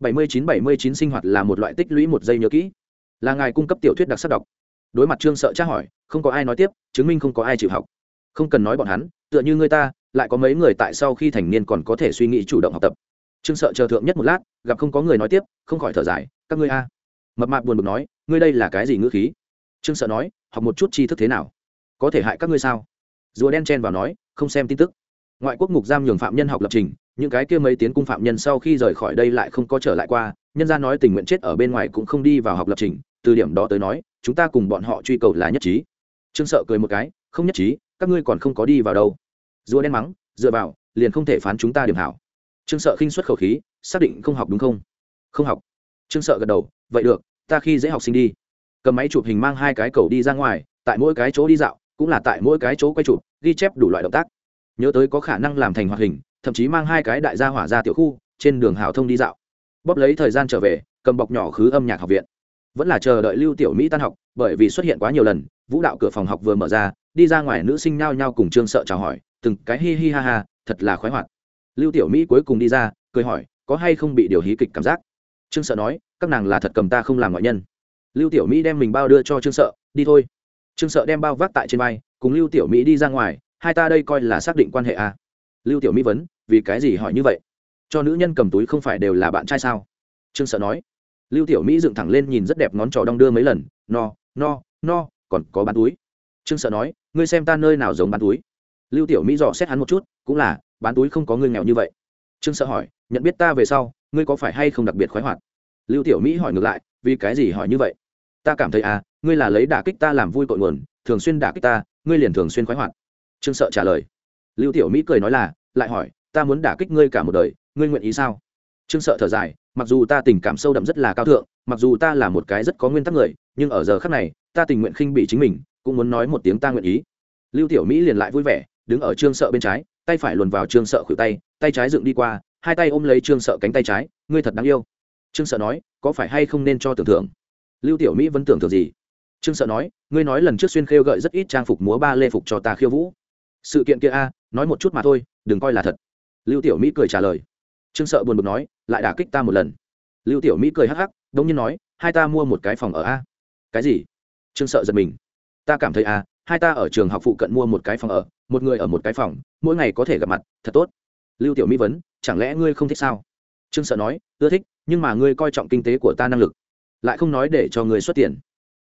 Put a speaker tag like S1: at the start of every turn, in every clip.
S1: bảy mươi chín bảy mươi chín sinh hoạt là một loại tích lũy một giây nhớ kỹ. Là ngài cung cấp tiểu thuyết đặc sắc đọc. Đối mặt trương sợ tra hỏi, không có ai nói tiếp, chứng minh không có ai chịu học. Không cần nói bọn hắn, tựa như người ta, lại có mấy người tại sau khi thành niên còn có thể suy nghĩ chủ động học tập. Trương sợ chờ thượng nhất một lát, gặp không có người nói tiếp, không khỏi thở dài, các ngươi a? Mập mạp buồn bực nói, ngươi đây là cái gì ngữ khí? Trương sợ nói, học một chút tri thức thế nào? Có thể hại các ngươi sao? Rùa đen chen vào nói, không xem tin tức ngoại quốc ngục giam nhường phạm nhân học lập trình, những cái kia mấy tiến cung phạm nhân sau khi rời khỏi đây lại không có trở lại qua, nhân ra nói tình nguyện chết ở bên ngoài cũng không đi vào học lập trình, từ điểm đó tới nói, chúng ta cùng bọn họ truy cầu là nhất trí. Trương sợ cười một cái, không nhất trí, các ngươi còn không có đi vào đâu. Rùa đen mắng, dựa vào, liền không thể phán chúng ta điểm hảo. Trương sợ khinh xuất khẩu khí, xác định không học đúng không? Không học. Trương sợ gật đầu, vậy được, ta khi dễ học sinh đi. Cầm máy chụp hình mang hai cái cầu đi ra ngoài, tại mỗi cái chỗ đi dạo, cũng là tại mỗi cái chỗ quay chụp, ghi chép đủ loại động tác nhớ tới có khả năng làm thành hoạt hình, thậm chí mang hai cái đại gia hỏa ra tiểu khu, trên đường hào thông đi dạo. Bóp lấy thời gian trở về, cầm bọc nhỏ khứ âm nhạc học viện. Vẫn là chờ đợi lưu tiểu mỹ tan học, bởi vì xuất hiện quá nhiều lần, vũ đạo cửa phòng học vừa mở ra, đi ra ngoài nữ sinh nhao nhao cùng trương sợ chào hỏi, từng cái hi hi ha ha, thật là khoái hoạt. Lưu tiểu mỹ cuối cùng đi ra, cười hỏi, có hay không bị điều hí kịch cảm giác? Trương sợ nói, các nàng là thật cầm ta không làm ngoại nhân. Lưu tiểu mỹ đem mình bao đưa cho trương sợ, đi thôi. Trương sợ đem bao vác tại trên vai, cùng lưu tiểu mỹ đi ra ngoài hai ta đây coi là xác định quan hệ à. lưu tiểu mỹ vấn, vì cái gì hỏi như vậy? Cho nữ nhân cầm túi không phải đều là bạn trai sao? Trương sợ nói. Lưu tiểu mỹ dựng thẳng lên nhìn rất đẹp ngón trỏ đong đưa mấy lần, no no no, còn có bán túi. Trương sợ nói, ngươi xem ta nơi nào giống bán túi? Lưu tiểu mỹ dò xét hắn một chút, cũng là, bán túi không có ngươi nghèo như vậy. Trương sợ hỏi, nhận biết ta về sau, ngươi có phải hay không đặc biệt khoái hoạt? Lưu tiểu mỹ hỏi ngược lại, vì cái gì hỏi như vậy? Ta cảm thấy à ngươi là lấy đả kích ta làm vui cội nguồn, thường xuyên đả kích ta, ngươi liền thường xuyên khoái hoạt trương sợ trả lời. Lưu tiểu mỹ cười nói là, lại hỏi, ta muốn đả kích ngươi cả một đời, ngươi nguyện ý sao? Trương sợ thở dài, mặc dù ta tình cảm sâu đậm rất là cao thượng, mặc dù ta là một cái rất có nguyên tắc người, nhưng ở giờ khắc này, ta tình nguyện khinh bị chính mình, cũng muốn nói một tiếng ta nguyện ý. Lưu tiểu mỹ liền lại vui vẻ, đứng ở trương sợ bên trái, tay phải luồn vào trương sợ khuỷu tay tay trái dựng đi qua, hai tay ôm lấy trương sợ cánh tay trái, ngươi thật đáng yêu. Trương sợ nói, có phải hay không nên cho tưởng thưởng? Lưu tiểu mỹ vẫn tưởng tượng gì? Trương sợ nói, ngươi nói lần trước xuyên khêu gợi rất ít trang phục múa ba lê phục cho ta khiêu vũ sự kiện kia a, nói một chút mà thôi, đừng coi là thật. Lưu tiểu mỹ cười trả lời. Trương sợ buồn bực nói, lại đả kích ta một lần. Lưu tiểu mỹ cười hắc hắc đông nhiên nói, hai ta mua một cái phòng ở a. Cái gì? Trương sợ giật mình. Ta cảm thấy a, hai ta ở trường học phụ cận mua một cái phòng ở, một người ở một cái phòng, mỗi ngày có thể gặp mặt, thật tốt. Lưu tiểu mỹ vấn, chẳng lẽ ngươi không thích sao? Trương sợ nói, ưa thích, nhưng mà ngươi coi trọng kinh tế của ta năng lực. Lại không nói để cho ngươi xuất tiền.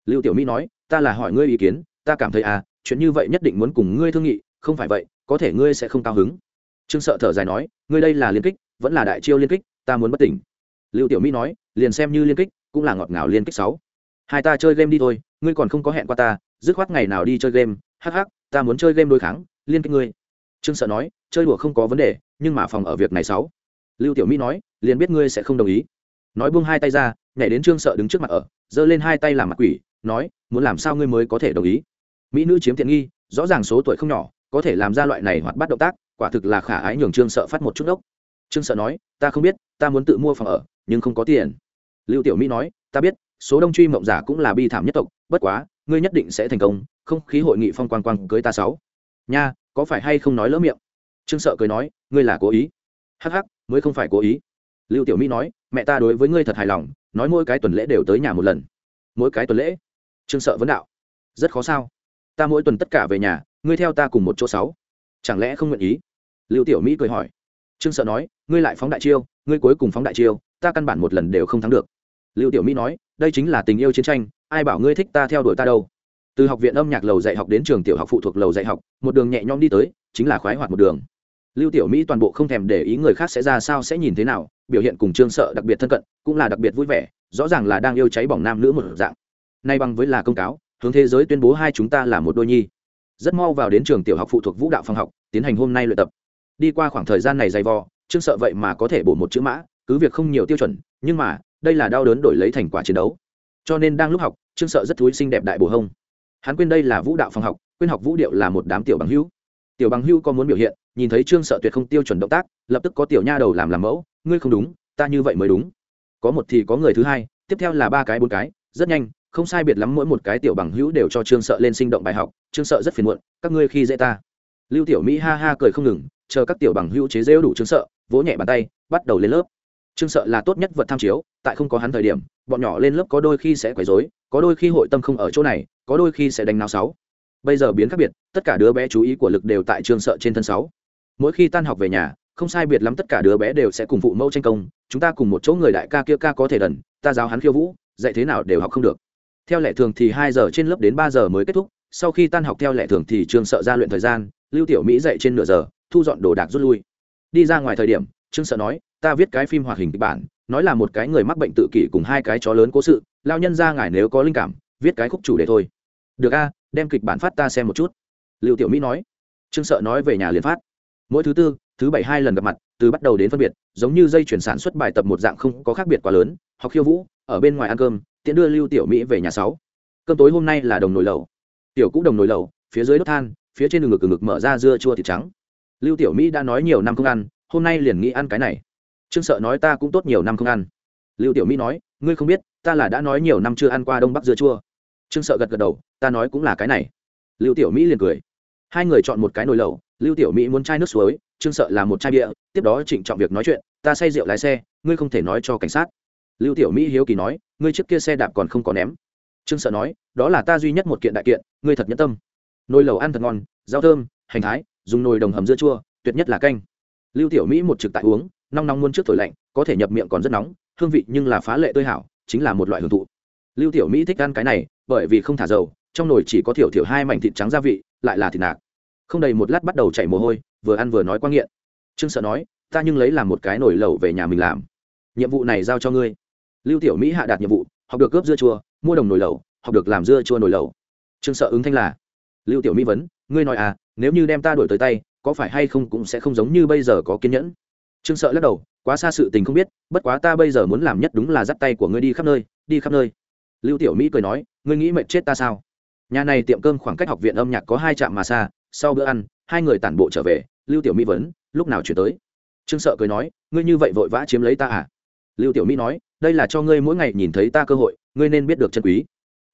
S1: Lưu tiểu mỹ nói, ta là hỏi ngươi ý kiến, ta cảm thấy à chuyện như vậy nhất định muốn cùng ngươi thương nghị không phải vậy, có thể ngươi sẽ không cao hứng. Trương sợ thở dài nói, ngươi đây là liên kích, vẫn là đại chiêu liên kích, ta muốn bất tỉnh. Lưu tiểu mỹ nói, liền xem như liên kích, cũng là ngọt ngào liên kích sáu. Hai ta chơi game đi thôi, ngươi còn không có hẹn qua ta, dứt khoát ngày nào đi chơi game, hắc hắc, ta muốn chơi game đối kháng, liên kích ngươi. Trương sợ nói, chơi đùa không có vấn đề, nhưng mà phòng ở việc này sáu. Lưu tiểu mỹ nói, liền biết ngươi sẽ không đồng ý. Nói buông hai tay ra, nhảy đến trương sợ đứng trước mặt ở, giơ lên hai tay làm mặt quỷ, nói, muốn làm sao ngươi mới có thể đồng ý? Mỹ nữ chiếm tiện nghi, rõ ràng số tuổi không nhỏ có thể làm ra loại này hoặc bắt động tác, quả thực là khả ái nhường trương sợ phát một chút ốc. Trương sợ nói, ta không biết, ta muốn tự mua phòng ở, nhưng không có tiền. Lưu tiểu mỹ nói, ta biết, số đông truy mộng giả cũng là bi thảm nhất tộc, bất quá, ngươi nhất định sẽ thành công, không khí hội nghị phong quang quang cưới ta sáu. Nha, có phải hay không nói lỡ miệng? Trương sợ cười nói, ngươi là cố ý. Hắc hắc, mới không phải cố ý. Lưu tiểu mỹ nói, mẹ ta đối với ngươi thật hài lòng, nói mỗi cái tuần lễ đều tới nhà một lần. Mỗi cái tuần lễ? Trương sợ vấn đạo. Rất khó sao? Ta mỗi tuần tất cả về nhà ngươi theo ta cùng một chỗ sáu. Chẳng lẽ không nguyện ý? Lưu tiểu mỹ cười hỏi. Trương sợ nói, ngươi lại phóng đại chiêu, ngươi cuối cùng phóng đại chiêu, ta căn bản một lần đều không thắng được. Lưu tiểu mỹ nói, đây chính là tình yêu chiến tranh, ai bảo ngươi thích ta theo đuổi ta đâu? Từ học viện âm nhạc lầu dạy học đến trường tiểu học phụ thuộc lầu dạy học, một đường nhẹ nhõm đi tới, chính là khoái hoạt một đường. Lưu tiểu mỹ toàn bộ không thèm để ý người khác sẽ ra sao sẽ nhìn thế nào, biểu hiện cùng trương sợ đặc biệt thân cận, cũng là đặc biệt vui vẻ, rõ ràng là đang yêu cháy bỏng nam nữ một dạng. Nay bằng với là công cáo, hướng thế giới tuyên bố hai chúng ta là một đôi nhi rất mau vào đến trường tiểu học phụ thuộc vũ đạo phòng học, tiến hành hôm nay luyện tập. Đi qua khoảng thời gian này dày vò, trương sợ vậy mà có thể bổ một chữ mã, cứ việc không nhiều tiêu chuẩn, nhưng mà, đây là đau đớn đổi lấy thành quả chiến đấu. Cho nên đang lúc học, trương sợ rất thúi xinh đẹp đại bổ hông. Hắn quên đây là vũ đạo phòng học, quên học vũ điệu là một đám tiểu bằng hữu. Tiểu bằng hữu có muốn biểu hiện, nhìn thấy trương sợ tuyệt không tiêu chuẩn động tác, lập tức có tiểu nha đầu làm làm mẫu, ngươi không đúng, ta như vậy mới đúng. Có một thì có người thứ hai, tiếp theo là ba cái, bốn cái, rất nhanh không sai biệt lắm mỗi một cái tiểu bằng hữu đều cho trương sợ lên sinh động bài học, trương sợ rất phiền muộn, các ngươi khi dễ ta. Lưu tiểu mỹ ha ha cười không ngừng, chờ các tiểu bằng hữu chế rêu đủ trương sợ, vỗ nhẹ bàn tay, bắt đầu lên lớp. Trương sợ là tốt nhất vật tham chiếu, tại không có hắn thời điểm, bọn nhỏ lên lớp có đôi khi sẽ quấy rối, có đôi khi hội tâm không ở chỗ này, có đôi khi sẽ đánh nào sáu. Bây giờ biến khác biệt, tất cả đứa bé chú ý của lực đều tại trương sợ trên thân sáu. Mỗi khi tan học về nhà, không sai biệt lắm tất cả đứa bé đều sẽ cùng phụ mẫu tranh công, chúng ta cùng một chỗ người đại ca kia ca có thể đần, ta giáo hắn khiêu vũ, dạy thế nào đều học không được theo lệ thường thì hai giờ trên lớp đến ba giờ mới kết thúc, sau khi tan học theo lệ thường thì trương sợ ra luyện thời gian, lưu tiểu mỹ dạy trên nửa giờ, thu dọn đồ đạc rút lui. Đi ra ngoài thời điểm, trương sợ nói, ta viết cái phim hoạt hình kịch bản, nói là một cái người mắc bệnh tự kỷ cùng hai cái chó lớn cố sự lao nhân ra ngài nếu có linh cảm, viết cái khúc chủ đề thôi. Được a, đem kịch bản phát ta xem một chút. Lưu tiểu mỹ nói. Trương sợ nói về nhà liền phát. Mỗi thứ tư, thứ bảy hai lần gặp mặt, từ bắt đầu đến phân biệt, giống như dây chuyển sản xuất bài tập một dạng không có khác biệt quá lớn, học khiêu vũ, ở bên ngoài ăn cơm tiện đưa lưu tiểu mỹ về nhà sáu. Cơm tối hôm nay là đồng nồi lẩu. Tiểu cũng đồng nồi lẩu, phía dưới đốt than, phía trên đường ngực ngực mở ra dưa chua thịt trắng. Lưu tiểu mỹ đã nói nhiều năm không ăn, hôm nay liền nghĩ ăn cái này. Trương sợ nói ta cũng tốt nhiều năm không ăn. Lưu tiểu mỹ nói, ngươi không biết, ta là đã nói nhiều năm chưa ăn qua đông bắc dưa chua. Trương sợ gật gật đầu, ta nói cũng là cái này. Lưu tiểu mỹ liền cười. Hai người chọn một cái nồi lẩu, lưu tiểu mỹ muốn chai nước suối, trương sợ là một chai bia, tiếp đó trịnh trọng việc nói chuyện, ta say rượu lái xe, ngươi không thể nói cho cảnh sát lưu tiểu mỹ hiếu kỳ nói, ngươi trước kia xe đạp còn không có ném. Trương sợ nói, đó là ta duy nhất một kiện đại kiện, ngươi thật nhẫn tâm. Nồi lẩu ăn thật ngon, rau thơm, hành thái, dùng nồi đồng hầm dưa chua, tuyệt nhất là canh. Lưu tiểu mỹ một trực tại uống nóng nóng muôn trước thổi lạnh, có thể nhập miệng còn rất nóng, hương vị nhưng là phá lệ tươi hảo, chính là một loại hưởng thụ. Lưu tiểu mỹ thích ăn cái này, bởi vì không thả dầu, trong nồi chỉ có thiểu thiểu hai mảnh thịt trắng gia vị, lại là thịt nạc. Không đầy một lát bắt đầu chảy mồ hôi, vừa ăn vừa nói quan nghiện. Trương sợ nói, ta nhưng lấy làm một cái nồi lẩu về nhà mình làm. Nhiệm vụ này giao cho ngươi lưu tiểu mỹ hạ đạt nhiệm vụ, học được cướp dưa chua, mua đồng nồi lẩu, học được làm dưa chua nồi lẩu. Trương sợ ứng thanh là, lưu tiểu mỹ vấn, ngươi nói à nếu như đem ta đuổi tới tay, có phải hay không cũng sẽ không giống như bây giờ có kiên nhẫn? Trương sợ lắc đầu, quá xa sự tình không biết, bất quá ta bây giờ muốn làm nhất đúng là dắt tay của ngươi đi khắp nơi, đi khắp nơi. Lưu tiểu mỹ cười nói, ngươi nghĩ mệt chết ta sao? Nhà này tiệm cơm khoảng cách học viện âm nhạc có hai trạm mà xa, sau bữa ăn, hai người tản bộ trở về, lưu tiểu mỹ vấn, lúc nào chuyển tới? Trương sợ cười nói, ngươi như vậy vội vã chiếm lấy ta à? Lưu tiểu mỹ nói đây là cho ngươi mỗi ngày nhìn thấy ta cơ hội, ngươi nên biết được chân quý.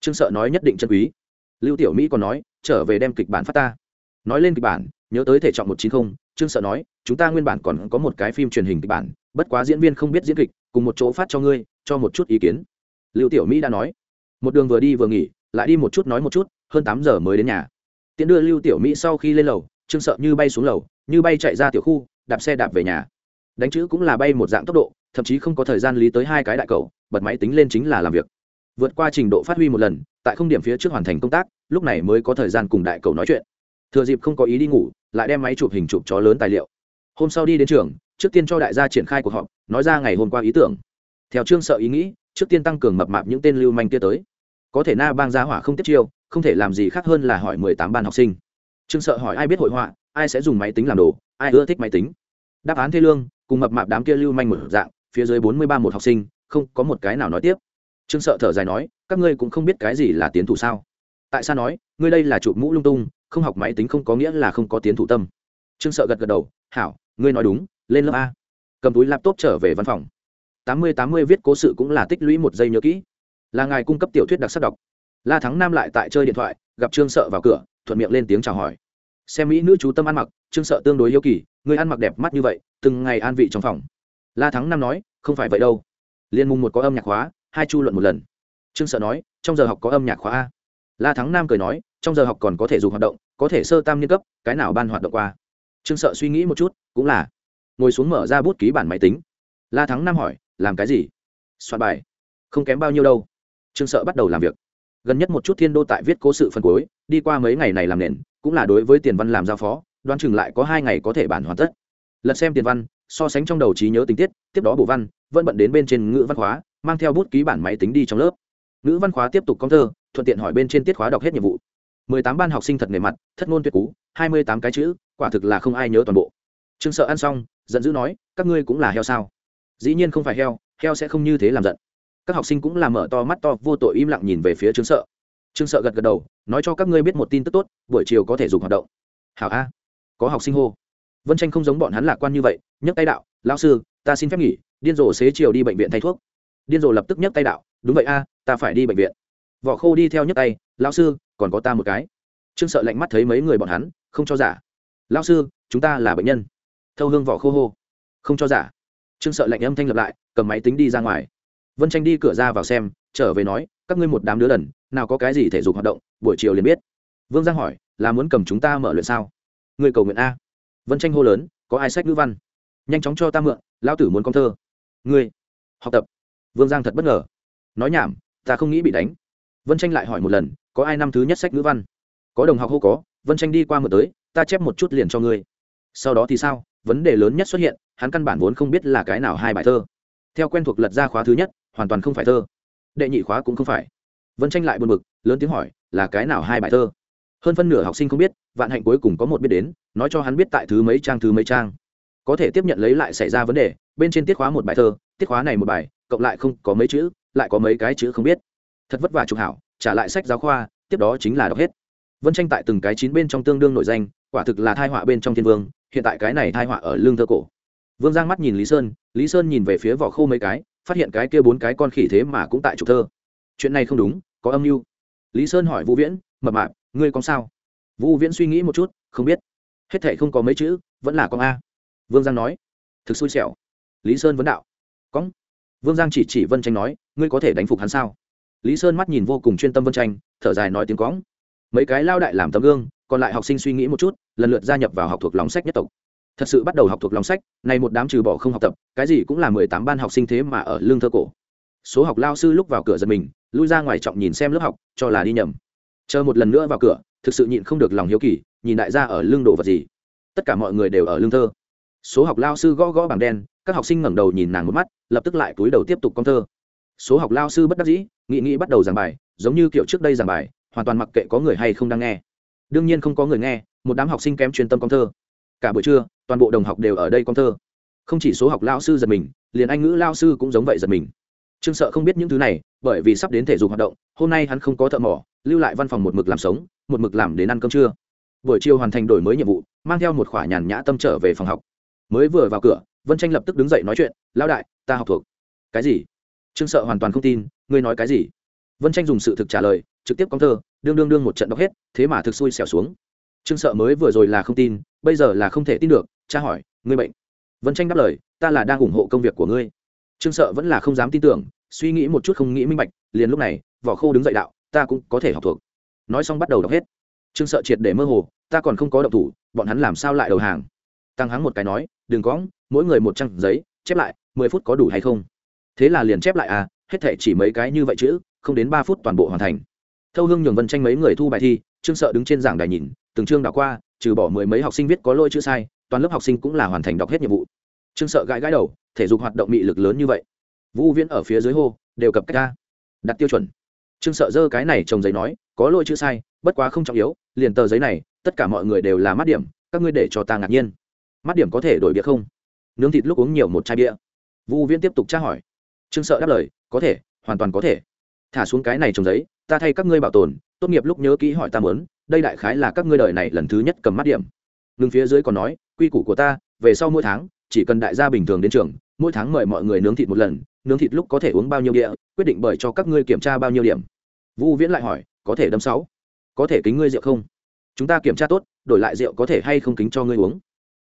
S1: Trương sợ nói nhất định chân quý. Lưu tiểu mỹ còn nói, trở về đem kịch bản phát ta. Nói lên kịch bản, nhớ tới thể trọng một chín không. trương sợ nói, chúng ta nguyên bản còn có một cái phim truyền hình kịch bản, bất quá diễn viên không biết diễn kịch, cùng một chỗ phát cho ngươi, cho một chút ý kiến. Lưu tiểu mỹ đã nói. Một đường vừa đi vừa nghỉ, lại đi một chút nói một chút, hơn tám giờ mới đến nhà. Tiễn đưa lưu tiểu mỹ sau khi lên lầu, trương sợ như bay xuống lầu, như bay chạy ra tiểu khu, đạp xe đạp về nhà đánh chữ cũng là bay một dạng tốc độ, thậm chí không có thời gian lý tới hai cái đại cầu, bật máy tính lên chính là làm việc. Vượt qua trình độ phát huy một lần, tại không điểm phía trước hoàn thành công tác, lúc này mới có thời gian cùng đại cầu nói chuyện. Thừa dịp không có ý đi ngủ, lại đem máy chụp hình chụp chó lớn tài liệu. Hôm sau đi đến trường, trước tiên cho đại gia triển khai cuộc họp, nói ra ngày hôm qua ý tưởng. Theo trương sợ ý nghĩ, trước tiên tăng cường mập mạp những tên lưu manh kia tới. Có thể na bang gia hỏa không tiếp chiêu, không thể làm gì khác hơn là hỏi mười tám ban học sinh. Trương sợ hỏi ai biết hội họa, ai sẽ dùng máy tính làm đồ, ai ưa thích máy tính đáp án thê lương, cùng mập mạp đám kia lưu manh một dạng, phía dưới bốn mươi ba một học sinh, không có một cái nào nói tiếp. Trương sợ thở dài nói, các ngươi cũng không biết cái gì là tiến thủ sao? Tại sao nói, ngươi đây là chụp mũ lung tung, không học máy tính không có nghĩa là không có tiến thủ tâm. Trương sợ gật gật đầu, hảo, ngươi nói đúng, lên lớp a. Cầm túi laptop trở về văn phòng. Tám mươi tám mươi viết cố sự cũng là tích lũy một giây nhớ kỹ. Là ngài cung cấp tiểu thuyết đặc sắc đọc. La thắng nam lại tại chơi điện thoại, gặp trương sợ vào cửa, thuận miệng lên tiếng chào hỏi xem mỹ nữ chú tâm ăn mặc, trương sợ tương đối yêu kỳ, người ăn mặc đẹp mắt như vậy, từng ngày an vị trong phòng. La thắng nam nói, không phải vậy đâu. Liên mùng một có âm nhạc khóa, hai chu luận một lần. Trương sợ nói, trong giờ học có âm nhạc khóa a. La thắng nam cười nói, trong giờ học còn có thể dùng hoạt động, có thể sơ tam niên cấp, cái nào ban hoạt động qua? Trương sợ suy nghĩ một chút, cũng là. Ngồi xuống mở ra bút ký bản máy tính. La thắng nam hỏi, làm cái gì? Soạn bài. Không kém bao nhiêu đâu. Trương sợ bắt đầu làm việc. Gần nhất một chút thiên đô tại viết cố sự phần cuối, đi qua mấy ngày này làm nền cũng là đối với tiền văn làm giao phó, đoán chừng lại có hai ngày có thể bản hoàn tất. Lật xem tiền văn, so sánh trong đầu trí nhớ tình tiết, tiếp đó bổ văn vẫn bận đến bên trên ngữ văn khóa, mang theo bút ký bản máy tính đi trong lớp. Ngữ văn khóa tiếp tục công thơ, thuận tiện hỏi bên trên tiết khóa đọc hết nhiệm vụ. Mười tám ban học sinh thật nề mặt, thất ngôn tuyệt cú, hai mươi tám cái chữ, quả thực là không ai nhớ toàn bộ. Trương sợ ăn xong, giận dữ nói, các ngươi cũng là heo sao? Dĩ nhiên không phải heo heo sẽ không như thế làm giận. Các học sinh cũng làm mở to mắt to, vô tội im lặng nhìn về phía trương sợ trương sợ gật gật đầu, nói cho các ngươi biết một tin tức tốt, buổi chiều có thể dùng hoạt động. Hảo a, có học sinh hô. Vân tranh không giống bọn hắn lạc quan như vậy, nhấc tay đạo, lão sư, ta xin phép nghỉ, điên rồ xế chiều đi bệnh viện thay thuốc. Điên rồ lập tức nhấc tay đạo, đúng vậy a, ta phải đi bệnh viện. Vỏ khô đi theo nhấc tay, lão sư, còn có ta một cái. Trương sợ lạnh mắt thấy mấy người bọn hắn, không cho giả. Lão sư, chúng ta là bệnh nhân. Thâu hương vỏ khô hô, không cho giả. Trương sợ lạnh âm thanh lập lại, cầm máy tính đi ra ngoài. Vân tranh đi cửa ra vào xem trở về nói, các ngươi một đám đứa đần, nào có cái gì thể dục hoạt động, buổi chiều liền biết. Vương giang hỏi, là muốn cầm chúng ta mở luyện sao? Người cầu nguyện a. Vân tranh hô lớn, có ai sách ngữ văn? Nhanh chóng cho ta mượn, lão tử muốn con thơ. Ngươi, học tập. Vương giang thật bất ngờ. Nói nhảm, ta không nghĩ bị đánh. Vân tranh lại hỏi một lần, có ai năm thứ nhất sách ngữ văn? Có đồng học hô có, vân tranh đi qua mượn tới, ta chép một chút liền cho ngươi. Sau đó thì sao? Vấn đề lớn nhất xuất hiện, hắn căn bản vốn không biết là cái nào hai bài thơ. Theo quen thuộc lật ra khóa thứ nhất, hoàn toàn không phải thơ đệ nhị khóa cũng không phải. Vân tranh lại buồn bực, lớn tiếng hỏi, là cái nào hai bài thơ? Hơn phân nửa học sinh không biết, vạn hạnh cuối cùng có một biết đến, nói cho hắn biết tại thứ mấy trang thứ mấy trang. Có thể tiếp nhận lấy lại xảy ra vấn đề, bên trên tiết khóa một bài thơ, tiết khóa này một bài, cộng lại không có mấy chữ, lại có mấy cái chữ không biết. Thật vất vả trục hảo, trả lại sách giáo khoa, tiếp đó chính là đọc hết. Vân tranh tại từng cái chín bên trong tương đương nội danh, quả thực là thai họa bên trong thiên vương, hiện tại cái này thai họa ở lương thơ cổ. Vương giang mắt nhìn lý sơn lý sơn nhìn về phía vỏ khô mấy cái phát hiện cái kia bốn cái con khỉ thế mà cũng tại trục thơ. Chuyện này không đúng, có âm mưu. Lý sơn hỏi vũ viễn, mập mạp, ngươi con sao? Vũ viễn suy nghĩ một chút, không biết. Hết thệ không có mấy chữ, vẫn là con a. Vương giang nói, thực xui xẻo. Lý sơn vấn đạo cóng vương giang chỉ chỉ vân tranh nói, ngươi có thể đánh phục hắn sao? Lý sơn mắt nhìn vô cùng chuyên tâm vân tranh thở dài nói tiếng cóng mấy cái lao đại làm tấm gương, còn lại học sinh suy nghĩ một chút, lần lượt gia nhập vào học thuộc lòng sách nhất tộc thật sự bắt đầu học thuộc lòng sách, này một đám trừ bỏ không học tập, cái gì cũng là mười tám ban học sinh thế mà ở lương thơ cổ. Số học lao sư lúc vào cửa giật mình, lui ra ngoài trọng nhìn xem lớp học, cho là đi nhầm. Chờ một lần nữa vào cửa, thực sự nhịn không được lòng hiếu kỳ, nhìn đại gia ở lương đồ vật gì. Tất cả mọi người đều ở lương thơ. Số học lao sư gõ gõ bảng đen, các học sinh ngẩng đầu nhìn nàng một mắt, lập tức lại túi đầu tiếp tục con thơ. Số học lao sư bất đắc dĩ nghị nghị bắt đầu giảng bài, giống như kiểu trước đây giảng bài, hoàn toàn mặc kệ có người hay không đang nghe. Đương nhiên không có người nghe, một đám học sinh kém chuyên tâm con thơ. Cả buổi trưa toàn bộ đồng học đều ở đây con thơ. Không chỉ số học lao sư giật mình, liền anh ngữ lao sư cũng giống vậy giật mình. Trương sợ không biết những thứ này, bởi vì sắp đến thể dục hoạt động, hôm nay hắn không có thợ mỏ, lưu lại văn phòng một mực làm sống, một mực làm đến ăn cơm trưa. Buổi chiều hoàn thành đổi mới nhiệm vụ, mang theo một khoả nhàn nhã tâm trở về phòng học. Mới vừa vào cửa, vân tranh lập tức đứng dậy nói chuyện, lão đại, ta học thuộc. Cái gì? Trương sợ hoàn toàn không tin, ngươi nói cái gì? Vân tranh dùng sự thực trả lời, trực tiếp công thơ, đương đương đương một trận đọc hết, thế mà thực xui xẻo xuống. Trương sợ mới vừa rồi là không tin, bây giờ là không thể tin được cha hỏi, ngươi bệnh? Vân tranh đáp lời, ta là đang ủng hộ công việc của ngươi. Trương sợ vẫn là không dám tin tưởng, suy nghĩ một chút không nghĩ minh bạch, liền lúc này, vỏ khô đứng dậy đạo, ta cũng có thể học thuộc. Nói xong bắt đầu đọc hết. Trương sợ triệt để mơ hồ, ta còn không có động thủ, bọn hắn làm sao lại đầu hàng? Tăng hắng một cái nói, đừng có, mỗi người một trang giấy, chép lại, mười phút có đủ hay không? Thế là liền chép lại à hết thể chỉ mấy cái như vậy chữ không đến ba phút toàn bộ hoàn thành. Thâu hương nhường vân tranh mấy người thu bài thi, trương sợ đứng trên giảng đài nhìn, từng chương đảo qua, trừ bỏ mười mấy học sinh viết có lỗi chữ sai toàn lớp học sinh cũng là hoàn thành đọc hết nhiệm vụ. Trương sợ gãi gãi đầu, thể dục hoạt động mị lực lớn như vậy. Vũ viễn ở phía dưới hô, đều cập cách ra. Đặt tiêu chuẩn. Trương sợ dơ cái này trồng giấy nói, có lỗi chữ sai, bất quá không trọng yếu, liền tờ giấy này, tất cả mọi người đều là mắt điểm, các ngươi để cho ta ngạc nhiên. Mắt điểm có thể đổi bia không? Nướng thịt lúc uống nhiều một chai bia. Vũ viễn tiếp tục tra hỏi. Trương sợ đáp lời, có thể, hoàn toàn có thể. Thả xuống cái này trồng giấy, ta thay các ngươi bảo tồn, tốt nghiệp lúc nhớ kỹ hỏi ta mớn đây đại khái là các ngươi đời này lần thứ nhất cầm mắt điểm. Ngừng phía dưới còn nói quy củ của ta, về sau mỗi tháng, chỉ cần đại gia bình thường đến trường, mỗi tháng mời mọi người nướng thịt một lần, nướng thịt lúc có thể uống bao nhiêu địa quyết định bởi cho các ngươi kiểm tra bao nhiêu điểm. Vũ viễn lại hỏi, có thể đâm sáu? Có thể kính ngươi rượu không? Chúng ta kiểm tra tốt, đổi lại rượu có thể hay không kính cho ngươi uống.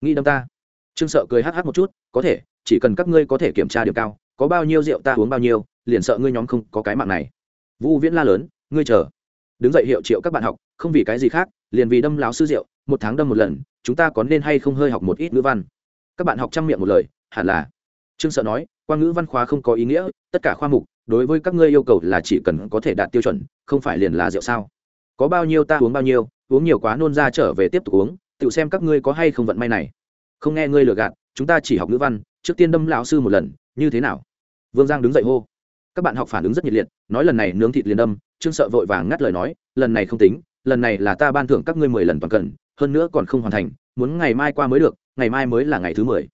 S1: Nghĩ đâm ta. Trương sợ cười hh một chút, có thể, chỉ cần các ngươi có thể kiểm tra điểm cao, có bao nhiêu rượu ta uống bao nhiêu, liền sợ ngươi nhóm không có cái mạng này. Vũ viễn la lớn, ngươi chờ đứng dậy hiệu triệu các bạn học, không vì cái gì khác, liền vì đâm láo sư rượu, một tháng đâm một lần, chúng ta có nên hay không hơi học một ít ngữ văn? Các bạn học chăm miệng một lời, hẳn là. Trương sợ nói, qua ngữ văn khóa không có ý nghĩa, tất cả khoa mục, đối với các ngươi yêu cầu là chỉ cần có thể đạt tiêu chuẩn, không phải liền là rượu sao? Có bao nhiêu ta uống bao nhiêu, uống nhiều quá nôn ra trở về tiếp tục uống, tự xem các ngươi có hay không vận may này. Không nghe ngươi lừa gạt, chúng ta chỉ học ngữ văn, trước tiên đâm lão sư một lần, như thế nào? Vương giang đứng dậy hô các bạn học phản ứng rất nhiệt liệt, nói lần này nướng thịt liền đâm, trương sợ vội vàng ngắt lời nói, lần này không tính, lần này là ta ban thưởng các ngươi mười lần toàn cần hơn nữa còn không hoàn thành, muốn ngày mai qua mới được, ngày mai mới là ngày thứ mười.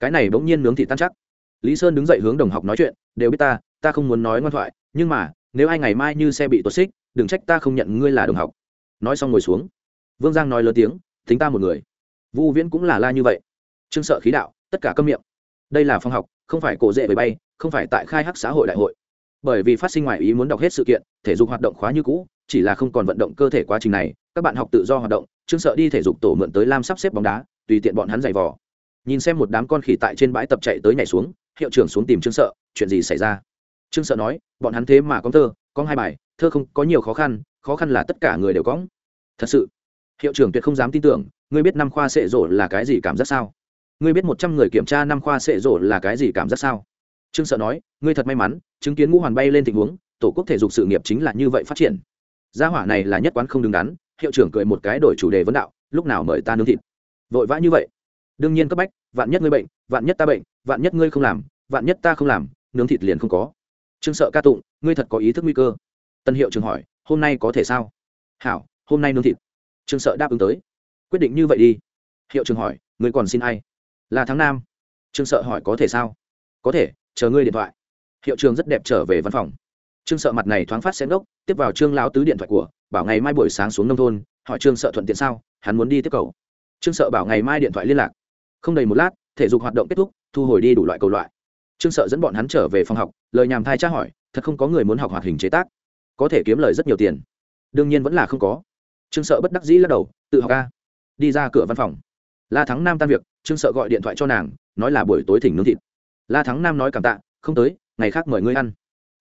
S1: Cái này bỗng nhiên nướng thịt tan chắc. Lý sơn đứng dậy hướng đồng học nói chuyện, đều biết ta ta không muốn nói ngoan thoại, nhưng mà, nếu ai ngày mai như xe bị tuột xích, đừng trách ta không nhận ngươi là đồng học. Nói xong ngồi xuống. Vương giang nói lớn tiếng tính ta một người. Vu viễn cũng là la như vậy. Trương sợ khí đạo, tất cả câm miệng. Đây là phòng học, không phải cổ dễ bày bay, không phải tại khai hắc xã hội đại hội bởi vì phát sinh ngoài ý muốn đọc hết sự kiện, thể dục hoạt động khóa như cũ, chỉ là không còn vận động cơ thể quá trình này, các bạn học tự do hoạt động, chương sợ đi thể dục tổ mượn tới lam sắp xếp bóng đá, tùy tiện bọn hắn giày vò. Nhìn xem một đám con khỉ tại trên bãi tập chạy tới nhảy xuống, hiệu trưởng xuống tìm trương sợ, chuyện gì xảy ra? Trương sợ nói, bọn hắn thế mà có thơ, có hai bài, thơ không có nhiều khó khăn khó khăn là tất cả người đều có. Thật sự, hiệu trưởng tuyệt không dám tin tưởng, ngươi biết năm khoa sệ rổ là cái gì cảm giác sao? Ngươi biết một trăm người kiểm tra năm khoa sệ rổ là cái gì cảm giác sao? Trương sợ nói, ngươi thật may mắn chứng kiến ngũ hoàn bay lên tình huống, tổ quốc thể dục sự nghiệp chính là như vậy phát triển. Gia hỏa này là nhất quán không đứng đắn, hiệu trưởng cười một cái đổi chủ đề vấn đạo, lúc nào mời ta nướng thịt? Vội vã như vậy. Đương nhiên cấp bách, vạn nhất ngươi bệnh, vạn nhất ta bệnh, vạn nhất ngươi không làm, vạn nhất ta không làm, nướng thịt liền không có. Trương sợ ca tụng, ngươi thật có ý thức nguy cơ. Tân hiệu trưởng hỏi, hôm nay có thể sao? Hảo, hôm nay nướng thịt. Trương sợ đáp ứng tới. Quyết định như vậy đi. Hiệu trưởng hỏi, ngươi còn xin ai? Là tháng năm trương sợ hỏi, có thể sao? Có thể, chờ ngươi điện thoại hiệu trường rất đẹp trở về văn phòng. Trương sợ mặt này thoáng phát xén gốc tiếp vào trương lão tứ điện thoại của, bảo ngày mai buổi sáng xuống nông thôn, hỏi trương sợ thuận tiện sao, hắn muốn đi tiếp cầu. Trương sợ bảo ngày mai điện thoại liên lạc. Không đầy một lát, thể dục hoạt động kết thúc, thu hồi đi đủ loại cầu loại. Trương sợ dẫn bọn hắn trở về phòng học, lời nhàm thai tra hỏi, thật không có người muốn học hoạt hình chế tác. Có thể kiếm lời rất nhiều tiền. Đương nhiên vẫn là không có. Trương sợ bất đắc dĩ lắc đầu, tự học ca đi ra cửa văn phòng. La thắng nam tan việc, trương sợ gọi điện thoại cho nàng, nói là buổi tối thỉnh nướng thịt. La thắng nam nói cảm tạ, không tới ngày khác mời ngươi ăn.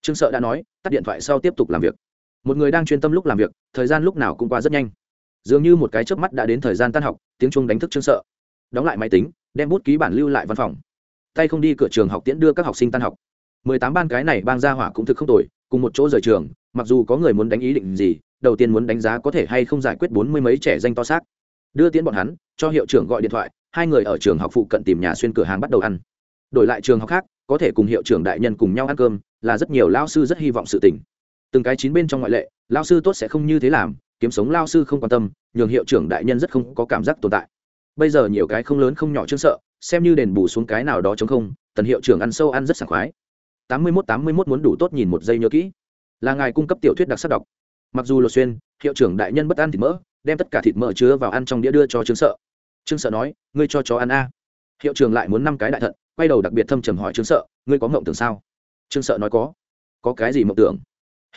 S1: Trương sợ đã nói, tắt điện thoại sau tiếp tục làm việc. Một người đang chuyên tâm lúc làm việc, thời gian lúc nào cũng qua rất nhanh. Dường như một cái chớp mắt đã đến thời gian tan học, tiếng chuông đánh thức trương sợ. Đóng lại máy tính, đem bút ký bản lưu lại văn phòng. Tay không đi cửa trường học tiễn đưa các học sinh tan học. Mười tám ban cái này bang ra hỏa cũng thực không tồi, cùng một chỗ rời trường, mặc dù có người muốn đánh ý định gì, đầu tiên muốn đánh giá có thể hay không giải quyết bốn mươi mấy trẻ danh to xác. Đưa tiễn bọn hắn, cho hiệu trưởng gọi điện thoại, hai người ở trường học phụ cận tìm nhà xuyên cửa hàng bắt đầu ăn. Đổi lại trường học khác có thể cùng hiệu trưởng đại nhân cùng nhau ăn cơm, là rất nhiều lao sư rất hy vọng sự tình. Từng cái chín bên trong ngoại lệ lao sư tốt sẽ không như thế làm, kiếm sống lao sư không quan tâm, nhường hiệu trưởng đại nhân rất không có cảm giác tồn tại. Bây giờ nhiều cái không lớn không nhỏ chương sợ, xem như đền bù xuống cái nào đó chống không, tần hiệu trưởng ăn sâu ăn rất sảng khoái. Tám mươi mốt, tám mươi mốt muốn đủ tốt nhìn một giây nhớ kỹ. Là ngài cung cấp tiểu thuyết đặc sắc đọc. Mặc dù lột xuyên, hiệu trưởng đại nhân bất ăn thịt mỡ, đem tất cả thịt mỡ chứa vào ăn trong đĩa đưa cho trương sợ. Trương sợ nói, ngươi cho chó ăn a hiệu trường lại muốn năm cái đại thận, quay đầu đặc biệt thâm trầm hỏi trương sợ, ngươi có mộng tưởng sao? Trương sợ nói, có. Có cái gì mộng tưởng?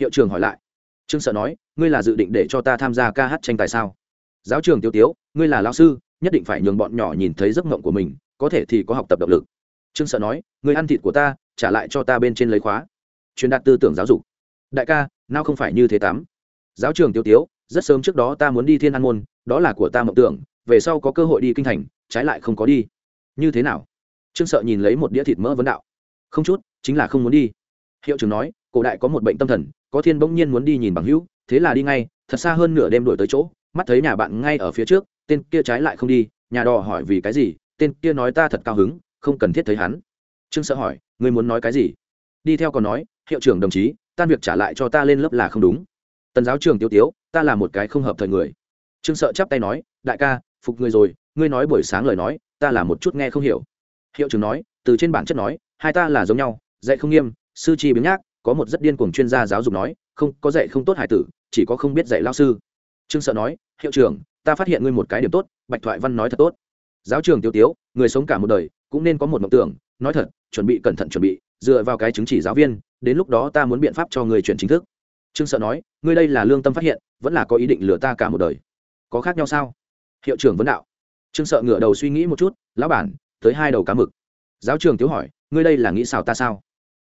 S1: Hiệu trường hỏi lại. Trương sợ nói, ngươi là dự định để cho ta tham gia ca hát tranh tài sao? Giáo trường tiêu tiếu, ngươi là lao sư, nhất định phải nhường bọn nhỏ nhìn thấy giấc mộng của mình, có thể thì có học tập động lực. Trương sợ nói, ngươi ăn thịt của ta, trả lại cho ta bên trên lấy khóa. Truyền đạt tư tưởng giáo dục. Đại ca, nào không phải như thế tắm. Giáo trường tiêu tiếu, rất sớm trước đó ta muốn đi thiên an môn, đó là của ta mộng tưởng, về sau có cơ hội đi kinh thành, trái lại không có đi như thế nào? Trương sợ nhìn lấy một đĩa thịt mỡ vấn đạo. Không chút, chính là không muốn đi. Hiệu trưởng nói, cổ đại có một bệnh tâm thần, có thiên bỗng nhiên muốn đi nhìn bằng hữu, thế là đi ngay, thật xa hơn nửa đêm đổi tới chỗ, mắt thấy nhà bạn ngay ở phía trước, tên kia trái lại không đi, nhà đò hỏi vì cái gì, tên kia nói ta thật cao hứng, không cần thiết thấy hắn. Trương sợ hỏi người muốn nói cái gì? Đi theo còn nói, hiệu trưởng đồng chí, tan việc trả lại cho ta lên lớp là không đúng. Tần giáo trường tiêu tiếu, ta là một cái không hợp thời người. Trương sợ chắp tay nói, đại ca, phục người rồi, ngươi nói buổi sáng lời nói ta là một chút nghe không hiểu. Hiệu trưởng nói, từ trên bản chất nói, hai ta là giống nhau, dạy không nghiêm, sư chi biếng nhác, có một rất điên cuồng chuyên gia giáo dục nói, không, có dạy không tốt hải tử, chỉ có không biết dạy lao sư. Trương sợ nói, hiệu trưởng, ta phát hiện ngươi một cái điểm tốt, bạch thoại văn nói thật tốt. Giáo trường tiêu tiếu, người sống cả một đời, cũng nên có một mộng tưởng, nói thật, chuẩn bị cẩn thận chuẩn bị, dựa vào cái chứng chỉ giáo viên, đến lúc đó ta muốn biện pháp cho người chuyển chính thức. Trương sợ nói, ngươi đây là lương tâm phát hiện, vẫn là có ý định lừa ta cả một đời. Có khác nhau sao? Hiệu trưởng vấn đạo trương sợ ngửa đầu suy nghĩ một chút, lão bản, tới hai đầu cá mực. Giáo trường tiếu hỏi, ngươi đây là nghĩ sao ta sao?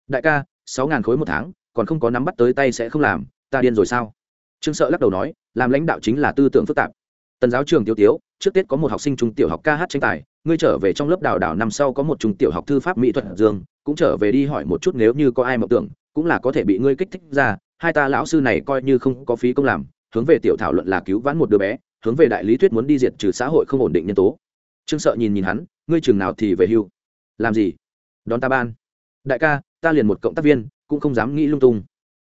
S1: Đại ca, sáu ngàn khối một tháng, còn không có nắm bắt tới tay sẽ không làm, ta điên rồi sao? Trương sợ lắc đầu nói, làm lãnh đạo chính là tư tưởng phức tạp. Tần giáo trường tiêu tiếu, trước tết có một học sinh trung tiểu học ca hát tranh tài, ngươi trở về trong lớp đào đào năm sau có một trung tiểu học thư pháp mỹ thuật dương, cũng trở về đi hỏi một chút nếu như có ai mộng tưởng, cũng là có thể bị ngươi kích thích ra, hai ta lão sư này coi như không có phí công làm, hướng về tiểu thảo luận là cứu vãn một đứa bé hướng về đại lý thuyết muốn đi diệt trừ xã hội không ổn định nhân tố. Trương sợ nhìn nhìn hắn, ngươi chừng nào thì về hưu? Làm gì? Đón ta ban. Đại ca, ta liền một cộng tác viên, cũng không dám nghĩ lung tung.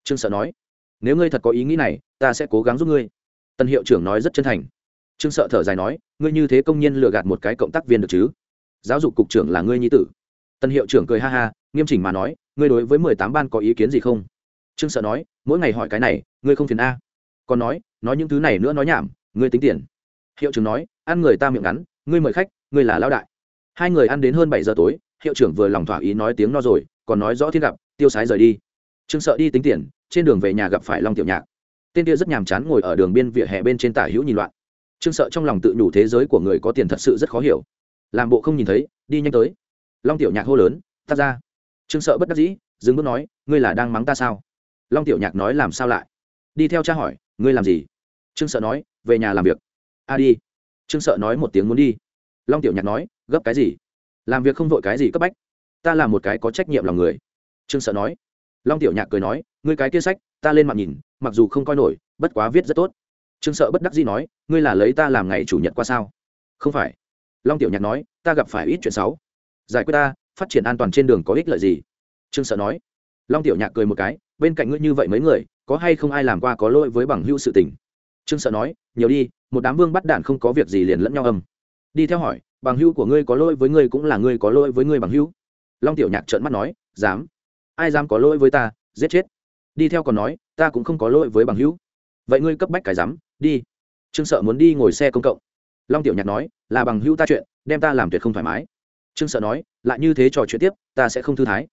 S1: Trương sợ nói, nếu ngươi thật có ý nghĩ này, ta sẽ cố gắng giúp ngươi. Tân hiệu trưởng nói rất chân thành. Trương sợ thở dài nói, ngươi như thế công nhân lừa gạt một cái cộng tác viên được chứ? Giáo dục cục trưởng là ngươi nhi tử. Tân hiệu trưởng cười ha ha, nghiêm chỉnh mà nói, ngươi đối với mười tám ban có ý kiến gì không? Trương sợ nói, mỗi ngày hỏi cái này, ngươi không phiền a. Còn nói nói những thứ này nữa nói nhảm ngươi tính tiền. Hiệu trưởng nói, ăn người ta miệng ngắn, ngươi mời khách, ngươi là lão đại. Hai người ăn đến hơn bảy giờ tối, hiệu trưởng vừa lòng thỏa ý nói tiếng no rồi, còn nói rõ thiên gặp, tiêu sái rời đi. Trương sợ đi tính tiền, trên đường về nhà gặp phải long tiểu nhạc. Tên kia rất nhàm chán ngồi ở đường biên vỉa hè bên trên tả hữu nhìn loạn. Trương sợ trong lòng tự đủ thế giới của người có tiền thật sự rất khó hiểu. Làm bộ không nhìn thấy, đi nhanh tới. Long tiểu nhạc hô lớn tắt ra. Trương sợ bất đắc dĩ, dừng bước nói, ngươi là đang mắng ta sao? Long tiểu nhạc nói, làm sao lại? Đi theo cha hỏi, ngươi làm gì? Trương sợ nói, về nhà làm việc. A đi. Trương sợ nói một tiếng muốn đi. Long tiểu nhạc nói, gấp cái gì? Làm việc không vội cái gì cấp bách. Ta là một cái có trách nhiệm lòng người. Trương sợ nói. Long tiểu nhạc cười nói, ngươi cái kia sách, ta lên mạng nhìn, mặc dù không coi nổi, bất quá viết rất tốt. Trương sợ bất đắc dĩ nói, ngươi là lấy ta làm ngày chủ nhật qua sao? Không phải. Long tiểu nhạc nói, ta gặp phải ít chuyện xấu. Giải quyết ta, phát triển an toàn trên đường có ích lợi gì? Trương sợ nói. Long tiểu nhạc cười một cái, bên cạnh ngươi như vậy mấy người, có hay không ai làm qua có lỗi với bằng hữu sự tình? Trương sợ nói, nhiều đi, một đám vương bắt đạn không có việc gì liền lẫn nhau âm. Đi theo hỏi, bằng hữu của ngươi có lỗi với ngươi cũng là ngươi có lỗi với ngươi bằng hữu. Long tiểu nhạc trợn mắt nói, dám. Ai dám có lỗi với ta, giết chết. Đi theo còn nói, ta cũng không có lỗi với bằng hữu. Vậy ngươi cấp bách cái dám, đi. Trương sợ muốn đi ngồi xe công cộng. Long tiểu nhạc nói, là bằng hữu ta chuyện, đem ta làm tuyệt không thoải mái. Trương sợ nói, lại như thế trò chuyện tiếp, ta sẽ không thư thái.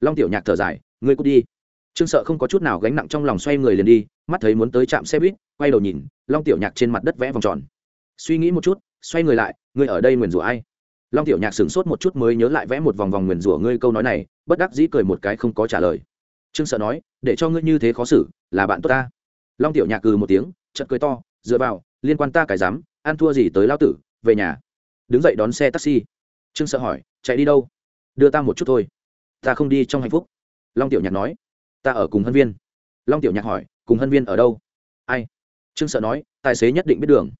S1: Long tiểu nhạc thở dài, ngươi cút đi. Trương sợ không có chút nào gánh nặng trong lòng xoay người liền đi mắt thấy muốn tới trạm xe buýt, quay đầu nhìn, long tiểu nhạc trên mặt đất vẽ vòng tròn. Suy nghĩ một chút, xoay người lại, ngươi ở đây nguyền rủa ai? Long tiểu nhạc sửng sốt một chút mới nhớ lại vẽ một vòng vòng nguyền rủa ngươi câu nói này, bất đắc dĩ cười một cái không có trả lời. Trương sợ nói, để cho ngươi như thế khó xử, là bạn tốt ta. Long tiểu nhạc cừ một tiếng chật cười to, dựa vào, liên quan ta cái dám, ăn thua gì tới lao tử, về nhà. Đứng dậy đón xe taxi. Trương sợ hỏi, chạy đi đâu? Đưa ta một chút thôi. Ta không đi trong hạnh phúc. Long tiểu nhạc nói, ta ở cùng hân viên. Long tiểu nhạc hỏi cùng hân viên ở đâu? Ai? Trương sợ nói tài xế nhất định biết đường.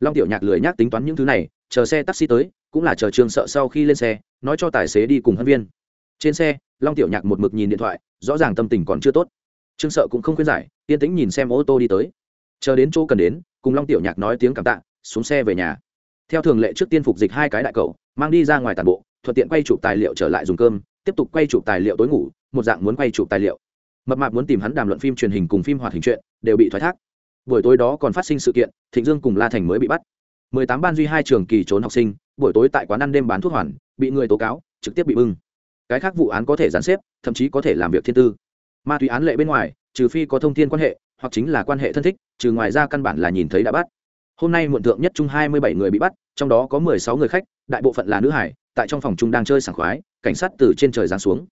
S1: Long tiểu nhạc lười nhác tính toán những thứ này chờ xe taxi tới cũng là chờ trương sợ sau khi lên xe nói cho tài xế đi cùng hân viên. Trên xe long tiểu nhạc một mực nhìn điện thoại rõ ràng tâm tình còn chưa tốt. Trương sợ cũng không khuyên giải yên tĩnh nhìn xem ô tô đi tới. Chờ đến chỗ cần đến cùng long tiểu nhạc nói tiếng cảm tạ xuống xe về nhà. Theo thường lệ trước tiên phục dịch hai cái đại cầu, mang đi ra ngoài tàn bộ thuận tiện quay chụp tài liệu trở lại dùng cơm tiếp tục quay chụp tài liệu tối ngủ một dạng muốn quay chụp tài liệu mập mạp muốn tìm hắn đàm luận phim truyền hình cùng phim hoạt hình truyện đều bị thoái thác. Buổi tối đó còn phát sinh sự kiện, thịnh dương cùng la thành mới bị bắt. Mười tám ban duy hai trường kỳ trốn học sinh, buổi tối tại quán ăn đêm bán thuốc hoàn, bị người tố cáo, trực tiếp bị bưng. Cái khác vụ án có thể gián xếp, thậm chí có thể làm việc thiên tư. Ma túy án lệ bên ngoài, trừ phi có thông tin quan hệ, hoặc chính là quan hệ thân thích, trừ ngoài ra căn bản là nhìn thấy đã bắt. Hôm nay muộn thượng nhất chung hai mươi bảy người bị bắt, trong đó có mười sáu người khách, đại bộ phận là nữ hải, tại trong phòng chung đang chơi sảng khoái, cảnh sát từ trên trời giáng xuống.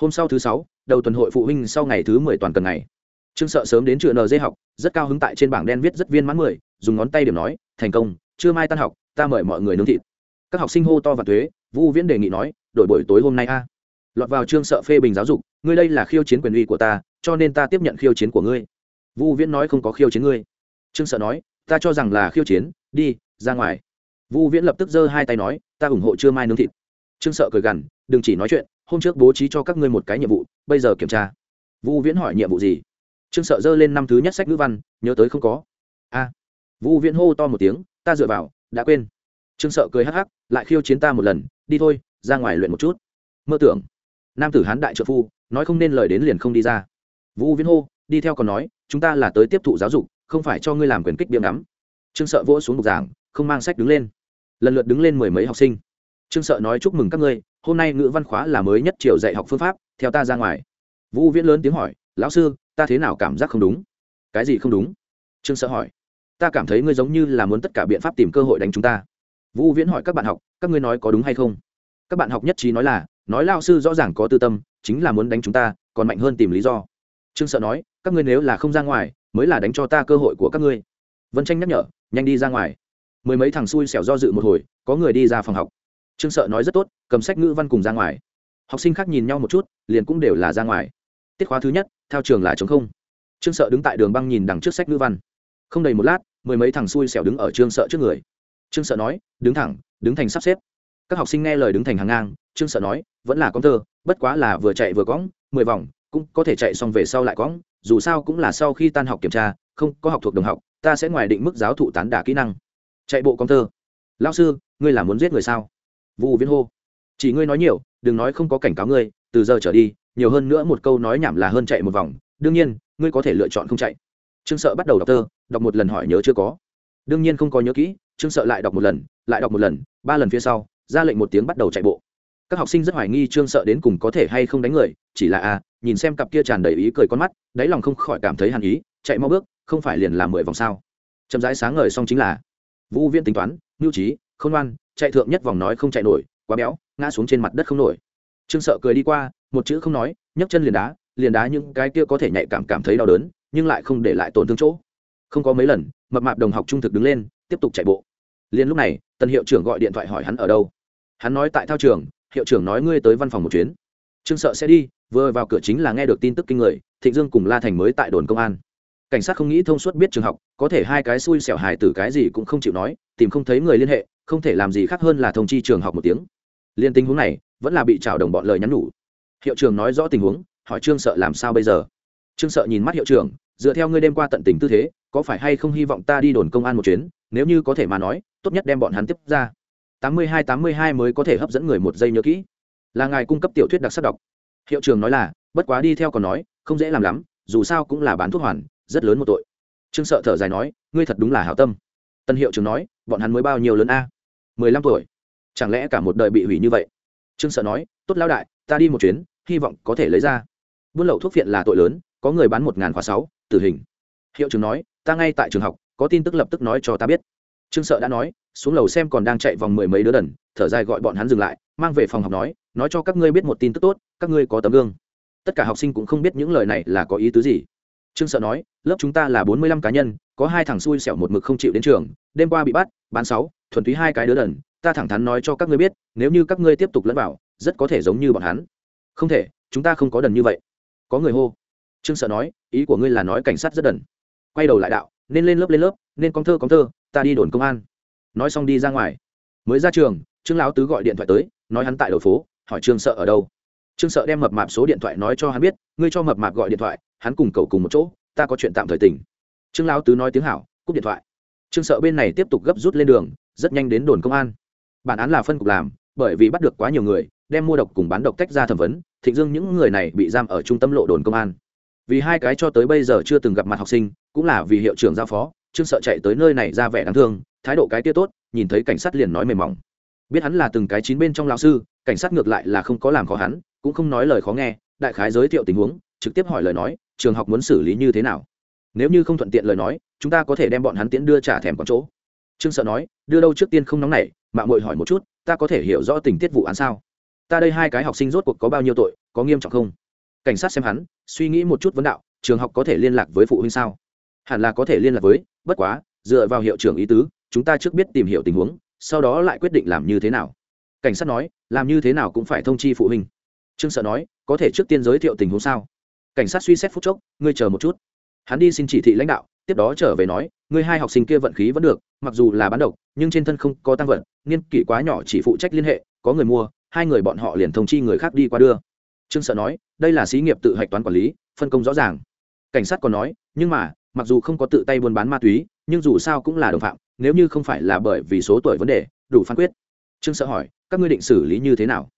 S1: Hôm sau thứ sáu đầu tuần hội phụ huynh sau ngày thứ mười toàn cần ngày. Trương sợ sớm đến trường nd học, rất cao hứng tại trên bảng đen viết rất viên mãn mười, dùng ngón tay điểm nói, thành công chưa mai tan học, ta mời mọi người nướng thịt. Các học sinh hô to và thuế, vu viễn đề nghị nói, đổi buổi tối hôm nay a. Lọt vào trương sợ phê bình giáo dục, ngươi đây là khiêu chiến quyền uy của ta, cho nên ta tiếp nhận khiêu chiến của ngươi. Vu viễn nói, không có khiêu chiến ngươi. Trương sợ nói, ta cho rằng là khiêu chiến, đi, ra ngoài. Vu viễn lập tức giơ hai tay nói, ta ủng hộ chưa mai nướng thịt. Trương sợ cười gằn, đừng chỉ nói chuyện hôm trước bố trí cho các ngươi một cái nhiệm vụ, bây giờ kiểm tra. Vu viễn hỏi nhiệm vụ gì? Trương sợ dơ lên năm thứ nhất sách ngữ văn, nhớ tới không có. A. À. vu viễn hô to một tiếng, ta dựa vào, đã quên. Trương sợ cười hắc hắc, lại khiêu chiến ta một lần, đi thôi, ra ngoài luyện một chút. Mơ tưởng. Nam tử hán đại trợ phu, nói không nên lời đến liền không đi ra. Vũ viễn hô, đi theo còn nói, chúng ta là tới tiếp thụ giáo dục, không phải cho ngươi làm quyền kích biếm đắm trương sợ vỗ xuống bục giảng, không mang sách đứng lên. Lần lượt đứng lên mười mấy học sinh. Trương sợ nói chúc mừng các ngươi hôm nay ngữ văn khóa là mới nhất chiều dạy học phương pháp, theo ta ra ngoài. Vũ viễn lớn tiếng hỏi, lão sư, ta thế nào cảm giác không đúng? Cái gì không đúng? Trương sợ hỏi. Ta cảm thấy ngươi giống như là muốn tất cả biện pháp tìm cơ hội đánh chúng ta. Vũ viễn hỏi các bạn học, các ngươi nói có đúng hay không? Các bạn học nhất trí nói là, nói lao sư rõ ràng có tư tâm, chính là muốn đánh chúng ta, còn mạnh hơn tìm lý do. Trương sợ nói, các ngươi nếu là không ra ngoài, mới là đánh cho ta cơ hội của các ngươi. Vân tranh nhắc nhở, nhanh đi ra ngoài. Mười mấy thằng xui xẻo do dự một hồi, có người đi ra phòng học trương sợ nói rất tốt, cầm sách ngữ văn cùng ra ngoài. Học sinh khác nhìn nhau một chút, liền cũng đều là ra ngoài. Tiết khóa thứ nhất theo trường là chống không. Trương sợ đứng tại đường băng nhìn đằng trước sách ngữ văn. Không đầy một lát, mười mấy thằng xui xẻo đứng ở trương sợ trước người. Trương sợ nói, đứng thẳng, đứng thành sắp xếp. Các học sinh nghe lời đứng thành hàng ngang, trương sợ nói, vẫn là con thơ, bất quá là vừa chạy vừa cõng, mười vòng, cũng có thể chạy xong về sau lại cõng, dù sao cũng là sau khi tan học kiểm tra, không có học thuộc đồng học, ta sẽ ngoài định mức giáo thụ tán đả kỹ năng. Chạy bộ con thơ. Lao sư, ngươi là muốn giết người sao? Vũ viễn hô chỉ ngươi nói nhiều đừng nói không có cảnh cáo ngươi từ giờ trở đi nhiều hơn nữa một câu nói nhảm là hơn chạy một vòng đương nhiên ngươi có thể lựa chọn không chạy. Trương sợ bắt đầu đọc thơ đọc một lần hỏi nhớ chưa có. Đương nhiên không có nhớ kỹ trương sợ lại đọc một lần lại đọc một lần ba lần phía sau ra lệnh một tiếng bắt đầu chạy bộ. Các học sinh rất hoài nghi trương sợ đến cùng có thể hay không đánh người chỉ là a à, nhìn xem cặp kia tràn đầy ý cười con mắt đáy lòng không khỏi cảm thấy hàn ý chạy mau bước không phải liền làm mười vòng sao. Chậm rãi sáng ngời xong chính là vũ Viễn tính toán mưu trí không ngoan chạy thượng nhất vòng nói không chạy nổi, quá béo, ngã xuống trên mặt đất không nổi. Trương sợ cười đi qua, một chữ không nói, nhấc chân liền đá liền đá những cái kia có thể nhạy cảm cảm thấy đau đớn, nhưng lại không để lại tổn thương chỗ. Không có mấy lần, mập mạp đồng học trung thực đứng lên, tiếp tục chạy bộ. Liền lúc này tân hiệu trưởng gọi điện thoại hỏi hắn ở đâu. Hắn nói tại thao trường, hiệu trưởng nói ngươi tới văn phòng một chuyến. Trương sợ sẽ đi, vừa vào cửa chính là nghe được tin tức kinh người, thịnh dương cùng la thành mới tại đồn công an. Cảnh sát không nghĩ thông suốt biết trường học, có thể hai cái xui xẻo hài tử cái gì cũng không chịu nói, tìm không thấy người liên hệ không thể làm gì khác hơn là thông chi trường học một tiếng. Liên tình huống này, vẫn là bị trào đồng bọn lời nhắn nhủ. Hiệu trưởng nói rõ tình huống, hỏi trương sợ làm sao bây giờ? Trương sợ nhìn mắt hiệu trưởng, dựa theo ngươi đêm qua tận tình tư thế, có phải hay không hy vọng ta đi đồn công an một chuyến? Nếu như có thể mà nói, tốt nhất đem bọn hắn tiếp ra. Tám mươi hai tám mươi hai mới có thể hấp dẫn người một giây nhớ kỹ. Là ngài cung cấp tiểu thuyết đặc sắc đọc. Hiệu trưởng nói là, bất quá đi theo còn nói, không dễ làm lắm, dù sao cũng là bán thuốc hoàn, rất lớn một tội. Trương sợ thở dài nói, ngươi thật đúng là hảo tâm. Tân hiệu trưởng nói, bọn hắn mới bao nhiêu lớn a? Mười lăm tuổi. Chẳng lẽ cả một đời bị hủy như vậy? Trương sợ nói, tốt lao đại, ta đi một chuyến, hy vọng có thể lấy ra. Buôn lậu thuốc phiện là tội lớn, có người bán một ngàn khóa sáu, tử hình. Hiệu trưởng nói, ta ngay tại trường học, có tin tức lập tức nói cho ta biết. Trương sợ đã nói, xuống lầu xem còn đang chạy vòng mười mấy đứa đần, thở dài gọi bọn hắn dừng lại, mang về phòng học nói nói cho các ngươi biết một tin tức tốt, các ngươi có tấm gương. Tất cả học sinh cũng không biết những lời này là có ý tứ gì. Trương sợ nói, lớp chúng ta là bốn mươi lăm cá nhân, có hai thằng xui xẻo một mực không chịu đến trường, đêm qua bị bắt, bán sáu thuần túy hai cái đứa đần, ta thẳng thắn nói cho các ngươi biết, nếu như các ngươi tiếp tục lẫn vào, rất có thể giống như bọn hắn. Không thể, chúng ta không có đần như vậy. Có người hô. Trương sợ nói, ý của ngươi là nói cảnh sát rất đần. Quay đầu lại đạo, nên lên lớp lên lớp, nên con thơ con thơ, ta đi đồn công an. Nói xong đi ra ngoài. Mới ra trường, trương lão tứ gọi điện thoại tới, nói hắn tại đầu phố, hỏi trương sợ ở đâu. Trương sợ đem mập mạp số điện thoại nói cho hắn biết, ngươi cho mập mạp gọi điện thoại, hắn cùng cầu cùng một chỗ, ta có chuyện tạm thời tỉnh. Trương lão tứ nói tiếng hảo, cúp điện thoại. Trương sợ bên này tiếp tục gấp rút lên đường rất nhanh đến đồn công an. Bản án là phân cục làm, bởi vì bắt được quá nhiều người, đem mua độc cùng bán độc tách ra thẩm vấn, thịnh dương những người này bị giam ở trung tâm lộ đồn công an. Vì hai cái cho tới bây giờ chưa từng gặp mặt học sinh, cũng là vì hiệu trưởng giao phó, trương sợ chạy tới nơi này ra vẻ đáng thương, thái độ cái tia tốt, nhìn thấy cảnh sát liền nói mềm mỏng. Biết hắn là từng cái chín bên trong lão sư, cảnh sát ngược lại là không có làm khó hắn, cũng không nói lời khó nghe, đại khái giới thiệu tình huống, trực tiếp hỏi lời nói, trường học muốn xử lý như thế nào? Nếu như không thuận tiện lời nói, chúng ta có thể đem bọn hắn tiễn đưa trả thèm còn chỗ trương sợ nói, đưa đâu trước tiên không nóng nảy mạng mội hỏi một chút, ta có thể hiểu rõ tình tiết vụ án sao? Ta đây hai cái học sinh rốt cuộc có bao nhiêu tội, có nghiêm trọng không? Cảnh sát xem hắn, suy nghĩ một chút vấn đạo, trường học có thể liên lạc với phụ huynh sao? Hẳn là có thể liên lạc với, bất quá, dựa vào hiệu trưởng ý tứ, chúng ta trước biết tìm hiểu tình huống, sau đó lại quyết định làm như thế nào. Cảnh sát nói, làm như thế nào cũng phải thông chi phụ huynh. Trương sợ nói, có thể trước tiên giới thiệu tình huống sao? Cảnh sát suy xét phút chốc, ngươi chờ một chút hắn đi xin chỉ thị lãnh đạo tiếp đó trở về nói ngươi hai học sinh kia vận khí vẫn được mặc dù là bán độc nhưng trên thân không có tăng vật, niên kỷ quá nhỏ chỉ phụ trách liên hệ có người mua hai người bọn họ liền thông chi người khác đi qua đưa. Trương sợ nói đây là xí nghiệp tự hạch toán quản lý phân công rõ ràng. Cảnh sát còn nói nhưng mà mặc dù không có tự tay buôn bán ma túy nhưng dù sao cũng là đồng phạm nếu như không phải là bởi vì số tuổi vấn đề đủ phán quyết. Trương sợ hỏi các ngươi định xử lý như thế nào?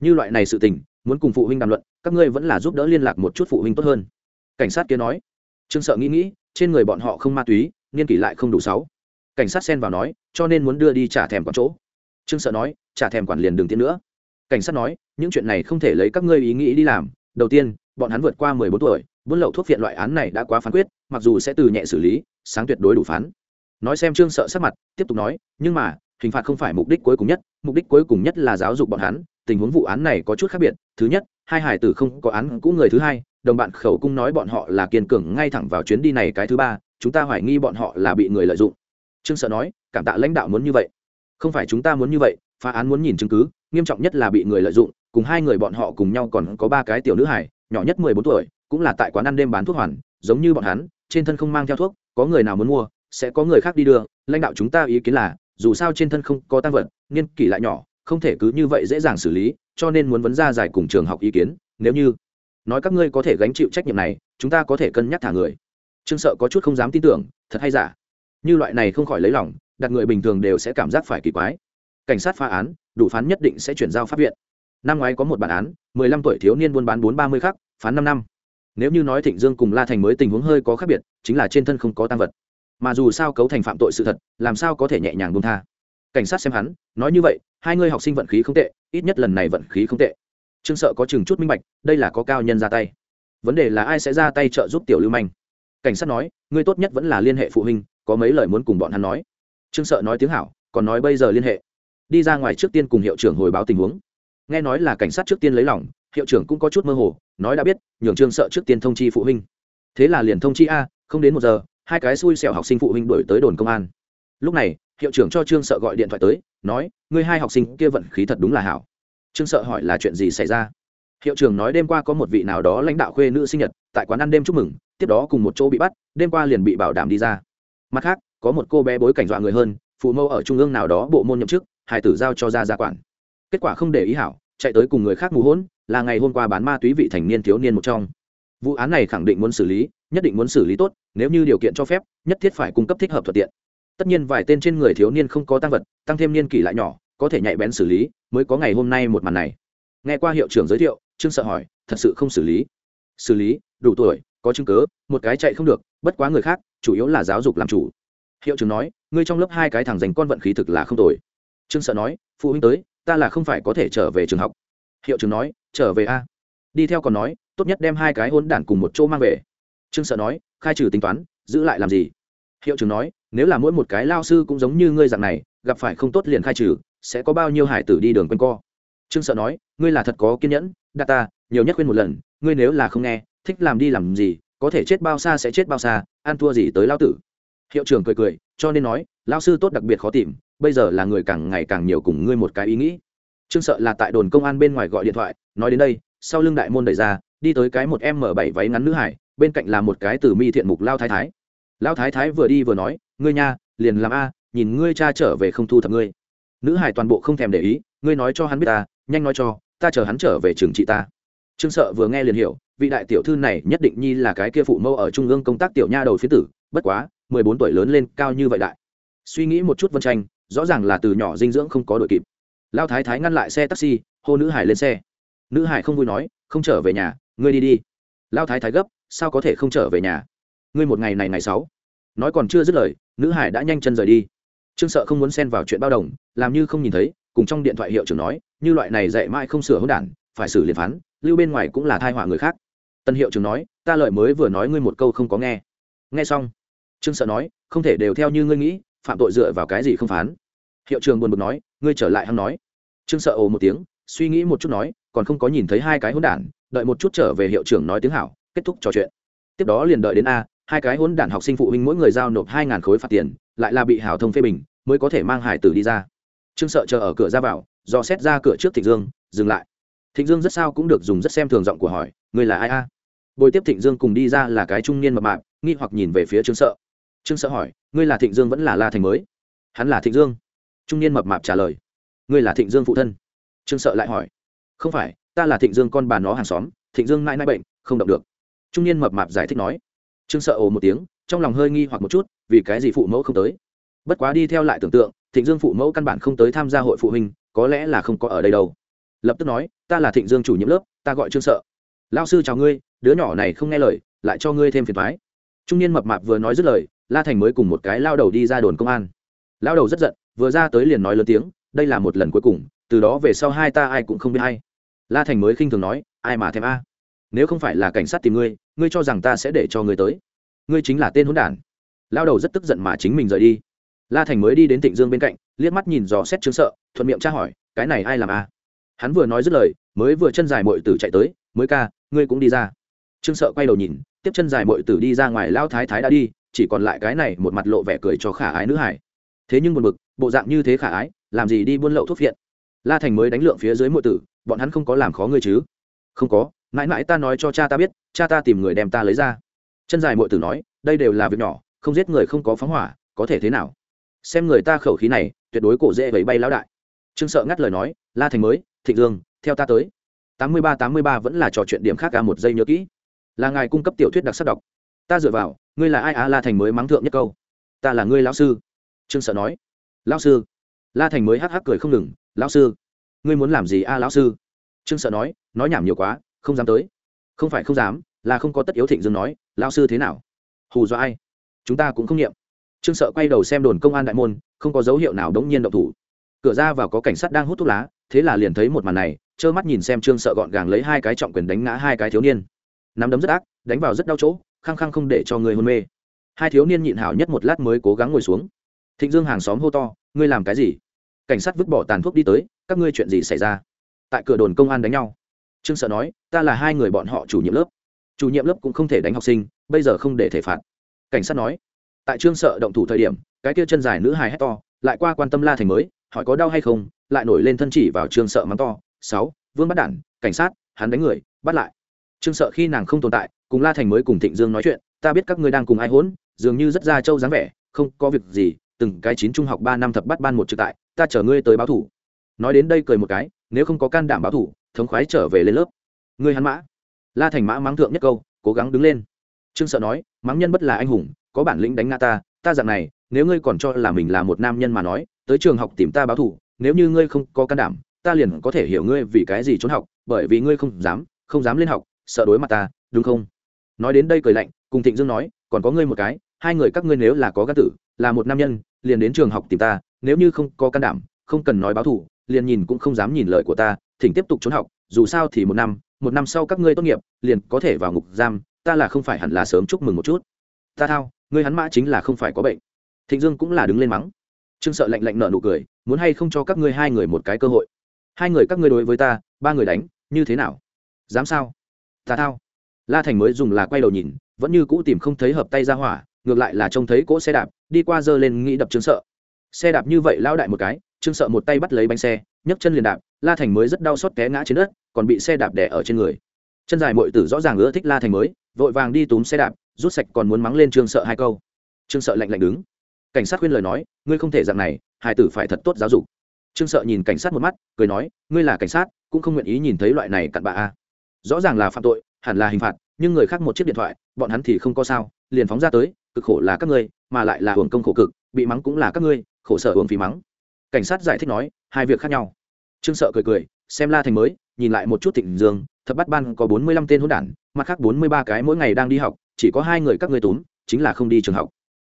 S1: Như loại này sự tình muốn cùng phụ huynh đàm luận các ngươi vẫn là giúp đỡ liên lạc một chút phụ huynh tốt hơn. Cảnh sát kia nói trương sợ nghĩ nghĩ, trên người bọn họ không ma túy, niên kỷ lại không đủ sáu. Cảnh sát xen vào nói, cho nên muốn đưa đi trả thèm quản chỗ. Trương sợ nói, trả thèm quản liền đừng tiến nữa. Cảnh sát nói, những chuyện này không thể lấy các ngươi ý nghĩ đi làm. Đầu tiên, bọn hắn vượt qua mười bốn tuổi, buôn lậu thuốc viện loại án này đã quá phán quyết, mặc dù sẽ từ nhẹ xử lý, sáng tuyệt đối đủ phán. Nói xem trương sợ sắc mặt, tiếp tục nói, nhưng mà, hình phạt không phải mục đích cuối cùng nhất, mục đích cuối cùng nhất là giáo dục bọn hắn tình huống vụ án này có chút khác biệt. Thứ nhất, hai hải tử không có án cũ người thứ hai, đồng bạn khẩu cung nói bọn họ là kiên cường ngay thẳng vào chuyến đi này cái thứ ba, chúng ta hoài nghi bọn họ là bị người lợi dụng. Trương sợ nói, cảm tạ lãnh đạo muốn như vậy. Không phải chúng ta muốn như vậy, phá án muốn nhìn chứng cứ, nghiêm trọng nhất là bị người lợi dụng, cùng hai người bọn họ cùng nhau còn có ba cái tiểu nữ hải nhỏ nhất mười bốn tuổi, cũng là tại quán ăn đêm bán thuốc hoàn, giống như bọn hắn, trên thân không mang theo thuốc, có người nào muốn mua, sẽ có người khác đi đưa. Lãnh đạo chúng ta ý kiến là, dù sao trên thân không có tăng vật, niên kỷ lại nhỏ không thể cứ như vậy dễ dàng xử lý, cho nên muốn vấn ra giải cùng trường học ý kiến, nếu như nói các ngươi có thể gánh chịu trách nhiệm này, chúng ta có thể cân nhắc thả người. Trương sợ có chút không dám tin tưởng, thật hay giả? Như loại này không khỏi lấy lòng, đặt người bình thường đều sẽ cảm giác phải kỳ quái. Cảnh sát phá án, đủ phán nhất định sẽ chuyển giao pháp viện. Năm ngoái có một bản án, mười lăm tuổi thiếu niên buôn bán bốn ba mươi khắc, phán năm năm. Nếu như nói thịnh dương cùng la thành mới tình huống hơi có khác biệt, chính là trên thân không có tăng vật. Mà dù sao cấu thành phạm tội sự thật, làm sao có thể nhẹ nhàng buông tha? Cảnh sát xem hắn, nói như vậy, hai người học sinh vận khí không tệ, ít nhất lần này vận khí không tệ. Trương sợ có chừng chút minh bạch, đây là có cao nhân ra tay. Vấn đề là ai sẽ ra tay trợ giúp tiểu lưu manh? Cảnh sát nói ngươi tốt nhất vẫn là liên hệ phụ huynh, có mấy lời muốn cùng bọn hắn nói. Trương sợ nói tiếng hảo, còn nói bây giờ liên hệ. Đi ra ngoài trước tiên cùng hiệu trưởng hồi báo tình huống. Nghe nói là cảnh sát trước tiên lấy lòng, hiệu trưởng cũng có chút mơ hồ, nói đã biết, nhường trương sợ trước tiên thông chi phụ huynh. Thế là liền thông chi a, không đến một giờ, hai cái xui xẻo học sinh phụ huynh đổi tới đồn công an. Lúc này hiệu trưởng cho trương sợ gọi điện thoại tới, nói, ngươi hai học sinh kia vận khí thật đúng là hảo. Trương sợ hỏi là chuyện gì xảy ra? Hiệu trưởng nói đêm qua có một vị nào đó lãnh đạo khuê nữ sinh nhật, tại quán ăn đêm chúc mừng, tiếp đó cùng một chỗ bị bắt, đêm qua liền bị bảo đảm đi ra. Mặt khác, có một cô bé bối cảnh dọa người hơn, phụ mẫu ở trung ương nào đó bộ môn nhậm chức hải tử giao cho ra gia quản. Kết quả không để ý hảo, chạy tới cùng người khác mù hỗn là ngày hôm qua bán ma túy vị thành niên thiếu niên một trong. Vụ án này khẳng định muốn xử lý, nhất định muốn xử lý tốt, nếu như điều kiện cho phép, nhất thiết phải cung cấp thích hợp thuận tiện tất nhiên vài tên trên người thiếu niên không có tăng vật, tăng thêm niên kỷ lại nhỏ, có thể nhạy bén xử lý, mới có ngày hôm nay một màn này. Nghe qua hiệu trưởng giới thiệu, trương sợ hỏi, thật sự không xử lý? Xử lý, đủ tuổi, có chứng cớ một cái chạy không được, bất quá người khác, chủ yếu là giáo dục làm chủ. Hiệu trưởng nói, ngươi trong lớp hai cái thằng dành con vận khí thực là không tồi. Trương sợ nói, phụ huynh tới, ta là không phải có thể trở về trường học. Hiệu trưởng nói, trở về a. Đi theo còn nói, tốt nhất đem hai cái hôn đản cùng một chỗ mang về. Trương sợ nói, khai trừ tính toán, giữ lại làm gì? Hiệu trưởng nói nếu là mỗi một cái lao sư cũng giống như ngươi dạng này, gặp phải không tốt liền khai trừ, sẽ có bao nhiêu hải tử đi đường quanh co? Trương sợ nói, ngươi là thật có kiên nhẫn, đa ta, nhiều nhất khuyên một lần, ngươi nếu là không nghe, thích làm đi làm gì, có thể chết bao xa sẽ chết bao xa, ăn thua gì tới lao tử. Hiệu trưởng cười cười, cho nên nói, lao sư tốt đặc biệt khó tìm, bây giờ là người càng ngày càng nhiều cùng ngươi một cái ý nghĩ. Trương sợ là tại đồn công an bên ngoài gọi điện thoại, nói đến đây, sau lưng đại môn đẩy ra, đi tới cái một m bảy váy ngắn nữ hải, bên cạnh là một cái từ mi thiện mục lao thái thái. Lão thái thái vừa đi vừa nói, ngươi nha, liền làm a, nhìn ngươi cha trở về không thu thập ngươi. Nữ hải toàn bộ không thèm để ý, ngươi nói cho hắn biết ta, nhanh nói cho, ta chờ hắn trở về trường trị ta. Trương sợ vừa nghe liền hiểu, vị đại tiểu thư này nhất định nhi là cái kia phụ mâu ở trung ương công tác tiểu nha đầu phía tử, bất quá, mười bốn tuổi lớn lên cao như vậy đại. Suy nghĩ một chút vân tranh, rõ ràng là từ nhỏ dinh dưỡng không có đội kịp. Lao thái thái ngăn lại xe taxi, hô nữ hải lên xe. Nữ hải không vui nói, không trở về nhà, ngươi đi đi. Lao thái thái gấp, sao có thể không trở về nhà? Ngươi một ngày này ngày sáu. Nói còn chưa dứt lời, nữ hải đã nhanh chân rời đi. Trương sợ không muốn xen vào chuyện bao đồng, làm như không nhìn thấy, cùng trong điện thoại hiệu trưởng nói, như loại này dạy mãi không sửa hỗn đản, phải xử liền phán, lưu bên ngoài cũng là thai họa người khác. Tân hiệu trưởng nói, ta lợi mới vừa nói ngươi một câu không có nghe. Nghe xong, trương sợ nói, không thể đều theo như ngươi nghĩ, phạm tội dựa vào cái gì không phán. Hiệu trưởng buồn bực nói, ngươi trở lại hăng nói. Trương sợ ồ một tiếng, suy nghĩ một chút nói, còn không có nhìn thấy hai cái hỗn đản, đợi một chút trở về hiệu trưởng nói tiếng hảo, kết thúc trò chuyện. Tiếp đó liền đợi đến a hai cái hỗn đản học sinh phụ huynh mỗi người giao nộp hai ngàn khối phạt tiền, lại là bị hảo thông phê bình, mới có thể mang hải tử đi ra. Trương sợ chờ ở cửa ra vào, do xét ra cửa trước thịnh dương, dừng lại. Thịnh dương rất sao cũng được dùng rất xem thường giọng của hỏi người là ai a? À? bồi tiếp thịnh dương cùng đi ra là cái trung niên mập mạp, nghi hoặc nhìn về phía trương sợ. Trương sợ hỏi, ngươi là thịnh dương vẫn là la thành mới? Hắn là thịnh dương. Trung niên mập mạp trả lời, ngươi là thịnh dương phụ thân. Trương sợ lại hỏi, không phải, ta là thịnh dương con bà nó hàng xóm, thịnh dương mãi mãi bệnh, không động được. Trung niên mập mạp giải thích nói trương sợ ồ một tiếng, trong lòng hơi nghi hoặc một chút, vì cái gì phụ mẫu không tới? Bất quá đi theo lại tưởng tượng, thịnh dương phụ mẫu căn bản không tới tham gia hội phụ huynh, có lẽ là không có ở đây đâu. Lập tức nói, ta là thịnh dương chủ nhiệm lớp, ta gọi trương sợ. Lao sư chào ngươi, đứa nhỏ này không nghe lời, lại cho ngươi thêm phiền thoái trung niên mập mạp vừa nói dứt lời, la thành mới cùng một cái lao đầu đi ra đồn công an. Lao đầu rất giận, vừa ra tới liền nói lớn tiếng, đây là một lần cuối cùng, từ đó về sau hai ta ai cũng không biết hay la thành mới khinh thường nói, ai mà thèm a? Nếu không phải là cảnh sát tìm ngươi ngươi cho rằng ta sẽ để cho ngươi tới. Ngươi chính là tên hỗn đản. Lao đầu rất tức giận mà chính mình rời đi. La thành mới đi đến thịnh dương bên cạnh, liếc mắt nhìn dò xét chứng sợ, thuận miệng tra hỏi, cái này ai làm à? hắn vừa nói dứt lời, mới vừa chân dài mội tử chạy tới, mới ca, ngươi cũng đi ra. Trương sợ quay đầu nhìn, tiếp chân dài mội tử đi ra ngoài lao thái thái đã đi, chỉ còn lại cái này một mặt lộ vẻ cười cho khả ái nữ hải. Thế nhưng một mực bộ dạng như thế khả ái, làm gì đi buôn lậu thuốc viện la thành mới đánh lượng phía dưới mội tử, bọn hắn không có làm khó ngươi chứ? Không có mãi mãi ta nói cho cha ta biết, cha ta tìm người đem ta lấy ra. Chân dài mội tử nói, đây đều là việc nhỏ, không giết người không có phóng hỏa, có thể thế nào? Xem người ta khẩu khí này, tuyệt đối cổ dễ vẫy bay lão đại. Trương sợ ngắt lời nói, la thành mới, thịnh dương, theo ta tới. Tám mươi ba, tám mươi ba vẫn là trò chuyện điểm khác cả một giây nhớ kỹ. Là ngài cung cấp tiểu thuyết đặc sắc đọc. Ta dựa vào, ngươi là ai? Á la thành mới mắng thượng nhất câu. Ta là ngươi lão sư. Trương sợ nói. Lão sư. La thành mới hắc hắc cười không ngừng. Lão sư. Ngươi muốn làm gì? A lão sư. Trương sợ nói nói nhảm nhiều quá không dám tới. Không phải không dám, là không có tất yếu thịnh dương nói, lão sư thế nào? Hù do ai? Chúng ta cũng không nghiệm. Trương sợ quay đầu xem đồn công an đại môn, không có dấu hiệu nào đống nhiên động thủ. Cửa ra vào có cảnh sát đang hút thuốc lá, thế là liền thấy một màn này, trơ mắt nhìn xem trương sợ gọn gàng lấy hai cái trọng quyền đánh ngã hai cái thiếu niên. Nắm đấm rất ác, đánh vào rất đau chỗ, khăng khăng không để cho người hôn mê. Hai thiếu niên nhịn hảo nhất một lát mới cố gắng ngồi xuống. Thịnh dương hàng xóm hô to, ngươi làm cái gì? Cảnh sát vứt bỏ tàn thuốc đi tới, các ngươi chuyện gì xảy ra? Tại cửa đồn công an đánh nhau trương sợ nói, ta là hai người bọn họ chủ nhiệm lớp. Chủ nhiệm lớp cũng không thể đánh học sinh, bây giờ không để thể phạt. Cảnh sát nói, tại trương sợ động thủ thời điểm, cái kia chân dài nữ hài hét to, lại qua quan tâm la thành mới, hỏi có đau hay không, lại nổi lên thân chỉ vào trương sợ mắng to, sáu, vương bắt đản cảnh sát, hắn đánh người, bắt lại. Trương sợ khi nàng không tồn tại, cùng la thành mới cùng thịnh dương nói chuyện, ta biết các ngươi đang cùng ai hỗn, dường như rất ra trâu dáng vẻ, không có việc gì, từng cái chín trung học ba năm thập bắt ban một trực tại, ta chở ngươi tới báo thủ. Nói đến đây cười một cái, nếu không có can đảm báo thủ thống khoái trở về lên lớp. Ngươi hắn mã. La thành mã mắng thượng nhất câu cố gắng đứng lên. Trương sợ nói mắng nhân bất là anh hùng có bản lĩnh đánh ngã ta ta dạng này nếu ngươi còn cho là mình là một nam nhân mà nói tới trường học tìm ta báo thù, nếu như ngươi không có can đảm ta liền có thể hiểu ngươi vì cái gì trốn học bởi vì ngươi không dám không dám lên học sợ đối mặt ta đúng không? Nói đến đây cười lạnh cùng thịnh dương nói còn có ngươi một cái hai người các ngươi nếu là có gan tử là một nam nhân liền đến trường học tìm ta nếu như không có can đảm không cần nói báo thù, liền nhìn cũng không dám nhìn lời của ta thỉnh tiếp tục trốn học, dù sao thì một năm một năm sau các ngươi tốt nghiệp, liền có thể vào ngục giam, ta là không phải hẳn là sớm chúc mừng một chút. Ta thao, ngươi hắn mã chính là không phải có bệnh. Thịnh dương cũng là đứng lên mắng. Trương sợ lạnh lạnh nợ nụ cười, muốn hay không cho các ngươi hai người một cái cơ hội? Hai người các ngươi đối với ta, ba người đánh, như thế nào? Dám sao? Ta thao. La thành mới dùng là quay đầu nhìn, vẫn như cũ tìm không thấy hợp tay ra hỏa, ngược lại là trông thấy cỗ xe đạp, đi qua dơ lên nghĩ đập trương sợ. Xe đạp như vậy lao đại một cái, trương sợ một tay bắt lấy bánh xe, nhấc chân liền đạp la thành mới rất đau xót té ngã trên đất, còn bị xe đạp đẻ ở trên người. Chân dài mội tử rõ ràng ưa thích la thành mới, vội vàng đi túm xe đạp, rút sạch còn muốn mắng lên trương sợ hai câu. Trương sợ lạnh lạnh đứng. Cảnh sát khuyên lời nói, ngươi không thể dạng này hải tử phải thật tốt giáo dục. Trương sợ nhìn cảnh sát một mắt, cười nói, ngươi là cảnh sát, cũng không nguyện ý nhìn thấy loại này cặn bạ a. Rõ ràng là phạm tội, hẳn là hình phạt, nhưng người khác một chiếc điện thoại, bọn hắn thì không có sao, liền phóng ra tới, cực khổ là các ngươi, mà lại là hưởng công khổ cực, bị mắng cũng là các ngươi, khổ sở hưởng phí mắng. Cảnh sát giải thích nói, hai việc khác nhau trương sợ cười cười, xem la thành mới, nhìn lại một chút thịnh dương, thập bắt ban có bốn mươi lăm tên hỗn đản, mặt khác bốn mươi ba cái mỗi ngày đang đi học, chỉ có hai người các ngươi túm, chính là không đi trường học.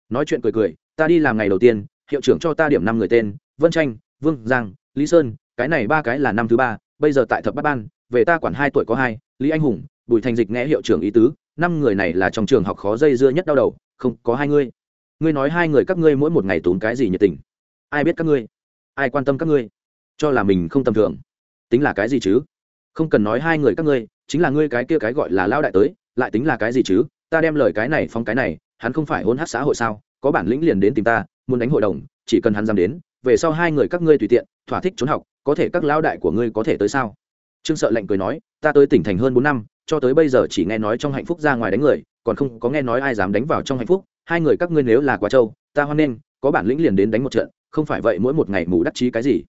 S1: Nói chuyện cười cười, ta đi làm ngày đầu tiên, hiệu trưởng cho ta điểm năm người tên, vân tranh, vương giang, lý sơn, cái này ba cái là năm thứ ba, bây giờ tại thập bắt ban, về ta quản hai tuổi có hai, lý anh hùng, bùi thành dịch nghe hiệu trưởng ý tứ, năm người này là trong trường học khó dây dưa nhất đau đầu, không, có hai ngươi ngươi nói hai người các ngươi mỗi một ngày tốn cái gì nhiệt tình? Ai biết các ngươi? Ai quan tâm các ngươi? Cho là mình không tầm thường. Tính là cái gì chứ? Không cần nói hai người các ngươi, chính là ngươi cái kia cái gọi là lao đại tới, lại tính là cái gì chứ? Ta đem lời cái này phong cái này, hắn không phải hôn hát xã hội sao? Có bản lĩnh liền đến tìm ta, muốn đánh hội đồng, chỉ cần hắn dám đến, về sau hai người các ngươi tùy tiện, thỏa thích trốn học, có thể các lao đại của ngươi có thể tới sao? Trương sợ lệnh cười nói, ta tới tỉnh thành hơn bốn năm, cho tới bây giờ chỉ nghe nói trong hạnh phúc ra ngoài đánh người, còn không có nghe nói ai dám đánh vào trong hạnh phúc. Hai người các ngươi nếu là quá trâu, ta hoan nghênh, có bản lĩnh liền đến đánh một trận, không phải vậy mỗi một ngày mù đắc chí cái gì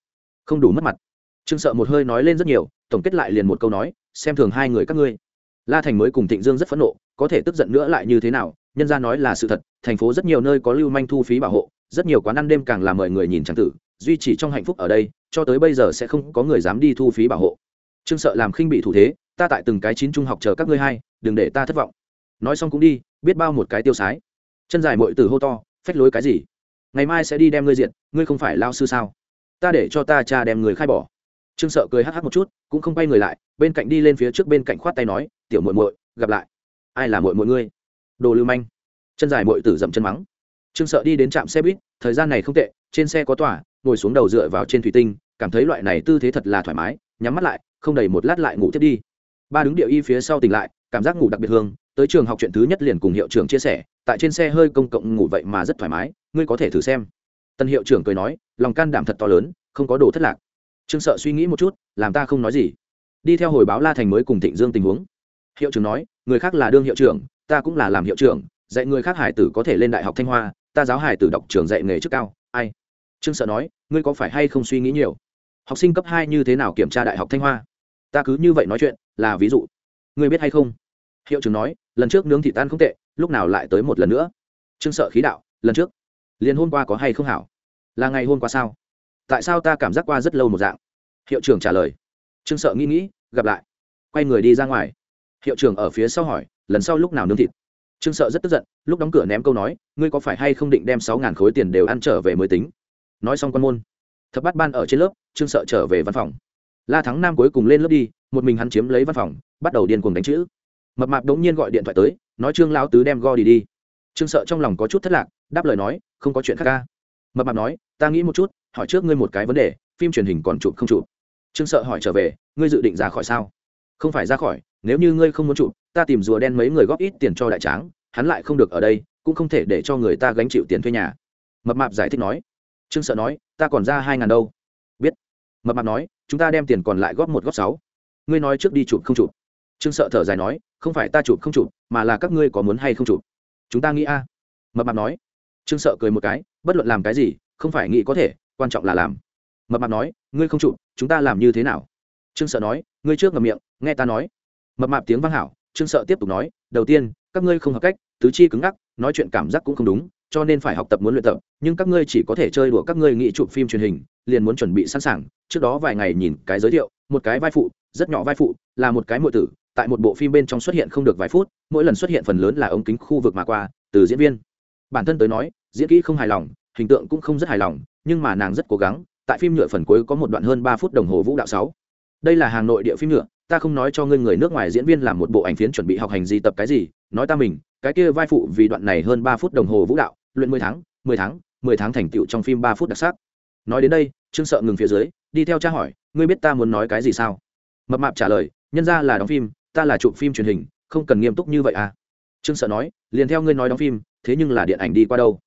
S1: không đủ mất mặt. Trương sợ một hơi nói lên rất nhiều, tổng kết lại liền một câu nói, xem thường hai người các ngươi. La thành mới cùng thịnh dương rất phẫn nộ, có thể tức giận nữa lại như thế nào, nhân ra nói là sự thật, thành phố rất nhiều nơi có lưu manh thu phí bảo hộ, rất nhiều quán ăn đêm càng làm mời người nhìn trang tử, duy chỉ trong hạnh phúc ở đây, cho tới bây giờ sẽ không có người dám đi thu phí bảo hộ. Trương sợ làm khinh bị thủ thế, ta tại từng cái chín trung học chờ các ngươi hai, đừng để ta thất vọng. Nói xong cũng đi, biết bao một cái tiêu sái. Chân dài mội từ hô to, phách lối cái gì? Ngày mai sẽ đi đem ngươi diện, ngươi không phải lao sư sao? Ta để cho ta cha đem người khai bỏ. Trương sợ cười hắc hắc một chút, cũng không quay người lại, bên cạnh đi lên phía trước bên cạnh khoát tay nói, tiểu muội muội, gặp lại. Ai là muội muội ngươi? Đồ lưu manh. Chân dài muội tử dậm chân mắng. Trương sợ đi đến trạm xe buýt, thời gian này không tệ, trên xe có tỏa ngồi xuống đầu dựa vào trên thủy tinh, cảm thấy loại này tư thế thật là thoải mái, nhắm mắt lại, không đầy một lát lại ngủ tiếp đi. Ba đứng điệu y phía sau tỉnh lại, cảm giác ngủ đặc biệt hương, tới trường học chuyện thứ nhất liền cùng hiệu trưởng chia sẻ, tại trên xe hơi công cộng ngủ vậy mà rất thoải mái, ngươi có thể thử xem tân hiệu trưởng cười nói, lòng can đảm thật to lớn, không có đồ thất lạc. Trương sợ suy nghĩ một chút, làm ta không nói gì. Đi theo hồi báo la thành mới cùng thịnh dương tình huống. Hiệu trưởng nói, người khác là đương hiệu trưởng, ta cũng là làm hiệu trưởng, dạy người khác hải tử có thể lên đại học thanh hoa, ta giáo hải tử đọc trường dạy nghề chức cao, ai? Trương sợ nói, ngươi có phải hay không suy nghĩ nhiều? Học sinh cấp hai như thế nào kiểm tra đại học thanh hoa? Ta cứ như vậy nói chuyện, là ví dụ. Ngươi biết hay không? Hiệu trưởng nói, lần trước nướng thị tan không tệ, lúc nào lại tới một lần nữa? Trương sợ khí đạo, lần trước liền hôm qua có hay không hảo? Là ngày hôm qua sao? Tại sao ta cảm giác qua rất lâu một dạng? Hiệu trưởng trả lời. Trương sợ nghĩ nghĩ, gặp lại. Quay người đi ra ngoài. Hiệu trưởng ở phía sau hỏi, lần sau lúc nào nướng thịt? Trương sợ rất tức giận, lúc đóng cửa ném câu nói, ngươi có phải hay không định đem sáu ngàn khối tiền đều ăn trở về mới tính? Nói xong quan môn. Thập bắt ban ở trên lớp, trương sợ trở về văn phòng. La thắng nam cuối cùng lên lớp đi, một mình hắn chiếm lấy văn phòng, bắt đầu điên cuồng đánh chữ. Mập mạp đống nhiên gọi điện thoại tới, nói trương lao tứ đem go đi đi. Trương sợ trong lòng có chút thất lạc đáp lời nói, không có chuyện khác ca. Mập mạp nói, ta nghĩ một chút, hỏi trước ngươi một cái vấn đề, phim truyền hình còn chụp không chụp? Trương sợ hỏi trở về, ngươi dự định ra khỏi sao? Không phải ra khỏi, nếu như ngươi không muốn chụp, ta tìm rùa đen mấy người góp ít tiền cho đại tráng, hắn lại không được ở đây, cũng không thể để cho người ta gánh chịu tiền thuê nhà. Mập mạp giải thích nói. Trương sợ nói, ta còn ra hai ngàn đâu. Biết. Mập mạp nói, chúng ta đem tiền còn lại góp một góp sáu. Ngươi nói trước đi chụp không chụp? Trương sợ thở dài nói, không phải ta chụp không chụp, mà là các ngươi có muốn hay không chụp? Chúng ta nghĩ a. Mập mạp nói trương sợ cười một cái, bất luận làm cái gì, không phải nghĩ có thể, quan trọng là làm. Mập mạp nói, ngươi không chụp, chúng ta làm như thế nào? Trương sợ nói, ngươi trước ngậm miệng, nghe ta nói. Mập mạp tiếng vang hảo, trương sợ tiếp tục nói, đầu tiên, các ngươi không hợp cách, tứ chi cứng ngắc, nói chuyện cảm giác cũng không đúng, cho nên phải học tập muốn luyện tập, nhưng các ngươi chỉ có thể chơi đùa các ngươi nghĩ chụp phim truyền hình, liền muốn chuẩn bị sẵn sàng. Trước đó vài ngày nhìn cái giới thiệu, một cái vai phụ, rất nhỏ vai phụ, là một cái muội tử, tại một bộ phim bên trong xuất hiện không được vài phút, mỗi lần xuất hiện phần lớn là ống kính khu vực mà qua, từ diễn viên bản thân tới nói, diễn kỹ không hài lòng, hình tượng cũng không rất hài lòng, nhưng mà nàng rất cố gắng, tại phim nhựa phần cuối có một đoạn hơn ba phút đồng hồ vũ đạo sáu. Đây là hàng nội địa phim nhựa, ta không nói cho ngươi người nước ngoài diễn viên làm một bộ ảnh phiến chuẩn bị học hành gì tập cái gì, nói ta mình, cái kia vai phụ vì đoạn này hơn ba phút đồng hồ vũ đạo, luyện mười tháng mười tháng mười tháng thành tựu trong phim ba phút đặc sắc. Nói đến đây, trương sợ ngừng phía dưới, đi theo cha hỏi, ngươi biết ta muốn nói cái gì sao? Mập mạp trả lời, nhân ra là đóng phim, ta là chụp phim truyền hình, không cần nghiêm túc như vậy à. Trương sợ nói, liền theo ngươi nói đóng phim thế nhưng là điện ảnh đi qua đâu?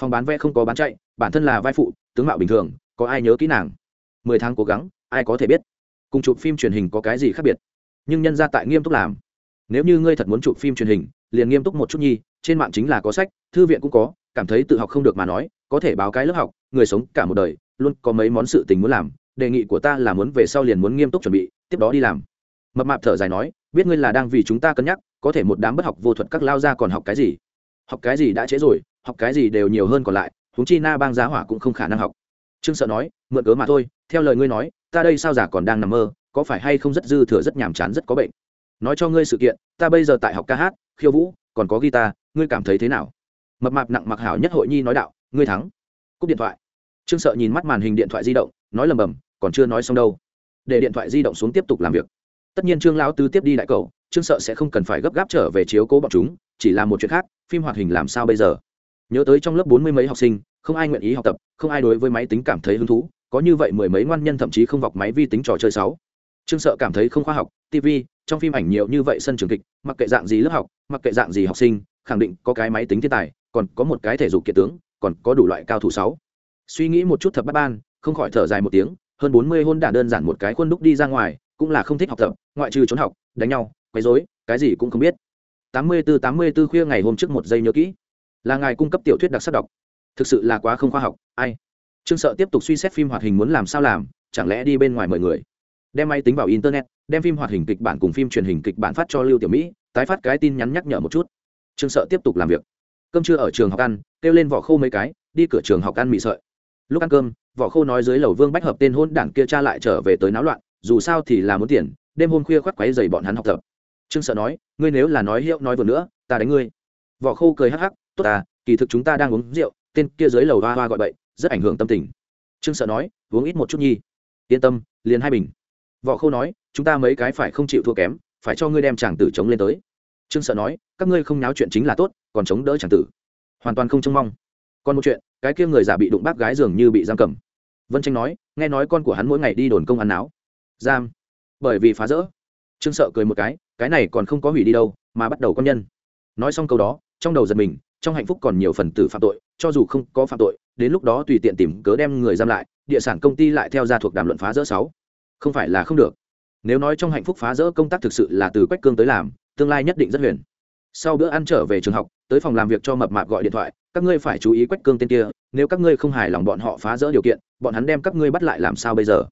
S1: Phòng bán vé không có bán chạy, bản thân là vai phụ, tướng mạo bình thường, có ai nhớ kỹ nàng? Mười tháng cố gắng, ai có thể biết? Cùng chụp phim truyền hình có cái gì khác biệt? Nhưng nhân ra tại nghiêm túc làm. Nếu như ngươi thật muốn chụp phim truyền hình, liền nghiêm túc một chút nhi, trên mạng chính là có sách, thư viện cũng có, cảm thấy tự học không được mà nói, có thể báo cái lớp học, người sống cả một đời, luôn có mấy món sự tình muốn làm, đề nghị của ta là muốn về sau liền muốn nghiêm túc chuẩn bị, tiếp đó đi làm. Mập mạp thở dài nói, biết ngươi là đang vì chúng ta cân nhắc, có thể một đám bất học vô thuật các lao ra còn học cái gì? Học cái gì đã trễ rồi, học cái gì đều nhiều hơn còn lại, huống chi na bang giá hỏa cũng không khả năng học. Trương sợ nói, mượn cớ mà thôi, theo lời ngươi nói, ta đây sao giả còn đang nằm mơ, có phải hay không rất dư thừa rất nhàm chán rất có bệnh. Nói cho ngươi sự kiện, ta bây giờ tại học ca hát, khiêu vũ, còn có guitar, ngươi cảm thấy thế nào? Mập mạp nặng mặc hảo nhất hội nhi nói đạo, ngươi thắng. Cúp điện thoại. Trương sợ nhìn mắt màn hình điện thoại di động, nói lầm bầm, còn chưa nói xong đâu. Để điện thoại di động xuống tiếp tục làm việc. Tất nhiên trương lão tứ tiếp đi đại cầu, trương sợ sẽ không cần phải gấp gáp trở về chiếu cố bọn chúng, chỉ là một chuyện khác phim hoạt hình làm sao bây giờ? Nhớ tới trong lớp bốn mươi mấy học sinh, không ai nguyện ý học tập, không ai đối với máy tính cảm thấy hứng thú, có như vậy mười mấy ngoan nhân thậm chí không vọc máy vi tính trò chơi sáu. Trương sợ cảm thấy không khoa học tv trong phim ảnh nhiều như vậy sân trường kịch, mặc kệ dạng gì lớp học, mặc kệ dạng gì học sinh, khẳng định có cái máy tính thiên tài, còn có một cái thể dục kiện tướng, còn có đủ loại cao thủ sáu. Suy nghĩ một chút thập bát ban không khỏi thở dài một tiếng, hơn bốn mươi hôn đản đơn giản một cái khuôn đúc đi ra ngoài, cũng là không thích học tập, ngoại trừ trốn học, đánh nhau, quấy rối, cái gì cũng không biết tám mươi bốn tám mươi bốn khuya ngày hôm trước một giây nhớ kỹ. Là ngài cung cấp tiểu thuyết đặc sắc đọc. Thực sự là quá không khoa học, ai? Trương sợ tiếp tục suy xét phim hoạt hình muốn làm sao làm, chẳng lẽ đi bên ngoài mời người? Đem máy tính vào internet, đem phim hoạt hình kịch bản cùng phim truyền hình kịch bản phát cho lưu tiểu mỹ, tái phát cái tin nhắn nhắc nhở một chút. Trương sợ tiếp tục làm việc. Cơm trưa ở trường học ăn, kêu lên vỏ khô mấy cái, đi cửa trường học ăn mì sợi. Lúc ăn cơm, vỏ khô nói dưới lầu vương bách hợp tên hôn đảng kia cha lại trở về tới náo loạn, dù sao thì là muốn tiền, đêm hôm khuya khoắt quáy dày bọn hắn học tập trương sợ nói, ngươi nếu là nói hiệu nói vừa nữa, ta đánh ngươi. Vỏ khô cười hắc hắc, tốt ta, kỳ thực chúng ta đang uống rượu, tên kia dưới lầu hoa hoa gọi bậy, rất ảnh hưởng tâm tình. Trương sợ nói, uống ít một chút nhi. Yên tâm, liền hai bình. Võ khâu nói, chúng ta mấy cái phải không chịu thua kém, phải cho ngươi đem chàng tử chống lên tới. Trương sợ nói, các ngươi không náo chuyện chính là tốt, còn chống đỡ chàng tử. Hoàn toàn không trông mong. Còn một chuyện, cái kia người già bị đụng bác gái dường như bị giam cầm. Vân tranh nói, nghe nói con của hắn mỗi ngày đi đồn công ăn náo. Giam. Bởi vì phá rỡ. Trương sợ cười một cái cái này còn không có hủy đi đâu, mà bắt đầu con nhân. Nói xong câu đó, trong đầu giật mình, trong hạnh phúc còn nhiều phần tử phạm tội, cho dù không có phạm tội, đến lúc đó tùy tiện tìm cớ đem người giam lại, địa sản công ty lại theo ra thuộc đàm luận phá rỡ sáu. Không phải là không được. Nếu nói trong hạnh phúc phá rỡ công tác thực sự là từ quách cương tới làm, tương lai nhất định rất huyền. Sau bữa ăn trở về trường học, tới phòng làm việc cho mập mạp gọi điện thoại, các ngươi phải chú ý quách cương tên kia, nếu các ngươi không hài lòng bọn họ phá rỡ điều kiện, bọn hắn đem các ngươi bắt lại làm sao bây giờ?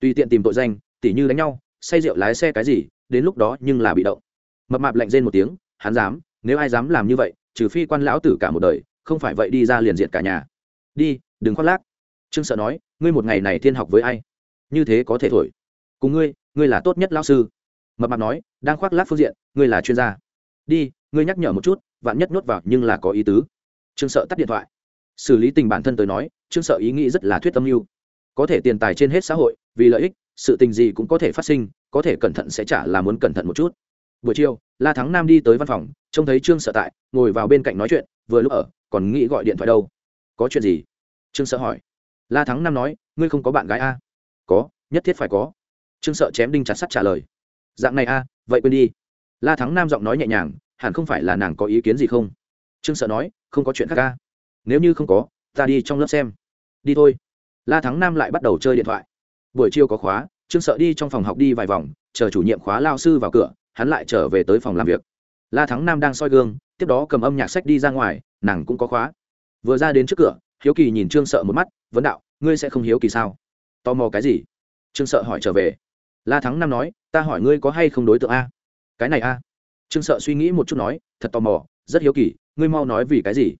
S1: Tùy tiện tìm tội danh, tỉ như đánh nhau, say rượu lái xe cái gì đến lúc đó nhưng là bị động. Mập mạp lạnh rên một tiếng, hắn dám, nếu ai dám làm như vậy, trừ phi quan lão tử cả một đời, không phải vậy đi ra liền diện cả nhà. Đi, đừng khoác lác. Trương sợ nói, ngươi một ngày này thiên học với ai? Như thế có thể thổi. Cùng ngươi ngươi là tốt nhất lão sư. Mập mạp nói, đang khoác lác phương diện, ngươi là chuyên gia. Đi, ngươi nhắc nhở một chút, vạn nhất nhốt vào nhưng là có ý tứ. Trương sợ tắt điện thoại. Xử lý tình bản thân tới nói, trương sợ ý nghĩ rất là thuyết tâm mưu. Có thể tiền tài trên hết xã hội, vì lợi ích, sự tình gì cũng có thể phát sinh có thể cẩn thận sẽ trả là muốn cẩn thận một chút. Buổi chiều, la thắng nam đi tới văn phòng, trông thấy trương sợ tại, ngồi vào bên cạnh nói chuyện, vừa lúc ở, còn nghĩ gọi điện thoại đâu. Có chuyện gì? Trương sợ hỏi. La thắng nam nói, ngươi không có bạn gái a có, nhất thiết phải có. Trương sợ chém đinh chặt sắt trả lời. Dạng này a vậy quên đi. La thắng nam giọng nói nhẹ nhàng, hẳn không phải là nàng có ý kiến gì không? Trương sợ nói, không có chuyện khác ca nếu như không có, ta đi trong lớp xem. Đi thôi. La thắng nam lại bắt đầu chơi điện thoại. Buổi chiều có khóa trương sợ đi trong phòng học đi vài vòng, chờ chủ nhiệm khóa lao sư vào cửa, hắn lại trở về tới phòng làm việc. La thắng nam đang soi gương, tiếp đó cầm âm nhạc sách đi ra ngoài, nàng cũng có khóa. Vừa ra đến trước cửa, hiếu kỳ nhìn trương sợ một mắt, vấn đạo, ngươi sẽ không hiếu kỳ sao? Tò mò cái gì? Trương sợ hỏi trở về. La thắng nam nói, ta hỏi ngươi có hay không đối tượng a? Cái này a. Trương sợ suy nghĩ một chút nói, thật tò mò, rất hiếu kỳ, ngươi mau nói vì cái gì?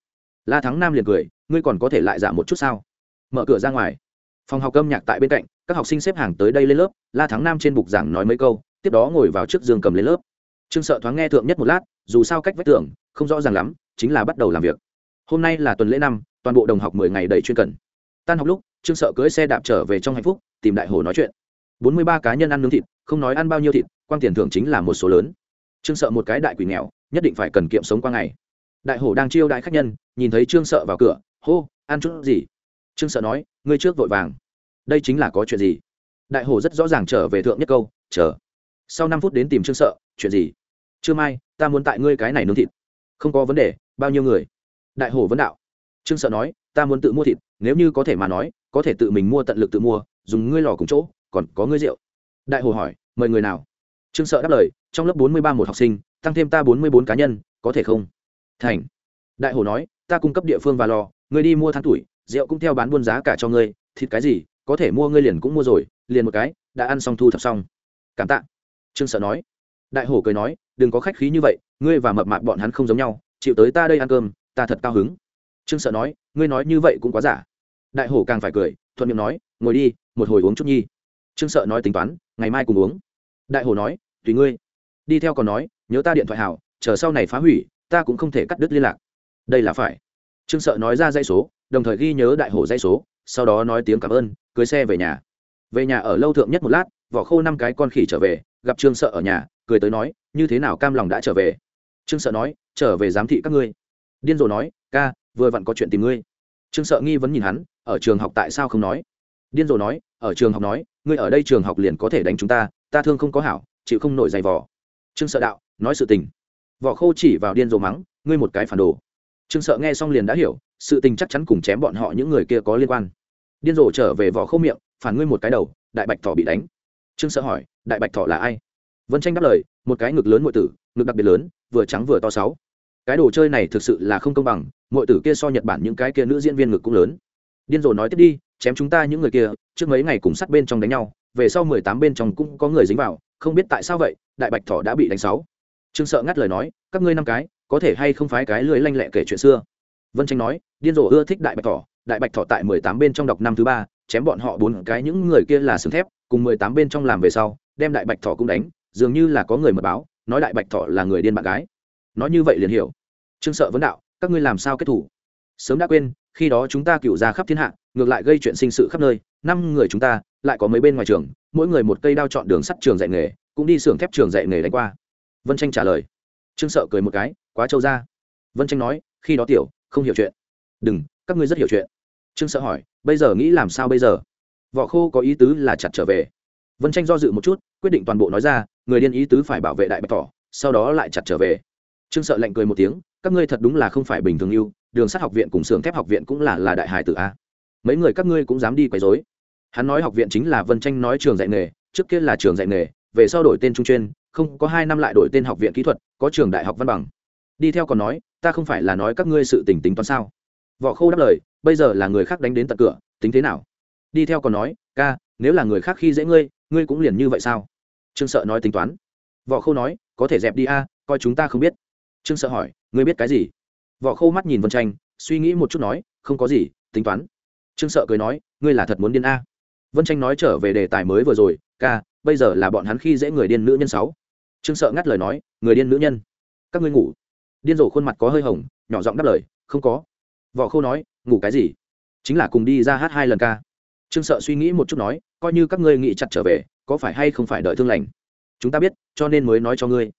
S1: La thắng nam liền cười, ngươi còn có thể lại giả một chút sao? Mở cửa ra ngoài. Phòng học âm nhạc tại bên cạnh các học sinh xếp hàng tới đây lên lớp, la thắng nam trên bục giảng nói mấy câu, tiếp đó ngồi vào trước giường cầm lên lớp. Trương sợ thoáng nghe thượng nhất một lát, dù sao cách vách tưởng không rõ ràng lắm, chính là bắt đầu làm việc. Hôm nay là tuần lễ năm, toàn bộ đồng học mười ngày đầy chuyên cần. Tan học lúc, trương sợ cưỡi xe đạp trở về trong hạnh phúc, tìm đại hồ nói chuyện. Bốn mươi ba cá nhân ăn nướng thịt, không nói ăn bao nhiêu thịt quan tiền thưởng chính là một số lớn. Trương sợ một cái đại quỷ nghèo, nhất định phải cần kiệm sống qua ngày. Đại hổ đang chiêu đại khách nhân, nhìn thấy trương sợ vào cửa, hô, ăn chút gì? Trương sợ nói, ngươi trước vội vàng đây chính là có chuyện gì? Đại hồ rất rõ ràng trở về thượng nhất câu, chờ, sau năm phút đến tìm trương sợ, chuyện gì? Trưa mai, ta muốn tại ngươi cái này nướng thịt. Không có vấn đề, bao nhiêu người? Đại hồ vấn đạo. Trương sợ nói, ta muốn tự mua thịt, nếu như có thể mà nói, có thể tự mình mua tận lực tự mua, dùng ngươi lò cùng chỗ, còn có ngươi rượu. Đại hồ hỏi, mời người nào? Trương sợ đáp lời, trong lớp bốn mươi ba một học sinh, tăng thêm ta bốn mươi bốn cá nhân, có thể không? Thành. Đại hồ nói, ta cung cấp địa phương và lò, ngươi đi mua tháng tuổi, rượu cũng theo bán buôn giá cả cho ngươi, thịt cái gì có thể mua ngươi liền cũng mua rồi, liền một cái, đã ăn xong thu thập xong. Cảm tạ. Trương sợ nói. Đại hổ cười nói, đừng có khách khí như vậy, ngươi và mập mạp bọn hắn không giống nhau, chịu tới ta đây ăn cơm, ta thật cao hứng. Trương sợ nói, ngươi nói như vậy cũng quá giả. Đại hổ càng phải cười, thuận miệng nói, ngồi đi, một hồi uống chút nhi. Trương sợ nói tính toán, ngày mai cùng uống. Đại hổ nói, tùy ngươi. Đi theo còn nói, nhớ ta điện thoại hảo, chờ sau này phá hủy, ta cũng không thể cắt đứt liên lạc. Đây là phải. Trương sợ nói ra dãy số, đồng thời ghi nhớ đại hổ dãy số sau đó nói tiếng cảm ơn, cưới xe về nhà. Về nhà ở lâu thượng nhất một lát, vỏ khô năm cái con khỉ trở về, gặp trương sợ ở nhà, cười tới nói, như thế nào cam lòng đã trở về? Trương sợ nói, trở về giám thị các ngươi. Điên rồ nói, ca, vừa vặn có chuyện tìm ngươi. Trương sợ nghi vấn nhìn hắn, ở trường học tại sao không nói? Điên rồ nói, ở trường học nói, ngươi ở đây trường học liền có thể đánh chúng ta ta thương không có hảo, chịu không nổi giày vò. Trương sợ đạo, nói sự tình. Vỏ khô chỉ vào điên rồ mắng, ngươi một cái phản đồ. Trương sợ nghe xong liền đã hiểu sự tình chắc chắn cùng chém bọn họ những người kia có liên quan. Điên rồ trở về vỏ khâu miệng, phản ngươi một cái đầu, đại bạch thỏ bị đánh. Trương sợ hỏi, đại bạch thỏ là ai? Vân tranh đáp lời, một cái ngực lớn m tử, ngực đặc biệt lớn, vừa trắng vừa to sáu. Cái đồ chơi này thực sự là không công bằng mọi tử kia so nhật bản những cái kia nữ diễn viên ngực cũng lớn. Điên rồ nói tiếp đi, chém chúng ta những người kia, trước mấy ngày cùng sát bên trong đánh nhau, về sau mười tám bên trong cũng có người dính vào, không biết tại sao vậy, đại bạch thỏ đã bị đánh sáu. Trương sợ ngắt lời nói, các ngươi năm cái, có thể hay không phái cái lưới lanh lẹ kể chuyện xưa? Vân tranh nói, điên rồ ưa thích đại bạch thỏ, đại bạch thỏ tại mười tám bên trong đọc năm thứ ba, chém bọn họ bốn cái những người kia là sừng thép, cùng mười tám bên trong làm về sau, đem đại bạch thỏ cũng đánh, dường như là có người mật báo, nói đại bạch thỏ là người điên bạn gái. Nói như vậy liền hiểu. Trương sợ vấn đạo, các ngươi làm sao kết thủ? Sớm đã quên, khi đó chúng ta cựu ra khắp thiên hạ, ngược lại gây chuyện sinh sự khắp nơi, năm người chúng ta, lại có mấy bên ngoài trường, mỗi người một cây đao chọn đường sắt trường dạy nghề, cũng đi xưởng thép trường dạy nghề đánh qua. Vân tranh trả lời. Trương sợ cười một cái, quá trâu ra. Vân tranh nói, khi đó tiểu không hiểu chuyện. Đừng, các ngươi rất hiểu chuyện. Trương sợ hỏi, bây giờ nghĩ làm sao bây giờ? Võ khô có ý tứ là chặt trở về. Vân tranh do dự một chút, quyết định toàn bộ nói ra, người điên ý tứ phải bảo vệ đại bạch tỏ sau đó lại chặt trở về. Trương sợ lạnh cười một tiếng, các ngươi thật đúng là không phải bình thường yêu, đường sắt học viện cùng xưởng thép học viện cũng là là đại hải tử a. Mấy người các ngươi cũng dám đi quấy rối. Hắn nói học viện chính là vân tranh nói trường dạy nghề, trước kia là trường dạy nghề, về sau đổi tên trung chuyên, không có hai năm lại đổi tên học viện kỹ thuật, có trường đại học văn bằng. Đi theo còn nói ta không phải là nói các ngươi sự tình tính toán sao? Võ khô đáp lời, bây giờ là người khác đánh đến tận cửa, tính thế nào? Đi theo còn nói, ca, nếu là người khác khi dễ ngươi ngươi cũng liền như vậy sao? Trương sợ nói tính toán. Võ khô nói, có thể dẹp đi a, coi chúng ta không biết. Trương sợ hỏi, ngươi biết cái gì? Võ khô mắt nhìn vân tranh, suy nghĩ một chút nói, không có gì, tính toán. Trương sợ cười nói, ngươi là thật muốn điên a. Vân tranh nói trở về đề tài mới vừa rồi, ca, bây giờ là bọn hắn khi dễ người điên nữ nhân sáu. Trương sợ ngắt lời nói, người điên nữ nhân, các ngươi ngủ điên rồ khuôn mặt có hơi hồng, nhỏ giọng đáp lời, không có. Võ khô nói, ngủ cái gì? Chính là cùng đi ra hát hai lần ca. Trương sợ suy nghĩ một chút nói, coi như các ngươi nghĩ chặt trở về, có phải hay không phải đợi thương lành? Chúng ta biết, cho nên mới nói cho ngươi.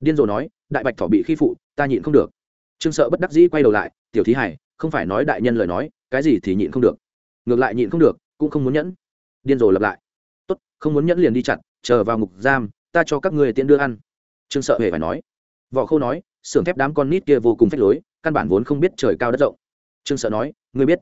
S1: Điên rồ nói, đại bạch thỏ bị khi phụ, ta nhịn không được. Trương sợ bất đắc dĩ quay đầu lại, tiểu thí hải, không phải nói đại nhân lời nói, cái gì thì nhịn không được. Ngược lại nhịn không được, cũng không muốn nhẫn. Điên rồ lặp lại, tốt, không muốn nhẫn liền đi chặt, chờ vào ngục giam, ta cho các ngươi tiễn đưa ăn. Trương sợ hề phải nói võ khô nói, xưởng thép đám con nít kia vô cùng phách lối, căn bản vốn không biết trời cao đất rộng. Trương sợ nói, ngươi biết.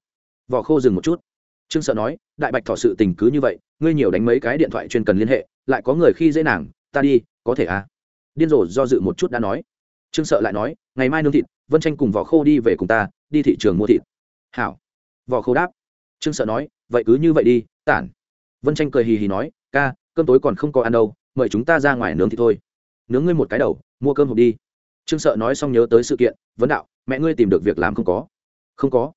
S1: Võ khô dừng một chút. Trương sợ nói, đại bạch thọ sự tình cứ như vậy, ngươi nhiều đánh mấy cái điện thoại chuyên cần liên hệ, lại có người khi dễ nàng, ta đi, có thể à? Điên rồ do dự một chút đã nói. Trương sợ lại nói, ngày mai nương thịt, vân tranh cùng vỏ khô đi về cùng ta, đi thị trường mua thịt. Hảo. Vỏ khô đáp. Trương sợ nói, vậy cứ như vậy đi, tản. Vân tranh cười hì hì nói, ca, cơm tối còn không có ăn đâu, mời chúng ta ra ngoài nướng thì thôi. Nướng ngươi một cái đầu mua cơm hộp đi. Trương sợ nói xong nhớ tới sự kiện, vấn đạo, mẹ ngươi tìm được việc làm không có? Không có.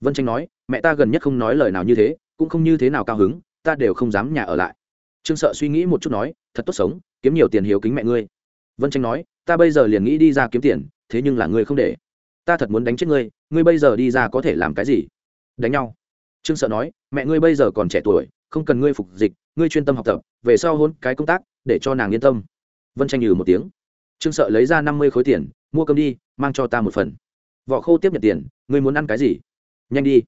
S1: Vân tranh nói, mẹ ta gần nhất không nói lời nào như thế, cũng không như thế nào cao hứng, ta đều không dám nhà ở lại. Trương sợ suy nghĩ một chút nói, thật tốt sống, kiếm nhiều tiền hiếu kính mẹ ngươi. Vân tranh nói, ta bây giờ liền nghĩ đi ra kiếm tiền, thế nhưng là ngươi không để. Ta thật muốn đánh chết ngươi ngươi bây giờ đi ra có thể làm cái gì? Đánh nhau. Trương sợ nói, mẹ ngươi bây giờ còn trẻ tuổi, không cần ngươi phục dịch, ngươi chuyên tâm học tập, về sau hôn cái công tác, để cho nàng yên tâm. Vân tranh nhừ một tiếng trương sợ lấy ra năm mươi khối tiền, mua cơm đi, mang cho ta một phần. Vỏ khô tiếp nhận tiền, ngươi muốn ăn cái gì? Nhanh đi.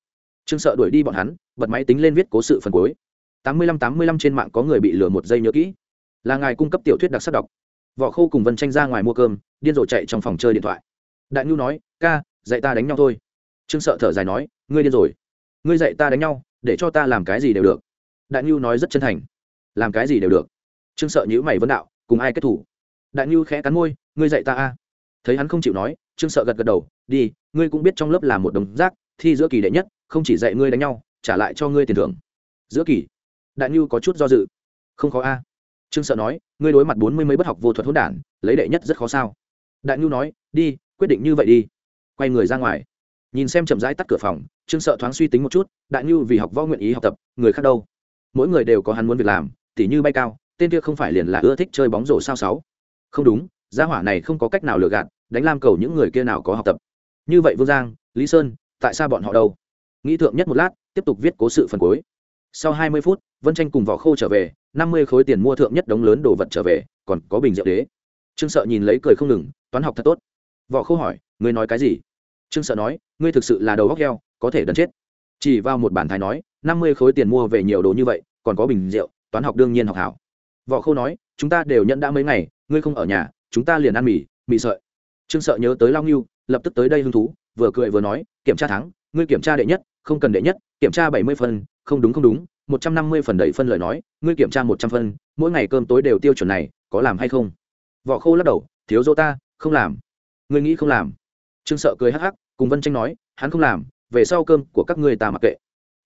S1: Trương sợ đuổi đi bọn hắn, bật máy tính lên viết cố sự phần cuối. Tám mươi lăm tám mươi lăm trên mạng có người bị lừa một giây nhớ kỹ. Là ngài cung cấp tiểu thuyết đặc sắc đọc. Võ khô cùng vân tranh ra ngoài mua cơm, điên rồ chạy trong phòng chơi điện thoại. Đại nhu nói, ca, dạy ta đánh nhau thôi. Trương sợ thở dài nói, ngươi điên rồi. Ngươi dạy ta đánh nhau, để cho ta làm cái gì đều được. Đại nhu nói rất chân thành. Làm cái gì đều được. Trương sợ nhữ mày vân đạo, cùng ai kết thủ? Đại nhu khẽ cắn môi, ngươi dạy ta a. Thấy hắn không chịu nói, trương sợ gật gật đầu, đi, ngươi cũng biết trong lớp là một đồng giác thi giữa kỳ đệ nhất, không chỉ dạy ngươi đánh nhau, trả lại cho ngươi tiền thưởng. Giữa kỳ, đại nhu có chút do dự. Không khó a. Trương sợ nói, ngươi đối mặt bốn mươi mấy bất học vô thuật hỗn đản, lấy đệ nhất rất khó sao. Đại nhu nói, đi, quyết định như vậy đi. Quay người ra ngoài. Nhìn xem chậm rãi tắt cửa phòng, trương sợ thoáng suy tính một chút, đại nhu vì học võ nguyện ý học tập, người khác đâu? Mỗi người đều có hắn muốn việc làm, tỉ như bay cao, tên kia không phải liền là ưa thích chơi bóng rổ sao sáu không đúng, gia hỏa này không có cách nào lừa gạt, đánh lam cầu những người kia nào có học tập. Như vậy vương giang, lý sơn, tại sao bọn họ đâu? Nghĩ thượng nhất một lát, tiếp tục viết cố sự phần cuối. Sau hai mươi phút, vân tranh cùng vỏ khô trở về, năm mươi khối tiền mua thượng nhất đống lớn đồ vật trở về, còn có bình rượu đế. Trương sợ nhìn lấy cười không ngừng, toán học thật tốt. Vỏ khô hỏi, ngươi nói cái gì? Trương sợ nói, ngươi thực sự là đầu góc heo, có thể đần chết. Chỉ vào một bản thái nói, năm mươi khối tiền mua về nhiều đồ như vậy, còn có bình rượu, toán học đương nhiên học hảo. Võ khô nói, chúng ta đều nhận đã mấy ngày ngươi không ở nhà chúng ta liền ăn mì mì sợi. Trương sợ nhớ tới lao nghiêu lập tức tới đây hứng thú vừa cười vừa nói kiểm tra thắng ngươi kiểm tra đệ nhất không cần đệ nhất kiểm tra bảy mươi phần, không đúng không đúng một trăm năm mươi phần đầy phân lời nói ngươi kiểm tra một trăm phân mỗi ngày cơm tối đều tiêu chuẩn này có làm hay không? Võ khô lắc đầu thiếu dỗ ta không làm. Ngươi nghĩ không làm. Trương sợ cười hắc hắc cùng vân tranh nói hắn không làm về sau cơm của các ngươi ta mặc kệ.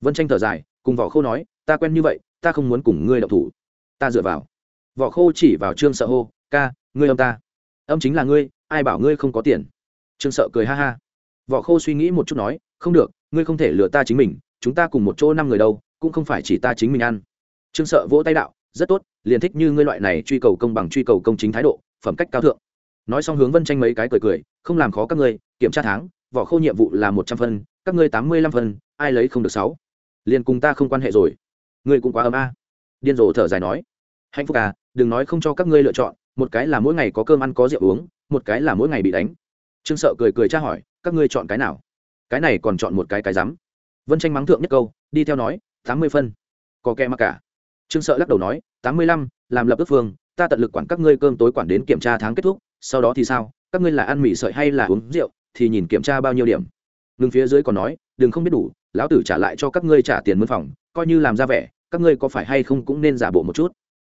S1: Vân tranh thở dài cùng võ khô nói ta quen như vậy ta không muốn cùng ngươi đậu thủ. Ta dựa vào. Võ khô chỉ vào trương sợ hô ca, ngươi âm ta. Âm chính là ngươi, ai bảo ngươi không có tiền? Trương sợ cười ha ha. Võ khô suy nghĩ một chút nói, không được, ngươi không thể lừa ta chính mình, chúng ta cùng một chỗ năm người đâu, cũng không phải chỉ ta chính mình ăn. Trương sợ vỗ tay đạo, rất tốt, liền thích như ngươi loại này truy cầu công bằng truy cầu công chính thái độ, phẩm cách cao thượng. Nói xong hướng vân tranh mấy cái cười cười, không làm khó các ngươi, kiểm tra tháng vỏ khô nhiệm vụ là một trăm phân, các ngươi tám mươi lăm phân, ai lấy không được sáu. Liền cùng ta không quan hệ rồi. Ngươi cũng quá ấm a. Điên rồ thở dài nói, hạnh phúc à đừng nói không cho các ngươi lựa chọn một cái là mỗi ngày có cơm ăn, có rượu uống, một cái là mỗi ngày bị đánh. Trương sợ cười cười tra hỏi, các ngươi chọn cái nào? Cái này còn chọn một cái cái rắm. Vân tranh mắng thượng nhất câu, đi theo nói, tám mươi phân. Có kẹ mặc cả. Trương sợ lắc đầu nói, tám mươi lăm, làm lập ước phương, ta tận lực quản các ngươi cơm tối quản đến kiểm tra tháng kết thúc, sau đó thì sao? Các ngươi là ăn mì sợi hay là uống rượu, thì nhìn kiểm tra bao nhiêu điểm. Ngừng phía dưới còn nói, đừng không biết đủ, lão tử trả lại cho các ngươi trả tiền mân phòng, coi như làm ra vẻ, các ngươi có phải hay không cũng nên giả bộ một chút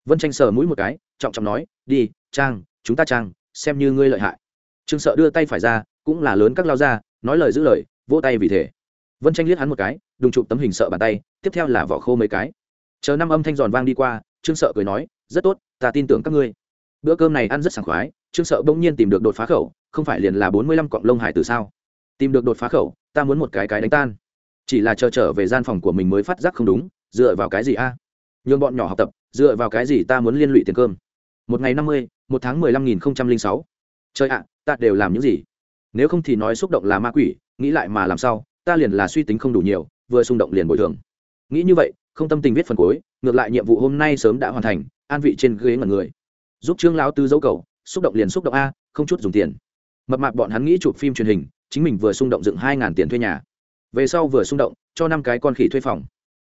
S1: vân tranh sờ mũi một cái, trọng trọng nói, đi, trang, chúng ta trang, xem như ngươi lợi hại. Trương sợ đưa tay phải ra, cũng là lớn các lao ra, nói lời giữ lời, vỗ tay vì thế. Vân tranh liếc hắn một cái, đùng chụp tấm hình sợ bàn tay, tiếp theo là vỏ khô mấy cái. Chờ năm âm thanh giòn vang đi qua, trương sợ cười nói, rất tốt, ta tin tưởng các ngươi. Bữa cơm này ăn rất sảng khoái, trương sợ bỗng nhiên tìm được đột phá khẩu, không phải liền là bốn mươi lăm cọng lông hải từ sao? Tìm được đột phá khẩu, ta muốn một cái cái đánh tan. Chỉ là chờ trở về gian phòng của mình mới phát giác không đúng, dựa vào cái gì a? À? nhường bọn nhỏ học tập dựa vào cái gì ta muốn liên lụy tiền cơm? Một ngày năm mươi, một tháng mười lăm nghìn không trăm linh sáu. Trời ạ, ta đều làm những gì? Nếu không thì nói xúc động là ma quỷ, nghĩ lại mà làm sao, ta liền là suy tính không đủ nhiều, vừa xung động liền bồi thường. Nghĩ như vậy, không tâm tình viết phần cuối, ngược lại nhiệm vụ hôm nay sớm đã hoàn thành, an vị trên ghế ngẩn người. Giúp trương lão tư dấu cầu, xúc động liền xúc động a, không chút dùng tiền. Mập mạp bọn hắn nghĩ chụp phim truyền hình, chính mình vừa xung động dựng hai ngàn tiền thuê nhà. Về sau vừa xung động, cho năm cái con khỉ thuê phòng.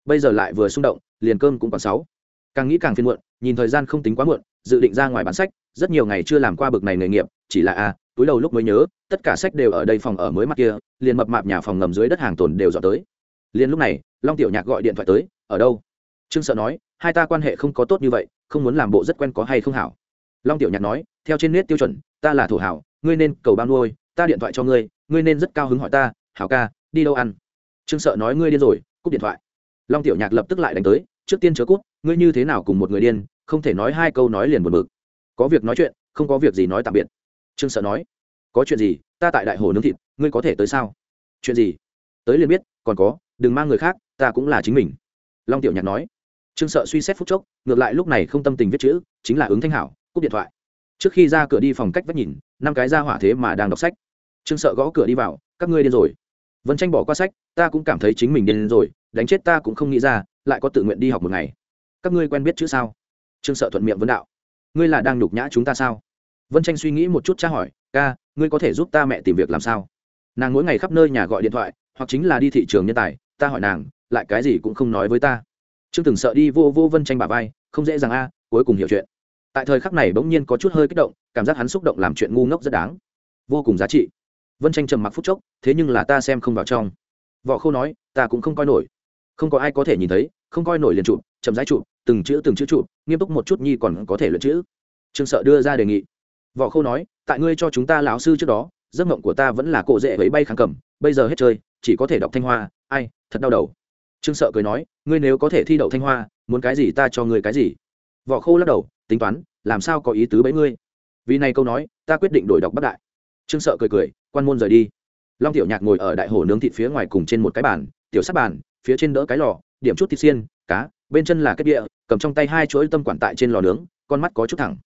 S1: Bây giờ lại vừa xung động, liền cơm cũng còn sáu càng nghĩ càng phiền muộn, nhìn thời gian không tính quá muộn, dự định ra ngoài bán sách, rất nhiều ngày chưa làm qua bực này nghề nghiệp, chỉ là a túi đầu lúc mới nhớ, tất cả sách đều ở đây phòng ở mới mặt kia, liền mập mạp nhà phòng ngầm dưới đất hàng tồn đều dọn tới. Liền lúc này, long tiểu nhạc gọi điện thoại tới, ở đâu? Trương sợ nói, hai ta quan hệ không có tốt như vậy, không muốn làm bộ rất quen có hay không hảo. Long tiểu nhạc nói, theo trên nét tiêu chuẩn, ta là thổ hảo, ngươi nên cầu bao nuôi, ta điện thoại cho ngươi ngươi nên rất cao hứng hỏi ta, hảo ca, đi đâu ăn trương sợ nói, ngươi điên rồi, cúp điện thoại. Long tiểu nhạc lập tức lại đánh tới trước tiên chớ cút, ngươi như thế nào cùng một người điên, không thể nói hai câu nói liền một mực có việc nói chuyện, không có việc gì nói tạm biệt. Trương sợ nói. Có chuyện gì, ta tại đại hồ nướng thịt, ngươi có thể tới sao? Chuyện gì? Tới liền biết, còn có, đừng mang người khác, ta cũng là chính mình. Long tiểu nhạc nói. Trương sợ suy xét phút chốc, ngược lại lúc này không tâm tình viết chữ, chính là ứng thanh hảo, cúp điện thoại. Trước khi ra cửa đi phòng cách vách nhìn, năm cái ra hỏa thế mà đang đọc sách. Trương sợ gõ cửa đi vào, các ngươi điên rồi. Vân tranh bỏ qua sách, ta cũng cảm thấy chính mình điên rồi, đánh chết ta cũng không nghĩ ra lại có tự nguyện đi học một ngày. Các ngươi quen biết chữ sao? Trương sợ thuận miệng vấn đạo. Ngươi là đang nhục nhã chúng ta sao? Vân tranh suy nghĩ một chút tra hỏi, ca, ngươi có thể giúp ta mẹ tìm việc làm sao? Nàng mỗi ngày khắp nơi nhà gọi điện thoại, hoặc chính là đi thị trường nhân tài, ta hỏi nàng, lại cái gì cũng không nói với ta. Trương từng sợ đi vô vô vân tranh bà vai, không dễ dàng a, cuối cùng hiểu chuyện. Tại thời khắc này bỗng nhiên có chút hơi kích động, cảm giác hắn xúc động làm chuyện ngu ngốc rất đáng. Vô cùng giá trị. Vân tranh trầm mặc phút chốc, thế nhưng là ta xem không vào trong. Võ khâu nói, ta cũng không coi nổi không có ai có thể nhìn thấy, không coi nổi liền trụ chậm rãi trụ từng chữ từng chữ trụ nghiêm túc một chút nhi còn có thể luyện chữ. Trương sợ đưa ra đề nghị. Võ khâu nói, tại ngươi cho chúng ta lão sư trước đó, giấc mộng của ta vẫn là cổ dễ với bay kháng cầm, bây giờ hết chơi, chỉ có thể đọc thanh hoa, ai, thật đau đầu. Trương sợ cười nói, ngươi nếu có thể thi đậu thanh hoa, muốn cái gì ta cho ngươi cái gì? Võ khô lắc đầu, tính toán, làm sao có ý tứ bấy ngươi? Vì này câu nói, ta quyết định đổi đọc bắc đại. Trương sợ cười cười, quan môn rời đi. Long tiểu nhạc ngồi ở đại hồ nướng thịt phía ngoài cùng trên một cái bàn, tiểu sát bàn phía trên đỡ cái lò, điểm chút thịt xiên, cá, bên chân là kết địa, cầm trong tay hai chuỗi tâm quản tại trên lò nướng, con mắt có chút thẳng.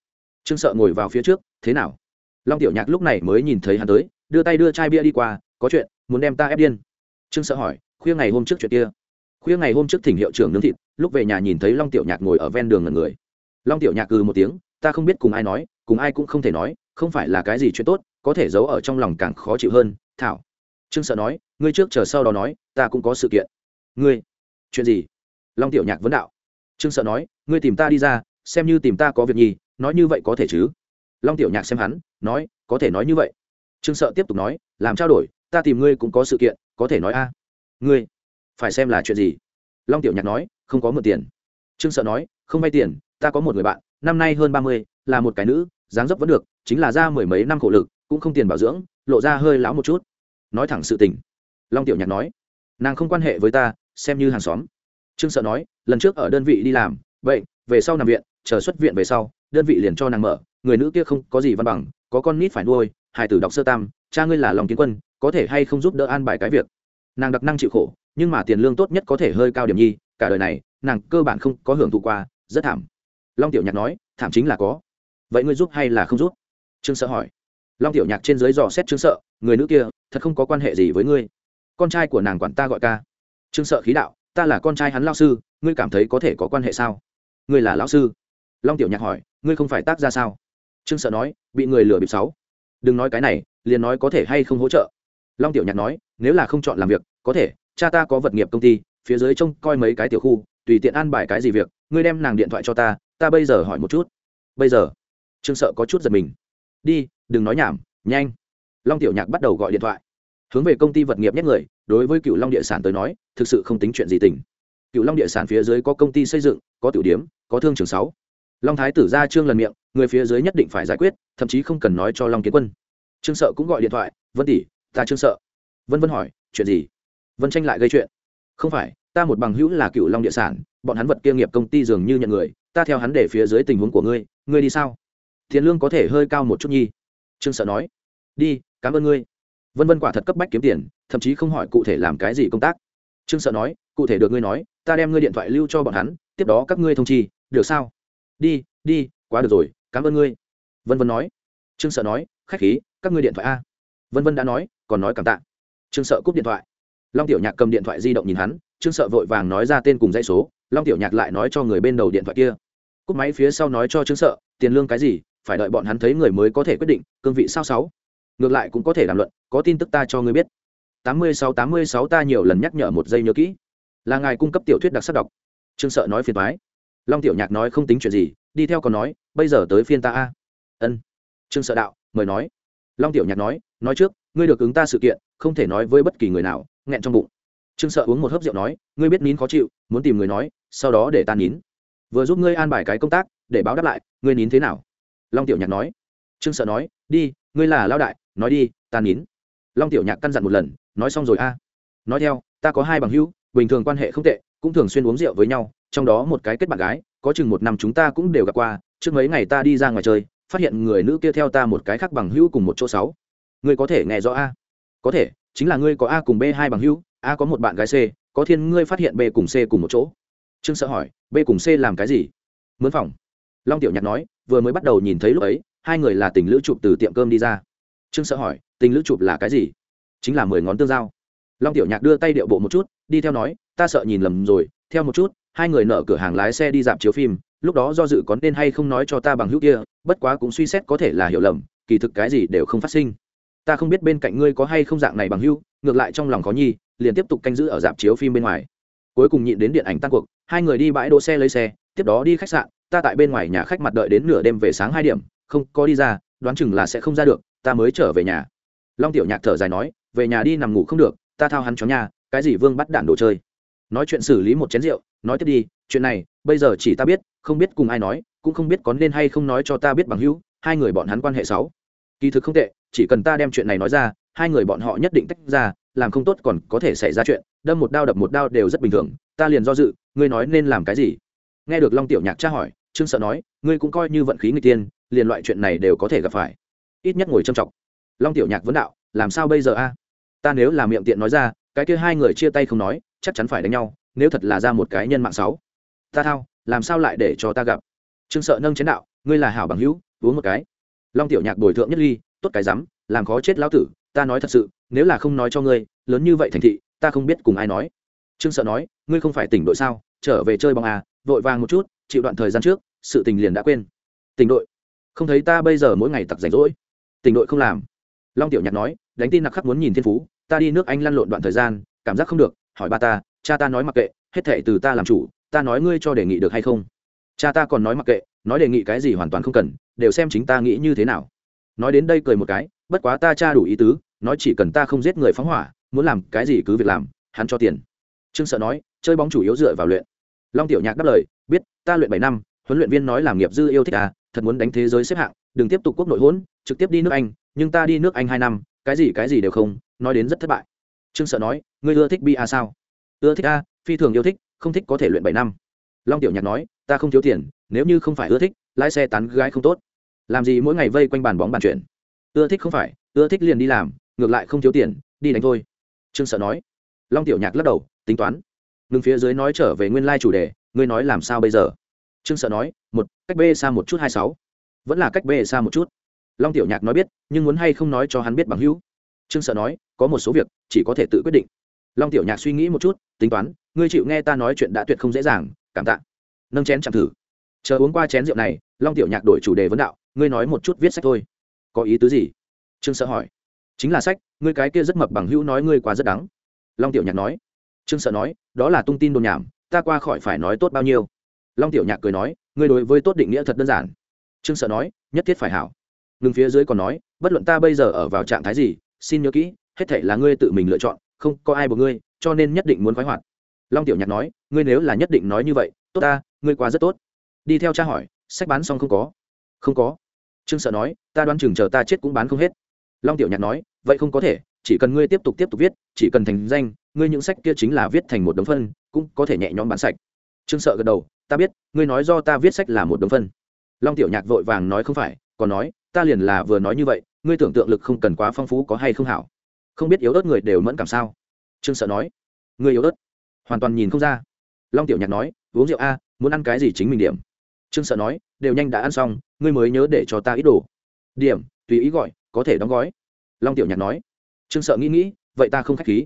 S1: Trương sợ ngồi vào phía trước, thế nào? Long tiểu nhạc lúc này mới nhìn thấy hắn tới, đưa tay đưa chai bia đi qua, có chuyện, muốn đem ta ép điên. Trương sợ hỏi, khuya ngày hôm trước chuyện kia? Khuya ngày hôm trước thỉnh hiệu trưởng nướng thịt, lúc về nhà nhìn thấy long tiểu nhạc ngồi ở ven đường ngần người. Long tiểu nhạc cừ một tiếng, ta không biết cùng ai nói, cùng ai cũng không thể nói, không phải là cái gì chuyện tốt, có thể giấu ở trong lòng càng khó chịu hơn. Thảo. Trương sợ nói, ngươi trước chờ sau đó nói, ta cũng có sự kiện ngươi? Chuyện gì? Long tiểu nhạc vấn đạo. Trương sợ nói, ngươi tìm ta đi ra, xem như tìm ta có việc gì nói như vậy có thể chứ? Long tiểu nhạc xem hắn, nói, có thể nói như vậy. Trương sợ tiếp tục nói, làm trao đổi, ta tìm ngươi cũng có sự kiện, có thể nói a. Ngươi, phải xem là chuyện gì? Long tiểu nhạc nói, không có mượn tiền. Trương sợ nói, không vay tiền, ta có một người bạn, năm nay hơn ba mươi, là một cái nữ, dáng dấp vẫn được, chính là ra mười mấy năm khổ lực, cũng không tiền bảo dưỡng, lộ ra hơi lão một chút. Nói thẳng sự tình. Long tiểu nhạc nói, nàng không quan hệ với ta xem như hàng xóm. Trương sợ nói, lần trước ở đơn vị đi làm, vậy, về sau nằm viện, chờ xuất viện về sau, đơn vị liền cho nàng mở, người nữ kia không có gì văn bằng, có con nít phải nuôi hai tử đọc sơ tam, cha ngươi là lòng kiến quân, có thể hay không giúp đỡ an bài cái việc. Nàng đặc năng chịu khổ, nhưng mà tiền lương tốt nhất có thể hơi cao điểm nhi, cả đời này, nàng cơ bản không có hưởng thụ qua, rất thảm. Long tiểu nhạc nói, thảm chính là có. Vậy ngươi giúp hay là không giúp? Trương sợ hỏi. Long tiểu nhạc trên dưới dò xét trương sợ, người nữ kia, thật không có quan hệ gì với ngươi. Con trai của nàng quản ta gọi ca trương sợ khí đạo, ta là con trai hắn lao sư, ngươi cảm thấy có thể có quan hệ sao? Ngươi là lão sư? Long tiểu nhạc hỏi, ngươi không phải tác ra sao? Trương sợ nói, bị người lừa bịp sáu đừng nói cái này, liền nói có thể hay không hỗ trợ. Long tiểu nhạc nói, nếu là không chọn làm việc, có thể, cha ta có vật nghiệp công ty, phía dưới trông coi mấy cái tiểu khu, tùy tiện an bài cái gì việc, ngươi đem nàng điện thoại cho ta ta bây giờ hỏi một chút. Bây giờ? Trương sợ có chút giật mình. Đi, đừng nói nhảm, nhanh. Long tiểu nhạc bắt đầu gọi điện thoại. Hướng về công ty vật nghiệp nhất người đối với cựu long địa sản tới nói, thực sự không tính chuyện gì tình. Cựu long địa sản phía dưới có công ty xây dựng, có tiểu điếm, có thương trường sáu. Long thái tử ra trương lần miệng, người phía dưới nhất định phải giải quyết, thậm chí không cần nói cho long kiến quân. Trương sợ cũng gọi điện thoại, vân tỷ, ta trương sợ. Vân vân hỏi, chuyện gì? Vân tranh lại gây chuyện. Không phải, ta một bằng hữu là cựu long địa sản, bọn hắn vật kia nghiệp công ty dường như nhận người, ta theo hắn để phía dưới tình huống của ngươi ngươi đi sao? Tiền lương có thể hơi cao một chút nhi. Trương sợ nói. Đi, cảm ơn ngươi vân vân quả thật cấp bách kiếm tiền, thậm chí không hỏi cụ thể làm cái gì công tác. Trương sợ nói, cụ thể được ngươi nói, ta đem ngươi điện thoại lưu cho bọn hắn, tiếp đó các ngươi thông chi, được sao? Đi đi, quá được rồi, cảm ơn ngươi. Vân vân nói. Trương sợ nói, khách khí, các ngươi điện thoại a. Vân vân đã nói, còn nói cảm tạ. Trương sợ cúp điện thoại. Long tiểu nhạc cầm điện thoại di động nhìn hắn, trương sợ vội vàng nói ra tên cùng dãy số, long tiểu nhạc lại nói cho người bên đầu điện thoại kia. Cúp máy phía sau nói cho trương sợ, tiền lương cái gì, phải đợi bọn hắn thấy người mới có thể quyết định, cương vị sao sáu? Ngược lại cũng có thể đàm luận, có tin tức ta cho ngươi biết. Tám mươi sáu, tám mươi sáu ta nhiều lần nhắc nhở một giây nhớ kỹ. Là ngài cung cấp tiểu thuyết đặc sắc đọc. Trương sợ nói phiền thoái long tiểu nhạc nói không tính chuyện gì, đi theo còn nói, bây giờ tới phiên ta a. Ân. Trương sợ đạo, mời nói. Long tiểu nhạc nói nói trước, ngươi được ứng ta sự kiện, không thể nói với bất kỳ người nào, nghẹn trong bụng. Trương sợ uống một hớp rượu nói, ngươi biết nín khó chịu, muốn tìm người nói, sau đó để ta nín. Vừa giúp ngươi an bài cái công tác, để báo đáp lại, ngươi nín thế nào? Long tiểu nhạc nói. Trương sợ nói, đi ngươi là lao đại, nói đi, ta nín. Long tiểu nhạc căn dặn một lần, nói xong rồi a. Nói theo, ta có hai bằng hữu, bình thường quan hệ không tệ, cũng thường xuyên uống rượu với nhau, trong đó một cái kết bạn gái, có chừng một năm chúng ta cũng đều gặp qua, trước mấy ngày ta đi ra ngoài chơi, phát hiện người nữ kia theo ta một cái khác bằng hữu cùng một chỗ sáu. Ngươi có thể nghe rõ a? Có thể, chính là ngươi có a cùng b hai bằng hữu, a có một bạn gái c, có thiên ngươi phát hiện b cùng c cùng một chỗ. Trương sợ hỏi, b cùng c làm cái gì? Mướn phòng. Long tiểu nhạc nói, vừa mới bắt đầu nhìn thấy lúc ấy hai người là tình lữ chụp từ tiệm cơm đi ra. Trương sợ hỏi, tình lữ chụp là cái gì? Chính là mười ngón tương giao. Long tiểu nhạc đưa tay điệu bộ một chút, đi theo nói, ta sợ nhìn lầm rồi, theo một chút, hai người nợ cửa hàng lái xe đi dạp chiếu phim, lúc đó do dự có nên hay không nói cho ta bằng hữu kia, bất quá cũng suy xét có thể là hiểu lầm, kỳ thực cái gì đều không phát sinh. Ta không biết bên cạnh ngươi có hay không dạng này bằng hữu, ngược lại trong lòng có nhi liền tiếp tục canh giữ ở dạp chiếu phim bên ngoài. Cuối cùng nhịn đến điện ảnh tăng cuộc, hai người đi bãi đỗ xe lấy xe, tiếp đó đi khách sạn, ta tại bên ngoài nhà khách mặt đợi đến nửa đêm về sáng hai điểm không có đi ra, đoán chừng là sẽ không ra được, ta mới trở về nhà. Long tiểu nhạc thở dài nói, về nhà đi nằm ngủ không được, ta thao hắn chó nhà, cái gì vương bắt đạn đồ chơi. Nói chuyện xử lý một chén rượu, nói tiếp đi, chuyện này, bây giờ chỉ ta biết, không biết cùng ai nói, cũng không biết có nên hay không nói cho ta biết bằng hữu, hai người bọn hắn quan hệ sáu kỳ thực không tệ, chỉ cần ta đem chuyện này nói ra, hai người bọn họ nhất định tách ra, làm không tốt còn có thể xảy ra chuyện, đâm một đao đập một đao đều rất bình thường, ta liền do dự, ngươi nói nên làm cái gì? Nghe được long tiểu nhạc tra hỏi, trương sợ nói, ngươi cũng coi như vận khí người tiên liền loại chuyện này đều có thể gặp phải. Ít nhất ngồi trầm trọng long tiểu nhạc vấn đạo, làm sao bây giờ a? Ta nếu là miệng tiện nói ra, cái kia hai người chia tay không nói, chắc chắn phải đánh nhau, nếu thật là ra một cái nhân mạng sáu. Ta thao, làm sao lại để cho ta gặp? Trương sợ nâng chén đạo, ngươi là hảo bằng hữu, uống một cái. Long tiểu nhạc bồi thượng nhất ly, tốt cái rắm, làm khó chết lão tử, ta nói thật sự, nếu là không nói cho ngươi, lớn như vậy thành thị, ta không biết cùng ai nói. Trương sợ nói, ngươi không phải tỉnh đội sao? Trở về chơi bóng à vội vàng một chút, chịu đoạn thời gian trước, sự tình liền đã quên. Tỉnh đội? Không thấy ta bây giờ mỗi ngày tặc rảnh rỗi. Tình đội không làm. Long tiểu nhạc nói, đánh tin nặc khắc muốn nhìn thiên phú, ta đi nước anh lăn lộn đoạn thời gian, cảm giác không được, hỏi ba ta, cha ta nói mặc kệ, hết thệ từ ta làm chủ, ta nói ngươi cho đề nghị được hay không? Cha ta còn nói mặc kệ, nói đề nghị cái gì hoàn toàn không cần, đều xem chính ta nghĩ như thế nào. Nói đến đây cười một cái, bất quá ta cha đủ ý tứ, nói chỉ cần ta không giết người phóng hỏa, muốn làm cái gì cứ việc làm, hắn cho tiền. Trương sợ nói, chơi bóng chủ yếu dựa vào luyện. Long tiểu nhạc đáp lời, biết, ta luyện bảy năm, huấn luyện viên nói làm nghiệp dư yêu thích à thật muốn đánh thế giới xếp hạng, đừng tiếp tục quốc nội hỗn, trực tiếp đi nước anh, nhưng ta đi nước anh hai năm, cái gì cái gì đều không, nói đến rất thất bại. Trương sợ nói, ngươi ưa thích bi a sao? Ưa thích a, phi thường yêu thích, không thích có thể luyện bảy năm. Long tiểu nhạc nói, ta không thiếu tiền, nếu như không phải ưa thích, lái xe tán gái không tốt. Làm gì mỗi ngày vây quanh bàn bóng bàn chuyện. Ưa thích không phải, ưa thích liền đi làm, ngược lại không thiếu tiền, đi đánh thôi. Trương sợ nói. Long tiểu nhạc lắc đầu, tính toán. Ngừng phía dưới nói trở về nguyên lai chủ đề, ngươi nói làm sao bây giờ? Trương sợ nói, một, cách b xa một chút hai sáu. Vẫn là cách b xa một chút. Long tiểu nhạc nói biết, nhưng muốn hay không nói cho hắn biết bằng hữu. Trương sợ nói, có một số việc, chỉ có thể tự quyết định. Long tiểu nhạc suy nghĩ một chút, tính toán, ngươi chịu nghe ta nói chuyện đã tuyệt không dễ dàng, cảm tạ. Nâng chén chạm thử. Chờ uống qua chén rượu này, long tiểu nhạc đổi chủ đề vấn đạo, ngươi nói một chút viết sách thôi. Có ý tứ gì? Trương sợ hỏi. Chính là sách, ngươi cái kia rất mập bằng hữu nói ngươi quá rất đắng. Long tiểu nhạc nói. Trương sợ nói, đó là tung tin đồn nhảm, ta qua khỏi phải nói tốt bao nhiêu long tiểu nhạc cười nói, ngươi đối với tốt định nghĩa thật đơn giản. Trương sợ nói, nhất thiết phải hảo. Ngừng phía dưới còn nói, bất luận ta bây giờ ở vào trạng thái gì, xin nhớ kỹ, hết thể là ngươi tự mình lựa chọn, không có ai buộc ngươi, cho nên nhất định muốn khoái hoạt. Long tiểu nhạc nói, ngươi nếu là nhất định nói như vậy, tốt ta, ngươi quá rất tốt. Đi theo cha hỏi, sách bán xong không có? Không có. Trương sợ nói, ta đoán chừng chờ ta chết cũng bán không hết. Long tiểu nhạc nói, vậy không có thể, chỉ cần ngươi tiếp tục tiếp tục viết, chỉ cần thành danh, ngươi những sách kia chính là viết thành một đống phân, cũng có thể nhẹ nhõm bán sạch trương sợ gật đầu, ta biết, ngươi nói do ta viết sách là một đống phân. Long tiểu nhạc vội vàng nói không phải, còn nói, ta liền là vừa nói như vậy, ngươi tưởng tượng lực không cần quá phong phú có hay không hảo? Không biết yếu ớt người đều mẫn cảm sao? Trương sợ nói, ngươi yếu ớt. Hoàn toàn nhìn không ra. Long tiểu nhạc nói, uống rượu a, muốn ăn cái gì chính mình điểm. Trương sợ nói, đều nhanh đã ăn xong, ngươi mới nhớ để cho ta ít đồ. Điểm, tùy ý gọi, có thể đóng gói. Long tiểu nhạc nói, trương sợ nghĩ nghĩ, vậy ta không khách khí.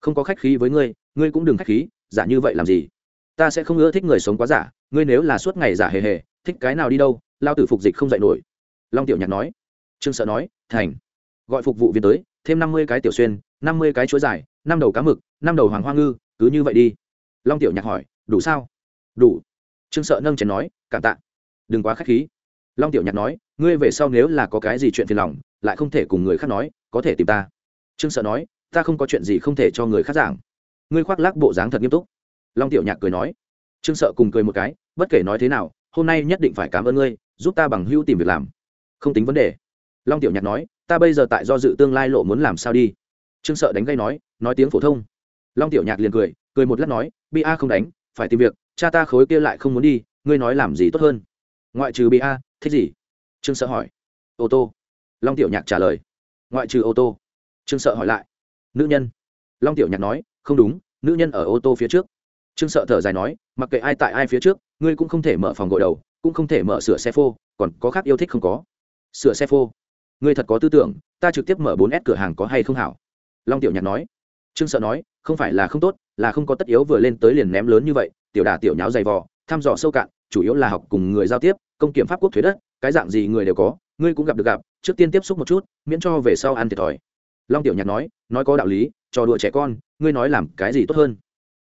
S1: Không có khách khí với ngươi ngươi cũng đừng khách khí, giả như vậy làm gì? Ta sẽ không ưa thích người sống quá giả, ngươi nếu là suốt ngày giả hề hề, thích cái nào đi đâu, lao tử phục dịch không dạy nổi. Long tiểu nhạc nói. Trương sợ nói, thành. Gọi phục vụ viên tới, thêm năm mươi cái tiểu xuyên, năm mươi cái chuối dài, năm đầu cá mực, năm đầu hoàng hoa ngư, cứ như vậy đi. Long tiểu nhạc hỏi, đủ sao? Đủ. Trương sợ nâng chén nói, cảm tạ. Đừng quá k h á c h khí. Long tiểu nhạc nói, ngươi về sau nếu là có cái gì chuyện phiền lòng, lại không thể cùng người khác nói, có thể tìm ta. Trương sợ nói, ta không có chuyện gì không thể cho người khác giảng. Ngươi khoác lác bộ dáng thật nghiêm túc long tiểu nhạc cười nói, trương sợ cùng cười một cái, bất kể nói thế nào, hôm nay nhất định phải cảm ơn ngươi, giúp ta bằng hưu tìm việc làm. Không tính vấn đề. Long tiểu nhạc nói, ta bây giờ tại do dự tương lai lộ muốn làm sao đi. Trương sợ đánh gây nói nói tiếng phổ thông. Long tiểu nhạc liền cười cười một lát nói, bi a không đánh, phải tìm việc, cha ta khối kia lại không muốn đi, ngươi nói làm gì tốt hơn? Ngoại trừ bi a, thích gì? Trương sợ hỏi. Ô tô. Long tiểu nhạc trả lời. Ngoại trừ ô tô. Trương sợ hỏi lại. Nữ nhân? Long tiểu nhạc nói, không đúng, nữ nhân ở ô tô phía trước trương sợ thở dài nói, mặc kệ ai tại ai phía trước, ngươi cũng không thể mở phòng gội đầu, cũng không thể mở sửa xe phô, còn có khác yêu thích không có. Sửa xe phô? Ngươi thật có tư tưởng, ta trực tiếp mở bốn s cửa hàng có hay không hảo? Long tiểu nhạc nói. Trương sợ nói, không phải là không tốt, là không có tất yếu vừa lên tới liền ném lớn như vậy, tiểu đà tiểu nháo dày vò, thăm dò sâu cạn, chủ yếu là học cùng người giao tiếp, công kiểm pháp quốc thuế đất, cái dạng gì người đều có, ngươi cũng gặp được gặp, trước tiên tiếp xúc một chút, miễn cho về sau ăn thiệt thòi. Long tiểu nhạc nói nói có đạo lý, trò đùa trẻ con, ngươi nói làm cái gì tốt hơn?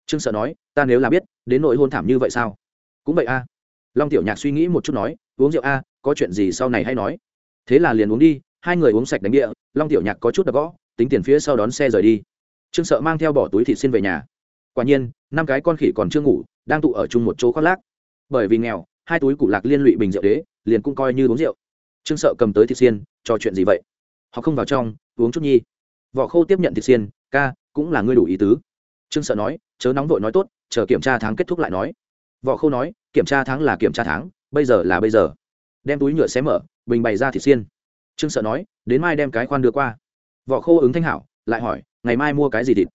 S1: Trương sợ nói ta nếu là biết, đến nội hôn thảm như vậy sao? Cũng vậy a. Long tiểu nhạc suy nghĩ một chút nói, uống rượu a, có chuyện gì sau này hay nói. Thế là liền uống đi, hai người uống sạch đánh địa, long tiểu nhạc có chút đập gõ, tính tiền phía sau đón xe rời đi. Trương sợ mang theo bỏ túi thịt xin về nhà. Quả nhiên, năm cái con khỉ còn chưa ngủ, đang tụ ở chung một chỗ khoác lác. Bởi vì nghèo, hai túi củ lạc liên lụy bình rượu đế, liền cũng coi như uống rượu. Trương sợ cầm tới thịt xiên, trò chuyện gì vậy? Họ không vào trong, uống chút nhi. Vỏ khô tiếp nhận thịt xiên, ca, cũng là ngươi đủ ý tứ. Trương sợ nói, chớ nóng vội nói tốt chờ kiểm tra tháng kết thúc lại nói. Võ khô nói, kiểm tra tháng là kiểm tra tháng, bây giờ là bây giờ. Đem túi nhựa xé mở, bình bày ra thịt xiên. Trương sợ nói, đến mai đem cái khoan đưa qua. Võ khô ứng thanh hảo, lại hỏi, ngày mai mua cái gì thịt?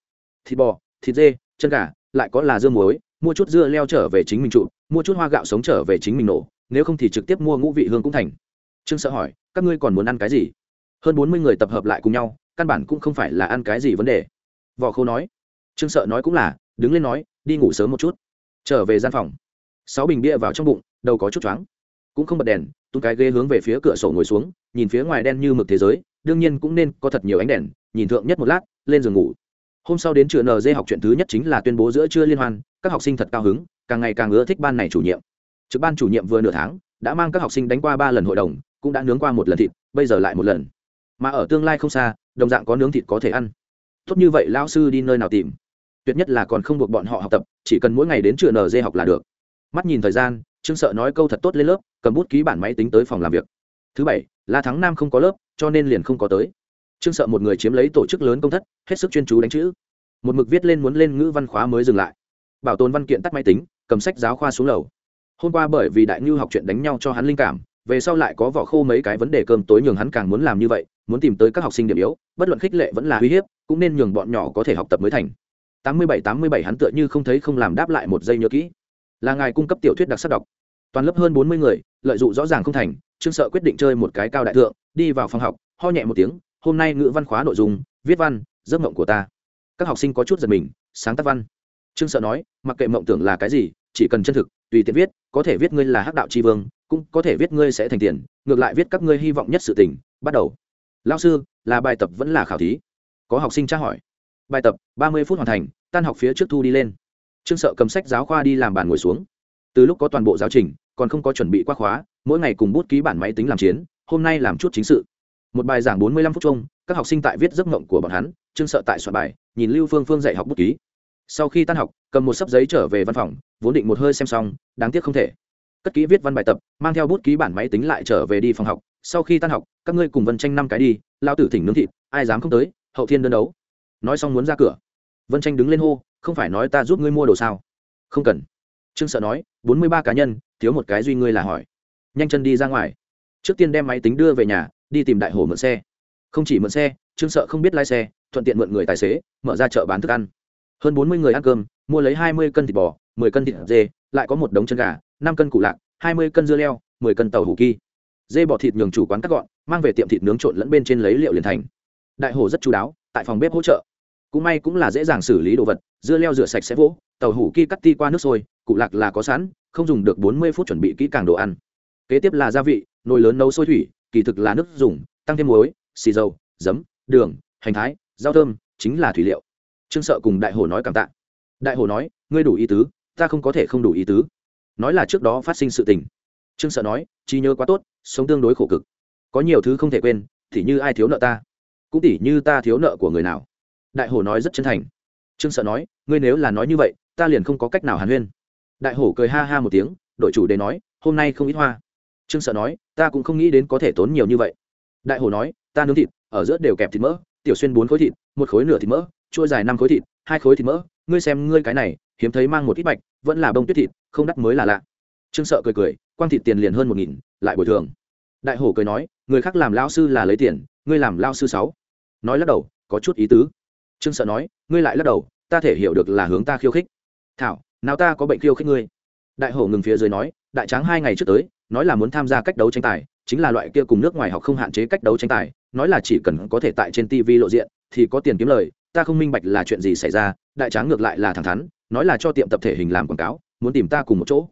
S1: Thịt bò, thịt dê, chân gà, lại có là dưa muối, mua chút dưa leo trở về chính mình trụ, mua chút hoa gạo sống trở về chính mình nổ, nếu không thì trực tiếp mua ngũ vị hương cũng thành. Trương sợ hỏi, các ngươi còn muốn ăn cái gì? Hơn bốn mươi người tập hợp lại cùng nhau, căn bản cũng không phải là ăn cái gì vấn đề. Võ khô nói, trương sợ nói cũng là, đứng lên nói đi ngủ sớm một chút. Trở về gian phòng. Sáu bình bia vào trong bụng, đầu có chút choáng. Cũng không bật đèn, tung cái ghế hướng về phía cửa sổ ngồi xuống, nhìn phía ngoài đen như mực thế giới, đương nhiên cũng nên có thật nhiều ánh đèn, nhìn thượng nhất một lát, lên giường ngủ. Hôm sau đến trường nd học chuyện thứ nhất chính là tuyên bố giữa trưa liên hoan, các học sinh thật cao hứng, càng ngày càng ưa thích ban này chủ nhiệm. Trực ban chủ nhiệm vừa nửa tháng, đã mang các học sinh đánh qua ba lần hội đồng, cũng đã nướng qua một lần thịt, bây giờ lại một lần. Mà ở tương lai không xa, đồng dạng có nướng thịt có thể ăn. Tốt như vậy, lão sư đi nơi nào tìm? Tuyệt nhất là còn không buộc bọn họ học tập, chỉ cần mỗi ngày đến trường nd học là được. Mắt nhìn thời gian, trương sợ nói câu thật tốt lên lớp, cầm bút ký bản máy tính tới phòng làm việc. Thứ bảy, la thắng nam không có lớp, cho nên liền không có tới. Trương sợ một người chiếm lấy tổ chức lớn công thất, hết sức chuyên chú đánh chữ. Một mực viết lên muốn lên ngữ văn khóa mới dừng lại. Bảo tồn văn kiện tắt máy tính, cầm sách giáo khoa xuống lầu. Hôm qua bởi vì đại ngư học chuyện đánh nhau cho hắn linh cảm, về sau lại có vỏ khô mấy cái vấn đề cơm tối nhường hắn càng muốn làm như vậy, muốn tìm tới các học sinh điểm yếu, bất luận khích lệ vẫn là uy hiếp, cũng nên nhường bọn nhỏ có thể học tập mới thành tám mươi bảy tám mươi bảy hắn tựa như không thấy không làm đáp lại một giây nhớ kỹ. Là ngài cung cấp tiểu thuyết đặc sắc đọc. Toàn lớp hơn bốn mươi người, lợi dụng rõ ràng không thành, trương sợ quyết định chơi một cái cao đại thượng, đi vào phòng học, ho nhẹ một tiếng, hôm nay ngữ văn khóa nội dung, viết văn, giấc mộng của ta. Các học sinh có chút giật mình, sáng tác văn. Trương sợ nói, mặc kệ mộng tưởng là cái gì, chỉ cần chân thực, tùy tiện viết, có thể viết ngươi là hắc đạo tri vương, cũng có thể viết ngươi sẽ thành tiền, ngược lại viết các ngươi hy vọng nhất sự tình, bắt đầu. Lao sư, là bài tập vẫn là khảo thí. Có học sinh tra hỏi bài tập, ba mươi phút hoàn thành, tan học phía trước thu đi lên. Trương sợ cầm sách giáo khoa đi làm bàn ngồi xuống. Từ lúc có toàn bộ giáo trình, còn không có chuẩn bị qua khóa, mỗi ngày cùng bút ký bản máy tính làm chiến, hôm nay làm chút chính sự. Một bài giảng bốn mươi lăm phút chung, các học sinh tại viết giấc mộng của bọn hắn, trương sợ tại soạn bài, nhìn lưu phương phương dạy học bút ký. Sau khi tan học, cầm một sấp giấy trở về văn phòng, vốn định một hơi xem xong, đáng tiếc không thể. Cất ký viết văn bài tập, mang theo bút ký bản máy tính lại trở về đi phòng học. Sau khi tan học, các ngươi cùng vân tranh năm cái đi, lao tử thỉnh nướng thịt, ai dám không tới, hậu thiên đơn đấu nói xong muốn ra cửa. Vân tranh đứng lên hô, không phải nói ta giúp ngươi mua đồ sao? Không cần. Trương sợ nói, bốn mươi ba cá nhân, thiếu một cái duy ngươi là hỏi. Nhanh chân đi ra ngoài. Trước tiên đem máy tính đưa về nhà, đi tìm đại hồ mượn xe. Không chỉ mượn xe, trương sợ không biết lái xe, thuận tiện mượn người tài xế, mở ra chợ bán thức ăn. Hơn bốn mươi người ăn cơm, mua lấy hai mươi cân thịt bò, mười cân thịt dê, lại có một đống chân gà, năm cân củ lạc, hai mươi cân dưa leo, mười cân tàu hủ kỳ dê bỏ thịt nhường chủ quán cắt gọn, mang về tiệm thịt nướng trộn lẫn bên trên lấy liệu liền thành. Đại hồ rất chú đáo, tại phòng bếp hỗ trợ cũng may cũng là dễ dàng xử lý đồ vật, dưa leo rửa sạch sẽ vỗ, tàu hủ ki cắt ti qua nước sôi, cụ lạc là có sẵn, không dùng được bốn mươi phút chuẩn bị kỹ càng đồ ăn. Kế tiếp là gia vị, nồi lớn nấu sôi thủy, kỳ thực là nước dùng, tăng thêm muối, xì dầu, giấm, đường, hành thái, rau thơm, chính là thủy liệu. Trương sợ cùng đại hồ nói cảm tạ. Đại hồ nói, ngươi đủ ý tứ, ta không có thể không đủ ý tứ. Nói là trước đó phát sinh sự tình. Trương sợ nói, trí nhớ quá tốt, sống tương đối khổ cực. Có nhiều thứ không thể quên, thì như ai thiếu nợ ta? Cũng tỉ như ta thiếu nợ của người nào? Đại hổ nói rất chân thành. Trương sợ nói, ngươi nếu là nói như vậy, ta liền không có cách nào hàn huyên. Đại hổ cười ha ha một tiếng, đội chủ đề nói, hôm nay không ít hoa. Trương sợ nói, ta cũng không nghĩ đến có thể tốn nhiều như vậy. Đại hổ nói, ta nướng thịt, ở giữa đều kẹp thịt mỡ, tiểu xuyên bốn khối thịt, một khối nửa thịt mỡ chua dài năm khối thịt, hai khối thịt mỡ, ngươi xem ngươi cái này, hiếm thấy mang một ít bạch, vẫn là bông tuyết thịt, không đắt mới là lạ. Trương sợ cười cười, quang thịt tiền liền hơn một nghìn, lại bồi thường. Đại hổ cười nói, người khác làm lao sư là lấy tiền, ngươi làm lao sư sáu. Nói lắc đầu, có chút ý tứ trương sợ nói, ngươi lại lắc đầu, ta thể hiểu được là hướng ta khiêu khích. Thảo, nào ta có bệnh khiêu khích ngươi? Đại hổ ngừng phía dưới nói, đại tráng hai ngày trước tới, nói là muốn tham gia cách đấu tranh tài, chính là loại kia cùng nước ngoài học không hạn chế cách đấu tranh tài, nói là chỉ cần có thể tại trên tv lộ diện, thì có tiền kiếm lời, ta không minh bạch là chuyện gì xảy ra, đại tráng ngược lại là thẳng thắn, nói là cho tiệm tập thể hình làm quảng cáo, muốn tìm ta cùng một chỗ.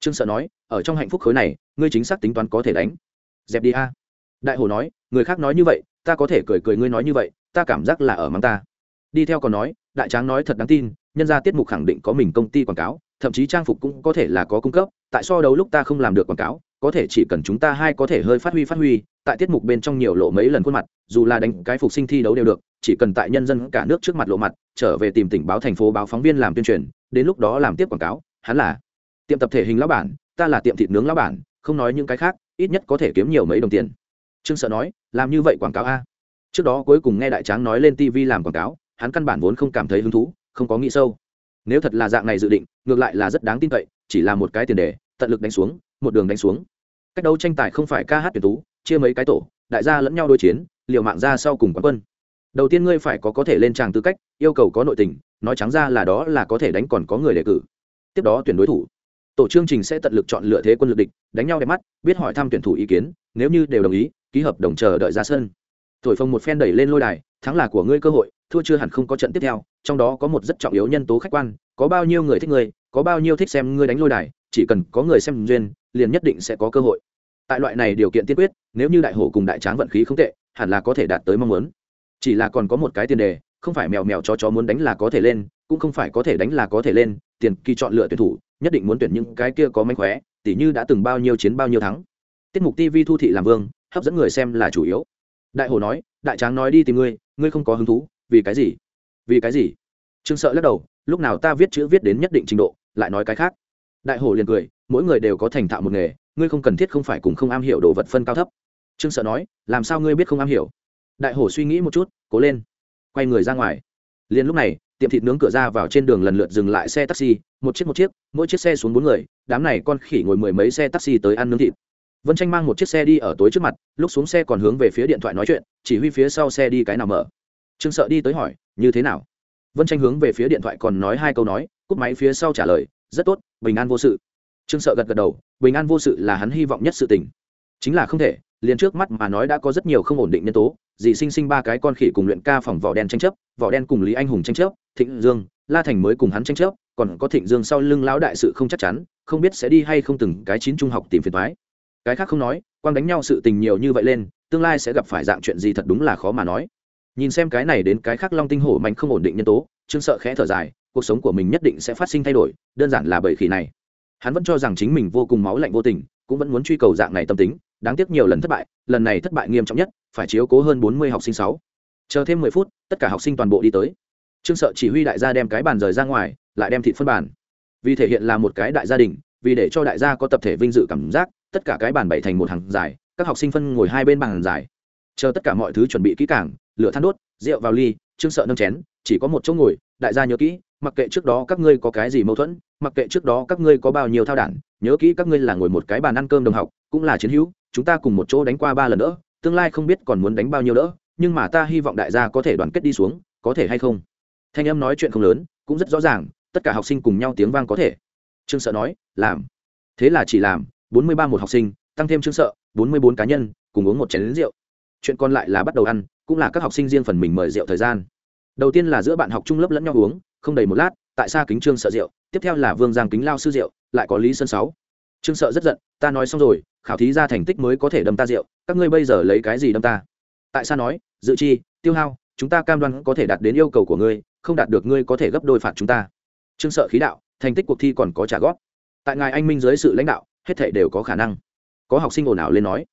S1: Trương sợ nói, ở trong hạnh phúc khối này, ngươi chính xác tính toán có thể đánh. Dẹp đi a. Đại hồ nói, người khác nói như vậy, ta có thể cười cười ngươi nói như vậy, ta cảm giác là ở mắng ta đi theo còn nói, đại tráng nói thật đáng tin, nhân ra tiết mục khẳng định có mình công ty quảng cáo, thậm chí trang phục cũng có thể là có cung cấp, tại so đấu lúc ta không làm được quảng cáo, có thể chỉ cần chúng ta hai có thể hơi phát huy phát huy, tại tiết mục bên trong nhiều lộ mấy lần khuôn mặt, dù là đánh cái phục sinh thi đấu đều được, chỉ cần tại nhân dân cả nước trước mặt lộ mặt, trở về tìm tỉnh báo thành phố báo phóng viên làm tuyên truyền, đến lúc đó làm tiếp quảng cáo, hắn là tiệm tập thể hình lão bản, ta là tiệm thịt nướng lão bản, không nói những cái khác, ít nhất có thể kiếm nhiều mấy đồng tiền. Trương sợ nói, làm như vậy quảng cáo a? Trước đó cuối cùng nghe đại tráng nói lên tv làm quảng cáo hắn căn bản vốn không cảm thấy hứng thú, không có nghĩ sâu. Nếu thật là dạng này dự định, ngược lại là rất đáng tin cậy, chỉ là một cái tiền đề, tận lực đánh xuống, một đường đánh xuống. Cách đấu tranh tài không phải ca hát tuyển tú, chia mấy cái tổ, đại gia lẫn nhau đối chiến, liều mạng ra sau cùng quán quân. Đầu tiên ngươi phải có có thể lên tràng tư cách, yêu cầu có nội tình, nói trắng ra là đó là có thể đánh còn có người đề cử. Tiếp đó tuyển đối thủ. Tổ chương trình sẽ tận lực chọn lựa thế quân lực địch, đánh nhau đẹp mắt, biết hỏi thăm tuyển thủ ý kiến, nếu như đều đồng ý, ký hợp đồng chờ đợi ra sân. Thổi phồng một phen đẩy lên lôi đài, thắng là của ngươi cơ hội thua chưa hẳn không có trận tiếp theo, trong đó có một rất trọng yếu nhân tố khách quan, có bao nhiêu người thích ngươi, có bao nhiêu thích xem ngươi đánh lôi đài, chỉ cần có người xem duyên, liền nhất định sẽ có cơ hội. Tại loại này điều kiện tiên quyết, nếu như đại hổ cùng đại tráng vận khí không tệ, hẳn là có thể đạt tới mong muốn. Chỉ là còn có một cái tiền đề, không phải mèo mèo cho chó muốn đánh là có thể lên, cũng không phải có thể đánh là có thể lên, tiền kỳ chọn lựa tuyển thủ, nhất định muốn tuyển những cái kia có mánh khóe, tỉ như đã từng bao nhiêu chiến bao nhiêu thắng. Tiết mục tv thu thị làm vương, hấp dẫn người xem là chủ yếu. Đại hồ nói, đại tráng nói đi tìm ngươi ngươi không có hứng thú vì cái gì? Vì cái gì? Trương sợ lắc đầu, lúc nào ta viết chữ viết đến nhất định trình độ, lại nói cái khác. Đại hồ liền cười, mỗi người đều có thành thạo một nghề, ngươi không cần thiết không phải cùng không am hiểu đồ vật phân cao thấp. Trương sợ nói, làm sao ngươi biết không am hiểu? Đại hổ suy nghĩ một chút, cố lên. Quay người ra ngoài. Liền lúc này, tiệm thịt nướng cửa ra vào trên đường lần lượt dừng lại xe taxi, một chiếc một chiếc, mỗi chiếc xe xuống bốn người, đám này con khỉ ngồi mười mấy xe taxi tới ăn nướng thịt. Vân tranh mang một chiếc xe đi ở tối trước mặt, lúc xuống xe còn hướng về phía điện thoại nói chuyện, chỉ huy phía sau xe đi cái nào mở trương sợ đi tới hỏi, như thế nào? Vân tranh hướng về phía điện thoại còn nói hai câu nói, cúp máy phía sau trả lời, rất tốt, bình an vô sự. Trương sợ gật gật đầu, bình an vô sự là hắn hy vọng nhất sự tình. Chính là không thể, liền trước mắt mà nói đã có rất nhiều không ổn định nhân tố, dì sinh sinh ba cái con khỉ cùng luyện ca phòng vỏ đen tranh chấp, vỏ đen cùng lý anh hùng tranh chấp, thịnh dương, la thành mới cùng hắn tranh chấp, còn có thịnh dương sau lưng lão đại sự không chắc chắn, không biết sẽ đi hay không từng cái chín trung học tìm phiền thoái cái khác không nói, quang đánh nhau sự tình nhiều như vậy lên, tương lai sẽ gặp phải dạng chuyện gì thật đúng là khó mà nói nhìn xem cái này đến cái khác long tinh hổ mạnh không ổn định nhân tố chương sợ khẽ thở dài, cuộc sống của mình nhất định sẽ phát sinh thay đổi, đơn giản là bởi khỉ này. Hắn vẫn cho rằng chính mình vô cùng máu lạnh vô tình, cũng vẫn muốn truy cầu dạng này tâm tính, đáng tiếc nhiều lần thất bại, lần này thất bại nghiêm trọng nhất, phải chiếu cố hơn bốn mươi học sinh sáu. Chờ thêm mười phút, tất cả học sinh toàn bộ đi tới. Trương sợ chỉ huy đại gia đem cái bàn rời ra ngoài, lại đem thịt phân bàn. Vì thể hiện là một cái đại gia đình, vì để cho đại gia có tập thể vinh dự cảm giác, tất cả cái bàn bày thành một hàng dài, các học sinh phân ngồi hai bên bàn dài. Chờ tất cả mọi thứ chuẩn bị kỹ càng lửa than đốt, rượu vào ly, trương sợ nâng chén, chỉ có một chỗ ngồi, đại gia nhớ kỹ, mặc kệ trước đó các ngươi có cái gì mâu thuẫn, mặc kệ trước đó các ngươi có bao nhiêu thao đản, nhớ kỹ các ngươi là ngồi một cái bàn ăn cơm đồng học, cũng là chiến hữu, chúng ta cùng một chỗ đánh qua ba lần nữa tương lai không biết còn muốn đánh bao nhiêu nữa nhưng mà ta hy vọng đại gia có thể đoàn kết đi xuống, có thể hay không? Thanh em nói chuyện không lớn, cũng rất rõ ràng, tất cả học sinh cùng nhau tiếng vang có thể. Trương sợ nói, làm. Thế là chỉ làm, bốn mươi ba một học sinh, tăng thêm trương sợ, bốn mươi bốn cá nhân, cùng uống một chén lính rượu. Chuyện còn lại là bắt đầu ăn cũng là các học sinh riêng phần mình mời rượu thời gian. Đầu tiên là giữa bạn học trung lớp lẫn nhau uống, không đầy một lát, tại sao kính trương sợ rượu, tiếp theo là vương giang kính lao sư rượu, lại có lý sơn sáu. Trương sợ rất giận, ta nói xong rồi, khảo thí ra thành tích mới có thể đâm ta rượu, các ngươi bây giờ lấy cái gì đâm ta? Tại sao nói, dự chi, tiêu hao, chúng ta cam đoan có thể đạt đến yêu cầu của ngươi, không đạt được ngươi có thể gấp đôi phạt chúng ta. Trương sợ khí đạo, thành tích cuộc thi còn có trả góp. Tại ngài anh minh dưới sự lãnh đạo, hết thể đều có khả năng. Có học sinh ồn ào lên nói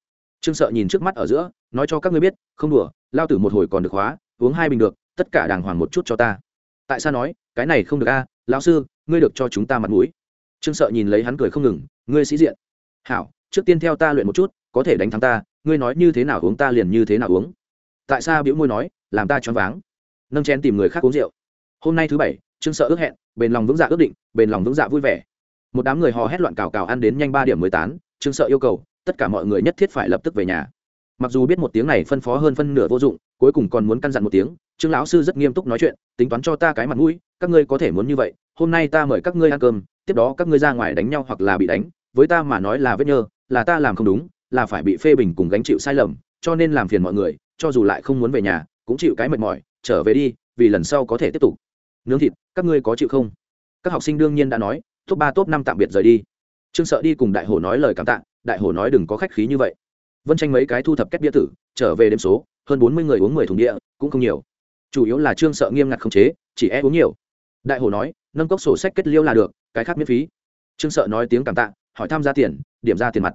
S1: trương sợ nhìn trước mắt ở giữa, nói cho các ngươi biết, không đùa, lao tử một hồi còn được hóa, uống hai bình được, tất cả đàng hoàng một chút cho ta. Tại sao nói, cái này không được a, lão sư, ngươi được cho chúng ta mặt mũi. Trương sợ nhìn lấy hắn cười không ngừng, ngươi sĩ diện. Hảo, trước tiên theo ta luyện một chút, có thể đánh thắng ta, ngươi nói như thế nào uống ta liền như thế nào uống. Tại sao biểu môi nói, làm ta choáng váng. Nâng chén tìm người khác uống rượu. Hôm nay thứ bảy, trương sợ ước hẹn, bền lòng vững dạ ước định, bền lòng vững dạ vui vẻ. Một đám người hò hét loạn cào cào ăn đến nhanh ba điểm mười tán trương sợ yêu cầu tất cả mọi người nhất thiết phải lập tức về nhà. Mặc dù biết một tiếng này phân phó hơn phân nửa vô dụng, cuối cùng còn muốn căn dặn một tiếng, trương lão sư rất nghiêm túc nói chuyện, tính toán cho ta cái mặt mũi, các ngươi có thể muốn như vậy, hôm nay ta mời các ngươi ăn cơm, tiếp đó các ngươi ra ngoài đánh nhau hoặc là bị đánh, với ta mà nói là vết nhơ, là ta làm không đúng, là phải bị phê bình cùng gánh chịu sai lầm, cho nên làm phiền mọi người, cho dù lại không muốn về nhà, cũng chịu cái mệt mỏi, trở về đi, vì lần sau có thể tiếp tục. Nướng thịt, các ngươi có chịu không? Các học sinh đương nhiên đã nói, top ba, top năm tạm biệt rời đi. Trương sợ đi cùng đại hồ nói lời cảm tạ đại Hổ nói đừng có khách khí như vậy. Vân tranh mấy cái thu thập kết bia tử, trở về đêm số, hơn bốn mươi người uống mười thùng địa cũng không nhiều. Chủ yếu là trương sợ nghiêm ngặt không chế, chỉ e uống nhiều. Đại Hổ nói, nâng cốc sổ sách kết liêu là được, cái khác miễn phí. Trương sợ nói tiếng cảm tạ, hỏi tham gia tiền, điểm ra tiền mặt.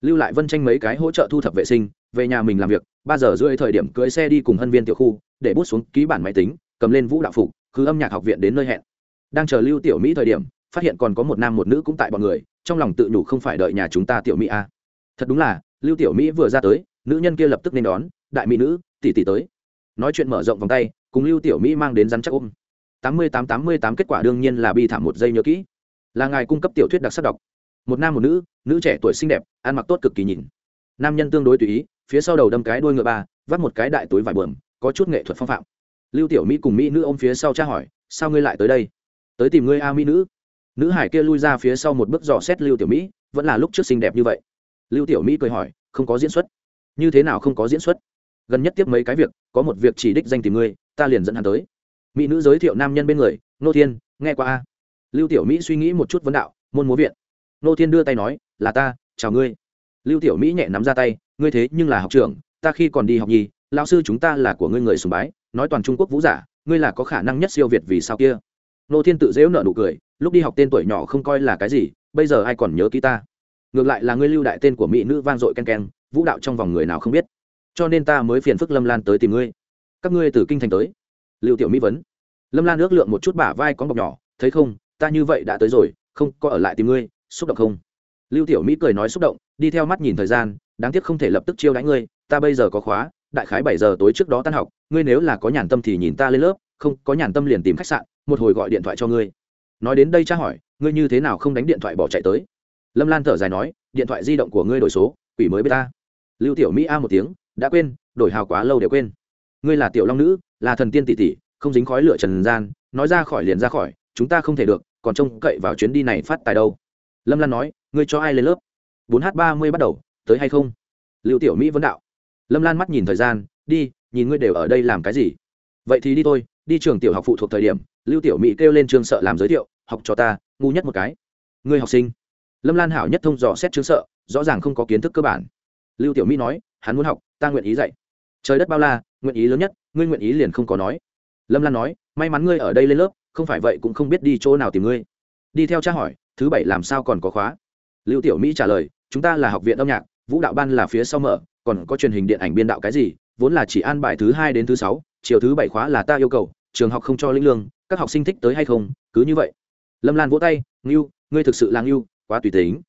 S1: Lưu lại vân tranh mấy cái hỗ trợ thu thập vệ sinh, về nhà mình làm việc, ba giờ rưỡi thời điểm cưới xe đi cùng hân viên tiểu khu, để bút xuống ký bản máy tính, cầm lên vũ đạo phục cứ âm nhạc học viện đến nơi hẹn. Đang chờ lưu tiểu mỹ thời điểm phát hiện còn có một nam một nữ cũng tại bọn người, trong lòng tự nhủ không phải đợi nhà chúng ta tiểu mỹ a à. thật đúng là, lưu tiểu mỹ vừa ra tới, nữ nhân kia lập tức nên đón, đại mỹ nữ, tỷ tỷ tới. Nói chuyện mở rộng vòng tay, cùng lưu tiểu mỹ mang đến rắn chắc ôm. Tám mươi tám tám mươi tám kết quả đương nhiên là bi thảm một giây nhớ kỹ. Là ngài cung cấp tiểu thuyết đặc sắc đọc. Một nam một nữ nữ trẻ tuổi xinh đẹp, ăn mặc tốt cực kỳ nhìn. Nam nhân tương đối tùy ý, phía sau đầu đâm cái đuôi ngựa ba vắt một cái đại túi vải bờm có chút nghệ thuật phong phạm. Lưu tiểu mỹ cùng mỹ nữ ôm phía sau tra hỏi, sao ngươi lại tới đây? Tới tìm ngươi a mỹ nữ? Nữ hải kia lui ra phía sau một bước dò xét lưu tiểu mỹ, vẫn là lúc trước xinh đẹp như vậy. Lưu tiểu mỹ cười hỏi, không có diễn xuất? Như thế nào không có diễn xuất? Gần nhất tiếp mấy cái việc, có một việc chỉ đích danh tìm ngươi, ta liền dẫn hắn tới. Mỹ nữ giới thiệu nam nhân bên người, nô thiên, nghe qua a? Lưu tiểu mỹ suy nghĩ một chút vấn đạo, môn múa viện. Nô thiên đưa tay nói, là ta, chào ngươi. Lưu tiểu mỹ nhẹ nắm ra tay, ngươi thế nhưng là học trưởng, ta khi còn đi học nhi lao sư chúng ta là của ngươi người sùng bái, nói toàn trung quốc vũ giả, ngươi là có khả năng nhất siêu việt vì sao kia? Nô thiên tự dễu nợ nụ cười, lúc đi học tên tuổi nhỏ không coi là cái gì, bây giờ ai còn nhớ ký ta? Ngược lại là ngươi lưu đại tên của mỹ nữ vang dội ken ken vũ đạo trong vòng người nào không biết. Cho nên ta mới phiền phức lâm lan tới tìm ngươi. Các ngươi từ kinh thành tới. Lưu tiểu mỹ vấn. Lâm lan ước lượng một chút bả vai con bọc nhỏ, thấy không, ta như vậy đã tới rồi, không, có ở lại tìm ngươi, xúc động không? Lưu tiểu mỹ cười nói xúc động, đi theo mắt nhìn thời gian, đáng tiếc không thể lập tức chiêu đánh ngươi, ta bây giờ có khóa, đại khái bảy giờ tối trước đó tan học, ngươi nếu là có nhàn tâm thì nhìn ta lên lớp, không, có nhàn tâm liền tìm khách sạn một hồi gọi điện thoại cho ngươi. Nói đến đây cha hỏi, ngươi như thế nào không đánh điện thoại bỏ chạy tới? Lâm lan thở dài nói, điện thoại di động của ngươi đổi số, quỷ mới b ta. Lưu tiểu mỹ a một tiếng, đã quên, đổi hào quá lâu để quên. Ngươi là tiểu long nữ, là thần tiên tỷ tỷ, không dính khói lửa trần gian, nói ra khỏi liền ra khỏi, chúng ta không thể được, còn trông cậy vào chuyến đi này phát tài đâu. Lâm lan nói, ngươi cho ai lên lớp? Bốn h ba mươi bắt đầu, tới hay không? Lưu tiểu mỹ vấn đạo. Lâm lan mắt nhìn thời gian, đi, nhìn ngươi đều ở đây làm cái gì? Vậy thì đi thôi, đi trường tiểu học phụ thuộc thời điểm lưu tiểu mỹ kêu lên trường sợ làm giới thiệu, học cho ta, ngu nhất một cái. Ngươi học sinh? Lâm lan hảo nhất thông dò xét trường sợ, rõ ràng không có kiến thức cơ bản. Lưu tiểu mỹ nói, hắn muốn học, ta nguyện ý dạy. Trời đất bao la, nguyện ý lớn nhất, ngươi nguyện ý liền không có nói. Lâm lan nói, may mắn ngươi ở đây lên lớp, không phải vậy cũng không biết đi chỗ nào tìm ngươi. Đi theo cha hỏi, thứ bảy làm sao còn có khóa? Lưu tiểu mỹ trả lời, chúng ta là học viện âm nhạc, vũ đạo ban là phía sau mở, còn có truyền hình điện ảnh biên đạo cái gì, vốn là chỉ an bài thứ hai đến thứ sáu, chiều thứ bảy khóa là ta yêu cầu, trường học không cho linh lương các học sinh thích tới hay không, cứ như vậy. Lâm lan vỗ tay, ngưu, ngươi thực sự là ngưu, quá tùy tính.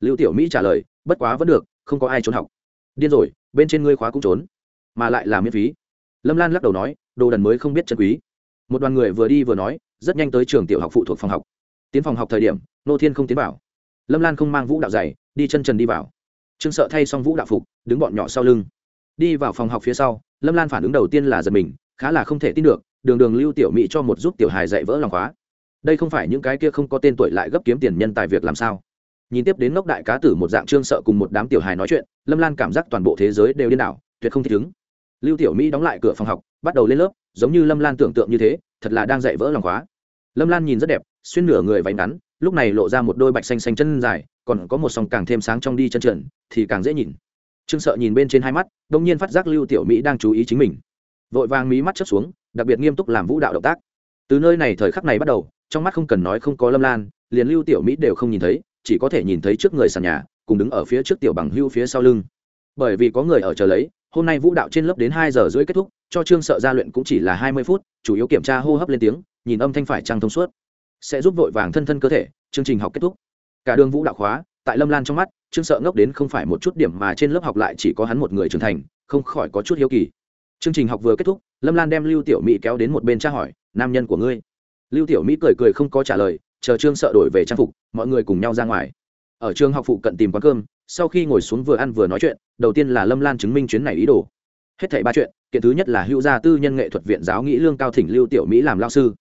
S1: Lưu tiểu mỹ trả lời, bất quá vẫn được, không có ai trốn học. Điên rồi, bên trên ngươi khóa cũng trốn, mà lại là miễn phí. Lâm lan lắc đầu nói, đồ đần mới không biết chân quý. Một đoàn người vừa đi vừa nói, rất nhanh tới trường tiểu học phụ thuộc phòng học. Tiến phòng học thời điểm, nô thiên không tiến vào. Lâm lan không mang vũ đạo dày đi chân trần đi vào. Trương sợ thay xong vũ đạo phục, đứng bọn nhỏ sau lưng. Đi vào phòng học phía sau, lâm lan phản ứng đầu tiên là giật mình, khá là không thể tin được đường đường lưu tiểu mỹ cho một giúp tiểu hài dạy vỡ lòng khóa. Đây không phải những cái kia không có tên tuổi lại gấp kiếm tiền nhân tài việc làm sao? Nhìn tiếp đến ngốc đại cá tử một dạng trương sợ cùng một đám tiểu hài nói chuyện, lâm lan cảm giác toàn bộ thế giới đều điên đảo, tuyệt không thích ứng. Lưu tiểu mỹ đóng lại cửa phòng học, bắt đầu lên lớp, giống như lâm lan tưởng tượng như thế, thật là đang dạy vỡ lòng khóa. Lâm lan nhìn rất đẹp, xuyên nửa người váy ngắn, lúc này lộ ra một đôi bạch xanh xanh chân dài, còn có một sòng càng thêm sáng trong đi chân trượn thì càng dễ nhìn. Trương sợ nhìn bên trên hai mắt đông nhiên phát giác lưu tiểu mỹ đang chú ý chính mình vội vàng mí mắt chớp xuống, đặc biệt nghiêm túc làm vũ đạo động tác. Từ nơi này thời khắc này bắt đầu, trong mắt không cần nói không có lâm lan, liền lưu tiểu mỹ đều không nhìn thấy, chỉ có thể nhìn thấy trước người sàn nhà, cùng đứng ở phía trước tiểu bằng hưu phía sau lưng. Bởi vì có người ở chờ lấy, hôm nay vũ đạo trên lớp đến hai giờ rưỡi kết thúc, cho trương sợ ra luyện cũng chỉ là hai mươi phút, chủ yếu kiểm tra hô hấp lên tiếng, nhìn âm thanh phải trăng thông suốt. Sẽ giúp vội vàng thân thân cơ thể, chương trình học kết thúc. Cả đường vũ đạo khóa, tại lâm lan trong mắt, trương sợ ngốc đến không phải một chút điểm mà trên lớp học lại chỉ có hắn một người trưởng thành, không khỏi có chút hiếu kỳ chương trình học vừa kết thúc, lâm lan đem lưu tiểu mỹ kéo đến một bên tra hỏi, nam nhân của ngươi? Lưu tiểu mỹ cười cười không có trả lời, chờ trương sợ đổi về trang phục, mọi người cùng nhau ra ngoài. Ở trường học phụ cận tìm quán cơm, sau khi ngồi xuống vừa ăn vừa nói chuyện, đầu tiên là lâm lan chứng minh chuyến này ý đồ. Hết thảy ba chuyện, kiện thứ nhất là hữu gia tư nhân nghệ thuật viện giáo nghĩ lương cao thỉnh lưu tiểu mỹ làm lao sư.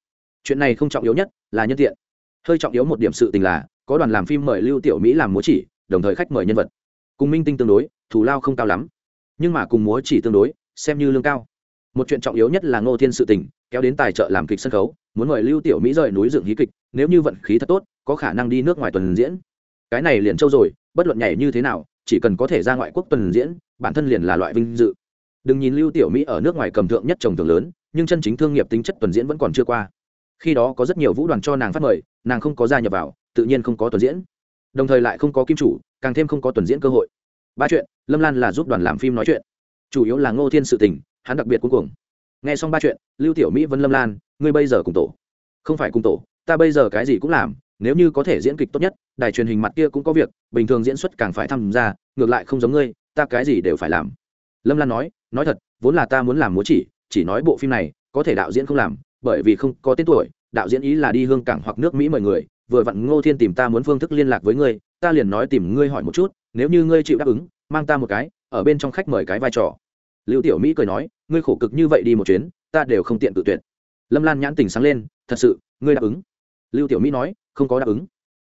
S1: Chuyện này không trọng yếu nhất là nhân tiện. Hơi trọng yếu một điểm sự tình là, có đoàn làm phim mời lưu tiểu mỹ làm múa chỉ, đồng thời khách mời nhân vật. Cùng minh tinh tương đối, thù lao không cao lắm. Nhưng mà cùng múa chỉ tương đối xem như lương cao. Một chuyện trọng yếu nhất là ngô thiên sự tình, kéo đến tài trợ làm kịch sân khấu, muốn mời lưu tiểu mỹ rời núi dựng hí kịch, nếu như vận khí thật tốt, có khả năng đi nước ngoài tuần diễn. Cái này liền châu rồi, bất luận nhảy như thế nào, chỉ cần có thể ra ngoại quốc tuần diễn, bản thân liền là loại vinh dự. Đừng nhìn lưu tiểu mỹ ở nước ngoài cầm thượng nhất trồng thưởng lớn, nhưng chân chính thương nghiệp tính chất tuần diễn vẫn còn chưa qua. Khi đó có rất nhiều vũ đoàn cho nàng phát mời, nàng không có gia nhập vào, tự nhiên không có tuần diễn. Đồng thời lại không có kim chủ, càng thêm không có tuần diễn cơ hội. Ba chuyện, lâm lan là giúp đoàn làm phim nói chuyện chủ yếu là ngô thiên sự tình, hắn đặc biệt cuối cùng nghe xong ba chuyện, lưu tiểu mỹ vân lâm lan, ngươi bây giờ cùng tổ. Không phải cùng tổ, ta bây giờ cái gì cũng làm, nếu như có thể diễn kịch tốt nhất, đài truyền hình mặt kia cũng có việc, bình thường diễn xuất càng phải tham gia, ngược lại không giống ngươi, ta cái gì đều phải làm. Lâm lan nói nói thật, vốn là ta muốn làm múa chỉ chỉ nói bộ phim này, có thể đạo diễn không làm, bởi vì không có tên tuổi, đạo diễn ý là đi hương cảng hoặc nước mỹ mời người, vừa vặn ngô thiên tìm ta muốn phương thức liên lạc với ngươi, ta liền nói tìm ngươi hỏi một chút, nếu như ngươi chịu đáp ứng, mang ta một cái ở bên trong khách mời cái vai trò. Lưu tiểu mỹ cười nói, ngươi khổ cực như vậy đi một chuyến, ta đều không tiện tự tuyệt. Lâm lan nhãn tình sáng lên, thật sự, ngươi đáp ứng? Lưu tiểu mỹ nói, không có đáp ứng.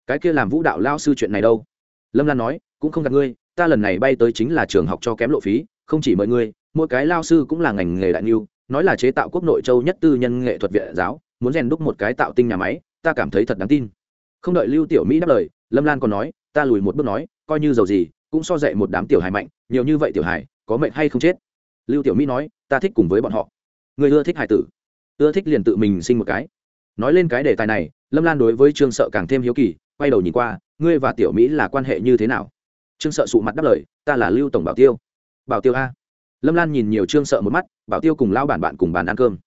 S1: Cái kia làm vũ đạo lao sư chuyện này đâu? Lâm lan nói, cũng không gặp ngươi, ta lần này bay tới chính là trường học cho kém lộ phí, không chỉ mời ngươi, mỗi cái lao sư cũng là ngành nghề đại niu, nói là chế tạo quốc nội châu nhất tư nhân nghệ thuật viện giáo, muốn rèn đúc một cái tạo tinh nhà máy, ta cảm thấy thật đáng tin. Không đợi lưu tiểu mỹ đáp lời, lâm lan còn nói, ta lùi một bước nói, coi như giàu gì cũng so dạy một đám tiểu hài mạnh, nhiều như vậy tiểu hài, có mệnh hay không chết? Lưu tiểu mỹ nói, ta thích cùng với bọn họ. Người ưa thích hài tử, ưa thích liền tự mình sinh một cái. Nói lên cái đề tài này, lâm lan đối với trương sợ càng thêm hiếu kỳ, quay đầu nhìn qua, ngươi và tiểu mỹ là quan hệ như thế nào? Trương sợ sụ mặt đáp lời, ta là lưu tổng bảo tiêu. Bảo tiêu a. Lâm lan nhìn nhiều trương sợ một mắt, bảo tiêu cùng lao bản bạn cùng bàn ăn cơm.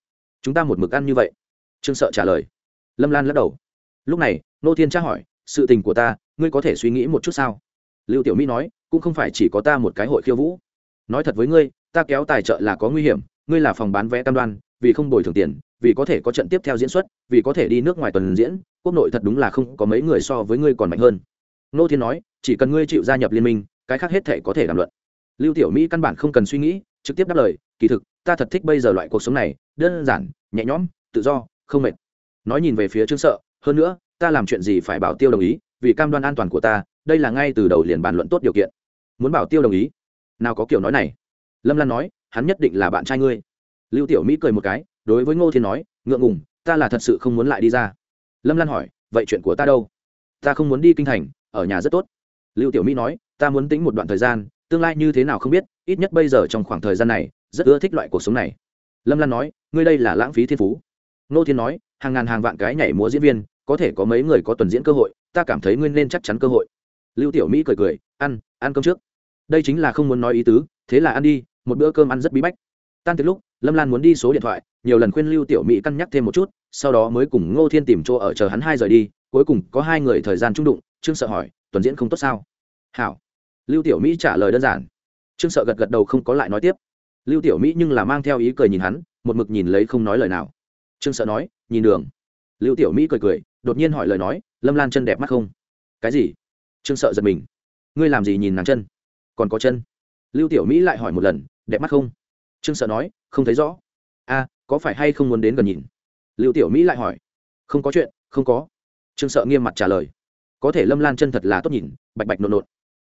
S1: Chúng ta một mực ăn như vậy. Trương sợ trả lời. Lâm lan lắc đầu. Lúc này, nô thiên tra hỏi, sự tình của ta, ngươi có thể suy nghĩ một chút sao? Lưu tiểu mỹ nói, cũng không phải chỉ có ta một cái hội khiêu vũ. Nói thật với ngươi, ta kéo tài trợ là có nguy hiểm, ngươi là phòng bán vé cam đoan, vì không bồi thường tiền, vì có thể có trận tiếp theo diễn xuất, vì có thể đi nước ngoài tuần diễn, quốc nội thật đúng là không có mấy người so với ngươi còn mạnh hơn. Nô thiên nói, chỉ cần ngươi chịu gia nhập liên minh, cái khác hết thể có thể đàm luận. Lưu tiểu mỹ căn bản không cần suy nghĩ, trực tiếp đáp lời, kỳ thực, ta thật thích bây giờ loại cuộc sống này, đơn giản, nhẹ nhõm, tự do, không mệt. Nói nhìn về phía trương sợ, hơn nữa, ta làm chuyện gì phải bảo tiêu đồng ý, vì cam đoan an toàn của ta đây là ngay từ đầu liền bàn luận tốt điều kiện. Muốn bảo tiêu đồng ý. Nào có kiểu nói này. Lâm lan nói, hắn nhất định là bạn trai ngươi. Lưu tiểu mỹ cười một cái, đối với ngô thiên nói, ngượng ngùng, ta là thật sự không muốn lại đi ra. Lâm lan hỏi, vậy chuyện của ta đâu? Ta không muốn đi kinh thành, ở nhà rất tốt. Lưu tiểu mỹ nói, ta muốn tính một đoạn thời gian, tương lai như thế nào không biết, ít nhất bây giờ trong khoảng thời gian này, rất ưa thích loại cuộc sống này. Lâm lan nói, ngươi đây là lãng phí thiên phú. Ngô thiên nói, hàng ngàn hàng vạn cái nhảy múa diễn viên, có thể có mấy người có tuần diễn cơ hội, ta cảm thấy ngươi nên chắc chắn cơ hội lưu tiểu mỹ cười cười, ăn ăn cơm trước. Đây chính là không muốn nói ý tứ, thế là ăn đi, một bữa cơm ăn rất bí bách. Tan từ lúc, lâm lan muốn đi số điện thoại, nhiều lần khuyên lưu tiểu mỹ cân nhắc thêm một chút, sau đó mới cùng ngô thiên tìm chỗ ở chờ hắn hai rời đi, cuối cùng có hai người thời gian trung đụng, trương sợ hỏi, tuần diễn không tốt sao? Hảo. Lưu tiểu mỹ trả lời đơn giản. Trương sợ gật gật đầu không có lại nói tiếp. Lưu tiểu mỹ nhưng là mang theo ý cười nhìn hắn, một mực nhìn lấy không nói lời nào. Trương sợ nói, nhìn đường. Lưu tiểu mỹ cười cười, đột nhiên hỏi lời nói, lâm lan chân đẹp mắt không? Cái gì? Trương sợ giật mình. Ngươi làm gì nhìn nàng chân? Còn có chân? Lưu tiểu mỹ lại hỏi một lần, đẹp mắt không? Trương sợ nói, không thấy rõ. A có phải hay không muốn đến gần nhìn? Lưu tiểu mỹ lại hỏi. Không có chuyện, không có. Trương sợ nghiêm mặt trả lời. Có thể lâm lan chân thật là tốt nhìn, bạch bạch nộn nộn.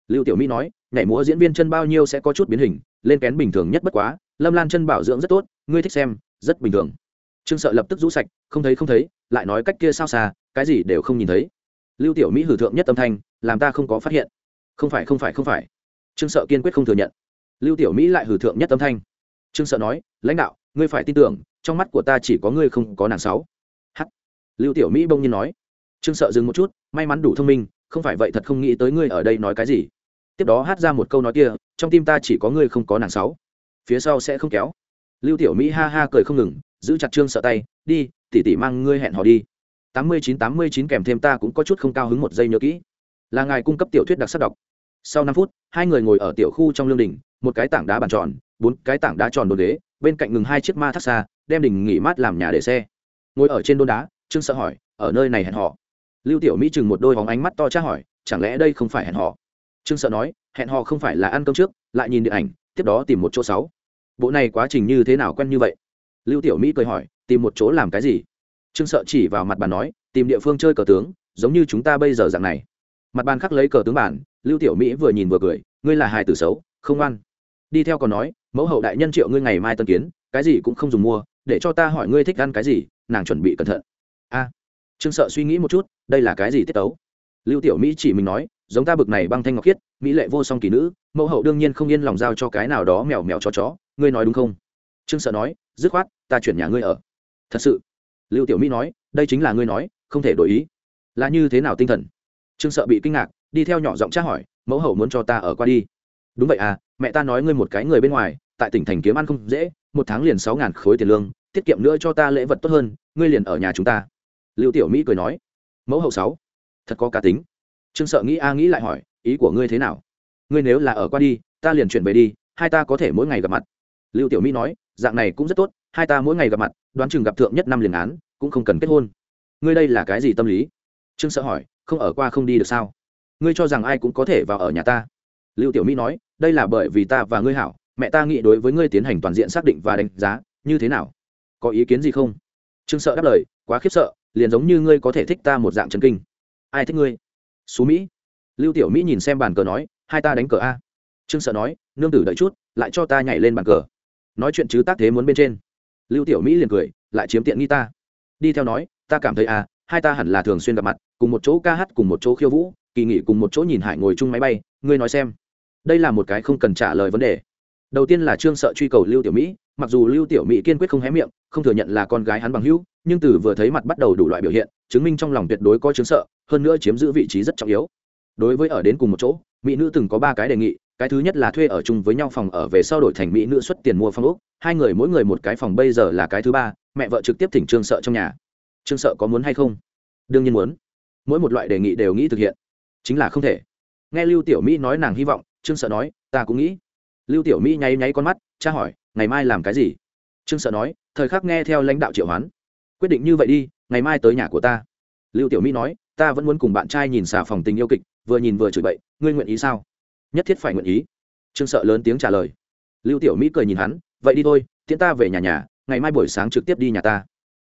S1: Lưu tiểu mỹ nói, nhảy múa diễn viên chân bao nhiêu sẽ có chút biến hình, lên kén bình thường nhất bất quá, lâm lan chân bảo dưỡng rất tốt, ngươi thích xem, rất bình thường. Trương sợ lập tức rũ sạch, không thấy không thấy, lại nói cách kia sao xa, cái gì đều không nhìn thấy. Lưu tiểu mỹ hử thượng nhất âm thanh làm ta không có phát hiện. Không phải không phải không phải. Trương sợ kiên quyết không thừa nhận. Lưu tiểu mỹ lại hử thượng nhất âm thanh. Trương sợ nói, lãnh đạo, ngươi phải tin tưởng, trong mắt của ta chỉ có ngươi không có nàng sáu. H lưu tiểu mỹ bông nhiên nói. Trương sợ dừng một chút, may mắn đủ thông minh, không phải vậy thật không nghĩ tới ngươi ở đây nói cái gì. Tiếp đó hát ra một câu nói kia, trong tim ta chỉ có ngươi không có nàng sáu. Phía sau sẽ không kéo. Lưu tiểu mỹ ha ha cười không ngừng, giữ chặt trương sợ tay, đi, tỉ tỉ mang ngươi hẹn hò đi. Tám mươi chín, tám mươi chín kèm thêm ta cũng có chút không cao hứng một giây nhớ kỹ là ngài cung cấp tiểu thuyết đặc sắc đọc. Sau năm phút, hai người ngồi ở tiểu khu trong lương đình, một cái tảng đá bàn tròn, bốn cái tảng đá tròn đồn ghế bên cạnh ngừng hai chiếc ma thác xa, đem đình nghỉ mát làm nhà để xe. Ngồi ở trên đôn đá, trương sợ hỏi, ở nơi này hẹn họ lưu tiểu mỹ chừng một đôi bóng ánh mắt to tra hỏi, chẳng lẽ đây không phải hẹn họ trương sợ nói, hẹn họ không phải là ăn cơm trước, lại nhìn điện ảnh, tiếp đó tìm một chỗ sáu. Bộ này quá trình như thế nào quen như vậy? Lưu tiểu mỹ cười hỏi, tìm một chỗ làm cái gì? Trương sợ chỉ vào mặt bà nói, tìm địa phương chơi cờ tướng, giống như chúng ta bây giờ dạng này mặt bàn khắc lấy cờ tướng bản, lưu tiểu mỹ vừa nhìn vừa cười, ngươi là hài tử xấu, không ăn đi theo còn nói, mẫu hậu đại nhân triệu ngươi ngày mai tân kiến, cái gì cũng không dùng mua, để cho ta hỏi ngươi thích ăn cái gì, nàng chuẩn bị cẩn thận. A. Trương sợ suy nghĩ một chút, đây là cái gì tiết tấu? Lưu tiểu mỹ chỉ mình nói, giống ta bực này băng thanh ngọc khiết, mỹ lệ vô song kỳ nữ, mẫu hậu đương nhiên không yên lòng giao cho cái nào đó mèo mèo cho chó, ngươi nói đúng không? Trương sợ nói, dứt khoát, ta chuyển nhà ngươi ở. Thật sự? Lưu tiểu mỹ nói, đây chính là ngươi nói, không thể đổi ý. Là như thế nào tinh thần? Trương sợ bị kinh ngạc, đi theo nhỏ giọng tra hỏi, mẫu hậu muốn cho ta ở qua đi? Đúng vậy à mẹ ta nói ngươi một cái người bên ngoài, tại tỉnh thành kiếm ăn không dễ, một tháng liền sáu ngàn khối tiền lương, tiết kiệm nữa cho ta lễ vật tốt hơn, ngươi liền ở nhà chúng ta. Lưu tiểu mỹ cười nói, mẫu hậu sáu, thật có cá tính. Trương sợ nghĩ a nghĩ lại hỏi, ý của ngươi thế nào? Ngươi nếu là ở qua đi, ta liền chuyển về đi, hai ta có thể mỗi ngày gặp mặt. Lưu tiểu mỹ nói, dạng này cũng rất tốt, hai ta mỗi ngày gặp mặt, đoán chừng gặp thượng nhất năm liền án, cũng không cần kết hôn. Ngươi đây là cái gì tâm lý? Trương sợ hỏi không ở qua không đi được sao? Ngươi cho rằng ai cũng có thể vào ở nhà ta? Lưu tiểu mỹ nói, đây là bởi vì ta và ngươi hảo, mẹ ta nghĩ đối với ngươi tiến hành toàn diện xác định và đánh giá, như thế nào? Có ý kiến gì không? Trương sợ đáp lời, quá khiếp sợ, liền giống như ngươi có thể thích ta một dạng trần kinh. Ai thích ngươi? Xú mỹ. Lưu tiểu mỹ nhìn xem bàn cờ nói, hai ta đánh cờ a. Trương sợ nói, nương tử đợi chút, lại cho ta nhảy lên bàn cờ. Nói chuyện chứ tác thế muốn bên trên. Lưu tiểu mỹ liền cười, lại chiếm tiện nghi ta. Đi theo nói, ta cảm thấy à hai ta hẳn là thường xuyên gặp mặt, cùng một chỗ ca hát, cùng một chỗ khiêu vũ, kỳ nghỉ cùng một chỗ nhìn hải ngồi chung máy bay, ngươi nói xem. Đây là một cái không cần trả lời vấn đề. Đầu tiên là trương sợ truy cầu lưu tiểu mỹ, mặc dù lưu tiểu mỹ kiên quyết không hé miệng, không thừa nhận là con gái hắn bằng hữu, nhưng từ vừa thấy mặt bắt đầu đủ loại biểu hiện, chứng minh trong lòng tuyệt đối có chứng sợ, hơn nữa chiếm giữ vị trí rất trọng yếu. Đối với ở đến cùng một chỗ, mỹ nữ từng có ba cái đề nghị, cái thứ nhất là thuê ở chung với nhau phòng ở về sau đổi thành mỹ nữ xuất tiền mua phòng úc hai người mỗi người một cái phòng, bây giờ là cái thứ ba, mẹ vợ trực tiếp thỉnh trương sợ trong nhà trương sợ có muốn hay không? Đương nhiên muốn. Mỗi một loại đề nghị đều nghĩ thực hiện. Chính là không thể. Nghe lưu tiểu mỹ nói nàng hy vọng, trương sợ nói, ta cũng nghĩ. Lưu tiểu mỹ nháy nháy con mắt cha hỏi, ngày mai làm cái gì? Trương sợ nói, thời khắc nghe theo lãnh đạo triệu hoán. Quyết định như vậy đi, ngày mai tới nhà của ta. Lưu tiểu mỹ nói, ta vẫn muốn cùng bạn trai nhìn xà phòng tình yêu kịch, vừa nhìn vừa chửi bậy, ngươi nguyện ý sao? Nhất thiết phải nguyện ý. Trương sợ lớn tiếng trả lời. Lưu tiểu mỹ cười nhìn hắn, vậy đi thôi, tiễn ta về nhà nhà, ngày mai buổi sáng trực tiếp đi nhà ta.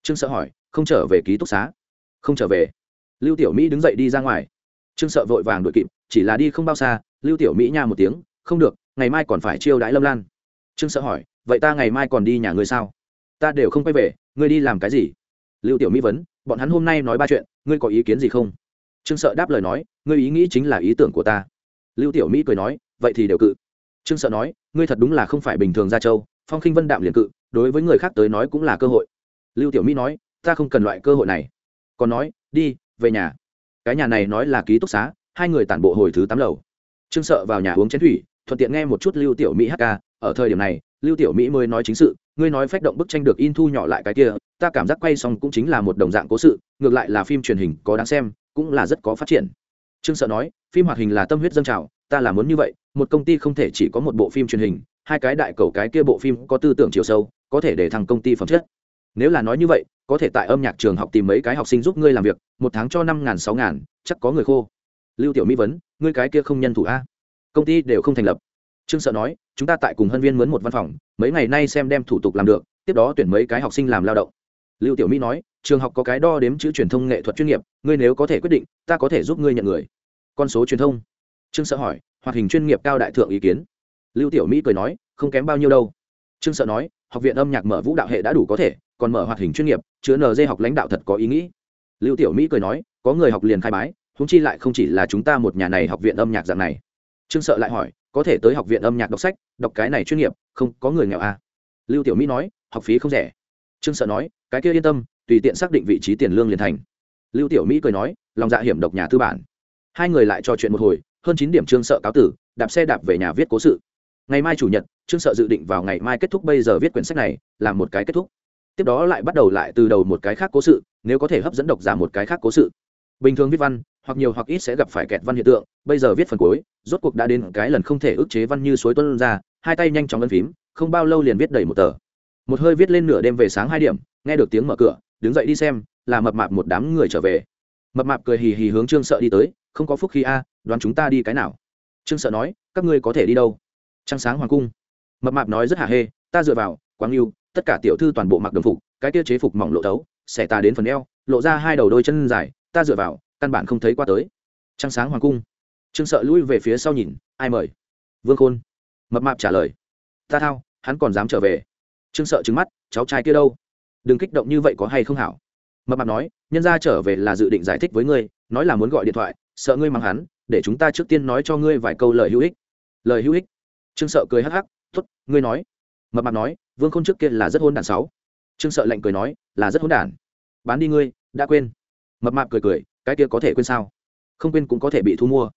S1: Trương sợ hỏi không trở về ký túc xá. Không trở về. Lưu tiểu mỹ đứng dậy đi ra ngoài. Trương sợ vội vàng đuổi kịp, chỉ là đi không bao xa, lưu tiểu mỹ nha một tiếng, không được, ngày mai còn phải chiêu đãi lâm lan. Trương sợ hỏi, vậy ta ngày mai còn đi nhà ngươi sao? Ta đều không quay về, ngươi đi làm cái gì? Lưu tiểu mỹ vấn, bọn hắn hôm nay nói ba chuyện, ngươi có ý kiến gì không? Trương sợ đáp lời nói, ngươi ý nghĩ chính là ý tưởng của ta. Lưu tiểu mỹ cười nói, vậy thì đều cự. Trương sợ nói, ngươi thật đúng là không phải bình thường ra châu, phong khinh vân đạm liền cự, đối với người khác tới nói cũng là cơ hội. Lưu tiểu mỹ nói ta không cần loại cơ hội này. Còn nói, đi, về nhà. Cái nhà này nói là ký túc xá, hai người tản bộ hồi thứ tám lầu. Trương sợ vào nhà uống chén thủy, thuận tiện nghe một chút lưu tiểu mỹ hát ca. Ở thời điểm này, lưu tiểu mỹ mới nói chính sự, ngươi nói phách động bức tranh được in thu nhỏ lại cái kia, ta cảm giác quay xong cũng chính là một đồng dạng cố sự, ngược lại là phim truyền hình có đáng xem, cũng là rất có phát triển. Trương sợ nói, phim hoạt hình là tâm huyết dân trào, ta là muốn như vậy, một công ty không thể chỉ có một bộ phim truyền hình, hai cái đại cầu cái kia bộ phim có tư tưởng chiều sâu, có thể để thằng công ty phẩm chất nếu là nói như vậy, có thể tại âm nhạc trường học tìm mấy cái học sinh giúp ngươi làm việc, một tháng cho năm ngàn, sáu ngàn, chắc có người khô. Lưu tiểu mỹ vấn, ngươi cái kia không nhân thủ a? Công ty đều không thành lập. Trương sợ nói, chúng ta tại cùng hân viên mướn một văn phòng, mấy ngày nay xem đem thủ tục làm được, tiếp đó tuyển mấy cái học sinh làm lao động. Lưu tiểu mỹ nói, trường học có cái đo đếm chữ truyền thông nghệ thuật chuyên nghiệp, ngươi nếu có thể quyết định, ta có thể giúp ngươi nhận người. Con số truyền thông. Trương sợ hỏi, hoạt hình chuyên nghiệp cao đại thượng ý kiến. Lưu tiểu mỹ cười nói, không kém bao nhiêu đâu. Trương sợ nói, học viện âm nhạc mở vũ đạo hệ đã đủ có thể còn mở hoạt hình chuyên nghiệp, chứa nd học lãnh đạo thật có ý nghĩ. Lưu tiểu mỹ cười nói, có người học liền khai bái húng chi lại không chỉ là chúng ta một nhà này học viện âm nhạc dạng này. Trương sợ lại hỏi, có thể tới học viện âm nhạc đọc sách, đọc cái này chuyên nghiệp, không, có người nghèo à. lưu tiểu mỹ nói, học phí không rẻ. Trương sợ nói, cái kia yên tâm, tùy tiện xác định vị trí tiền lương liền thành. Lưu tiểu mỹ cười nói, lòng dạ hiểm độc nhà tư bản. Hai người lại trò chuyện một hồi, hơn chín điểm trương sợ cáo tử, đạp xe đạp về nhà viết cố sự. Ngày mai chủ nhật, trương sợ dự định vào ngày mai kết thúc bây giờ viết quyển sách này là một cái kết thúc tiếp đó lại bắt đầu lại từ đầu một cái khác cố sự, nếu có thể hấp dẫn độc giả một cái khác cố sự. Bình thường viết văn, hoặc nhiều hoặc ít sẽ gặp phải kẹt văn hiện tượng, bây giờ viết phần cuối, rốt cuộc đã đến cái lần không thể ức chế văn như suối tuân ra, hai tay nhanh chóng ấn phím, không bao lâu liền viết đầy một tờ. Một hơi viết lên nửa đêm về sáng hai điểm, nghe được tiếng mở cửa, đứng dậy đi xem, là mập mạp một đám người trở về. Mập mạp cười hì hì hướng trương sợ đi tới, không có phúc khi a, đoán chúng ta đi cái nào? Trương sợ nói, các ngươi có thể đi đâu? Trăng sáng hoàng cung. Mập mạp nói rất hả hê, ta dựa vào, quang yêu tất cả tiểu thư toàn bộ mặc đồng phục, cái kia chế phục mỏng lộ tấu xẻ tà đến phần eo, lộ ra hai đầu đôi chân dài, ta dựa vào, căn bản không thấy qua tới. Trăng sáng hoàng cung. Trương sợ lui về phía sau nhìn, ai mời? Vương khôn. Mập mạp trả lời. Ta thao, hắn còn dám trở về. Trương sợ trứng mắt, cháu trai kia đâu? Đừng kích động như vậy có hay không hảo? Mập mạp nói, nhân ra trở về là dự định giải thích với ngươi, nói là muốn gọi điện thoại, sợ ngươi mang hắn, để chúng ta trước tiên nói cho ngươi vài câu lời hữu ích. Lời hữu ích? Trương sợ cười hắc hắc t ố t ngươi nói mập mạp nói, vương khôn trước kia là rất hôn đản sáu. Trương sợ lạnh cười nói, là rất hôn đản. Bán đi ngươi, đã quên. Mập mạp cười cười, cái kia có thể quên sao? Không quên cũng có thể bị thu mua.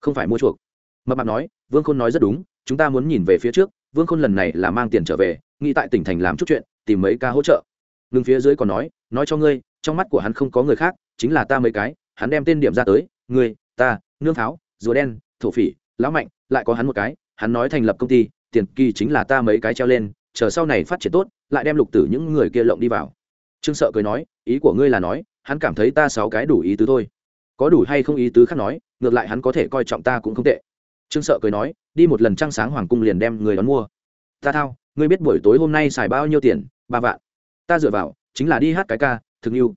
S1: Không phải mua chuộc. Mập mạp nói, vương khôn nói rất đúng, chúng ta muốn nhìn về phía trước, vương khôn lần này là mang tiền trở về, nghĩ tại tỉnh thành làm chút chuyện, tìm mấy ca hỗ trợ. Ngừng phía dưới còn nói nói cho ngươi, trong mắt của hắn không có người khác, chính là ta mấy cái, hắn đem tên điểm ra tới, ngươi, ta, nương tháo, rùa đen, thổ phỉ, lão mạnh, lại có hắn một cái, hắn nói thành lập công ty tiền kỳ chính là ta mấy cái treo lên, chờ sau này phát triển tốt, lại đem lục tử những người kia lộng đi vào. Trương sợ cười nói, ý của ngươi là nói, hắn cảm thấy ta sáu cái đủ ý tứ thôi. Có đủ hay không ý tứ khác nói, ngược lại hắn có thể coi trọng ta cũng không tệ. Trương sợ cười nói, đi một lần trăng sáng hoàng cung liền đem người đón mua. Ta thao, ngươi biết buổi tối hôm nay xài bao nhiêu tiền? Ba vạn. Ta dựa vào, chính là đi hát cái ca, thực yêu.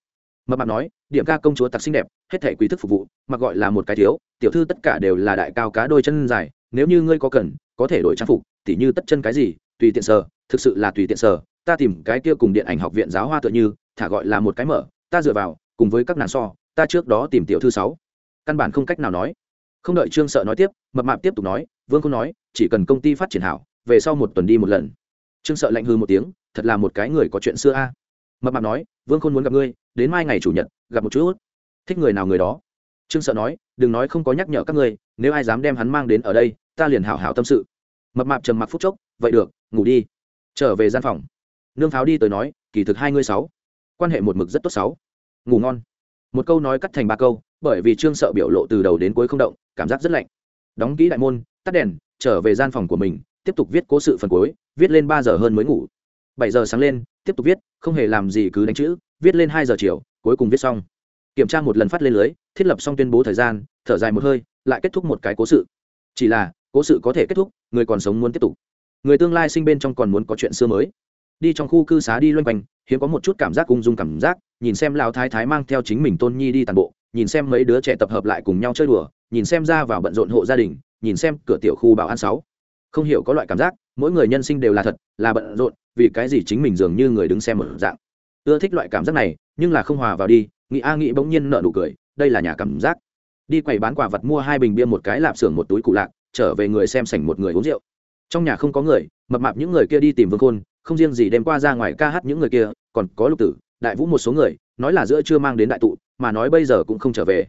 S1: Mập mạp nói, điểm ca công chúa tặc xinh đẹp, hết thể quý thức phục vụ, mặc gọi là một cái thiếu, tiểu thư tất cả đều là đại cao cá đôi chân dài, nếu như ngươi có cần, có thể đổi trang phục tỉ như tất chân cái gì tùy tiện sở, thực sự là tùy tiện sở. ta tìm cái kia cùng điện ảnh học viện giáo hoa tựa như thả gọi là một cái mở. Ta dựa vào cùng với các nàng so ta trước đó tìm tiểu thư sáu. Căn bản không cách nào nói. Không đợi trương sợ nói tiếp mập mạp tiếp tục nói vương không nói chỉ cần công ty phát triển hảo về sau một tuần đi một lần. Trương sợ lạnh hư một tiếng thật là một cái người có chuyện xưa a. Mập mạp nói vương khôn muốn gặp ngươi đến mai ngày chủ nhật gặp một chút. Thích người nào người đó. Trương sợ nói đừng nói không có nhắc nhở các ngươi nếu ai dám đem hắn mang đến ở đây ta liền hảo hảo tâm sự mập mạp trầm mặc phút chốc, vậy được, ngủ đi, trở về gian phòng. Nương pháo đi tới nói, kỳ thực hai ngươi sáu, quan hệ một mực rất tốt sáu. Ngủ ngon. Một câu nói cắt thành ba câu, bởi vì trương sợ biểu lộ từ đầu đến cuối không động, cảm giác rất lạnh. Đóng kỹ đại môn, tắt đèn, trở về gian phòng của mình, tiếp tục viết cố sự phần cuối, viết lên ba giờ hơn mới ngủ. Bảy giờ sáng lên, tiếp tục viết, không hề làm gì cứ đánh chữ, viết lên hai giờ chiều, cuối cùng viết xong. Kiểm tra một lần phát lên lưới, thiết lập xong tuyên bố thời gian, thở dài một hơi, lại kết thúc một cái cố sự. Chỉ là cố sự có thể kết thúc, người còn sống muốn tiếp tục. Người tương lai sinh bên trong còn muốn có chuyện xưa mới. Đi trong khu cư xá đi loanh quanh, hiếm có một chút cảm giác ung dung cảm giác, nhìn xem lão thái thái mang theo chính mình tôn nhi đi tàn bộ, nhìn xem mấy đứa trẻ tập hợp lại cùng nhau chơi đùa, nhìn xem ra vào bận rộn hộ gia đình, nhìn xem cửa tiểu khu bảo an sáu. Không hiểu có loại cảm giác, mỗi người nhân sinh đều là thật, là bận rộn, vì cái gì chính mình dường như người đứng xem một dạng. Ưa thích loại cảm giác này, nhưng là không hòa vào đi, nghĩ a nghĩ bỗng nhiên nợ nụ cười, đây là nhà cảm giác. Đi quầy bán quả vật mua hai bình bia một cái lạp xưởng một túi cụ lạc trở về người xem sảnh một người uống rượu. Trong nhà không có người, mập mạp những người kia đi tìm vương khôn, không riêng gì đêm qua ra ngoài ca hát những người kia, còn có lục tử, đại vũ một số người, nói là giữa chưa mang đến đại tụ, mà nói bây giờ cũng không trở về.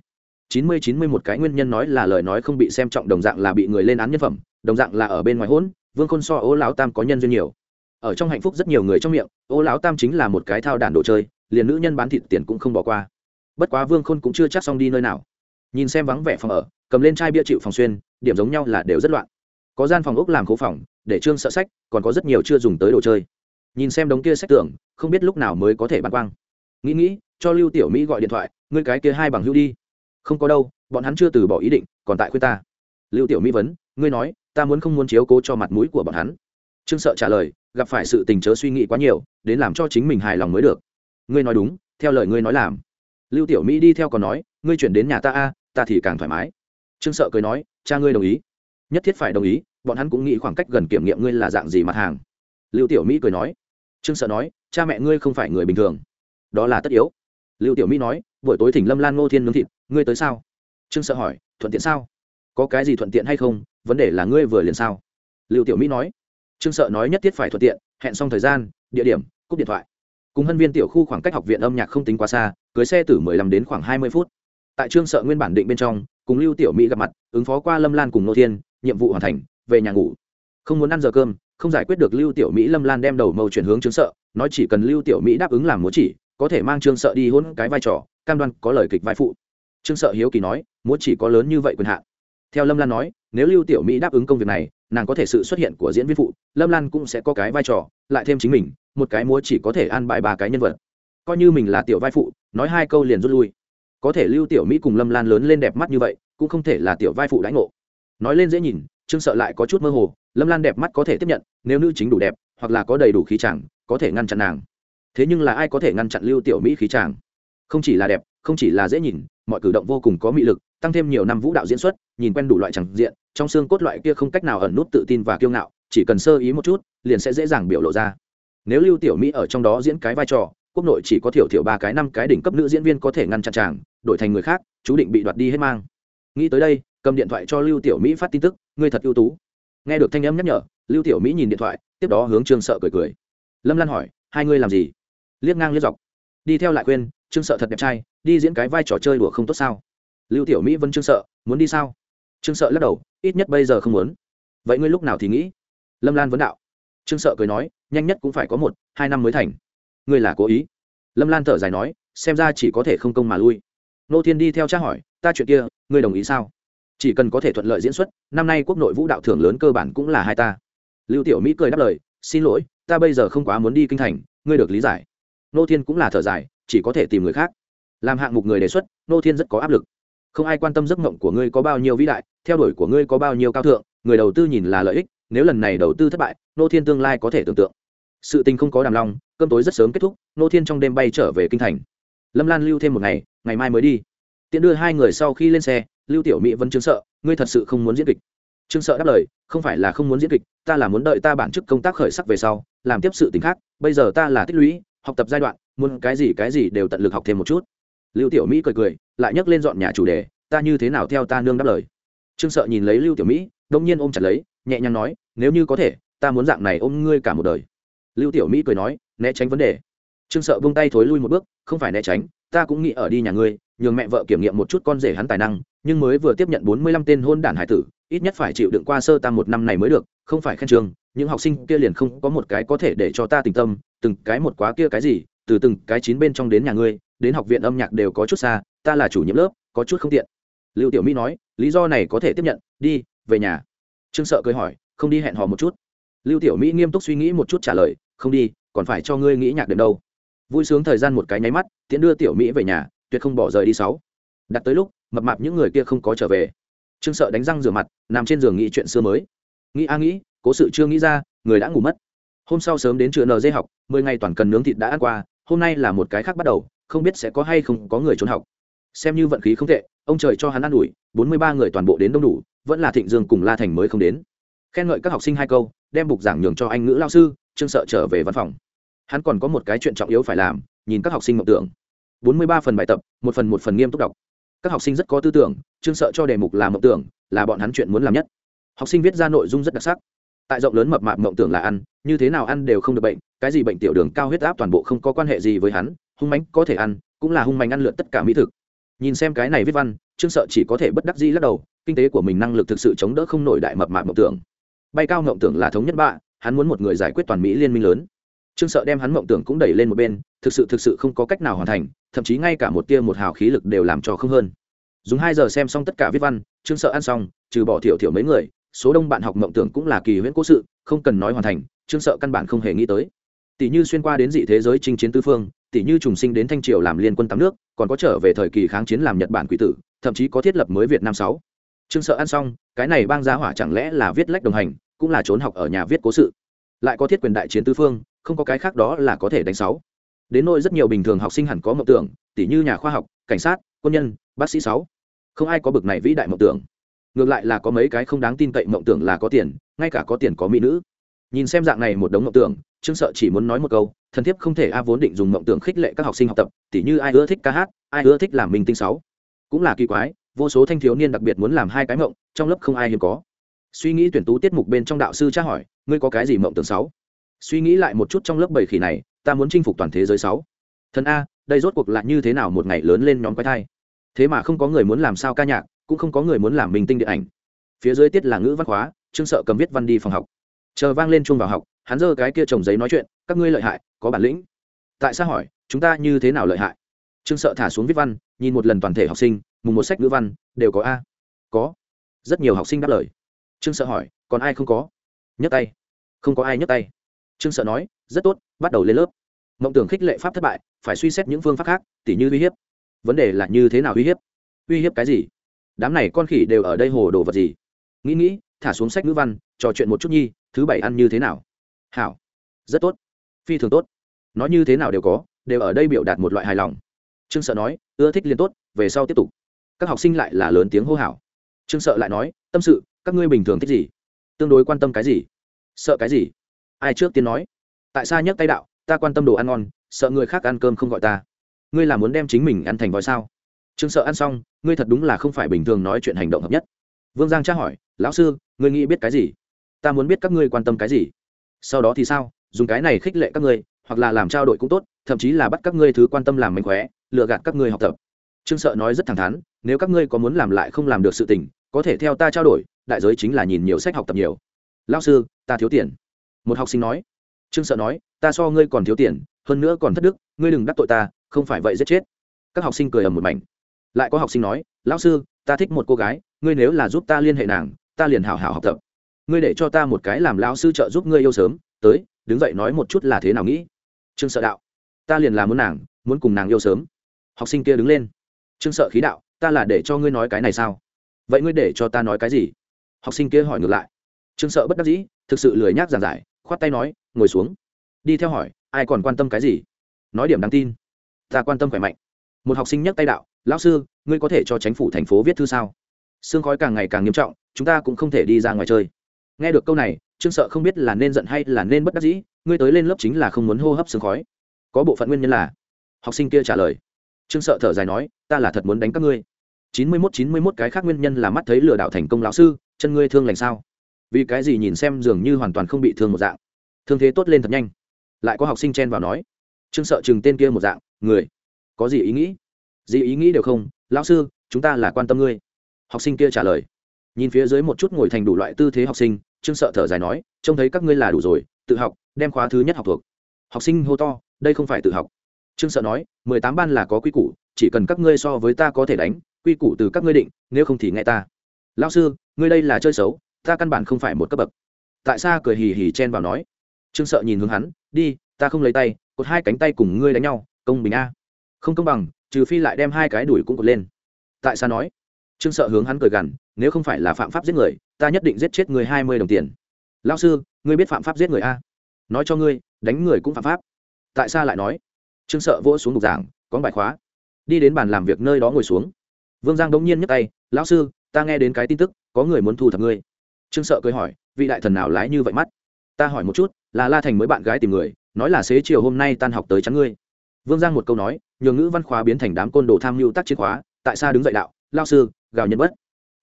S1: Chín mươi chín mươi một cái nguyên nhân nói là lời nói không bị xem trọng, đồng dạng là bị người lên án nhân phẩm, đồng dạng là ở bên ngoài hỗn vương khôn so ô lão tam có nhân duyên nhiều. Ở trong hạnh phúc rất nhiều người trong miệng, ô lão tam chính là một cái thao đản đồ chơi, liền nữ nhân bán thịt tiền cũng không bỏ qua. Bất quá vương khôn cũng chưa chắc xong đi nơi nào nhìn xem vắng vẻ phòng ở, cầm lên chai bia chịu phòng xuyên, điểm giống nhau là đều rất loạn. Có gian phòng ốc làm khố phòng, để trương sợ sách, còn có rất nhiều chưa dùng tới đồ chơi. Nhìn xem đống kia sách tưởng, không biết lúc nào mới có thể bắn quang. Nghĩ nghĩ, cho lưu tiểu mỹ gọi điện thoại, ngươi cái kia hai bằng hữu đi. Không có đâu, bọn hắn chưa từ bỏ ý định, còn tại khuyên ta. Lưu tiểu mỹ vấn, ngươi nói, ta muốn không muốn chiếu cố cho mặt mũi của bọn hắn? Trương sợ trả lời, gặp phải sự tình chớ suy nghĩ quá nhiều, đến làm cho chính mình hài lòng mới được. Ngươi nói đúng, theo lời ngươi nói làm. Lưu tiểu mỹ đi theo còn nói, ngươi chuyển đến nhà ta a ta thì càng thoải mái. Trương sợ cười nói, cha ngươi đồng ý. Nhất thiết phải đồng ý, bọn hắn cũng nghĩ khoảng cách gần kiểm nghiệm ngươi là dạng gì mặt hàng. Lưu tiểu mỹ cười nói. Trương sợ nói, cha mẹ ngươi không phải người bình thường. Đó là tất yếu. Lưu tiểu mỹ nói, buổi tối thỉnh lâm lan ngô thiên nướng thịt, ngươi tới sao? Trương sợ hỏi, thuận tiện sao? Có cái gì thuận tiện hay không? Vấn đề là ngươi vừa liền sao? Lưu tiểu mỹ nói, trương sợ nói nhất thiết phải thuận tiện, hẹn xong thời gian, địa điểm, cúp điện thoại. Cùng hân viên tiểu khu khoảng cách học viện âm nhạc không tính quá xa, cưới xe từ mười lăm đến khoảng hai mươi phút tại trương sợ nguyên bản định bên trong, cùng lưu tiểu mỹ gặp mặt, ứng phó qua lâm lan cùng nô thiên, nhiệm vụ hoàn thành, về nhà ngủ. Không muốn ăn giờ cơm, không giải quyết được lưu tiểu mỹ lâm lan đem đầu mâu chuyển hướng trương sợ, nói chỉ cần lưu tiểu mỹ đáp ứng làm múa chỉ, có thể mang trương sợ đi hôn cái vai trò, cam đoan có lời kịch vai phụ. Trương sợ hiếu kỳ nói, múa chỉ có lớn như vậy quyền hạn. Theo lâm lan nói, nếu lưu tiểu mỹ đáp ứng công việc này, nàng có thể sự xuất hiện của diễn viên phụ, lâm lan cũng sẽ có cái vai trò, lại thêm chính mình, một cái múa chỉ có thể an bài ba cái nhân vật. Coi như mình là tiểu vai phụ, nói hai câu liền rút lui có thể lưu tiểu mỹ cùng lâm lan lớn lên đẹp mắt như vậy, cũng không thể là tiểu vai phụ đãi ngộ. Nói lên dễ nhìn, trương sợ lại có chút mơ hồ, lâm lan đẹp mắt có thể tiếp nhận, nếu nữ chính đủ đẹp, hoặc là có đầy đủ khí chàng, có thể ngăn chặn nàng. Thế nhưng là ai có thể ngăn chặn lưu tiểu mỹ khí chàng? Không chỉ là đẹp, không chỉ là dễ nhìn, mọi cử động vô cùng có mị lực, tăng thêm nhiều năm vũ đạo diễn xuất, nhìn quen đủ loại chẳng diện, trong xương cốt loại kia không cách nào ẩn nút tự tin và kiêu ngạo, chỉ cần sơ ý một chút, liền sẽ dễ dàng biểu lộ ra. Nếu lưu tiểu mỹ ở trong đó diễn cái vai trò, quốc nội chỉ có thiểu thiểu ba cái năm cái đỉnh cấp nữ diễn viên có thể ngăn chặn chàng đổi thành người khác, chú định bị đoạt đi hết mang. Nghĩ tới đây, cầm điện thoại cho lưu tiểu mỹ phát tin tức, ngươi thật ưu tú. Nghe được thanh âm nhắc nhở, lưu tiểu mỹ nhìn điện thoại, tiếp đó hướng trương sợ cười cười. Lâm lan hỏi, hai ngươi làm gì? Liếc ngang liếc dọc. Đi theo lại quên trương sợ thật đẹp trai, đi diễn cái vai trò chơi đùa không tốt sao? Lưu tiểu mỹ vẫn trương sợ, muốn đi sao? Trương sợ lắc đầu, ít nhất bây giờ không muốn. Vậy ngươi lúc nào thì nghĩ? Lâm lan vấn đạo. Trương sợ cười nói, nhanh nhất cũng phải có một, hai năm mới thành. Ngươi là cố ý? Lâm lan thở dài nói, xem ra chỉ có thể không công mà lui nô thiên đi theo tra hỏi, ta chuyện kia, ngươi đồng ý sao? Chỉ cần có thể thuận lợi diễn xuất, năm nay quốc nội vũ đạo thưởng lớn cơ bản cũng là hai ta. Lưu tiểu mỹ cười đáp lời, xin lỗi, ta bây giờ không quá muốn đi kinh thành, ngươi được lý giải. Nô thiên cũng là thở dài, chỉ có thể tìm người khác. Làm hạng mục người đề xuất, nô thiên rất có áp lực. Không ai quan tâm giấc mộng của ngươi có bao nhiêu vĩ đại, theo đuổi của ngươi có bao nhiêu cao thượng, người đầu tư nhìn là lợi ích, nếu lần này đầu tư thất bại, nô thiên tương lai có thể tưởng tượng. Sự tình không có đàm long, cơm tối rất sớm kết thúc, nô thiên trong đêm bay trở về kinh thành lâm lan lưu thêm một ngày ngày mai mới đi tiễn đưa hai người sau khi lên xe lưu tiểu mỹ vẫn chứng sợ ngươi thật sự không muốn diễn kịch trương sợ đáp lời không phải là không muốn diễn kịch ta là muốn đợi ta bản chức công tác khởi sắc về sau làm tiếp sự t khác bây giờ ta là tích lũy học tập giai đoạn muốn cái gì cái gì đều tận lực học thêm một chút lưu tiểu mỹ cười cười lại nhấc lên dọn nhà chủ đề ta như thế nào theo ta nương đáp lời trương sợ nhìn lấy lưu tiểu mỹ đông nhiên ôm chặt lấy nhẹ nhàng nói nếu như có thể ta muốn dạng này ôm ngươi cả một đời lưu tiểu mỹ cười nói né tránh vấn đề trương sợ vung tay thối lui một bước, không phải né tránh, ta cũng nghĩ ở đi nhà ngươi, nhường mẹ vợ kiểm nghiệm một chút con rể hắn tài năng, nhưng mới vừa tiếp nhận bốn mươi lăm tên hôn đản hải tử, ít nhất phải chịu đựng qua sơ tam một năm này mới được, không phải khen trường, những học sinh kia liền không có một cái có thể để cho ta tình tâm, từng cái một quá kia cái gì, từ từng cái chín bên trong đến nhà ngươi, đến học viện âm nhạc đều có chút xa, ta là chủ nhiệm lớp, có chút không tiện. Lưu tiểu mỹ nói, lý do này có thể tiếp nhận, đi, về nhà. Trương sợ cười hỏi, không đi hẹn hò một chút? Lưu tiểu mỹ nghiêm túc suy nghĩ một chút trả lời, không đi, còn phải cho ngươi nghĩ nhạc đến đâu vui sướng thời gian một cái nháy mắt, tiễn đưa tiểu mỹ về nhà, tuyệt không bỏ rời đi sáu. Đặt tới lúc, mập mạp những người kia không có trở về. Trương sợ đánh răng rửa mặt, nằm trên giường nghĩ chuyện xưa mới. Nghĩ a nghĩ, cố sự chưa nghĩ ra, người đã ngủ mất. Hôm sau sớm đến trường nd học, mười ngày toàn cần nướng thịt đã ăn qua, hôm nay là một cái khác bắt đầu, không biết sẽ có hay không có người trốn học. Xem như vận khí không tệ, ông trời cho hắn ă n ủi, bốn mươi ba người toàn bộ đến đông đủ, vẫn là thịnh dương cùng la thành mới không đến. Khen ngợi các học sinh hai câu, đem bục giảng nhường cho anh ngữ lao sư, trương sợ trở về văn phòng hắn còn có một cái chuyện trọng yếu phải làm, nhìn các học sinh mộng tưởng. Bốn mươi ba phần bài tập, một phần một phần nghiêm túc đọc. Các học sinh rất có tư tưởng, chương sợ cho đề mục là mộng tưởng, là bọn hắn chuyện muốn làm nhất. Học sinh viết ra nội dung rất đặc sắc. Tại rộng lớn mập mạp mộng tưởng là ăn, như thế nào ăn đều không được bệnh, cái gì bệnh tiểu đường cao huyết áp toàn bộ không có quan hệ gì với hắn, hung mánh có thể ăn, cũng là hung mánh ăn lượt tất cả mỹ thực. Nhìn xem cái này viết văn, chương sợ chỉ có thể bất đắc dĩ lắc đầu, kinh tế của mình năng lực thực sự chống đỡ không nổi đại mập mạp mộng tưởng. Bay cao mộng tưởng là thống nhất bạ, hắn muốn một người giải quyết toàn mỹ liên minh lớn trương sợ đem hắn mộng tưởng cũng đẩy lên một bên, thực sự thực sự không có cách nào hoàn thành, thậm chí ngay cả một tia một hào khí lực đều làm cho không hơn. Dùng hai giờ xem xong tất cả viết văn, trương sợ ăn xong, trừ bỏ thiểu thiểu mấy người, số đông bạn học mộng tưởng cũng là kỳ huyễn cố sự, không cần nói hoàn thành, trương sợ căn bản không hề nghĩ tới. Tỷ như xuyên qua đến dị thế giới chinh chiến tư phương, tỷ như trùng sinh đến thanh triều làm liên quân tám nước, còn có trở về thời kỳ kháng chiến làm nhật bản quỷ tử, thậm chí có thiết lập mới việt nam sáu. Trương sợ ăn xong, cái này bang giá hỏa chẳng lẽ là viết lách đồng hành, cũng là trốn học ở nhà viết cố sự. Lại có thiết quyền đại chiến tư phương không có cái khác đó là có thể đánh sáu. Đến nỗi rất nhiều bình thường học sinh hẳn có mộng tưởng tỷ như nhà khoa học, cảnh sát, quân nhân, bác sĩ sáu. Không ai có bực này vĩ đại mộng tưởng. Ngược lại là có mấy cái không đáng tin cậy mộng tưởng là có tiền, ngay cả có tiền có mỹ nữ. Nhìn xem dạng này một đống mộng tưởng, trương sợ chỉ muốn nói một câu, thần thiếp không thể a vốn định dùng mộng tưởng khích lệ các học sinh học tập, tỉ như ai ưa thích ca hát, ai ưa thích làm minh tinh sáu. Cũng là kỳ quái, vô số thanh thiếu niên đặc biệt muốn làm hai cái mộng, trong lớp không ai hiếm có. Suy nghĩ tuyển tú tiết mục bên trong đạo sư tra hỏi, ngươi có cái gì mộng tưởng sáu? Suy nghĩ lại một chút trong lớp bảy khỉ này, ta muốn chinh phục toàn thế giới sáu. Thần a, đây rốt cuộc là như thế nào một ngày lớn lên nhóm quái thai? Thế mà không có người muốn làm sao ca nhạc, cũng không có người muốn làm minh tinh điện ảnh. Phía dưới tiết là ngữ văn hóa, trương sợ cầm viết văn đi phòng học. Chờ vang lên chuông vào học, hắn giơ cái kia trồng giấy nói chuyện, các ngươi lợi hại, có bản lĩnh. Tại sao hỏi, chúng ta như thế nào lợi hại? Trương sợ thả xuống viết văn, nhìn một lần toàn thể học sinh, mùng một sách ngữ văn, đều có a. Có. Rất nhiều học sinh đáp lời. Trương sợ hỏi, còn ai không có? Nhấc tay. Không có ai nhấc tay trương sợ nói, rất tốt, bắt đầu lên lớp. Mộng tưởng khích lệ pháp thất bại, phải suy xét những phương pháp khác, tỉ như uy hiếp. Vấn đề là như thế nào uy hiếp? Uy hiếp cái gì? Đám này con khỉ đều ở đây hồ đồ vật gì? Nghĩ nghĩ, thả xuống sách ngữ văn, trò chuyện một chút nhi, thứ bảy ăn như thế nào? Hảo. Rất tốt. Phi thường tốt. Nói như thế nào đều có, đều ở đây biểu đạt một loại hài lòng. Trương sợ nói, ưa thích liên tốt, về sau tiếp tục. Các học sinh lại là lớn tiếng hô hào. Trương sợ lại nói, tâm sự, các ngươi bình thường thích gì? Tương đối quan tâm cái gì? Sợ cái gì? Ai trước tiên nói? Tại sao nhấc tay đạo, ta quan tâm đồ ăn ngon, sợ người khác ăn cơm không gọi ta. Ngươi là muốn đem chính mình ăn thành voi sao? Trương sợ ăn xong, ngươi thật đúng là không phải bình thường nói chuyện hành động hợp nhất. Vương giang tra hỏi, lão sư, ngươi nghĩ biết cái gì? Ta muốn biết các ngươi quan tâm cái gì? Sau đó thì sao? Dùng cái này khích lệ các ngươi, hoặc là làm trao đổi cũng tốt, thậm chí là bắt các ngươi thứ quan tâm làm mánh khóe lựa gạt các ngươi học tập. Trương sợ nói rất thẳng thắn, nếu các ngươi có muốn làm lại không làm được sự tình, có thể theo ta trao đổi, đại giới chính là nhìn nhiều sách học tập nhiều. Lao sư, ta thiếu tiền một học sinh nói, trương sợ nói, ta so ngươi còn thiếu tiền, hơn nữa còn thất đức, ngươi đừng đắc tội ta, không phải vậy giết chết. Các học sinh cười ầm một mảnh. Lại có học sinh nói, lão sư, ta thích một cô gái, ngươi nếu là giúp ta liên hệ nàng, ta liền hảo hảo học tập. Ngươi để cho ta một cái làm lão sư trợ giúp ngươi yêu sớm, tới, đứng dậy nói một chút là thế nào nghĩ. Trương sợ đạo, ta liền là muốn nàng, muốn cùng nàng yêu sớm. Học sinh kia đứng lên, trương sợ khí đạo, ta là để cho ngươi nói cái này sao? Vậy ngươi để cho ta nói cái gì? Học sinh kia hỏi ngược lại, trương sợ bất đắc dĩ, thực sự lười nhác giảng giải khoát tay nói, ngồi xuống. Đi theo hỏi, ai còn quan tâm cái gì? Nói điểm đáng tin, ta quan tâm khỏe mạnh. Một học sinh nhắc tay đạo, lão sư, ngươi có thể cho chính phủ thành phố viết thư sao? Sương khói càng ngày càng nghiêm trọng, chúng ta cũng không thể đi ra ngoài chơi. Nghe được câu này, trương sợ không biết là nên giận hay là nên bất đắc dĩ, ngươi tới lên lớp chính là không muốn hô hấp sương khói. Có bộ phận nguyên nhân là, học sinh kia trả lời. Trương sợ thở dài nói, ta là thật muốn đánh các ngươi. Chín mươi mốt, chín mươi mốt cái khác nguyên nhân là mắt thấy lừa đảo thành công lão sư, chân ngươi thương lành sao? Vì cái gì nhìn xem dường như hoàn toàn không bị thương một dạng. Thương thế tốt lên thật nhanh. Lại có học sinh chen vào nói, trương sợ chừng tên kia một dạng, người, có gì ý nghĩ? Gì ý nghĩ đều không, lão sư, chúng ta là quan tâm ngươi. Học sinh kia trả lời, nhìn phía dưới một chút ngồi thành đủ loại tư thế học sinh, trương sợ thở dài nói, trông thấy các ngươi là đủ rồi, tự học, đem khóa thứ nhất học thuộc. Học sinh hô to, đây không phải tự học. Trương sợ nói, mười tám ban là có quy củ, chỉ cần các ngươi so với ta có thể đánh, quy củ từ các ngươi định, nếu không thì nghe ta. Lão sư, ngươi đây là chơi xấu ta căn bản không phải một cấp bậc. Tại sao cười hì hì chen vào nói. Trương sợ nhìn hướng hắn, đi, ta không lấy tay, cột hai cánh tay cùng ngươi đánh nhau, công bình a. Không công bằng, trừ phi lại đem hai cái đuổi cũng cột lên. Tại sao nói, trương sợ hướng hắn cười gằn, nếu không phải là phạm pháp giết người, ta nhất định giết chết người hai mươi đồng tiền. Lao sư, ngươi biết phạm pháp giết người a? Nói cho ngươi, đánh người cũng phạm pháp. Tại sao lại nói, trương sợ vỗ xuống bục giảng, có bài khóa. Đi đến bàn làm việc nơi đó ngồi xuống. Vương giang đống nhiên nhấc tay, lão sư, ta nghe đến cái tin tức, có người muốn thu thập ngươi trương sợ cười hỏi, vị đại thần nào lái như vậy mắt? Ta hỏi một chút, là la thành mới bạn gái tìm người, nói là xế chiều hôm nay tan học tới chắn ngươi. Vương giang một câu nói, nhường ngữ văn khóa biến thành đám côn đồ tham mưu tác chiến khóa, tại sao đứng dậy đạo lao sư, gào nhân bất.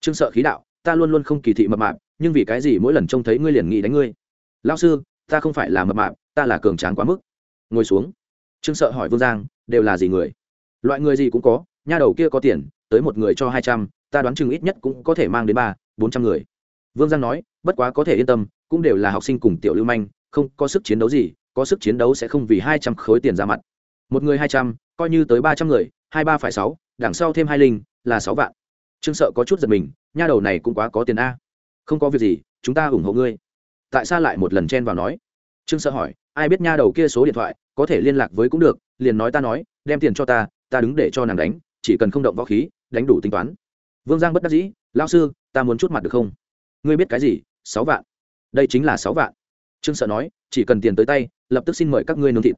S1: Trương sợ khí đạo, ta luôn luôn không kỳ thị mập mạp, nhưng vì cái gì mỗi lần trông thấy ngươi liền nghĩ đánh ngươi? Lao sư, ta không phải là mập mạp, ta là cường tráng quá mức. Ngồi xuống. Trương sợ hỏi vương giang, đều là gì người? Loại người gì cũng có, nha đầu kia có tiền, tới một người cho hai trăm, ta đoán chừng ít nhất cũng có thể mang đến ba, bốn trăm người vương giang nói, bất quá có thể yên tâm, cũng đều là học sinh cùng tiểu lưu manh, không có sức chiến đấu gì, có sức chiến đấu sẽ không vì hai trăm khối tiền ra mặt. Một người hai trăm, coi như tới ba trăm người, hai ba phải sáu, đằng sau thêm hai linh, là sáu vạn. Trương sợ có chút giật mình, nha đầu này cũng quá có tiền a. Không có việc gì, chúng ta ủng hộ ngươi. Tại sao lại một lần chen vào nói. Trương sợ hỏi, ai biết nha đầu kia số điện thoại, có thể liên lạc với cũng được, liền nói ta nói, đem tiền cho ta ta đứng để cho nàng đánh, chỉ cần không động võ khí, đánh đủ tính toán. Vương giang bất đắc dĩ lao sư, ta muốn chút mặt được không? Ngươi biết cái gì, sáu vạn. Đây chính là sáu vạn. Trương sợ nói, chỉ cần tiền tới tay, lập tức xin mời các ngươi nướng thịt.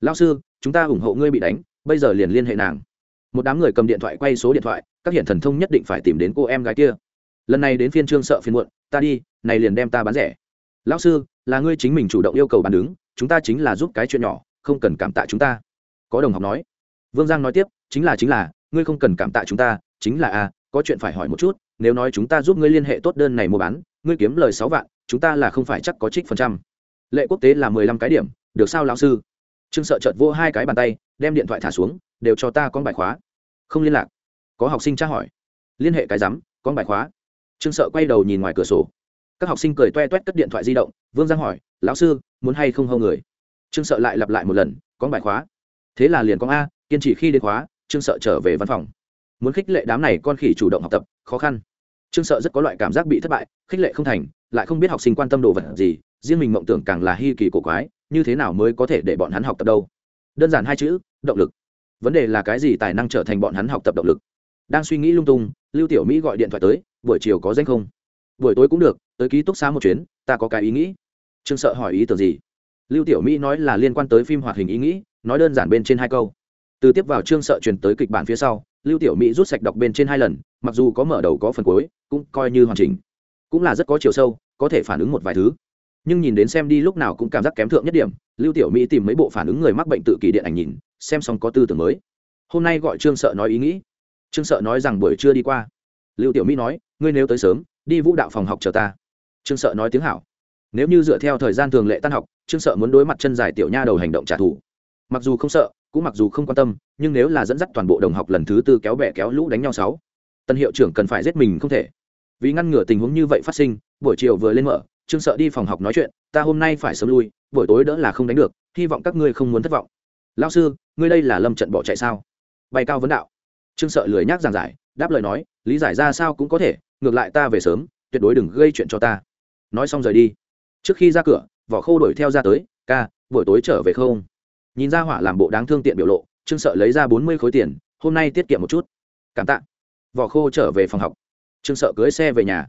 S1: Lao sư, chúng ta ủng hộ ngươi bị đánh, bây giờ liền liên hệ nàng. Một đám người cầm điện thoại quay số điện thoại, các hiện thần thông nhất định phải tìm đến cô em gái kia. Lần này đến phiên trương sợ phiên muộn, ta đi, này liền đem ta bán rẻ. Lão sư, là ngươi chính mình chủ động yêu cầu bán đứng, chúng ta chính là giúp cái chuyện nhỏ, không cần cảm tạ chúng ta. Có đồng học nói. Vương giang nói tiếp, chính là chính là, ngươi không cần cảm tạ chúng ta, chính là a có chuyện phải hỏi một chút, nếu nói chúng ta giúp ngươi liên hệ tốt đơn này mua bán, ngươi kiếm lời sáu vạn, chúng ta là không phải chắc có trích phần trăm. Lệ quốc tế là mười lăm cái điểm, được sao lão sư? Trương sợ chợt vô hai cái bàn tay, đem điện thoại thả xuống, đều cho ta con bài khóa. Không liên lạc. Có học sinh tra hỏi. Liên hệ cái rắm con bài khóa. Trương sợ quay đầu nhìn ngoài cửa sổ. Các học sinh cười toe toét cất điện thoại di động, vương giang hỏi, lão sư, muốn hay không hâu người? Trương sợ lại lặp lại một lần con bài khóa. Thế là liền con a, kiên trì khi đến khóa. Trương sợ trở về văn phòng muốn khích lệ đám này con khỉ chủ động học tập, khó khăn. Trương sợ rất có loại cảm giác bị thất bại, khích lệ không thành, lại không biết học sinh quan tâm đồ vật gì, riêng mình mộng tưởng càng là hy kỳ cổ quái, như thế nào mới có thể để bọn hắn học tập đâu? Đơn giản hai chữ, động lực. Vấn đề là cái gì tài năng trở thành bọn hắn học tập động lực? Đang suy nghĩ lung tung, lưu tiểu mỹ gọi điện thoại tới, buổi chiều có danh không? Buổi tối cũng được, tới ký túc xá một chuyến, ta có cái ý nghĩ. Trương sợ hỏi ý tưởng gì? Lưu tiểu mỹ nói là liên quan tới phim hoạt hình ý nghĩ, nói đơn giản bên trên hai câu từ tiếp vào chương sợ truyền tới kịch bản phía sau, lưu tiểu mỹ rút sạch đọc bên trên hai lần, mặc dù có mở đầu có phần cuối, cũng coi như hoàn chỉnh. Cũng là rất có chiều sâu, có thể phản ứng một vài thứ. Nhưng nhìn đến xem đi lúc nào cũng cảm giác kém thượng nhất điểm, lưu tiểu mỹ tìm mấy bộ phản ứng người mắc bệnh tự kỷ điện ảnh nhìn, xem xong có tư tưởng mới. Hôm nay gọi trương sợ nói ý nghĩ. Trương sợ nói rằng buổi trưa đi qua. Lưu tiểu mỹ nói, ngươi nếu tới sớm, đi vũ đạo phòng học chờ ta. Trương sợ nói tiếng hảo. Nếu như dựa theo thời gian thường lệ tan học, trương sợ muốn đối mặt chân dài tiểu nha đầu hành động trả thù. Mặc dù không sợ cũng mặc dù không quan tâm, nhưng nếu là dẫn dắt toàn bộ đồng học lần thứ tư kéo bè kéo lũ đánh nhau sáu, tân hiệu trưởng cần phải giết mình không thể. Vì ngăn ngừa tình huống như vậy phát sinh, buổi chiều vừa lên mở, trương sợ đi phòng học nói chuyện, ta hôm nay phải sớm lui, buổi tối đỡ là không đánh được, hy vọng các ngươi không muốn thất vọng. Lao sư, ngươi đây là lâm trận bỏ chạy sao? Bay cao vấn đạo. Trương sợ lười nhác giảng giải, đáp lời nói, lý giải ra sao cũng có thể, ngược lại ta về sớm, tuyệt đối đừng gây chuyện cho ta. Nói xong rời đi. Trước khi ra cửa, vỏ khô đuổi theo ra tới, ca, buổi tối trở về không? Nhìn ra hỏa làm bộ đáng thương tiện biểu lộ, trương sợ lấy ra bốn mươi khối tiền, hôm nay tiết kiệm một chút. Cảm tạ. Vỏ khô trở về phòng học. Trương sợ cưới xe về nhà.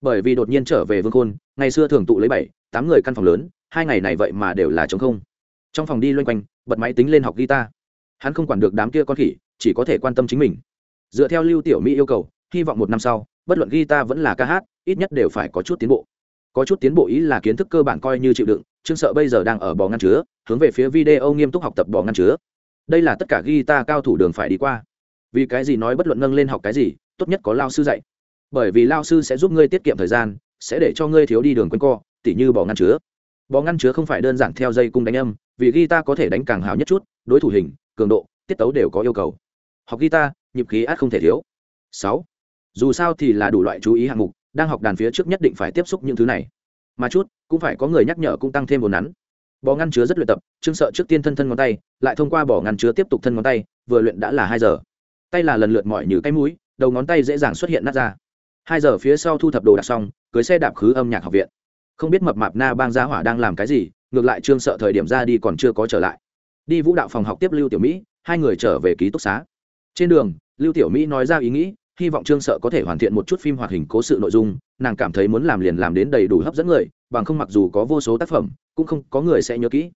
S1: Bởi vì đột nhiên trở về vương khôn, ngày xưa thường tụ lấy bảy, tám người căn phòng lớn, hai ngày này vậy mà đều là chống không. Trong phòng đi loanh quanh, bật máy tính lên học guitar. Hắn không quản được đám kia con khỉ, chỉ có thể quan tâm chính mình. Dựa theo lưu tiểu mỹ yêu cầu, hy vọng một năm sau, bất luận guitar vẫn là ca hát, ít nhất đều phải có chút tiến bộ có chút tiến bộ ý là kiến thức cơ bản coi như chịu đựng, trương sợ bây giờ đang ở bò ngăn chứa, hướng về phía video nghiêm túc học tập bò ngăn chứa. Đây là tất cả guitar cao thủ đường phải đi qua. Vì cái gì nói bất luận nâng lên học cái gì, tốt nhất có lao sư dạy. Bởi vì lao sư sẽ giúp ngươi tiết kiệm thời gian, sẽ để cho ngươi thiếu đi đường quanh co, tỉ như bò ngăn chứa. Bò ngăn chứa không phải đơn giản theo dây cung đánh âm, vì guitar có thể đánh càng hào nhất chút, đối thủ hình, cường độ, tiết tấu đều có yêu cầu. Học guitar, nhịp khí át không thể thiếu. Sáu. Dù sao thì là đủ loại chú ý hạng mục đang học đàn phía trước nhất định phải tiếp xúc những thứ này. Mà chút, cũng phải có người nhắc nhở cũng tăng thêm vốn nắn. Bò ngăn chứa rất luyện tập chương sợ trước tiên thân thân ngón tay, lại thông qua bỏ ngăn chứa tiếp tục thân ngón tay, vừa luyện đã là hai giờ. Tay là lần lượt mỏi như cái mũi, đầu ngón tay dễ dàng xuất hiện nát ra. Hai giờ phía sau thu thập đồ đạc xong, cưới xe đạp khứ âm nhạc học viện. Không biết mập mạp na bang gia hỏa đang làm cái gì, ngược lại trương sợ thời điểm ra đi còn chưa có trở lại. Đi vũ đạo phòng học tiếp lưu tiểu mỹ, hai người trở về ký túc xá. Trên đường, lưu tiểu mỹ nói ra ý nghĩ hy vọng trương sợ có thể hoàn thiện một chút phim hoạt hình cố sự nội dung, nàng cảm thấy muốn làm liền làm đến đầy đủ hấp dẫn người, bằng không mặc dù có vô số tác phẩm, cũng không có người sẽ nhớ kỹ.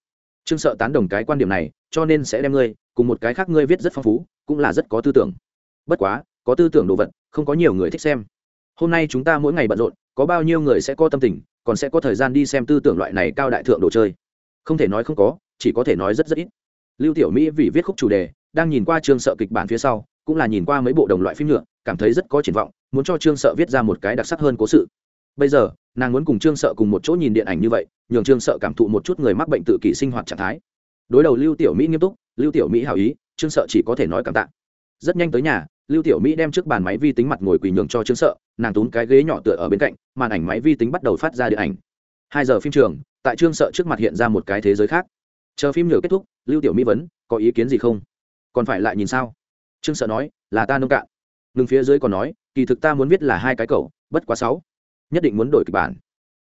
S1: Trương sợ tán đồng cái quan điểm này, cho nên sẽ đem ngươi, cùng một cái khác ngươi viết rất phong phú, cũng là rất có tư tưởng. Bất quá, có tư tưởng đồ vật, không có nhiều người thích xem. Hôm nay chúng ta mỗi ngày bận rộn, có bao nhiêu người sẽ có tâm tình, còn sẽ có thời gian đi xem tư tưởng loại này cao đại thượng đồ chơi. Không thể nói không có, chỉ có thể nói rất rất ít. Lưu tiểu mỹ vì viết khúc chủ đề, đang nhìn qua Trương sợ kịch bản phía sau cũng là nhìn qua mấy bộ đồng loại phim nhựa, cảm thấy rất có triển vọng, muốn cho trương sợ viết ra một cái đặc sắc hơn cố sự. Bây giờ, nàng muốn cùng trương sợ cùng một chỗ nhìn điện ảnh như vậy, nhường trương sợ cảm thụ một chút người mắc bệnh tự kỷ sinh hoạt trạng thái. Đối đầu lưu tiểu mỹ nghiêm túc, lưu tiểu mỹ hảo ý, trương sợ chỉ có thể nói cảm tạ. Rất nhanh tới nhà, lưu tiểu mỹ đem trước bàn máy vi tính mặt ngồi quỳ nhường cho trương sợ, nàng tốn cái ghế nhỏ tựa ở bên cạnh, màn ảnh máy vi tính bắt đầu phát ra điện ảnh. Hai giờ phim trường, tại trương sợ trước mặt hiện ra một cái thế giới khác. Chờ phim nhựa kết thúc, lưu tiểu mỹ vấn, có ý kiến gì không? Còn phải lại nhìn sao? Trương sợ nói, là ta nông cạn. Ngừng phía dưới còn nói, kỳ thực ta muốn viết là hai cái cầu, bất quá sáu. Nhất định muốn đổi kịch bản.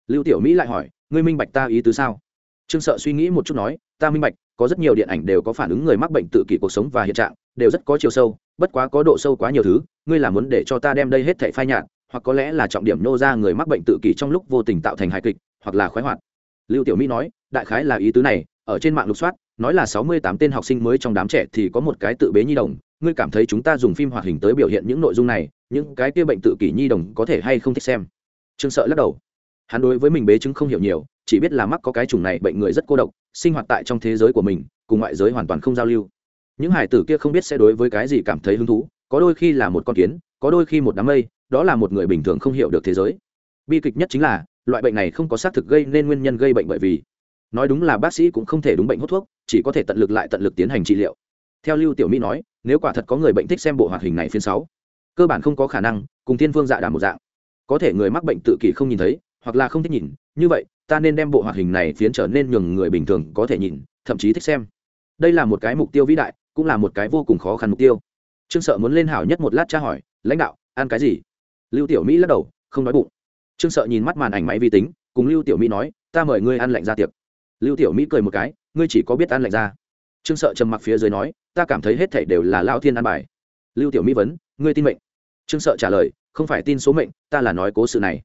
S1: Lưu tiểu mỹ lại hỏi, ngươi minh bạch ta ý tứ sao? Trương sợ suy nghĩ một chút nói, ta minh bạch, có rất nhiều điện ảnh đều có phản ứng người mắc bệnh tự kỷ cuộc sống và hiện trạng, đều rất có chiều sâu, bất quá có độ sâu quá nhiều thứ, ngươi là muốn để cho ta đem đây hết thảy phai nhạt, hoặc có lẽ là trọng điểm nô ra người mắc bệnh tự kỷ trong lúc vô tình tạo thành hài kịch, hoặc là khoái hoạt. Lưu tiểu mỹ nói, đại khái là ý tứ này, ở trên mạng lục soát, nói là sáu mươi tám tên học sinh mới trong đám trẻ thì có một cái tự bế nhi đồng ngươi cảm thấy chúng ta dùng phim hoạt hình tới biểu hiện những nội dung này, những cái kia bệnh tự kỷ nhi đồng có thể hay không thích xem? Trương sợ lắc đầu. Hắn đối với mình bế chứng không hiểu nhiều, chỉ biết là mắc có cái chủng này bệnh người rất cô độc, sinh hoạt tại trong thế giới của mình, cùng ngoại giới hoàn toàn không giao lưu. Những hải tử kia không biết sẽ đối với cái gì cảm thấy hứng thú, có đôi khi là một con kiến, có đôi khi một đám mây, đó là một người bình thường không hiểu được thế giới. Bi kịch nhất chính là, loại bệnh này không có xác thực gây nên nguyên nhân gây bệnh bởi vì. Nói đúng là bác sĩ cũng không thể đúng bệnh hút thuốc, chỉ có thể tận lực lại tận lực tiến hành trị liệu. Theo lưu tiểu mỹ nói nếu quả thật có người bệnh thích xem bộ hoạt hình này phiên sáu, cơ bản không có khả năng, cùng thiên vương dạ đà một dạng. Có thể người mắc bệnh tự kỷ không nhìn thấy, hoặc là không thích nhìn, như vậy, ta nên đem bộ hoạt hình này phiến trở nên nhường người bình thường có thể nhìn, thậm chí thích xem. Đây là một cái mục tiêu vĩ đại, cũng là một cái vô cùng khó khăn mục tiêu. Trương sợ muốn lên hảo nhất một lát tra hỏi, lãnh đạo, ăn cái gì? Lưu tiểu mỹ lắc đầu, không nói bụng. Trương sợ nhìn mắt màn ảnh máy vi tính, cùng lưu tiểu mỹ nói, ta mời ngươi ăn lạnh ra tiệc. Lưu tiểu mỹ cười một cái, ngươi chỉ có biết ăn lạnh ra trương sợ trầm mặc phía dưới nói, ta cảm thấy hết thảy đều là lao thiên ăn bài. Lưu tiểu mỹ vấn, ngươi tin mệnh? Trương sợ trả lời, không phải tin số mệnh, ta là nói cố sự này.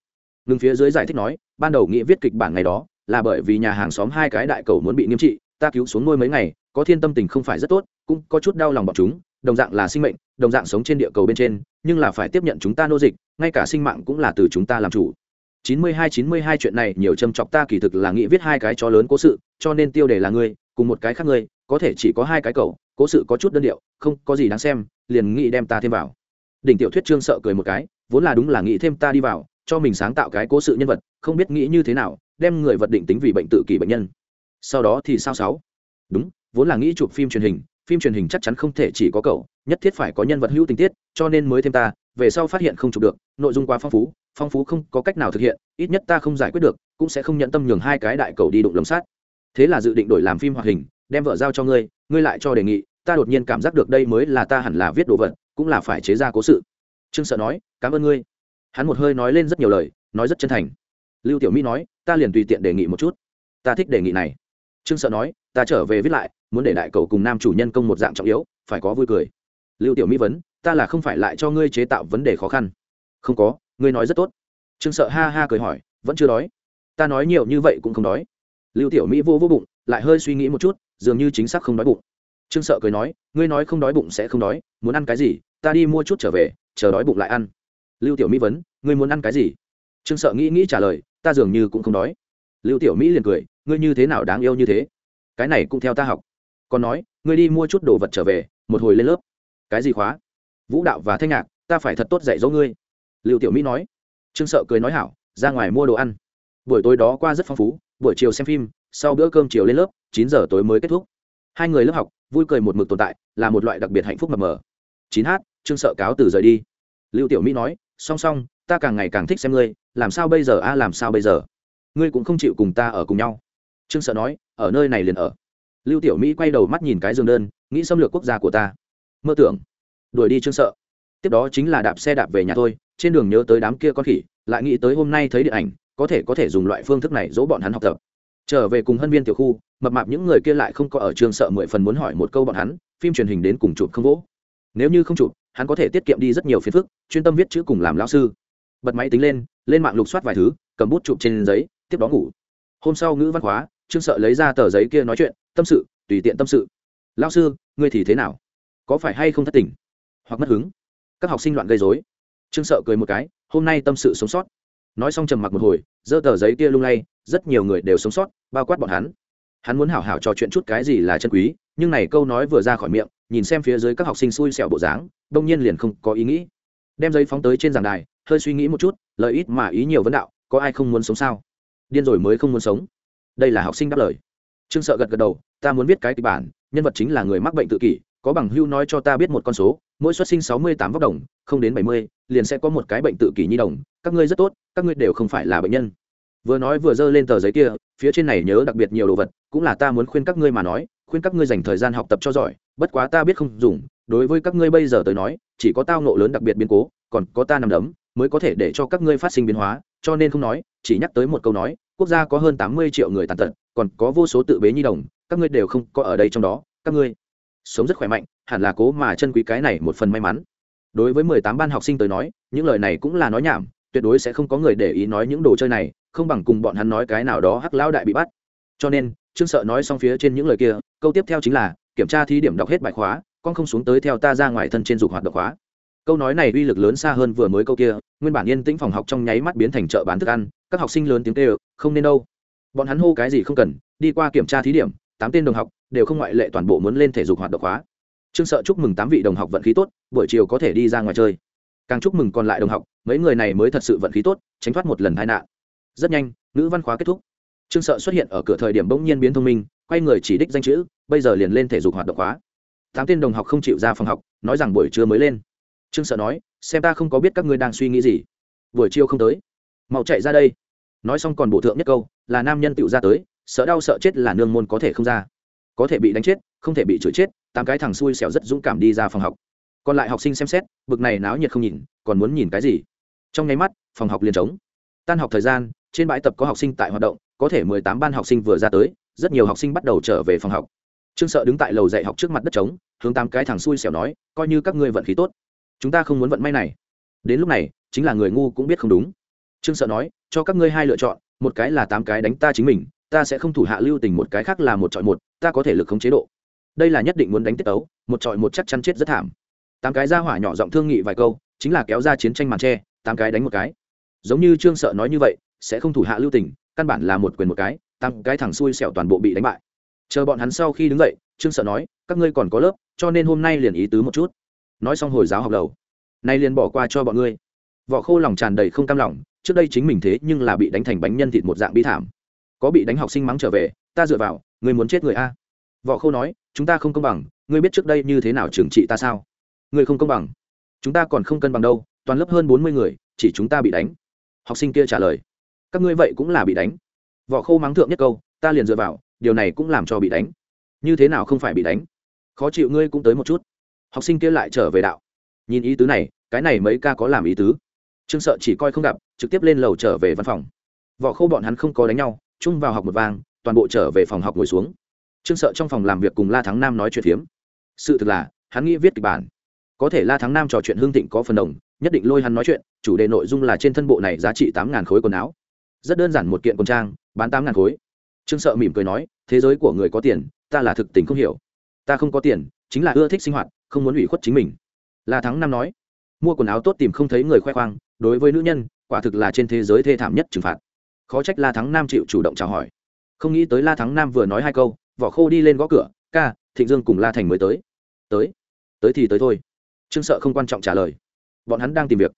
S1: Ngừng phía dưới giải thích nói, ban đầu nghĩ viết kịch bản ngày đó, là bởi vì nhà hàng xóm hai cái đại cầu muốn bị nghiêm trị, ta cứu xuống nuôi mấy ngày, có thiên tâm tình không phải rất tốt, cũng có chút đau lòng bọn chúng, đồng dạng là sinh mệnh, đồng dạng sống trên địa cầu bên trên, nhưng là phải tiếp nhận chúng ta nô dịch, ngay cả sinh mạng cũng là từ chúng ta làm chủ. Chín mươi hai chín mươi hai chuyện này nhiều châm chọc ta kỳ thực là nghĩ viết hai cái chó lớn cố sự, cho nên tiêu đề là ngươi, cùng một cái khác ngươi có thể chỉ có hai cái cầu, cố sự có chút đơn điệu, không có gì đáng xem, liền nghĩ đem ta thêm vào. Đỉnh tiểu thuyết trương sợ cười một cái, vốn là đúng là nghĩ thêm ta đi vào, cho mình sáng tạo cái cố sự nhân vật, không biết nghĩ như thế nào, đem người vật định tính vì bệnh tự kỷ bệnh nhân. Sau đó thì sao sáu? Đúng, vốn là nghĩ chụp phim truyền hình, phim truyền hình chắc chắn không thể chỉ có cậu, nhất thiết phải có nhân vật hữu tình tiết, cho nên mới thêm ta, về sau phát hiện không chụp được, nội dung quá phong phú phong phú không có cách nào thực hiện, ít nhất ta không giải quyết được, cũng sẽ không nhận tâm nhường hai cái đại cầu đi đụng lồng sát. Thế là dự định đổi làm phim hoạt hình đem vợ giao cho ngươi ngươi lại cho đề nghị, ta đột nhiên cảm giác được đây mới là ta hẳn là viết đồ vật, cũng là phải chế ra cố sự. Trương sợ nói, cảm ơn ngươi. Hắn một hơi nói lên rất nhiều lời, nói rất chân thành. Lưu tiểu mỹ nói, ta liền tùy tiện đề nghị một chút. Ta thích đề nghị này. Trương sợ nói, ta trở về viết lại, muốn để đại cầu cùng nam chủ nhân công một dạng trọng yếu, phải có vui cười. Lưu tiểu mỹ vấn, ta là không phải lại cho ngươi chế tạo vấn đề khó khăn? Không có, ngươi nói rất tốt. Trương sợ ha ha cười hỏi, vẫn chưa đói? Ta nói nhiều như vậy cũng không đói. Lưu tiểu mỹ vô vô bụng, lại hơi suy nghĩ một chút dường như chính xác không đói bụng. Trương sợ cười nói, ngươi nói không đói bụng sẽ không đói, muốn ăn cái gì, ta đi mua chút trở về, chờ đói bụng lại ăn. Lưu tiểu mỹ vấn, ngươi muốn ăn cái gì? Trương sợ nghĩ nghĩ trả lời, ta dường như cũng không đói. Lưu tiểu mỹ liền cười, ngươi như thế nào đáng yêu như thế? Cái này cũng theo ta học. Còn nói, ngươi đi mua chút đồ vật trở về, một hồi lên lớp. Cái gì khóa? Vũ đạo và thanh nhạc, ta phải thật tốt dạy dỗ ngươi. Lưu tiểu mỹ nói. Trương sợ cười nói hảo, ra ngoài mua đồ ăn. Buổi tối đó qua rất phong phú, buổi chiều xem phim sau bữa cơm chiều lên lớp, chín giờ tối mới kết thúc. Hai người lớp học, vui cười một mực tồn tại, là một loại đặc biệt hạnh phúc mập mờ. Chín h trương sợ cáo từ rời đi. Lưu tiểu mỹ nói, song song, ta càng ngày càng thích xem ngươi, làm sao bây giờ a, làm sao bây giờ? Ngươi cũng không chịu cùng ta ở cùng nhau. Trương sợ nói, ở nơi này liền ở. Lưu tiểu mỹ quay đầu mắt nhìn cái giường đơn, nghĩ xâm lược quốc gia của ta. Mơ tưởng, đuổi đi trương sợ. Tiếp đó chính là đạp xe đạp về nhà thôi, trên đường nhớ tới đám kia con khỉ, lại nghĩ tới hôm nay thấy điện ảnh, có thể có thể dùng loại phương thức này dỗ bọn hắn học tập trở về cùng hân viên tiểu khu, mập mạp những người kia lại không có ở trường sợ mười phần muốn hỏi một câu bọn hắn, phim truyền hình đến cùng chụp không vỗ. Nếu như không chụp, hắn có thể tiết kiệm đi rất nhiều phiền phức, chuyên tâm viết chữ cùng làm lao sư. Bật máy tính lên lên mạng lục soát vài thứ, cầm bút chụp trên giấy, tiếp đó ngủ. Hôm sau ngữ văn hóa trương sợ lấy ra tờ giấy kia nói chuyện, tâm sự, tùy tiện tâm sự. Lao sư, ngươi thì thế nào? Có phải hay không thất tình? Hoặc mất hứng? Các học sinh loạn gây dối trương sợ cười một cái, hôm nay tâm sự sống sót nói xong trầm mặc một hồi, giơ tờ giấy kia lung lay, rất nhiều người đều sống sót, bao quát bọn hắn. Hắn muốn hảo hảo trò chuyện chút cái gì là chân quý, nhưng này câu nói vừa ra khỏi miệng, nhìn xem phía dưới các học sinh xui xẻo bộ dáng, đông nhiên liền không có ý nghĩ. Đem giấy phóng tới trên giảng đài, hơi suy nghĩ một chút lợi ít mà ý nhiều vấn đạo, có ai không muốn sống sao? Điên rồi mới không muốn sống. Đây là học sinh đáp lời. Trương sợ gật gật đầu, ta muốn viết cái kịch bản, nhân vật chính là người mắc bệnh tự kỷ, có bằng hưu nói cho ta biết một con số mỗi xuất sinh sáu mươi tám vóc đồng, không đến bảy mươi, liền sẽ có một cái bệnh tự kỷ nhi đồng. Các ngươi rất tốt, các ngươi đều không phải là bệnh nhân. Vừa nói vừa giơ lên tờ giấy kia, phía trên này nhớ đặc biệt nhiều đồ vật, cũng là ta muốn khuyên các ngươi mà nói, khuyên các ngươi dành thời gian học tập cho giỏi, bất quá ta biết không dùng, đối với các ngươi bây giờ tới nói, chỉ có tao nộ lớn đặc biệt biến cố, còn có ta nằm đấm, mới có thể để cho các ngươi phát sinh biến hóa, cho nên không nói, chỉ nhắc tới một câu nói, quốc gia có hơn tám mươi triệu người tàn tật, còn có vô số tự bế nhi đồng, các ngươi đều không có ở đây trong đó, các ngươi sống rất khỏe mạnh, hẳn là cố mà chân quý cái này một phần may mắn. Đối với mười tám ban học sinh tới nói, những lời này cũng là nói nhảm, tuyệt đối sẽ không có người để ý nói những đồ chơi này, không bằng cùng bọn hắn nói cái nào đó hắc lão đại bị bắt. Cho nên, trương sợ nói xong phía trên những lời kia, câu tiếp theo chính là, kiểm tra thí điểm đọc hết bài khóa, con không xuống tới theo ta ra ngoài thân trên dục hoạt động khóa. Câu nói này uy lực lớn xa hơn vừa mới câu kia, nguyên bản yên tĩnh phòng học trong nháy mắt biến thành chợ bán thức ăn, các học sinh lớn tiếng kêu, không nên đâu. Bọn hắn hô cái gì không cần, đi qua kiểm tra thí điểm tám tên đồng học đều không ngoại lệ toàn bộ muốn lên thể dục hoạt động khóa. Trương sợ chúc mừng tám vị đồng học vận khí tốt, buổi chiều có thể đi ra ngoài chơi. Càng chúc mừng còn lại đồng học, mấy người này mới thật sự vận khí tốt, tránh thoát một lần tai nạn. Rất nhanh, ngữ văn khóa kết thúc. Trương sợ xuất hiện ở cửa thời điểm bỗng nhiên biến thông minh, quay người chỉ đích danh chữ, bây giờ liền lên thể dục hoạt động khóa. Tám tên đồng học không chịu ra phòng học, nói rằng buổi trưa mới lên. Trương sợ nói, xem ta không có biết các ngươi đang suy nghĩ gì. Buổi chiều không tới. Mau chạy ra đây. Nói xong còn bổ thượng nhất câu, là nam nhân tựu ra tới sợ đau sợ chết là nương môn có thể không ra. Có thể bị đánh chết, không thể bị chửi chết, tám cái thằng xui xẻo rất dũng cảm đi ra phòng học. Còn lại học sinh xem xét, bực này náo nhiệt không nhìn, còn muốn nhìn cái gì? Trong nháy mắt, phòng học liền trống. Tan học thời gian, trên bãi tập có học sinh tại hoạt động, có thể mười tám ban học sinh vừa ra tới, rất nhiều học sinh bắt đầu trở về phòng học. Trương sợ đứng tại lầu dạy học trước mặt đất trống, hướng tám cái thằng xui xẻo nói, coi như các ngươi vận khí tốt, chúng ta không muốn vận may này. Đến lúc này, chính là người ngu cũng biết không đúng. Trương sợ nói, cho các ngươi hai lựa chọn, một cái là tám cái đánh ta chính mình ta sẽ không thủ hạ lưu tình một cái khác là một chọi một ta có thể lực khống chế độ. Đây là nhất định muốn đánh tiết ấu một chọi một chắc chắn chết rất thảm. Tám cái ra hỏa nhỏ giọng thương nghị vài câu chính là kéo ra chiến tranh màn tre tám cái đánh một cái. Giống như trương sợ nói như vậy sẽ không thủ hạ lưu tình căn bản là một quyền một cái tám cái thằng xui xẻo toàn bộ bị đánh bại. Chờ bọn hắn sau khi đứng dậy trương sợ nói các ngươi còn có lớp cho nên hôm nay liền ý tứ một chút. Nói xong hồi giáo học đầu, nay liền bỏ qua cho bọn ngươi. Vỏ khô lòng tràn đầy không cam lòng trước đây chính mình thế nhưng là bị đánh thành bánh nhân thịt một dạng bi thảm có bị đánh học sinh mắng trở về, ta dựa vào, ngươi muốn chết người a. Võ khô nói, chúng ta không công bằng, ngươi biết trước đây như thế nào trừng trị ta sao? Ngươi không công bằng. Chúng ta còn không cân bằng đâu, toàn lớp hơn bốn mươi người, chỉ chúng ta bị đánh. Học sinh kia trả lời, các ngươi vậy cũng là bị đánh. Võ khô mắng thượng nhất câu, ta liền dựa vào, điều này cũng làm cho bị đánh. Như thế nào không phải bị đánh? Khó chịu ngươi cũng tới một chút. Học sinh kia lại trở về đạo. Nhìn ý tứ này, cái này mấy ca có làm ý tứ. Trương sợ chỉ coi không gặp, trực tiếp lên lầu trở về văn phòng. Võ khô bọn hắn không có đánh nhau chung vào học một vang, toàn bộ trở về phòng học ngồi xuống. Trương sợ trong phòng làm việc cùng la thắng nam nói chuyện phiếm. Sự thực là, hắn nghĩ viết kịch bản. Có thể la thắng nam trò chuyện hương thịnh có phần đồng, nhất định lôi hắn nói chuyện, chủ đề nội dung là trên thân bộ này giá trị tám ngàn khối quần áo. Rất đơn giản một kiện quần trang, bán tám ngàn khối. Trương sợ mỉm cười nói, thế giới của người có tiền, ta là thực tình không hiểu. Ta không có tiền, chính là ưa thích sinh hoạt, không muốn ủy khuất chính mình. La thắng nam nói, mua quần áo tốt tìm không thấy người khoe khoang, đối với nữ nhân, quả thực là trên thế giới thê thảm nhất trừng phạt khó trách la thắng nam chịu chủ động chào hỏi. Không nghĩ tới la thắng nam vừa nói hai câu, vỏ khô đi lên gõ cửa, ca, thịnh dương cùng la thành mới tới. Tới? Tới thì tới thôi. Trương sợ không quan trọng trả lời. Bọn hắn đang tìm việc.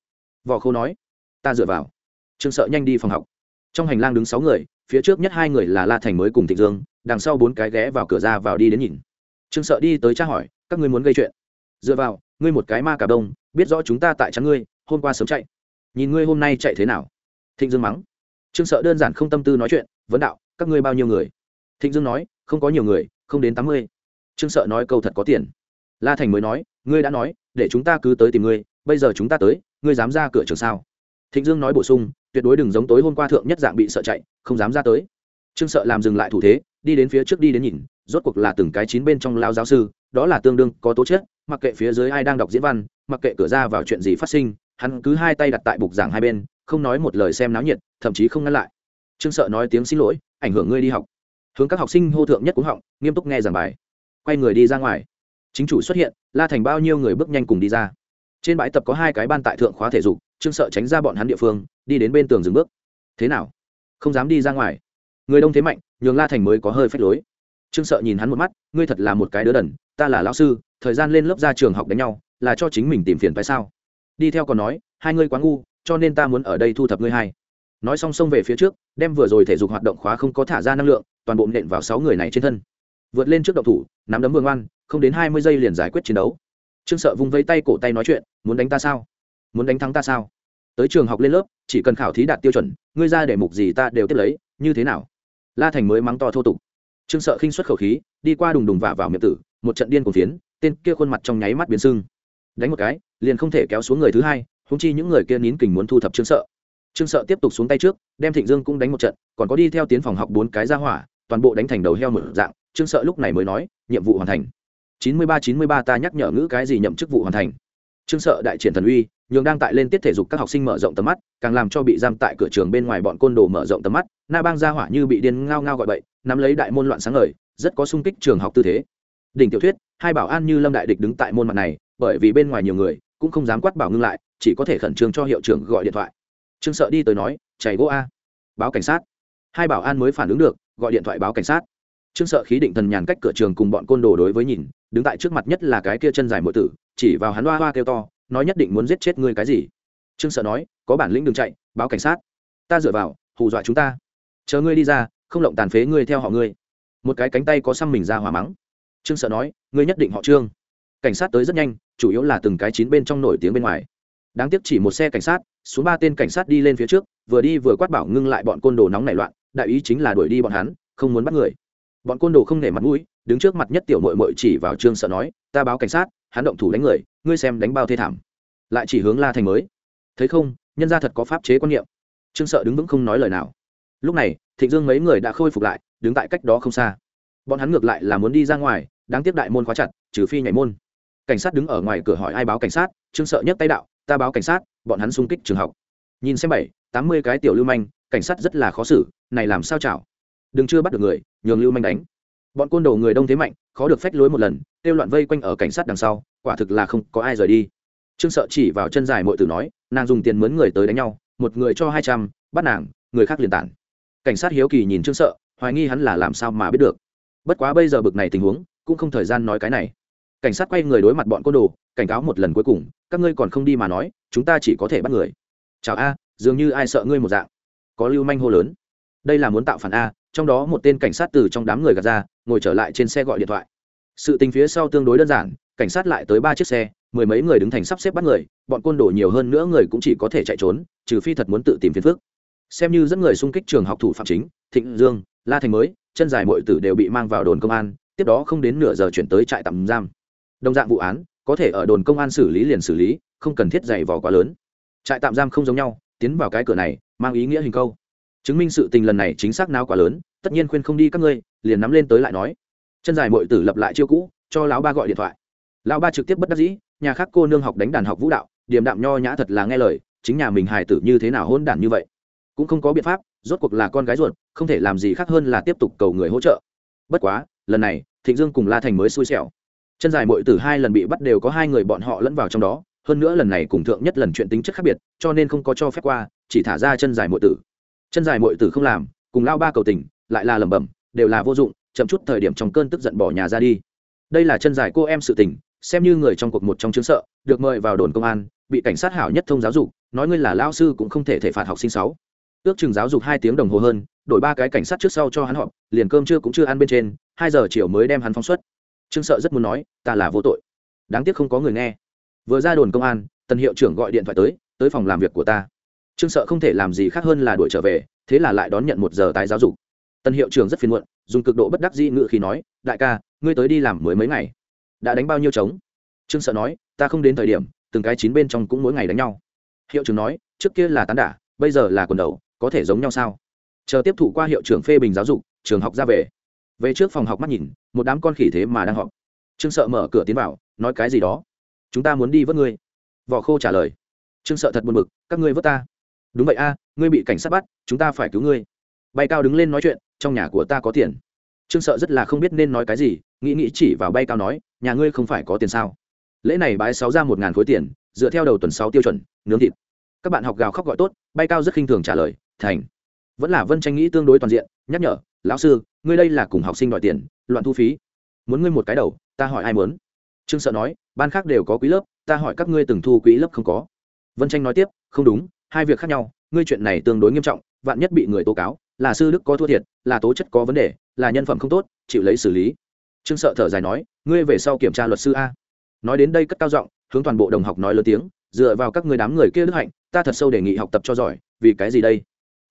S1: Vỏ khô nói, ta dựa vào. Trương sợ nhanh đi phòng học. Trong hành lang đứng sáu người, phía trước nhất hai người là la thành mới cùng thịnh dương, đằng sau bốn cái ghé vào cửa ra vào đi đến nhìn. Trương sợ đi tới tra hỏi, các ngươi muốn gây chuyện? Dựa vào, ngươi một cái ma cả đông, biết rõ chúng ta tại chắn ngươi, hôm qua sớm chạy. Nhìn ngươi hôm nay chạy thế nào? Thịnh dương mắng trương sợ đơn giản không tâm tư nói chuyện, vấn đạo, các ngươi bao nhiêu người? Thịnh dương nói, không có nhiều người, không đến tám mươi. Trương sợ nói câu thật có tiền. La thành mới nói, ngươi đã nói, để chúng ta cứ tới tìm ngươi, bây giờ chúng ta tới, ngươi dám ra cửa trường sao? Thịnh dương nói bổ sung, tuyệt đối đừng giống tối hôm qua thượng nhất dạng bị sợ chạy, không dám ra tới. Trương sợ làm dừng lại thủ thế, đi đến phía trước đi đến nhìn, rốt cuộc là từng cái chín bên trong lao giáo sư, đó là tương đương có tố chất, mặc kệ phía dưới ai đang đọc diễn văn, mặc kệ cửa ra vào chuyện gì phát sinh, hắn cứ hai tay đặt tại bục giảng hai bên không nói một lời xem náo nhiệt, thậm chí không ngăn lại. Trương sợ nói tiếng xin lỗi, ảnh hưởng ngươi đi học. Hướng các học sinh hô thượng nhất cũng họng, nghiêm túc nghe giảng bài. Quay người đi ra ngoài. Chính chủ xuất hiện, la thành bao nhiêu người bước nhanh cùng đi ra. Trên bãi tập có hai cái ban tại thượng khóa thể dục, trương sợ tránh ra bọn hắn địa phương, đi đến bên tường dừng bước. Thế nào? Không dám đi ra ngoài. Người đông thế mạnh, nhường la thành mới có hơi phách lối. Trương sợ nhìn hắn một mắt, ngươi thật là một cái đứa đần, ta là lão sư, thời gian lên lớp ra trường học đánh nhau, là cho chính mình tìm phiền phải sao? Đi theo còn nói, hai ngươi quá ngu cho nên ta muốn ở đây thu thập ngươi hai. Nói xong xông về phía trước, đem vừa rồi thể dục hoạt động khóa không có thả ra năng lượng, toàn bộ nện vào sáu người này trên thân. Vượt lên trước động thủ, nắm đấm vương oan, không đến hai mươi giây liền giải quyết chiến đấu. Trương sợ vung vây tay cổ tay nói chuyện, muốn đánh ta sao? Muốn đánh thắng ta sao? Tới trường học lên lớp, chỉ cần khảo thí đạt tiêu chuẩn, ngươi ra để mục gì ta đều tiếp lấy, như thế nào? La thành mới mắng to thô tục. Trương sợ khinh xuất khẩu khí, đi qua đùng đùng vả vào miệng tử, một trận điên cùng phiến, tên kia khuôn mặt trong nháy mắt biến sưng. Đánh một cái, liền không thể kéo xuống người thứ hai húng chi những người kia nín kình muốn thu thập trương sợ. Trương sợ tiếp tục xuống tay trước, đem thịnh dương cũng đánh một trận, còn có đi theo tiến phòng học bốn cái ra hỏa, toàn bộ đánh thành đầu heo một dạng, trương sợ lúc này mới nói, nhiệm vụ hoàn thành. Chín mươi ba chín mươi ba ta nhắc nhở ngữ cái gì nhậm chức vụ hoàn thành. Trương sợ đại triển thần uy, nhường đang tại lên tiết thể dục các học sinh mở rộng tầm mắt, càng làm cho bị giam tại cửa trường bên ngoài bọn côn đồ mở rộng tầm mắt, na bang ra hỏa như bị điên ngao ngao gọi bậy, nắm lấy đại môn loạn sáng ngời, rất có sung kích trường học tư thế. Đỉnh tiểu thuyết, hai bảo an như lâm đại địch đứng tại môn mặt này, bởi vì bên ngoài nhiều người, cũng không dám quát bảo ngưng lại chỉ có thể khẩn trương cho hiệu trưởng gọi điện thoại. Trương sợ đi tới nói, chảy gỗ a, báo cảnh sát. Hai bảo an mới phản ứng được, gọi điện thoại báo cảnh sát. Trương sợ khí định thần nhàn cách cửa trường cùng bọn côn đồ đối với nhìn, đứng tại trước mặt nhất là cái kia chân dài mỗi tử, chỉ vào hắn hoa hoa kêu to, nói nhất định muốn giết chết ngươi cái gì. Trương sợ nói, có bản lĩnh đừng chạy, báo cảnh sát. Ta dựa vào, hù dọa chúng ta. Chờ ngươi đi ra, không lộng tàn phế ngươi theo họ ngươi. Một cái cánh tay có xăm mình ra hỏa mắng. Trương sợ nói, ngươi nhất định họ trương. Cảnh sát tới rất nhanh, chủ yếu là từng cái chín bên trong nổi tiếng bên ngoài đáng tiếc chỉ một xe cảnh sát, xuống ba tên cảnh sát đi lên phía trước, vừa đi vừa quát bảo ngưng lại bọn côn đồ nóng nảy loạn, đại ý chính là đuổi đi bọn hắn, không muốn bắt người. Bọn côn đồ không nể mặt mũi, đứng trước mặt nhất tiểu mội mội chỉ vào trương sợ nói, ta báo cảnh sát, hắn động thủ đánh người, ngươi xem đánh bao thê thảm. Lại chỉ hướng la thành mới. Thấy không, nhân ra thật có pháp chế quan niệm. Trương sợ đứng vững không nói lời nào. Lúc này, thịnh dương mấy người đã khôi phục lại, đứng tại cách đó không xa. Bọn hắn ngược lại là muốn đi ra ngoài, đáng tiếc đại môn khóa chặt, trừ phi nhảy môn. Cảnh sát đứng ở ngoài cửa hỏi ai báo cảnh sát, trương sợ nhấc tay đạo ta báo cảnh sát, bọn hắn xung kích trường học. Nhìn xem bảy, tám mươi cái tiểu lưu manh, cảnh sát rất là khó xử, này làm sao chảo? Đừng chưa bắt được người, nhường lưu manh đánh. Bọn côn đồ người đông thế mạnh, khó được phách lối một lần, kêu loạn vây quanh ở cảnh sát đằng sau, quả thực là không có ai rời đi. Trương sợ chỉ vào chân dài mọi tử nói, nàng dùng tiền mướn người tới đánh nhau, một người cho hai trăm, bắt nàng, người khác liền tản. Cảnh sát hiếu kỳ nhìn trương sợ, hoài nghi hắn là làm sao mà biết được. Bất quá bây giờ bực này tình huống, cũng không thời gian nói cái này cảnh sát quay người đối mặt bọn côn đồ, cảnh cáo một lần cuối cùng, các ngươi còn không đi mà nói, chúng ta chỉ có thể bắt người. Chào a, dường như ai sợ ngươi một dạng. Có lưu manh hô lớn. Đây là muốn tạo phản a, trong đó một tên cảnh sát từ trong đám người gạt ra, ngồi trở lại trên xe gọi điện thoại. Sự tình phía sau tương đối đơn giản, cảnh sát lại tới ba chiếc xe, mười mấy người đứng thành sắp xếp bắt người, bọn côn đồ nhiều hơn nữa người cũng chỉ có thể chạy trốn, trừ phi thật muốn tự tìm phiền phước xem như dẫn người xung kích trường học thủ phạm chính, thịnh dương, la thành mới, chân dài mọi tử đều bị mang vào đồn công an, tiếp đó không đến nửa giờ chuyển tới trại tạm giam đồng dạng vụ án, có thể ở đồn công an xử lý liền xử lý, không cần thiết dày vò quá lớn. Trại tạm giam không giống nhau, tiến vào cái cửa này, mang ý nghĩa hình câu. Chứng minh sự tình lần này chính xác nào quá lớn, tất nhiên khuyên không đi các ngươi, liền nắm lên tới lại nói. Chân dài mội tử lập lại chiêu cũ, cho lão ba gọi điện thoại. Lão ba trực tiếp bất đắc dĩ, nhà khác cô nương học đánh đàn học vũ đạo, điềm đạm nho nhã thật là nghe lời, chính nhà mình hài tử như thế nào hôn đản như vậy? Cũng không có biện pháp, rốt cuộc là con gái ruột, không thể làm gì khác hơn là tiếp tục cầu người hỗ trợ. Bất quá, lần này, thịnh dương cùng la thành mới xui xẻo chân dài mội tử hai lần bị bắt đều có hai người bọn họ lẫn vào trong đó, hơn nữa lần này cùng thượng nhất lần chuyện tính chất khác biệt, cho nên không có cho phép qua, chỉ thả ra chân dài mội tử. Chân dài mội tử không làm, cùng lao ba cầu tình, lại là lẩm bẩm, đều là vô dụng, chậm chút thời điểm trong cơn tức giận bỏ nhà ra đi. Đây là chân dài cô em sự tình, xem như người trong cuộc một trong chứng sợ, được mời vào đồn công an, bị cảnh sát hảo nhất thông giáo dục, nói ngươi là lao sư cũng không thể thể phạt học sinh sáu. Ước chừng giáo dục hai tiếng đồng hồ hơn, đổi ba cái cảnh sát trước sau cho hắn họp, liền cơm trưa cũng chưa ăn bên trên, hai giờ chiều mới đem hắn phóng xuất trương sợ rất muốn nói, ta là vô tội. Đáng tiếc không có người nghe. Vừa ra đồn công an, tần hiệu trưởng gọi điện thoại tới tới phòng làm việc của ta. Trương sợ không thể làm gì khác hơn là đuổi trở về, thế là lại đón nhận một giờ tái giáo dục. Tần hiệu trưởng rất phiền muộn, dùng cực độ bất đắc dĩ ngự khi nói, đại ca, ngươi tới đi làm mới mấy ngày. Đã đánh bao nhiêu trống? Trương sợ nói, ta không đến thời điểm, từng cái chín bên trong cũng mỗi ngày đánh nhau. Hiệu trưởng nói, trước kia là tán đả, bây giờ là quần đầu, có thể giống nhau sao? Chờ tiếp thủ qua hiệu trưởng phê bình giáo dục, trường học ra về về trước phòng học mắt nhìn, một đám con khỉ thế mà đang họp. Trương sợ mở cửa tiến vào, nói cái gì đó? Chúng ta muốn đi vớt ngươi. Vỏ khô trả lời. Trương sợ thật buồn bực, các ngươi vớt ta. Đúng vậy a, ngươi bị cảnh sát bắt, chúng ta phải cứu ngươi. Bay cao đứng lên nói chuyện, trong nhà của ta có tiền. Trương sợ rất là không biết nên nói cái gì, nghĩ nghĩ chỉ vào bay cao nói, nhà ngươi không phải có tiền sao? Lễ này bái sáu ra một ngàn khối tiền, dựa theo đầu tuần sáu tiêu chuẩn, nướng thịt. Các bạn học gào khóc gọi tốt, bay cao rất khinh thường trả lời, thành. Vẫn là vân tranh nghĩ tương đối toàn diện, nhắc nhở, lão sư ngươi đây là cùng học sinh đòi tiền, loạn thu phí. Muốn ngươi một cái đầu, ta hỏi ai muốn? Trương sợ nói, ban khác đều có quý lớp, ta hỏi các ngươi từng thu quỹ lớp không có. Vân tranh nói tiếp, không đúng, hai việc khác nhau, ngươi chuyện này tương đối nghiêm trọng, vạn nhất bị người tố cáo, là sư đức có thua thiệt, là tố chất có vấn đề, là nhân phẩm không tốt, chịu lấy xử lý. Trương sợ thở dài nói, ngươi về sau kiểm tra luật sư a. Nói đến đây cất cao giọng, hướng toàn bộ đồng học nói lớn tiếng, dựa vào các người đám người kia đức hạnh, ta thật sâu đề nghị học tập cho giỏi, vì cái gì đây?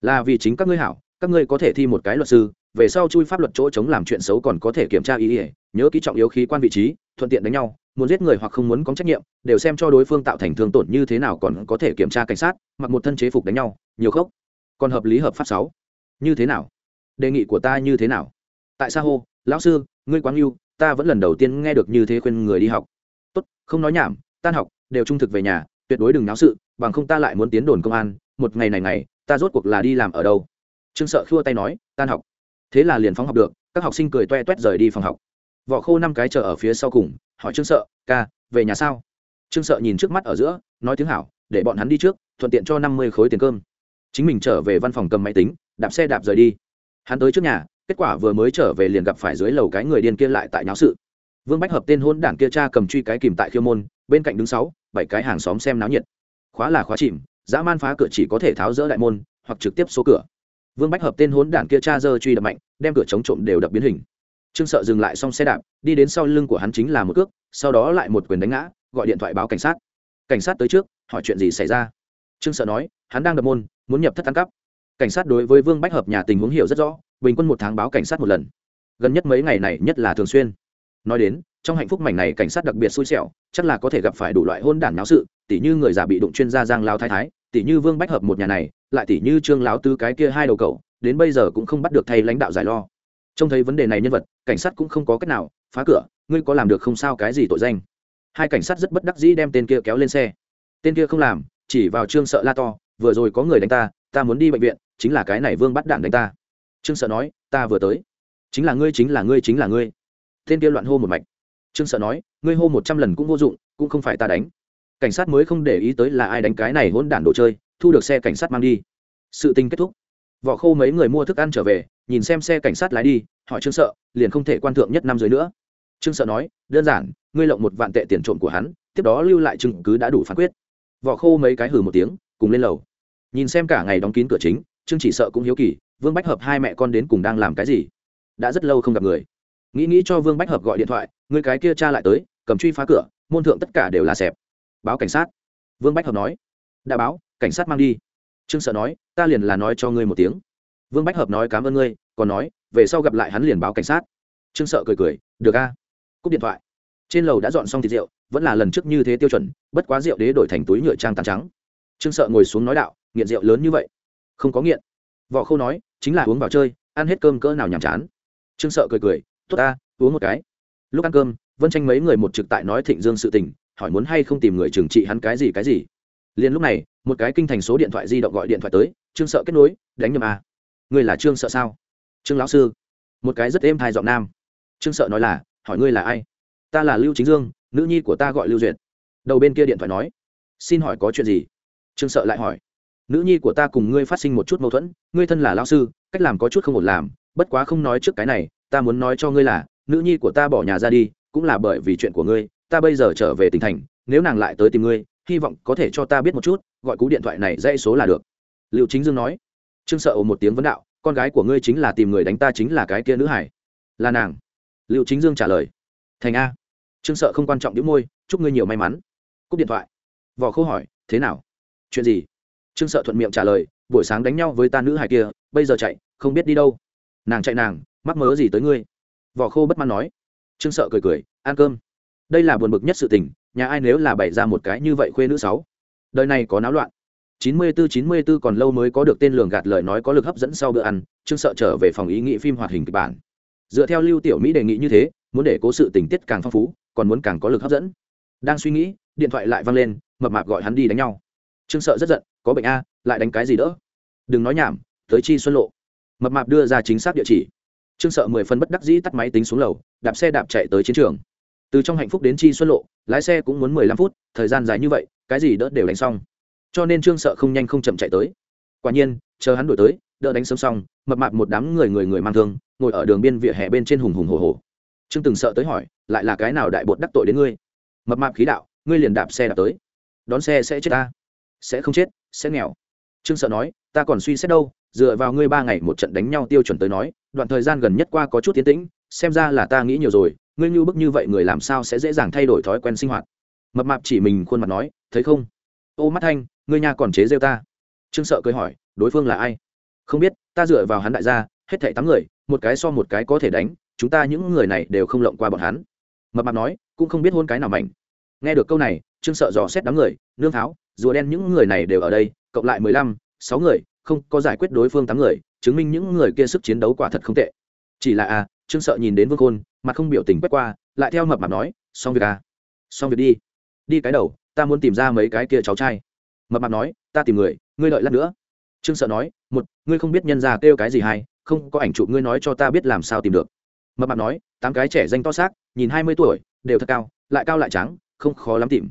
S1: Là vì chính các ngươi hảo, các ngươi có thể thi một cái luật sư về sau chui pháp luật chỗ chống làm chuyện xấu còn có thể kiểm tra ý ỉa, nhớ ký trọng yếu khí quan vị trí, thuận tiện đánh nhau, muốn giết người hoặc không muốn có trách nhiệm, đều xem cho đối phương tạo thành thương tổn như thế nào còn có thể kiểm tra cảnh sát, mặc một thân chế phục đánh nhau, nhiều khốc. Còn hợp lý hợp pháp sáu. Như thế nào? Đề nghị của ta như thế nào? Tại sao hô, lão sư, ngươi quáng yêu ta vẫn lần đầu tiên nghe được như thế khuyên người đi học. Tốt, không nói nhảm, tan học, đều trung thực về nhà, tuyệt đối đừng náo sự, bằng không ta lại muốn tiến đồn công an, một ngày này ngày, ta rốt cuộc là đi làm ở đâu? Trương sợ khua tay nói, tan học thế là liền phóng học được, các học sinh cười toe toét rời đi phòng học. Vỏ khô năm cái chờ ở phía sau cùng, hỏi trương sợ, ca, về nhà sao? Trương sợ nhìn trước mắt ở giữa, nói tiếng hảo, để bọn hắn đi trước, thuận tiện cho năm mươi khối tiền cơm. Chính mình trở về văn phòng cầm máy tính, đạp xe đạp rời đi. Hắn tới trước nhà, kết quả vừa mới trở về liền gặp phải dưới lầu cái người điên kia lại tại nháo sự. Vương bách hợp tên hôn đảng kia cha cầm truy cái kìm tại khiêu môn, bên cạnh đứng sáu, bảy cái hàng xóm xem náo nhiệt. Khóa là khóa chìm, dã man phá cửa chỉ có thể tháo rỡ đại môn, hoặc trực tiếp số cửa vương bách hợp tên hốn đản kia cha dơ truy đập mạnh, đem cửa chống trộm đều đập biến hình. Trương sợ dừng lại xong xe đạp, đi đến sau lưng của hắn chính là một cước, sau đó lại một quyền đánh ngã, gọi điện thoại báo cảnh sát. Cảnh sát tới trước, hỏi chuyện gì xảy ra? Trương sợ nói, hắn đang đập môn, muốn nhập thất ăn cắp cảnh sát đối với vương bách hợp nhà tình huống hiểu rất rõ, bình quân một tháng báo cảnh sát một lần. Gần nhất mấy ngày này nhất là thường xuyên. Nói đến, trong hạnh phúc mảnh này cảnh sát đặc biệt xui xẻo, chắc là có thể gặp phải đủ loại hôn đản náo sự, tỉ như người già bị đụng chuyên gia giang lao thái thái, tỉ như vương bách hợp một nhà này lại tỉ như trương láo tư cái kia hai đầu cầu đến bây giờ cũng không bắt được thay lãnh đạo giải lo. Trông thấy vấn đề này nhân vật, cảnh sát cũng không có cách nào, phá cửa, ngươi có làm được không sao cái gì tội danh. Hai cảnh sát rất bất đắc dĩ đem tên kia kéo lên xe. Tên kia không làm, chỉ vào trương sợ la to, vừa rồi có người đánh ta ta muốn đi bệnh viện, chính là cái này vương bắt đạn đánh ta. Trương sợ nói, ta vừa tới. Chính là ngươi, chính là ngươi, chính là ngươi. Tên kia loạn hô một mạch. Trương sợ nói, ngươi hô một trăm lần cũng vô dụng, cũng không phải ta đánh. Cảnh sát mới không để ý tới là ai đánh cái này hỗn đản đồ chơi thu được xe cảnh sát mang đi. Sự tình kết thúc. Vỏ khô mấy người mua thức ăn trở về, nhìn xem xe cảnh sát lái đi, hỏi trương sợ, liền không thể quan thượng nhất năm dưới nữa. Trương sợ nói, đơn giản, ngươi lộng một vạn tệ tiền trộm của hắn, tiếp đó lưu lại chứng cứ đã đủ phán quyết. Vỏ khô mấy cái hừ một tiếng, cùng lên lầu. Nhìn xem cả ngày đóng kín cửa chính, trương chỉ sợ cũng hiếu kỳ, vương bách hợp hai mẹ con đến cùng đang làm cái gì? Đã rất lâu không gặp người. Nghĩ nghĩ cho vương bách hợp gọi điện thoại người cái kia cha lại tới, cầm truy phá cửa, môn thượng tất cả đều là xẹp báo cảnh sát. Vương bách hợp nói, đã báo cảnh sát mang đi. Trương sợ nói, ta liền là nói cho ngươi một tiếng. Vương bách hợp nói, cảm ơn ngươi, còn nói, về sau gặp lại hắn liền báo cảnh sát. Trương sợ cười cười, được a, cúp điện thoại. Trên lầu đã dọn xong thịt rượu, vẫn là lần trước như thế tiêu chuẩn, bất quá rượu đế đổi thành túi nhựa trang tàn trắng. Trương sợ ngồi xuống nói đạo, nghiện rượu lớn như vậy, không có nghiện. Võ khâu nói, chính là uống vào chơi, ăn hết cơm cỡ nào nhàm chán. Trương sợ cười cười, tốt ta, uống một cái. Lúc ăn cơm, vân tranh mấy người một trực tại nói thịnh dương sự tình, hỏi muốn hay không tìm người trừng trị hắn cái gì cái gì. Liền lúc này một cái kinh thành số điện thoại di động gọi điện thoại tới, trương sợ kết nối, đánh nhầm à. ngươi là trương sợ sao? Trương lão sư. Một cái rất êm thai giọng nam. Trương sợ nói là, hỏi ngươi là ai? Ta là lưu chính dương, nữ nhi của ta gọi lưu duyệt. Đầu bên kia điện thoại nói, xin hỏi có chuyện gì? Trương sợ lại hỏi, nữ nhi của ta cùng ngươi phát sinh một chút mâu thuẫn, ngươi thân là lao sư, cách làm có chút không ổn làm, bất quá không nói trước cái này, ta muốn nói cho ngươi là, nữ nhi của ta bỏ nhà ra đi, cũng là bởi vì chuyện của ngươi, ta bây giờ trở về tỉnh thành, nếu nàng lại tới tìm ngươi hy vọng có thể cho ta biết một chút, gọi cú điện thoại này dãy số là được. Liệu chính dương nói. Trương sợ một tiếng vấn đạo, con gái của ngươi chính là tìm người đánh ta chính là cái kia nữ hải. Là nàng. Liệu chính dương trả lời. Thành a. Trương sợ không quan trọng những môi, chúc ngươi nhiều may mắn. Cúp điện thoại. Vỏ khâu hỏi, thế nào? Chuyện gì? Trương sợ thuận miệng trả lời, buổi sáng đánh nhau với ta nữ hải kia, bây giờ chạy, không biết đi đâu. Nàng chạy nàng, mắc mớ gì tới ngươi? Vỏ khô bất mãn nói. Trương sợ cười cười, ăn cơm. Đây là buồn bực nhất sự tình nhà ai nếu là bày ra một cái như vậy khuê nữ sáu? Đời này có náo loạn. Chín mươi bốn chín mươi bốn còn lâu mới có được tên lường gạt lời nói có lực hấp dẫn sau bữa ăn, trương sợ trở về phòng ý nghĩ phim hoạt hình kịch bản. Dựa theo lưu tiểu mỹ đề nghị như thế, muốn để cố sự tình tiết càng phong phú, còn muốn càng có lực hấp dẫn. Đang suy nghĩ, điện thoại lại văng lên, mập mạp gọi hắn đi đánh nhau. Trương sợ rất giận, có bệnh a, lại đánh cái gì đỡ? Đừng nói nhảm, tới chi xuân lộ. Mập mạp đưa ra chính xác địa chỉ. Trương sợ mười phân bất đắc dĩ tắt máy tính xuống lầu, đạp xe đạp chạy tới chiến trường từ trong hạnh phúc đến chi xuân lộ, lái xe cũng muốn mười lăm phút, thời gian dài như vậy, cái gì đỡ đều đánh xong. Cho nên trương sợ không nhanh không chậm chạy tới. Quả nhiên, chờ hắn đổi tới, đỡ đánh sớm xong, mập mạp một đám người người người mang thương, ngồi ở đường biên vỉa hè bên trên hùng hùng hồ hồ trương từng sợ tới hỏi, lại là cái nào đại bột đắc tội đến ngươi? Mập mạp khí đạo, ngươi liền đạp xe đạp tới. Đón xe sẽ chết ta. Sẽ không chết, sẽ nghèo. Trương sợ nói, ta còn suy xét đâu, dựa vào ngươi ba ngày một trận đánh nhau tiêu chuẩn tới nói, đoạn thời gian gần nhất qua có chút tiến tĩnh xem ra là ta nghĩ nhiều rồi ngươi như bức như vậy người làm sao sẽ dễ dàng thay đổi thói quen sinh hoạt? Mập mạp chỉ mình khuôn mặt nói thấy không? Ô mắt thanh ngươi nhà còn chế rêu ta. Trương sợ cười hỏi đối phương là ai? Không biết ta dựa vào hắn đại gia hết thảy tám người một cái so một cái có thể đánh chúng ta những người này đều không lộng qua bọn hắn. Mập mạp nói cũng không biết hôn cái nào mạnh nghe được câu này trương sợ dò xét đám người nương tháo rùa đen những người này đều ở đây cộng lại mười lăm sáu người không có giải quyết đối phương tám người chứng minh những người kia sức chiến đấu quả thật không tệ. Chỉ là à, trương sợ nhìn đến vương khôn, mặt không biểu tình quét qua, lại theo mập mạp nói, xong việc à? Xong việc đi. Đi cái đầu, ta muốn tìm ra mấy cái kia cháu trai. Mập mạp nói, ta tìm người, ngươi đợi lát nữa. Trương sợ nói, một, ngươi không biết nhân ra kêu cái gì hay, không có ảnh chụp ngươi nói cho ta biết làm sao tìm được. Mập mạp nói, tám cái trẻ danh to xác, nhìn hai mươi tuổi, đều thật cao, lại cao lại trắng, không khó lắm tìm.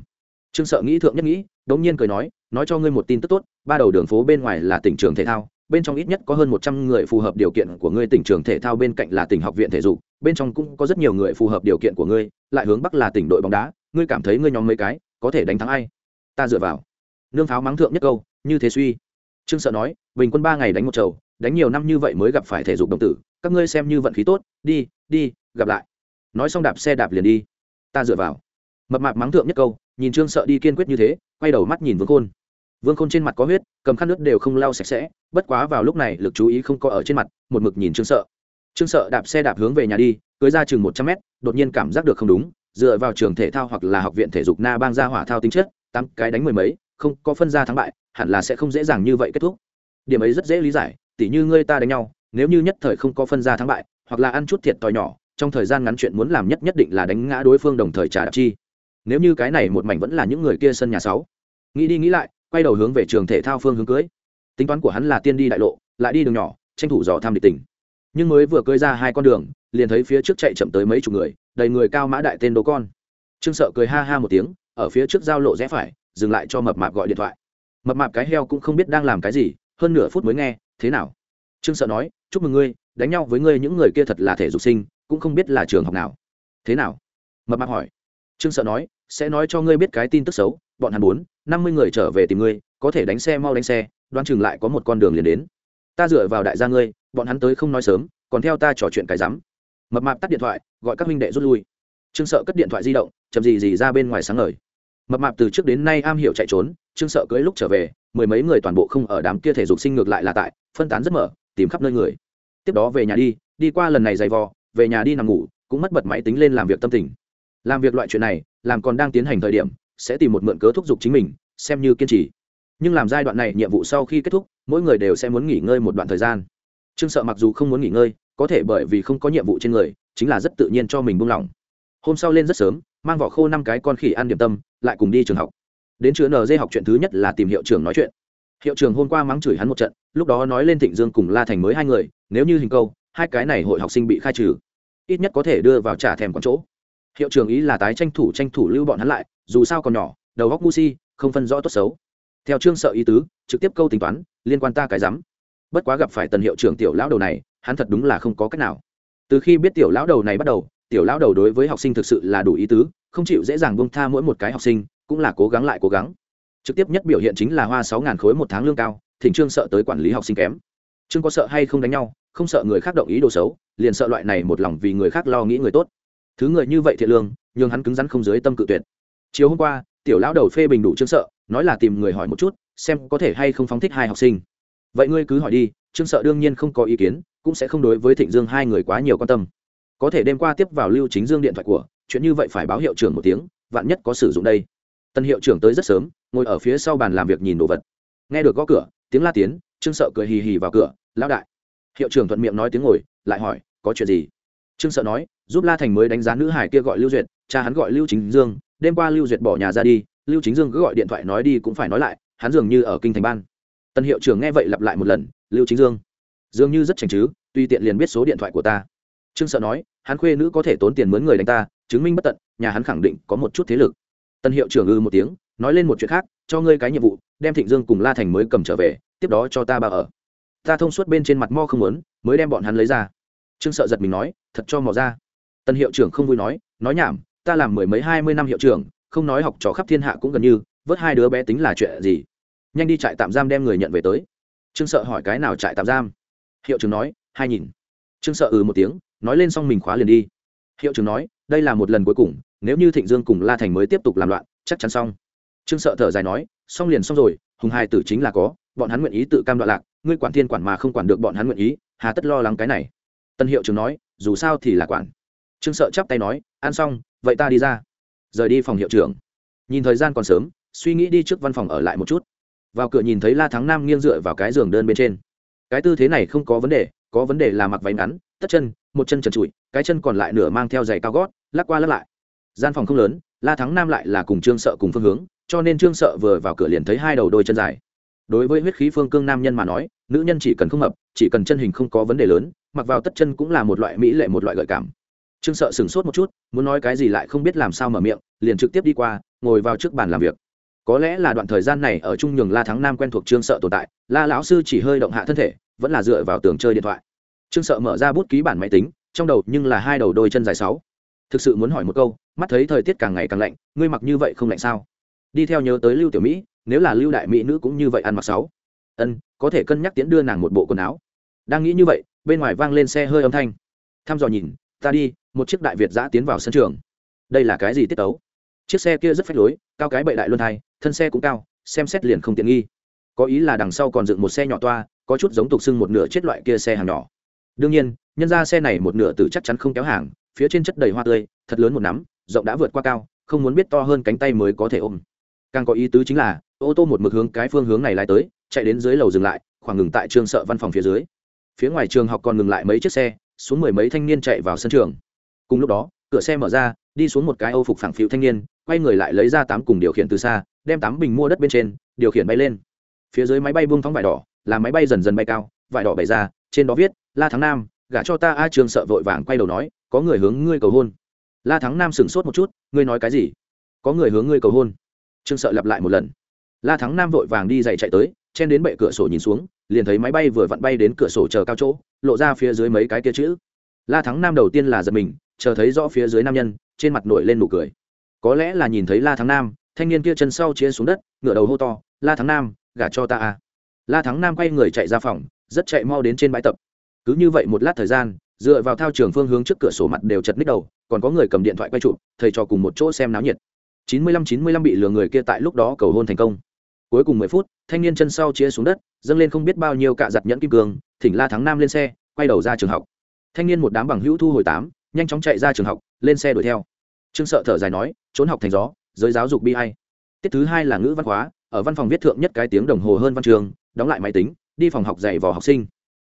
S1: Trương sợ nghĩ thượng nhất nghĩ, đống nhiên cười nói nói cho ngươi một tin tức tốt, ba đầu đường phố bên ngoài là tỉnh trường thể thao bên trong ít nhất có hơn một trăm người phù hợp điều kiện của ngươi tỉnh trường thể thao bên cạnh là tỉnh học viện thể dục, bên trong cũng có rất nhiều người phù hợp điều kiện của ngươi, lại hướng bắc là tỉnh đội bóng đá, ngươi cảm thấy ngươi nhóm mấy cái có thể đánh thắng ai? Ta dựa vào. Nương pháo mắng thượng nhất câu, như thế suy. Trương sợ nói, bình quân ba ngày đánh một chầu, đánh nhiều năm như vậy mới gặp phải thể dục đồng tử, các ngươi xem như vận khí tốt, đi đi, gặp lại. Nói xong đạp xe đạp liền đi. Ta dựa vào. Mập mạp mắng thượng nhất câu, nhìn trương sợ đi kiên quyết như thế, quay đầu mắt nhìn vương khôn vương khôn trên mặt có huyết, cầm khăn nước đều không lau sạch sẽ, bất quá vào lúc này lực chú ý không có ở trên mặt, một mực nhìn trương sợ. Trương sợ đạp xe đạp hướng về nhà đi, cưới ra chừng một trăm mét, đột nhiên cảm giác được không đúng, dựa vào trường thể thao hoặc là học viện thể dục na bang ra hỏa thao tính chất, tám cái đánh mười mấy, không có phân ra thắng bại, hẳn là sẽ không dễ dàng như vậy kết thúc. Điểm ấy rất dễ lý giải, tỉ như ngươi ta đánh nhau, nếu như nhất thời không có phân ra thắng bại, hoặc là ăn chút thiệt t nhỏ, trong thời gian ngắn chuyện muốn làm nhất nhất định là đánh ngã đối phương đồng thời trả đạp chi. Nếu như cái này một mảnh vẫn là những người kia sân nhà sáu. Nghĩ đi nghĩ lại quay đầu hướng về trường thể thao phương hướng cưới. Tính toán của hắn là tiên đi đại lộ, lại đi đường nhỏ, tranh thủ dò tham địch tỉnh nhưng mới vừa cưới ra hai con đường, liền thấy phía trước chạy chậm tới mấy chục người, đầy người cao mã đại tên đố con. Trương sợ cười ha ha một tiếng, ở phía trước giao lộ rẽ phải, dừng lại cho mập mạp gọi điện thoại. Mập mạp cái heo cũng không biết đang làm cái gì, hơn nửa phút mới nghe, thế nào? Trương sợ nói, chúc mừng ngươi, đánh nhau với ngươi những người kia thật là thể dục sinh, cũng không biết là trường học nào. Thế nào? mập mạp hỏi. Trương sợ nói sẽ nói cho ngươi biết cái tin tức xấu, bọn hắn bốn năm mươi người trở về tìm ngươi, có thể đánh xe mau đánh xe, đoán chừng lại có một con đường liền đến. Ta dựa vào đại gia ngươi, bọn hắn tới không nói sớm, còn theo ta trò chuyện cái rắm. Mập mạp tắt điện thoại, gọi các minh đệ rút lui. Trương sợ cất điện thoại di động, chậm gì gì ra bên ngoài sáng ngời. Mập mạp từ trước đến nay am hiểu chạy trốn, trương sợ cưới lúc trở về, mười mấy người toàn bộ không ở đám kia thể dục sinh ngược lại là tại, phân tán rất mở, tìm khắp nơi người. Tiếp đó về nhà đi đi qua lần này dày vò, về nhà đi nằm ngủ, cũng mất bật máy tính lên làm việc tâm tình. Làm việc loại chuyện này làm còn đang tiến hành thời điểm, sẽ tìm một mượn cớ thúc giục chính mình, xem như kiên trì. Nhưng làm giai đoạn này nhiệm vụ sau khi kết thúc, mỗi người đều sẽ muốn nghỉ ngơi một đoạn thời gian. Trương sợ mặc dù không muốn nghỉ ngơi, có thể bởi vì không có nhiệm vụ trên người, chính là rất tự nhiên cho mình buông lỏng. Hôm sau lên rất sớm, mang vỏ khô năm cái con khỉ ăn điểm tâm, lại cùng đi trường học. Đến chữa nd học chuyện thứ nhất là tìm hiệu trưởng nói chuyện. Hiệu trưởng hôm qua mắng chửi hắn một trận, lúc đó nói lên thịnh dương cùng la thành mới hai người, nếu như hình câu, hai cái này hội học sinh bị khai trừ, ít nhất có thể đưa vào trả thèm con chỗ hiệu trưởng ý là tái tranh thủ tranh thủ lưu bọn hắn lại, dù sao còn nhỏ, đầu góc ngu si, không phân rõ tốt xấu. Theo trương sợ ý tứ, trực tiếp câu tính toán, liên quan ta cái rắm. Bất quá gặp phải tần hiệu trưởng tiểu lão đầu này, hắn thật đúng là không có cách nào. Từ khi biết tiểu lão đầu này bắt đầu, tiểu lão đầu đối với học sinh thực sự là đủ ý tứ, không chịu dễ dàng bông tha mỗi một cái học sinh, cũng là cố gắng lại cố gắng. Trực tiếp nhất biểu hiện chính là hoa sáu ngàn khối một tháng lương cao, thỉnh trương sợ tới quản lý học sinh kém. Trương có sợ hay không đánh nhau, không sợ người khác động ý đồ xấu, liền sợ loại này một lòng vì người khác lo nghĩ người tốt thứ người như vậy thiện lương nhưng hắn cứng rắn không dưới tâm cự tuyệt. Chiều hôm qua, tiểu lão đầu phê bình đủ trương sợ, nói là tìm người hỏi một chút, xem có thể hay không phóng thích hai học sinh. Vậy ngươi cứ hỏi đi trương sợ đương nhiên không có ý kiến, cũng sẽ không đối với thịnh dương hai người quá nhiều quan tâm. Có thể đêm qua tiếp vào lưu chính dương điện thoại của, chuyện như vậy phải báo hiệu trưởng một tiếng, vạn nhất có sử dụng đây. Tân hiệu trưởng tới rất sớm, ngồi ở phía sau bàn làm việc nhìn đồ vật. Nghe được gõ cửa, tiếng la tiến trương sợ cười hì hì vào cửa, lão đại. Hiệu trưởng thuận miệng nói tiếng ngồi, lại hỏi, có chuyện gì? Trương sợ nói, giúp la thành mới đánh giá nữ hải kia gọi lưu duyệt, cha hắn gọi lưu chính dương, đêm qua lưu duyệt bỏ nhà ra đi, lưu chính dương cứ gọi điện thoại nói đi cũng phải nói lại, hắn dường như ở kinh thành ban. Tân hiệu trưởng nghe vậy lặp lại một lần, lưu chính dương, dường như rất chảnh chứ, tuy tiện liền biết số điện thoại của ta. Trương sợ nói, hắn khuê nữ có thể tốn tiền mướn người đánh ta, chứng minh bất tận, nhà hắn khẳng định có một chút thế lực. Tân hiệu trưởng ư một tiếng, nói lên một chuyện khác, cho ngươi cái nhiệm vụ, đem thịnh dương cùng la thành mới cầm trở về, tiếp đó cho ta ba ở. Ta thông suốt bên trên mặt mo không muốn, mới đem bọn hắn lấy ra trương sợ giật mình nói, thật cho mò ra. Tân hiệu trưởng không vui nói nói nhảm, ta làm mười mấy hai mươi năm hiệu trưởng, không nói học trò khắp thiên hạ cũng gần như, vớt hai đứa bé tính là chuyện gì? Nhanh đi trại tạm giam đem người nhận về tới. Trương sợ hỏi, cái nào trại tạm giam? Hiệu trưởng nói, hai nhìn trương sợ ừ một tiếng, nói lên xong mình khóa liền đi. Hiệu trưởng nói, đây là một lần cuối cùng, nếu như thịnh dương cùng la thành mới tiếp tục làm loạn, chắc chắn xong. Trương sợ thở dài nói, xong liền xong rồi, hùng hai tử chính là có, bọn hắn nguyện ý tự cam đoạn lạc, ngươi quản thiên quản mà không quản được bọn hắn nguyện ý, hà tất lo lắng cái này tân hiệu trưởng nói, dù sao thì là quản. Trương sợ chắp tay nói, ăn xong, vậy ta đi ra. Rời đi phòng hiệu trưởng. Nhìn thời gian còn sớm, suy nghĩ đi trước văn phòng ở lại một chút. Vào cửa nhìn thấy la thắng nam nghiêng dựa vào cái giường đơn bên trên. Cái tư thế này không có vấn đề, có vấn đề là mặc váy ngắn, tất chân, một chân trần trụi, cái chân còn lại nửa mang theo giày cao gót, lắc qua lắc lại. Gian phòng không lớn, la thắng nam lại là cùng trương sợ cùng phương hướng, cho nên trương sợ vừa vào cửa liền thấy hai đầu đôi chân dài. Đối với huyết khí phương cương nam nhân mà nói, nữ nhân chỉ cần không hợp chỉ cần chân hình không có vấn đề lớn mặc vào tất chân cũng là một loại mỹ lệ, một loại gợi cảm. Trương sợ sửng sốt một chút, muốn nói cái gì lại không biết làm sao mở miệng, liền trực tiếp đi qua, ngồi vào trước bàn làm việc. Có lẽ là đoạn thời gian này ở trung nhường la thắng nam quen thuộc trương sợ tồn tại, la lão sư chỉ hơi động hạ thân thể, vẫn là dựa vào tường chơi điện thoại. Trương sợ mở ra bút ký bản máy tính, trong đầu nhưng là hai đầu đôi chân dài sáu. Thực sự muốn hỏi một câu, mắt thấy thời tiết càng ngày càng lạnh, ngươi mặc như vậy không lạnh sao? Đi theo nhớ tới lưu tiểu mỹ, nếu là lưu đại mỹ nữ cũng như vậy ăn mặc sáu. Ân, có thể cân nhắc tiến đưa nàng một bộ quần áo. Đang nghĩ như vậy bên ngoài vang lên xe hơi âm thanh. Thăm dò nhìn, ta đi, một chiếc đại việt giã tiến vào sân trường. Đây là cái gì tiết tấu? Chiếc xe kia rất phách lối, cao cái bệ đại luân thai, thân xe cũng cao, xem xét liền không tiện nghi. Có ý là đằng sau còn dựng một xe nhỏ toa, có chút giống tục xưng một nửa chết loại kia xe hàng nhỏ. Đương nhiên, nhân ra xe này một nửa từ chắc chắn không kéo hàng, phía trên chất đầy hoa tươi, thật lớn một nắm, rộng đã vượt qua cao, không muốn biết to hơn cánh tay mới có thể ôm. Càng có ý tứ chính là, ô tô một mực hướng cái phương hướng này lái tới, chạy đến dưới lầu dừng lại, khoảng ngừng tại trường sợ văn phòng phía dưới phía ngoài trường học còn ngừng lại mấy chiếc xe, xuống mười mấy thanh niên chạy vào sân trường. Cùng lúc đó, cửa xe mở ra, đi xuống một cái âu phục phẳng phiu thanh niên, quay người lại lấy ra tám cùng điều khiển từ xa, đem tám bình mua đất bên trên, điều khiển bay lên. Phía dưới máy bay buông thóng vải đỏ, là máy bay dần dần bay cao, vải đỏ bày ra, trên đó viết, la thắng nam, gả cho ta a trường sợ vội vàng quay đầu nói, có người hướng ngươi cầu hôn. La thắng nam sửng sốt một chút, ngươi nói cái gì? Có người hướng ngươi cầu hôn. Trương sợ lặp lại một lần. La thắng nam vội vàng đi dậy chạy tới, chen đến bệ cửa sổ nhìn xuống liền thấy máy bay vừa vặn bay đến cửa sổ chờ cao chỗ, lộ ra phía dưới mấy cái kia chữ. La thắng nam đầu tiên là giật mình, chờ thấy rõ phía dưới nam nhân, trên mặt nổi lên nụ cười. Có lẽ là nhìn thấy la thắng nam, thanh niên kia chân sau chia xuống đất, ngửa đầu hô to, la thắng nam, gả cho ta à. la thắng nam quay người chạy ra phòng, rất chạy mau đến trên bãi tập. Cứ như vậy một lát thời gian, dựa vào thao trường phương hướng trước cửa sổ mặt đều chật ních đầu, còn có người cầm điện thoại quay chụp, thầy trò cùng một chỗ xem náo nhiệt. Chín mươi lăm chín mươi lăm bị lừa người kia tại lúc đó cầu hôn thành công. Cuối cùng mười phút, thanh niên chân sau chia xuống đất dâng lên không biết bao nhiêu cạ giặt nhẫn kim cương, thỉnh la thắng nam lên xe, quay đầu ra trường học. Thanh niên một đám bằng hữu thu hồi tám, nhanh chóng chạy ra trường học, lên xe đuổi theo. Trương sợ thở dài nói, trốn học thành gió, giới giáo dục bi hay tiết thứ hai là ngữ văn hóa ở văn phòng viết thượng nhất cái tiếng đồng hồ hơn văn trường, đóng lại máy tính, đi phòng học dạy vào học sinh.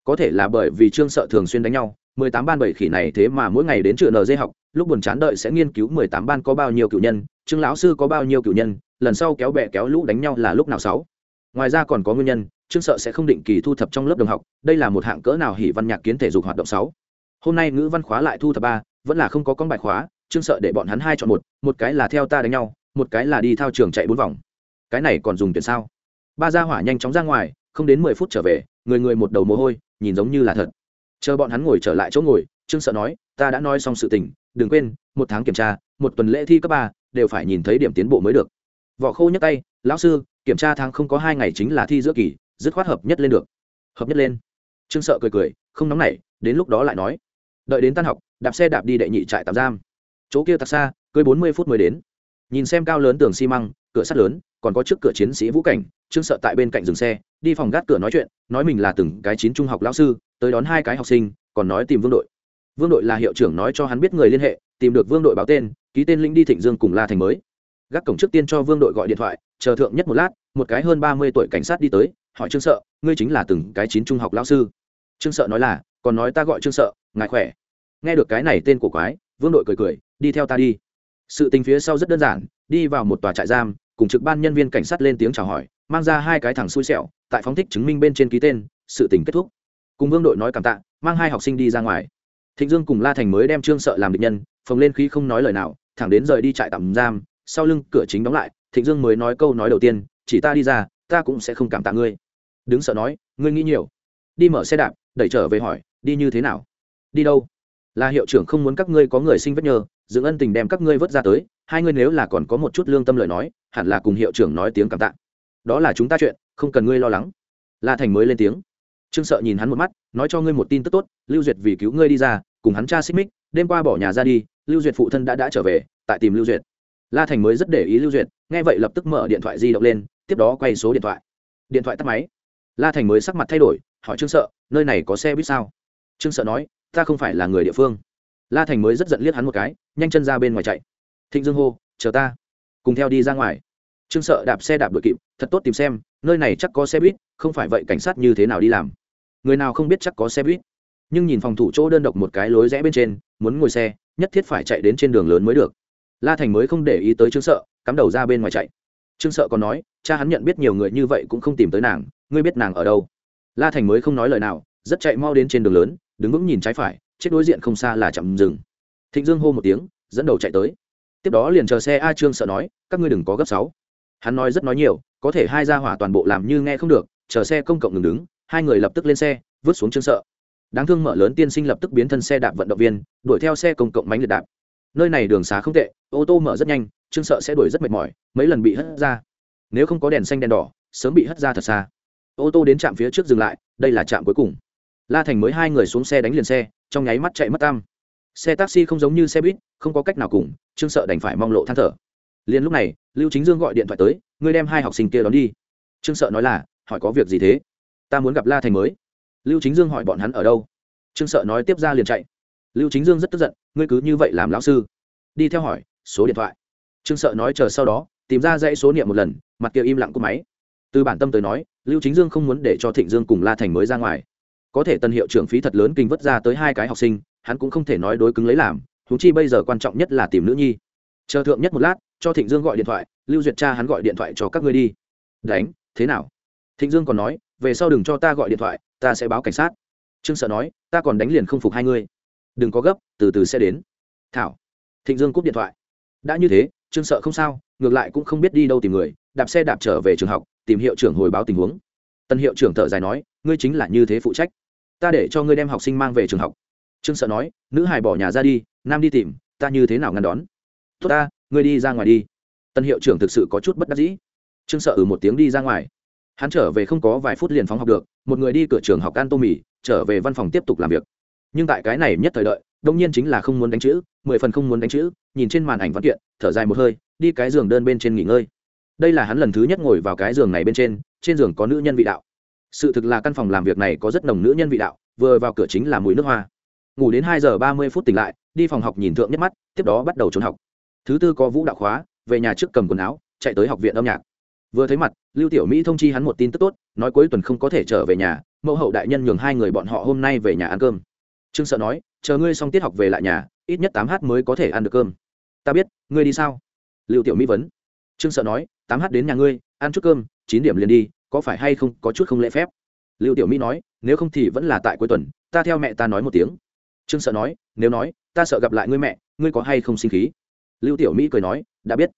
S1: Có thể là bởi vì trương sợ thường xuyên đánh nhau, mười tám ban bảy khỉ này thế mà mỗi ngày đến trường nd học, lúc buồn chán đợi sẽ nghiên cứu mười tám ban có bao nhiêu cựu nhân, trương lão sư có bao nhiêu cựu nhân, lần sau kéo bè kéo lũ đánh nhau là lúc nào sáu? Ngoài ra còn có nguyên nhân, trương sợ sẽ không định kỳ thu thập trong lớp đồng học, đây là một hạng cỡ nào hỉ văn nhạc kiến thể dục hoạt động sáu. Hôm nay ngữ văn khóa lại thu thập ba, vẫn là không có con bài khóa, trương sợ để bọn hắn hai chọn một một cái là theo ta đánh nhau, một cái là đi thao trường chạy bốn vòng. Cái này còn dùng tiền sao? Ba gia hỏa nhanh chóng ra ngoài, không đến mười phút trở về, người người một đầu mồ hôi, nhìn giống như là thật. Chờ bọn hắn ngồi trở lại chỗ ngồi, trương sợ nói, ta đã nói xong sự tình, đừng quên, một tháng kiểm tra, một tuần lễ thi cấp ba, đều phải nhìn thấy điểm tiến bộ mới được. Võ khô nhấc tay, lão sư kiểm tra tháng không có hai ngày chính là thi giữa kỳ, dứt khoát hợp nhất lên được. Hợp nhất lên. Trương sợ cười cười, không nóng nảy, đến lúc đó lại nói. Đợi đến tan học, đạp xe đạp đi đệ nhị trại tạm giam. Chỗ kia tạc xa, cưới bốn mươi phút mới đến. Nhìn xem cao lớn tường xi măng, cửa sắt lớn, còn có trước cửa chiến sĩ vũ cảnh, trương sợ tại bên cạnh dừng xe, đi phòng gác cửa nói chuyện, nói mình là từng cái chín trung học lão sư, tới đón hai cái học sinh, còn nói tìm vương đội. Vương đội là hiệu trưởng nói cho hắn biết người liên hệ, tìm được vương đội báo tên, ký tên linh đi thịnh dương cùng la thành mới. Gác cổng trước tiên cho vương đội gọi điện thoại chờ thượng nhất một lát, một cái hơn ba mươi tuổi cảnh sát đi tới, hỏi trương sợ, ngươi chính là từng cái chín trung học lão sư? Trương sợ nói là, còn nói ta gọi trương sợ, ngài khỏe. Nghe được cái này tên của quái, vương đội cười cười, đi theo ta đi. Sự tình phía sau rất đơn giản, đi vào một tòa trại giam, cùng trực ban nhân viên cảnh sát lên tiếng chào hỏi, mang ra hai cái thằng xui xẻo, tại phóng thích chứng minh bên trên ký tên, sự tình kết thúc. Cùng vương đội nói cảm tạ, mang hai học sinh đi ra ngoài. Thịnh dương cùng la thành mới đem trương sợ làm địch nhân, phồng lên khí không nói lời nào, thẳng đến rời đi trại tạm giam, sau lưng cửa chính đóng lại thịnh dương mới nói câu nói đầu tiên, chỉ ta đi ra, ta cũng sẽ không cảm tạ ngươi. Đứng sợ nói, ngươi nghĩ nhiều. Đi mở xe đạp, đẩy trở về hỏi, đi như thế nào? Đi đâu? Là hiệu trưởng không muốn các ngươi có người sinh vết nhờ dưỡng ân tình đem các ngươi vớt ra tới, hai ngươi nếu là còn có một chút lương tâm lời nói, hẳn là cùng hiệu trưởng nói tiếng cảm tạ. Đó là chúng ta chuyện, không cần ngươi lo lắng. La thành mới lên tiếng. Trương sợ nhìn hắn một mắt, nói cho ngươi một tin tức tốt, lưu duyệt vì cứu ngươi đi ra, cùng hắn cha xích mích, đêm qua bỏ nhà ra đi, lưu duyệt phụ thân đã đã trở về, tại tìm lưu duyệt la thành mới rất để ý lưu duyệt, nghe vậy lập tức mở điện thoại di động lên, tiếp đó quay số điện thoại. Điện thoại tắt máy. La thành mới sắc mặt thay đổi, hỏi trương sợ, nơi này có xe buýt sao? Trương sợ nói, ta không phải là người địa phương. La thành mới rất giận liếc hắn một cái, nhanh chân ra bên ngoài chạy. Thịnh dương hô, chờ ta, cùng theo đi ra ngoài. Trương sợ đạp xe đạp đội kịp, thật tốt tìm xem, nơi này chắc có xe buýt, không phải vậy cảnh sát như thế nào đi làm? Người nào không biết chắc có xe buýt? Nhưng nhìn phòng thủ chỗ đơn độc một cái lối rẽ bên trên, muốn ngồi xe, nhất thiết phải chạy đến trên đường lớn mới được la thành mới không để ý tới trương sợ, cắm đầu ra bên ngoài chạy. Trương sợ còn nói, cha hắn nhận biết nhiều người như vậy cũng không tìm tới nàng, ngươi biết nàng ở đâu? La thành mới không nói lời nào, rất chạy mau đến trên đường lớn, đứng vững nhìn trái phải chết đối diện không xa là chậm dừng. Thịnh dương hô một tiếng, dẫn đầu chạy tới. Tiếp đó liền chờ xe a trương sợ nói, các ngươi đừng có gấp sáu. Hắn nói rất nói nhiều, có thể hai gia hỏa toàn bộ làm như nghe không được, chờ xe công cộng ngừng đứng, hai người lập tức lên xe, vứt xuống trương sợ. Đáng thương mở lớn tiên sinh lập tức biến thân xe đạp vận động viên, đuổi theo xe công cộng mánh liệt đạp. Nơi này đường xá không tệ ô tô mở rất nhanh, trương sợ sẽ đuổi rất mệt mỏi, mấy lần bị hất ra. Nếu không có đèn xanh đèn đỏ, sớm bị hất ra thật xa. Ô tô đến trạm phía trước dừng lại, đây là trạm cuối cùng. La thành mới hai người xuống xe đánh liền xe, trong nháy mắt chạy mất tam xe taxi không giống như xe buýt, không có cách nào cùng, trương sợ đành phải mong lộ than thở. Liền lúc này, lưu chính dương gọi điện thoại tới, ngươi đem hai học sinh kia đón đi. Trương sợ nói là, hỏi có việc gì thế? Ta muốn gặp la thành mới. Lưu chính dương hỏi bọn hắn ở đâu. Trương sợ nói tiếp ra liền chạy. Lưu chính dương rất tức giận, ngươi cứ như vậy làm lão sư. Đi theo hỏi số điện thoại. Trương sợ nói chờ sau đó, tìm ra dãy số niệm một lần, mặt kia im lặng cúp máy. Từ bản tâm tới nói, lưu chính dương không muốn để cho thịnh dương cùng la thành mới ra ngoài. Có thể tân hiệu trưởng phí thật lớn kinh vất ra tới hai cái học sinh, hắn cũng không thể nói đối cứng lấy làm thú chi bây giờ quan trọng nhất là tìm nữ nhi. Chờ thượng nhất một lát, cho thịnh dương gọi điện thoại, lưu duyệt cha hắn gọi điện thoại cho các ngươi đi. Đánh, thế nào? Thịnh dương còn nói, về sau đừng cho ta gọi điện thoại, ta sẽ báo cảnh sát. Trương sợ nói, ta còn đánh liền không phục hai ngươi. Đừng có gấp, từ từ sẽ đến. Thảo. Thịnh dương cúp điện thoại đã như thế, trương sợ không sao, ngược lại cũng không biết đi đâu tìm người, đạp xe đạp trở về trường học, tìm hiệu trưởng hồi báo tình huống. Tân hiệu trưởng thở dài nói, ngươi chính là như thế phụ trách. Ta để cho ngươi đem học sinh mang về trường học. Trương sợ nói, nữ hải bỏ nhà ra đi, nam đi tìm, ta như thế nào ngăn đón? Tốt ta, ngươi đi ra ngoài đi. Tân hiệu trưởng thực sự có chút bất đắc dĩ. Trương sợ ừ một tiếng đi ra ngoài. Hắn trở về không có vài phút liền phóng học được, một người đi cửa trường học ăn tô mì trở về văn phòng tiếp tục làm việc. Nhưng tại cái này nhất thời đợi, đông nhiên chính là không muốn đánh chữ mười phần không muốn đánh chữ, nhìn trên màn ảnh văn kiện, thở dài một hơi, đi cái giường đơn bên trên nghỉ ngơi. Đây là hắn lần thứ nhất ngồi vào cái giường này bên trên trên giường có nữ nhân vị đạo. Sự thực là căn phòng làm việc này có rất nồng nữ nhân vị đạo, vừa vào cửa chính là mùi nước hoa. Ngủ đến hai giờ ba mươi phút tỉnh lại, đi phòng học nhìn thượng nhất mắt, tiếp đó bắt đầu trốn học. Thứ tư có vũ đạo khóa, về nhà trước cầm quần áo, chạy tới học viện âm nhạc. Vừa thấy mặt, lưu tiểu mỹ thông chi hắn một tin tức tốt, nói cuối tuần không có thể trở về nhà, mẫu hậu đại nhân nhường hai người bọn họ hôm nay về nhà ăn cơm. Trương sợ nói, chờ ngươi xong tiết học về lại nhà ít nhất tám h mới có thể ăn được cơm. Ta biết, ngươi đi sao? Lưu tiểu mỹ vấn. Trương sợ nói, tám h đến nhà ngươi, ăn chút cơm, chín điểm liền đi, có phải hay không có chút không lễ phép? Lưu tiểu mỹ nói, nếu không thì vẫn là tại cuối tuần, ta theo mẹ ta nói một tiếng. Trương sợ nói, nếu nói, ta sợ gặp lại ngươi mẹ, ngươi có hay không sinh khí? Lưu tiểu mỹ cười nói, đã biết.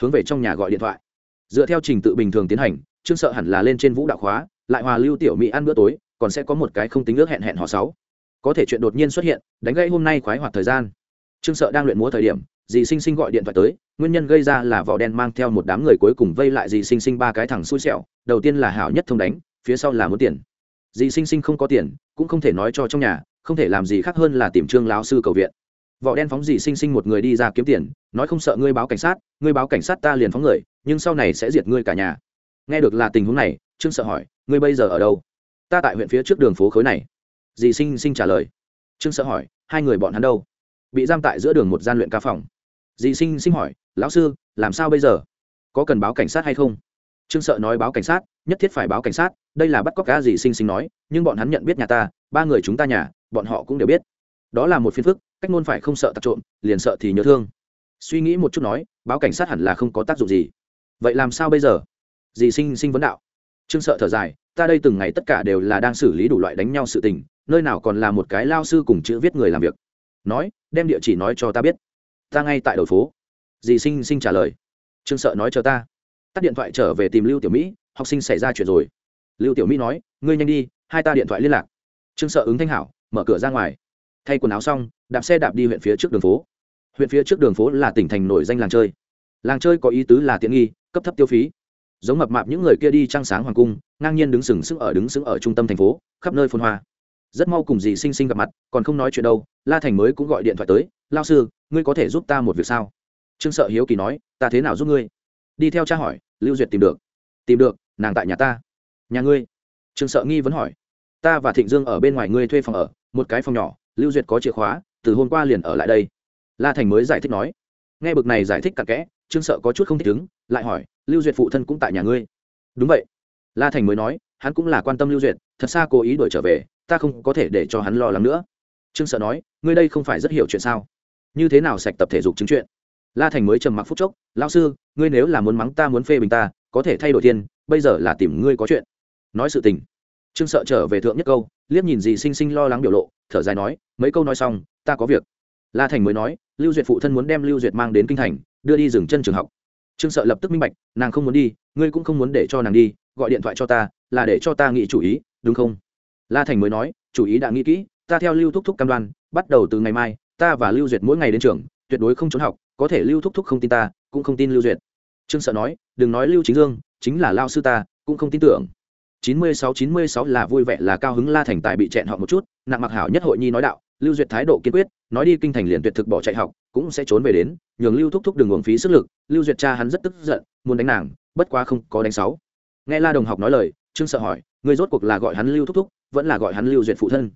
S1: Hướng về trong nhà gọi điện thoại. Dựa theo trình tự bình thường tiến hành, trương sợ hẳn là lên trên vũ đạo khóa, lại hòa lưu tiểu mỹ ăn bữa tối, còn sẽ có một cái không tính ước hẹn hẹn họ sáu. Có thể chuyện đột nhiên xuất hiện, đánh gây hôm nay khoái hoạt thời gian trương sợ đang luyện múa thời điểm, dì sinh sinh gọi điện thoại tới, nguyên nhân gây ra là vỏ đen mang theo một đám người cuối cùng vây lại dì sinh sinh ba cái thằng xui xẻo, đầu tiên là hảo nhất thông đánh, phía sau là muốn tiền. Dì sinh sinh không có tiền, cũng không thể nói cho trong nhà, không thể làm gì khác hơn là tìm trương lão sư cầu viện. Vỏ đen phóng dì sinh sinh một người đi ra kiếm tiền, nói không sợ ngươi báo cảnh sát, ngươi báo cảnh sát ta liền phóng người, nhưng sau này sẽ diệt ngươi cả nhà. Nghe được là tình huống này, trương sợ hỏi, ngươi bây giờ ở đâu? Ta tại huyện phía trước đường phố khối này. Dì sinh sinh trả lời. Trương sợ hỏi, hai người bọn hắn đâu? Bị giam tại giữa đường một gian luyện ca phòng. Dì sinh sinh hỏi, lão sư, làm sao bây giờ? Có cần báo cảnh sát hay không? Trương sợ nói, báo cảnh sát, nhất thiết phải báo cảnh sát, đây là bắt cóc cá dì sinh sinh nói, nhưng bọn hắn nhận biết nhà ta, ba người chúng ta nhà, bọn họ cũng đều biết. Đó là một phiên phức, cách ngôn phải không sợ tặc trộm, liền sợ thì nhớ thương. Suy nghĩ một chút nói, báo cảnh sát hẳn là không có tác dụng gì. Vậy làm sao bây giờ? Dì sinh sinh vấn đạo. Trương sợ thở dài, ta đây từng ngày tất cả đều là đang xử lý đủ loại đánh nhau sự tình, nơi nào còn là một cái lao sư cùng chữ viết người làm việc nói, đem địa chỉ nói cho ta biết. Ta ngay tại đầu phố. Dì sinh sinh trả lời. Trương sợ nói chờ ta. Tắt điện thoại trở về tìm lưu tiểu mỹ, học sinh xảy ra chuyện rồi. Lưu tiểu mỹ nói, ngươi nhanh đi, hai ta điện thoại liên lạc. Trương sợ ứng thanh hảo, mở cửa ra ngoài. Thay quần áo xong, đạp xe đạp đi huyện phía trước đường phố. Huyện phía trước đường phố là tỉnh thành nổi danh làng chơi. Làng chơi có ý tứ là tiện nghi, cấp thấp tiêu phí. Giống mập mạp những người kia đi trăng sáng hoàng cung, ngang nhiên đứng sừng sững ở đứng sững ở trung tâm thành phố, khắp nơi phun hoa rất mau cùng dì sinh sinh gặp mặt, còn không nói chuyện đâu, la thành mới cũng gọi điện thoại tới, lao sư, ngươi có thể giúp ta một việc sao? Trương sợ hiếu kỳ nói, ta thế nào giúp ngươi? Đi theo cha hỏi, lưu duyệt tìm được. Tìm được, nàng tại nhà ta. Nhà ngươi? Trương sợ nghi vẫn hỏi. Ta và thịnh dương ở bên ngoài ngươi thuê phòng ở, một cái phòng nhỏ, lưu duyệt có chìa khóa, từ hôm qua liền ở lại đây. La thành mới giải thích nói. Nghe bực này giải thích cặn kẽ, trương sợ có chút không thích ứng, lại hỏi, lưu duyệt phụ thân cũng tại nhà ngươi? Đúng vậy. La thành mới nói, hắn cũng là quan tâm lưu duyệt, thật xa cố ý đuổi trở về ta không có thể để cho hắn lo lắng nữa. Trương sợ nói, ngươi đây không phải rất hiểu chuyện sao? Như thế nào sạch tập thể dục chứng chuyện? La thành mới trầm mặc phút chốc lao sư, ngươi nếu là muốn mắng ta muốn phê bình ta, có thể thay đổi thiên bây giờ là tìm ngươi có chuyện. Nói sự tình. Trương sợ trở về thượng nhất câu, liếc nhìn gì sinh sinh lo lắng biểu lộ, thở dài nói, mấy câu nói xong, ta có việc. La thành mới nói, lưu duyệt phụ thân muốn đem lưu duyệt mang đến kinh thành, đưa đi dừng chân trường học. Trương sợ lập tức minh bạch, nàng không muốn đi, ngươi cũng không muốn để cho nàng đi, gọi điện thoại cho ta, là để cho ta nghĩ chủ ý, đúng không? La thành mới nói, chủ ý đã nghĩ kỹ, ta theo lưu thúc thúc cam đoan, bắt đầu từ ngày mai, ta và lưu duyệt mỗi ngày đến trường, tuyệt đối không trốn học, có thể lưu thúc thúc không tin ta, cũng không tin lưu duyệt. Trương sợ nói, đừng nói lưu chính dương, chính là lao sư ta, cũng không tin tưởng. Chín mươi sáu chín mươi sáu là vui vẻ, là cao hứng la thành tài bị chẹn họ một chút, nặng mặc hảo nhất hội nhi nói đạo, lưu duyệt thái độ kiên quyết, nói đi kinh thành liền tuyệt thực bỏ chạy học, cũng sẽ trốn về đến, nhường lưu thúc thúc đừng uổng phí sức lực, lưu duyệt cha hắn rất tức giận, muốn đánh nàng, bất quá không có đánh sáu. Nghe la đồng học nói lời, trương sợ hỏi người rốt cuộc là gọi hắn lưu thúc thúc vẫn là gọi hắn lưu duyệt phụ thân.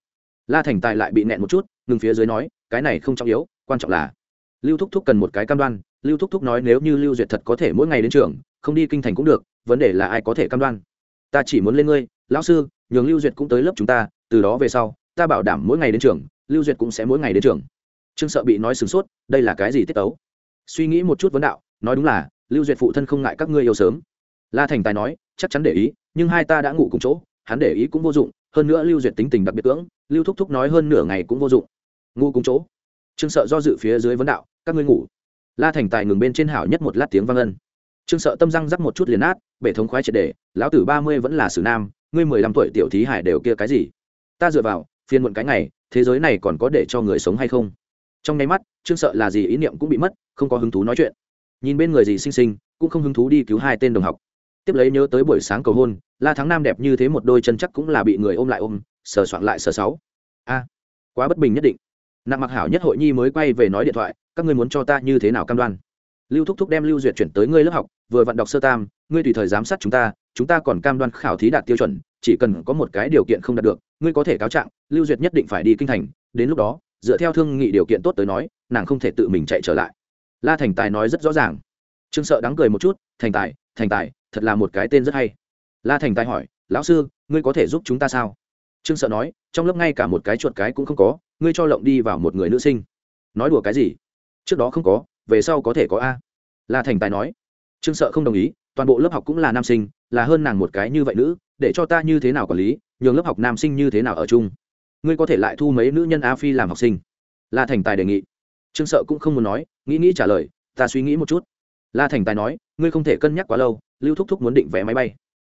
S1: La thành tài lại bị nẹn một chút, ngừng phía dưới nói, cái này không trọng yếu, quan trọng là lưu thúc thúc cần một cái cam đoan, lưu thúc thúc nói nếu như lưu duyệt thật có thể mỗi ngày đến trường, không đi kinh thành cũng được, vấn đề là ai có thể cam đoan. Ta chỉ muốn lên ngươi, lão sư, nhường lưu duyệt cũng tới lớp chúng ta, từ đó về sau, ta bảo đảm mỗi ngày đến trường, lưu duyệt cũng sẽ mỗi ngày đến trường. Trương sợ bị nói sửng sốt, đây là cái gì tiết tấu? Suy nghĩ một chút vấn đạo, nói đúng là, lưu duyệt phụ thân không ngại các ngươi yêu sớm. La thành tài nói, chắc chắn để ý, nhưng hai ta đã ngủ cùng chỗ hắn để ý cũng vô dụng, hơn nữa lưu duyệt tính tình đặc biệt cưỡng, lưu thúc thúc nói hơn nửa ngày cũng vô dụng. Ngu cùng chỗ. Trương sợ do dự phía dưới vấn đạo, các ngươi ngủ. La thành tài ngừng bên trên hảo nhất một lát tiếng vang ân. Trương sợ tâm răng rắc một chút liền át bể thống khoái triệt đề lão tử ba mươi vẫn là sử nam, ngươi mười lăm tuổi tiểu thí hải đều kia cái gì? Ta dựa vào phiên muộn cái ngày, thế giới này còn có để cho người sống hay không? Trong nháy mắt, trương sợ là gì ý niệm cũng bị mất, không có hứng thú nói chuyện. Nhìn bên người gì xinh xinh, cũng không hứng thú đi cứu hai tên đồng học tiếp lấy nhớ tới buổi sáng cầu hôn, la thắng nam đẹp như thế một đôi chân chắc cũng là bị người ôm lại ôm, sờ soạn lại sờ sáu. A, quá bất bình nhất định. Nặng mặc hảo nhất hội nhi mới quay về nói điện thoại, các ngươi muốn cho ta như thế nào cam đoan? Lưu thúc thúc đem lưu duyệt chuyển tới ngươi lớp học, vừa vận đọc sơ tam, ngươi tùy thời giám sát chúng ta chúng ta còn cam đoan khảo thí đạt tiêu chuẩn, chỉ cần có một cái điều kiện không đạt được, ngươi có thể cáo trạng, lưu duyệt nhất định phải đi kinh thành, đến lúc đó, dựa theo thương nghị điều kiện tốt tới nói, nàng không thể tự mình chạy trở lại. La thành tài nói rất rõ ràng. Trương sợ đắng cười một chút, thành tài thành tài thật là một cái tên rất hay. La thành tài hỏi, lão sư, ngươi có thể giúp chúng ta sao? Trương sợ nói, trong lớp ngay cả một cái chuột cái cũng không có, ngươi cho lộng đi vào một người nữ sinh. Nói đùa cái gì? Trước đó không có, về sau có thể có a. La thành tài nói. Trương sợ không đồng ý, toàn bộ lớp học cũng là nam sinh, là hơn nàng một cái như vậy nữ, để cho ta như thế nào quản lý, nhường lớp học nam sinh như thế nào ở chung? Ngươi có thể lại thu mấy nữ nhân a phi làm học sinh? La thành tài đề nghị. Trương sợ cũng không muốn nói, nghĩ nghĩ trả lời, ta suy nghĩ một chút la thành tài nói, ngươi không thể cân nhắc quá lâu, lưu thúc thúc muốn định vé máy bay.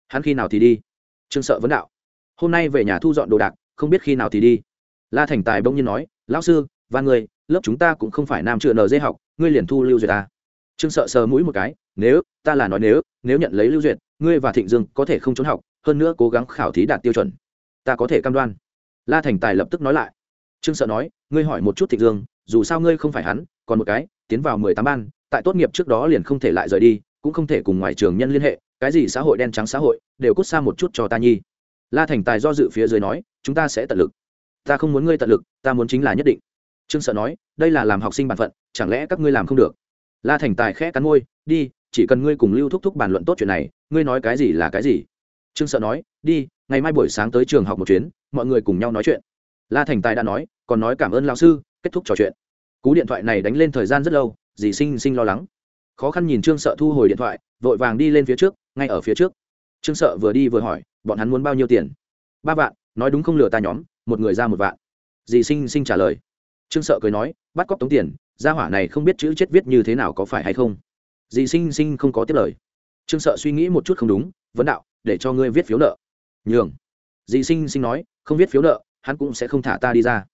S1: Hắn khi nào thì đi? Trương sợ vấn đạo. Hôm nay về nhà thu dọn đồ đạc, không biết khi nào thì đi. La thành tài bỗng nhiên nói, lão sư, và người, lớp chúng ta cũng không phải nam chưa nờ dây học, ngươi liền thu lưu duyệt ta trương sợ sờ mũi một cái, nếu, ta là nói nếu nếu nhận lấy lưu duyệt, ngươi và thịnh dương có thể không trốn học, hơn nữa cố gắng khảo thí đạt tiêu chuẩn. Ta có thể cam đoan. La thành tài lập tức nói lại. Trương sợ nói, ngươi hỏi một chút thịnh dương, dù sao ngươi không phải hắn, còn một cái, tiến vào mười tám ban tại tốt nghiệp trước đó liền không thể lại rời đi, cũng không thể cùng ngoài trường nhân liên hệ, cái gì xã hội đen trắng xã hội, đều cút xa một chút cho ta nhi. La thành tài do dự phía dưới nói, chúng ta sẽ tận lực. Ta không muốn ngươi tận lực, ta muốn chính là nhất định. Trương sợ nói, đây là làm học sinh bản phận, chẳng lẽ các ngươi làm không được? La thành tài khẽ cắn môi, đi, chỉ cần ngươi cùng lưu thúc thúc bàn luận tốt chuyện này, ngươi nói cái gì là cái gì. Trương sợ nói, đi, ngày mai buổi sáng tới trường học một chuyến, mọi người cùng nhau nói chuyện. La thành tài đã nói, còn nói cảm ơn lão sư, kết thúc trò chuyện. Cú điện thoại này đánh lên thời gian rất lâu dì sinh sinh lo lắng. Khó khăn nhìn trương sợ thu hồi điện thoại, vội vàng đi lên phía trước, ngay ở phía trước. Trương sợ vừa đi vừa hỏi, bọn hắn muốn bao nhiêu tiền? Ba vạn, nói đúng không lừa ta nhóm, một người ra một vạn. Dì sinh sinh trả lời. Trương sợ cười nói, bắt cóc tống tiền, gia hỏa này không biết chữ chết viết như thế nào có phải hay không? Dì sinh sinh không có tiếp lời. Trương sợ suy nghĩ một chút không đúng, vấn đạo, để cho ngươi viết phiếu nợ. Nhường. Dì sinh sinh nói, không viết phiếu nợ, hắn cũng sẽ không thả ta đi ra.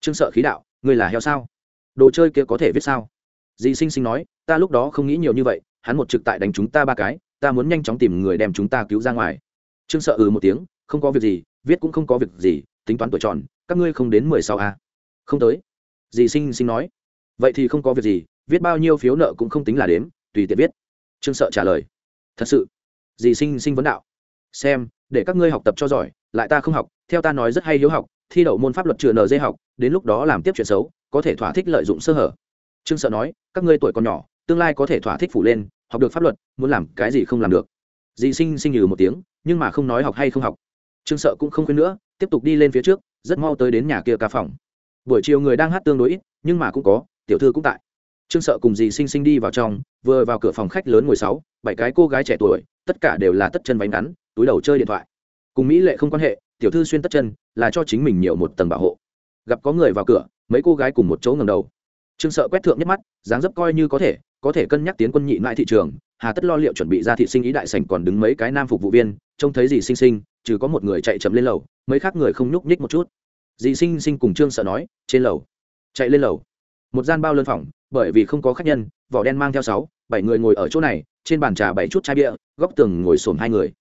S1: Trương sợ khí đạo, ngươi là heo sao? Đồ chơi kia có thể viết sao? Dì sinh sinh nói, ta lúc đó không nghĩ nhiều như vậy, hắn một trực tại đánh chúng ta ba cái, ta muốn nhanh chóng tìm người đem chúng ta cứu ra ngoài. Trương sợ ừ một tiếng, không có việc gì, viết cũng không có việc gì, tính toán tuổi tròn, các ngươi không đến mười sáu a không tới. Dì sinh sinh nói, vậy thì không có việc gì, viết bao nhiêu phiếu nợ cũng không tính là đếm, tùy tiện viết. Trương sợ trả lời, thật sự. Dì sinh sinh vấn đạo, xem, để các ngươi học tập cho giỏi, lại ta không học, theo ta nói rất hay hiếu học, thi đậu môn pháp luật chừa dây học, đến lúc đó làm tiếp chuyện xấu, có thể thỏa thích lợi dụng sơ hở trương sợ nói, các ngươi tuổi còn nhỏ, tương lai có thể thỏa thích phủ lên, học được pháp luật, muốn làm cái gì không làm được. Dị sinh sinh nhừ một tiếng, nhưng mà không nói học hay không học. Trương sợ cũng không khuyên nữa, tiếp tục đi lên phía trước, rất mau tới đến nhà kia ca phòng. Buổi chiều người đang hát tương đối ít, nhưng mà cũng có, tiểu thư cũng tại. Trương sợ cùng dì sinh sinh đi vào trong, vừa vào cửa phòng khách lớn ngồi sáu, bảy cái cô gái trẻ tuổi, tất cả đều là tất chân váy ngắn, túi đầu chơi điện thoại. Cùng mỹ lệ không quan hệ, tiểu thư xuyên tất chân, là cho chính mình nhiều một tầng bảo hộ. Gặp có người vào cửa, mấy cô gái cùng một chỗ ngầm đầu trương sợ quét thượng nhất mắt, dáng dấp coi như có thể có thể cân nhắc tiến quân nhị lại thị trường, hà tất lo liệu chuẩn bị ra thị sinh ý đại sảnh còn đứng mấy cái nam phục vụ viên, trông thấy gì sinh sinh, trừ có một người chạy chậm lên lầu, mấy khác người không nhúc nhích một chút. Dì sinh sinh cùng trương sợ nói, trên lầu. Chạy lên lầu. Một gian bao lân phòng, bởi vì không có khách nhân, vỏ đen mang theo sáu, bảy người ngồi ở chỗ này, trên bàn trà bảy chút chai bia, góc tường ngồi xổm hai người.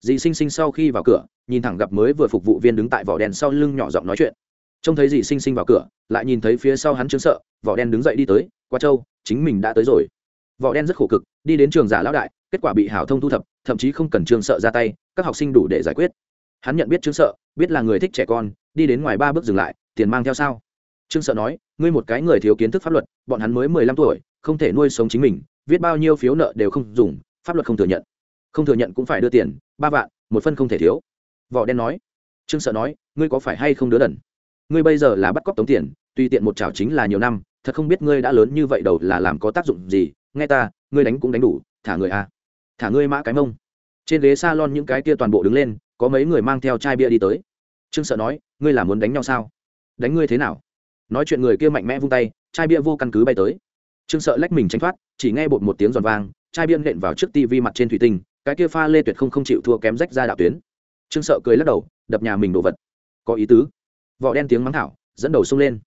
S1: Dì sinh sinh sau khi vào cửa, nhìn thẳng gặp mới vừa phục vụ viên đứng tại vỏ đen sau lưng nhỏ giọng nói chuyện trông thấy dì sinh sinh vào cửa, lại nhìn thấy phía sau hắn chứng sợ, vỏ đen đứng dậy đi tới, qua châu, chính mình đã tới rồi. Võ đen rất khổ cực, đi đến trường giả lão đại, kết quả bị hảo thông thu thập, thậm chí không cần trương sợ ra tay, các học sinh đủ để giải quyết. Hắn nhận biết trương sợ, biết là người thích trẻ con, đi đến ngoài ba bước dừng lại, tiền mang theo sao? Trương sợ nói, ngươi một cái người thiếu kiến thức pháp luật, bọn hắn mới mười lăm tuổi, không thể nuôi sống chính mình, viết bao nhiêu phiếu nợ đều không dùng, pháp luật không thừa nhận. Không thừa nhận cũng phải đưa tiền, ba vạn, một phân không thể thiếu. Vỏ đen nói. Trương sợ nói, ngươi có phải hay không đứa đần? Ngươi bây giờ là bắt cóc tống tiền, tùy tiện một chảo chính là nhiều năm, thật không biết ngươi đã lớn như vậy đầu là làm có tác dụng gì, nghe ta, ngươi đánh cũng đánh đủ, thả người a. À. thả ngươi mã cái mông. Trên ghế s a lon những cái kia toàn bộ đứng lên, có mấy người mang theo chai bia đi tới. Trương sợ nói, ngươi là muốn đánh nhau sao? Đánh ngươi thế nào? Nói chuyện người kia mạnh mẽ vung tay, chai bia vô căn cứ bay tới. Trương sợ lách mình tránh thoát, chỉ nghe bột một tiếng giòn vang, chai bia nện vào trước tivi mặt trên thủy tinh, cái kia pha lê tuyệt không không chịu thua kém rách ra đạo tuyến. Trương sợ cười lắc đầu, đập nhà mình đồ vật. Có ý tứ vỏ đen tiếng mắng thảo, dẫn đầu xông lên.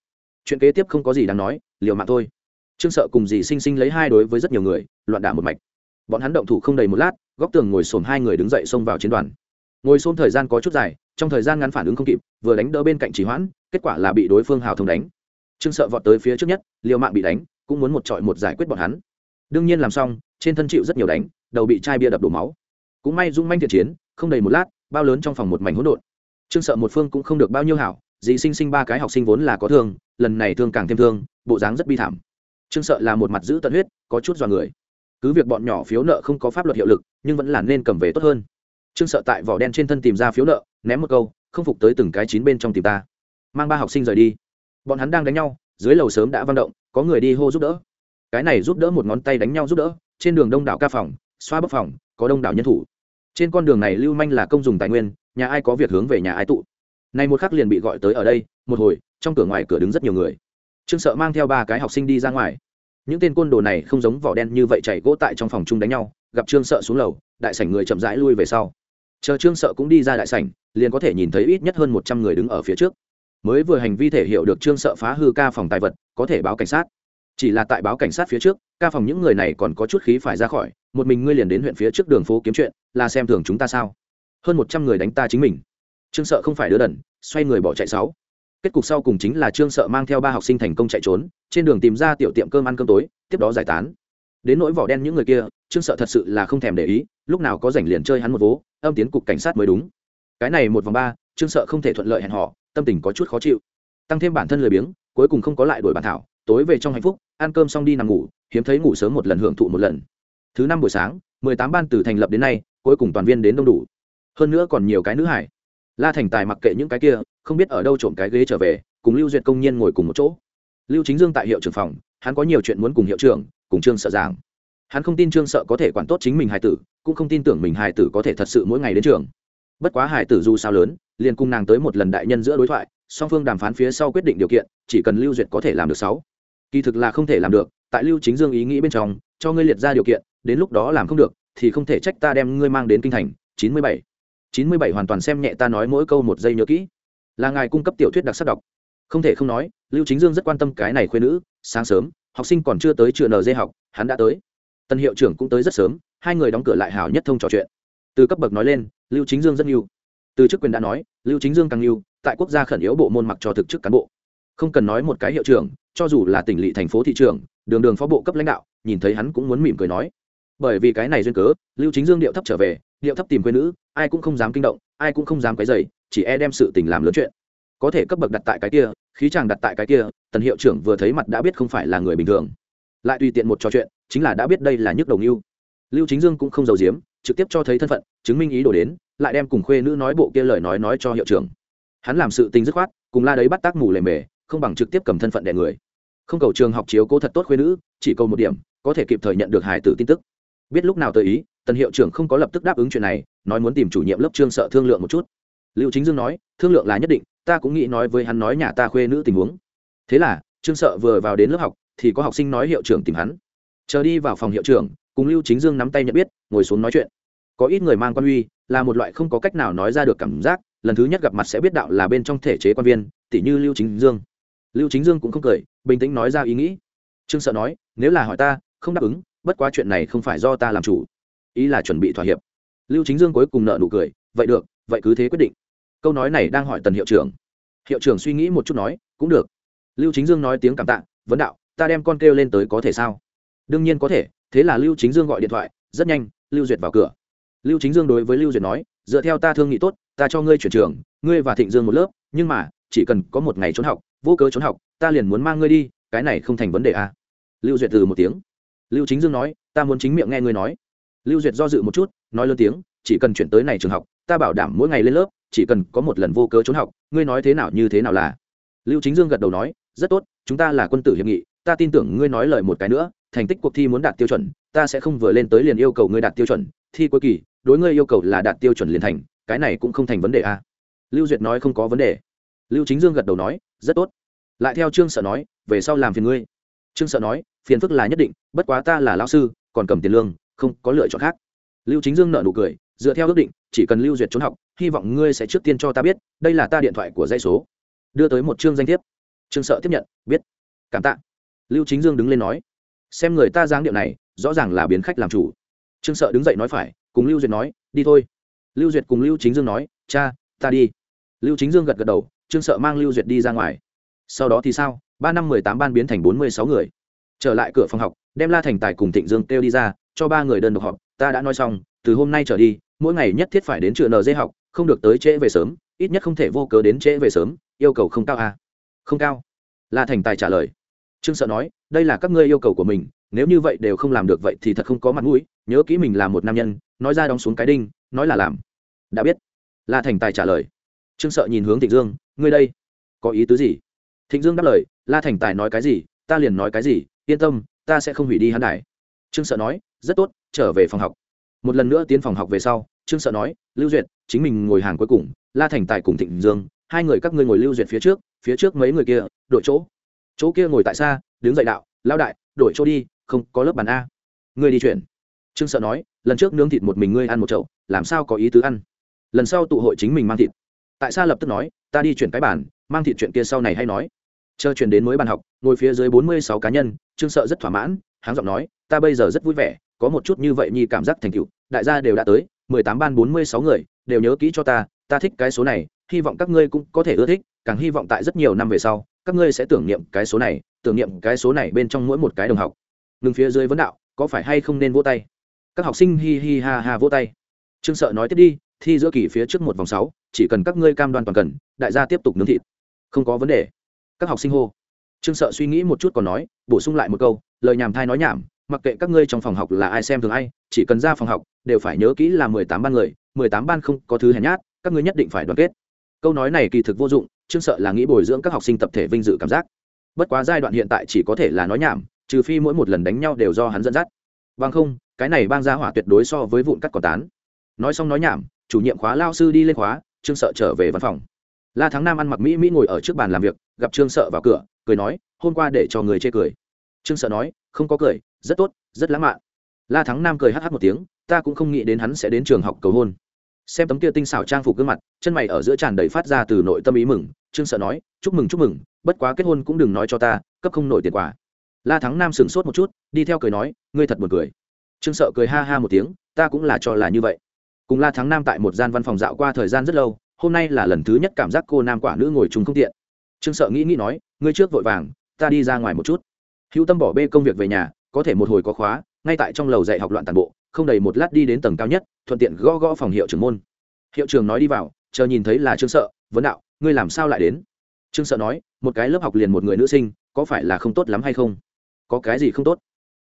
S1: Chuyện kế tiếp không có gì đáng nói, liều mạng thôi. Trương sợ cùng dì sinh sinh lấy hai đối với rất nhiều người, loạn đả một mạch. Bọn hắn động thủ không đầy một lát, góc tường ngồi xổm hai người đứng dậy xông vào chiến đoàn. Ngồi xôn thời gian có chút dài, trong thời gian ngắn phản ứng không kịp, vừa đánh đỡ bên cạnh chỉ hoãn, kết quả là bị đối phương hào thông đánh. Trương sợ vọt tới phía trước nhất, liều mạng bị đánh, cũng muốn một trọi một giải quyết bọn hắn. Đương nhiên làm xong, trên thân chịu rất nhiều đánh, đầu bị chai bia đập đổ máu. Cũng may dung manh thiện chiến, không đầy một lát, bao lớn trong phòng một mảnh hỗn độn. Trương sợ một phương cũng không được bao nhiêu hảo dì sinh sinh ba cái học sinh vốn là có thương, lần này thương càng thêm thương, bộ dáng rất bi thảm. Trương sợ là một mặt giữ tận huyết, có chút dọa người. Cứ việc bọn nhỏ phiếu nợ không có pháp luật hiệu lực, nhưng vẫn là nên cầm về tốt hơn. Trương sợ tại vỏ đen trên thân tìm ra phiếu nợ, ném một câu, không phục tới từng cái chín bên trong tìm ta. Mang ba học sinh rời đi. Bọn hắn đang đánh nhau, dưới lầu sớm đã văn động, có người đi hô giúp đỡ. Cái này giúp đỡ một ngón tay đánh nhau giúp đỡ, trên đường đông đảo ca phòng, xoa bốc phòng, có đông đảo nhân thủ. Trên con đường này lưu manh là công dùng tài nguyên, nhà ai có việc hướng về nhà ai tụ này một khắc liền bị gọi tới ở đây, một hồi, trong cửa ngoài cửa đứng rất nhiều người. Trương sợ mang theo ba cái học sinh đi ra ngoài. Những tên côn đồ này không giống vỏ đen như vậy chảy gỗ tại trong phòng chung đánh nhau, gặp trương sợ xuống lầu, đại sảnh người chậm rãi lui về sau. Chờ trương sợ cũng đi ra đại sảnh, liền có thể nhìn thấy ít nhất hơn một trăm người đứng ở phía trước. Mới vừa hành vi thể hiện được trương sợ phá hư ca phòng tài vật, có thể báo cảnh sát. Chỉ là tại báo cảnh sát phía trước, ca phòng những người này còn có chút khí phải ra khỏi, một mình ngươi liền đến huyện phía trước đường phố kiếm chuyện, là xem thường chúng ta sao? Hơn một trăm người đánh ta chính mình trương sợ không phải đứa đần, xoay người bỏ chạy sáu. Kết cục sau cùng chính là trương sợ mang theo ba học sinh thành công chạy trốn, trên đường tìm ra tiểu tiệm cơm ăn cơm tối, tiếp đó giải tán. Đến nỗi vỏ đen những người kia, trương sợ thật sự là không thèm để ý, lúc nào có rảnh liền chơi hắn một vố, âm tiến cục cảnh sát mới đúng. Cái này một vòng ba, trương sợ không thể thuận lợi hẹn họ tâm tình có chút khó chịu. Tăng thêm bản thân lười biếng, cuối cùng không có lại đổi bản thảo, tối về trong hạnh phúc, ăn cơm xong đi nằm ngủ, hiếm thấy ngủ sớm một lần hưởng thụ một lần. Thứ năm buổi sáng, mười tám ban từ thành lập đến nay, cuối cùng toàn viên đến đông đủ. Hơn nữa còn nhiều cái nữ hải la thành tài mặc kệ những cái kia, không biết ở đâu trộm cái ghế trở về, cùng lưu duyệt công nhân ngồi cùng một chỗ. Lưu chính dương tại hiệu trưởng phòng, hắn có nhiều chuyện muốn cùng hiệu trưởng, cùng trương sợ giảng. Hắn không tin trương sợ có thể quản tốt chính mình hài tử, cũng không tin tưởng mình hài tử có thể thật sự mỗi ngày đến trường. Bất quá hài tử dù sao lớn, liền cùng nàng tới một lần đại nhân giữa đối thoại, song phương đàm phán phía sau quyết định điều kiện, chỉ cần lưu duyệt có thể làm được sáu. Kỳ thực là không thể làm được, tại lưu chính dương ý nghĩ bên trong, cho ngươi liệt ra điều kiện, đến lúc đó làm không được, thì không thể trách ta đem ngươi mang đến kinh thành, chín mươi bảy chín mươi bảy hoàn toàn xem nhẹ ta nói mỗi câu một giây nhớ kỹ. Là ngài cung cấp tiểu thuyết đặc sắc đọc. Không thể không nói, lưu chính dương rất quan tâm cái này khuyên nữ, sáng sớm, học sinh còn chưa tới trường nd học, hắn đã tới. Tân hiệu trưởng cũng tới rất sớm, hai người đóng cửa lại hào nhất thông trò chuyện. Từ cấp bậc nói lên, lưu chính dương rất nhiều từ chức quyền đã nói, lưu chính dương càng nhiều tại quốc gia khẩn yếu bộ môn mặc cho thực chức cán bộ. Không cần nói một cái hiệu trưởng, cho dù là tỉnh lỵ thành phố thị trường, đường đường phó bộ cấp lãnh đạo, nhìn thấy hắn cũng muốn mỉm cười nói. Bởi vì cái này duyên cớ, lưu chính dương điệu thấp trở về điệu thấp tìm quê nữ, ai cũng không dám kinh động, ai cũng không dám cái dày chỉ e đem sự tình làm lớn chuyện. Có thể cấp bậc đặt tại cái kia, khí chàng đặt tại cái kia, tần hiệu trưởng vừa thấy mặt đã biết không phải là người bình thường. Lại tùy tiện một trò chuyện, chính là đã biết đây là nhức đầu lưu lưu chính dương cũng không giàu diếm trực tiếp cho thấy thân phận, chứng minh ý đồ đến, lại đem cùng khuê nữ nói bộ kia lời nói nói cho hiệu trưởng. Hắn làm sự tình dứt khoát, cùng la đấy bắt tác mù lề mề, không bằng trực tiếp cầm thân phận đẻ người. Không cầu trường học chiếu cố thật tốt khuê nữ, chỉ cầu một điểm, có thể kịp thời nhận được hài tử tin tức. Biết lúc nào tới ý tần hiệu trưởng không có lập tức đáp ứng chuyện này, nói muốn tìm chủ nhiệm lớp trương sợ thương lượng một chút. Liệu chính dương nói, thương lượng là nhất định, ta cũng nghĩ nói với hắn nói nhà ta khuê nữ tình huống. Thế là, trương sợ vừa vào đến lớp học, thì có học sinh nói hiệu trưởng tìm hắn. Chờ đi vào phòng hiệu trưởng, cùng lưu chính dương nắm tay nhận biết, ngồi xuống nói chuyện. Có ít người mang quan uy là một loại không có cách nào nói ra được cảm giác, lần thứ nhất gặp mặt sẽ biết đạo là bên trong thể chế quan viên tỷ như lưu chính dương. Lưu chính dương cũng không cười, bình tĩnh nói ra ý nghĩ. Trương sợ nói, nếu là hỏi ta, không đáp ứng, bất quá chuyện này không phải do ta làm chủ ý là chuẩn bị thỏa hiệp. Lưu chính dương cuối cùng nợ nụ cười, vậy được, vậy cứ thế quyết định. Câu nói này đang hỏi tần hiệu trưởng. Hiệu trưởng suy nghĩ một chút nói, cũng được. Lưu chính dương nói tiếng cảm tạ, vấn đạo, ta đem con kêu lên tới có thể sao? Đương nhiên có thể, thế là lưu chính dương gọi điện thoại, rất nhanh, lưu duyệt vào cửa. Lưu chính dương đối với lưu duyệt nói, dựa theo ta thương nghị tốt, ta cho ngươi chuyển trường, ngươi và thịnh dương một lớp, nhưng mà, chỉ cần có một ngày trốn học, vô cớ trốn học, ta liền muốn mang ngươi đi, cái này không thành vấn đề à. lưu duyệt từ một tiếng. Lưu chính dương nói, ta muốn chính miệng nghe ngươi nói lưu duyệt do dự một chút, nói lớn tiếng, chỉ cần chuyển tới này trường học, ta bảo đảm mỗi ngày lên lớp, chỉ cần có một lần vô cớ trốn học, ngươi nói thế nào như thế nào là. Lưu chính dương gật đầu nói, rất tốt, chúng ta là quân tử hiệp nghị, ta tin tưởng ngươi nói lời một cái nữa, thành tích cuộc thi muốn đạt tiêu chuẩn, ta sẽ không vừa lên tới liền yêu cầu ngươi đạt tiêu chuẩn, thi cuối kỳ, đối ngươi yêu cầu là đạt tiêu chuẩn liền thành, cái này cũng không thành vấn đề a à. lưu duyệt nói không có vấn đề. Lưu chính dương gật đầu nói, rất tốt. Lại theo trương sợ nói, về sau làm phiền ngươi. Trương sợ nói, phiền phức là nhất định, bất quá ta là lão sư, còn cầm tiền lương không có lựa chọn khác. Lưu chính dương nợ nụ cười, dựa theo ước định, chỉ cần lưu duyệt trốn học, hy vọng ngươi sẽ trước tiên cho ta biết, đây là ta điện thoại của dây số. Đưa tới một chương danh thiếp. Trương sợ tiếp nhận, biết. Cảm tạ. Lưu chính dương đứng lên nói, xem người ta dáng điệu này, rõ ràng là biến khách làm chủ. Trương sợ đứng dậy nói phải, cùng lưu duyệt nói, đi thôi. Lưu duyệt cùng lưu chính dương nói, cha, ta đi. Lưu chính dương gật gật đầu, trương sợ mang lưu duyệt đi ra ngoài. Sau đó thì sao? Ba năm mười tám ban biến thành bốn mươi sáu người. Trở lại cửa phòng học, đem la thành tài cùng thịnh dương kêu đi ra cho ba người đơn độc họp, ta đã nói xong, từ hôm nay trở đi, mỗi ngày nhất thiết phải đến trường nd học, không được tới trễ về sớm, ít nhất không thể vô cớ đến trễ về sớm, yêu cầu không cao à? không cao? La thành tài trả lời. Trương sợ nói, đây là các ngươi yêu cầu của mình, nếu như vậy đều không làm được vậy thì thật không có mặt mũi, nhớ kỹ mình là một nam nhân, nói ra đóng xuống cái đinh, nói là làm. Đã biết. La thành tài trả lời. Trương sợ nhìn hướng thịnh dương, ngươi đây, có ý tứ gì? Thịnh dương đáp lời, la thành tài nói cái gì, ta liền nói cái gì, yên tâm, ta sẽ không hủy đi hắn đài. Trương sợ nói rất tốt, trở về phòng học. Một lần nữa tiến phòng học về sau, trương sợ nói, lưu duyệt, chính mình ngồi hàng cuối cùng, la thành tài cùng thịnh dương, hai người các ngươi ngồi lưu duyệt phía trước phía trước mấy người kia, đội chỗ. Chỗ kia ngồi tại xa, đứng dậy đạo lao đại, đổi chỗ đi, không có lớp bàn a. Ngươi đi chuyển. Trương sợ nói, lần trước nướng thịt một mình ngươi ăn một chậu, làm sao có ý tứ ăn? Lần sau tụ hội chính mình mang thịt. Tại sao lập tức nói, ta đi chuyển cái bàn, mang thịt chuyện kia sau này hay nói. Chờ chuyển đến mới bàn học, ngồi phía dưới bốn mươi sáu cá nhân, trương sợ rất thỏa mãn, háng giọng nói, ta bây giờ rất vui vẻ có một chút như vậy nhi cảm giác thành tựu, đại gia đều đã tới, mười tám ban bốn mươi sáu người, đều nhớ kỹ cho ta ta thích cái số này, hy vọng các ngươi cũng có thể ưa thích, càng hy vọng tại rất nhiều năm về sau, các ngươi sẽ tưởng niệm cái số này, tưởng niệm cái số này bên trong mỗi một cái đồng học. Ngừng phía dưới vấn đạo, có phải hay không nên vỗ tay? Các học sinh hi hi ha ha vỗ tay. Trương sợ nói tiếp đi, thi giữa kỳ phía trước một vòng sáu, chỉ cần các ngươi cam đoan toàn cần, đại gia tiếp tục nướng thịt. Không có vấn đề. Các học sinh hô. Trương sợ suy nghĩ một chút còn nói, bổ sung lại một câu, lời nhảm thai nói nhảm mặc kệ các ngươi trong phòng học là ai xem thường ai, chỉ cần ra phòng học, đều phải nhớ kỹ là mười tám ban người, mười tám ban không có thứ hèn nhát, các ngươi nhất định phải đoàn kết. Câu nói này kỳ thực vô dụng trương sợ là nghĩ bồi dưỡng các học sinh tập thể vinh dự cảm giác. Bất quá giai đoạn hiện tại chỉ có thể là nói nhảm, trừ phi mỗi một lần đánh nhau đều do hắn dẫn dắt. Bằng không, cái này bang ra hỏa tuyệt đối so với vụn cắt còn tán. Nói xong nói nhảm, chủ nhiệm khóa lao sư đi lên khóa trương sợ trở về văn phòng. La thắng nam ăn mặc mỹ mỹ ngồi ở trước bàn làm việc, gặp trương sợ vào cửa, cười nói, hôm qua để cho người chê cười trương sợ nói, không có cười, rất tốt, rất lãng mạn. La thắng nam cười hh một tiếng, ta cũng không nghĩ đến hắn sẽ đến trường học cầu hôn. Xem tấm kia tinh xảo trang phục gương mặt, chân mày ở giữa tràn đầy phát ra từ nội tâm ý mừng, trương sợ nói, chúc mừng chúc mừng, bất quá kết hôn cũng đừng nói cho ta, cấp không nổi tiền quà. La thắng nam sửng sốt một chút, đi theo cười nói, ngươi thật buồn cười. Trương sợ cười ha ha một tiếng, ta cũng là cho là như vậy. Cùng la thắng nam tại một gian văn phòng dạo qua thời gian rất lâu, hôm nay là lần thứ nhất cảm giác cô nam quả nữ ngồi chung không tiện. Trương sợ nghĩ nghĩ nói, ngươi trước vội vàng, ta đi ra ngoài một chút hữu tâm bỏ bê công việc về nhà, có thể một hồi có khóa, ngay tại trong lầu dạy học loạn toàn bộ, không đầy một lát đi đến tầng cao nhất, thuận tiện gõ gõ phòng hiệu trưởng môn. Hiệu trưởng nói đi vào, chờ nhìn thấy là trương sợ, vấn đạo, ngươi làm sao lại đến? Trương sợ nói, một cái lớp học liền một người nữ sinh, có phải là không tốt lắm hay không? Có cái gì không tốt?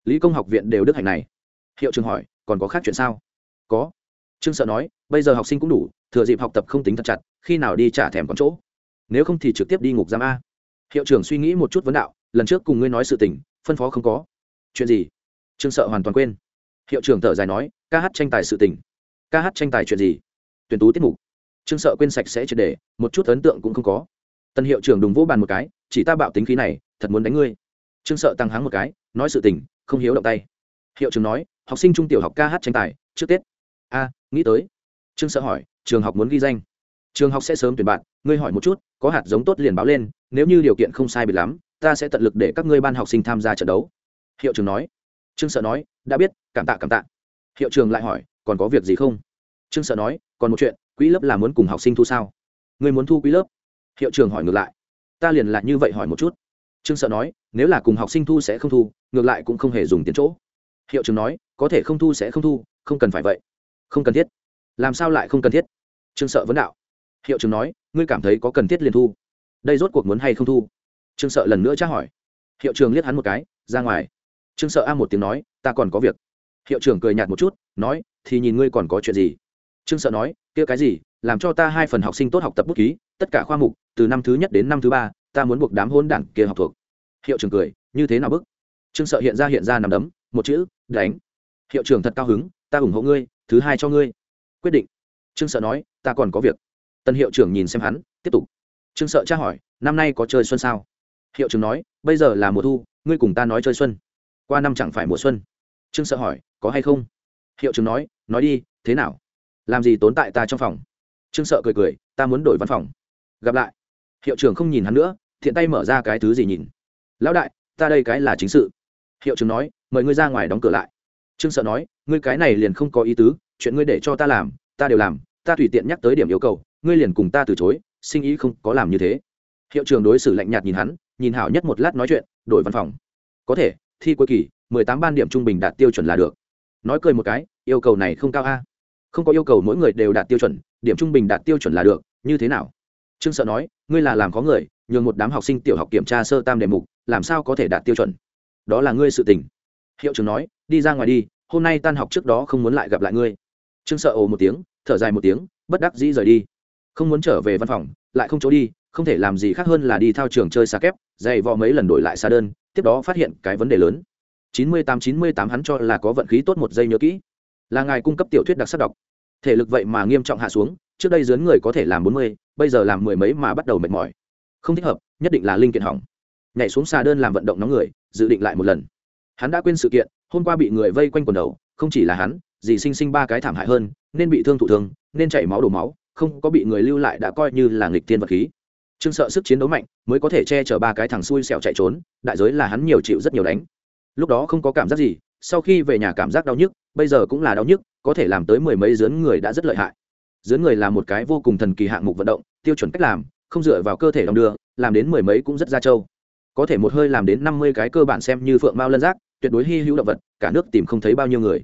S1: Lý công học viện đều đức hạnh này. Hiệu trưởng hỏi, còn có khác chuyện sao? Có. Trương sợ nói, bây giờ học sinh cũng đủ, thừa dịp học tập không tính thật chặt, khi nào đi trả thèm còn chỗ? Nếu không thì trực tiếp đi ngục giam a. Hiệu trưởng suy nghĩ một chút vấn đạo lần trước cùng ngươi nói sự tình, phân phó không có. Chuyện gì? Trương sợ hoàn toàn quên. Hiệu trưởng thở dài nói, ca hát tranh tài sự tình. Ca hát tranh tài chuyện gì? Tuyển tú tiết mục. Trương sợ quên sạch sẽ triệt để một chút ấn tượng cũng không có. Tân hiệu trưởng đùng vỗ bàn một cái, chỉ ta bạo tính khí này, thật muốn đánh ngươi. Trương sợ tăng háng một cái, nói sự tình, không hiếu động tay. Hiệu trưởng nói, học sinh trung tiểu học ca hát tranh tài, trước tết. A, nghĩ tới. Trương sợ hỏi, trường học muốn ghi danh. Trường học sẽ sớm tuyển bạn, ngươi hỏi một chút, có hạt giống tốt liền báo lên, nếu như điều kiện không sai biệt lắm ta sẽ tận lực để các ngươi ban học sinh tham gia trận đấu. Hiệu trưởng nói. Trương sợ nói, đã biết, cảm tạ cảm tạ. Hiệu trưởng lại hỏi, còn có việc gì không? Trương sợ nói, còn một chuyện, quỹ lớp là muốn cùng học sinh thu sao? Ngươi muốn thu quỹ lớp? Hiệu trưởng hỏi ngược lại. Ta liền lại như vậy hỏi một chút. Trương sợ nói, nếu là cùng học sinh thu sẽ không thu, ngược lại cũng không hề dùng tiền chỗ. Hiệu trưởng nói, có thể không thu sẽ không thu, không cần phải vậy. Không cần thiết. Làm sao lại không cần thiết? Trương sợ vấn đạo. Hiệu trưởng nói, ngươi cảm thấy có cần thiết liền thu. Đây rốt cuộc muốn hay không thu? Trương sợ lần nữa tra hỏi. Hiệu trưởng liếc hắn một cái, ra ngoài. Trương sợ a một tiếng nói, ta còn có việc. Hiệu trưởng cười nhạt một chút, nói, thì nhìn ngươi còn có chuyện gì? Trương sợ nói, kia cái gì? Làm cho ta hai phần học sinh tốt học tập bút ký, tất cả khoa mục, từ năm thứ nhất đến năm thứ ba, ta muốn buộc đám hôn đảng kia học thuộc. Hiệu trưởng cười, như thế nào bức? Trương sợ hiện ra hiện ra nằm đấm, một chữ, đánh. Hiệu trưởng thật cao hứng, ta ủng hộ ngươi, thứ hai cho ngươi. Quyết định. Trương sợ nói, ta còn có việc. Tân hiệu trưởng nhìn xem hắn, tiếp tục. Trương sợ tra hỏi, năm nay có chơi xuân sao? Hiệu trưởng nói, bây giờ là mùa thu, ngươi cùng ta nói chơi xuân. Qua năm chẳng phải mùa xuân. Trương sợ hỏi, có hay không? Hiệu trưởng nói nói đi, thế nào? Làm gì tốn tại ta trong phòng? Trương sợ cười cười, ta muốn đổi văn phòng. Gặp lại. Hiệu trưởng không nhìn hắn nữa, thiện tay mở ra cái thứ gì nhìn. Lão đại, ta đây cái là chính sự. Hiệu trưởng nói, mời ngươi ra ngoài đóng cửa lại. Trương sợ nói, ngươi cái này liền không có ý tứ, chuyện ngươi để cho ta làm, ta đều làm, ta tùy tiện nhắc tới điểm yêu cầu, ngươi liền cùng ta từ chối, sinh ý không có làm như thế. Hiệu trưởng đối xử lạnh nhạt nhìn hắn nhìn hảo nhất một lát nói chuyện, đổi văn phòng. Có thể, thi cuối kỳ, mười tám ban điểm trung bình đạt tiêu chuẩn là được. Nói cười một cái, yêu cầu này không cao a. Không có yêu cầu mỗi người đều đạt tiêu chuẩn, điểm trung bình đạt tiêu chuẩn là được, như thế nào? Trương sợ nói, ngươi là làm có người, nhường một đám học sinh tiểu học kiểm tra sơ tam đề mục, làm sao có thể đạt tiêu chuẩn? Đó là ngươi sự tình. Hiệu trưởng nói, đi ra ngoài đi, hôm nay tan học trước đó không muốn lại gặp lại ngươi. Trương sợ ồ một tiếng, thở dài một tiếng, bất đắc dĩ rời đi. Không muốn trở về văn phòng, lại không chỗ đi không thể làm gì khác hơn là đi thao trường chơi xa kép, dày vò mấy lần đổi lại xa đơn, tiếp đó phát hiện cái vấn đề lớn. Chín mươi tám, chín mươi tám hắn cho là có vận khí tốt một giây nhớ kỹ. Là ngài cung cấp tiểu thuyết đặc sắc đọc. Thể lực vậy mà nghiêm trọng hạ xuống, trước đây dướn người có thể làm bốn mươi, bây giờ làm mười mấy mà bắt đầu mệt mỏi. Không thích hợp, nhất định là linh kiện hỏng. Nhảy xuống xa đơn làm vận động nóng người, dự định lại một lần. Hắn đã quên sự kiện, hôm qua bị người vây quanh quần đầu, không chỉ là hắn, dì sinh sinh ba cái thảm hại hơn, nên bị thương thụ thương, nên chảy máu đổ máu, không có bị người lưu lại đã coi như là nghịch tiên vật khí trương sợ sức chiến đấu mạnh, mới có thể che chở ba cái thằng xui xẻo chạy trốn, đại giới là hắn nhiều chịu rất nhiều đánh. Lúc đó không có cảm giác gì, sau khi về nhà cảm giác đau nhức, bây giờ cũng là đau nhức, có thể làm tới mười mấy dướn người đã rất lợi hại. Dướn người là một cái vô cùng thần kỳ hạng mục vận động, tiêu chuẩn cách làm, không dựa vào cơ thể đồng đưa, làm đến mười mấy cũng rất ra trâu. Có thể một hơi làm đến năm mươi cái cơ bản xem như phượng mao lân giác, tuyệt đối hy hữu động vật, cả nước tìm không thấy bao nhiêu người.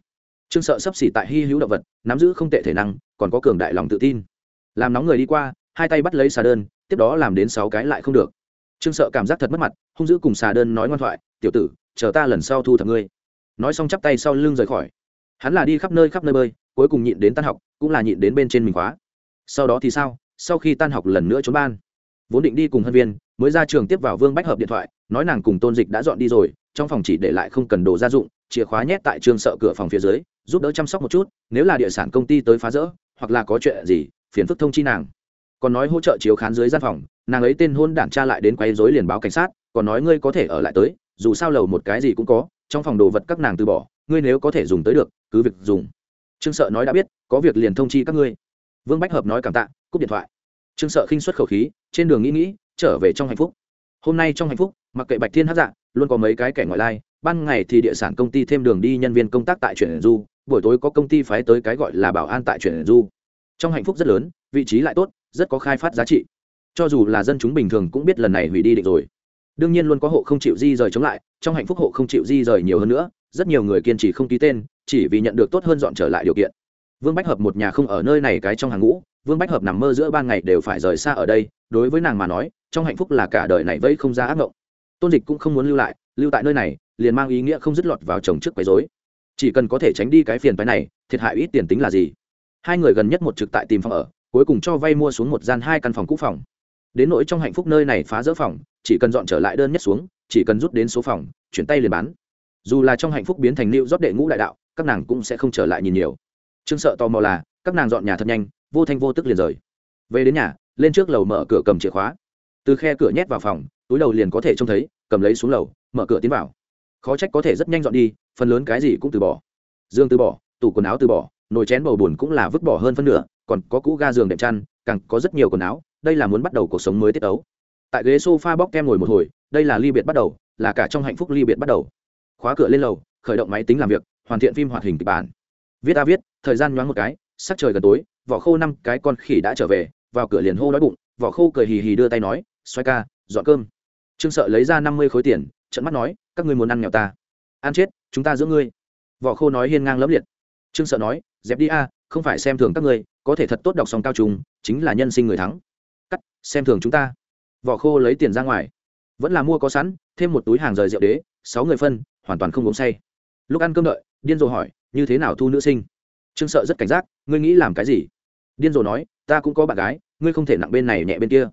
S1: Trương sợ sắp xỉ tại hy hữu động vật, nắm giữ không tệ thể năng, còn có cường đại lòng tự tin. Làm nóng người đi qua, hai tay bắt lấy xà đơn tiếp đó làm đến sáu cái lại không được. Trương sợ cảm giác thật mất mặt, hung dữ cùng xà đơn nói ngoan thoại, tiểu tử, chờ ta lần sau thu thập ngươi. Nói xong chắp tay sau lưng rời khỏi. Hắn là đi khắp nơi khắp nơi bơi, cuối cùng nhịn đến tan học, cũng là nhịn đến bên trên mình khóa. Sau đó thì sao? Sau khi tan học lần nữa trốn ban. Vốn định đi cùng hân viên, mới ra trường tiếp vào vương bách hợp điện thoại, nói nàng cùng tôn dịch đã dọn đi rồi, trong phòng chỉ để lại không cần đồ gia dụng, chìa khóa nhét tại trường sợ cửa phòng phía dưới, giúp đỡ chăm sóc một chút, nếu là địa sản công ty tới phá rỡ, hoặc là có chuyện gì, phiền phức thông chi nàng còn nói hỗ trợ chiếu khán dưới gian phòng, nàng ấy tên hôn đản cha lại đến quay dối liền báo cảnh sát, còn nói ngươi có thể ở lại tới, dù sao lầu một cái gì cũng có, trong phòng đồ vật các nàng từ bỏ, ngươi nếu có thể dùng tới được, cứ việc dùng. Trương sợ nói đã biết, có việc liền thông chi các ngươi. Vương bách hợp nói cảm tạ, cúp điện thoại. Trương sợ khinh xuất khẩu khí, trên đường nghĩ nghĩ, trở về trong hạnh phúc. Hôm nay trong hạnh phúc, mặc kệ bạch thiên hát dạ luôn có mấy cái kẻ ngoại lai, ban ngày thì địa sản công ty thêm đường đi nhân viên công tác tại chuyển du, buổi tối có công ty phái tới cái gọi là bảo an tại chuyển du. Trong hạnh phúc rất lớn, vị trí lại tốt rất có khai phát giá trị. Cho dù là dân chúng bình thường cũng biết lần này hủy đi định rồi. Đương nhiên luôn có hộ không chịu di rời chống lại, trong hạnh phúc hộ không chịu di rời nhiều hơn nữa, rất nhiều người kiên trì không ký tên, chỉ vì nhận được tốt hơn dọn trở lại điều kiện. Vương bách hợp một nhà không ở nơi này cái trong hàng ngũ, vương bách hợp nằm mơ giữa ban ngày đều phải rời xa ở đây, đối với nàng mà nói, trong hạnh phúc là cả đời này vẫy không ra ác mộng. Tôn dịch cũng không muốn lưu lại, lưu tại nơi này, liền mang ý nghĩa không dứt lọt vào chồng trước quấy dối chỉ cần có thể tránh đi cái phiền phái này, thiệt hại ít tiền tính là gì? Hai người gần nhất một trực tại tìm phòng ở cuối cùng cho vay mua xuống một gian hai căn phòng cũ phòng. Đến nỗi trong hạnh phúc nơi này phá rỡ phòng, chỉ cần dọn trở lại đơn nhất xuống, chỉ cần rút đến số phòng, chuyển tay liền bán. Dù là trong hạnh phúc biến thành lưu rót đệ ngũ đại đạo, các nàng cũng sẽ không trở lại nhìn nhiều. Trương sợ tò mò là, các nàng dọn nhà thật nhanh, vô thanh vô tức liền rời. Về đến nhà, lên trước lầu mở cửa cầm chìa khóa. Từ khe cửa nhét vào phòng, túi đầu liền có thể trông thấy, cầm lấy xuống lầu, mở cửa tiến vào. Khó trách có thể rất nhanh dọn đi, phần lớn cái gì cũng từ bỏ. Dương từ bỏ, tủ quần áo từ bỏ, nồi chén bầu bùn cũng là vứt bỏ hơn phân nửa còn có cũ ga giường đệm chăn, càng có rất nhiều quần áo, đây là muốn bắt đầu cuộc sống mới tiết ấu. Tại ghế sofa bóc kem ngồi một hồi, đây là ly biệt bắt đầu, là cả trong hạnh phúc ly biệt bắt đầu. Khóa cửa lên lầu, khởi động máy tính làm việc, hoàn thiện phim hoạt hình kịch bản. Viết a viết, thời gian nhoáng một cái, sắc trời gần tối, vỏ khô năm cái con khỉ đã trở về, vào cửa liền hô đói bụng, vỏ khô cười hì hì đưa tay nói, xoay ca, dọn cơm. Trương sợ lấy ra năm mươi khối tiền trận mắt nói, các ngươi muốn ăn nghèo ta. Ăn chết, chúng ta giữ ngươi. Vỏ khô nói hiên ngang lẫm liệt. Trương sợ nói, dẹp đi a, không phải xem thường các ngươi có thể thật tốt đọc xong cao trùng chính là nhân sinh người thắng. Cắt, xem thường chúng ta. Vỏ khô lấy tiền ra ngoài. Vẫn là mua có sẵn, thêm một túi hàng rời rượu đế, sáu người phân, hoàn toàn không uống say. Lúc ăn cơm đợi, điên rồ hỏi, như thế nào thu nữ sinh? Trương sợ rất cảnh giác, ngươi nghĩ làm cái gì? Điên rồ nói, ta cũng có bạn gái, ngươi không thể nặng bên này nhẹ bên kia.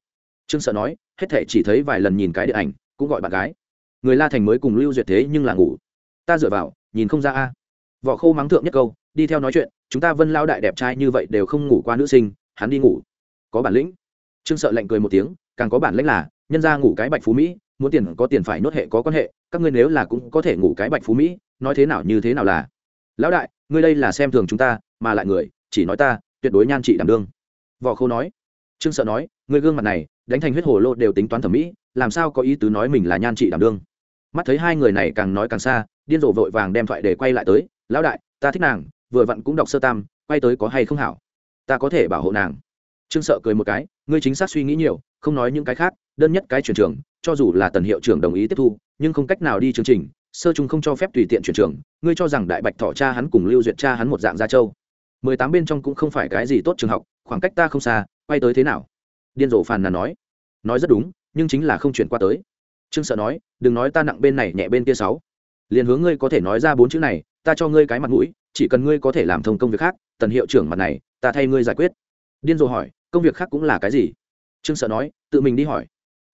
S1: Trương sợ nói, hết thể chỉ thấy vài lần nhìn cái điện ảnh, cũng gọi bạn gái. Người la thành mới cùng lưu duyệt thế nhưng là ngủ. Ta dựa vào, nhìn không ra a. Vỏ khô mắng thượng nhất câu, đi theo nói chuyện chúng ta vân lao đại đẹp trai như vậy đều không ngủ qua nữ sinh, hắn đi ngủ. Có bản lĩnh. Trương sợ lạnh cười một tiếng, càng có bản lĩnh là, nhân ra ngủ cái bạch phú mỹ, muốn tiền có tiền phải nốt hệ có quan hệ, các ngươi nếu là cũng có thể ngủ cái bạch phú mỹ, nói thế nào như thế nào là. Lão đại, ngươi đây là xem thường chúng ta, mà lại người, chỉ nói ta, tuyệt đối nhan trị đảm đương. Võ khâu nói. Trương sợ nói ngươi gương mặt này, đánh thành huyết hồ lô đều tính toán thẩm mỹ, làm sao có ý tứ nói mình là nhan trị đảm đương. Mắt thấy hai người này càng nói càng xa, điên rồ vội vàng đem thoại để quay lại tới, lão đại, ta thích nàng vừa vặn cũng đọc sơ tam, quay tới có hay không hảo. Ta có thể bảo hộ nàng. Trương sợ cười một cái, ngươi chính xác suy nghĩ nhiều, không nói những cái khác, đơn nhất cái chuyển trường, cho dù là tần hiệu trưởng đồng ý tiếp thu, nhưng không cách nào đi chương trình, sơ trung không cho phép tùy tiện chuyển trường, ngươi cho rằng đại bạch thọ cha hắn cùng lưu duyệt cha hắn một dạng gia châu. Mười tám bên trong cũng không phải cái gì tốt trường học, khoảng cách ta không xa, quay tới thế nào? Điên rồ phàn là nói. Nói rất đúng, nhưng chính là không chuyển qua tới. Trương sợ nói, đừng nói ta nặng bên này nhẹ bên kia sáu. Liền hướng ngươi có thể nói ra bốn chữ này, ta cho ngươi cái mặt mũi chỉ cần ngươi có thể làm thông công việc khác, tần hiệu trưởng mặt này, ta thay ngươi giải quyết. Điên rồ hỏi, công việc khác cũng là cái gì? Trương sợ nói, tự mình đi hỏi.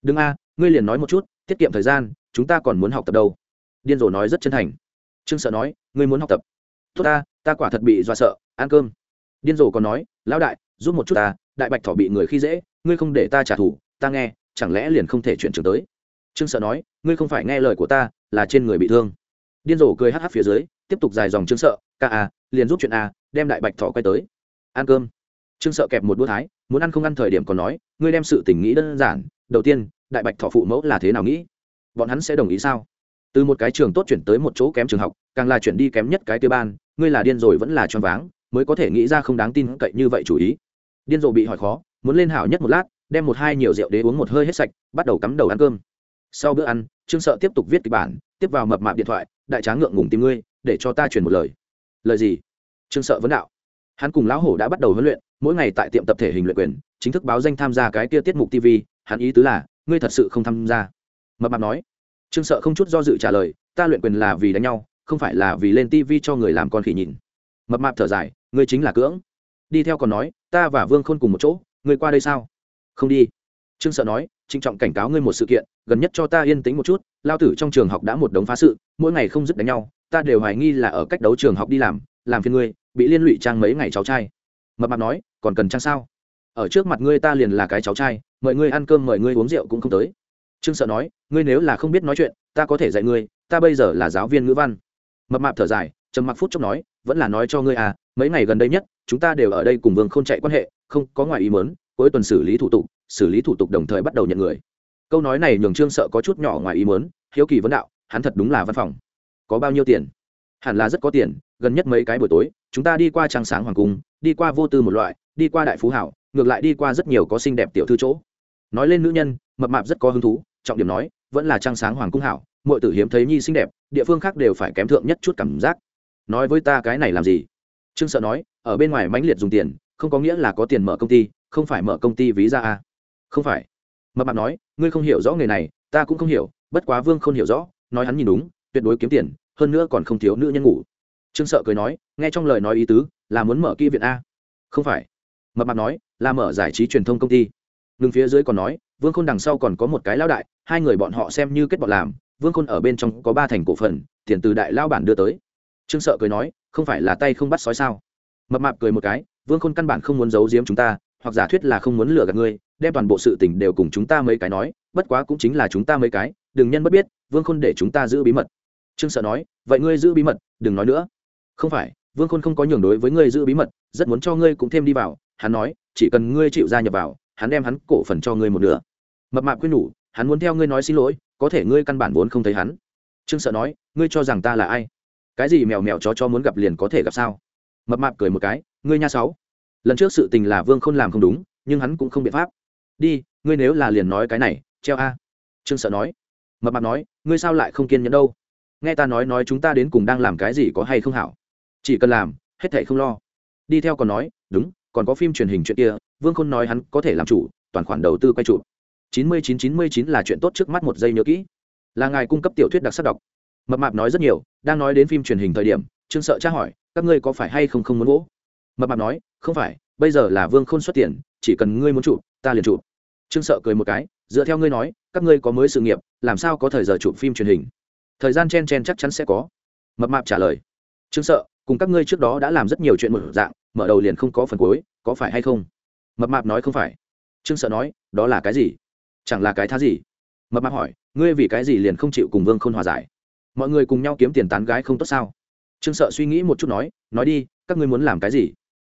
S1: Đừng a, ngươi liền nói một chút, tiết kiệm thời gian, chúng ta còn muốn học tập đâu. Điên rồ nói rất chân thành. Trương sợ nói, ngươi muốn học tập. Tốt ta ta quả thật bị do sợ, ăn cơm. Điên rồ còn nói, lão đại, giúp một chút ta, đại bạch thỏ bị người khi dễ, ngươi không để ta trả thù, ta nghe, chẳng lẽ liền không thể chuyển trường tới? Trương sợ nói, ngươi không phải nghe lời của ta, là trên người bị thương. Điên rồ cười hắc hắc phía dưới tiếp tục dài dòng trương sợ, ca a liền giúp chuyện a đem đại bạch thỏ quay tới. Ăn cơm. Trương sợ kẹp một đũa thái, muốn ăn không ăn thời điểm còn nói, ngươi đem sự tình nghĩ đơn giản, đầu tiên, đại bạch thọ phụ mẫu là thế nào nghĩ? Bọn hắn sẽ đồng ý sao? Từ một cái trường tốt chuyển tới một chỗ kém trường học, càng là chuyển đi kém nhất cái tiêu ban, ngươi là điên rồi vẫn là choáng váng, mới có thể nghĩ ra không đáng tin cậy như vậy chủ ý. Điên rồi bị hỏi khó, muốn lên hảo nhất một lát, đem một hai nhiều rượu đế uống một hơi hết sạch, bắt đầu cắm đầu ăn cơm. Sau bữa ăn, trương sợ tiếp tục viết kịch bản, tiếp vào mập mạp điện thoại, đại tráng ngượng ngùng tìm ngươi để cho ta truyền một lời. Lời gì? Trương sợ vấn đạo. Hắn cùng lão hổ đã bắt đầu huấn luyện, mỗi ngày tại tiệm tập thể hình luyện quyền, chính thức báo danh tham gia cái kia tiết mục tv hắn ý tứ là, ngươi thật sự không tham gia. Mập mạp nói. Trương sợ không chút do dự trả lời, ta luyện quyền là vì đánh nhau, không phải là vì lên tv cho người làm con khỉ nhìn mập mạp thở dài, ngươi chính là cưỡng. Đi theo còn nói, ta và vương khôn cùng một chỗ, ngươi qua đây sao? Không đi. Trương sợ nói, trịnh trọng cảnh cáo ngươi một sự kiện, gần nhất cho ta yên tĩnh một chút, lao tử trong trường học đã một đống phá sự, mỗi ngày không dứt đánh nhau ta đều hoài nghi là ở cách đấu trường học đi làm làm phiền ngươi, bị liên lụy trang mấy ngày cháu trai. Mập mạp nói, còn cần trang sao? Ở trước mặt ngươi ta liền là cái cháu trai, mời ngươi ăn cơm, mời ngươi uống rượu cũng không tới. Trương sợ nói, ngươi nếu là không biết nói chuyện, ta có thể dạy ngươi, ta bây giờ là giáo viên ngữ văn. Mập mạp thở dài, trầm mặc phút chốc nói, vẫn là nói cho ngươi à mấy ngày gần đây nhất, chúng ta đều ở đây cùng vương không chạy quan hệ, không có ngoài ý mớn cuối tuần xử lý thủ tục, xử lý thủ tục đồng thời bắt đầu nhận người. Câu nói này nhường trương sợ có chút nhỏ ngoài ý mớn hiếu kỳ vấn đạo, hắn thật đúng là văn phòng có bao nhiêu tiền? Hẳn là rất có tiền, gần nhất mấy cái buổi tối, chúng ta đi qua trăng sáng hoàng cung, đi qua vô tư một loại, đi qua đại phú hảo, ngược lại đi qua rất nhiều có xinh đẹp tiểu thư chỗ. Nói lên nữ nhân, mập mạp rất có hứng thú, trọng điểm nói, vẫn là trăng sáng hoàng cung hảo mọi tử hiếm thấy nhi xinh đẹp, địa phương khác đều phải kém thượng nhất chút cảm giác. Nói với ta cái này làm gì? Trương sợ nói, ở bên ngoài mãnh liệt dùng tiền, không có nghĩa là có tiền mở công ty, không phải mở công ty ví ra à. không phải. Mập mạp nói, ngươi không hiểu rõ nghề này, ta cũng không hiểu, bất quá vương không hiểu rõ, nói hắn nhìn đúng, tuyệt đối kiếm tiền hơn nữa còn không thiếu nữ nhân ngủ. Trương sợ cười nói, nghe trong lời nói ý tứ, là muốn mở kỹ viện a. Không phải. Mập mạp nói, là mở giải trí truyền thông công ty. Ngừng phía dưới còn nói, vương khôn đằng sau còn có một cái lão đại, hai người bọn họ xem như kết bọn làm, vương khôn ở bên trong có ba thành cổ phần, tiền từ đại lao bản đưa tới. Trương sợ cười nói, không phải là tay không bắt sói sao? Mập mạp cười một cái, vương khôn căn bản không muốn giấu giếm chúng ta, hoặc giả thuyết là không muốn lừa gạt ngươi, đem toàn bộ sự tình đều cùng chúng ta mấy cái nói, bất quá cũng chính là chúng ta mấy cái, đừng nhân bất biết, vương khôn để chúng ta giữ bí mật trương sợ nói, vậy ngươi giữ bí mật, đừng nói nữa. Không phải, vương khôn không có nhường đối với ngươi giữ bí mật, rất muốn cho ngươi cũng thêm đi vào. Hắn nói, chỉ cần ngươi chịu gia nhập vào, hắn đem hắn cổ phần cho ngươi một nửa. Mập mạp khuyên nhủ, hắn muốn theo ngươi nói xin lỗi, có thể ngươi căn bản vốn không thấy hắn. Trương sợ nói, ngươi cho rằng ta là ai? Cái gì mèo mèo chó cho muốn gặp liền có thể gặp sao? Mập mạp cười một cái, ngươi nha sáu, lần trước sự tình là vương Khôn làm không đúng, nhưng hắn cũng không biện pháp. Đi, ngươi nếu là liền nói cái này, treo a. Trương sợ nói. Mập mạp nói, ngươi sao lại không kiên nhẫn đâu? Nghe ta nói nói chúng ta đến cùng đang làm cái gì có hay không hảo? Chỉ cần làm, hết thảy không lo. Đi theo còn nói, đúng, còn có phim truyền hình chuyện kia, vương khôn nói hắn có thể làm chủ, toàn khoản đầu tư quay trụ chín mươi chín chín mươi chín là chuyện tốt trước mắt một giây nhớ kỹ. Là ngài cung cấp tiểu thuyết đặc sắc đọc. Mập mạp nói rất nhiều, đang nói đến phim truyền hình thời điểm, trương sợ tra hỏi, các ngươi có phải hay không không muốn vỗ? Mập mạp nói, không phải, bây giờ là vương khôn xuất tiền, chỉ cần ngươi muốn chụp, ta liền chụp. Trương sợ cười một cái, dựa theo ngươi nói, các ngươi có mới sự nghiệp, làm sao có thời giờ chụp phim truyền hình? Thời gian chen chen chắc chắn sẽ có. Mập mạp trả lời, trương sợ, cùng các ngươi trước đó đã làm rất nhiều chuyện một dạng, mở đầu liền không có phần cuối, có phải hay không? Mập mạp nói, không phải. Trương sợ nói, đó là cái gì? Chẳng là cái thá gì? Mập mạp hỏi, ngươi vì cái gì liền không chịu cùng vương k h ô n hòa giải? Mọi người cùng nhau kiếm tiền tán gái không tốt sao? Trương sợ suy nghĩ một chút nói nói đi, các ngươi muốn làm cái gì?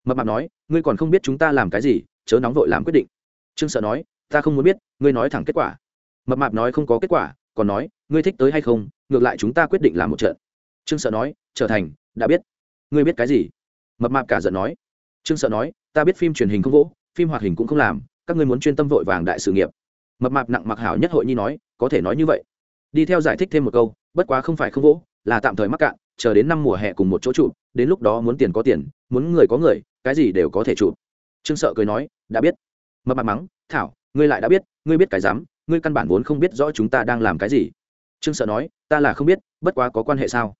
S1: Mập mạp nói, ngươi còn không biết chúng ta làm cái gì, chớ nóng vội làm quyết định. Trương sợ nói, ta không muốn biết, ngươi nói thẳng kết quả. Mập mạp nói, không có kết quả, còn nói, ngươi thích tới hay không ngược lại chúng ta quyết định làm một trận. Trương sợ nói, trở thành, đã biết. Ngươi biết cái gì? Mập mạp cả giận nói. Trương sợ nói, ta biết phim truyền hình không vỗ, phim hoạt hình cũng không làm, các ngươi muốn chuyên tâm vội vàng đại sự nghiệp. Mập mạp nặng mặc hảo nhất hội nhi nói, có thể nói như vậy. Đi theo giải thích thêm một câu, bất quá không phải không vỗ, là tạm thời mắc cạn, chờ đến năm mùa hè cùng một chỗ trụ, đến lúc đó muốn tiền có tiền, muốn người có người, cái gì đều có thể trụ. Trương sợ cười nói, đã biết. Mập mạp mắng, thảo, ngươi lại đã biết, ngươi biết cái dám ngươi căn bản vốn không biết rõ chúng ta đang làm cái gì trương sợ nói ta là không biết bất quá có quan hệ sao?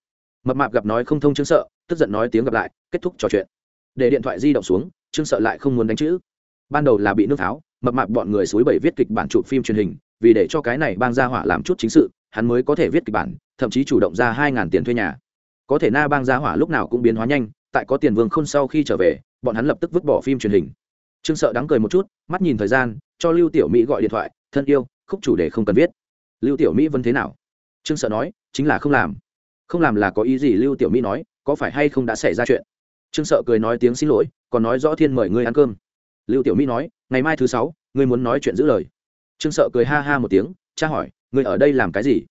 S1: Mập mạp gặp nói không thông trương sợ tức giận nói tiếng gặp lại kết thúc trò chuyện. Để điện thoại di động xuống trương sợ lại không muốn đánh chữ. Ban đầu là bị nước tháo, mập mạp bọn người suối bảy viết kịch bản chụp phim truyền hình vì để cho cái này bang gia hỏa làm chút chính sự hắn mới có thể viết kịch bản thậm chí chủ động ra hai ngàn tiền thuê nhà. Có thể na bang gia hỏa lúc nào cũng biến hóa nhanh tại có tiền vương khôn sau khi trở về bọn hắn lập tức vứt bỏ phim truyền hình. Trương sợ đáng cười một chút mắt nhìn thời gian cho lưu tiểu mỹ gọi điện thoại thân yêu khúc chủ đề không cần viết. Lưu tiểu mỹ vẫn thế nào? Trương sợ nói, chính là không làm. Không làm là có ý gì? Lưu tiểu mỹ nói, có phải hay không đã xảy ra chuyện? Trương sợ cười nói tiếng xin lỗi, còn nói rõ thiên mời ngươi ăn cơm. Lưu tiểu mỹ nói, ngày mai thứ sáu, ngươi muốn nói chuyện giữ lời. Trương sợ cười ha ha một tiếng, cha hỏi, ngươi ở đây làm cái gì?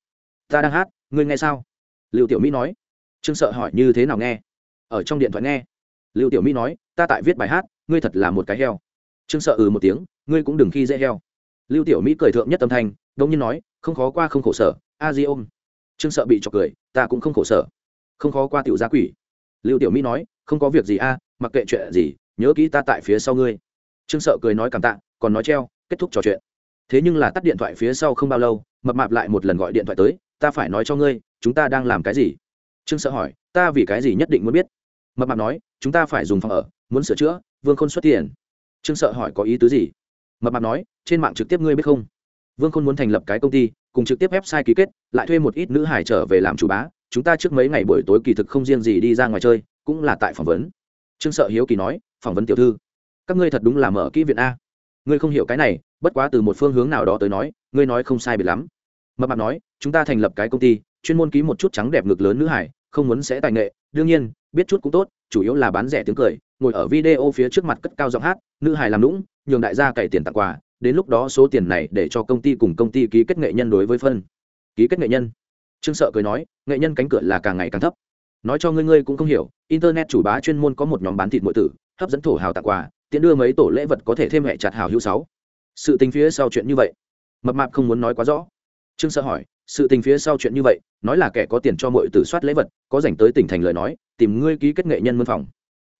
S1: Ta đang hát, ngươi nghe sao? Lưu tiểu mỹ nói, trương sợ hỏi như thế nào nghe? Ở trong điện thoại nghe. Lưu tiểu mỹ nói, ta tại viết bài hát, ngươi thật là một cái heo. Trương sợ ừ một tiếng, ngươi cũng đừng khi dễ heo. Lưu tiểu mỹ cười thượng nhất tâm thanh đông nhiên nói, không khó qua không khổ sở a di ôm. Trương sợ bị chọc cười, ta cũng không khổ sở. Không khó qua tiểu gia quỷ. Lưu tiểu mỹ nói, không có việc gì a, mặc kệ chuyện gì, nhớ kỹ ta tại phía sau ngươi. Trương sợ cười nói cảm tạ, còn nói treo, kết thúc trò chuyện. Thế nhưng là tắt điện thoại phía sau không bao lâu, mập mạp lại một lần gọi điện thoại tới, ta phải nói cho ngươi, chúng ta đang làm cái gì? Trương sợ hỏi, ta vì cái gì nhất định muốn biết? Mập mạp nói, chúng ta phải dùng phòng ở, muốn sửa chữa, vương khôn xuất tiền. Trương sợ hỏi có ý tứ gì? Mập mạp nói, trên mạng trực tiếp ngươi biết không? Vương khôn muốn thành lập cái công ty cùng trực tiếp website ký kết, lại thuê một ít nữ hải trở về làm chủ bá, chúng ta trước mấy ngày buổi tối kỳ thực không riêng gì đi ra ngoài chơi, cũng là tại phỏng vấn. Trương sợ hiếu kỳ nói, phỏng vấn tiểu thư, các ngươi thật đúng là mở kỹ viện a. Ngươi không hiểu cái này, bất quá từ một phương hướng nào đó tới nói, ngươi nói không sai biệt lắm. Mập mạp nói, chúng ta thành lập cái công ty, chuyên môn ký một chút trắng đẹp ngực lớn nữ hải không muốn sẽ tài nghệ, đương nhiên, biết chút cũng tốt, chủ yếu là bán rẻ tiếng cười, ngồi ở video phía trước mặt cất cao giọng hát, nữ hải làm lũng nhường đại gia cày tiền tặng quà đến lúc đó số tiền này để cho công ty cùng công ty ký kết nghệ nhân đối với phân. Ký kết nghệ nhân. Trương sợ cười nói, nghệ nhân cánh cửa là càng ngày càng thấp. Nói cho ngươi ngươi cũng không hiểu, internet chủ bá chuyên môn có một nhóm bán thịt mỗi tử, hấp dẫn thổ hào tặng quà tiện đưa mấy tổ lễ vật có thể thêm hệ chặt hào hữu sáu. Sự tình phía sau chuyện như vậy. Mập mạp không muốn nói quá rõ. Trương sợ hỏi, sự tình phía sau chuyện như vậy, nói là kẻ có tiền cho mọi tử soát lễ vật, có dành tới tỉnh thành lời nói, tìm ngươi ký kết nghệ nhân mân phòng.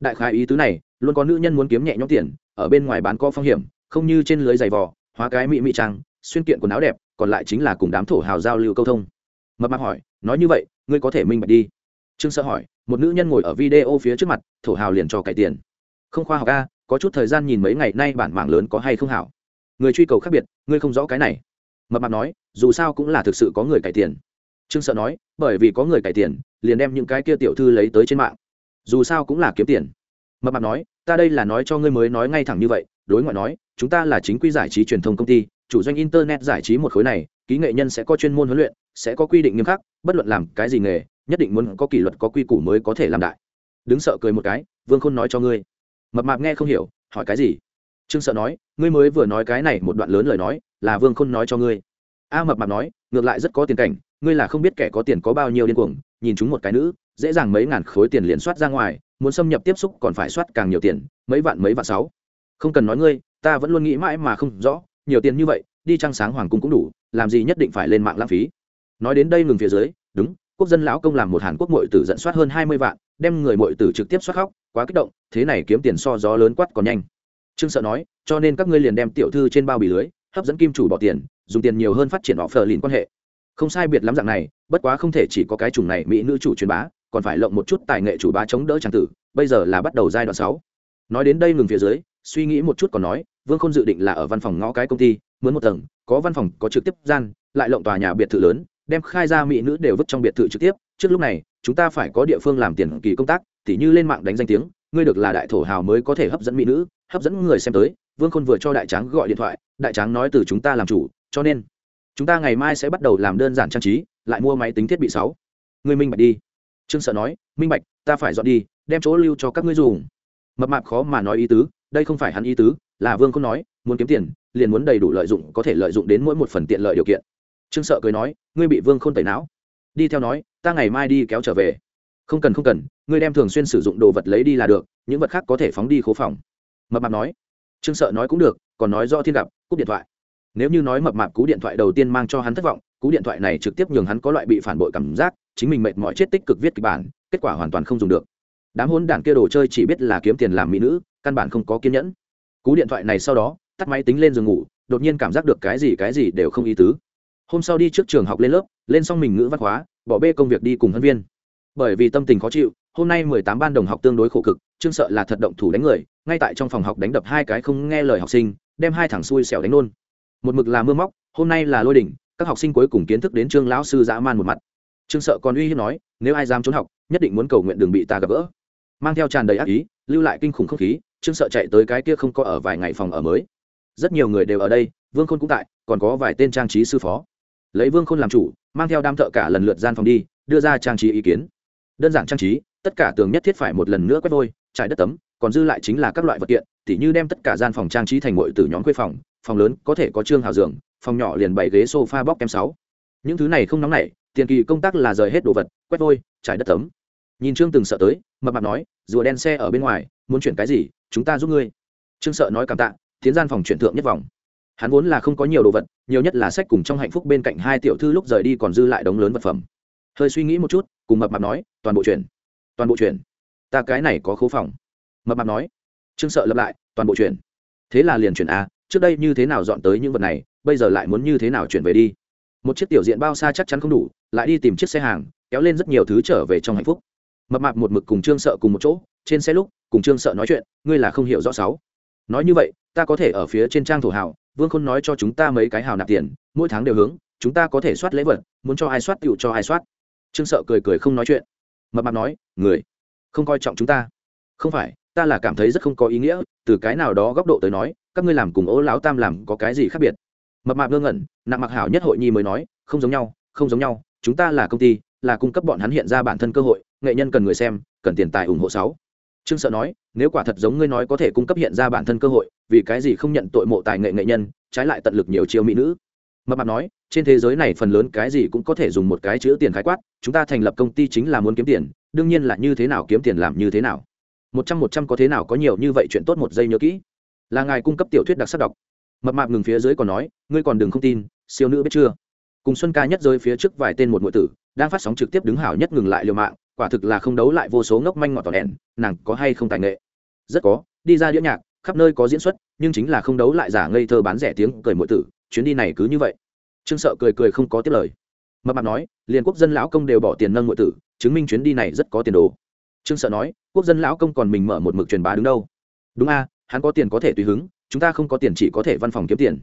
S1: Đại khái ý tứ này, luôn có nữ nhân muốn kiếm nhẹ nhõm tiền, ở bên ngoài bán có phong hiểm không như trên lưới giày vò, hóa cái mỹ mỹ trang xuyên kiện quần áo đẹp, còn lại chính là cùng đám thổ hào giao lưu câu thông. Mập mạp hỏi, nói như vậy, ngươi có thể minh bạch đi? Trương sợ hỏi, một nữ nhân ngồi ở video phía trước mặt, thổ hào liền cho cải tiền. Không khoa học a, có chút thời gian nhìn mấy ngày nay bản mạng lớn có hay không hảo. Người truy cầu khác biệt, ngươi không rõ cái này. Mập mạp nói, dù sao cũng là thực sự có người cải tiền. Trương sợ nói, bởi vì có người cải tiền, liền đem những cái kia tiểu thư lấy tới trên mạng. Dù sao cũng là kiếm tiền. Mập mạp nói, ta đây là nói cho ngươi mới nói ngay thẳng như vậy đối ngoại nói, chúng ta là chính quy giải trí truyền thông công ty, chủ doanh internet giải trí một khối này, ký nghệ nhân sẽ có chuyên môn huấn luyện, sẽ có quy định nghiêm khắc, bất luận làm cái gì nghề, nhất định muốn có kỷ luật, có quy củ mới có thể làm đại. Đứng sợ cười một cái, vương khôn nói cho ngươi. Mập mạp nghe không hiểu, hỏi cái gì? Trương sợ nói, ngươi mới vừa nói cái này một đoạn lớn lời nói, là vương khôn nói cho ngươi. A mập mạp nói, ngược lại rất có tiền cảnh, ngươi là không biết kẻ có tiền có bao nhiêu điên cuồng, nhìn chúng một cái nữ, dễ dàng mấy ngàn khối tiền liền soát ra ngoài, muốn xâm nhập tiếp xúc còn phải soát càng nhiều tiền, mấy vạn mấy vạn sáu không cần nói ngươi, ta vẫn luôn nghĩ mãi mà không rõ, nhiều tiền như vậy, đi trăng sáng hoàng cung cũng đủ, làm gì nhất định phải lên mạng lãng phí. Nói đến đây ngừng phía dưới, đúng, quốc dân lão công làm một hàn quốc mội tử dẫn soát hơn hai mươi vạn, đem người mội tử trực tiếp soát khóc, quá kích động, thế này kiếm tiền so gió lớn quát còn nhanh. Trương sợ nói, cho nên các ngươi liền đem tiểu thư trên bao bì lưới, hấp dẫn kim chủ bỏ tiền, dùng tiền nhiều hơn phát triển họ phờ lìn quan hệ. Không sai biệt lắm dạng này, bất quá không thể chỉ có cái chủng này mỹ nữ chủ truyền bá, còn phải lộng một chút tài nghệ chủ bá chống đỡ trang tử, bây giờ là bắt đầu giai đoạn sáu. Nói đến đây ngừng phía dưới suy nghĩ một chút còn nói, vương khôn dự định là ở văn phòng ngõ cái công ty, mướn một tầng, có văn phòng, có trực tiếp gian, lại lộng tòa nhà biệt thự lớn, đem khai ra mỹ nữ đều vứt trong biệt thự trực tiếp. Trước lúc này, chúng ta phải có địa phương làm tiền kỳ công tác, tỉ như lên mạng đánh danh tiếng, ngươi được là đại thổ hào mới có thể hấp dẫn mỹ nữ, hấp dẫn người xem tới. Vương khôn vừa cho đại tráng gọi điện thoại, đại tráng nói từ chúng ta làm chủ, cho nên, chúng ta ngày mai sẽ bắt đầu làm đơn giản trang trí, lại mua máy tính thiết bị sáu. Ngươi minh bạch đi. Trương sợ nói, minh bạch, ta phải dọn đi, đem chỗ lưu cho các ngươi dùng. Mập mạp khó mà nói ý tứ đây không phải hắn ý tứ, là vương không nói, muốn kiếm tiền, liền muốn đầy đủ lợi dụng, có thể lợi dụng đến mỗi một phần tiện lợi điều kiện. Trương sợ cười nói, ngươi bị vương khôn tẩy não. Đi theo nói, ta ngày mai đi kéo trở về. Không cần không cần, ngươi đem thường xuyên sử dụng đồ vật lấy đi là được, những vật khác có thể phóng đi khố phòng. Mập mạp nói. Trương sợ nói cũng được, còn nói do thiên gặp, cúp điện thoại. Nếu như nói mập mạp cú điện thoại đầu tiên mang cho hắn thất vọng, cú điện thoại này trực tiếp nhường hắn có loại bị phản bội cảm giác, chính mình mệt mỏi chết tích cực viết kịch bản, kết quả hoàn toàn không dùng được. Đám hôn đảng kia đồ chơi chỉ biết là kiếm tiền làm mỹ nữ căn bản không có kiên nhẫn. Cú điện thoại này sau đó, tắt máy tính lên giường ngủ, đột nhiên cảm giác được cái gì cái gì đều không ý tứ. Hôm sau đi trước trường học lên lớp, lên xong mình ngữ văn hóa, bỏ bê công việc đi cùng hân viên. Bởi vì tâm tình khó chịu, hôm nay mười tám ban đồng học tương đối khổ cực chương sợ là thật động thủ đánh người, ngay tại trong phòng học đánh đập hai cái không nghe lời học sinh, đem hai thằng xui xẻo đánh nôn một mực là mưa móc, hôm nay là lôi đỉnh, các học sinh cuối cùng kiến thức đến trương lão sư dã man một mặt. Trương sợ còn uy hiếp nói, nếu ai dám trốn học, nhất định muốn cầu nguyện đường bị ta gặp gỡ. Mang theo tràn đầy ác ý, lưu lại kinh khủng không khí trương sợ chạy tới cái kia không có ở vài ngày phòng ở mới. Rất nhiều người đều ở đây, vương khôn cũng tại, còn có vài tên trang trí sư phó. Lấy vương khôn làm chủ, mang theo đam thợ cả lần lượt gian phòng đi, đưa ra trang trí ý kiến. Đơn giản trang trí, tất cả tường nhất thiết phải một lần nữa quét vôi, trải đất tấm, còn dư lại chính là các loại vật kiện, tỉ như đem tất cả gian phòng trang trí thành ngội từ nhóm quê phòng phòng lớn có thể có trương hào giường, phòng nhỏ liền bày ghế sofa bóc kem sáu. Những thứ này không nóng nảy, tiền kỳ công tác là rời hết đồ vật, quét vôi, trải đất tấm nhìn trương từng sợ tới, mập mạp nói, rùa đen xe ở bên ngoài, muốn chuyển cái gì, chúng ta giúp ngươi. Trương sợ nói cảm tạ, tiến gian phòng chuyển thượng nhất vòng. Hắn vốn là không có nhiều đồ vật, nhiều nhất là sách cùng trong hạnh phúc bên cạnh hai tiểu thư lúc rời đi còn dư lại đống lớn vật phẩm. Hơi suy nghĩ một chút, cùng mập mạp nói, toàn bộ chuyển, toàn bộ chuyển. Ta cái này có khấu phòng. Mập mạp nói. Trương sợ lập lại, toàn bộ chuyển. Thế là liền chuyển a trước đây như thế nào dọn tới những vật này, bây giờ lại muốn như thế nào chuyển về đi? Một chiếc tiểu diện bao xa chắc chắn không đủ, lại đi tìm chiếc xe hàng, kéo lên rất nhiều thứ trở về trong hạnh phúc mập mạp một mực cùng trương sợ cùng một chỗ, trên xe lúc, cùng trương sợ nói chuyện, ngươi là không hiểu rõ sáu. Nói như vậy, ta có thể ở phía trên trang thổ hào, vương khôn nói cho chúng ta mấy cái hào nạp tiền, mỗi tháng đều hướng, chúng ta có thể soát lễ vật, muốn cho ai soát tựu cho ai soát. Trương sợ cười cười không nói chuyện. Mập mạp nói, người, không coi trọng chúng ta. Không phải, ta là cảm thấy rất không có ý nghĩa, từ cái nào đó góc độ tới nói, các ngươi làm cùng ố lão tam làm có cái gì khác biệt? Mập mạp ngơ ngẩn, nặng mặc hảo nhất hội nhi mới nói, không giống nhau, không giống nhau, chúng ta là công ty là cung cấp bọn hắn hiện ra bản thân cơ hội, nghệ nhân cần người xem, cần tiền tài ủng hộ sáu. Trương sợ nói, nếu quả thật giống ngươi nói có thể cung cấp hiện ra bản thân cơ hội, vì cái gì không nhận tội mộ tài nghệ nghệ nhân, trái lại tận lực nhiều chiêu mỹ nữ? Mập mạp nói, trên thế giới này phần lớn cái gì cũng có thể dùng một cái chữ tiền khái quát, chúng ta thành lập công ty chính là muốn kiếm tiền, đương nhiên là như thế nào kiếm tiền làm như thế nào. Một trăm một trăm có thế nào có nhiều như vậy chuyện tốt một giây nhớ kỹ. Là ngài cung cấp tiểu thuyết đặc sắc đọc. Mập mạp ngừng phía dưới còn nói, ngươi còn đừng không tin, siêu nữ biết chưa? Cùng xuân ca nhất rơi phía trước vài tên một ngụy tử đang phát sóng trực tiếp đứng hảo nhất ngừng lại liều mạng, quả thực là không đấu lại vô số ngốc manh ngọt tỏn đèn, nàng có hay không tài nghệ? Rất có, đi ra đĩa nhạc, khắp nơi có diễn xuất, nhưng chính là không đấu lại giả ngây thơ bán rẻ tiếng cười mỗi tử, chuyến đi này cứ như vậy. Trương sợ cười cười không có tiếp lời. Mập mạp nói, liền quốc dân lão công đều bỏ tiền nâng mỗi tử, chứng minh chuyến đi này rất có tiền đồ. Trương sợ nói, quốc dân lão công còn mình mở một mực truyền bá đứng đâu. Đúng a, hắn có tiền có thể tùy hứng, chúng ta không có tiền chỉ có thể văn phòng kiếm tiền.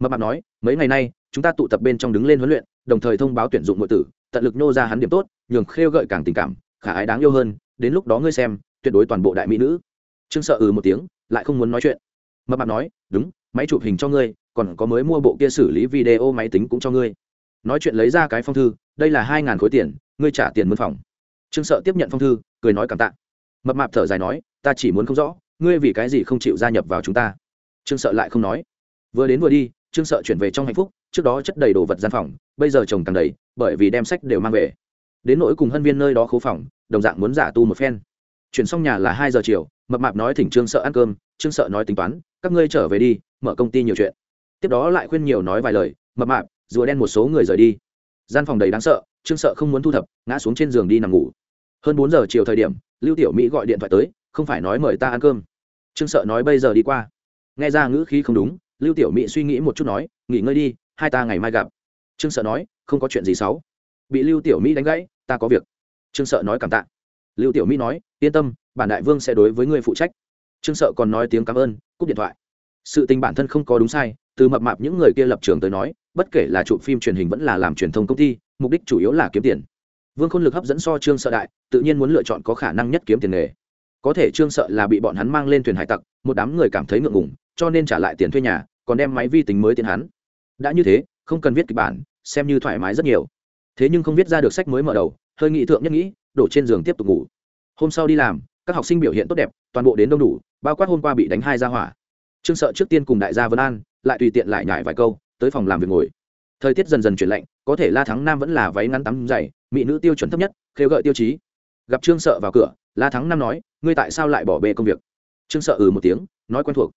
S1: Mập mạp nói, mấy ngày nay, chúng ta tụ tập bên trong đứng lên huấn luyện, đồng thời thông báo tuyển dụng mỗi tử tận lực nô ra hắn điểm tốt, nhường khêu gợi càng tình cảm, khả ái đáng yêu hơn, đến lúc đó ngươi xem, tuyệt đối toàn bộ đại mỹ nữ. Trương sợ ừ một tiếng, lại không muốn nói chuyện. Mập mạp nói, đúng, máy chụp hình cho ngươi, còn có mới mua bộ kia xử lý video máy tính cũng cho ngươi. Nói chuyện lấy ra cái phong thư, đây là hai ngàn khối tiền, ngươi trả tiền mân phòng. Trương sợ tiếp nhận phong thư, cười nói cảm tạ. Mập mạp thở dài nói, ta chỉ muốn không rõ, ngươi vì cái gì không chịu gia nhập vào chúng ta? Trương sợ lại không nói. Vừa đến vừa đi trương sợ chuyển về trong hạnh phúc, trước đó chất đầy đồ vật gian phòng, bây giờ chồng càng đầy, bởi vì đem sách đều mang về. Đến nỗi cùng hân viên nơi đó khố phòng, đồng dạng muốn giả tu một phen. Chuyển xong nhà là hai giờ chiều, mập mạp nói thỉnh trương sợ ăn cơm, trương sợ nói tính toán, các ngươi trở về đi, mở công ty nhiều chuyện. Tiếp đó lại khuyên nhiều nói vài lời, mập mạp, rùa đen một số người rời đi. Gian phòng đầy đáng sợ, trương sợ không muốn thu thập, ngã xuống trên giường đi nằm ngủ. Hơn bốn giờ chiều thời điểm, lưu tiểu mỹ gọi điện thoại tới, không phải nói mời ta ăn cơm. Trương sợ nói bây giờ đi qua. Nghe ra ngữ khí không đúng lưu tiểu mỹ suy nghĩ một chút nói, nghỉ ngơi đi, hai ta ngày mai gặp. Trương sợ nói, không có chuyện gì xấu. Bị lưu tiểu mỹ đánh gãy, ta có việc. Trương sợ nói cảm tạ. Lưu tiểu mỹ nói, yên tâm, bản đại vương sẽ đối với ngươi phụ trách. Trương sợ còn nói tiếng cảm ơn, cúp điện thoại. Sự tình bản thân không có đúng sai, từ mập mạp những người kia lập trường tới nói, bất kể là chụp phim truyền hình vẫn là làm truyền thông công ty, mục đích chủ yếu là kiếm tiền. Vương khôn lực hấp dẫn so trương sợ đại, tự nhiên muốn lựa chọn có khả năng nhất kiếm tiền nghề. Có thể trương sợ là bị bọn hắn mang lên thuyền hải tặc, một đám người cảm thấy ngượng ngùng cho nên trả lại tiền thuê nhà, còn đem máy vi tính mới tiến hắn. Đã như thế, không cần viết kịch bản, xem như thoải mái rất nhiều. Thế nhưng không viết ra được sách mới mở đầu, hơi nghị thượng nhất nghĩ, đổ trên giường tiếp tục ngủ. Hôm sau đi làm, các học sinh biểu hiện tốt đẹp, toàn bộ đến đông đủ, bao quát hôm qua bị đánh hai ra hỏa. Trương sợ trước tiên cùng đại gia vân an, lại tùy tiện lại nhải vài câu, tới phòng làm việc ngồi. Thời tiết dần dần chuyển lạnh, có thể la thắng nam vẫn là váy ngắn tắm dày, mỹ nữ tiêu chuẩn thấp nhất, khêu gợi tiêu chí. Gặp trương sợ vào cửa, la thắng nam nói, ngươi tại sao lại bỏ bê công việc? Trương sợ ừ một tiếng, nói quen thuộc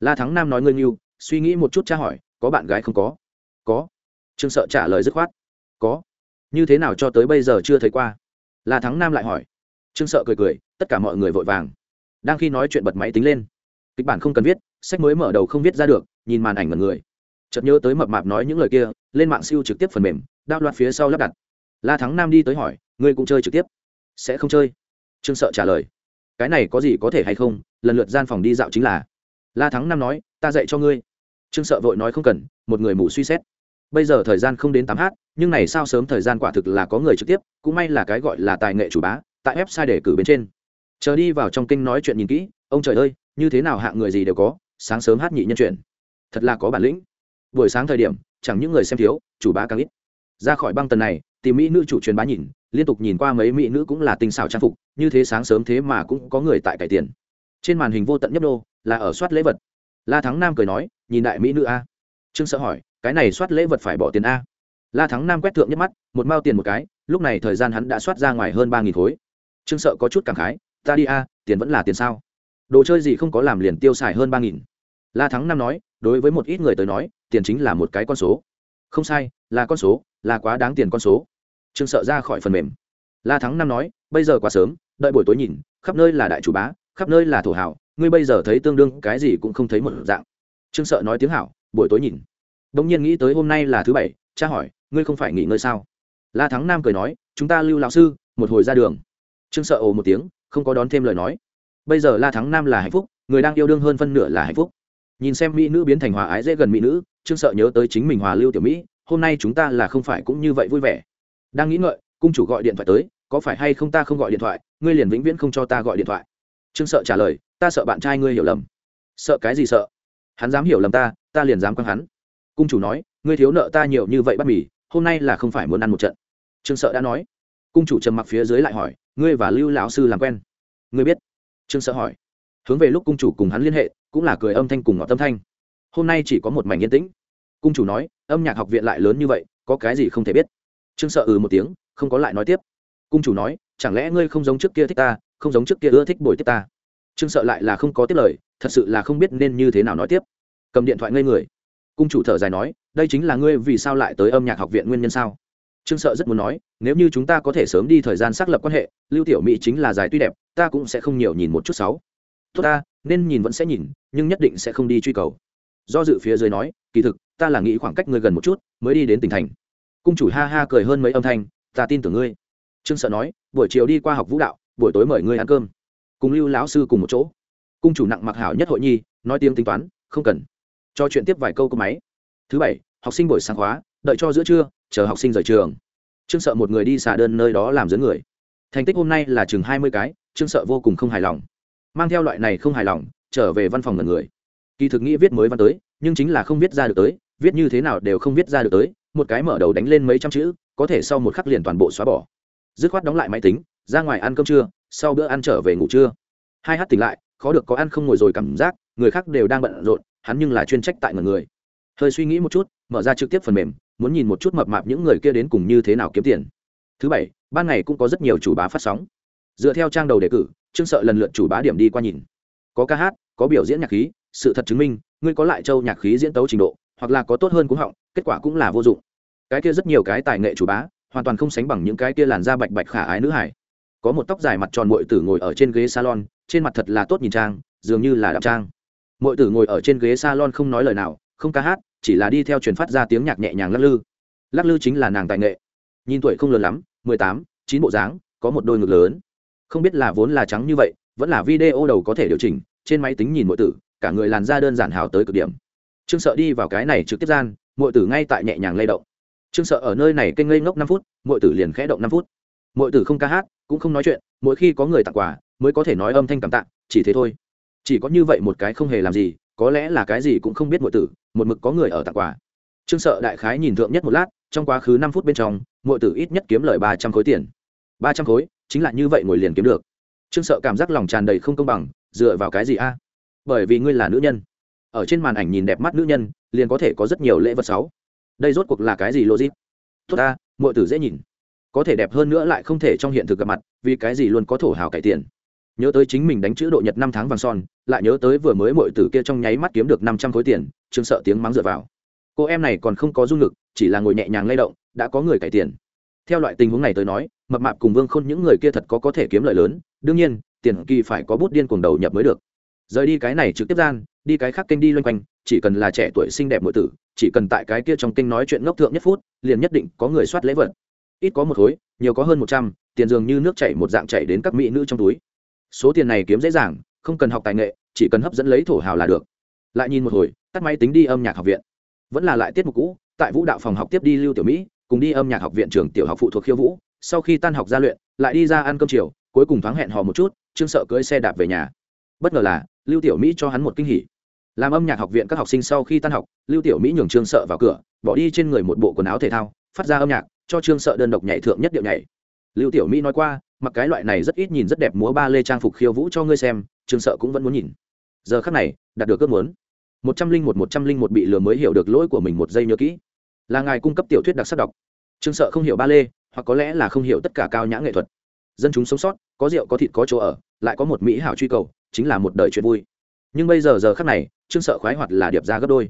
S1: la thắng nam nói ngươi nghiêu suy nghĩ một chút tra hỏi, có bạn gái không có? Có. Trương sợ trả lời dứt khoát. Có. Như thế nào cho tới bây giờ chưa thấy qua? La thắng nam lại hỏi. Trương sợ cười cười, tất cả mọi người vội vàng. Đang khi nói chuyện bật máy tính lên. Kịch bản không cần viết, sách mới mở đầu không viết ra được, nhìn màn ảnh mật người. Chợt nhớ tới mập mạp nói những lời kia, lên mạng siêu trực tiếp phần mềm, đao loạt phía sau lắp đặt. La thắng nam đi tới hỏi, ngươi cũng chơi trực tiếp? Sẽ không chơi? Trương sợ trả lời. Cái này có gì có thể hay không? Lần lượt gian phòng đi dạo chính là la thắng nam nói, ta dạy cho ngươi. Trương sợ vội nói không cần, một người mù suy xét. Bây giờ thời gian không đến tám h nhưng này sao sớm thời gian quả thực là có người trực tiếp, cũng may là cái gọi là tài nghệ chủ bá, tại website để cử bên trên. Chờ đi vào trong kinh nói chuyện nhìn kỹ, ông trời ơi, như thế nào hạng người gì đều có, sáng sớm hát nhị nhân chuyện. Thật là có bản lĩnh. Buổi sáng thời điểm, chẳng những người xem thiếu, chủ bá càng ít. Ra khỏi băng tần này, tìm mỹ nữ chủ truyền bá nhìn, liên tục nhìn qua mấy mỹ nữ cũng là tinh xảo trang phục, như thế sáng sớm thế mà cũng có người tại cải tiền. Trên màn hình vô tận nhấp đô là ở soát lễ vật. La thắng nam cười nói, nhìn đại mỹ nữ a. Trương sợ hỏi, cái này soát lễ vật phải bỏ tiền a? La thắng nam quét thượng nhất mắt, một mao tiền một cái, lúc này thời gian hắn đã soát ra ngoài hơn ba nghìn khối. Trương sợ có chút cảm khái, ta đi a, tiền vẫn là tiền sao? Đồ chơi gì không có làm liền tiêu xài hơn ba nghìn? La thắng nam nói, đối với một ít người tới nói, tiền chính là một cái con số. Không sai, là con số, là quá đáng tiền con số. Trương sợ ra khỏi phần mềm. La thắng nam nói, bây giờ quá sớm, đợi buổi tối nhìn, khắp nơi là đại chủ bá, khắp nơi là thổ hảo ngươi bây giờ thấy tương đương cái gì cũng không thấy một dạng. Trương sợ nói tiếng hảo, buổi tối nhìn. Đ ỗ n g nhiên nghĩ tới hôm nay là thứ bảy, cha hỏi, ngươi không phải nghỉ ngơi sao? La thắng nam cười nói, chúng ta lưu lão sư, một hồi ra đường. Trương sợ ồ một tiếng, không có đón thêm lời nói. Bây giờ la thắng nam là hạnh phúc, người đang yêu đương hơn phân nửa là hạnh phúc. Nhìn xem mỹ nữ biến thành hòa ái dễ gần mỹ nữ, trương sợ nhớ tới chính mình hòa lưu tiểu mỹ, hôm nay chúng ta là không phải cũng như vậy vui vẻ. Đang nghĩ ngợi, cung chủ gọi điện thoại tới, có phải hay không ta không gọi điện thoại, ngươi liền vĩnh viễn không cho ta gọi điện thoại trương sợ trả lời, ta sợ bạn trai ngươi hiểu lầm. Sợ cái gì sợ? Hắn dám hiểu lầm ta ta liền dám quăng hắn. Cung chủ nói, ngươi thiếu nợ ta nhiều như vậy bắt mì, hôm nay là không phải muốn ăn một trận. Trương sợ đã nói. Cung chủ trầm mặc phía dưới lại hỏi, ngươi và lưu lão sư làm quen? Ngươi biết. Trương sợ hỏi. Hướng về lúc cung chủ cùng hắn liên hệ, cũng là cười âm thanh cùng ngọt tâm thanh. Hôm nay chỉ có một mảnh yên tĩnh. Cung chủ nói, âm nhạc học viện lại lớn như vậy, có cái gì không thể biết? Trương sợ ừ một tiếng, không có lại nói tiếp. Cung chủ nói, chẳng lẽ ngươi không giống trước kia thích ta không giống trước kia ưa thích bồi tiếp ta. Trương sợ lại là không có tiếp lời, thật sự là không biết nên như thế nào nói tiếp. Cầm điện thoại ngây người. Cung chủ thở dài nói, đây chính là ngươi vì sao lại tới âm nhạc học viện nguyên nhân sao? Trương sợ rất muốn nói, nếu như chúng ta có thể sớm đi thời gian xác lập quan hệ, lưu tiểu mỹ chính là dài tuy đẹp, ta cũng sẽ không nhiều nhìn một chút sáu tốt ta, nên nhìn vẫn sẽ nhìn, nhưng nhất định sẽ không đi truy cầu. Do dự phía dưới nói, kỳ thực, ta là nghĩ khoảng cách ngươi gần một chút, mới đi đến tỉnh thành. Cung chủ ha ha cười hơn mấy âm thanh, ta tin tưởng ngươi. Trương sợ nói, buổi chiều đi qua học vũ đạo buổi tối mời ngươi ăn cơm. Cùng lưu lão sư cùng một chỗ. Cung chủ nặng mặc hảo nhất hội nhi, nói tiếng tính toán, không cần. Cho chuyện tiếp vài câu câu máy. Thứ bảy, học sinh buổi sáng khóa, đợi cho giữa trưa, chờ học sinh rời trường. Trương sợ một người đi xả đơn nơi đó làm dưới người. Thành tích hôm nay là chừng hai mươi cái, trương sợ vô cùng không hài lòng. Mang theo loại này không hài lòng, trở về văn phòng ngần người. Kỳ thực nghĩ viết mới văn tới, nhưng chính là không viết ra được tới, viết như thế nào đều không viết ra được tới, một cái mở đầu đánh lên mấy trăm chữ, có thể sau một khắc liền toàn bộ xóa bỏ. Dứt khoát đóng lại máy tính ra ngoài ăn cơm trưa, sau bữa ăn trở về ngủ trưa. Hai hát tỉnh lại, khó được có ăn không ngồi rồi cảm giác, người khác đều đang bận rộn, hắn nhưng là chuyên trách tại mọi người. Hơi suy nghĩ một chút, mở ra trực tiếp phần mềm, muốn nhìn một chút mập mạp những người kia đến cùng như thế nào kiếm tiền. Thứ bảy, ban ngày cũng có rất nhiều chủ bá phát sóng. Dựa theo trang đầu đề cử, trương sợ lần lượt chủ bá điểm đi qua nhìn. Có ca hát, có biểu diễn nhạc khí, sự thật chứng minh, ngươi có lại châu nhạc khí diễn tấu trình độ, hoặc là có tốt hơn cũng họng, kết quả cũng là vô dụng. Cái kia rất nhiều cái tài nghệ chủ bá, hoàn toàn không sánh bằng những cái kia làn da bạch bạch khả ái nữ hải có một tóc dài mặt tròn mội tử ngồi ở trên ghế salon, trên mặt thật là tốt nhìn trang, dường như là đạm trang. Mội tử ngồi ở trên ghế salon không nói lời nào, không ca hát, chỉ là đi theo truyền phát ra tiếng nhạc nhẹ nhàng lắc lư. Lắc lư chính là nàng tài nghệ. Nhìn tuổi không lớn lắm, mười tám, chín bộ dáng, có một đôi ngực lớn. Không biết là vốn là trắng như vậy, vẫn là video đầu có thể điều chỉnh, trên máy tính nhìn mọi tử, cả người làn da đơn giản hào tới cực điểm. Trương sợ đi vào cái này trực tiếp gian mọi tử ngay tại nhẹ nhàng lay động. Trương sợ ở nơi này kênh ngây ngốc năm phút mọi tử liền khẽ động năm phút mọi tử không ca hát, cũng không nói chuyện, mỗi khi có người tặng quà, mới có thể nói âm thanh cảm tạ, chỉ thế thôi. Chỉ có như vậy một cái không hề làm gì, có lẽ là cái gì cũng không biết mọi tử, một mực có người ở tặng quà. Trương sợ đại khái nhìn thượng nhất một lát, trong quá khứ năm phút bên trong mọi tử ít nhất kiếm lời ba trăm khối tiền. Ba trăm khối, chính là như vậy ngồi liền kiếm được. Trương sợ cảm giác lòng tràn đầy không công bằng, dựa vào cái gì a? Bởi vì ngươi là nữ nhân. Ở trên màn ảnh nhìn đẹp mắt nữ nhân, liền có thể có rất nhiều lễ vật sáu đây rốt cuộc là cái gì logic? Tốt ta mọi tử dễ nhìn có thể đẹp hơn nữa lại không thể trong hiện thực gặp mặt, vì cái gì luôn có thổ hào cải tiền? Nhớ tới chính mình đánh chữ độ nhật năm tháng vàng son, lại nhớ tới vừa mới mội tử kia trong nháy mắt kiếm được năm trăm khối tiền, trương sợ tiếng mắng dựa vào. Cô em này còn không có dung ngực chỉ là ngồi nhẹ nhàng lay động, đã có người cải tiền. Theo loại tình huống này tới nói, mập mạp cùng vương khôn những người kia thật có có thể kiếm lợi lớn, đương nhiên, tiền kỳ phải có bút điên cuồng đầu nhập mới được. Rời đi cái này trực tiếp gian, đi cái khác kênh đi loanh quanh, chỉ cần là trẻ tuổi xinh đẹp nội tử, chỉ cần tại cái kia trong kênh nói chuyện ngốc thượng nhất phút, liền nhất định có người soát lễ vật ít có một khối, nhiều có hơn một trăm, tiền dường như nước chảy một dạng chảy đến các mỹ nữ trong túi. Số tiền này kiếm dễ dàng, không cần học tài nghệ, chỉ cần hấp dẫn lấy thổ hào là được. Lại nhìn một hồi, tắt máy tính đi âm nhạc học viện. Vẫn là lại tiết mục cũ, tại vũ đạo phòng học tiếp đi lưu tiểu mỹ, cùng đi âm nhạc học viện trường tiểu học phụ thuộc khiêu vũ. Sau khi tan học ra luyện, lại đi ra ăn cơm chiều, cuối cùng thoáng hẹn hò một chút, trương sợ cưỡi xe đạp về nhà. Bất ngờ là, lưu tiểu mỹ cho hắn một kinh hỉ. Làm âm nhạc học viện các học sinh sau khi tan học, lưu tiểu mỹ nhường trương sợ vào cửa, bỏ đi trên người một bộ quần áo thể thao, phát ra âm nhạc cho trương sợ đơn độc nhảy thượng nhất điệu nhảy. Lưu tiểu mỹ nói qua, mặc cái loại này rất ít nhìn rất đẹp múa ba lê trang phục khiêu vũ cho ngươi xem, trương sợ cũng vẫn muốn nhìn. Giờ khắc này, đạt được ước muốn. Một trăm linh một một trăm linh một bị lừa mới hiểu được lỗi của mình một giây nhớ kỹ. Là ngài cung cấp tiểu thuyết đặc sắc đọc. Trương sợ không hiểu ba lê, hoặc có lẽ là không hiểu tất cả cao nhã nghệ thuật. Dân chúng sống sót, có rượu có thịt có chỗ ở, lại có một mỹ hảo truy cầu, chính là một đời chuyện vui. Nhưng bây giờ giờ khắc này, trương sợ khoái hoạt là điệp ra gấp đôi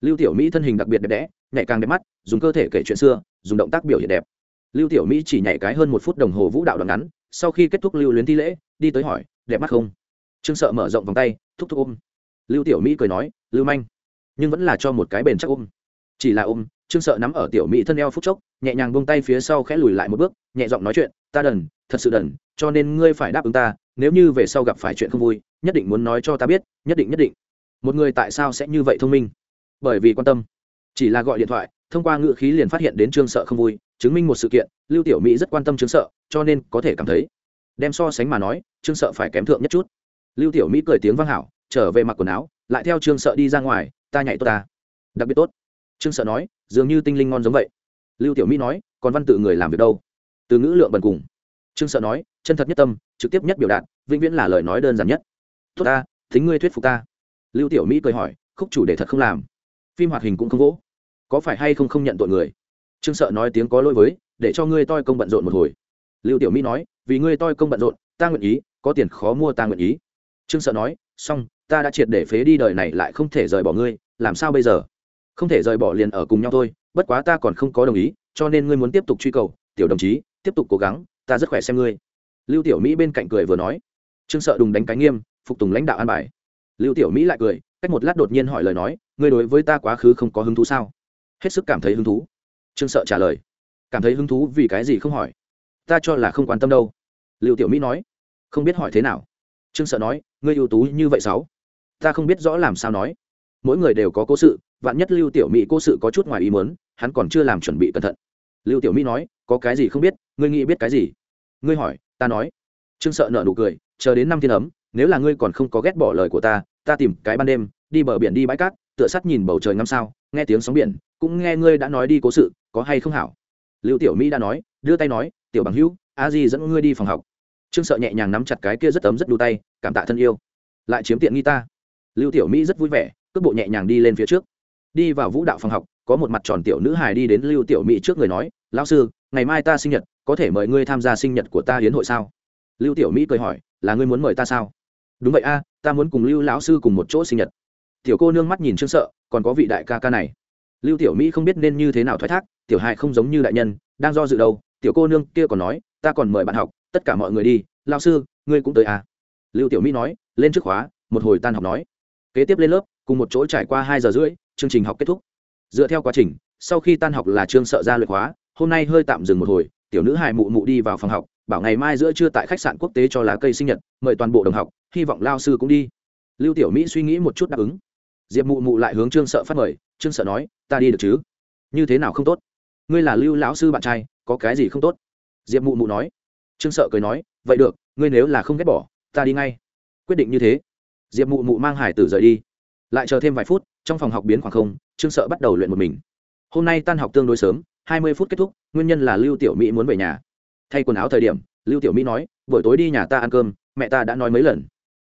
S1: lưu tiểu mỹ thân hình đặc biệt đẹp đẽ nhạy càng đẹp mắt, dùng cơ thể kể chuyện xưa, dùng động tác biểu hiện đẹp. Lưu tiểu mỹ chỉ nhảy cái hơn một phút đồng hồ vũ đạo đoạn ngắn, sau khi kết thúc lưu luyến thi lễ, đi tới hỏi, đẹp mắt không? Trương sợ mở rộng vòng tay, thúc thúc ôm. Lưu tiểu mỹ cười nói, lưu manh, nhưng vẫn là cho một cái bền chắc ôm. Chỉ là ôm, trương sợ nắm ở tiểu mỹ thân eo phút chốc, nhẹ nhàng bông tay phía sau khẽ lùi lại một bước, nhẹ giọng nói chuyện, ta đần, thật sự đần, cho nên ngươi phải đáp ứng ta, nếu như về sau gặp phải chuyện không vui, nhất định muốn nói cho ta biết, nhất định nhất định. Một người tại sao sẽ như vậy thông minh? Bởi vì quan tâm. Chỉ là gọi điện thoại, thông qua ngữ khí liền phát hiện đến trương sợ không vui, chứng minh một sự kiện, lưu tiểu mỹ rất quan tâm trương sợ, cho nên có thể cảm thấy. Đem so sánh mà nói, trương sợ phải kém thượng nhất chút. Lưu tiểu mỹ cười tiếng vang hảo, trở về mặc quần áo, lại theo trương sợ đi ra ngoài, ta nhảy tốt ta. Đặc biệt tốt. Trương sợ nói, dường như tinh linh ngon giống vậy. Lưu tiểu mỹ nói, còn văn tự người làm việc đâu? Từ ngữ lượng bần cùng. Trương sợ nói, chân thật nhất tâm, trực tiếp nhất biểu đạt, vĩnh viễn là lời nói đơn giản nhất. Tốt ta, thính ngươi thuyết phục ta. Lưu tiểu mỹ cười hỏi, khúc chủ đề thật không làm phim hoạt hình cũng không vỗ. Có phải hay không không nhận tội người? Trương sợ nói tiếng có lỗi với, để cho ngươi toi công bận rộn một hồi. Lưu tiểu mỹ nói, vì ngươi toi công bận rộn, ta nguyện ý, có tiền khó mua ta nguyện ý. Trương sợ nói, xong, ta đã triệt để phế đi đời này lại không thể rời bỏ ngươi, làm sao bây giờ? Không thể rời bỏ liền ở cùng nhau thôi, bất quá ta còn không có đồng ý, cho nên ngươi muốn tiếp tục truy cầu, tiểu đồng chí, tiếp tục cố gắng, ta rất khỏe xem ngươi. Lưu tiểu mỹ bên cạnh cười vừa nói. Trương sợ đùng đánh cái nghiêm, phục tùng lãnh đạo an bài. Lưu tiểu mỹ lại cười, cách một lát đột nhiên hỏi lời nói ngươi đối với ta quá khứ không có hứng thú sao? Hết sức cảm thấy hứng thú. Trương sợ trả lời. Cảm thấy hứng thú vì cái gì không hỏi? Ta cho là không quan tâm đâu. Lưu tiểu mỹ nói. Không biết hỏi thế nào. Trương sợ nói, ngươi ưu tú như vậy sáu. Ta không biết rõ làm sao nói. Mỗi người đều có cố sự, vạn nhất lưu tiểu mỹ cố sự có chút ngoài ý muốn, hắn còn chưa làm chuẩn bị cẩn thận. Lưu tiểu mỹ nói, có cái gì không biết, ngươi nghĩ biết cái gì? Ngươi hỏi, ta nói. Trương sợ nợ nụ cười, chờ đến năm thiên ấm, nếu là ngươi còn không có ghét bỏ lời của ta ta tìm cái ban đêm, đi bờ biển đi bãi cát tựa sắt nhìn bầu trời ngắm sao, nghe tiếng sóng biển, cũng nghe ngươi đã nói đi cố sự, có hay không hảo? Lưu tiểu mỹ đã nói, đưa tay nói, tiểu bằng hữu, a di dẫn ngươi đi phòng học. Trương sợ nhẹ nhàng nắm chặt cái kia rất ấm rất đu tay, cảm tạ thân yêu. Lại chiếm tiện nghi ta. Lưu tiểu mỹ rất vui vẻ, cước bộ nhẹ nhàng đi lên phía trước. Đi vào vũ đạo phòng học, có một mặt tròn tiểu nữ hài đi đến lưu tiểu mỹ trước người nói, lão sư, ngày mai ta sinh nhật, có thể mời ngươi tham gia sinh nhật của ta hiến hội sao? Lưu tiểu mỹ cười hỏi, là ngươi muốn mời ta sao? Đúng vậy a, ta muốn cùng lưu lão sư cùng một chỗ sinh nhật tiểu cô nương mắt nhìn trương sợ, còn có vị đại ca ca này. Lưu tiểu mỹ không biết nên như thế nào thoái thác, tiểu hai không giống như đại nhân, đang do dự đâu, tiểu cô nương kia còn nói, ta còn mời bạn học, tất cả mọi người đi lao sư, ngươi cũng tới à? Lưu tiểu mỹ nói, lên trước khóa, một hồi tan học nói. Kế tiếp lên lớp, cùng một chỗ trải qua hai giờ rưỡi, chương trình học kết thúc. Dựa theo quá trình, sau khi tan học là trương sợ ra luyện khóa, hôm nay hơi tạm dừng một hồi, tiểu nữ hài mụ mụ đi vào phòng học, bảo ngày mai giữa trưa tại khách sạn quốc tế cho lá cây sinh nhật, mời toàn bộ đồng học, hy vọng lao sư cũng đi. Lưu tiểu mỹ suy nghĩ một chút đáp ứng diệp mụ mụ lại hướng trương sợ phát mời, trương sợ nói, ta đi được chứ? Như thế nào không tốt? Ngươi là lưu lão sư bạn trai, có cái gì không tốt? Diệp mụ mụ nói. Trương sợ cười nói, vậy được, ngươi nếu là không ghét bỏ, ta đi ngay. Quyết định như thế, diệp mụ mụ mang hải tử rời đi. Lại chờ thêm vài phút, trong phòng học biến khoảng không, trương sợ bắt đầu luyện một mình. Hôm nay tan học tương đối sớm, hai mươi phút kết thúc, nguyên nhân là lưu tiểu mỹ muốn về nhà. Thay quần áo thời điểm, lưu tiểu mỹ nói, buổi tối đi nhà ta ăn cơm, mẹ ta đã nói mấy lần.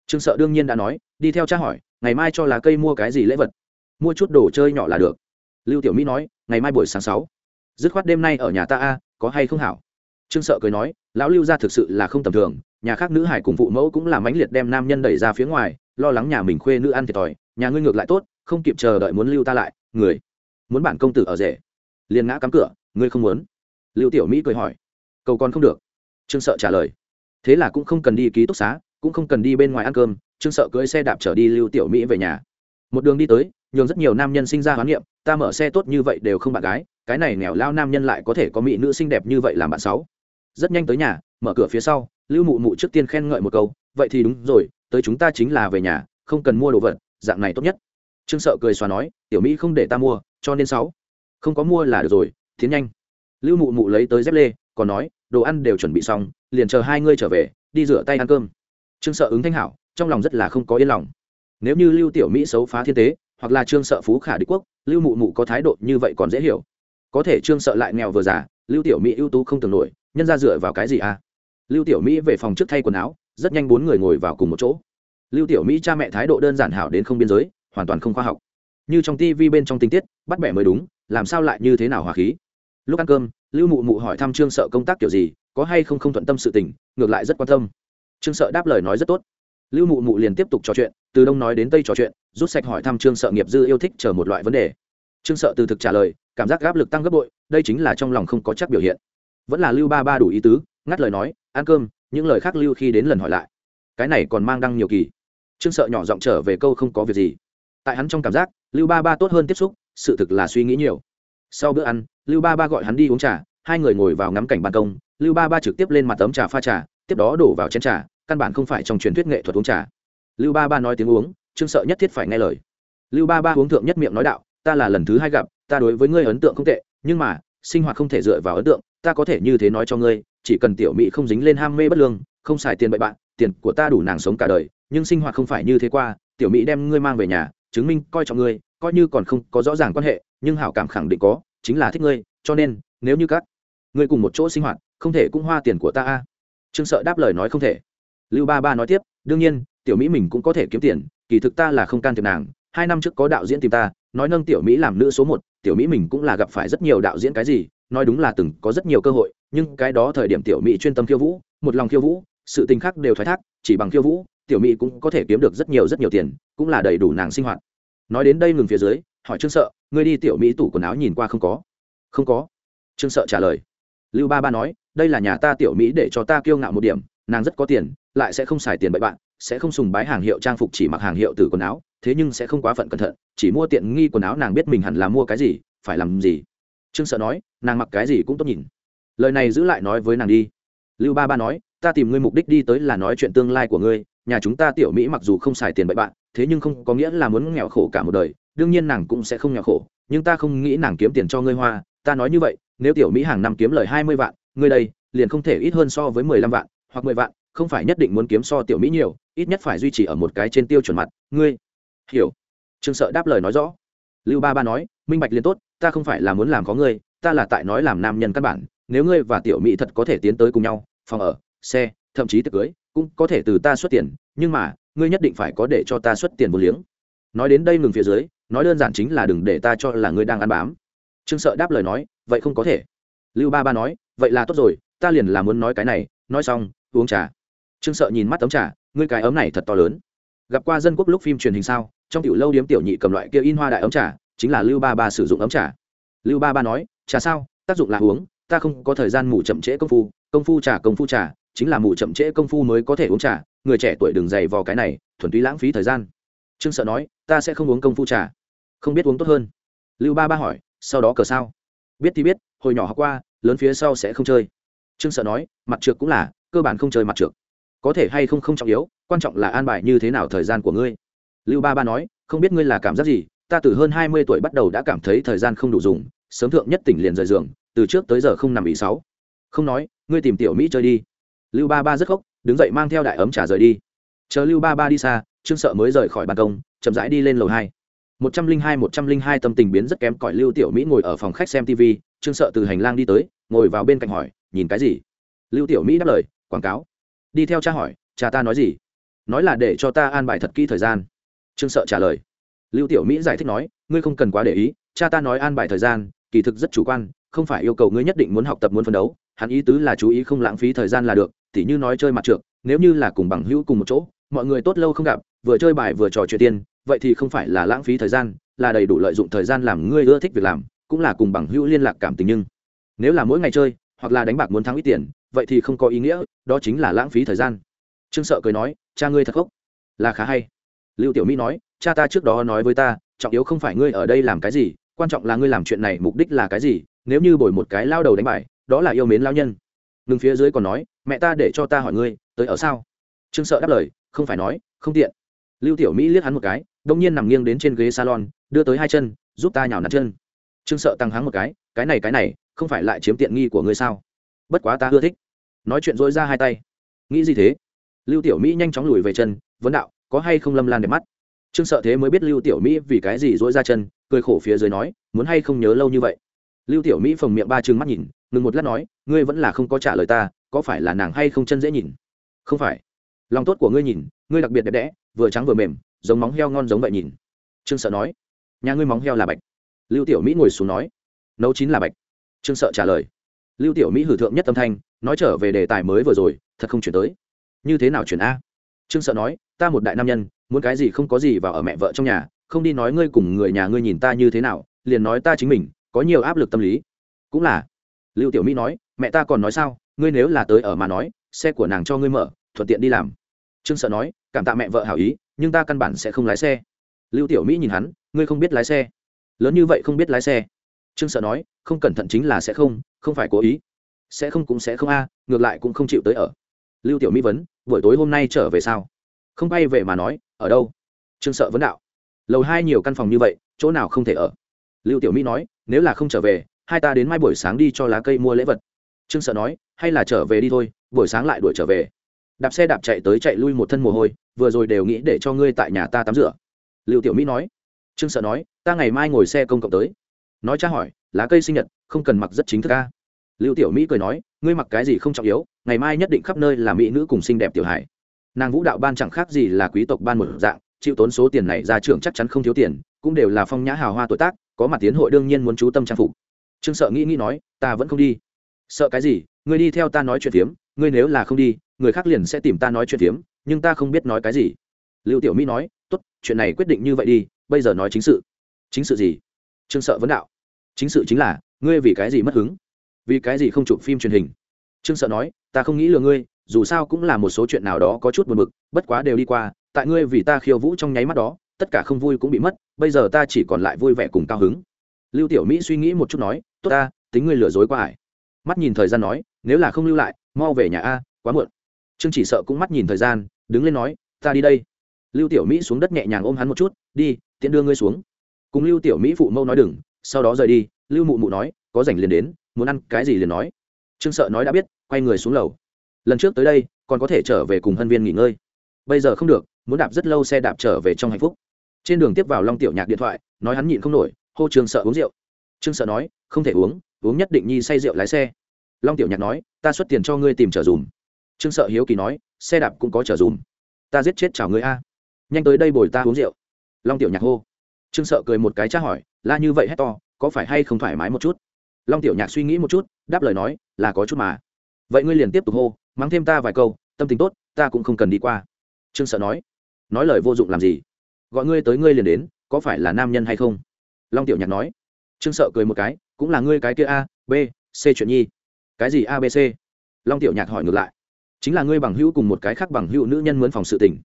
S1: Trương sợ đương nhiên đã nói, đi theo cha hỏi ngày mai cho lá cây mua cái gì lễ vật. Mua chút đồ chơi nhỏ là được. Lưu tiểu mỹ nói, ngày mai buổi sáng sáu. Dứt khoát đêm nay ở nhà ta a, có hay không hảo? Trương sợ cười nói, lão lưu gia thực sự là không tầm thường, nhà khác nữ hải cùng phụ mẫu cũng là mãnh liệt đem nam nhân đẩy ra phía ngoài, lo lắng nhà mình khuê nữ ăn thiệt thòi, nhà ngươi ngược lại tốt, không kịp chờ đợi muốn lưu ta lại, người, muốn bản công tử ở rể. Liền ngã cắm cửa, ngươi không muốn. Lưu tiểu mỹ cười hỏi, cầu còn không được. Trương sợ trả lời, thế là cũng không cần đi ký túc xá, cũng không cần đi bên ngoài ăn cơm trương sợ cưỡi xe đạp trở đi lưu tiểu mỹ về nhà. Một đường đi tới, nhường rất nhiều nam nhân sinh ra hoán niệm, ta mở xe tốt như vậy đều không bạn gái, cái này nghèo lao nam nhân lại có thể có mỹ nữ xinh đẹp như vậy làm bạn sáu rất nhanh tới nhà, mở cửa phía sau, lưu mụ mụ trước tiên khen ngợi một câu, vậy thì đúng rồi, tới chúng ta chính là về nhà, không cần mua đồ vật, dạng này tốt nhất. Trương sợ cười xòa nói, tiểu mỹ không để ta mua, cho nên sáu. Không có mua là được rồi, tiến nhanh. Lưu mụ mụ lấy tới dép lê, còn nói, đồ ăn đều chuẩn bị xong, liền chờ hai ngươi trở về, đi rửa tay ăn cơm. Trương sợ ứng thanh hảo trong lòng rất là không có yên lòng. Nếu như lưu tiểu mỹ xấu phá thiên tế, hoặc là trương sợ phú khả đế quốc, lưu mụ mụ có thái độ như vậy còn dễ hiểu. Có thể trương sợ lại nghèo vừa già, lưu tiểu mỹ ưu tú không tưởng nổi, nhân ra dựa vào cái gì à? Lưu tiểu mỹ về phòng trước thay quần áo, rất nhanh bốn người ngồi vào cùng một chỗ. Lưu tiểu mỹ cha mẹ thái độ đơn giản hảo đến không biên giới, hoàn toàn không khoa học. Như trong tivi bên trong tình tiết, bắt bẻ mới đúng, làm sao lại như thế nào hòa khí? Lúc ăn cơm, lưu mụ mụ hỏi thăm trương sợ công tác kiểu gì, có hay không không thuận tâm sự tình, ngược lại rất quan tâm. Trương sợ đáp lời nói rất tốt lưu mụ mụ liền tiếp tục trò chuyện, từ đông nói đến tây trò chuyện, rút sạch hỏi thăm trương sợ nghiệp dư yêu thích chờ một loại vấn đề. Trương sợ từ thực trả lời, cảm giác gáp lực tăng gấp bội, đây chính là trong lòng không có chắc biểu hiện. Vẫn là lưu ba ba đủ ý tứ, ngắt lời nói, ăn cơm, những lời khác lưu khi đến lần hỏi lại. Cái này còn mang đăng nhiều kỳ. Trương sợ nhỏ giọng trở về câu không có việc gì. Tại hắn trong cảm giác, lưu ba ba tốt hơn tiếp xúc, sự thực là suy nghĩ nhiều. Sau bữa ăn, lưu ba ba gọi hắn đi uống trà, hai người ngồi vào ngắm cảnh ban công, lưu ba ba trực tiếp lên mặt tấm trà pha trà, tiếp đó đổ vào chén trà căn bản không phải trong truyền thuyết nghệ thuật uống trà. Lưu ba ba nói tiếng uống, trương sợ nhất thiết phải nghe lời. Lưu ba ba uống thượng nhất miệng nói đạo, ta là lần thứ hai gặp, ta đối với ngươi ấn tượng không tệ, nhưng mà, sinh hoạt không thể dựa vào ấn tượng, ta có thể như thế nói cho ngươi, chỉ cần tiểu mỹ không dính lên ham mê bất lương, không xài tiền bậy bạn, tiền của ta đủ nàng sống cả đời, nhưng sinh hoạt không phải như thế qua, tiểu mỹ đem ngươi mang về nhà, chứng minh coi trọng ngươi, coi như còn không có rõ ràng quan hệ, nhưng hảo cảm khẳng định có, chính là thích ngươi, cho nên, nếu như các ngươi cùng một chỗ sinh hoạt, không thể cũng hoa tiền của ta a. Trương sợ đáp lời nói không thể lưu ba ba nói tiếp, đương nhiên, tiểu mỹ mình cũng có thể kiếm tiền, kỳ thực ta là không can thiệp nàng. Hai năm trước có đạo diễn tìm ta, nói nâng tiểu mỹ làm nữ số một, tiểu mỹ mình cũng là gặp phải rất nhiều đạo diễn cái gì, nói đúng là từng có rất nhiều cơ hội, nhưng cái đó thời điểm tiểu mỹ chuyên tâm khiêu vũ, một lòng khiêu vũ, sự tình khác đều thoái thác, chỉ bằng khiêu vũ, tiểu mỹ cũng có thể kiếm được rất nhiều rất nhiều tiền, cũng là đầy đủ nàng sinh hoạt. Nói đến đây ngừng phía dưới, hỏi trương sợ, ngươi đi tiểu mỹ tủ quần áo nhìn qua không có? Không có. Trương sợ trả lời. Lưu ba ba nói, đây là nhà ta tiểu mỹ để cho ta kiêu ngạo một điểm, nàng rất có tiền lại sẽ không xài tiền bậy bạn, sẽ không sùng bái hàng hiệu trang phục chỉ mặc hàng hiệu từ quần áo, thế nhưng sẽ không quá phận cẩn thận, chỉ mua tiện nghi quần áo nàng biết mình hẳn là mua cái gì, phải làm gì. Trương sợ nói, nàng mặc cái gì cũng tốt nhìn. Lời này giữ lại nói với nàng đi. Lưu ba ba nói, ta tìm ngươi mục đích đi tới là nói chuyện tương lai của ngươi, nhà chúng ta tiểu mỹ mặc dù không xài tiền bậy bạn, thế nhưng không có nghĩa là muốn nghèo khổ cả một đời, đương nhiên nàng cũng sẽ không nghèo khổ, nhưng ta không nghĩ nàng kiếm tiền cho ngươi hoa, ta nói như vậy, nếu tiểu mỹ hàng năm kiếm lời hai mươi vạn, ngươi đây liền không thể ít hơn so với mười lăm vạn hoặc mười vạn không phải nhất định muốn kiếm so tiểu mỹ nhiều, ít nhất phải duy trì ở một cái trên tiêu chuẩn mặt. Ngươi, hiểu. Trương sợ đáp lời nói rõ. Lưu ba ba nói, minh bạch liền tốt, ta không phải là muốn làm có ngươi, ta là tại nói làm nam nhân căn bản. Nếu ngươi và tiểu mỹ thật có thể tiến tới cùng nhau, phòng ở, xe, thậm chí tiệc cưới, cũng có thể từ ta xuất tiền, nhưng mà, ngươi nhất định phải có để cho ta xuất tiền một liếng. Nói đến đây ngừng phía dưới, nói đơn giản chính là đừng để ta cho là ngươi đang ăn bám. Trương sợ đáp lời nói, vậy không có thể. Lưu ba ba nói, vậy là tốt rồi, ta liền là muốn nói cái này. Nói xong, uống trà trương sợ nhìn mắt ấm trà, ngươi cái ấm này thật to lớn. Gặp qua dân quốc lúc phim truyền hình sao? Trong tiểu lâu điếm tiểu nhị cầm loại kia in hoa đại ấm trà, chính là lưu ba ba sử dụng ấm trà. Lưu ba ba nói, trà sao? Tác dụng là uống, ta không có thời gian mù chậm trễ công phu. Công phu trà, công phu trà, chính là mù chậm trễ công phu mới có thể uống trà. Người trẻ tuổi đừng dày vào cái này, thuần túy lãng phí thời gian. Trương sợ nói, ta sẽ không uống công phu trà. Không biết uống tốt hơn. Lưu ba ba hỏi, sau đó cờ sao? Biết thì biết, hồi nhỏ học qua, lớn phía sau sẽ không chơi. Trương sợ nói, mặt trượt cũng là, cơ bản không chơi mặt trượt có thể hay không không trọng yếu, quan trọng là an bài như thế nào thời gian của ngươi. Lưu ba ba nói, không biết ngươi là cảm giác gì, ta từ hơn hai mươi tuổi bắt đầu đã cảm thấy thời gian không đủ dùng, sớm thượng nhất tỉnh liền rời giường, từ trước tới giờ không nằm ý sáu. Không nói, ngươi tìm tiểu mỹ chơi đi. Lưu ba ba rất khóc, đứng dậy mang theo đại ấm trả rời đi. Chờ lưu ba ba đi xa, trương sợ mới rời khỏi ban công, chậm rãi đi lên lầu hai. một trăm linh hai, một trăm linh hai tâm tình biến rất kém cỏi lưu tiểu mỹ ngồi ở phòng khách xem tv trương sợ từ hành lang đi tới, ngồi vào bên cạnh hỏi, nhìn cái gì? Lưu tiểu mỹ đáp lời, quảng cáo đi theo cha hỏi, cha ta nói gì? Nói là để cho ta an bài thật kỹ thời gian. Trương sợ trả lời. Lưu tiểu mỹ giải thích nói, ngươi không cần quá để ý, cha ta nói an bài thời gian, kỳ thực rất chủ quan, không phải yêu cầu ngươi nhất định muốn học tập muốn phấn đấu, hắn ý tứ là chú ý không lãng phí thời gian là được, tỉ như nói chơi mặt trượt nếu như là cùng bằng hữu cùng một chỗ, mọi người tốt lâu không gặp, vừa chơi bài vừa trò chuyện tiền vậy thì không phải là lãng phí thời gian, là đầy đủ lợi dụng thời gian làm ngươi ưa thích việc làm, cũng là cùng bằng hữu liên lạc cảm tình nhưng, nếu là mỗi ngày chơi, hoặc là đánh bạc muốn thắng ít tiền vậy thì không có ý nghĩa, đó chính là lãng phí thời gian. Trương sợ cười nói, cha ngươi thật khóc là khá hay. Lưu tiểu mỹ nói, cha ta trước đó nói với ta, trọng yếu không phải ngươi ở đây làm cái gì, quan trọng là ngươi làm chuyện này mục đích là cái gì, nếu như bồi một cái lao đầu đánh bài đó là yêu mến lao nhân. Ngừng phía dưới còn nói, mẹ ta để cho ta hỏi ngươi, tới ở sao? Trương sợ đáp lời, không phải nói, không tiện. Lưu tiểu mỹ liếc hắn một cái, đông nhiên nằm nghiêng đến trên ghế salon, đưa tới hai chân, giúp ta nhào nặn chân. Trương sợ tăng hắng một cái cái này cái này, không phải lại chiếm tiện nghi của ngươi sao? Bất quá ta ưa thích. Nói chuyện dối ra hai tay. Nghĩ gì thế? Lưu tiểu mỹ nhanh chóng lùi về chân, vấn đạo, có hay không lâm lan đẹp mắt? Trương sợ thế mới biết lưu tiểu mỹ vì cái gì dối ra chân, cười khổ phía dưới nói, muốn hay không nhớ lâu như vậy. Lưu tiểu mỹ phồng miệng ba chừng mắt nhìn, ngừng một lát nói, ngươi vẫn là không có trả lời ta, có phải là nàng hay không chân dễ nhìn? Không phải. Lòng tốt của ngươi nhìn, ngươi đặc biệt đẹp đẽ, vừa trắng vừa mềm, giống móng heo ngon giống vậy nhìn. Trương sợ nói, nhà ngươi móng heo là bạch. Lưu tiểu mỹ ngồi xuống nói, nấu chín là bạch. Trương sợ trả lời lưu tiểu mỹ hử thượng nhất tâm thanh, nói trở về đề tài mới vừa rồi, thật không chuyển tới. Như thế nào chuyển a? Trương sợ nói, ta một đại nam nhân, muốn cái gì không có gì vào ở mẹ vợ trong nhà, không đi nói ngươi cùng người nhà ngươi nhìn ta như thế nào, liền nói ta chính mình, có nhiều áp lực tâm lý. Cũng là. Lưu tiểu mỹ nói, mẹ ta còn nói sao, ngươi nếu là tới ở mà nói, xe của nàng cho ngươi mở, thuận tiện đi làm. Trương sợ nói, cảm tạ mẹ vợ hảo ý, nhưng ta căn bản sẽ không lái xe. Lưu tiểu mỹ nhìn hắn, ngươi không biết lái xe. Lớn như vậy không biết lái xe. Trương sợ nói không cẩn thận chính là sẽ không không phải cố ý. Sẽ không cũng sẽ không a, ngược lại cũng không chịu tới ở. Lưu tiểu mỹ vấn, buổi tối hôm nay trở về sao? Không bay về mà nói, ở đâu? Trương sợ vấn đạo, lầu hai nhiều căn phòng như vậy, chỗ nào không thể ở? Lưu tiểu mỹ nói, nếu là không trở về, hai ta đến mai buổi sáng đi cho lá cây mua lễ vật. Trương sợ nói, hay là trở về đi thôi, buổi sáng lại đuổi trở về. Đạp xe đạp chạy tới chạy lui một thân mồ hôi, vừa rồi đều nghĩ để cho ngươi tại nhà ta tắm rửa. Lưu tiểu mỹ nói, trương sợ nói, ta ngày mai ngồi xe công cộng tới. Nói cha hỏi lá cây sinh nhật, không cần mặc rất chính thức ca lưu tiểu mỹ cười nói, ngươi mặc cái gì không trọng yếu, ngày mai nhất định khắp nơi là mỹ nữ cùng xinh đẹp tiểu hải nàng vũ đạo ban chẳng khác gì là quý tộc ban một dạng, chịu tốn số tiền này ra trường chắc chắn không thiếu tiền, cũng đều là phong nhã hào hoa tuổi tác, có mặt tiến hội đương nhiên muốn chú tâm trang phục. Trương sợ nghĩ nghĩ nói, ta vẫn không đi. Sợ cái gì, ngươi đi theo ta nói chuyện phiếm, ngươi nếu là không đi, người khác liền sẽ tìm ta nói chuyện phiếm, nhưng ta không biết nói cái gì. Lưu tiểu mỹ nói, tốt, chuyện này quyết định như vậy đi, bây giờ nói chính sự. Chính sự gì? Trương sợ vấn đạo chính sự chính là, ngươi vì cái gì mất hứng? Vì cái gì không chụp phim truyền hình? Trương sợ nói, ta không nghĩ lừa ngươi, dù sao cũng là một số chuyện nào đó có chút buồn bực, bất quá đều đi qua, tại ngươi vì ta khiêu vũ trong nháy mắt đó, tất cả không vui cũng bị mất, bây giờ ta chỉ còn lại vui vẻ cùng cao hứng. Lưu tiểu mỹ suy nghĩ một chút nói, tốt ta, tính ngươi lừa dối qua ải. Mắt nhìn thời gian nói, nếu là không lưu lại, mau về nhà a, quá muộn. Trương chỉ sợ cũng mắt nhìn thời gian, đứng lên nói, ta đi đây. Lưu tiểu mỹ xuống đất nhẹ nhàng ôm hắn một chút, đi, tiện đưa ngươi xuống. Cùng lưu tiểu mỹ phụ mâu nói đừng sau đó rời đi, lưu mụ mụ nói, có rảnh liền đến, muốn ăn cái gì liền nói. Trương sợ nói đã biết, quay người xuống lầu. Lần trước tới đây, còn có thể trở về cùng hân viên nghỉ ngơi. Bây giờ không được, muốn đạp rất lâu xe đạp trở về trong hạnh phúc. Trên đường tiếp vào long tiểu nhạc điện thoại, nói hắn nhịn không nổi, hô trương sợ uống rượu. Trương sợ nói, không thể uống uống nhất định nhi say rượu lái xe. Long tiểu nhạc nói, ta xuất tiền cho ngươi tìm trở dùm. Trương sợ hiếu kỳ nói, xe đạp cũng có trở dùm. Ta giết chết chào ngươi a. Nhanh tới đây bồi ta uống rượu. Long tiểu nhạc hô. Trương sợ cười một cái tra hỏi la như vậy hét to, có phải hay không thoải mái một chút? Long tiểu nhạc suy nghĩ một chút, đáp lời nói, là có chút mà. Vậy ngươi liền tiếp tục hô, mắng thêm ta vài câu, tâm tình tốt, ta cũng không cần đi qua. Trương sợ nói. Nói lời vô dụng làm gì? Gọi ngươi tới ngươi liền đến, có phải là nam nhân hay không? Long tiểu nhạc nói. Trương sợ cười một cái, cũng là ngươi cái kia a, b, c chuyện nhi. Cái gì a, b, c? Long tiểu nhạc hỏi ngược lại. Chính là ngươi bằng hữu cùng một cái khác bằng hữu nữ nhân mướn phòng sự tình.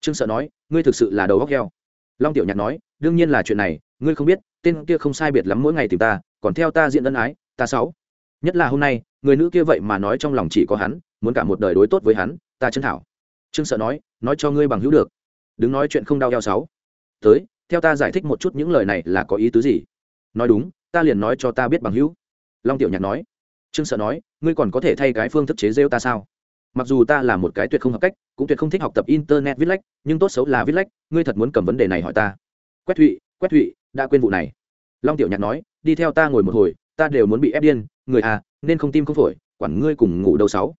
S1: Trương sợ nói, ngươi thực sự là đầu góc heo. Long tiểu nhạc nói, đương nhiên là chuyện này ngươi không biết, tên kia không sai biệt lắm mỗi ngày tìm ta, còn theo ta diện ân ái, ta sáu. Nhất là hôm nay, người nữ kia vậy mà nói trong lòng chỉ có hắn, muốn cả một đời đối tốt với hắn, ta chân thảo. Trương sợ nói nói cho ngươi bằng hữu được. Đứng nói chuyện không đau đeo sáu. Tới, theo ta giải thích một chút những lời này là có ý tứ gì? Nói đúng, ta liền nói cho ta biết bằng hữu. Long tiểu nhạc nói. Trương sợ nói, ngươi còn có thể thay cái phương thức chế rêu ta sao? Mặc dù ta là một cái tuyệt không hợp cách, cũng tuyệt không thích học tập internet viết lách, nhưng tốt xấu là viết lách, ngươi thật muốn cầm vấn đề này hỏi ta. Quét thụy quét thụy đã quên vụ này. Long tiểu nhạc nói, đi theo ta ngồi một hồi, ta đều muốn bị ép điên, người à nên không tim không phổi, quản ngươi cùng ngủ đâu sáu.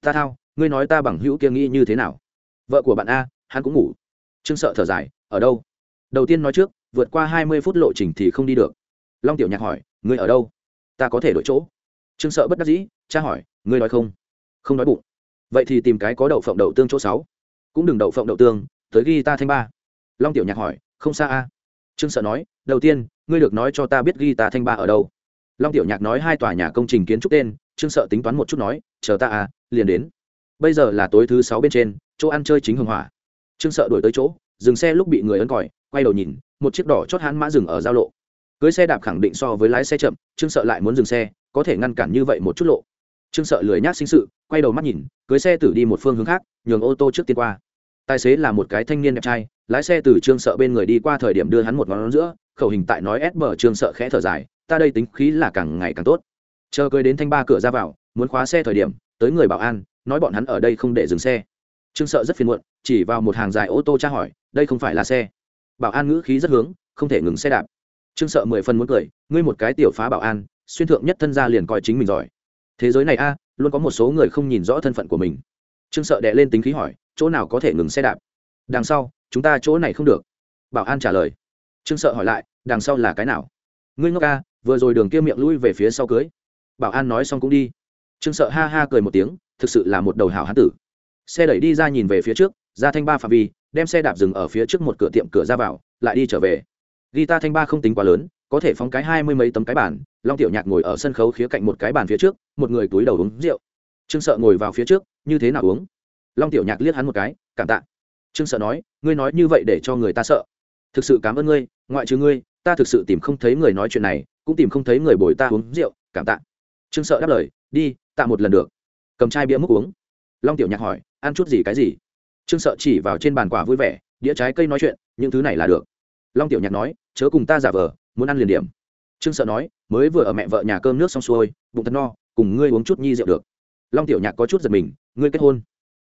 S1: Ta thao, ngươi nói ta bằng hữu kia nghĩ như thế nào? Vợ của bạn a, hắn cũng ngủ. Trương sợ thở dài, ở đâu? Đầu tiên nói trước, vượt qua hai mươi phút lộ trình thì không đi được. Long tiểu nhạc hỏi, ngươi ở đâu? Ta có thể đổi chỗ. Trương sợ bất đắc dĩ, cha hỏi, ngươi nói không? Không nói bụng. Vậy thì tìm cái có đậu phộng đậu tương chỗ sáu. Cũng đừng đậu phộng đậu tương, tới ghi ta thanh ba. Long tiểu nhạc hỏi, không xa a trương sợ nói đầu tiên ngươi được nói cho ta biết ghi ta thanh ba ở đâu. Long tiểu nhạc nói hai tòa nhà công trình kiến trúc tên trương sợ tính toán một chút nói chờ ta à, liền đến. Bây giờ là tối thứ sáu bên trên chỗ ăn chơi chính hưng hỏa. Trương sợ đuổi tới chỗ dừng xe lúc bị người ấn còi quay đầu nhìn một chiếc đỏ chót hãn mã dừng ở giao lộ. Cưới xe đạp khẳng định so với lái xe chậm trương sợ lại muốn dừng xe có thể ngăn cản như vậy một chút lộ. Trương sợ lười nhác sinh sự quay đầu mắt nhìn cưới xe tử đi một phương hướng khác nhường ô tô trước tiên qua tài xế là một cái thanh niên đẹp trai, lái xe từ trương sợ bên người đi qua thời điểm đưa hắn một ngón giữa, khẩu hình tại nói ép bờ trương sợ khẽ thở dài, ta đây tính khí là càng ngày càng tốt. Chờ cười đến thanh ba cửa ra vào, muốn khóa xe thời điểm, tới người bảo an, nói bọn hắn ở đây không để dừng xe. Trương sợ rất phiền muộn, chỉ vào một hàng dài ô tô tra hỏi, đây không phải là xe. Bảo an ngữ khí rất hướng, không thể ngừng xe đạp. Trương sợ mười phân muốn cười, ngươi một cái tiểu phá bảo an, xuyên thượng nhất thân gia liền coi chính mình giỏi. Thế giới này a, luôn có một số người không nhìn rõ thân phận của mình trương sợ đệ lên tính khí hỏi, chỗ nào có thể ngừng xe đạp? Đằng sau, chúng ta chỗ này không được. Bảo an trả lời. Trương sợ hỏi lại, đằng sau là cái nào? Ngươi ngốc a vừa rồi đường kia miệng lui về phía sau cưới. Bảo an nói xong cũng đi. Trương sợ ha ha cười một tiếng, thực sự là một đầu hào hán tử. Xe đẩy đi ra nhìn về phía trước, ra thanh ba phạm vi, đem xe đạp dừng ở phía trước một cửa tiệm cửa ra vào, lại đi trở về. Ghi ta thanh ba không tính quá lớn, có thể phóng cái hai mươi mấy tấm cái bàn, long tiểu nhạc ngồi ở sân khấu khía cạnh một cái bàn phía trước, một người túi đầu uống rượu. Trương sợ ngồi vào phía trước như thế nào uống? Long tiểu nhạc liếc hắn một cái, cảm tạ. Trương sợ nói, ngươi nói như vậy để cho người ta sợ. Thực sự cảm ơn ngươi, ngoại trừ ngươi, ta thực sự tìm không thấy người nói chuyện này, cũng tìm không thấy người bồi ta uống rượu, cảm tạ. Trương sợ đáp lời, đi, tạ một lần được. Cầm chai bia múc uống. Long tiểu nhạc hỏi, ăn chút gì cái gì? Trương sợ chỉ vào trên bàn quả vui vẻ, đĩa trái cây nói chuyện, những thứ này là được. Long tiểu nhạc nói, chớ cùng ta giả vờ, muốn ăn liền điểm. Trương sợ nói, mới vừa ở mẹ vợ nhà cơm nước xong xuôi, bụng thật no, cùng ngươi uống chút nhi rượu được long tiểu nhạc có chút giật mình, ngươi kết hôn?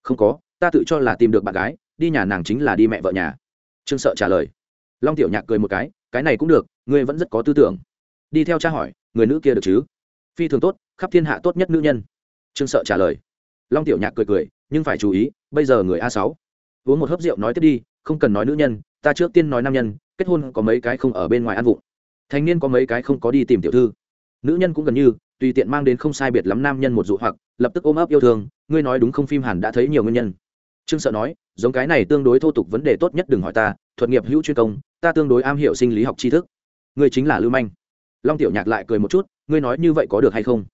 S1: Không có, ta tự cho là tìm được bạn gái, đi nhà nàng chính là đi mẹ vợ nhà. Trương sợ trả lời. Long tiểu nhạc cười một cái cái này cũng được, ngươi vẫn rất có tư tưởng. Đi theo cha hỏi, người nữ kia được chứ? Phi thường tốt, khắp thiên hạ tốt nhất nữ nhân. Trương sợ trả lời. Long tiểu nhạc cười cười, nhưng phải chú ý, bây giờ người a sáu, uống một hớp rượu nói tiếp đi, không cần nói nữ nhân, ta trước tiên nói nam nhân, kết hôn có mấy cái không ở bên ngoài ăn vụng. Thanh niên có mấy cái không có đi tìm tiểu thư. Nữ nhân cũng gần như, tùy tiện mang đến không sai biệt lắm nam nhân một dụ hoặc lập tức ôm ấp yêu thương, ngươi nói đúng không? Phim hẳn đã thấy nhiều nguyên nhân. Trương sợ nói, giống cái này tương đối thô tục vấn đề tốt nhất đừng hỏi ta, thuật nghiệp hữu chuyên công, ta tương đối am hiểu sinh lý học tri thức. Ngươi chính là lưu manh. Long tiểu nhạc lại cười một chút, ngươi nói như vậy có được hay không?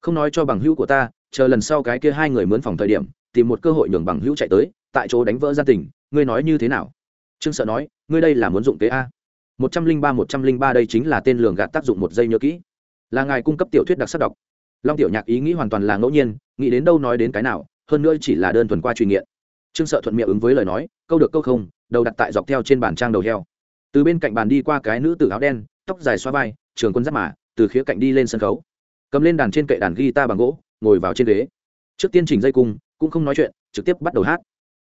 S1: Không nói cho bằng hữu của ta, chờ lần sau cái kia hai người mướn phòng thời điểm, tìm một cơ hội nhường bằng hữu chạy tới, tại chỗ đánh vỡ gia tình, ngươi nói như thế nào? Trương sợ nói, ngươi đây là muốn dụng kế a. Một trăm linh ba, một trăm linh ba đây chính là tên lường gạt tác dụng một giây nhớ kỹ. Là ngài cung cấp tiểu thuyết đặc sắc đọc long tiểu nhạc ý nghĩ hoàn toàn là ngẫu nhiên, nghĩ đến đâu nói đến cái nào, hơn nữa chỉ là đơn thuần qua truy nghiện. Trương sợ thuận miệng ứng với lời nói, câu được câu không, đầu đặt tại dọc theo trên bàn trang đầu heo. Từ bên cạnh bàn đi qua cái nữ tử áo đen, tóc dài xoa vai, trường quân giáp mà, từ khía cạnh đi lên sân khấu. Cầm lên đàn trên kệ đàn guitar bằng gỗ, ngồi vào trên ghế. Trước tiên chỉnh dây cung, cũng không nói chuyện, trực tiếp bắt đầu hát.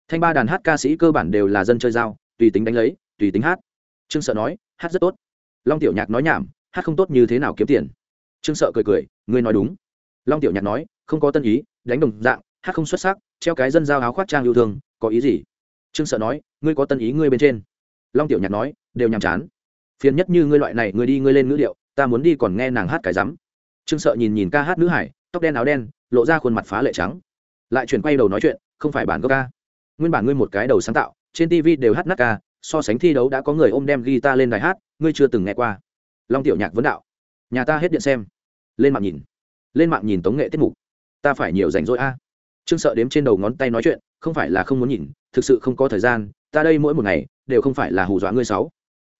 S1: Thanh ba đàn hát ca sĩ cơ bản đều là dân chơi dao tùy tính đánh lấy, tùy tính hát. Trương sợ nói, hát rất tốt. Long tiểu nhạc nói nhảm, hát không tốt như thế nào kiếm tiền. Trương sợ cười cười, ngươi nói đúng long tiểu nhạc nói, không có tân ý, đánh đồng dạng, hát không xuất sắc, treo cái dân giao áo khoác trang yêu thương, có ý gì? Trương sợ nói, ngươi có tân ý ngươi bên trên. Long tiểu nhạc nói, đều nhàm chán. Phiền nhất như ngươi loại này, ngươi đi ngươi lên ngữ điệu, ta muốn đi còn nghe nàng hát cái rắm. Trương sợ nhìn nhìn ca hát nữ hải, tóc đen áo đen, lộ ra khuôn mặt phá lệ trắng. Lại chuyển quay đầu nói chuyện, không phải bản gốc ca. Nguyên bản ngươi một cái đầu sáng tạo, trên tv đều hát nát ca, so sánh thi đấu đã có người ôm đem guitar lên đài hát, ngươi chưa từng nghe qua. Long tiểu nhạc vấn đạo, nhà ta hết điện xem. Lên mạng nhìn lên mạng nhìn tống nghệ tiết mục. Ta phải nhiều rảnh rỗi a. Trương sợ đếm trên đầu ngón tay nói chuyện, không phải là không muốn nhìn, thực sự không có thời gian, ta đây mỗi một ngày, đều không phải là hù dọa ngươi sáu.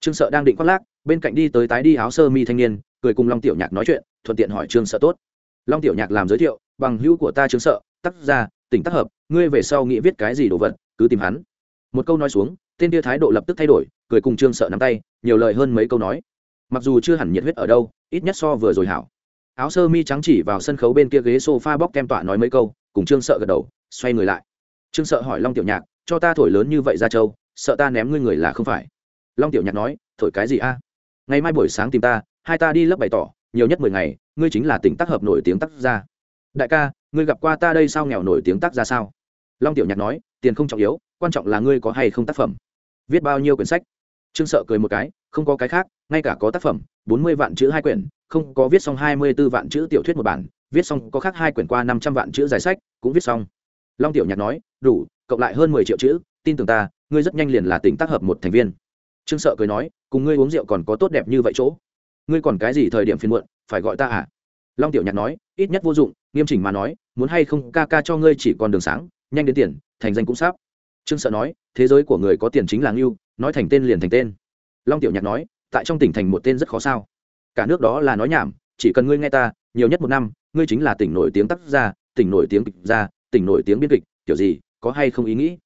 S1: Trương sợ đang định khoác lác, bên cạnh đi tới tái đi áo sơ mi thanh niên, cười cùng long tiểu nhạc nói chuyện, thuận tiện hỏi trương sợ tốt. Long tiểu nhạc làm giới thiệu, bằng hữu của ta trương sợ, tác gia tỉnh tác hợp, ngươi về sau nghĩ viết cái gì đồ vật, cứ tìm hắn. Một câu nói xuống, tên tia thái độ lập tức thay đổi, cười cùng trương sợ nắm tay, nhiều lời hơn mấy câu nói. Mặc dù chưa hẳn nhiệt huyết ở đâu, ít nhất so vừa rồi hảo áo sơ mi trắng chỉ vào sân khấu bên kia ghế sofa bóc kem tọa nói mấy câu, cùng trương sợ gật đầu, xoay người lại. Trương sợ hỏi long tiểu nhạc, cho ta thổi lớn như vậy ra châu, sợ ta ném ngươi người là không phải? Long tiểu nhạc nói, thổi cái gì a? Ngày mai buổi sáng tìm ta, hai ta đi lớp bày tỏ, nhiều nhất mười ngày, ngươi chính là tỉnh tác hợp nổi tiếng tác gia. Đại ca, ngươi gặp qua ta đây sao nghèo nổi tiếng tác gia sao? Long tiểu nhạc nói, tiền không trọng yếu, quan trọng là ngươi có hay không tác phẩm. Viết bao nhiêu quyển sách? Trương sợ cười một cái, không có cái khác, ngay cả có tác phẩm, bốn mươi vạn chữ hai quyển, không có viết xong hai mươi b ố vạn chữ tiểu thuyết một bản, viết xong có khác hai quyển qua năm trăm vạn chữ giải sách, cũng viết xong. Long tiểu nhạc nói, đủ, cộng lại hơn mười triệu chữ, tin tưởng ta, ngươi rất nhanh liền là tính tác hợp một thành viên. Trương sợ cười nói, cùng ngươi uống rượu còn có tốt đẹp như vậy chỗ. Ngươi còn cái gì thời điểm phiền muộn, phải gọi ta à? Long tiểu nhạc nói, ít nhất vô dụng, nghiêm chỉnh mà nói, muốn hay không ca ca cho ngươi chỉ còn đường sáng, nhanh đến tiền, thành danh cũng sắp. Trương sợ nói, thế giới của người có tiền chính là ngưu nói thành tên liền thành tên. Long tiểu nhạc nói, tại trong tỉnh thành một tên rất khó sao. Cả nước đó là nói nhảm, chỉ cần ngươi nghe ta, nhiều nhất một năm, ngươi chính là tỉnh nổi tiếng tác gia, tỉnh nổi tiếng kịch gia, tỉnh nổi tiếng biên kịch, kiểu gì, có hay không ý nghĩ?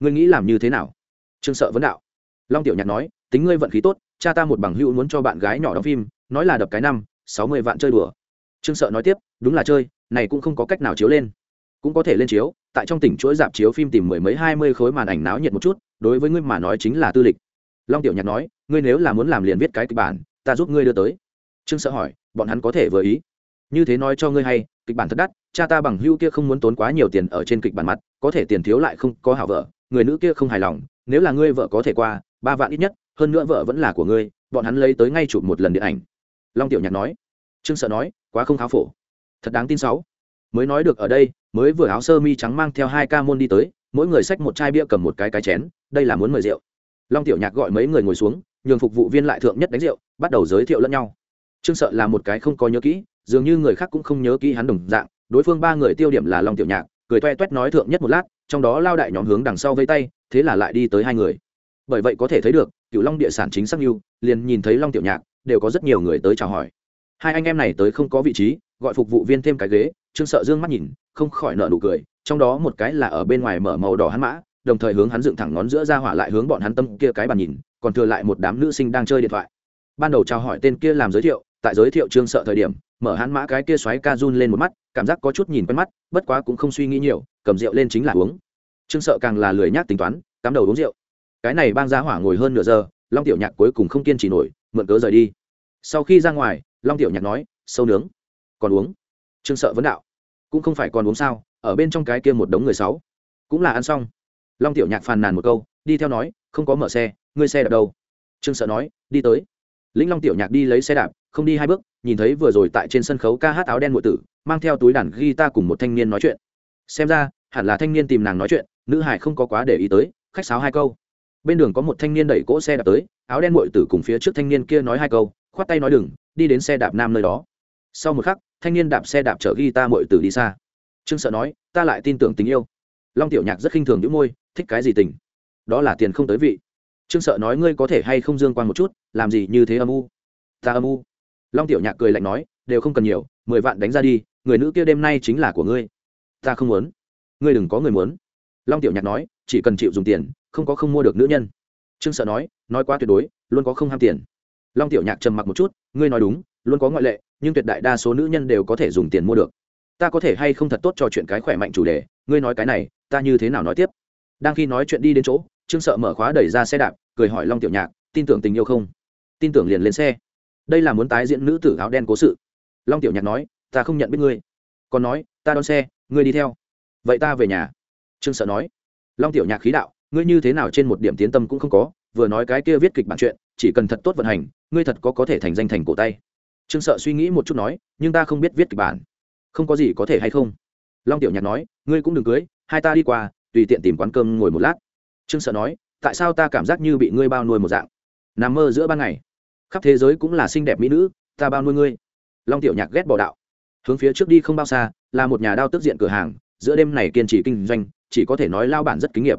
S1: Ngươi nghĩ làm như thế nào? Trương sợ vấn đạo. Long tiểu nhạc nói, tính ngươi vận khí tốt, cha ta một bằng hữu muốn cho bạn gái nhỏ đóng phim, nói là đập cái năm, sáu mươi vạn chơi đùa. Trương sợ nói tiếp, đúng là chơi, này cũng không có cách nào chiếu lên. Cũng có thể lên chiếu, tại trong tỉnh chuỗi dạp chiếu phim tìm mười mấy, hai mươi khối màn ảnh náo nhiệt một chút đối với ngươi mà nói chính là tư lịch. Long tiểu nhạc nói, ngươi nếu là muốn làm liền viết cái kịch bản, ta giúp ngươi đưa tới. Trương sợ hỏi, bọn hắn có thể vừa ý. Như thế nói cho ngươi hay, kịch bản thật đắt, cha ta bằng hưu kia không muốn tốn quá nhiều tiền ở trên kịch bản mặt, có thể tiền thiếu lại không có hảo vợ, người nữ kia không hài lòng, nếu là ngươi vợ có thể qua, ba vạn ít nhất, hơn nữa vợ vẫn là của ngươi, bọn hắn lấy tới ngay chụp một lần điện ảnh. Long tiểu nhạc nói. Trương sợ nói, quá không kháo phổ. Thật đáng tin sáu mới nói được ở đây, mới vừa áo sơ mi trắng mang theo hai ca môn đi tới mỗi người xách một chai bia cầm một cái cái chén, đây là muốn mời rượu. Long tiểu nhạc gọi mấy người ngồi xuống, nhường phục vụ viên lại thượng nhất đánh rượu, bắt đầu giới thiệu lẫn nhau. Trương sợ là một cái không có nhớ kỹ, dường như người khác cũng không nhớ kỹ hắn đồng dạng, đối phương ba người tiêu điểm là long tiểu nhạc, cười toe toét nói thượng nhất một lát, trong đó lao đại nhóm hướng đằng sau vây tay, thế là lại đi tới hai người. Bởi vậy có thể thấy được cựu long địa sản chính xác như, liền nhìn thấy long tiểu nhạc, đều có rất nhiều người tới chào hỏi. Hai anh em này tới không có vị trí, gọi phục vụ viên thêm cái ghế, trương sợ dương mắt nhìn, không khỏi nợ nụ cười trong đó một cái là ở bên ngoài mở màu đỏ hắn mã, đồng thời hướng hắn dựng thẳng ngón giữa ra hỏa lại hướng bọn hắn tâm kia cái bàn nhìn, còn thừa lại một đám nữ sinh đang chơi điện thoại. Ban đầu chào hỏi tên kia làm giới thiệu, tại giới thiệu trương sợ thời điểm, mở hắn mã cái kia xoáy ca run lên một mắt, cảm giác có chút nhìn quen mắt, bất quá cũng không suy nghĩ nhiều, cầm rượu lên chính là uống. Trương sợ càng là lười nhác tính toán, cắm đầu uống rượu. Cái này bang ra hỏa ngồi hơn nửa giờ, long tiểu nhạc cuối cùng không kiên trì nổi, mượn cớ rời đi. Sau khi ra ngoài, long tiểu nhạc nói, sâu nướng, còn uống? Trương sợ vấn đạo. Cũng không phải còn uống sao ở bên trong cái kia một đống người sáu. Cũng là ăn xong. Long tiểu nhạc phàn nàn một câu, đi theo nói, không có mở xe, ngươi xe đạp đâu? Trương sợ nói, đi tới. Lĩnh long tiểu nhạc đi lấy xe đạp, không đi hai bước, nhìn thấy vừa rồi tại trên sân khấu ca hát áo đen ngụy tử, mang theo túi đàn guitar cùng một thanh niên nói chuyện. Xem ra, hẳn là thanh niên tìm nàng nói chuyện, nữ hải không có quá để ý tới, khách sáo hai câu. Bên đường có một thanh niên đẩy cỗ xe đạp tới, áo đen ngụy tử cùng phía trước thanh niên kia nói hai câu, khoát tay nói đừng, đi đến xe đạp nam nơi đó. Sau một khắc, thanh niên đạp xe đạp chở guitar ngụy tử đi xa trương sợ nói, ta lại tin tưởng tình yêu. Long tiểu nhạc rất khinh thường những môi, thích cái gì tình? Đó là tiền không tới vị. Trương sợ nói, ngươi có thể hay không dương quan một chút, làm gì như thế âm u? Ta âm u. Long tiểu nhạc cười lạnh nói, đều không cần nhiều, mười vạn đánh ra đi, người nữ kia đêm nay chính là của ngươi. Ta không muốn. Ngươi đừng có người muốn. Long tiểu nhạc nói, chỉ cần chịu dùng tiền, không có không mua được nữ nhân. Trương sợ nói nói quá tuyệt đối, luôn có không ham tiền. Long tiểu nhạc trầm mặc một chút, ngươi nói đúng, luôn có ngoại lệ, nhưng tuyệt đại đa số nữ nhân đều có thể dùng tiền mua được ta có thể hay không thật tốt cho chuyện cái khỏe mạnh chủ đề, ngươi nói cái này, ta như thế nào nói tiếp? Đang khi nói chuyện đi đến chỗ, trương sợ mở khóa đẩy ra xe đạp, cười hỏi long tiểu nhạc, tin tưởng tình yêu không? Tin tưởng liền lên xe. Đây là muốn tái diễn nữ tử áo đen cố sự. Long tiểu nhạc nói, ta không nhận biết ngươi. Còn nói, ta đón xe, ngươi đi theo. Vậy ta về nhà. Trương sợ nói. Long tiểu nhạc khí đạo, ngươi như thế nào trên một điểm tiến tâm cũng không có, vừa nói cái kia viết kịch bản chuyện, chỉ cần thật tốt vận hành, ngươi thật có có thể thành danh thành cổ tay. Trương sợ suy nghĩ một chút nói, nhưng ta không biết viết kịch bản không có gì có thể hay không? Long tiểu nhạc nói, ngươi cũng đừng cưới, hai ta đi qua, tùy tiện tìm quán cơm ngồi một lát. Trương sợ nói, tại sao ta cảm giác như bị ngươi bao nuôi một dạng? Nằm mơ giữa ban ngày. Khắp thế giới cũng là xinh đẹp mỹ nữ, ta bao nuôi ngươi. Long tiểu nhạc ghét bỏ đạo. Hướng phía trước đi không bao xa, là một nhà đao tức diện cửa hàng, giữa đêm này kiên trì kinh doanh, chỉ có thể nói lao bản rất kinh nghiệp.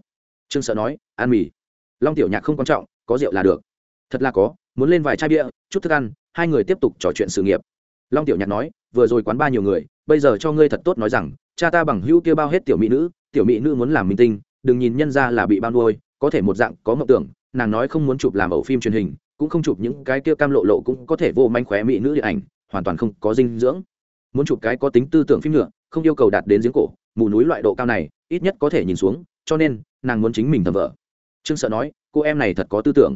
S1: Trương sợ nói, ăn mì. Long tiểu nhạc không quan trọng, có rượu là được. Thật là có, muốn lên vài chai bia, chút thức ăn, hai người tiếp tục trò chuyện sự nghiệp. Long tiểu nhạc nói, vừa rồi quán ba nhiều người bây giờ cho ngươi thật tốt nói rằng, cha ta bằng hữu kia bao hết tiểu mỹ nữ, tiểu mỹ nữ muốn làm minh tinh, đừng nhìn nhân ra là bị bao nuôi, có thể một dạng, có mộng tưởng, nàng nói không muốn chụp làm ẩu phim truyền hình, cũng không chụp những cái kia cam lộ lộ cũng có thể vô manh khóe mỹ nữ điện ảnh, hoàn toàn không có dinh dưỡng. Muốn chụp cái có tính tư tưởng phim nữa, không yêu cầu đạt đến giếng cổ, mù núi loại độ cao này, ít nhất có thể nhìn xuống, cho nên, nàng muốn chính mình thầm vợ. Trương sợ nói, cô em này thật có tư tưởng.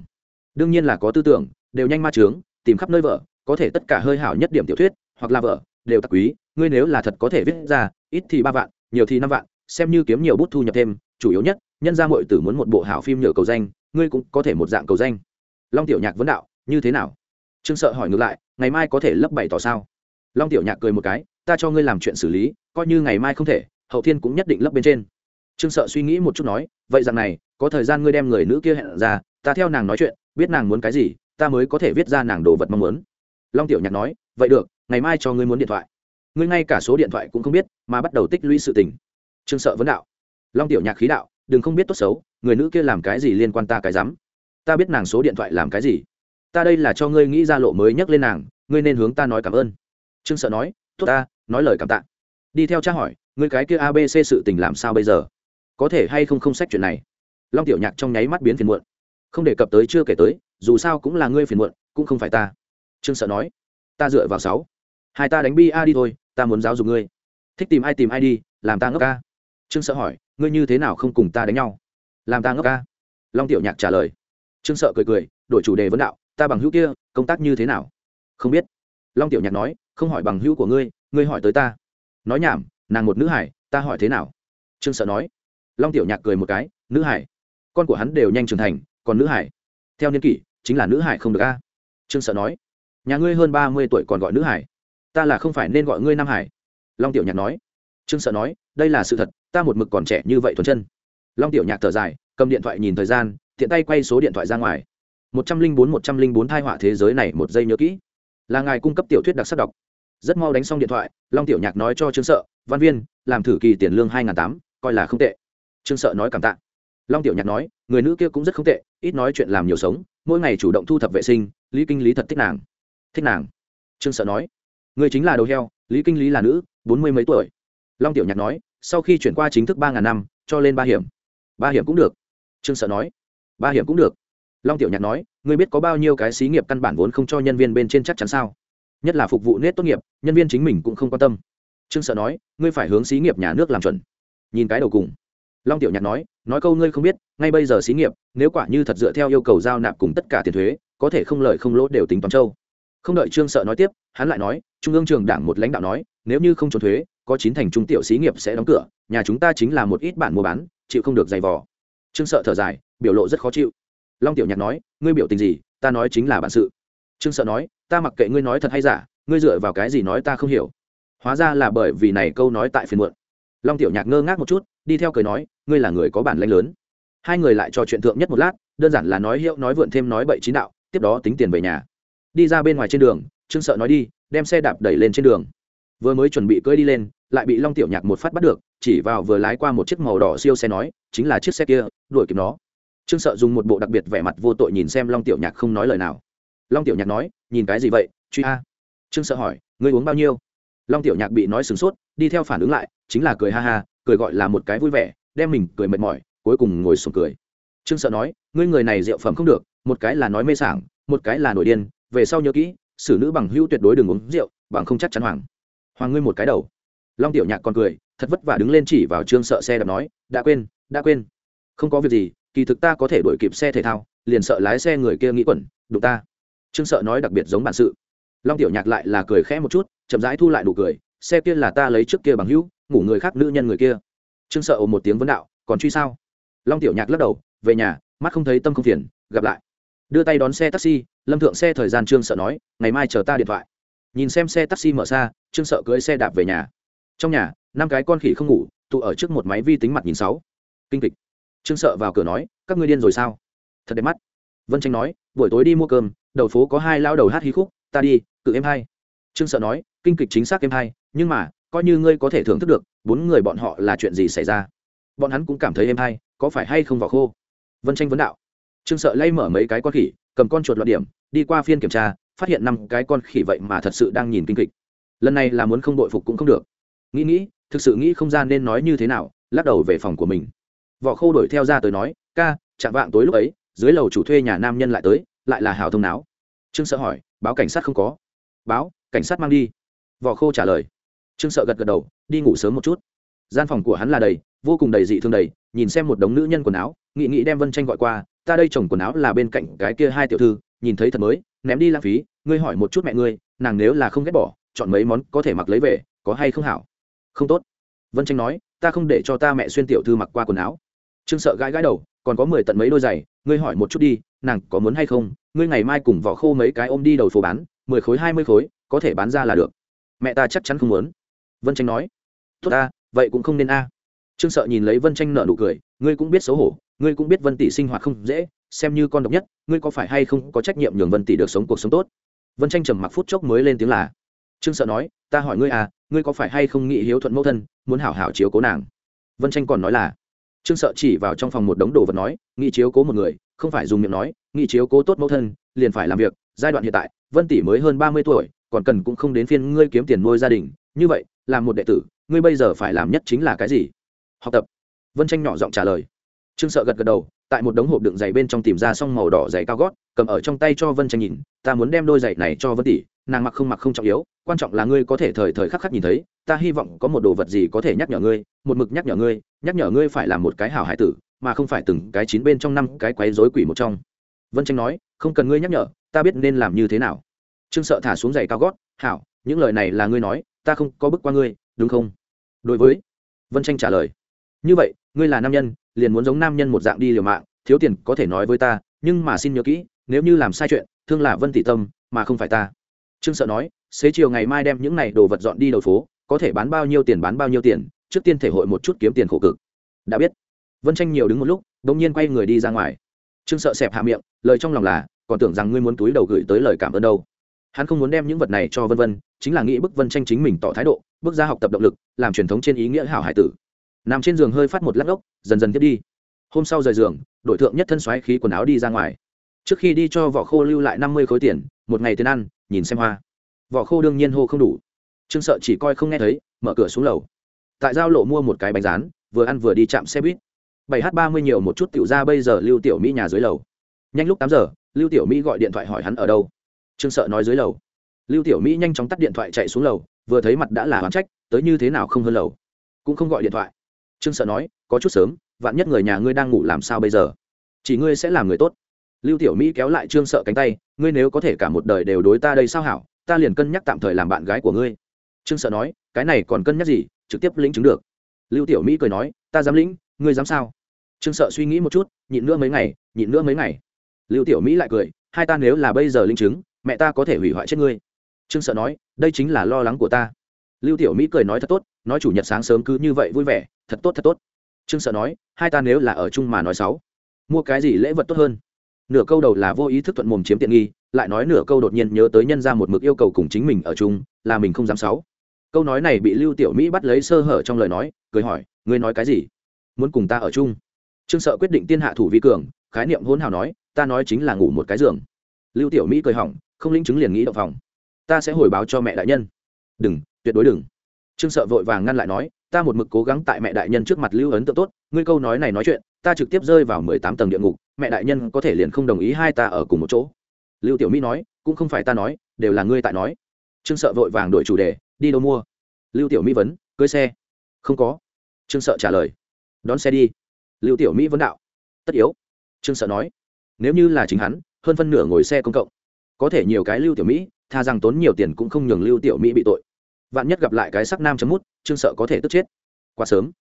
S1: Đương nhiên là có tư tưởng, đều nhanh ma trướng tìm khắp nơi vợ, có thể tất cả hơi hảo nhất điểm tiểu thuyết, hoặc là vợ, đều tặc quý ngươi nếu là thật có thể viết ra, ít thì ba vạn, nhiều thì năm vạn, xem như kiếm nhiều bút thu nhập thêm, chủ yếu nhất, nhân ra mọi tử muốn một bộ hảo phim nhờ cầu danh, ngươi cũng có thể một dạng cầu danh. Long tiểu nhạc vấn đạo, như thế nào? Trương sợ hỏi ngược lại, ngày mai có thể lấp bảy tỏ sao? Long tiểu nhạc cười một cái, ta cho ngươi làm chuyện xử lý, coi như ngày mai không thể, hậu thiên cũng nhất định lấp bên trên. Trương sợ suy nghĩ một chút nói, vậy rằng này, có thời gian ngươi đem người nữ kia hẹn ra, ta theo nàng nói chuyện, biết nàng muốn cái gì, ta mới có thể viết ra nàng đồ vật mong muốn. Long tiểu nhạc nói, vậy được, ngày mai cho ngươi muốn điện thoại ngươi ngay cả số điện thoại cũng không biết, mà bắt đầu tích lũy sự tình. Trương sợ vấn đạo. Long tiểu nhạc khí đạo, đừng không biết tốt xấu, người nữ kia làm cái gì liên quan ta cái rắm? Ta biết nàng số điện thoại làm cái gì. Ta đây là cho ngươi nghĩ ra lộ mới nhắc lên nàng, ngươi nên hướng ta nói cảm ơn. Trương sợ nói, tốt ta, nói lời cảm tạ. Đi theo cha hỏi, ngươi cái kia abc sự tình làm sao bây giờ? Có thể hay không không sách chuyện này? Long tiểu nhạc trong nháy mắt biến phiền muộn. Không đề cập tới chưa kể tới, dù sao cũng là ngươi phiền muộn, cũng không phải ta. Trương sợ nói, ta dựa vào sáu hai ta đánh bi a đi thôi, ta muốn giáo dục ngươi. Thích tìm ai tìm ai đi, làm ta ngốc ca trương sợ hỏi, ngươi như thế nào không cùng ta đánh nhau? Làm ta ngốc ca long tiểu nhạc trả lời. Trương sợ cười cười, đổi chủ đề vấn đạo, ta bằng hữu kia, công tác như thế nào? Không biết. Long tiểu nhạc nói, không hỏi bằng hữu của ngươi ngươi hỏi tới ta. Nói nhảm, nàng một nữ hải, ta hỏi thế nào? Trương sợ nói. Long tiểu nhạc cười một cái, nữ hải. Con của hắn đều nhanh trưởng thành, còn nữ hải. Theo niên kỷ, chính là nữ hải không được a. Trương sợ nói. Nhà ngươi hơn ba mươi tuổi còn gọi nữ hải ta là không phải nên gọi ngươi nam hải. Long tiểu nhạc nói. Trương sợ nói, đây là sự thật, ta một mực còn trẻ như vậy thuần chân. Long tiểu nhạc thở dài, cầm điện thoại nhìn thời gian thiện tay quay số điện thoại ra ngoài. Một trăm linh bốn, một trăm linh bốn thai họa thế giới này một giây nhớ kỹ. Là ngài cung cấp tiểu thuyết đặc sắc đọc. Rất mau đánh xong điện thoại, long tiểu nhạc nói cho trương sợ, văn viên, làm thử kỳ tiền lương hai n g h n tám, coi là không tệ. Trương sợ nói cảm tạ. Long tiểu nhạc nói, người nữ kia cũng rất không tệ, ít nói chuyện làm nhiều sống, mỗi ngày chủ động thu thập vệ sinh, lý kinh lý thật thích nàng. Thích nàng? Trương sợ nói người chính là đầu heo, lý kinh lý là nữ, bốn mươi mấy tuổi. Long tiểu nhạc nói, sau khi chuyển qua chính thức ba ngàn năm, cho lên ba hiểm. Ba hiểm cũng được. Trương sợ nói, ba hiểm cũng được. Long tiểu nhạc nói, ngươi biết có bao nhiêu cái xí nghiệp căn bản vốn không cho nhân viên bên trên chắc chắn sao? Nhất là phục vụ nết tốt nghiệp, nhân viên chính mình cũng không quan tâm. Trương sợ nói, ngươi phải hướng xí nghiệp nhà nước làm chuẩn. Nhìn cái đầu cùng. Long tiểu nhạc nói nói câu ngươi không biết, ngay bây giờ xí nghiệp, nếu quả như thật dựa theo yêu cầu giao nạp cùng tất cả tiền thuế, có thể không lợi không lỗ đều tính toán châu không đợi trương sợ nói tiếp, hắn lại nói, trung ương trường đảng một lãnh đạo nói, nếu như không trốn thuế, có chín thành trung tiểu xí nghiệp sẽ đóng cửa, nhà chúng ta chính là một ít bản mua bán, chịu không được dày vò. Trương sợ thở dài, biểu lộ rất khó chịu. Long tiểu nhạc nói, ngươi biểu tình gì, ta nói chính là bản sự. Trương sợ nói, ta mặc kệ ngươi nói thật hay giả, ngươi dựa vào cái gì nói ta không hiểu. Hóa ra là bởi vì này câu nói tại phiền muộn. Long tiểu nhạc ngơ ngác một chút, đi theo cười nói, ngươi là người có bản lãnh lớn. Hai người lại trò chuyện thượng nhất một lát, đơn giản là nói hiệu nói vượn thêm nói bậy chín đạo, tiếp đó tính tiền về nhà đi ra bên ngoài trên đường, trương sợ nói đi, đem xe đạp đẩy lên trên đường. Vừa mới chuẩn bị cưỡi đi lên, lại bị long tiểu nhạc một phát bắt được, chỉ vào vừa lái qua một chiếc màu đỏ siêu xe nói, chính là chiếc xe kia, đuổi kịp nó. Trương sợ dùng một bộ đặc biệt vẻ mặt vô tội nhìn xem long tiểu nhạc không nói lời nào. Long tiểu nhạc nói, nhìn cái gì vậy, truy a? Trương sợ hỏi, ngươi uống bao nhiêu? Long tiểu nhạc bị nói sửng sốt, đi theo phản ứng lại, chính là cười ha ha, cười gọi là một cái vui vẻ, đem mình cười mệt mỏi, cuối cùng ngồi sùng cười. Trương sợ nói, ngươi người này rượu phẩm không được, một cái là nói mê sảng, một cái là nổi điên về sau nhớ kỹ, xử nữ bằng hữu tuyệt đối đừng uống rượu, bằng không chắc chắn hoàng. Hoàng ngươi một cái đầu. Long tiểu nhạc còn cười, thật vất vả đứng lên chỉ vào trương sợ xe đạp nói, đã quên đã quên. Không có việc gì, kỳ thực ta có thể đuổi kịp xe thể thao, liền sợ lái xe người kia nghĩ quẩn, đụng ta. Trương sợ nói đặc biệt giống bản sự. Long tiểu nhạc lại là cười khẽ một chút, chậm rãi thu lại nụ cười, xe kia là ta lấy trước kia bằng hữu, ngủ người khác nữ nhân người kia. Trương sợ ồ một tiếng vấn đạo, còn truy sao? Long tiểu nhạc lắc đầu, về nhà, mắt không thấy tâm không phiền, gặp lại. Đưa tay đón xe taxi lâm thượng xe thời gian trương sợ nói ngày mai chờ ta điện thoại. Nhìn xem xe taxi mở xa trương sợ cưới xe đạp về nhà. Trong nhà năm cái con khỉ không ngủ tụ ở trước một máy vi tính mặt nhìn sáu. Kinh kịch. Trương sợ vào cửa nói các ngươi điên rồi sao? Thật đẹp mắt. Vân tranh nói buổi tối đi mua cơm đầu phố có hai lao đầu hát hí khúc ta đi cự em hai. Trương sợ nói kinh kịch chính xác em hai, nhưng mà coi như ngươi có thể thưởng thức được bốn người bọn họ là chuyện gì xảy ra? Bọn hắn cũng cảm thấy em hai, có phải hay không vào khô? Vân tranh vấn đạo trương sợ lay mở mấy cái con khỉ, cầm con chuột loạn điểm, đi qua phiên kiểm tra, phát hiện năm cái con khỉ vậy mà thật sự đang nhìn kinh kịch. Lần này là muốn không đội phục cũng không được. Nghĩ nghĩ, thực sự nghĩ không ra nên nói như thế nào, lắc đầu về phòng của mình. Vỏ khô đổi theo ra tới nói, ca, chạm vạng tối lúc ấy, dưới lầu chủ thuê nhà nam nhân lại tới, lại là hào thông náo. Trương sợ hỏi, báo cảnh sát không có? Báo, cảnh sát mang đi. Vỏ khô trả lời. Trương sợ gật gật đầu, đi ngủ sớm một chút. Gian phòng của hắn là đầy, vô cùng đầy dị thương đầy, nhìn xem một đống nữ nhân quần áo nghị nghị đem vân tranh gọi qua ta đây chồng quần áo là bên cạnh cái kia hai tiểu thư, nhìn thấy thật mới, ném đi lãng phí, ngươi hỏi một chút mẹ ngươi, nàng nếu là không ghét bỏ, chọn mấy món có thể mặc lấy về, có hay không hảo? Không tốt. Vân tranh nói, ta không để cho ta mẹ xuyên tiểu thư mặc qua quần áo. Trương sợ gãi gãi đầu, còn có mười tận mấy đôi giày, ngươi hỏi một chút đi, nàng có muốn hay không? Ngươi ngày mai cùng vỏ khô mấy cái ôm đi đầu phố bán, mười khối, hai mươi khối, có thể bán ra là được. Mẹ ta chắc chắn không muốn. Vân tranh nói, tốt ta, vậy cũng không nên a trương sợ nhìn lấy vân tranh nợ nụ cười, ngươi cũng biết xấu hổ, ngươi cũng biết vân tỷ sinh hoạt không dễ, xem như con độc nhất, ngươi có phải hay không có trách nhiệm nhường vân tỷ được sống cuộc sống tốt? Vân tranh trầm mặc phút chốc mới lên tiếng là, trương sợ nói, ta hỏi ngươi à ngươi có phải hay không nghĩ hiếu thuận mẫu thân, muốn hảo hảo chiếu cố nàng? Vân tranh còn nói là, trương sợ chỉ vào trong phòng một đống đồ vật nói, nghĩ chiếu cố một người, không phải dùng miệng nói, nghĩ chiếu cố tốt mẫu thân, liền phải làm việc, giai đoạn hiện tại, vân tỷ mới hơn ba mươi tuổi, còn cần cũng không đến phiên ngươi kiếm tiền nuôi gia đình, như vậy, làm một đệ tử, ngươi bây giờ phải làm nhất chính là cái gì? Học tập. Vân tranh nhỏ giọng trả lời. Trương sợ gật gật đầu, tại một đống hộp đựng giày bên trong tìm ra xong màu đỏ giày cao gót, cầm ở trong tay cho vân tranh nhìn, ta muốn đem đôi giày này cho vân tỷ, nàng mặc không mặc không trọng yếu, quan trọng là ngươi có thể thời thời khắc khắc nhìn thấy, ta hy vọng có một đồ vật gì có thể nhắc nhở ngươi, một mực nhắc nhở ngươi, nhắc nhở ngươi phải làm một cái hảo hải tử, mà không phải từng cái chín bên trong năm cái quấy rối quỷ một trong. Vân tranh nói, không cần ngươi nhắc nhở, ta biết nên làm như thế nào. Trương sợ thả xuống giày cao gót, hảo, những lời này là ngươi nói, ta không có bức qua ngươi, đúng không? Đối với vân tranh trả lời như vậy, ngươi là nam nhân, liền muốn giống nam nhân một dạng đi liều mạng, thiếu tiền có thể nói với ta, nhưng mà xin nhớ kỹ, nếu như làm sai chuyện, thương là vân tỷ tâm, mà không phải ta. Trương sợ nói, xế chiều ngày mai đem những này đồ vật dọn đi đầu phố, có thể bán bao nhiêu tiền bán bao nhiêu tiền, trước tiên thể hội một chút kiếm tiền khổ cực. Đã biết. Vân tranh nhiều đứng một lúc đ ỗ n g nhiên quay người đi ra ngoài. Trương sợ xẹp hạ miệng, lời trong lòng là, còn tưởng rằng ngươi muốn túi đầu gửi tới lời cảm ơn đâu. Hắn không muốn đem những vật này cho vân vân, chính là nghĩ bức vân tranh chính mình tỏ thái độ bước ra học tập động lực, làm truyền thống trên ý nghĩa hảo hải tử nằm trên giường hơi phát một lát ốc, dần dần tiếp đi. Hôm sau rời giường, đội thượng nhất thân xoáy khí quần áo đi ra ngoài. Trước khi đi cho vỏ khô lưu lại năm mươi khối tiền, một ngày tiền ăn, nhìn xem hoa. Vỏ khô đương nhiên hô không đủ. Trương sợ chỉ coi không nghe thấy, mở cửa xuống lầu. Tại giao lộ mua một cái bánh rán, vừa ăn vừa đi chạm xe buýt. bảy h ba mươi nhiều một chút tiểu ra bây giờ lưu tiểu mỹ nhà dưới lầu. Nhanh lúc tám giờ, lưu tiểu mỹ gọi điện thoại hỏi hắn ở đâu. Trương sợ nói dưới lầu. Lưu tiểu mỹ nhanh chóng tắt điện thoại chạy xuống lầu, vừa thấy mặt đã là hoán trách, tới như thế nào không hơn lầu. Cũng không gọi điện thoại trương sợ nói, có chút sớm, vạn nhất người nhà ngươi đang ngủ làm sao bây giờ? Chỉ ngươi sẽ làm người tốt. Lưu tiểu mỹ kéo lại trương sợ cánh tay, ngươi nếu có thể cả một đời đều đối ta đây sao hảo, ta liền cân nhắc tạm thời làm bạn gái của ngươi. Trương sợ nói, cái này còn cân nhắc gì, trực tiếp lĩnh chứng được. Lưu tiểu mỹ cười nói, ta dám lĩnh, ngươi dám sao? Trương sợ suy nghĩ một chút, nhịn nữa mấy ngày, nhịn nữa mấy ngày. Lưu tiểu mỹ lại cười, hai ta nếu là bây giờ linh chứng, mẹ ta có thể hủy hoại chết ngươi. Trương sợ nói, đây chính là lo lắng của ta lưu tiểu mỹ cười nói thật tốt, nói chủ nhật sáng sớm cứ như vậy vui vẻ, thật tốt thật tốt. Trương sợ nói, hai ta nếu là ở chung mà nói sáu mua cái gì lễ vật tốt hơn? Nửa câu đầu là vô ý thức thuận mồm chiếm tiện nghi, lại nói nửa câu đột nhiên nhớ tới nhân ra một mực yêu cầu cùng chính mình ở chung, là mình không dám sáu câu nói này bị lưu tiểu mỹ bắt lấy sơ hở trong lời nói, cười hỏi, ngươi nói cái gì? Muốn cùng ta ở chung? Trương sợ quyết định tiên hạ thủ vi cường, khái niệm hôn hào nói, ta nói chính là ngủ một cái giường. Lưu tiểu mỹ cười hỏng, không lĩnh chứng liền nghĩ động phòng. Ta sẽ hồi báo cho mẹ đại nhân. Đừng tuyệt đối đừng. Trương sợ vội vàng ngăn lại nói, ta một mực cố gắng tại mẹ đại nhân trước mặt lưu ấn tượng tốt, ngươi câu nói này nói chuyện, ta trực tiếp rơi vào mười tám tầng địa ngục, mẹ đại nhân có thể liền không đồng ý hai ta ở cùng một chỗ. Lưu tiểu mỹ nói, cũng không phải ta nói, đều là ngươi tại nói. Trương sợ vội vàng đổi chủ đề, đi đâu mua? Lưu tiểu mỹ vấn, cưới xe. Không có. Trương sợ trả lời, đón xe đi. Lưu tiểu mỹ vấn đạo, tất yếu. Trương sợ nói, nếu như là chính hắn, hơn phân nửa ngồi xe công cộng. Có thể nhiều cái lưu tiểu mỹ, tha rằng tốn nhiều tiền cũng không nhường lưu tiểu mỹ bị tội vạn nhất gặp lại cái sắc nam chấm mút, trương sợ có thể tức chết. Quá sớm.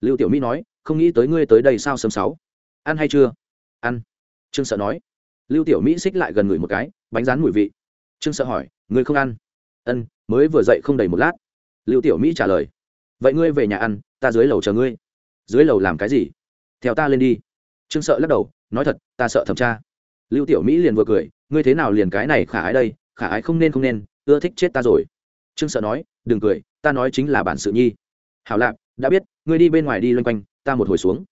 S1: Lưu tiểu mỹ nói, không nghĩ tới ngươi tới đây sao sớm sáu. Ăn hay chưa? Ăn. Trương sợ nói. Lưu tiểu mỹ xích lại gần người một cái, bánh rán mùi vị. Trương sợ hỏi, ngươi không ăn? Ân, mới vừa dậy không đầy một lát. Lưu tiểu mỹ trả lời. Vậy ngươi về nhà ăn, ta dưới lầu chờ ngươi. Dưới lầu làm cái gì? Theo ta lên đi. Trương sợ lắc đầu, nói thật, ta sợ thẩm tra. Lưu tiểu mỹ liền vừa cười, ngươi thế nào liền cái này khả ái đây, khả ái không nên không nên, ưa thích chết ta rồi. Trương sợ nói đừng cười, ta nói chính là bản sự nhi. Hảo lạp, đã biết, ngươi đi bên ngoài đi loanh quanh, ta một hồi xuống.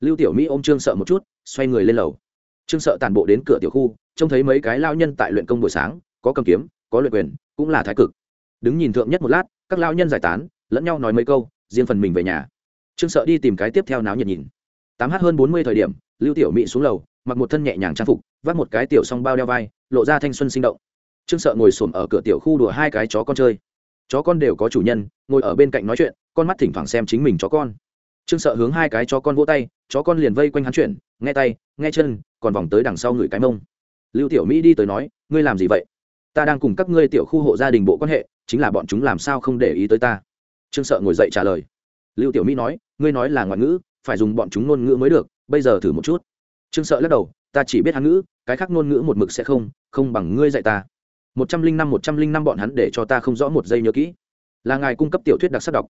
S1: Lưu tiểu mỹ ôm trương sợ một chút, xoay người lên lầu. Trương sợ tàn bộ đến cửa tiểu khu, trông thấy mấy cái lao nhân tại luyện công buổi sáng, có cầm kiếm, có luyện quyền, cũng là thái cực. Đứng nhìn thượng nhất một lát, các lao nhân giải tán, lẫn nhau nói mấy câu, riêng phần mình về nhà. Trương sợ đi tìm cái tiếp theo náo nhiệt nhìn. Tám h hơn bốn mươi thời điểm, lưu tiểu mỹ xuống lầu, mặc một thân nhẹ nhàng trang phục, vác một cái tiểu song bao đeo vai, lộ ra thanh xuân sinh động. Trương sợ ngồi xổm ở cửa tiểu khu đùa hai cái chó con chơi chó con đều có chủ nhân, ngồi ở bên cạnh nói chuyện, con mắt thỉnh thoảng xem chính mình chó con. Trương sợ hướng hai cái chó con vỗ tay, chó con liền vây quanh hắn chuyển, nghe tay, nghe chân, còn vòng tới đằng sau người cái mông. Lưu tiểu mỹ đi tới nói, ngươi làm gì vậy? Ta đang cùng các ngươi tiểu khu hộ gia đình bộ quan hệ, chính là bọn chúng làm sao không để ý tới ta? Trương sợ ngồi dậy trả lời. Lưu tiểu mỹ nói, ngươi nói là ngoại ngữ, phải dùng bọn chúng ngôn ngữ mới được, bây giờ thử một chút. Trương sợ lắc đầu, ta chỉ biết hán ngữ, cái khác ngôn ngữ một mực sẽ không không bằng ngươi dạy ta một trăm linh năm, một trăm linh năm bọn hắn để cho ta không rõ một giây nhớ kỹ. Là ngài cung cấp tiểu thuyết đặc sắc đọc.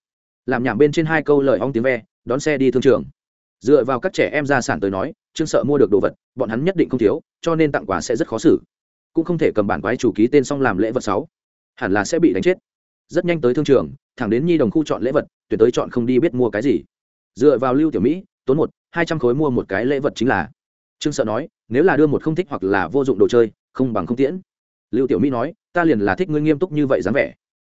S1: Làm nhảm bên trên hai câu lời ong tiếng ve, đón xe đi thương trường. Dựa vào các trẻ em gia sản tới nói chương sợ mua được đồ vật, bọn hắn nhất định không thiếu, cho nên tặng quà sẽ rất khó xử. Cũng không thể cầm bản quái chủ ký tên xong làm lễ vật sáu. Hẳn là sẽ bị đánh chết. Rất nhanh tới thương trường, thẳng đến nhi đồng khu chọn lễ vật tuyệt tới chọn không đi biết mua cái gì. Dựa vào lưu tiểu mỹ, tốn một, hai trăm khối mua một cái lễ vật chính là. Trương sợ nói, nếu là đưa một không thích hoặc là vô dụng đồ chơi, không bằng không tiễn lưu tiểu mỹ nói, ta liền là thích ngươi nghiêm túc như vậy dáng vẻ.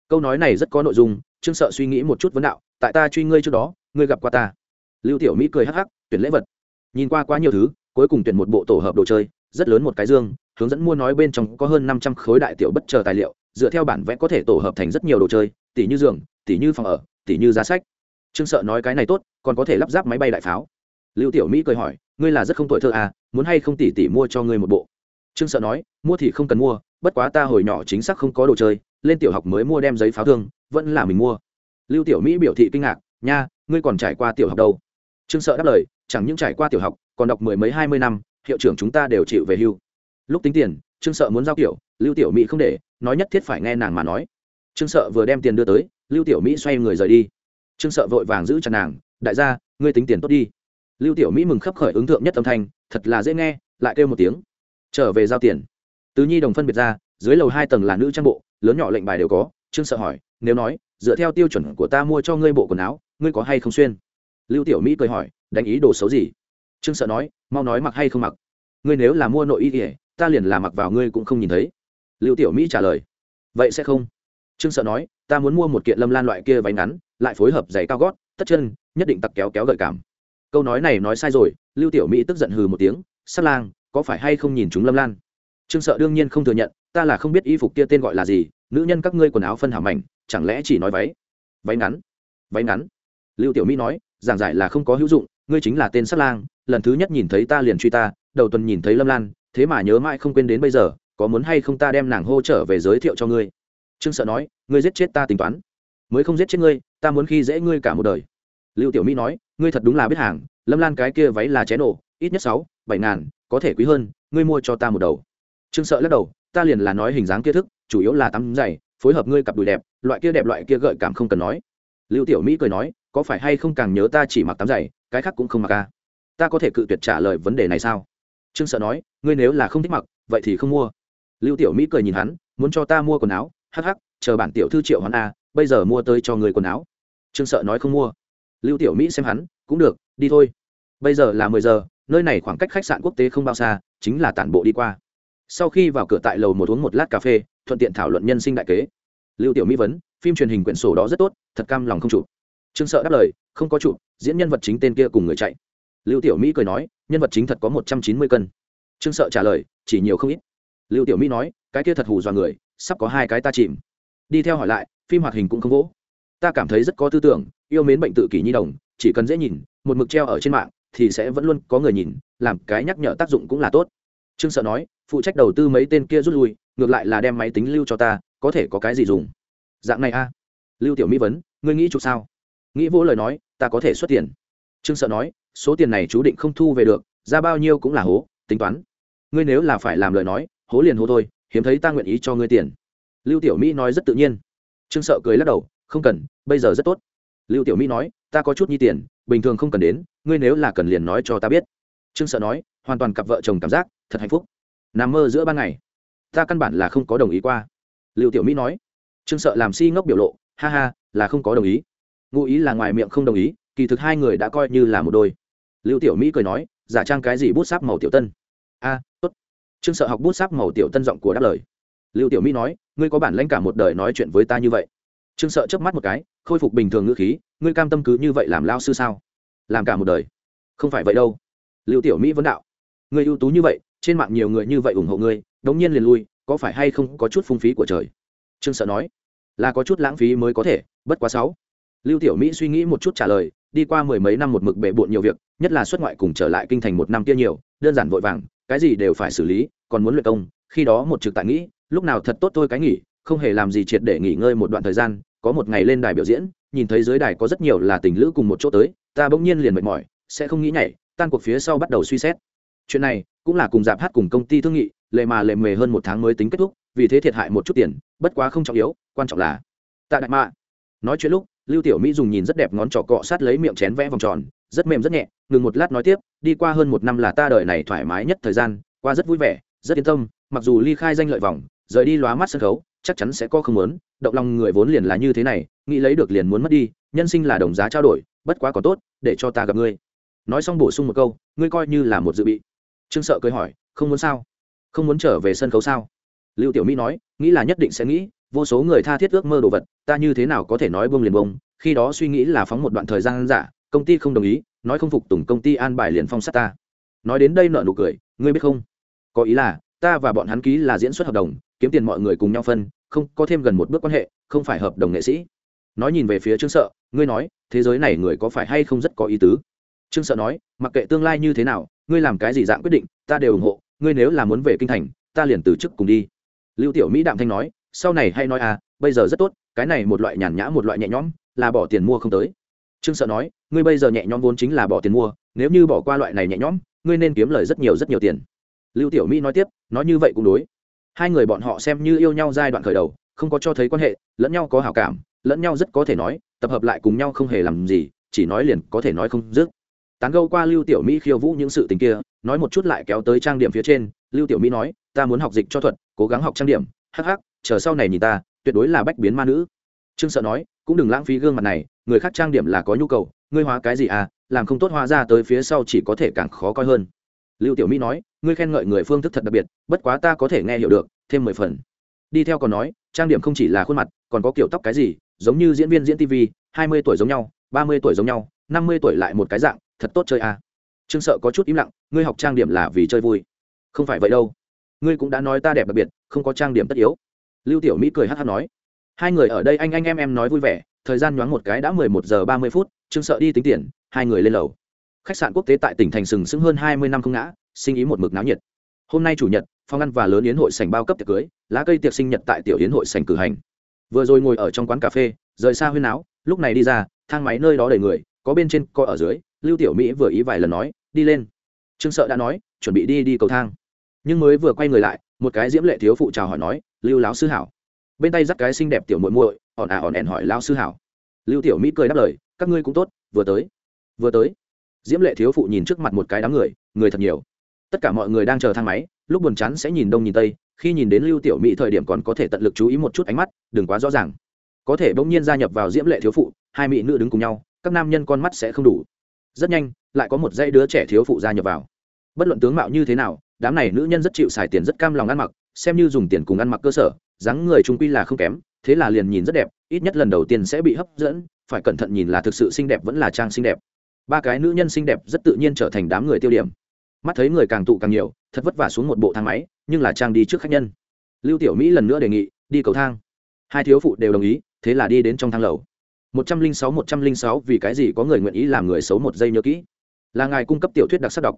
S1: Câu nói này rất có nội dung, trương sợ suy nghĩ một chút vấn đạo, tại ta truy ngươi trước đó, ngươi gặp qua ta. Lưu tiểu mỹ cười hắc hắc, tuyển lễ vật. Nhìn qua quá nhiều thứ, cuối cùng tuyển một bộ tổ hợp đồ chơi, rất lớn một cái dương, hướng dẫn mua nói bên trong có hơn năm trăm khối đại tiểu bất chờ tài liệu, dựa theo bản vẽ có thể tổ hợp thành rất nhiều đồ chơi tỷ như giường tỷ như phòng ở tỷ như giá sách. Trương sợ nói cái này tốt, còn có thể lắp ráp máy bay đại pháo. Lưu tiểu mỹ cười hỏi, ngươi là rất không tuổi thơ à muốn hay không tỷ tỷ mua cho ngươi một bộ? Trương sợ nói, mua thì không cần mua bất quá ta hồi nhỏ chính xác không có đồ chơi, lên tiểu học mới mua đem giấy pháo thương, vẫn là mình mua. Lưu tiểu mỹ biểu thị kinh ngạc, nha, ngươi còn trải qua tiểu học đâu? Trương sợ đáp lời, chẳng những trải qua tiểu học, còn đọc mười mấy hai mươi năm, hiệu trưởng chúng ta đều chịu về hưu. Lúc tính tiền, trương sợ muốn giao kiểu, lưu tiểu mỹ không để, nói nhất thiết phải nghe nàng mà nói. Trương sợ vừa đem tiền đưa tới, lưu tiểu mỹ xoay người rời đi. Trương sợ vội vàng giữ chặt nàng, đại gia, ngươi tính tiền tốt đi. Lưu tiểu mỹ mừng khấp khởi ứng thượng nhất âm thanh, thật là dễ nghe, lại kêu một tiếng, trở về giao tiền tứ nhi đồng phân biệt ra, dưới lầu hai tầng là nữ trang bộ, lớn nhỏ lệnh bài đều có, trương sợ hỏi, nếu nói, dựa theo tiêu chuẩn của ta mua cho ngươi bộ quần áo, ngươi có hay không xuyên? Lưu tiểu mỹ cười hỏi, đánh ý đồ xấu gì? Trương sợ nói, mau nói mặc hay không mặc. Ngươi nếu là mua nội y ỉa ta liền là mặc vào ngươi cũng không nhìn thấy. Lưu tiểu mỹ trả lời, vậy sẽ không. Trương sợ nói, ta muốn mua một kiện lâm lan loại kia váy ngắn, lại phối hợp giày cao gót, tất chân, nhất định tặc kéo kéo gợi cảm. Câu nói này nói sai rồi, lưu tiểu mỹ tức giận hừ một tiếng sắt lang, có phải hay không nhìn chúng lâm lan? Trương sợ đương nhiên không thừa nhận, ta là không biết y phục kia tên gọi là gì, nữ nhân các ngươi quần áo phân hảo mảnh, chẳng lẽ chỉ nói váy? Váy ngắn. Váy ngắn. Lưu tiểu mỹ nói, giảng giải là không có hữu dụng, ngươi chính là tên sát lang, lần thứ nhất nhìn thấy ta liền truy ta, đầu tuần nhìn thấy lâm lan, thế mà nhớ mãi không quên đến bây giờ, có muốn hay không ta đem nàng hô trở về giới thiệu cho ngươi? Trương sợ nói, ngươi giết chết ta tính toán. Mới không giết chết ngươi, ta muốn khi dễ ngươi cả một đời. Lưu tiểu mỹ nói, ngươi thật đúng là biết hàng, lâm lan cái kia váy là ché nổ, ít nhất sáu, bảy ngàn, có thể quý hơn, ngươi mua cho ta một đầu trương sợ lắc đầu, ta liền là nói hình dáng kia thức, chủ yếu là tắm giày, phối hợp ngươi cặp đùi đẹp, loại kia đẹp loại kia gợi cảm không cần nói. Lưu tiểu mỹ cười nói, có phải hay không càng nhớ ta chỉ mặc tắm giày, cái khác cũng không mặc ca à? ta có thể cự tuyệt trả lời vấn đề này sao? Trương sợ nói, ngươi nếu là không thích mặc, vậy thì không mua. Lưu tiểu mỹ cười nhìn hắn, muốn cho ta mua quần áo? Hắc hắc, chờ bản tiểu thư triệu hoán a bây giờ mua tới cho người quần áo. Trương sợ nói, không mua. Lưu tiểu mỹ xem hắn, cũng được, đi thôi. Bây giờ là mười giờ, nơi này khoảng cách khách sạn quốc tế không bao xa, chính là tản bộ đi qua sau khi vào cửa tại lầu một uống một lát cà phê, thuận tiện thảo luận nhân sinh đại kế. Lưu tiểu mỹ vấn, phim truyền hình quyển sổ đó rất tốt, thật cam lòng không chụp. Trương sợ đáp lời, không có chụp, diễn nhân vật chính tên kia cùng người chạy. Lưu tiểu mỹ cười nói, nhân vật chính thật có một trăm chín mươi cân. Trương sợ trả lời, chỉ nhiều không ít. Lưu tiểu mỹ nói, cái kia thật hù dọa người, sắp có hai cái ta chìm. Đi theo hỏi lại, phim hoạt hình cũng không vỗ. Ta cảm thấy rất có tư tưởng, yêu mến bệnh tự kỷ nhi đồng, chỉ cần dễ nhìn, một mực treo ở trên mạng, thì sẽ vẫn luôn có người nhìn, làm cái nhắc nhở tác dụng cũng là tốt. Trương sợ nói phụ trách đầu tư mấy tên kia rút lui, ngược lại là đem máy tính lưu cho ta, có thể có cái gì dùng? Dạng này a. Lưu tiểu mỹ vấn, ngươi nghĩ chụp sao? Nghĩ vô lời nói, ta có thể xuất tiền. Trương sợ nói, số tiền này chú định không thu về được, ra bao nhiêu cũng là hố, tính toán. Ngươi nếu là phải làm lời nói, hố liền hố thôi, hiếm thấy ta nguyện ý cho ngươi tiền. Lưu tiểu mỹ nói rất tự nhiên. Trương sợ cười lắc đầu, không cần, bây giờ rất tốt. Lưu tiểu mỹ nói, ta có chút nhi tiền, bình thường không cần đến, ngươi nếu là cần liền nói cho ta biết. Trương sợ nói, hoàn toàn cặp vợ chồng cảm giác, thật hạnh phúc nằm mơ giữa ban ngày. Ta căn bản là không có đồng ý qua. Lưu tiểu mỹ nói. Trương sợ làm si ngốc biểu lộ. Ha ha, là không có đồng ý. Ngụ ý là ngoài miệng không đồng ý, kỳ thực hai người đã coi như là một đôi. Lưu tiểu mỹ cười nói, giả trang cái gì bút sáp màu tiểu tân? A, tốt. Trương sợ học bút sáp màu tiểu tân giọng của đáp lời. Lưu tiểu mỹ nói, ngươi có bản lãnh cả một đời nói chuyện với ta như vậy. Trương sợ chớp mắt một cái, khôi phục bình thường ngữ khí, ngươi cam tâm cứ như vậy làm lao sư sao? Làm cả một đời. Không phải vậy đâu. Lưu tiểu mỹ vấn đạo. Ngươi ưu tú như vậy trên mạng nhiều người như vậy ủng hộ ngươi, đống nhiên liền lui, có phải hay không có chút phung phí của trời? Trương sợ nói, là có chút lãng phí mới có thể, bất quá sáu. Lưu tiểu mỹ suy nghĩ một chút trả lời, đi qua mười mấy năm một mực bể bộn nhiều việc, nhất là xuất ngoại cùng trở lại kinh thành một năm kia nhiều, đơn giản vội vàng, cái gì đều phải xử lý, còn muốn luyện công, khi đó một trực tại nghĩ, lúc nào thật tốt thôi cái nghỉ, không hề làm gì triệt để nghỉ ngơi một đoạn thời gian, có một ngày lên đài biểu diễn, nhìn thấy dưới đài có rất nhiều là tình lữ cùng một chỗ tới, ta bỗng nhiên liền mệt mỏi, sẽ không nghĩ nhảy, tan cuộc phía sau bắt đầu suy xét chuyện này cũng là cùng dạp hát cùng công ty thương nghị, lệ mà lệ mề hơn một tháng mới tính kết thúc, vì thế thiệt hại một chút tiền, bất quá không trọng yếu, quan trọng là tạ đại mạ. Nói chuyện lúc, lưu tiểu mỹ dùng nhìn rất đẹp ngón trỏ cọ sát lấy miệng chén vẽ vòng tròn, rất mềm rất nhẹ, ngừng một lát nói tiếp, đi qua hơn một năm là ta đời này thoải mái nhất thời gian, qua rất vui vẻ, rất yên tâm, mặc dù ly khai danh lợi vòng rời đi lóa mắt sân khấu, chắc chắn sẽ có không muốn, động lòng người vốn liền là như thế này, nghĩ lấy được liền muốn mất đi, nhân sinh là đồng giá trao đổi, bất quá còn tốt, để cho ta gặp ngươi. Nói xong bổ sung một câu, ngươi coi như là một dự bị trương sợ cười hỏi, không muốn sao? Không muốn trở về sân khấu sao? Lưu tiểu mỹ nói, nghĩ là nhất định sẽ nghĩ, vô số người tha thiết ước mơ đồ vật, ta như thế nào có thể nói bông liền bông khi đó suy nghĩ là phóng một đoạn thời gian giả, công ty không đồng ý, nói không phục tùng công ty an bài liền phong sát ta. Nói đến đây nợ nụ cười, ngươi biết không? Có ý là, ta và bọn hắn ký là diễn xuất hợp đồng, kiếm tiền mọi người cùng nhau phân, không có thêm gần một bước quan hệ, không phải hợp đồng nghệ sĩ. Nói nhìn về phía trương sợ, ngươi nói, thế giới này người có phải hay không rất có ý tứ? Trương sợ nói, mặc kệ tương lai như thế nào, ngươi làm cái gì dạng quyết định, ta đều ủng hộ, ngươi nếu là muốn về kinh thành, ta liền từ chức cùng đi. Lưu tiểu mỹ đạm thanh nói, sau này hay nói à bây giờ rất tốt, cái này một loại nhàn nhã một loại nhẹ nhõm, là bỏ tiền mua không tới. Trương sợ nói, ngươi bây giờ nhẹ nhõm vốn chính là bỏ tiền mua, nếu như bỏ qua loại này nhẹ nhõm, ngươi nên kiếm lời rất nhiều rất nhiều tiền. Lưu tiểu mỹ nói tiếp, nói như vậy cũng đối. Hai người bọn họ xem như yêu nhau giai đoạn khởi đầu, không có cho thấy quan hệ, lẫn nhau có hảo cảm, lẫn nhau rất có thể nói, tập hợp lại cùng nhau không hề làm gì, chỉ nói liền có thể nói không dứt tán gâu qua lưu tiểu mỹ khiêu vũ những sự tình kia, nói một chút lại kéo tới trang điểm phía trên, lưu tiểu mỹ nói, ta muốn học dịch cho thuật, cố gắng học trang điểm, hắc hắc, chờ sau này nhìn ta, tuyệt đối là bách biến ma nữ. Trương sợ nói, cũng đừng lãng phí gương mặt này, người khác trang điểm là có nhu cầu, ngươi hóa cái gì à làm không tốt hóa ra tới phía sau chỉ có thể càng khó coi hơn. Lưu tiểu mỹ nói, ngươi khen ngợi người phương thức thật đặc biệt, bất quá ta có thể nghe hiểu được, thêm mười phần. Đi theo còn nói, trang điểm không chỉ là khuôn mặt, còn có kiểu tóc cái gì, giống như diễn viên diễn tv hai mươi tuổi giống nhau, ba mươi tuổi giống nhau, năm mươi tuổi lại một cái dạng thật tốt chơi à. trương sợ có chút im lặng, ngươi học trang điểm là vì chơi vui. Không phải vậy đâu. Ngươi cũng đã nói ta đẹp đặc biệt, không có trang điểm tất yếu. Lưu tiểu mỹ cười hát hát nói. Hai người ở đây anh anh em em nói vui vẻ, thời gian nhoáng một cái đã mười một giờ ba mươi phút, trương sợ đi tính tiền, hai người lên lầu. Khách sạn quốc tế tại tỉnh thành sừng sững hơn hai mươi năm không ngã, sinh ý một mực náo nhiệt. Hôm nay chủ nhật, phòng ăn và lớn yến hội sành bao cấp tiệc cưới, lá cây tiệc sinh nhật tại tiểu yến hội sành cử hành. Vừa rồi ngồi ở trong quán cà phê, rời xa huyên áo, lúc này đi ra, thang máy nơi đó đầy người, có bên trên, có ở dưới lưu tiểu mỹ vừa ý vài lần nói, đi lên. Trương sợ đã nói, chuẩn bị đi đi cầu thang. Nhưng mới vừa quay người lại, một cái diễm lệ thiếu phụ chào hỏi nói, lưu Lão sư hảo. Bên tay dắt cái xinh đẹp tiểu muội muội ỏn à ỏn ẻn hỏi Lão sư hảo. Lưu tiểu mỹ cười đáp lời, các ngươi cũng tốt, vừa tới. Vừa tới? Diễm lệ thiếu phụ nhìn trước mặt một cái đám người người thật nhiều. Tất cả mọi người đang chờ thang máy, lúc buồn chán sẽ nhìn đông nhìn tây, khi nhìn đến lưu tiểu mỹ thời điểm còn có thể tận lực chú ý một chút ánh mắt, đừng quá rõ ràng. Có thể bỗng nhiên gia nhập vào diễm lệ thiếu phụ, hai mỹ nữ đứng cùng nhau, các nam nhân con mắt sẽ không đủ rất nhanh, lại có một dãy đứa trẻ thiếu phụ gia nhập vào. Bất luận tướng mạo như thế nào, đám này nữ nhân rất chịu xài tiền, rất cam lòng ăn mặc, xem như dùng tiền cùng ăn mặc cơ sở, dáng người trung quy là không kém, thế là liền nhìn rất đẹp, ít nhất lần đầu tiên sẽ bị hấp dẫn, phải cẩn thận nhìn là thực sự xinh đẹp vẫn là trang xinh đẹp. Ba cái nữ nhân xinh đẹp rất tự nhiên trở thành đám người tiêu điểm. Mắt thấy người càng tụ càng nhiều, thật vất vả xuống một bộ thang máy, nhưng là trang đi trước khách nhân. Lưu tiểu mỹ lần nữa đề nghị, đi cầu thang. Hai thiếu phụ đều đồng ý, thế là đi đến trong thang lầu một trăm linh sáu, một trăm linh sáu vì cái gì có người nguyện ý làm người xấu một giây nhớ kỹ? Là ngài cung cấp tiểu thuyết đặc sắc đọc.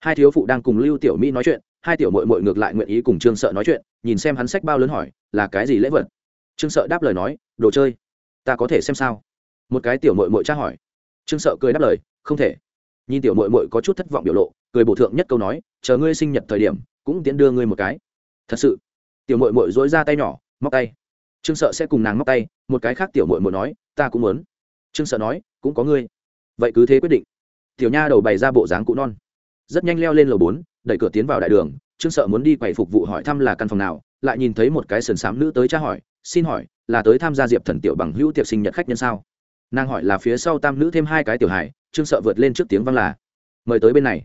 S1: Hai thiếu phụ đang cùng lưu tiểu mỹ nói chuyện, hai tiểu mội mội ngược lại nguyện ý cùng trương sợ nói chuyện, nhìn xem hắn sách bao lớn hỏi, là cái gì lễ vật? Trương sợ đáp lời nói, đồ chơi. Ta có thể xem sao? Một cái tiểu mội mội tra hỏi. Trương sợ cười đáp lời, không thể. Nhìn tiểu mội mội có chút thất vọng biểu lộ, cười bổ thượng nhất câu nói, chờ ngươi sinh nhật thời điểm, cũng tiến đưa ngươi một cái. Thật sự. Tiểu mội mội dối ra tay nhỏ, móc tay. Trương sợ sẽ cùng nàng móc tay, một cái khác tiểu mội mội nói ta cũng muốn. Trương sợ nói, cũng có ngươi. Vậy cứ thế quyết định. Tiểu nha đầu bày ra bộ dáng cũ non. Rất nhanh leo lên lầu bốn, đẩy cửa tiến vào đại đường. Trương sợ muốn đi quầy phục vụ hỏi thăm là căn phòng nào, lại nhìn thấy một cái sườn xám nữ tới tra hỏi, xin hỏi, là tới tham gia diệp thần tiểu bằng hữu tiệc sinh nhật khách nhân sao? Nàng hỏi là phía sau tam nữ thêm hai cái tiểu hải trương sợ vượt lên trước tiếng văng là, mời tới bên này.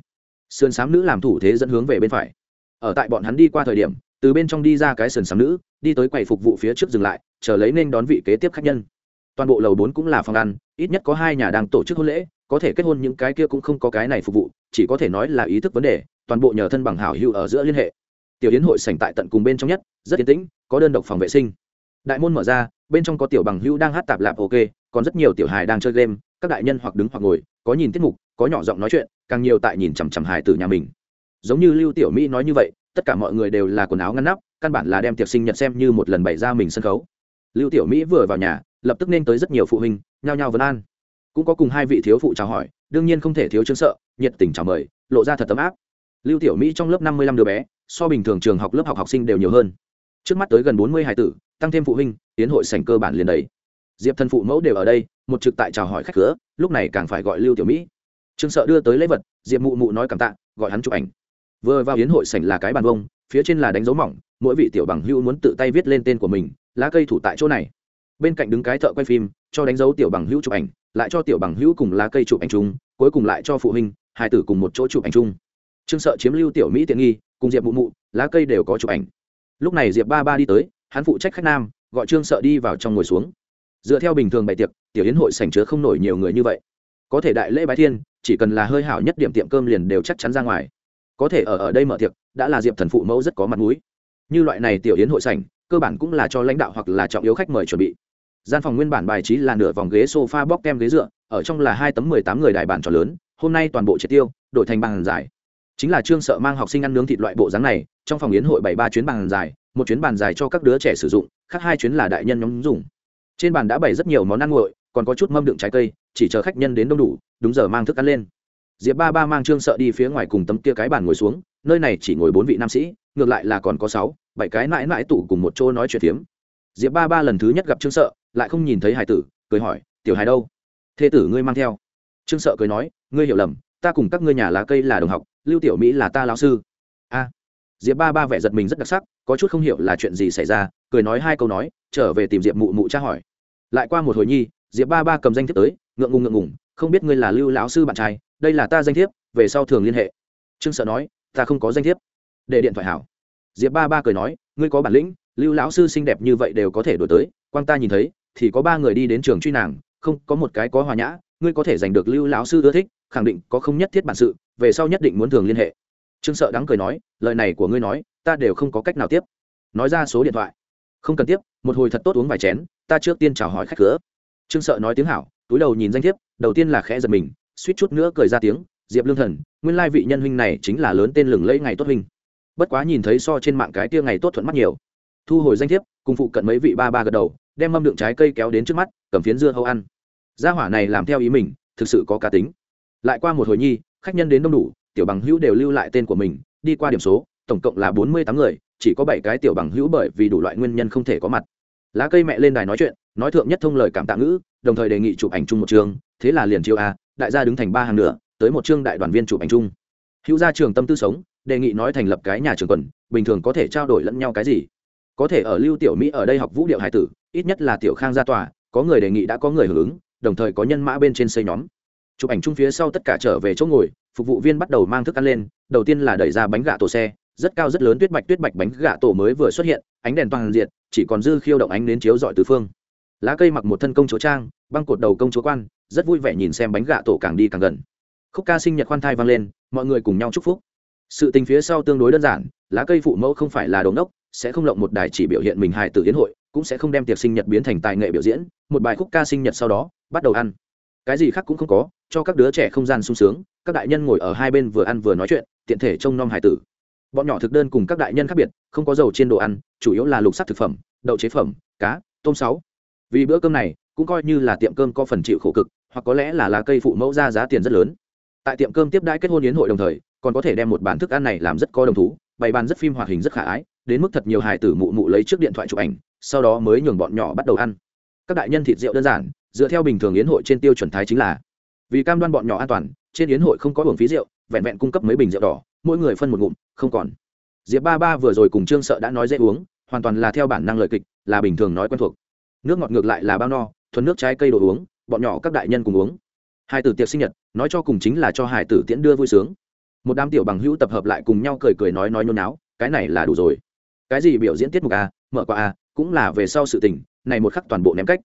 S1: Sườn xám nữ làm thủ thế dẫn hướng về bên phải. Ở tại bọn hắn đi qua thời điểm, từ bên trong đi ra cái sườn xám nữ, đi tới quầy phục vụ phía trước dừng lại, chờ lấy nên đón vị kế tiếp khách nhân toàn bộ lầu bốn cũng là phòng ăn, ít nhất có hai nhà đang tổ chức hôn lễ, có thể kết hôn những cái kia cũng không có cái này phục vụ, chỉ có thể nói là ý thức vấn đề, toàn bộ nhờ thân bằng hảo hữu ở giữa liên hệ. Tiểu yến hội sảnh tại tận cùng bên trong nhất, rất yên tĩnh, có đơn độc phòng vệ sinh. Đại môn mở ra, bên trong có tiểu bằng hữu đang hát tạp lạp ok, còn rất nhiều tiểu hài đang chơi game, các đại nhân hoặc đứng hoặc ngồi, có nhìn tiết mục, có nhỏ giọng nói chuyện, càng nhiều tại nhìn chằm chằm hài từ nhà mình. Giống như lưu tiểu mỹ nói như vậy, tất cả mọi người đều là quần áo ngăn nắp, căn bản là đem tiệc sinh nhật xem như một lần bày ra mình sân khấu. Lưu tiểu mỹ vừa vào nhà lập tức nên tới rất nhiều phụ huynh, nhao nhao vấn an. Cũng có cùng hai vị thiếu phụ chào hỏi, đương nhiên không thể thiếu chứng sợ, nhiệt tình chào mời, lộ ra thật tấm áp. Lưu tiểu mỹ trong lớp năm mươi lăm đứa bé, so bình thường trường học lớp học học sinh đều nhiều hơn. Trước mắt tới gần bốn mươi hải tử, tăng thêm phụ huynh, tiến hội sành cơ bản liền đấy diệp thân phụ mẫu đều ở đây, một trực tại chào hỏi khách cửa, lúc này càng phải gọi lưu tiểu mỹ. Trương sợ đưa tới lễ vật, diệp mụ mụ nói cảm tạ, gọi hắn chụp ảnh. Vừa vào hiến hội sảnh là cái bàn vông, phía trên là đánh dấu mỏng, mỗi vị tiểu bằng hưu muốn tự tay viết lên tên của mình, lá cây thủ tại chỗ này bên cạnh đứng cái thợ quay phim, cho đánh dấu tiểu bằng hữu chụp ảnh, lại cho tiểu bằng hữu cùng lá cây chụp ảnh chung, cuối cùng lại cho phụ huynh, hai tử cùng một chỗ chụp ảnh chung. Trương sợ chiếm lưu tiểu mỹ tiện nghi, cùng diệp mụ mụ, lá cây đều có chụp ảnh. Lúc này diệp ba ba đi tới, hắn phụ trách khách nam, gọi trương sợ đi vào trong ngồi xuống. Dựa theo bình thường bày tiệc, tiểu hiến hội sành chứa không nổi nhiều người như vậy. Có thể đại lễ bái thiên, chỉ cần là hơi hảo nhất điểm tiệm cơm liền đều chắc chắn ra ngoài. Có thể ở ở đây mở tiệc, đã là diệp thần phụ mẫu rất có mặt mũi. Như loại này tiểu hiến hội sành cơ bản cũng là cho lãnh đạo hoặc là trọng yếu khách mời chuẩn bị gian phòng nguyên bản bài trí là nửa vòng ghế sofa bóc kem ghế dựa, ở trong là hai tấm mười tám người đại bản trò lớn, hôm nay toàn bộ triệt tiêu, đổi thành bàn dài chính là trương sợ mang học sinh ăn nướng thịt loại bộ dáng này, trong phòng yến hội bảy ba chuyến bàn dài một chuyến bàn dài cho các đứa trẻ sử dụng, khác hai chuyến là đại nhân nhóm dùng. Trên bàn đã bày rất nhiều món ăn nguội, còn có chút mâm đựng trái cây, chỉ chờ khách nhân đến đông đủ, đúng giờ mang thức ăn lên. Diệp ba ba mang trương sợ đi phía ngoài cùng tấm kia cái bàn ngồi xuống, nơi này chỉ ngồi bốn vị nam sĩ, ngược lại là còn có sáu, bảy cái mãi mãi tủ cùng một chỗ nói chuyện phiếm. Diệp ba ba lần thứ nhất gặp trương sợ lại không nhìn thấy hải tử, cười hỏi, tiểu hải đâu? Thê tử ngươi mang theo. Trương sợ cười nói, ngươi hiểu lầm, ta cùng các ngươi nhà lá cây là đồng học, lưu tiểu mỹ là ta lão sư. A. Diệp ba ba vẻ giật mình rất đặc sắc, có chút không hiểu là chuyện gì xảy ra, cười nói hai câu nói, trở về tìm diệp mụ mụ tra hỏi. Lại qua một hồi nhi, diệp ba ba cầm danh thiếp tới, ngượng ngùng ngượng ngùng, không biết ngươi là lưu lão sư bạn trai, đây là ta danh thiếp, về sau thường liên hệ. Trương sợ nói, ta không có danh thiếp. Để điện thoại hảo. Diệp ba ba cười nói, ngươi có bản lĩnh, lưu lão sư xinh đẹp như vậy đều có thể đổi tới, quang ta nhìn thấy thì có ba người đi đến trường truy nàng, không, có một cái có hòa nhã, ngươi có thể giành được lưu lão sư ưa thích, khẳng định có không nhất thiết bản sự, về sau nhất định muốn thường liên hệ. Trương sợ đắng cười nói, lời này của ngươi nói, ta đều không có cách nào tiếp. Nói ra số điện thoại. Không cần tiếp, một hồi thật tốt uống vài chén, ta trước tiên chào hỏi khách cửa. Trương sợ nói tiếng hảo, túi đầu nhìn danh thiếp, đầu tiên là khẽ giật mình, suýt chút nữa cười ra tiếng, diệp lương thần, nguyên lai vị nhân huynh này chính là lớn tên lừng lẫy ngày tốt huynh. Bất quá nhìn thấy so trên mạng cái tia ngày tốt thuận mắt nhiều. Thu hồi danh thiếp, cùng phụ cận mấy vị ba ba gật đầu đem mâm đựng trái cây kéo đến trước mắt, cầm phiến dưa hấu ăn. Gia hỏa này làm theo ý mình, thực sự có cá tính. Lại qua một hồi nhi, khách nhân đến đông đủ, tiểu bằng hữu đều lưu lại tên của mình, đi qua điểm số, tổng cộng là bốn mươi tám người, chỉ có bảy cái tiểu bằng hữu bởi vì đủ loại nguyên nhân không thể có mặt. Lá cây mẹ lên đài nói chuyện, nói thượng nhất thông lời cảm tạ ngữ, đồng thời đề nghị chụp ảnh chung một trường, thế là liền chiêu a, đại gia đứng thành ba hàng nữa tới một chương đại đoàn viên chụp ảnh chung. Hữu gia trường tâm tư sống, đề nghị nói thành lập cái nhà trường quần, bình thường có thể trao đổi lẫn nhau cái gì? Có thể ở lưu tiểu mỹ ở đây học vũ điệu hải tử, ít nhất là tiểu khang ra tòa, có người đề nghị đã có người hưởng ứng, đồng thời có nhân mã bên trên xây nhóm. Chụp ảnh chung phía sau tất cả trở về chỗ ngồi, phục vụ viên bắt đầu mang thức ăn lên, đầu tiên là đẩy ra bánh gà tổ xe, rất cao rất lớn tuyết bạch tuyết bạch bánh gà tổ mới vừa xuất hiện, ánh đèn toàn diện, chỉ còn dư khiêu động ánh đến chiếu dọi tứ phương. Lá cây mặc một thân công chúa trang, băng cột đầu công chúa quan, rất vui vẻ nhìn xem bánh gà tổ càng đi càng gần. Khúc ca sinh nhật khoan thai vang lên, mọi người cùng nhau chúc phúc. Sự tình phía sau tương đối đơn giản, lá cây phụ mẫu không phải là đống đốc sẽ không lộng một đài chỉ biểu hiện mình hài tử yến hội, cũng sẽ không đem tiệc sinh nhật biến thành tài nghệ biểu diễn, một bài khúc ca sinh nhật sau đó, bắt đầu ăn. Cái gì khác cũng không có, cho các đứa trẻ không gian sung sướng, các đại nhân ngồi ở hai bên vừa ăn vừa nói chuyện, tiện thể trông nom hài tử. Bọn nhỏ thực đơn cùng các đại nhân khác biệt, không có dầu trên đồ ăn, chủ yếu là lục sắc thực phẩm, đậu chế phẩm, cá, tôm sáu. Vì bữa cơm này, cũng coi như là tiệm cơm có phần chịu khổ cực, hoặc có lẽ là lá cây phụ mẫu ra giá tiền rất lớn. Tại tiệm cơm tiếp đãi kết hôn yến hội đồng thời, còn có thể đem một bản thức ăn này làm rất có đồng thú, bày bàn rất phim hoạt hình rất khả ái đến mức thật nhiều hài tử mụ mụ lấy trước điện thoại chụp ảnh, sau đó mới nhường bọn nhỏ bắt đầu ăn. Các đại nhân thịt rượu đơn giản, dựa theo bình thường yến hội trên tiêu chuẩn thái chính là. Vì cam đoan bọn nhỏ an toàn, trên yến hội không có hưởng phí rượu, vẹn vẹn cung cấp mấy bình rượu đỏ, mỗi người phân một ngụm, không còn. Diệp ba ba vừa rồi cùng trương sợ đã nói dễ uống, hoàn toàn là theo bản năng lời kịch, là bình thường nói quen thuộc. Nước ngọt ngược lại là bao no, thuần nước trái cây đồ uống, bọn nhỏ các đại nhân cùng uống. Hai tử tiệc sinh nhật, nói cho cùng chính là cho hải tử tiễn đưa vui sướng. Một đám tiểu bằng hữu tập hợp lại cùng nhau cười cười nói nói nhôn náo, cái này là đủ rồi cái gì biểu diễn tiết mục a mở quà a cũng là về sau sự tình, này một khắc toàn bộ ném cách.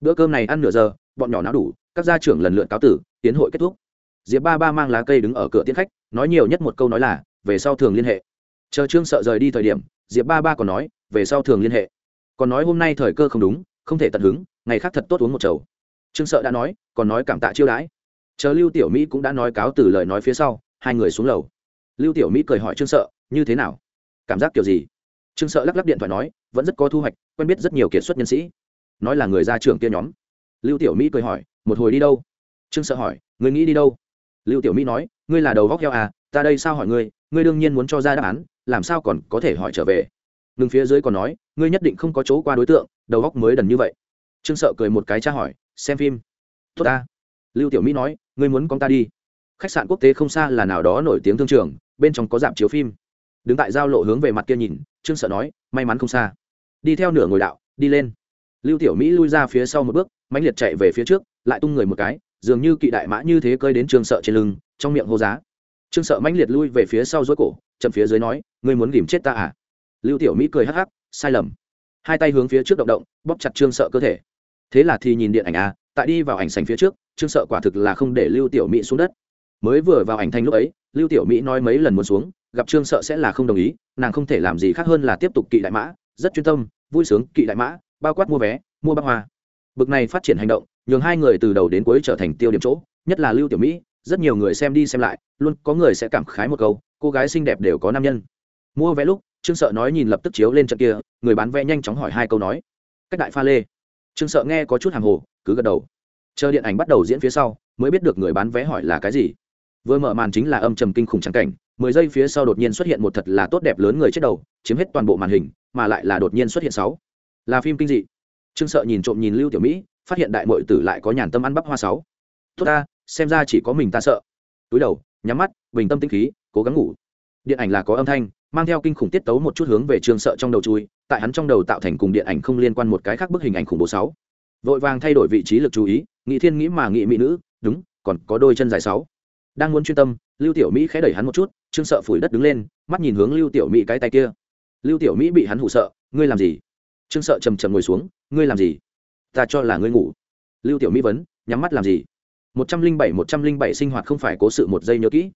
S1: Bữa cơm này ăn nửa giờ, bọn nhỏ não đủ, các gia trưởng lần lượt cáo tử, tiến hội kết thúc. Diệp ba ba mang lá cây đứng ở cửa tiến khách, nói nhiều nhất một câu nói là, về sau thường liên hệ. Chờ trương sợ rời đi thời điểm, diệp ba ba còn nói, về sau thường liên hệ. Còn nói hôm nay thời cơ không đúng, không thể tận hứng, ngày khác thật tốt uống một chầu. Trương sợ đã nói, còn nói cảm tạ chiêu đãi. Chờ lưu tiểu mỹ cũng đã nói cáo từ lời nói phía sau, hai người xuống lầu. Lưu tiểu mỹ cười hỏi trương sợ, như thế nào? Cảm giác kiểu gì? Trương sợ lắc lắc điện thoại nói, vẫn rất có thu hoạch, quen biết rất nhiều kiệt xuất nhân sĩ. Nói là người ra trường kia nhóm. Lưu tiểu mỹ cười hỏi, một hồi đi đâu? Trương sợ hỏi người nghĩ đi đâu? Lưu tiểu mỹ nói, ngươi là đầu góc heo à ta đây sao hỏi ngươi ngươi đương nhiên muốn cho ra đáp án, làm sao còn có thể hỏi trở về? Ngừng phía dưới còn nói, ngươi nhất định không có chỗ qua đối tượng, đầu góc mới đần như vậy. Trương sợ cười một cái tra hỏi, xem phim. Tốt ta. Lưu tiểu mỹ nói, ngươi muốn con ta đi. Khách sạn quốc tế không xa là nào đó nổi tiếng thương trường, bên trong có dạp chiếu phim. Đứng tại giao lộ hướng về mặt kia nhìn trương sợ nói, may mắn không xa. Đi theo nửa ngồi đạo, đi lên. Lưu tiểu mỹ lui ra phía sau một bước, mãnh liệt chạy về phía trước, lại tung người một cái, dường như kỵ đại mã như thế cơi đến trương sợ trên lưng, trong miệng hô giá. Trương sợ mãnh liệt lui về phía sau dối cổ, chậm phía dưới nói, ngươi muốn ghìm chết ta à? Lưu tiểu mỹ cười hắc hắc, sai lầm. Hai tay hướng phía trước động động, bóp chặt trương sợ cơ thể. Thế là thì nhìn điện ảnh à tại đi vào ảnh sành phía trước, trương sợ quả thực là không để lưu tiểu mỹ xuống đất. Mới vừa vào ảnh thành lúc ấy, lưu tiểu mỹ nói mấy lần muốn xuống gặp trương sợ sẽ là không đồng ý, nàng không thể làm gì khác hơn là tiếp tục kỵ đại mã, rất chuyên tâm, vui sướng kỵ đại mã, bao quát mua vé, mua bác hoa. Bực này phát triển hành động, nhường hai người từ đầu đến cuối trở thành tiêu điểm chỗ, nhất là lưu tiểu mỹ, rất nhiều người xem đi xem lại, luôn có người sẽ cảm khái một câu, cô gái xinh đẹp đều có nam nhân. Mua vé lúc, trương sợ nói nhìn lập tức chiếu lên trận kia, người bán vé nhanh chóng hỏi hai câu nói. Cách đại pha lê. Trương sợ nghe có chút hàng hồ, cứ gật đầu. Chờ điện ảnh bắt đầu diễn phía sau, mới biết được người bán vé hỏi là cái gì. Vừa mở màn chính là âm trầm kinh khủng trắng cảnh mười giây phía sau đột nhiên xuất hiện một thật là tốt đẹp lớn người chết đầu, chiếm hết toàn bộ màn hình, mà lại là đột nhiên xuất hiện sáu. Là phim kinh dị. Trương sợ nhìn trộm nhìn lưu tiểu mỹ, phát hiện đại mội tử lại có nhàn tâm ăn bắp hoa sáu. Tốt ta, xem ra chỉ có mình ta sợ. Túi đầu, nhắm mắt, bình tâm tĩnh khí, cố gắng ngủ. Điện ảnh là có âm thanh, mang theo kinh khủng tiết tấu một chút hướng về trương sợ trong đầu chui, tại hắn trong đầu tạo thành cùng điện ảnh không liên quan một cái khác bức hình ảnh khủng bố sáu. Vội vàng thay đổi vị trí lực chú ý, nghị thiên nghĩ mà nghị mỹ nữ, đúng, còn có đôi chân dài sáu. Đang muốn chuyên tâm, lưu tiểu mỹ khẽ đẩy hắn một chút trương sợ phủi đất đứng lên, mắt nhìn hướng lưu tiểu mỹ cái tay kia. Lưu tiểu mỹ bị hắn hụ sợ, ngươi làm gì? Trương sợ trầm trầm ngồi xuống, ngươi làm gì? Ta cho là ngươi ngủ. Lưu tiểu mỹ vấn, nhắm mắt làm gì? Một trăm linh bảy, một trăm linh bảy sinh hoạt không phải cố sự một giây nhớ kỹ.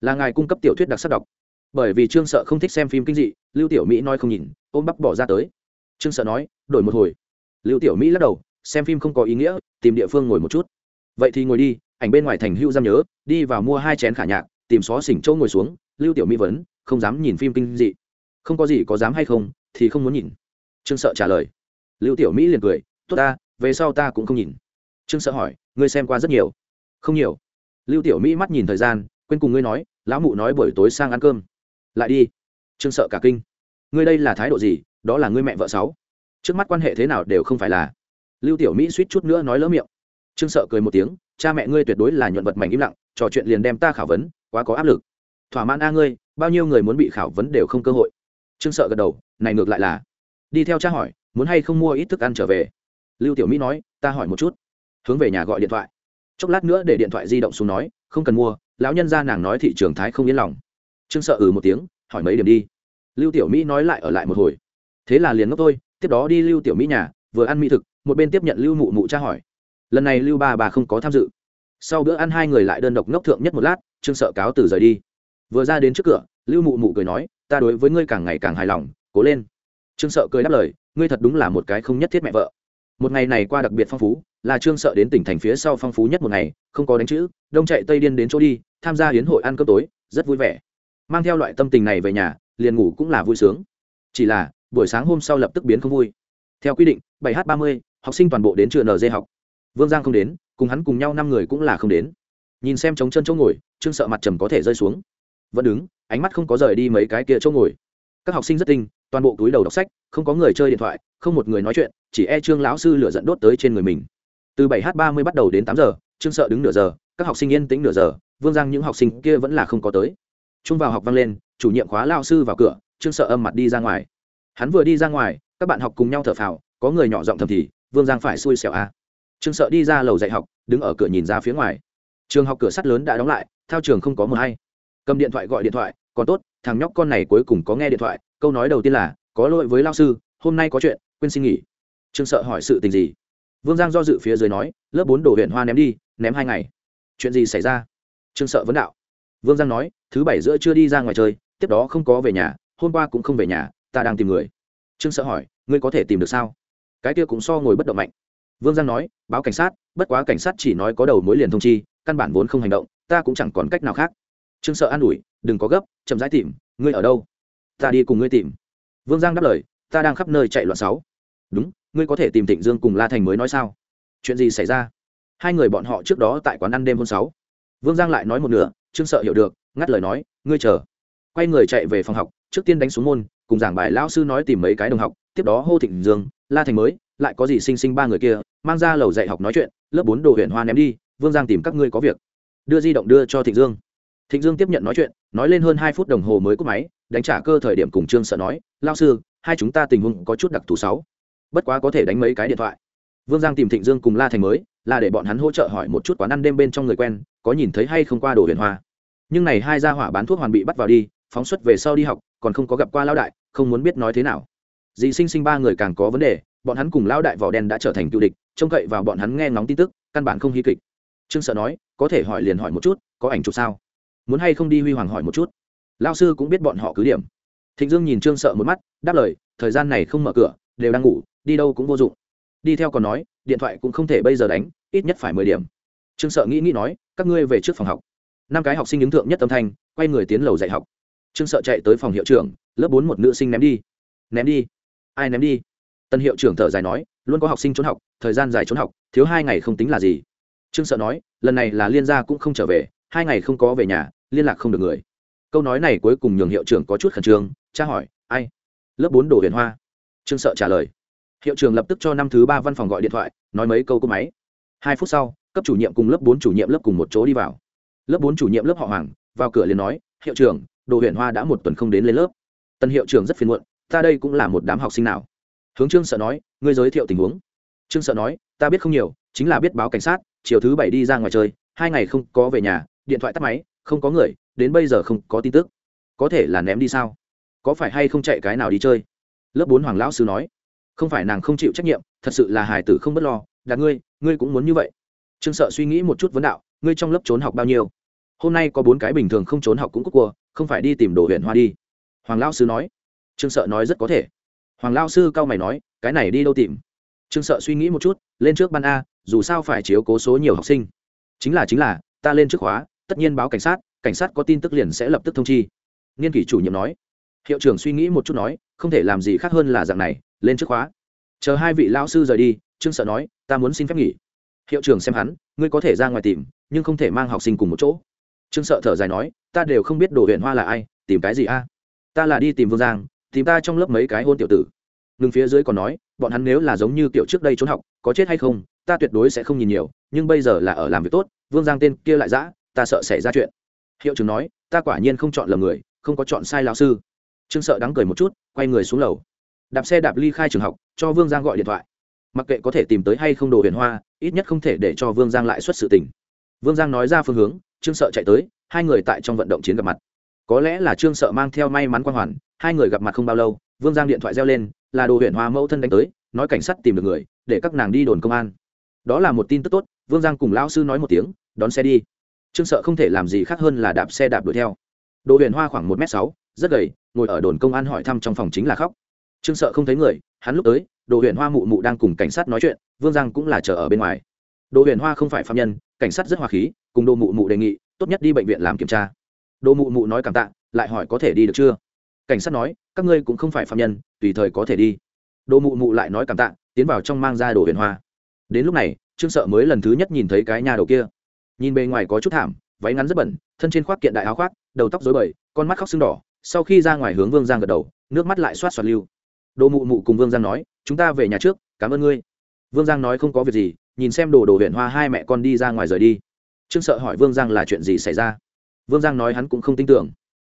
S1: Là ngài cung cấp tiểu thuyết đặc sắc đọc. Bởi vì trương sợ không thích xem phim kinh dị, lưu tiểu mỹ nói không nhìn, ôm bắp bỏ ra tới. Trương sợ nói, đổi một hồi. Lưu tiểu mỹ lắc đầu, xem phim không có ý nghĩa, tìm địa phương ngồi một chút. Vậy thì ngồi đi, ảnh bên ngoài thành hưu giam nhớ, đi vào mua hai chén khả nhạc, tìm xó xỉnh châu ngồi xuống lưu tiểu mỹ vấn, không dám nhìn phim kinh dị. Không có gì có dám hay không, thì không muốn nhìn. Trương sợ trả lời. Lưu tiểu mỹ liền cười, tốt ta, về sau ta cũng không nhìn. Trương sợ hỏi, ngươi xem qua rất nhiều? Không nhiều. Lưu tiểu mỹ mắt nhìn thời gian, quên cùng ngươi nói, lão mụ nói buổi tối sang ăn cơm. Lại đi. Trương sợ cả kinh. Ngươi đây là thái độ gì? Đó là ngươi mẹ vợ sáu. Trước mắt quan hệ thế nào đều không phải là. Lưu tiểu mỹ suýt chút nữa nói lỡ miệng. Trương sợ cười một tiếng, cha mẹ ngươi tuyệt đối là nhuận vật mảnh im lặng, trò chuyện liền đem ta khảo vấn, quá có áp lực thỏa mãn a ngươi, bao nhiêu người muốn bị khảo vấn đều không cơ hội. Trương sợ gật đầu, này ngược lại là. Đi theo cha hỏi, muốn hay không mua ít thức ăn trở về? Lưu tiểu mỹ nói, ta hỏi một chút. Hướng về nhà gọi điện thoại. Chốc lát nữa để điện thoại di động xuống nói, không cần mua, lão nhân ra nàng nói thị trường thái không yên lòng. Trương sợ ừ một tiếng, hỏi mấy điểm đi. Lưu tiểu mỹ nói lại ở lại một hồi. Thế là liền ngốc tôi tiếp đó đi lưu tiểu mỹ nhà, vừa ăn mỹ thực, một bên tiếp nhận lưu mụ mụ tra hỏi. Lần này lưu ba bà không có tham dự. Sau bữa ăn hai người lại đơn độc ngốc thượng nhất một lát, trương sợ cáo từ rời đi vừa ra đến trước cửa, lưu mụ mụ cười nói, ta đối với ngươi càng ngày càng hài lòng, cố lên. Trương sợ cười đáp lời, ngươi thật đúng là một cái không nhất thiết mẹ vợ. Một ngày này qua đặc biệt phong phú, là trương sợ đến tỉnh thành phía sau phong phú nhất một ngày, không có đánh chữ, đông chạy tây điên đến chỗ đi, tham gia hiến hội ăn cơm tối, rất vui vẻ. Mang theo loại tâm tình này về nhà, liền ngủ cũng là vui sướng. Chỉ là, buổi sáng hôm sau lập tức biến không vui. Theo quy định, bảy h ba mươi, học sinh toàn bộ đến trường nd học. Vương giang không đến, cùng hắn cùng nhau năm người cũng là không đến. Nhìn xem trống chân chỗ ngồi, trương sợ mặt trầm có thể rơi xuống vẫn đứng, ánh mắt không có rời đi mấy cái kia chỗ ngồi. Các học sinh rất tinh, toàn bộ túi đầu đọc sách, không có người chơi điện thoại, không một người nói chuyện, chỉ e trương lão sư lửa dẫn đốt tới trên người mình. Từ bảy h ba mươi bắt đầu đến tám giờ, trương sợ đứng nửa giờ, các học sinh yên tĩnh nửa giờ, vương giang những học sinh kia vẫn là không có tới. Trung vào học vang lên, chủ nhiệm khóa lao sư vào cửa, trương sợ âm mặt đi ra ngoài. Hắn vừa đi ra ngoài, các bạn học cùng nhau thở phào, có người nhỏ giọng thầm thì, vương giang phải xui xẻo a trương sợ đi ra lầu dạy học, đứng ở cửa nhìn ra phía ngoài. Trường học cửa sắt lớn đã đóng lại, thao trường không có mờ hay cầm điện thoại gọi điện thoại, còn tốt, thằng nhóc con này cuối cùng có nghe điện thoại, câu nói đầu tiên là, có lỗi với lao sư, hôm nay có chuyện, quên xin nghỉ. Trương sợ hỏi sự tình gì? Vương giang do dự phía dưới nói, lớp bốn đổ huyện hoa ném đi, ném hai ngày. Chuyện gì xảy ra? Trương sợ vấn đạo. Vương giang nói, thứ bảy giữa chưa đi ra ngoài chơi, tiếp đó không có về nhà, hôm qua cũng không về nhà, ta đang tìm người. Trương sợ hỏi, ngươi có thể tìm được sao? Cái kia cũng so ngồi bất động mạnh. Vương giang nói, báo cảnh sát, bất quá cảnh sát chỉ nói có đầu mối liền thông chi, căn bản vốn không hành động, ta cũng chẳng còn cách nào khác trương sợ an ủi, đừng có gấp, chậm rãi tìm, ngươi ở đâu? Ta đi cùng ngươi tìm. Vương giang đáp lời, ta đang khắp nơi chạy loạn sáu. Đúng, ngươi có thể tìm thịnh dương cùng la thành mới nói sao? Chuyện gì xảy ra? Hai người bọn họ trước đó tại quán ăn đêm hôm sáu. Vương giang lại nói một nửa, trương sợ hiểu được, ngắt lời nói, ngươi chờ. Quay người chạy về phòng học, trước tiên đánh xuống môn, cùng giảng bài lão sư nói tìm mấy cái đồng học, tiếp đó hô thịnh dương, la thành mới, lại có gì sinh sinh ba người kia, mang ra lầu dạy học nói chuyện, lớp bốn đồ huyện hoa ném đi, vương giang tìm các ngươi có việc. Đưa di động đưa cho thịnh dương thịnh dương tiếp nhận nói chuyện, nói lên hơn hai phút đồng hồ mới cúp máy, đánh trả cơ thời điểm cùng trương sợ nói lao sư, hai chúng ta tình huống có chút đặc thù sáu. Bất quá có thể đánh mấy cái điện thoại. Vương giang tìm thịnh dương cùng la thành mới, là để bọn hắn hỗ trợ hỏi một chút quán ăn đêm bên trong người quen, có nhìn thấy hay không qua đồ huyền hoa. Nhưng này hai gia hỏa bán thuốc hoàn bị bắt vào đi, phóng xuất về sau đi học, còn không có gặp qua lão đại, không muốn biết nói thế nào. Dì sinh sinh ba người càng có vấn đề, bọn hắn cùng lão đại vỏ đen đã trở thành cựu địch, trông cậy vào bọn hắn nghe ngóng tin tức, căn bản không hy kịch. Trương sợ nói, có thể hỏi liền hỏi một chút, có ảnh chụp sao? Muốn hay không đi huy hoàng hỏi một chút. Lao sư cũng biết bọn họ cứ điểm. Thịnh dương nhìn trương sợ một mắt, đáp lời, thời gian này không mở cửa, đều đang ngủ, đi đâu cũng vô dụng. Đi theo còn nói, điện thoại cũng không thể bây giờ đánh, ít nhất phải mười điểm. Trương sợ nghĩ nghĩ nói, các ngươi về trước phòng học. Năm cái học sinh ứng thượng nhất âm thanh, quay người tiến lầu dạy học. Trương sợ chạy tới phòng hiệu trưởng, lớp bốn một nữ sinh ném đi. Ném đi? Ai ném đi? Tân hiệu trưởng thở dài nói, luôn có học sinh trốn học, thời gian dài trốn học, thiếu hai ngày không tính là gì. Trương sợ nói, lần này là liên gia cũng không trở về hai ngày không có về nhà, liên lạc không được người. Câu nói này cuối cùng nhường hiệu trưởng có chút khẩn trương cha hỏi, ai? Lớp bốn đồ huyền hoa. Trương sợ trả lời. Hiệu trưởng lập tức cho năm thứ ba văn phòng gọi điện thoại, nói mấy câu cô máy. Hai phút sau, cấp chủ nhiệm cùng lớp bốn chủ nhiệm lớp cùng một chỗ đi vào. Lớp bốn chủ nhiệm lớp họ hoàng, vào cửa liền nói, hiệu trưởng, đồ huyền hoa đã một tuần không đến lên lớp. Tân hiệu trưởng rất phiền muộn, ta đây cũng là một đám học sinh nào? Hướng trương sợ nói, ngươi giới thiệu tình huống. Trương sợ nói, ta biết không nhiều, chính là biết báo cảnh sát, chiều thứ bảy đi ra ngoài chơi, hai ngày không có về nhà điện thoại tắt máy, không có người, đến bây giờ không có tin tức. Có thể là ném đi sao? Có phải hay không chạy cái nào đi chơi? Lớp bốn hoàng lão sư nói. Không phải nàng không chịu trách nhiệm, thật sự là hải tử không b ấ t lo. Đạt ngươi ngươi cũng muốn như vậy. Trương sợ suy nghĩ một chút vấn đạo, ngươi trong lớp trốn học bao nhiêu? Hôm nay có bốn cái bình thường không trốn học cũng cúc cua, không phải đi tìm đồ huyện hoa đi. Hoàng lão sư nói. Trương sợ nói rất có thể. Hoàng lão sư cao mày nói, cái này đi đâu tìm? Trương sợ suy nghĩ một chút, lên trước ban a, dù sao phải chiếu cố số nhiều học sinh. Chính là chính là, ta lên trước khóa tất nhiên báo cảnh sát cảnh sát có tin tức liền sẽ lập tức thông chi. Nghiên kỷ chủ nhiệm nói. Hiệu trưởng suy nghĩ một chút nói, không thể làm gì khác hơn là dạng này, lên trước khóa. Chờ hai vị lão sư rời đi, trương sợ nói, ta muốn xin phép nghỉ. Hiệu trưởng xem hắn, ngươi có thể ra ngoài tìm, nhưng không thể mang học sinh cùng một chỗ. Trương sợ thở dài nói, ta đều không biết đồ huyện hoa là ai, tìm cái gì a? Ta là đi tìm vương giang, tìm ta trong lớp mấy cái hôn tiểu tử. Ngừng phía dưới còn nói, bọn hắn nếu là giống như kiểu trước đây trốn học, có chết hay không, ta tuyệt đối sẽ không nhìn nhiều, nhưng bây giờ là ở làm việc tốt, vương giang tên kia lại dã ta sợ xảy ra chuyện. Hiệu trưởng nói, ta quả nhiên không chọn lầm người, không có chọn sai lão sư. Trương sợ đắng cười một chút, quay người xuống lầu. Đạp xe đạp ly khai trường học, cho vương giang gọi điện thoại. Mặc kệ có thể tìm tới hay không đồ huyền hoa, ít nhất không thể để cho vương giang lại xuất sự tình. Vương giang nói ra phương hướng, trương sợ chạy tới, hai người tại trong vận động chiến gặp mặt. Có lẽ là trương sợ mang theo may mắn quan hoàn, hai người gặp mặt không bao lâu, vương giang điện thoại reo lên, là đồ huyền hoa mẫu thân đánh tới, nói cảnh sát tìm được người, để các nàng đi đồn công an. Đó là một tin tức tốt, vương giang cùng lão sư nói một tiếng, đón xe đi trương sợ không thể làm gì khác hơn là đạp xe đạp đuổi theo. Đồ huyền hoa khoảng một m sáu, rất gầy, ngồi ở đồn công an hỏi thăm trong phòng chính là khóc. Trương sợ không thấy người, hắn lúc tới đồ huyền hoa mụ mụ đang cùng cảnh sát nói chuyện, vương giang cũng là chờ ở bên ngoài. Đồ huyền hoa không phải phạm nhân, cảnh sát rất hòa khí, cùng đồ mụ mụ đề nghị, tốt nhất đi bệnh viện làm kiểm tra. Đồ mụ mụ nói cảm tạ, lại hỏi có thể đi được chưa? Cảnh sát nói, các ngươi cũng không phải phạm nhân, tùy thời có thể đi. Đồ mụ mụ lại nói cảm tạ, tiến vào trong mang ra đồ huyền hoa. Đến lúc này, trương sợ mới lần thứ nhất nhìn thấy cái nhà đầu kia nhìn bề ngoài có chút thảm, váy ngắn rất bẩn, thân trên khoác kiện đại áo khoác, đầu tóc dối bời, con mắt khóc sưng đỏ. Sau khi ra ngoài hướng vương giang gật đầu, nước mắt lại xoát xoạt lưu. Đồ mụ mụ cùng vương giang nói, chúng ta về nhà trước, cảm ơn ngươi. Vương giang nói không có việc gì, nhìn xem đồ đồ huyện hoa hai mẹ con đi ra ngoài rời đi. Trương sợ hỏi vương giang là chuyện gì xảy ra. Vương giang nói hắn cũng không tin tưởng.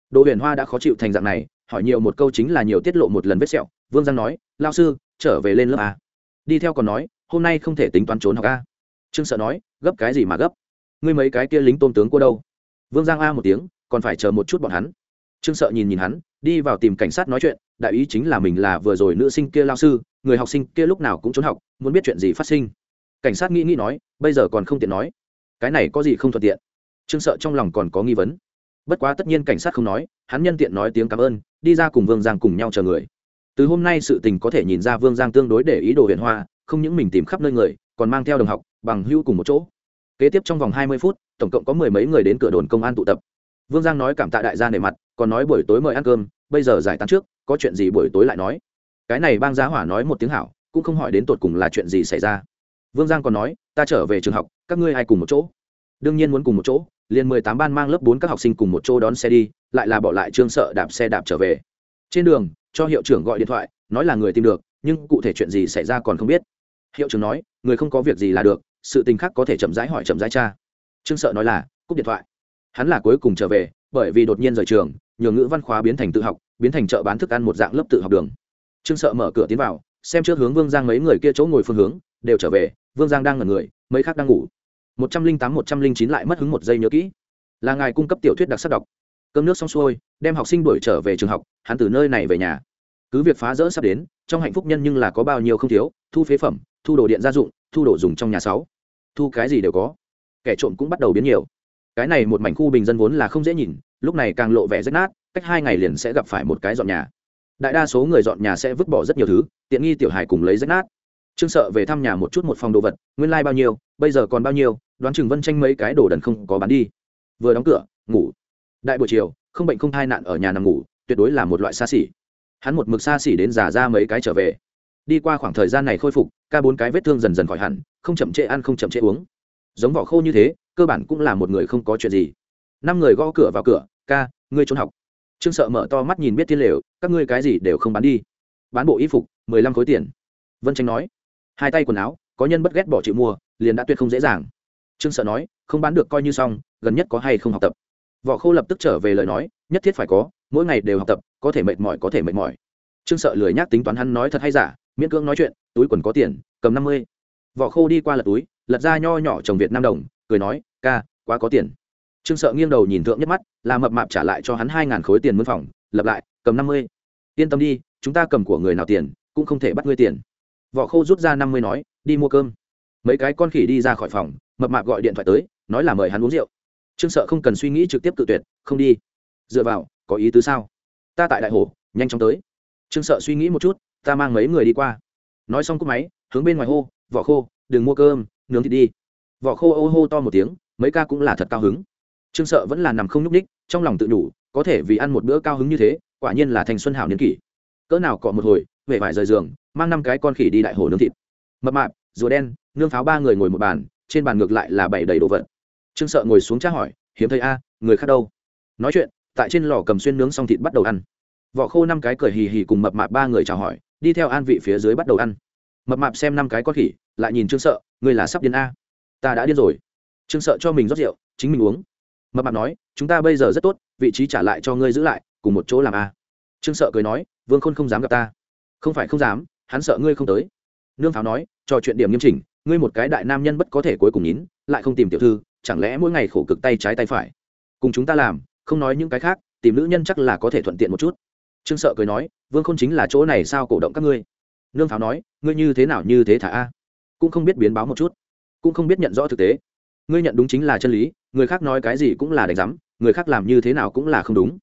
S1: Đồ huyện hoa đã khó chịu thành dạng này, hỏi nhiều một câu chính là nhiều tiết lộ một lần vết sẹo. Vương giang nói lao sư, trở về lên lớp a. Đi theo còn nói, hôm nay không thể tính toán trốn học a. Trương sợ nói, gấp cái gì mà gấp? Ngươi mấy cái kia lính tôn tướng cô đâu? Vương giang a một tiếng, còn phải chờ một chút bọn hắn. Trương sợ nhìn nhìn hắn, đi vào tìm cảnh sát nói chuyện, đại ý chính là mình là vừa rồi nữ sinh kia lao sư, người học sinh kia lúc nào cũng trốn học, muốn biết chuyện gì phát sinh. Cảnh sát nghĩ nghĩ nói, bây giờ còn không tiện nói. Cái này có gì không thuận tiện? Trương sợ trong lòng còn có nghi vấn. Bất quá tất nhiên cảnh sát không nói, hắn nhân tiện nói tiếng cảm ơn, đi ra cùng vương giang cùng nhau chờ người. Từ hôm nay sự tình có thể nhìn ra vương giang tương đối để ý đồ huyền hoa, không những mình tìm khắp nơi người, còn mang theo đồng học, bằng hữu cùng một chỗ kế tiếp trong vòng hai mươi phút, tổng cộng có mười mấy người đến cửa đồn công an tụ tập. Vương giang nói cảm tạ đại gia nề mặt, còn nói buổi tối mời ăn cơm, bây giờ giải tán trước, có chuyện gì buổi tối lại nói. Cái này bang giá hỏa nói một tiếng hảo, cũng không hỏi đến tột cùng là chuyện gì xảy ra. Vương giang còn nói, ta trở về trường học, các ngươi ai cùng một chỗ? Đương nhiên muốn cùng một chỗ, liền mười tám ban mang lớp bốn các học sinh cùng một chỗ đón xe đi, lại là bỏ lại trương sợ đạp xe đạp trở về. Trên đường, cho hiệu trưởng gọi điện thoại, nói là người tìm được, nhưng cụ thể chuyện gì xảy ra còn không biết. Hiệu trưởng nói, người không có việc gì là được sự tình khác có thể chậm rãi hỏi chậm rãi cha trương sợ nói là, cúp điện thoại. Hắn là cuối cùng trở về, bởi vì đột nhiên rời trường nhường ngữ văn khóa biến thành tự học, biến thành chợ bán thức ăn một dạng lớp tự học đường. Trương sợ mở cửa tiến vào, xem trước hướng vương giang mấy người kia chỗ ngồi phương hướng, đều trở về, vương giang đang ngẩn người, mấy khác đang ngủ. Một trăm linh tám, một trăm linh chín lại mất hứng một giây nhớ kỹ. Là ngài cung cấp tiểu thuyết đặc sắc đọc. Cơm nước xong xuôi, đem học sinh đuổi trở về trường học, hắn từ nơi này về nhà. Cứ việc phá rỡ sắp đến, trong hạnh phúc nhân nhưng là có bao nhiêu không thiếu, thu phế phẩm, thu đồ điện gia dụng thu đồ dùng trong nhà sáu. Thu cái gì đều có. Kẻ trộm cũng bắt đầu biến nhiều. Cái này một mảnh khu bình dân vốn là không dễ nhìn, lúc này càng lộ vẻ rách nát, cách hai ngày liền sẽ gặp phải một cái dọn nhà. Đại đa số người dọn nhà sẽ vứt bỏ rất nhiều thứ, tiện nghi tiểu hài cùng lấy rách nát. Trương sợ về thăm nhà một chút một phòng đồ vật, nguyên lai、like、bao nhiêu, bây giờ còn bao nhiêu, đoán chừng vân tranh mấy cái đồ đần không có bán đi. Vừa đóng cửa, ngủ. Đại buổi chiều, không bệnh không thai nạn ở nhà nằm ngủ, tuyệt đối là một loại xa xỉ. Hắn một mực xa xỉ đến già ra mấy cái trở về đi qua khoảng thời gian này khôi phục, ca bốn cái vết thương dần dần khỏi hẳn, không chậm trễ ăn không chậm trễ uống. Giống vỏ khô như thế, cơ bản cũng là một người không có chuyện gì. Năm người gõ cửa vào cửa, ca, ngươi trốn học. Trương sợ mở to mắt nhìn biết tiên lều, các ngươi cái gì đều không bán đi. Bán bộ y phục, mười lăm khối tiền. Vân tranh nói, hai tay quần áo, có nhân bất ghét bỏ chịu mua, liền đã tuyệt không dễ dàng. Trương sợ nói, không bán được coi như xong, gần nhất có hay không học tập? Võ khô lập tức trở về lời nói, nhất thiết phải có, mỗi ngày đều học tập, có thể mệt mỏi, có thể mệt mỏi. Trương sợ lười nhác tính toán hắn nói thật hay giả miễn cưỡng nói chuyện, túi quần có tiền, cầm năm mươi. Vỏ khô đi qua lật túi, lật ra nho nhỏ chồng việt nam đồng, cười nói, ca, quá có tiền. Trương sợ nghiêng đầu nhìn thượng nhất mắt, là mập mạp trả lại cho hắn hai ngàn khối tiền mướn phòng, lập lại, cầm năm mươi. Yên tâm đi, chúng ta cầm của người nào tiền, cũng không thể bắt ngươi tiền. Vỏ khô rút ra năm mươi nói, đi mua cơm. Mấy cái con khỉ đi ra khỏi phòng, mập mạp gọi điện thoại tới, nói là mời hắn uống rượu. Trương sợ không cần suy nghĩ trực tiếp cự tuyệt, không đi. Dựa vào, có ý tứ sao? Ta tại đại hồ, nhanh chóng tới. Trương sợ suy nghĩ một chút ta mang mấy người đi qua. Nói xong cúp máy, hướng bên ngoài hô, vỏ khô, đừng mua cơm, nướng thịt đi. Vỏ khô ô hô to một tiếng, mấy ca cũng là thật cao hứng. Trương sợ vẫn là nằm không nhúc ních trong lòng tự nhủ, có thể vì ăn một bữa cao hứng như thế, quả nhiên là thành xuân hảo niên kỷ. Cỡ nào cọ một hồi về vải rời giường, mang năm cái con khỉ đi đại hồ nướng thịt. Mập mạp, rùa đen, nương pháo ba người ngồi một bàn, trên bàn ngược lại là bảy đầy đồ vật. Trương sợ ngồi xuống tra hỏi, hiếm thấy a, người khác đâu? Nói chuyện, tại trên lò cầm xuyên nướng xong thịt bắt đầu ăn. Vỏ khô năm cái cười hì hì cùng mập mạp ba người chào hỏi đi theo an vị phía dưới bắt đầu ăn. Mập mạp xem năm cái con khỉ, lại nhìn trương sợ người là sắp điên a. Ta đã điên rồi. Trương sợ cho mình rót rượu, chính mình uống. Mập mạp nói, chúng ta bây giờ rất tốt, vị trí trả lại cho ngươi giữ lại, cùng một chỗ làm a. Trương sợ cười nói, vương khôn không dám gặp ta. Không phải không dám, hắn sợ ngươi không tới. Nương pháo nói, trò chuyện điểm nghiêm chỉnh, ngươi một cái đại nam nhân bất có thể cuối cùng nhín lại không tìm tiểu thư, chẳng lẽ mỗi ngày khổ cực tay trái tay phải? Cùng chúng ta làm, không nói những cái khác, tìm nữ nhân chắc là có thể thuận tiện một chút trương sợ cười nói, vương không chính là chỗ này sao cổ động các ngươi? Nương pháo nói, ngươi như thế nào như thế thả a? Cũng không biết biến báo một chút, cũng không biết nhận rõ thực tế. Ngươi nhận đúng chính là chân lý, người khác nói cái gì cũng là đánh giám, người khác làm như thế nào cũng là không đúng.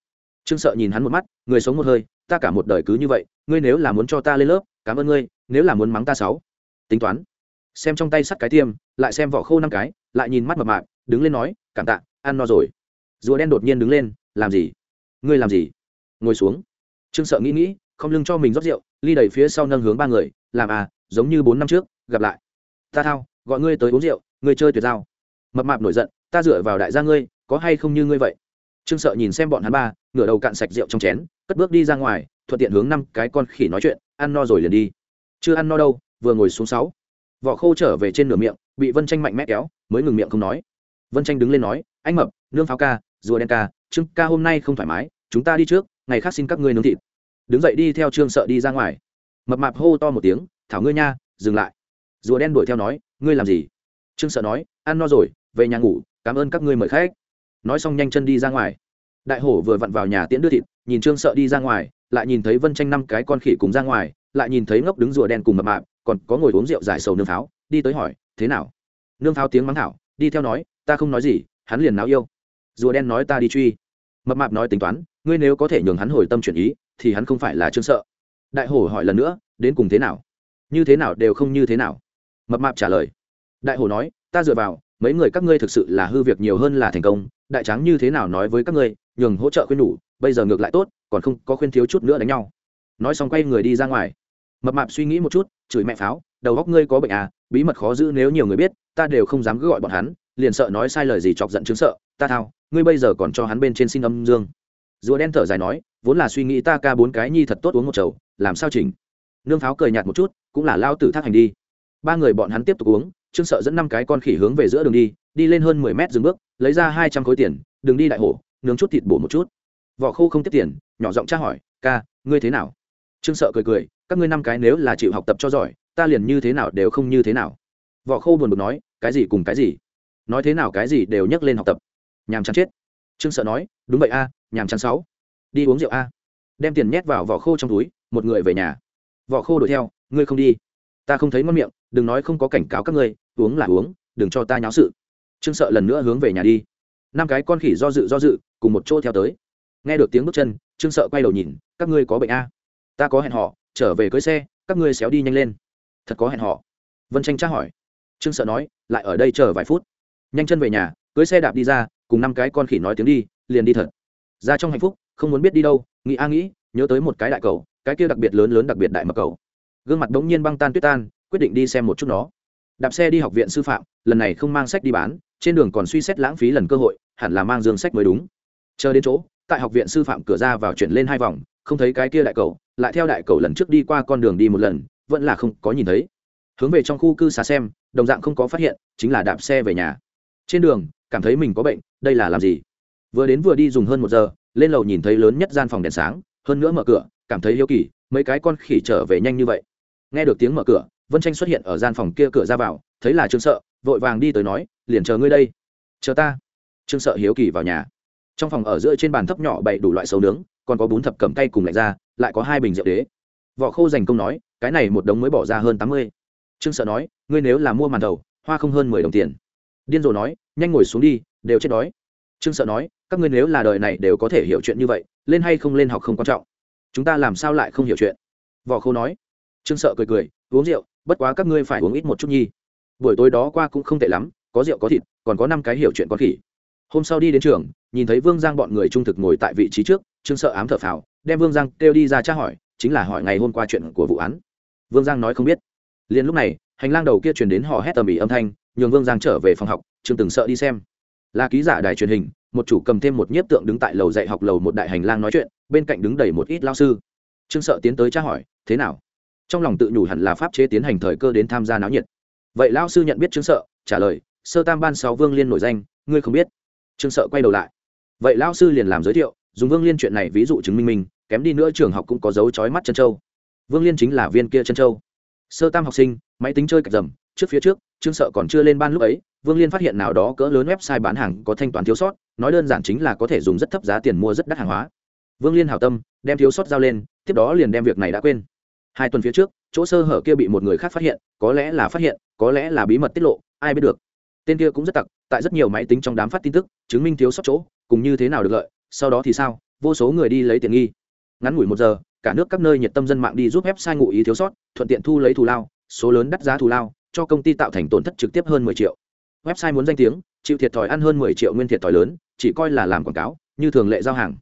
S1: Trương sợ nhìn hắn một mắt, người sống một hơi, ta cả một đời cứ như vậy, ngươi nếu là muốn cho ta lên lớp, cảm ơn ngươi, nếu là muốn mắng ta sáu. Tính toán. Xem trong tay sắt cái tiêm, lại xem vỏ khô năm cái, lại nhìn mắt mập mạp, đứng lên nói, cảm tạ, ăn no rồi. Rùa đen đột nhiên đứng lên, làm gì? Ngươi làm gì? Ngồi xuống trương sợ nghĩ nghĩ, không lưng cho mình rót rượu, ly đầy phía sau nâng hướng ba người, làm à giống như bốn năm trước, gặp lại. Ta thao, gọi ngươi tới uống rượu, ngươi chơi tuyệt giao. Mập mạp nổi giận, ta dựa vào đại gia ngươi, có hay không như ngươi vậy? Trương sợ nhìn xem bọn hắn ba, ngửa đầu cạn sạch rượu trong chén, cất bước đi ra ngoài, thuận tiện hướng năm cái con khỉ nói chuyện, ăn no rồi liền đi. Chưa ăn no đâu, vừa ngồi xuống sáu. Vỏ khô trở về trên nửa miệng, bị vân tranh mạnh mẽ kéo, mới ngừng miệng không nói. Vân tranh đứng lên nói, anh mập, nương pháo ca, rùa đen ca, trương ca hôm nay không thoải mái, chúng ta đi trước, ngày khác xin các ngươi nướng thịt đứng dậy đi theo trương sợ đi ra ngoài. Mập mạp hô to một tiếng, thảo ngươi nha, dừng lại. Rùa đen đuổi theo nói, ngươi làm gì? Trương sợ nói, ăn no rồi, về nhà ngủ, cảm ơn các ngươi mời khách. Nói xong nhanh chân đi ra ngoài. Đại hổ vừa vặn vào nhà tiễn đưa thịt, nhìn trương sợ đi ra ngoài, lại nhìn thấy vân tranh năm cái con khỉ cùng ra ngoài, lại nhìn thấy ngốc đứng rùa đen cùng mập mạp, còn có ngồi uống rượu giải sầu nương pháo, đi tới hỏi, thế nào? Nương pháo tiếng mắng thảo, đi theo nói, ta không nói gì, hắn liền náo yêu. Rùa đen nói, ta đi truy. Mập mạp nói tính toán, ngươi nếu có thể nhường hắn hồi tâm chuyển ý thì hắn không phải là trương sợ. Đại hổ hỏi lần nữa, đến cùng thế nào? Như thế nào đều không như thế nào. Mập mạp trả lời. Đại hổ nói, ta dựa vào, mấy người các ngươi thực sự là hư việc nhiều hơn là thành công, đại tráng như thế nào nói với các ngươi, nhường hỗ trợ khuyên nhủ bây giờ ngược lại tốt, còn không có khuyên thiếu chút nữa đánh nhau. Nói xong quay người đi ra ngoài. Mập mạp suy nghĩ một chút, chửi mẹ pháo, đầu góc ngươi có bệnh à bí mật khó giữ nếu nhiều người biết, ta đều không dám cứ gọi bọn hắn, liền sợ nói sai lời gì chọc giận chứng sợ, ta thao, ngươi bây giờ còn cho hắn bên trên xin âm dương. Rùa đen thở dài nói vốn là suy nghĩ ta ca bốn cái nhi thật tốt uống một chầu, làm sao chỉnh? Nương pháo cười nhạt một chút, cũng là lao tử thác hành đi. Ba người bọn hắn tiếp tục uống, trương sợ dẫn năm cái con khỉ hướng về giữa đường đi đi lên hơn mười mét dừng bước, lấy ra hai trăm khối tiền đường đi đại hổ, nướng chút thịt bổ một chút. Vỏ khô không tiếp tiền, nhỏ giọng tra hỏi, ca, ngươi thế nào? Trương sợ cười cười, các ngươi năm cái nếu là chịu học tập cho giỏi, ta liền như thế nào đều không như thế nào. Vỏ khô buồn bực nói, cái gì cùng cái gì? Nói thế nào cái gì đều nhắc lên học tập. Nhàm chán chết. Trương sợ nói, đúng vậy a, nhàm chán sáu đi uống rượu a. Đem tiền nhét vào vỏ khô trong túi, một người về nhà. Vỏ khô đuổi theo, ngươi không đi. Ta không thấy ngon miệng, đừng nói không có cảnh cáo các ngươi, uống là uống, đừng cho ta nháo sự. Trương sợ lần nữa hướng về nhà đi. Năm cái con khỉ do dự do dự, cùng một chỗ theo tới. Nghe được tiếng bước chân, trương sợ quay đầu nhìn, các ngươi có bệnh a? Ta có hẹn họ trở về cưới xe, các ngươi xéo đi nhanh lên. Thật có hẹn họ vân tranh tra hỏi. Trương sợ nói, lại ở đây chờ vài phút. Nhanh chân về nhà, cưới xe đạp đi ra, cùng năm cái con khỉ nói tiếng đi, liền đi thật. Ra trong hạnh phúc không muốn biết đi đâu, nghĩ a nghĩ, nhớ tới một cái đại cầu, cái kia đặc biệt lớn lớn đặc biệt đại mập cầu. Gương mặt đống nhiên băng tan tuyết tan, quyết định đi xem một chút nó. Đạp xe đi học viện sư phạm, lần này không mang sách đi bán, trên đường còn suy xét lãng phí lần cơ hội, hẳn là mang dương sách mới đúng. Chờ đến chỗ, tại học viện sư phạm cửa ra vào chuyển lên hai vòng, không thấy cái kia đại cầu, lại theo đại cầu lần trước đi qua con đường đi một lần, vẫn là không có nhìn thấy. Hướng về trong khu cư xá xem, đồng dạng không có phát hiện, chính là đạp xe về nhà. Trên đường, cảm thấy mình có bệnh, đây là làm gì? Vừa đến vừa đi dùng hơn một giờ lên lầu nhìn thấy lớn nhất gian phòng đèn sáng hơn nữa mở cửa cảm thấy hiếu kỳ mấy cái con khỉ trở về nhanh như vậy. Nghe được tiếng mở cửa vân tranh xuất hiện ở gian phòng kia cửa ra vào thấy là trương sợ vội vàng đi tới nói liền chờ ngươi đây. Chờ ta. Trương sợ hiếu kỳ vào nhà. Trong phòng ở giữa trên bàn thấp nhỏ bày đủ loại sầu nướng còn có bún thập cầm tay cùng lạnh ra lại có hai bình rượu đế. Vỏ khô dành công nói cái này một đống mới bỏ ra hơn tám mươi. Trương sợ nói ngươi nếu là mua màn đầu, hoa không hơn mười đồng tiền. Điên rồ nói nhanh ngồi xuống đi đều chết đói trương sợ nói, các ngươi nếu là đời này đều có thể hiểu chuyện như vậy, lên hay không lên học không quan trọng. Chúng ta làm sao lại không hiểu chuyện? Vỏ khô nói. Trương sợ cười cười, uống rượu, bất quá các ngươi phải uống ít một chút nhi. Buổi tối đó qua cũng không tệ lắm, có rượu có thịt, còn có năm cái hiểu chuyện con khỉ. Hôm sau đi đến trường, nhìn thấy vương giang bọn người trung thực ngồi tại vị trí trước, trương sợ ám thở phào, đem vương giang kêu đi ra tra hỏi, chính là hỏi ngày hôm qua chuyện của vụ án. Vương giang nói không biết. Liền lúc này, hành lang đầu kia truyền đến hò hét tầm ĩ âm thanh, nhường vương giang trở về phòng học, trương từng sợ đi xem là ký giả đài truyền hình, một chủ cầm thêm một nhiếp tượng đứng tại lầu dạy học lầu một đại hành lang nói chuyện, bên cạnh đứng đầy một ít lao sư. Trương sợ tiến tới tra hỏi, thế nào? Trong lòng tự nhủ hẳn là pháp chế tiến hành thời cơ đến tham gia náo nhiệt. Vậy lao sư nhận biết trương sợ, trả lời, sơ tam ban sáu vương liên nổi danh, ngươi không biết. Trương sợ quay đầu lại. Vậy lao sư liền làm giới thiệu, dùng vương liên chuyện này ví dụ chứng minh mình. kém đi nữa trường học cũng có dấu trói mắt chân châu. Vương liên chính là viên kia chân châu. Sơ tam học sinh, máy tính chơi cạch dầm trước phía trước, trương sợ còn chưa lên ban lúc ấy vương liên phát hiện nào đó cỡ lớn website bán hàng có thanh toán thiếu sót, nói đơn giản chính là có thể dùng rất thấp giá tiền mua rất đắt hàng hóa. Vương liên hảo tâm, đem thiếu sót giao lên, tiếp đó liền đem việc này đã quên. Hai tuần phía trước, chỗ sơ hở kia bị một người khác phát hiện, có lẽ là phát hiện, có lẽ là bí mật tiết lộ, ai biết được. Tên kia cũng rất tặc, tại rất nhiều máy tính trong đám phát tin tức, chứng minh thiếu sót chỗ, cùng như thế nào được lợi, sau đó thì sao, vô số người đi lấy tiền nghi. Ngắn ngủi một giờ, cả nước các nơi nhiệt tâm dân mạng đi giúp website ngụ ý thiếu sót, thuận tiện thu lấy thù lao, số lớn đắt giá thù lao, cho công ty tạo thành tổn thất trực tiếp hơn mười triệu website muốn danh tiếng, chịu thiệt thòi ăn hơn mười triệu nguyên thiệt thòi lớn, chỉ coi là làm quảng cáo, như thường lệ giao hàng.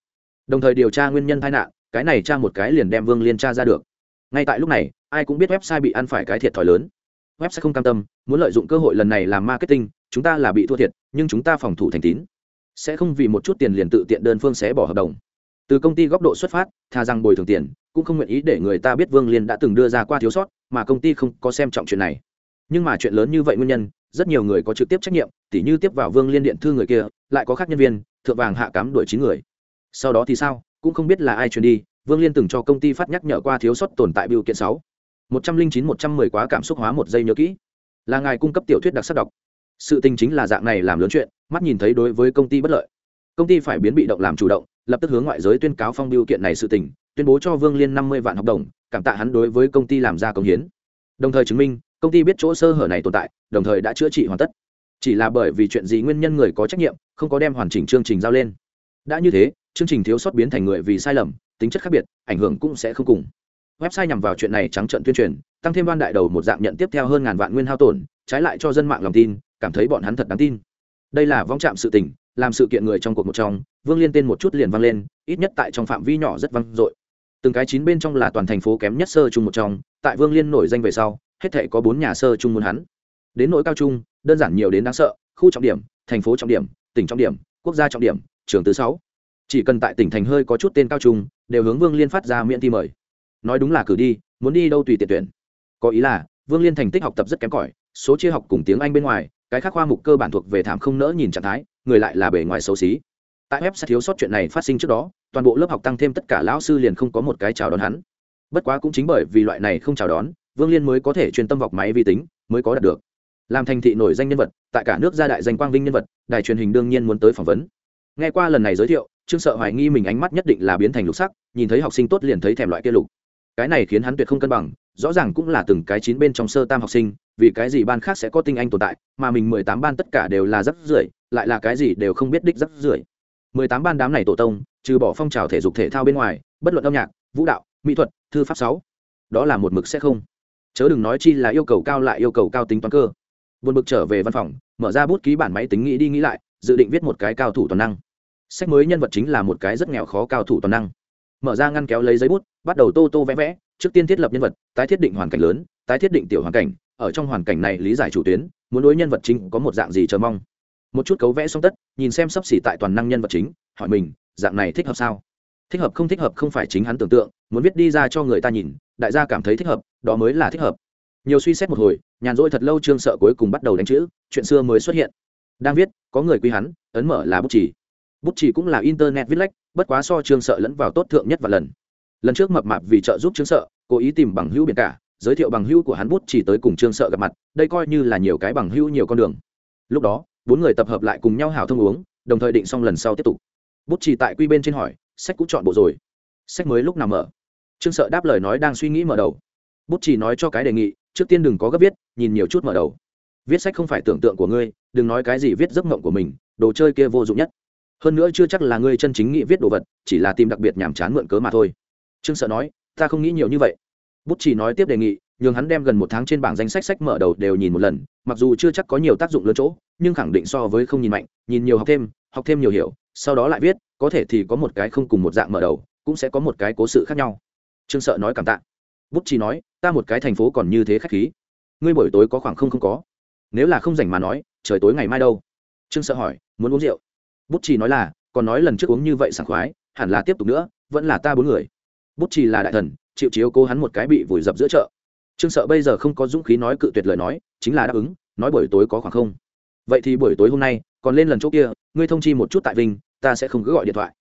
S1: Đồng thời điều tra nguyên nhân tai nạn, cái này tra một cái liền đem vương liên tra ra được. Ngay tại lúc này, ai cũng biết website bị ăn phải cái thiệt thòi lớn. Website không cam tâm, muốn lợi dụng cơ hội lần này làm marketing, chúng ta là bị thua thiệt, nhưng chúng ta phòng thủ thành tín. Sẽ không vì một chút tiền liền tự tiện đơn phương sẽ bỏ hợp đồng. Từ công ty góc độ xuất phát, thà rằng bồi thường tiền, cũng không nguyện ý để người ta biết vương liên đã từng đưa ra qua thiếu sót, mà công ty không có xem trọng chuyện này. Nhưng mà chuyện lớn như vậy nguyên nhân rất nhiều người có trực tiếp trách nhiệm, tỉ như tiếp vào vương liên điện thư người kia, lại có khác nhân viên, thượng vàng hạ cám đuổi chín người. Sau đó thì sao? Cũng không biết là ai truyền đi, vương liên từng cho công ty phát nhắc nhở qua thiếu sót tồn tại biểu kiện sáu. một trăm linh chín một trăm mười quá cảm xúc hóa một giây nhớ kỹ. Là ngài cung cấp tiểu thuyết đặc sắc đọc. Sự tình chính là dạng này làm lớn chuyện, mắt nhìn thấy đối với công ty bất lợi. Công ty phải biến bị động làm chủ động, lập tức hướng ngoại giới tuyên cáo phong biêu kiện này sự tình, tuyên bố cho vương liên năm mươi vạn hợp đồng, cảm tạ hắn đối với công ty làm ra công hiến. Đồng thời chứng minh công ty biết chỗ sơ hở này tồn tại, đồng thời đã chữa trị hoàn tất. Chỉ là bởi vì chuyện gì nguyên nhân người có trách nhiệm, không có đem hoàn chỉnh chương trình giao lên. Đã như thế, chương trình thiếu sót biến thành người vì sai lầm, tính chất khác biệt, ảnh hưởng cũng sẽ không cùng. Website nhằm vào chuyện này trắng trận tuyên truyền, tăng thêm ban đại đầu một dạng nhận tiếp theo hơn ngàn vạn nguyên hao tổn, trái lại cho dân mạng lòng tin, cảm thấy bọn hắn thật đáng tin. Đây là vong chạm sự tình, làm sự kiện người trong cuộc một trong, vương liên tên một chút liền vang lên, ít nhất tại trong phạm vi nhỏ rất vang dội. Từng cái chín bên trong là toàn thành phố kém nhất sơ chung một trong, tại vương liên nổi danh về sau hết thể có bốn nhà sơ chung muốn hắn. Đến nỗi cao trung, đơn giản nhiều đến đáng sợ, khu trọng điểm, thành phố trọng điểm, tỉnh trọng điểm, quốc gia trọng điểm, trường thứ sáu. Chỉ cần tại tỉnh thành hơi có chút tên cao trung, đều hướng vương liên phát ra miễn thi mời. Nói đúng là cử đi, muốn đi đâu tùy tiện tuyển. Có ý là, vương liên thành tích học tập rất kém cỏi, số chia học cùng tiếng anh bên ngoài, cái khác khoa mục cơ bản thuộc về thảm không nỡ nhìn trạng thái, người lại là bề ngoài xấu xí. Tại web sẽ thiếu sót chuyện này phát sinh trước đó, toàn bộ lớp học tăng thêm tất cả lão sư liền không có một cái chào đón hắn. Bất quá cũng chính bởi vì loại này không chào đón vương liên mới có thể truyền tâm vọc máy vi tính, mới có đạt được. Làm thành thị nổi danh nhân vật, tại cả nước gia đại danh quang vinh nhân vật, đài truyền hình đương nhiên muốn tới phỏng vấn. Nghe qua lần này giới thiệu, trương sợ hoài nghi mình ánh mắt nhất định là biến thành lục sắc, nhìn thấy học sinh tốt liền thấy thèm loại kia lục. Cái này khiến hắn tuyệt không cân bằng, rõ ràng cũng là từng cái chín bên trong sơ tam học sinh, vì cái gì ban khác sẽ có tinh anh tồn tại, mà mình mười tám ban tất cả đều là rắc rưởi, lại là cái gì đều không biết đích rắc rưởi. Mười tám ban đám này tổ tông, trừ bỏ phong trào thể dục thể thao bên ngoài, bất luận âm nhạc, vũ đạo, mỹ thuật, thư pháp sáu, đó là một mực sẽ không chớ đừng nói chi là yêu cầu cao lại yêu cầu cao tính toán cơ. Buồn bực trở về văn phòng, mở ra bút ký bản máy tính nghĩ đi nghĩ lại, dự định viết một cái cao thủ toàn năng. Sách mới nhân vật chính là một cái rất nghèo khó cao thủ toàn năng. Mở ra ngăn kéo lấy giấy bút, bắt đầu tô tô vẽ vẽ, trước tiên thiết lập nhân vật, tái thiết định hoàn cảnh lớn, tái thiết định tiểu hoàn cảnh, ở trong hoàn cảnh này lý giải chủ tuyến, muốn đối nhân vật chính có một dạng gì chờ mong. Một chút cấu vẽ xong tất, nhìn xem sắp xỉ tại toàn năng nhân vật chính, hỏi mình, dạng này thích hợp sao? Thích hợp không thích hợp không phải chính hắn tưởng tượng, muốn viết đi ra cho người ta nhìn đại gia cảm thấy thích hợp, đó mới là thích hợp. Nhiều suy xét một hồi, nhàn rỗi thật lâu trương sợ cuối cùng bắt đầu đánh chữ, chuyện xưa mới xuất hiện. Đang viết, có người quy hắn, ấn mở là bút chỉ. Bút chỉ cũng là internet viết lách, bất quá so trương sợ lẫn vào tốt thượng nhất và lần. Lần trước mập mạp vì trợ giúp trương sợ, cố ý tìm bằng hữu biển cả, giới thiệu bằng hữu của hắn bút chỉ tới cùng trương sợ gặp mặt, đây coi như là nhiều cái bằng hữu nhiều con đường. Lúc đó, bốn người tập hợp lại cùng nhau hào thông uống, đồng thời định xong lần sau tiếp tục. Bút chỉ tại quy bên trên hỏi, sách cũng chọn bộ rồi? Sách mới lúc nào mở? Trương sợ đáp lời nói đang suy nghĩ mở đầu. Bút chỉ nói cho cái đề nghị, trước tiên đừng có gấp viết, nhìn nhiều chút mở đầu. Viết sách không phải tưởng tượng của ngươi, đừng nói cái gì viết giấc mộng của mình, đồ chơi kia vô dụng nhất. Hơn nữa chưa chắc là ngươi chân chính nghĩ viết đồ vật, chỉ là tìm đặc biệt nhàm chán mượn cớ mà thôi. Trương sợ nói, ta không nghĩ nhiều như vậy. Bút chỉ nói tiếp đề nghị, nhường hắn đem gần một tháng trên bảng danh sách sách mở đầu đều nhìn một lần, mặc dù chưa chắc có nhiều tác dụng lớn chỗ, nhưng khẳng định so với không nhìn mạnh, nhìn nhiều học thêm học thêm nhiều hiểu, sau đó lại viết, có thể thì có một cái không cùng một dạng mở đầu, cũng sẽ có một cái cố sự khác nhau trương sợ nói cảm tạ. Bút chỉ nói, ta một cái thành phố còn như thế khách khí. Ngươi buổi tối có khoảng không không có. Nếu là không rảnh mà nói, trời tối ngày mai đâu? Trương sợ hỏi, muốn uống rượu? Bút chỉ nói là, còn nói lần trước uống như vậy sảng khoái, hẳn là tiếp tục nữa, vẫn là ta bốn người. Bút chỉ là đại thần, chịu chiếu cố hắn một cái bị vùi dập giữa chợ. Trương sợ bây giờ không có dũng khí nói cự tuyệt lời nói, chính là đáp ứng, nói buổi tối có khoảng không. Vậy thì buổi tối hôm nay, còn lên lần chỗ kia, ngươi thông chi một chút tại vinh, ta sẽ không cứ gọi điện thoại.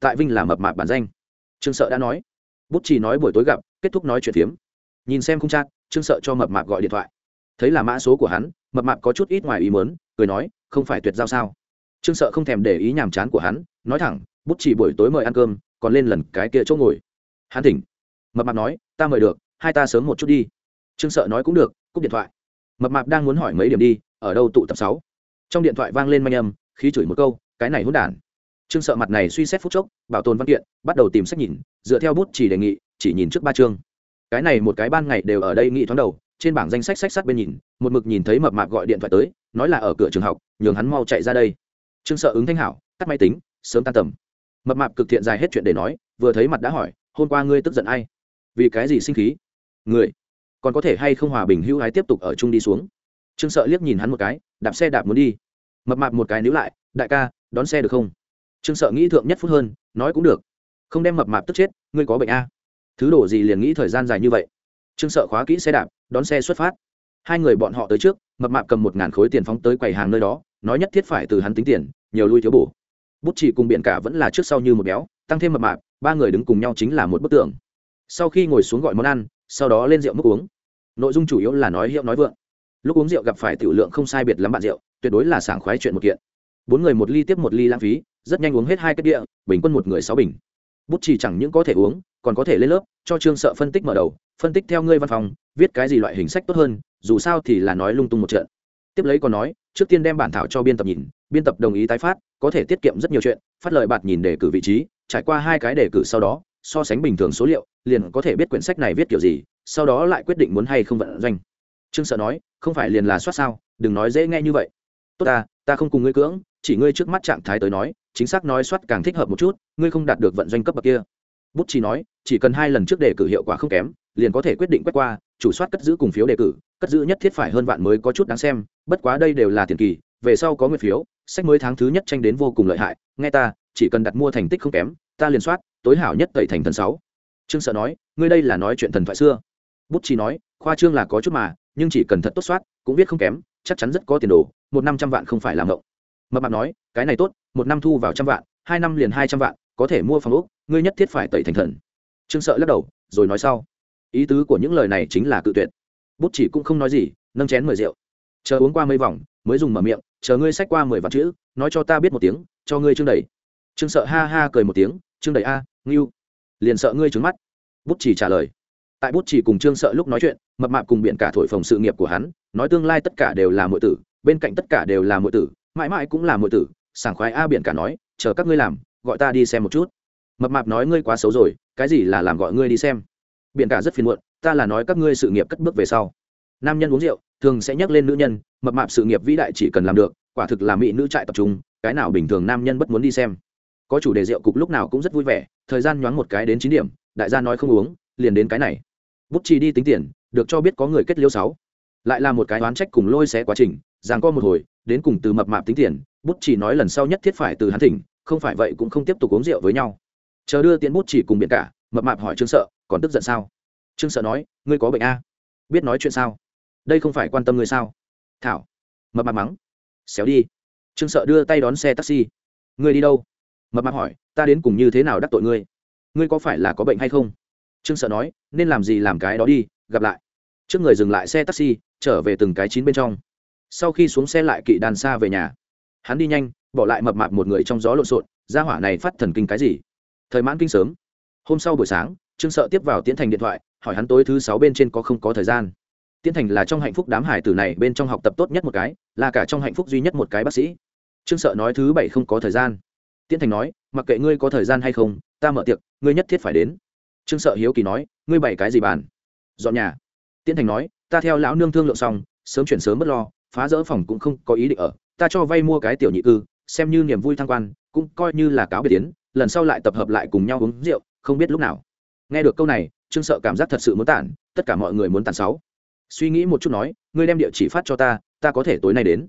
S1: Tại vinh là mập mạp bản danh. Trương sợ đã nói bút chỉ nói buổi tối gặp, kết thúc nói chuyện phiếm. Nhìn xem không chắc trương sợ cho mập mạp gọi điện thoại. Thấy là mã số của hắn, mập mạp có chút ít ngoài ý mớn cười nói, không phải tuyệt giao sao? Trương sợ không thèm để ý nhàm chán của hắn, nói thẳng, bút chỉ buổi tối mời ăn cơm, còn lên lần cái kia chỗ ngồi. Hắn thỉnh. Mập mạp nói, ta mời được, hai ta sớm một chút đi. Trương sợ nói cũng được, cúp điện thoại. Mập mạp đang muốn hỏi mấy điểm đi, ở đâu tụ tập sáu. Trong điện thoại vang lên manh âm, khí chửi một câu, cái này hỗn đản trương sợ mặt này suy xét phút chốc, bảo tồn văn kiện, bắt đầu tìm sách nhìn, dựa theo bút chỉ đề nghị, chỉ nhìn trước ba chương. Cái này một cái ban ngày đều ở đây nghị thoáng đầu, trên bảng danh sách sách sát bên nhìn, một mực nhìn thấy mập mạp gọi điện thoại tới, nói là ở cửa trường học, nhường hắn mau chạy ra đây. Trương sợ ứng thanh hảo, tắt máy tính, sớm tan tầm. Mập mạp cực thiện dài hết chuyện để nói, vừa thấy mặt đã hỏi, hôm qua ngươi tức giận ai? Vì cái gì sinh khí? Người còn có thể hay không hòa bình hữu hái tiếp tục ở chung đi xuống? Trương sợ liếc nhìn hắn một cái, đạp xe đạp muốn đi. Mập mạp một cái níu lại, đại ca, đón xe được không? Trương sợ nghĩ thượng nhất phút hơn, nói cũng được. Không đem mập mạp tức chết, ngươi có bệnh a. Thứ đồ gì liền nghĩ thời gian dài như vậy. Trương sợ khóa kỹ xe đạp, đón xe xuất phát. Hai người bọn họ tới trước, mập mạp cầm một ngàn khối tiền phóng tới quầy hàng nơi đó, nói nhất thiết phải từ hắn tính tiền, nhiều lui thiếu bổ. Bút chỉ cùng biện cả vẫn là trước sau như một béo, tăng thêm mập mạp, ba người đứng cùng nhau chính là một bức tượng sau khi ngồi xuống gọi món ăn, sau đó lên rượu mức uống. Nội dung chủ yếu là nói hiệu nói vượng. Lúc uống rượu gặp phải tiểu lượng không sai biệt lắm bạn rượu, tuyệt đối là sảng khoái chuyện một kiện. Bốn người một ly tiếp một ly lãng phí rất nhanh uống hết hai kết địa bình quân một người sáu bình. Bút chỉ chẳng những có thể uống, còn có thể lên lớp, cho trương sợ phân tích mở đầu, phân tích theo ngươi văn phòng, viết cái gì loại hình sách tốt hơn, dù sao thì là nói lung tung một trận. Tiếp lấy còn nói, trước tiên đem bản thảo cho biên tập nhìn, biên tập đồng ý tái phát, có thể tiết kiệm rất nhiều chuyện, phát lời bạt nhìn đề cử vị trí, trải qua hai cái đề cử sau đó, so sánh bình thường số liệu, liền có thể biết quyển sách này viết kiểu gì, sau đó lại quyết định muốn hay không vận doanh. Trương sợ nói, không phải liền là soát sao, đừng nói dễ nghe như vậy. Tốt ta ta không cùng ngươi cưỡng chỉ ngươi trước mắt trạng thái tới nói, chính xác nói soát càng thích hợp một chút, ngươi không đạt được vận doanh cấp bậc kia. Bút chỉ nói, chỉ cần hai lần trước đề cử hiệu quả không kém, liền có thể quyết định quét qua, chủ soát cất giữ cùng phiếu đề cử, cất giữ nhất thiết phải hơn vạn mới có chút đáng xem, bất quá đây đều là tiền kỳ, về sau có nguyên phiếu, sách mới tháng thứ nhất tranh đến vô cùng lợi hại, nghe ta, chỉ cần đặt mua thành tích không kém, ta liền soát, tối hảo nhất tẩy thành thần sáu. Trương sợ nói, ngươi đây là nói chuyện thần thoại xưa. Bút chỉ nói, khoa trương là có chút mà, nhưng chỉ cần thật tốt soát, cũng viết không kém, chắc chắn rất có tiền đồ, một năm trăm vạn không phải làm ngộng mập mạp nói, cái này tốt, một năm thu vào trăm vạn, hai năm liền hai trăm vạn, có thể mua phòng úc ngươi nhất thiết phải tẩy thành thần. Trương sợ lắc đầu, rồi nói sau. Ý tứ của những lời này chính là cự tuyệt. Bút chỉ cũng không nói gì, nâng chén mời rượu. Chờ uống qua mấy vòng, mới dùng mở miệng, chờ ngươi sách qua mười vạn chữ, nói cho ta biết một tiếng, cho ngươi trương đầy. Trương sợ ha ha cười một tiếng trương đầy a, ngưu. Liền sợ ngươi trứng mắt. Bút chỉ trả lời. Tại bút chỉ cùng trương sợ lúc nói chuyện, mập mạp cùng biện cả thổi phồng sự nghiệp của hắn, nói tương lai tất cả đều là mọi tử, bên cạnh tất cả đều là mọi tử mãi mãi cũng là mọi tử, sảng khoái a biển cả nói, chờ các ngươi làm, gọi ta đi xem một chút. Mập mạp nói, ngươi quá xấu rồi, cái gì là làm gọi ngươi đi xem? Biển cả rất phiền muộn, ta là nói các ngươi sự nghiệp cất bước về sau. Nam nhân uống rượu, thường sẽ nhắc lên nữ nhân, mập mạp sự nghiệp vĩ đại chỉ cần làm được, quả thực là mỹ nữ trại tập trung, cái nào bình thường nam nhân bất muốn đi xem. Có chủ đề rượu cục lúc nào cũng rất vui vẻ, thời gian nhoáng một cái đến chín điểm, đại gia nói không uống, liền đến cái này. Bút chi đi tính tiền, được cho biết có người kết liêu sáu. Lại là một cái đoán trách cùng lôi xé quá trình giằng co một hồi đến cùng từ mập mạp tính tiền, bút chỉ nói lần sau nhất thiết phải từ hắn thỉnh, không phải vậy cũng không tiếp tục uống rượu với nhau. Chờ đưa tiễn bút chỉ cùng biển cả, mập mạp hỏi trương sợ, còn tức giận sao? Trương sợ nói, ngươi có bệnh a? Biết nói chuyện sao? Đây không phải quan tâm ngươi sao? Thảo, mập mạp mắng, xéo đi. Trương sợ đưa tay đón xe taxi. Ngươi đi đâu? Mập mạp hỏi, ta đến cùng như thế nào đắc tội ngươi? Ngươi có phải là có bệnh hay không? Trương sợ nói, nên làm gì làm cái đó đi, gặp lại. Trước người dừng lại xe taxi, trở về từng cái chín bên trong sau khi xuống xe lại kỵ đàn xa về nhà, hắn đi nhanh, bỏ lại mập mạp một người trong gió lộn xộn ra hỏa này phát thần kinh cái gì? Thời mãn kinh sớm. Hôm sau buổi sáng, trương sợ tiếp vào tiến thành điện thoại, hỏi hắn tối thứ sáu bên trên có không có thời gian. Tiến thành là trong hạnh phúc đám hải tử này bên trong học tập tốt nhất một cái, là cả trong hạnh phúc duy nhất một cái bác sĩ. Trương sợ nói thứ bảy không có thời gian. Tiến thành nói, mặc kệ ngươi có thời gian hay không, ta mở tiệc, ngươi nhất thiết phải đến. Trương sợ hiếu kỳ nói, ngươi bảy cái gì bàn? Dọn nhà. Tiến thành nói, ta theo lão nương thương lượng xong, sớm chuyển sớm bất lo phá rỡ phòng cũng không có ý định ở, ta cho vay mua cái tiểu nhị cư, xem như niềm vui thăng quan, cũng coi như là cáo biệt tiến, lần sau lại tập hợp lại cùng nhau uống rượu, không biết lúc nào. Nghe được câu này, trương sợ cảm giác thật sự muốn tản, tất cả mọi người muốn tàn sáu. Suy nghĩ một chút nói, ngươi đem địa chỉ phát cho ta ta có thể tối nay đến.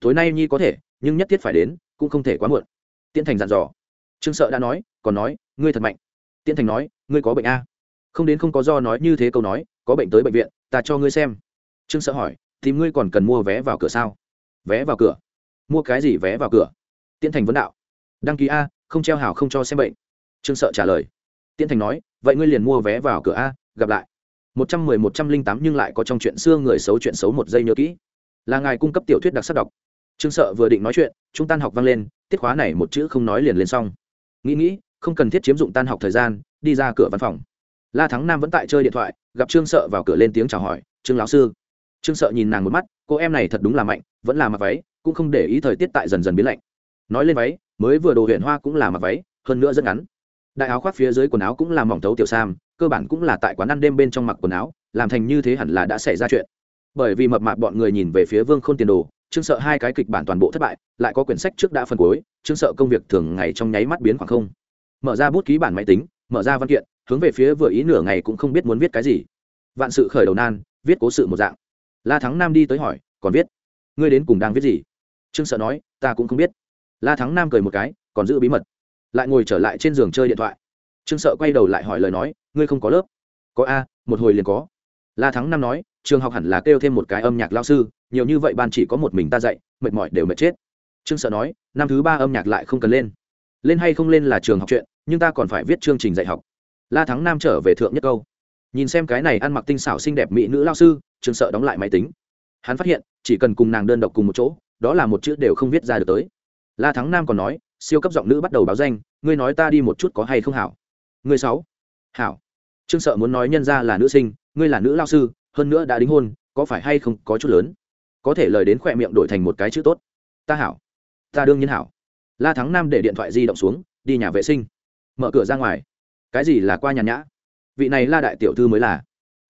S1: Tối nay nhi có thể, nhưng nhất thiết phải đến, cũng không thể quá muộn. Tiên thành dặn dò. Trương sợ đã nói, còn nói, ngươi thật mạnh. Tiên thành nói, ngươi có bệnh a? Không đến không có do nói như thế câu nói, có bệnh tới bệnh viện, ta cho ngươi xem. Trương sợ hỏi thì ngươi còn cần mua vé vào cửa sao? Vé vào cửa? Mua cái gì vé vào cửa? Tiên thành vấn đạo. Đăng ký a, không treo hào không cho xem bệnh. Trương sợ trả lời. Tiên thành nói, vậy ngươi liền mua vé vào cửa a, gặp lại. Một trăm mười, một trăm linh tám nhưng lại có trong chuyện xưa người xấu chuyện xấu một giây nhớ kỹ. Là ngài cung cấp tiểu thuyết đặc sắc đọc. Trương sợ vừa định nói chuyện chúng tan học vang lên, tiết khóa này một chữ không nói liền lên xong. Nghĩ nghĩ, không cần thiết chiếm dụng tan học thời gian, đi ra cửa văn phòng. La thắng nam vẫn tại chơi điện thoại, gặp trương sợ vào cửa lên tiếng chào hỏi, trương lão sư trương sợ nhìn nàng một mắt, cô em này thật đúng là mạnh, vẫn là mặc váy, cũng không để ý thời tiết tại dần dần biến lạnh. Nói lên váy, mới vừa đồ huyện hoa cũng là mặc váy, hơn nữa rất ngắn. Đại áo khoác phía dưới quần áo cũng là mỏng tấu tiểu sam, cơ bản cũng là tại quán ăn đêm bên trong mặc quần áo, làm thành như thế hẳn là đã xảy ra chuyện. Bởi vì mập mạp bọn người nhìn về phía vương khôn tiền đồ chương sợ hai cái kịch bản toàn bộ thất bại, lại có quyển sách trước đã phân cuối chương sợ công việc thường ngày trong nháy mắt biến khoảng không. Mở ra bút ký bản máy tính, mở ra văn kiện, hướng về phía vừa ý nửa ngày cũng không biết muốn viết cái gì. Vạn sự khởi đầu nan, viết cố sự một dạng la thắng nam đi tới hỏi, còn viết? Ngươi đến cùng đang viết gì? Trương sợ nói, ta cũng không biết. La thắng nam cười một cái, còn giữ bí mật. Lại ngồi trở lại trên giường chơi điện thoại. Trương sợ quay đầu lại hỏi lời nói, ngươi không có lớp? Có a, một hồi liền có. La thắng nam nói, trường học hẳn là kêu thêm một cái âm nhạc lao sư, nhiều như vậy ban chỉ có một mình ta dạy, mệt mỏi đều mệt chết. Trương sợ nói, năm thứ ba âm nhạc lại không cần lên. Lên hay không lên là trường học chuyện, nhưng ta còn phải viết chương trình dạy học. La thắng nam trở về thượng nhất câu nhìn xem cái này ăn mặc tinh xảo xinh đẹp mỹ nữ lao sư trường sợ đóng lại máy tính. Hắn phát hiện, chỉ cần cùng nàng đơn độc cùng một chỗ, đó là một chữ đều không viết ra được tới. La thắng nam còn nói, siêu cấp giọng nữ bắt đầu báo danh, ngươi nói ta đi một chút có hay không hảo? Ngươi sáu. Hảo. Trương sợ muốn nói nhân ra là nữ sinh, ngươi là nữ lao sư, hơn nữa đã đính hôn, có phải hay không có chút lớn? Có thể lời đến khỏe miệng đổi thành một cái chữ tốt. Ta hảo. Ta đương nhiên hảo. La thắng nam để điện thoại di động xuống, đi nhà vệ sinh. Mở cửa ra ngoài. Cái gì là qua nhà nhã? Vị này la đại tiểu thư mới là.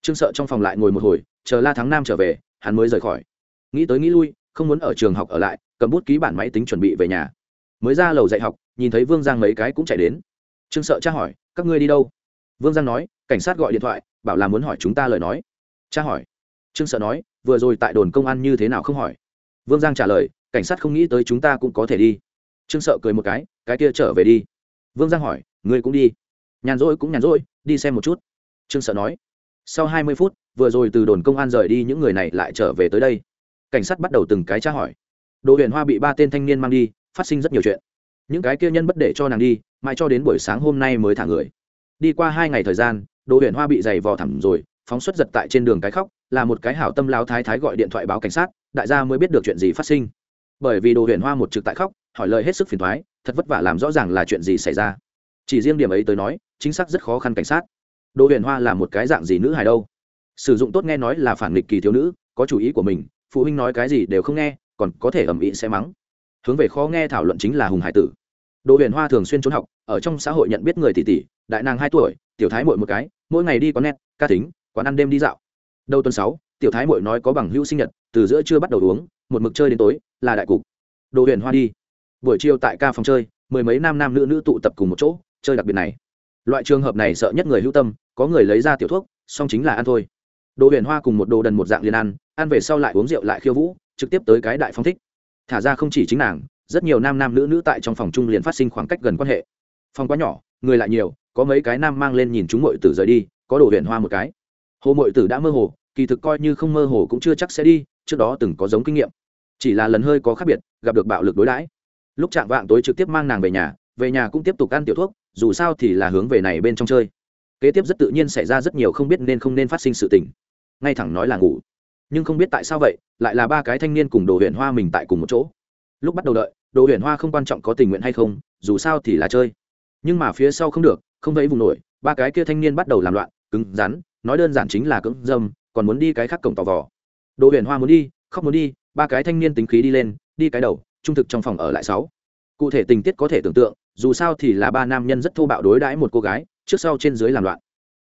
S1: Trương sợ trong phòng lại ngồi một hồi, chờ la thắng nam trở về, hắn mới rời khỏi. Nghĩ tới nghĩ lui, không muốn ở trường học ở lại, cầm bút ký bản máy tính chuẩn bị về nhà. Mới ra lầu dạy học, nhìn thấy vương giang mấy cái cũng chạy đến. Trương sợ cha hỏi, các ngươi đi đâu? Vương giang nói, cảnh sát gọi điện thoại, bảo là muốn hỏi chúng ta lời nói. Cha hỏi. Trương sợ nói, vừa rồi tại đồn công an như thế nào không hỏi? Vương giang trả lời, cảnh sát không nghĩ tới chúng ta cũng có thể đi. Trương sợ cười một cái cái kia trở về đi. Vương giang hỏi, ngươi cũng đi? Nhàn rỗi cũng nhàn rỗi, đi xem một chút. Trương sợ nói. Sau hai mươi phút, vừa rồi từ đồn công an rời đi, những người này lại trở về tới đây. Cảnh sát bắt đầu từng cái tra hỏi. Đồ huyền hoa bị ba tên thanh niên mang đi, phát sinh rất nhiều chuyện. Những cái kia nhân bất để cho nàng đi, mãi cho đến buổi sáng hôm nay mới thả người. Đi qua hai ngày thời gian, đồ huyền hoa bị dày vò thẳm rồi, phóng xuất giật tại trên đường cái khóc, là một cái hảo tâm lao thái thái gọi điện thoại báo cảnh sát, đại gia mới biết được chuyện gì phát sinh. Bởi vì đồ huyền hoa một trực tại khóc, hỏi lời hết sức phiền thoái thật vất vả làm rõ ràng là chuyện gì xảy ra chỉ riêng điểm ấy tới nói, chính xác rất khó khăn cảnh sát. Đỗ huyền hoa là một cái dạng gì nữ hài đâu? Sử dụng tốt nghe nói là phản nghịch kỳ thiếu nữ, có chủ ý của mình, phụ huynh nói cái gì đều không nghe, còn có thể ầm ĩ sẽ mắng. Hướng về khó nghe thảo luận chính là hùng hải tử. Đỗ huyền hoa thường xuyên trốn học, ở trong xã hội nhận biết người tỷ tỷ, đại nàng hai tuổi, tiểu thái mội một cái, mỗi ngày đi có nét ca tính, quán ăn đêm đi dạo. Đầu tuần sáu, tiểu thái mội nói có bằng hữu sinh nhật, từ giữa trưa bắt đầu uống, một mực chơi đến tối, là đại cục. Đồ huyền hoa đi. Buổi chiều tại ca phòng chơi, mười mấy nam nam nữ nữ tụ tập cùng một chỗ chơi đặc biệt này. Loại trường hợp này sợ nhất người hữu tâm, có người lấy ra tiểu thuốc song chính là ăn thôi. Đồ huyền hoa cùng một đồ đần một dạng liền ăn ăn về sau lại uống rượu lại khiêu vũ, trực tiếp tới cái đại phong thích. Thả ra không chỉ chính nàng, rất nhiều nam nam nữ nữ tại trong phòng chung liền phát sinh khoảng cách gần quan hệ. Phòng quá nhỏ, người lại nhiều, có mấy cái nam mang lên nhìn chúng mội tử rời đi, có đồ huyền hoa một cái. Hồ mội tử đã mơ hồ, kỳ thực coi như không mơ hồ cũng chưa chắc sẽ đi, trước đó từng có giống kinh nghiệm. Chỉ là lần hơi có khác biệt, gặp được bạo lực đối đãi. Lúc chạm vạng tối trực tiếp mang nàng về nhà về nhà cũng tiếp tục ăn tiểu thuốc dù sao thì là hướng về này bên trong chơi. Kế tiếp rất tự nhiên xảy ra rất nhiều không biết nên không nên phát sinh sự tình. Ngay thẳng nói là ngủ. Nhưng không biết tại sao vậy, lại là ba cái thanh niên cùng đồ huyền hoa mình tại cùng một chỗ. Lúc bắt đầu đợi, đồ huyền hoa không quan trọng có tình nguyện hay không, dù sao thì là chơi. Nhưng mà phía sau không được, không thấy vùng nổi, ba cái kia thanh niên bắt đầu làm loạn, cứng rắn, nói đơn giản chính là cứng dâm còn muốn đi cái khác cổng tò vò. Đồ huyền hoa muốn đi, khóc muốn đi, ba cái thanh niên tính khí đi lên, đi cái đầu, trung thực trong phòng ở lại sáu. Cụ thể tình tiết có thể tưởng tượng dù sao thì là ba nam nhân rất thô bạo đối đãi một cô gái, trước sau trên dưới làm loạn.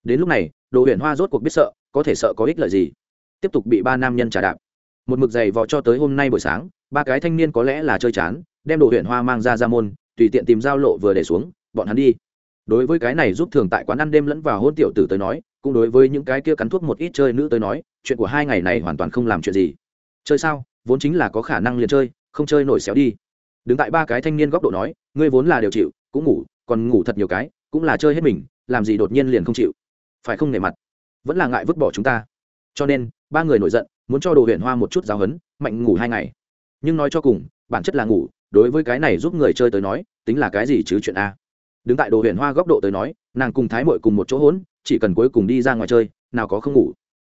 S1: Đến lúc này, đồ Huyền hoa rốt cuộc biết sợ, có thể sợ có ích lợi gì. Tiếp tục bị ba nam nhân trả đạp. Một mực giày vò cho tới hôm nay buổi sáng, ba cái thanh niên có lẽ là chơi chán, đem đồ Huyền hoa mang ra ra môn, tùy tiện tìm giao lộ vừa để xuống, bọn hắn đi. Đối với cái này giúp thường tại quán ăn đêm lẫn vào hôn tiểu tử tới nói, cũng đối với những cái kia cắn thuốc một ít chơi nữ tới nói, chuyện của hai ngày này hoàn toàn không làm chuyện gì. Chơi sao? Vốn chính là có khả năng liền chơi, không chơi nổi xéo đi. Đứng tại ba cái thanh niên góc độ nói ngươi vốn là đều chịu, cũng ngủ, còn ngủ thật nhiều cái, cũng là chơi hết mình, làm gì đột nhiên liền không chịu. Phải không nề mặt? Vẫn là ngại vứt bỏ chúng ta. Cho nên, ba người nổi giận, muốn cho đồ huyện hoa một chút giáo hấn mạnh ngủ hai ngày. Nhưng nói cho cùng, bản chất là ngủ, đối với cái này giúp người chơi tới nói, tính là cái gì chứ chuyện a. Đứng tại đồ huyện hoa góc độ tới nói, nàng cùng thái mội cùng một chỗ hỗn chỉ cần cuối cùng đi ra ngoài chơi, nào có không ngủ.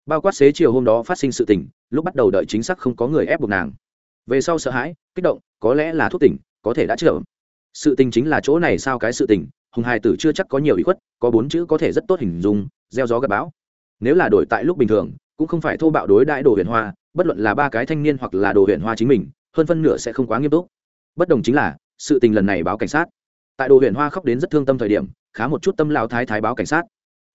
S1: Bao quát xế chiều hôm đó phát sinh sự tình, lúc bắt đầu đợi chính xác không có người ép buộc nàng. Về sau sợ hãi, kích động, có lẽ là thuốc tỉnh, có thể đã chữa sự tình chính là chỗ này sao cái sự tình, hùng hai tử chưa chắc có nhiều ý khuất, có bốn chữ có thể rất tốt hình dung, gieo gió gặp bão. Nếu là đổi tại lúc bình thường, cũng không phải thô bạo đối đãi đồ huyền hoa, bất luận là ba cái thanh niên hoặc là đồ huyền hoa chính mình, hơn phân nửa sẽ không quá nghiêm túc. Bất đồng chính là, sự tình lần này báo cảnh sát. Tại đồ huyền hoa khóc đến rất thương tâm thời điểm, khá một chút tâm lao thái thái báo cảnh sát.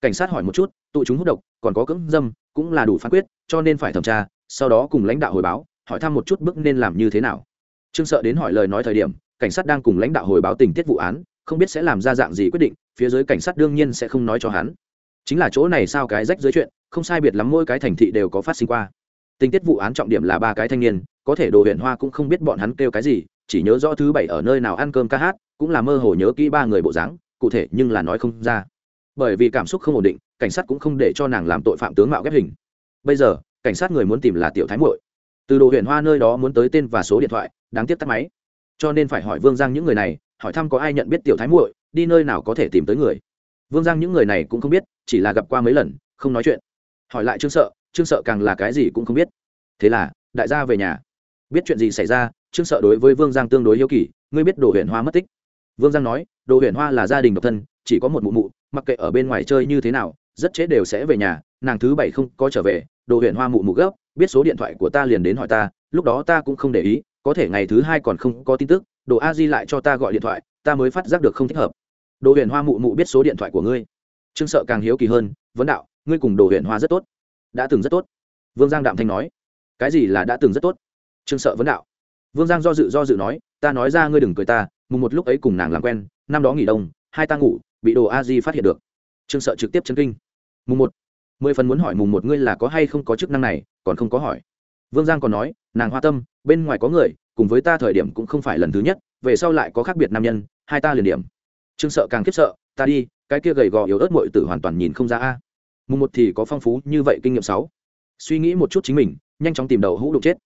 S1: Cảnh sát hỏi một chút tụ chúng hút độc, còn có cưỡng dâm, cũng là đủ phán quyết, cho nên phải thẩm tra, sau đó cùng lãnh đạo hồi báo, hỏi thăm một chút bước nên làm như thế nào. Trương sợ đến hỏi lời nói thời điểm cảnh sát đang cùng lãnh đạo hồi báo tình tiết vụ án, không biết sẽ làm ra dạng gì quyết định, phía dưới cảnh sát đương nhiên sẽ không nói cho hắn. Chính là chỗ này sao cái rách dưới chuyện, không sai biệt lắm mỗi cái thành thị đều có phát sinh qua. Tình tiết vụ án trọng điểm là ba cái thanh niên, có thể đồ huyện hoa cũng không biết bọn hắn kêu cái gì, chỉ nhớ rõ thứ bảy ở nơi nào ăn cơm ca hát, cũng là mơ hồ nhớ kỹ ba người bộ dáng, cụ thể nhưng là nói không ra. Bởi vì cảm xúc không ổn định, cảnh sát cũng không để cho nàng làm tội phạm tướng mạo ghép hình. Bây giờ, cảnh sát người muốn tìm là tiểu thái muội. Từ đồ huyện hoa nơi đó muốn tới tên và số điện thoại, đáng tiếc tắt máy cho nên phải hỏi vương giang những người này, hỏi thăm có ai nhận biết tiểu thái muội, đi nơi nào có thể tìm tới người. Vương giang những người này cũng không biết, chỉ là gặp qua mấy lần, không nói chuyện. Hỏi lại trương sợ trương sợ càng là cái gì cũng không biết. Thế là, đại gia về nhà. Biết chuyện gì xảy ra, trương sợ đối với vương giang tương đối hiếu kỳ, ngươi biết đồ Huyền hoa mất tích? Vương giang nói, đồ Huyền hoa là gia đình độc thân, chỉ có một mụ mụ, mặc kệ ở bên ngoài chơi như thế nào, rất chế đều sẽ về nhà, nàng thứ bảy không có trở về, đồ Huyền hoa mụ mụ gấp, biết số điện thoại của ta liền đến hỏi ta, lúc đó ta cũng không để ý có thể ngày thứ hai còn không có tin tức, đồ a di lại cho ta gọi điện thoại, ta mới phát giác được không thích hợp. Đồ huyền hoa mụ mụ biết số điện thoại của ngươi. Trương sợ càng hiếu kỳ hơn, vấn đạo, ngươi cùng đồ huyền hoa rất tốt. Đã từng rất tốt. Vương giang đạm thanh nói. Cái gì là đã từng rất tốt? Trương sợ vấn đạo. Vương giang do dự do dự nói, ta nói ra ngươi đừng cười ta, mùng một lúc ấy cùng nàng làm quen, năm đó nghỉ đông, hai ta ngủ, bị đồ a di phát hiện được. Trương sợ trực tiếp chân kinh. Mùng một, mười phần muốn hỏi mùng một ngươi là có hay không có chức năng này, còn không có hỏi. Vương giang còn nói nàng hoa tâm, bên ngoài có người, cùng với ta thời điểm cũng không phải lần thứ nhất, về sau lại có khác biệt nam nhân, hai ta liền điểm. Trương sợ càng khiếp sợ, ta đi, cái kia gầy gò yếu ớt mội tử hoàn toàn nhìn không ra a. Mùng một thì có phong phú như vậy kinh nghiệm sáu. Suy nghĩ một chút chính mình, nhanh chóng tìm đầu hũ đục chết.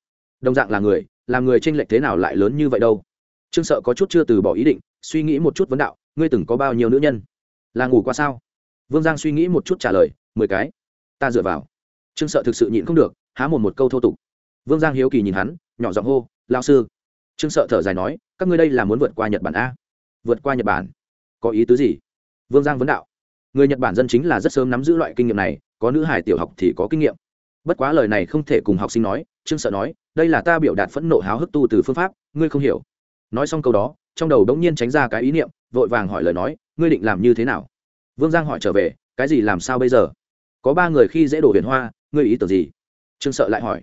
S1: Đồng dạng là người, làm người tranh lệch thế nào lại lớn như vậy đâu? Trương sợ có chút chưa từ bỏ ý định, suy nghĩ một chút vấn đạo, ngươi từng có bao nhiêu nữ nhân? Là ngủ qua sao? Vương giang suy nghĩ một chút trả lời, mười cái. Ta dựa vào. Trương sợ thực sự nhịn không được, há một một câu thô tục vương giang hiếu kỳ nhìn hắn, nhỏ giọng hô lao sư. Trương sợ thở dài nói, các ngươi đây là muốn vượt qua nhật bản a? Vượt qua nhật bản? Có ý tứ gì? Vương giang vấn đạo, người nhật bản dân chính là rất sớm nắm giữ loại kinh nghiệm này, có nữ hải tiểu học thì có kinh nghiệm. Bất quá lời này không thể cùng học sinh nói, trương sợ nói, đây là ta biểu đạt phẫn nộ háo hức tu từ phương pháp, ngươi không hiểu. Nói xong câu đó, trong đầu đống nhiên tránh ra cái ý niệm, vội vàng hỏi lời nói, ngươi định làm như thế nào? Vương giang hỏi trở về, cái gì làm sao bây giờ? Có ba người khi dễ đổ huyền hoa, ngươi ý tưởng gì? Trương sợ lại hỏi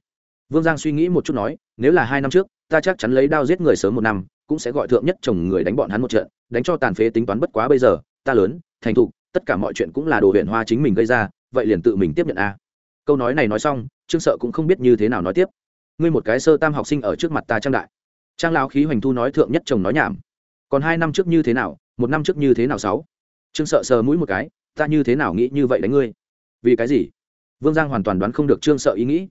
S1: vương giang suy nghĩ một chút nói, nếu là hai năm trước, ta chắc chắn lấy đao giết người sớm một năm, cũng sẽ gọi thượng nhất chồng người đánh bọn hắn một trận, đánh cho tàn phế tính toán bất quá bây giờ, ta lớn, thành thục, tất cả mọi chuyện cũng là đồ huyền hoa chính mình gây ra, vậy liền tự mình tiếp nhận a. Câu nói này nói xong, trương sợ cũng không biết như thế nào nói tiếp. Ngươi một cái sơ tam học sinh ở trước mặt ta trang đại. Trang Lão khí hoành thu nói thượng nhất chồng nói nhảm. Còn hai năm trước như thế nào, một năm trước như thế nào sáu? Trương sợ sờ mũi một cái, ta như thế nào nghĩ như vậy đánh ngươi? Vì cái gì? Vương giang hoàn toàn đoán không được trương sợ ý nghĩ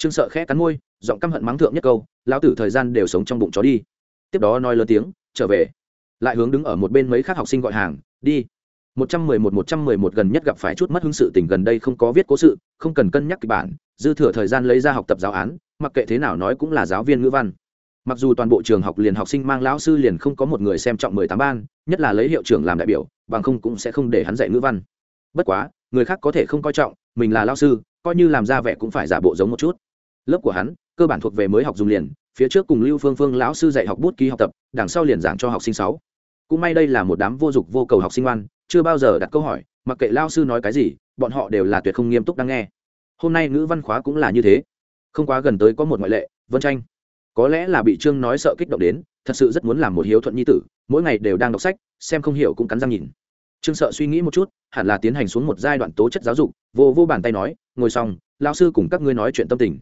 S1: trương sợ khẽ cắn môi, giọng căm hận mắng thượng nhất câu, lão tử thời gian đều sống trong bụng chó đi. Tiếp đó nói lớn tiếng, trở về. Lại hướng đứng ở một bên mấy khác học sinh gọi hàng, đi. Một trăm mười một một trăm mười một gần nhất gặp phải chút mất hứng sự tình gần đây không có viết cố sự, không cần cân nhắc kịch bản, dư thừa thời gian lấy ra học tập giáo án, mặc kệ thế nào nói cũng là giáo viên ngữ văn. Mặc dù toàn bộ trường học liền học sinh mang lão sư liền không có một người xem trọng mười tám ban, nhất là lấy hiệu trưởng làm đại biểu, bằng không cũng sẽ không để hắn dạy ngữ văn. Bất quá, người khác có thể không coi trọng, mình là lão sư, coi như làm ra vẻ cũng phải giả bộ giống một chút lớp của hắn, cơ bản thuộc về mới học dùng liền, phía trước cùng lưu phương phương lão sư dạy học bút ký học tập, đằng sau liền giảng cho học sinh sáu. Cũng may đây là một đám vô dục vô cầu học sinh ngoan, chưa bao giờ đặt câu hỏi, mặc kệ lao sư nói cái gì, bọn họ đều là tuyệt không nghiêm túc đang nghe. Hôm nay ngữ văn khóa cũng là như thế. Không quá gần tới có một ngoại lệ, vân tranh. Có lẽ là bị trương nói sợ kích động đến, thật sự rất muốn làm một hiếu thuận nhi tử, mỗi ngày đều đang đọc sách, xem không hiểu cũng cắn răng nhìn. Trương sợ suy nghĩ một chút, hẳn là tiến hành xuống một giai đoạn tố chất giáo dục, vô vô bàn tay nói, ngồi xong lao sư cùng các ngươi nói chuyện tâm tình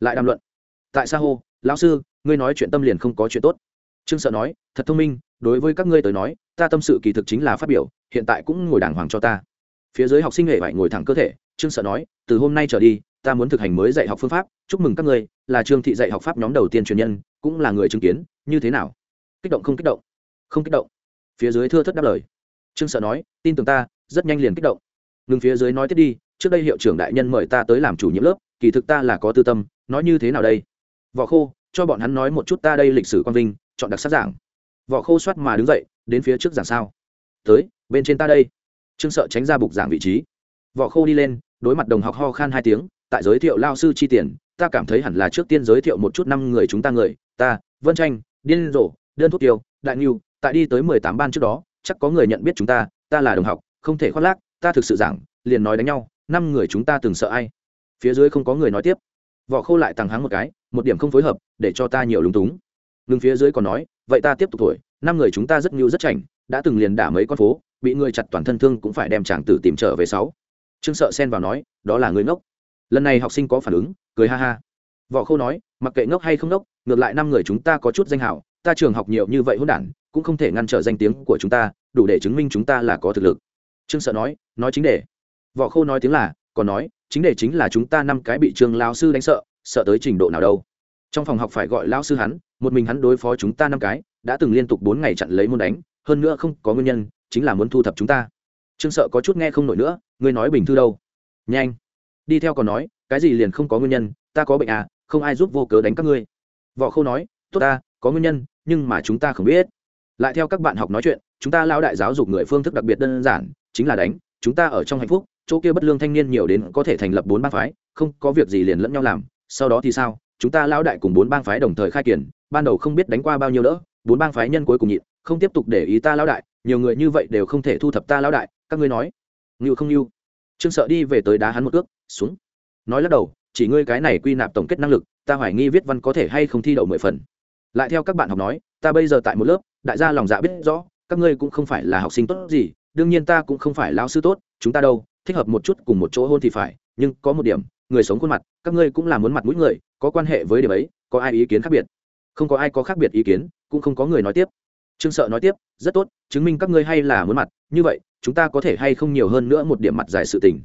S1: lại đàm luận. Tại sao hô, lão sư, ngươi nói chuyện tâm liền không có chuyện tốt. Trương sợ nói, thật thông minh, đối với các ngươi tới nói, ta tâm sự kỳ thực chính là phát biểu, hiện tại cũng ngồi đàng hoàng cho ta. Phía dưới học sinh hệ phải ngồi thẳng cơ thể, trương sợ nói, từ hôm nay trở đi, ta muốn thực hành mới dạy học phương pháp, chúc mừng các ngươi, là trương thị dạy học pháp nhóm đầu tiên truyền nhân, cũng là người chứng kiến, như thế nào? Kích động không kích động? Không kích động. Phía dưới thưa thất đáp lời. Trương sợ nói, tin tưởng ta, rất nhanh liền kích động. Ngừng phía dưới nói tiếp đi, trước đây hiệu trưởng đại nhân mời ta tới làm chủ nhiệm lớp kỳ thực ta là có tư tâm, nói như thế nào đây? Võ khô, cho bọn hắn nói một chút ta đây lịch sử quang vinh, chọn đặc sắc giảng. Võ khô soát mà đứng dậy, đến phía trước giảng sao. Tới, bên trên ta đây. Trương sợ tránh ra bục giảng vị trí. Võ khô đi lên, đối mặt đồng học ho khan hai tiếng, tại giới thiệu lao sư chi tiền, ta cảm thấy hẳn là trước tiên giới thiệu một chút năm người chúng ta người, ta, vân tranh, điên rổ đơn thuốc tiêu, đại nghiêu tại đi tới mười tám ban trước đó, chắc có người nhận biết chúng ta ta là đồng học, không thể khoác lác, ta thực sự giảng, liền nói đánh nhau, năm người chúng ta từng sợ ai? Phía dưới không có người nói tiếp. Võ khô lại tăng hắng một cái, một điểm không phối hợp, để cho ta nhiều lúng túng. Ngừng phía dưới còn nói, vậy ta tiếp tục thổi, năm người chúng ta rất nhu rất chảnh, đã từng liền đả mấy con phố, bị người chặt toàn thân thương cũng phải đem chàng tử tìm trở về sáu. Trương sợ xen vào nói, đó là người ngốc. Lần này học sinh có phản ứng, cười ha ha. Võ khô nói, mặc kệ ngốc hay không ngốc, ngược lại năm người chúng ta có chút danh hảo ta trường học nhiều như vậy hỗn đản, cũng không thể ngăn trở danh tiếng của chúng ta, đủ để chứng minh chúng ta là có thực lực. Trương sợ nói nói chính đề. Võ khô nói tiếng là, còn nói chính đề chính là chúng ta năm cái bị trường lao sư đánh sợ sợ tới trình độ nào đâu. Trong phòng học phải gọi lao sư hắn, một mình hắn đối phó chúng ta năm cái, đã từng liên tục bốn ngày chặn lấy môn đánh, hơn nữa không có nguyên nhân, chính là muốn thu thập chúng ta. Trương sợ có chút nghe không nổi nữa, ngươi nói bình thư đâu? Nhanh, đi theo còn nói, cái gì liền không có nguyên nhân, ta có bệnh à không ai giúp vô cớ đánh các ngươi. Võ khâu nói, tốt ta, có nguyên nhân, nhưng mà chúng ta không biết. Lại theo các bạn học nói chuyện, chúng ta lao đại giáo dục người phương thức đặc biệt đơn giản, chính là đánh, chúng ta ở trong hạnh phúc chỗ kia bất lương thanh niên nhiều đến có thể thành lập bốn bang phái, không có việc gì liền lẫn nhau làm, sau đó thì sao? Chúng ta lão đại cùng bốn bang phái đồng thời khai kiển, ban đầu không biết đánh qua bao nhiêu đỡ bốn bang phái nhân cuối cùng nhịn, không tiếp tục để ý ta lão đại, nhiều người như vậy đều không thể thu thập ta lão đại, các ngươi nói. Ngưu không ngưu. Trương sợ đi về tới đá hắn một ước xuống. Nói lắc đầu, chỉ ngươi cái này quy nạp tổng kết năng lực, ta hoài nghi viết văn có thể hay không thi đậu mười phần. Lại theo các bạn học nói, ta bây giờ tại một lớp, đại gia lòng dạ biết rõ, các ngươi cũng không phải là học sinh tốt gì, đương nhiên ta cũng không phải lao sư tốt, chúng ta đâu thích hợp một chút cùng một chỗ hôn thì phải, nhưng có một điểm, người sống khuôn mặt, các ngươi cũng là muốn mặt mũi người, có quan hệ với điểm ấy, có ai ý kiến khác biệt? Không có ai có khác biệt ý kiến, cũng không có người nói tiếp. Trương sợ nói tiếp, rất tốt, chứng minh các ngươi hay là muốn mặt, như vậy, chúng ta có thể hay không nhiều hơn nữa một điểm mặt dài sự tình.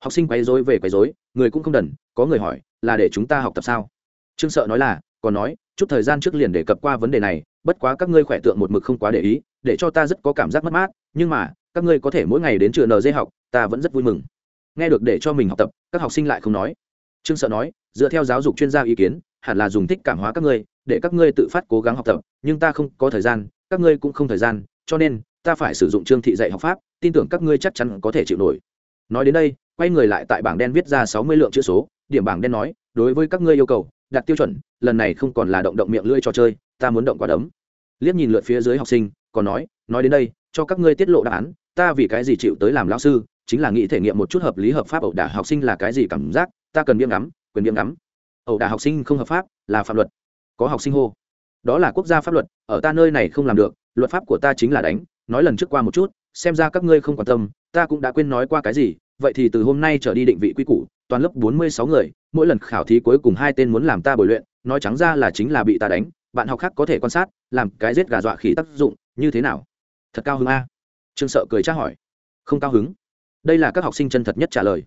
S1: Học sinh quấy rối về quấy rối, người cũng không đần, có người hỏi, là để chúng ta học tập sao? Trương sợ nói là, còn nói, chút thời gian trước liền đề cập qua vấn đề này, bất quá các ngươi khỏe tượng một mực không quá để ý, để cho ta rất có cảm giác mất mát, nhưng mà, các ngươi có thể mỗi ngày đến trường nd học ta vẫn rất vui mừng. Nghe được để cho mình học tập, các học sinh lại không nói. Trương sợ nói, dựa theo giáo dục chuyên gia ý kiến, hẳn là dùng thích cảm hóa các ngươi, để các ngươi tự phát cố gắng học tập, nhưng ta không có thời gian, các ngươi cũng không thời gian, cho nên, ta phải sử dụng trương thị dạy học pháp, tin tưởng các ngươi chắc chắn có thể chịu nổi. Nói đến đây, quay người lại tại bảng đen viết ra sáu mươi lượng chữ số, điểm bảng đen nói, đối với các ngươi yêu cầu, đặt tiêu chuẩn, lần này không còn là động động miệng lưỡi trò chơi, ta muốn động quả đấm. Liếc nhìn lượt phía dưới học sinh, còn nói nói đến đây, cho các ngươi tiết lộ đáp án, ta vì cái gì chịu tới làm lão sư chính là nghĩ thể nghiệm một chút hợp lý hợp pháp ẩu đả học sinh là cái gì cảm giác, ta cần biếm ngắm, quyền biếm ngắm. Ẩu đả học sinh không hợp pháp là phạm luật, có học sinh hô. Đó là quốc gia pháp luật, ở ta nơi này không làm được, luật pháp của ta chính là đánh, nói lần trước qua một chút, xem ra các ngươi không quan tâm, ta cũng đã quên nói qua cái gì, vậy thì từ hôm nay trở đi định vị quy củ, toàn lớp bốn mươi sáu người, mỗi lần khảo thí cuối cùng hai tên muốn làm ta bồi luyện, nói trắng ra là chính là bị ta đánh, bạn học khác có thể quan sát, làm cái giết gà dọa khỉ tác dụng, như thế nào? Thật cao hứng a. Trương sợ cười tra hỏi. Không cao hứng đây là các học sinh chân thật nhất trả lời.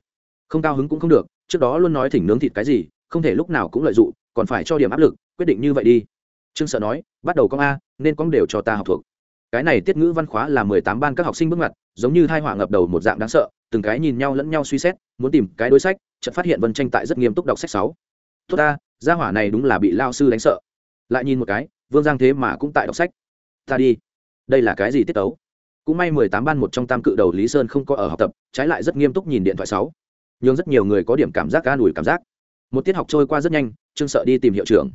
S1: Không cao hứng cũng không được, trước đó luôn nói thỉnh nướng thịt cái gì, không thể lúc nào cũng lợi dụng, còn phải cho điểm áp lực, quyết định như vậy đi. Trương sợ nói, bắt đầu con a, nên con đều cho ta học thuộc. Cái này tiết ngữ văn khóa là mười tám ban các học sinh bước ngoặt, giống như thai họa ngập đầu một dạng đáng sợ, từng cái nhìn nhau lẫn nhau suy xét, muốn tìm cái đối sách, chợt phát hiện vân tranh tại rất nghiêm túc đọc sách sáu. Tốt ta gia hỏa này đúng là bị lao sư đánh sợ. Lại nhìn một cái, vương giang thế mà cũng tại đọc sách. Ta đi. Đây là cái gì tiết tấu? Cũng may mười tám ban một trong tam cự đầu lý sơn không có ở học tập, trái lại rất nghiêm túc nhìn điện thoại sáu. Nhưng rất nhiều người có điểm cảm giác ca ủi cảm giác. Một tiết học trôi qua rất nhanh, trương sợ đi tìm hiệu trưởng.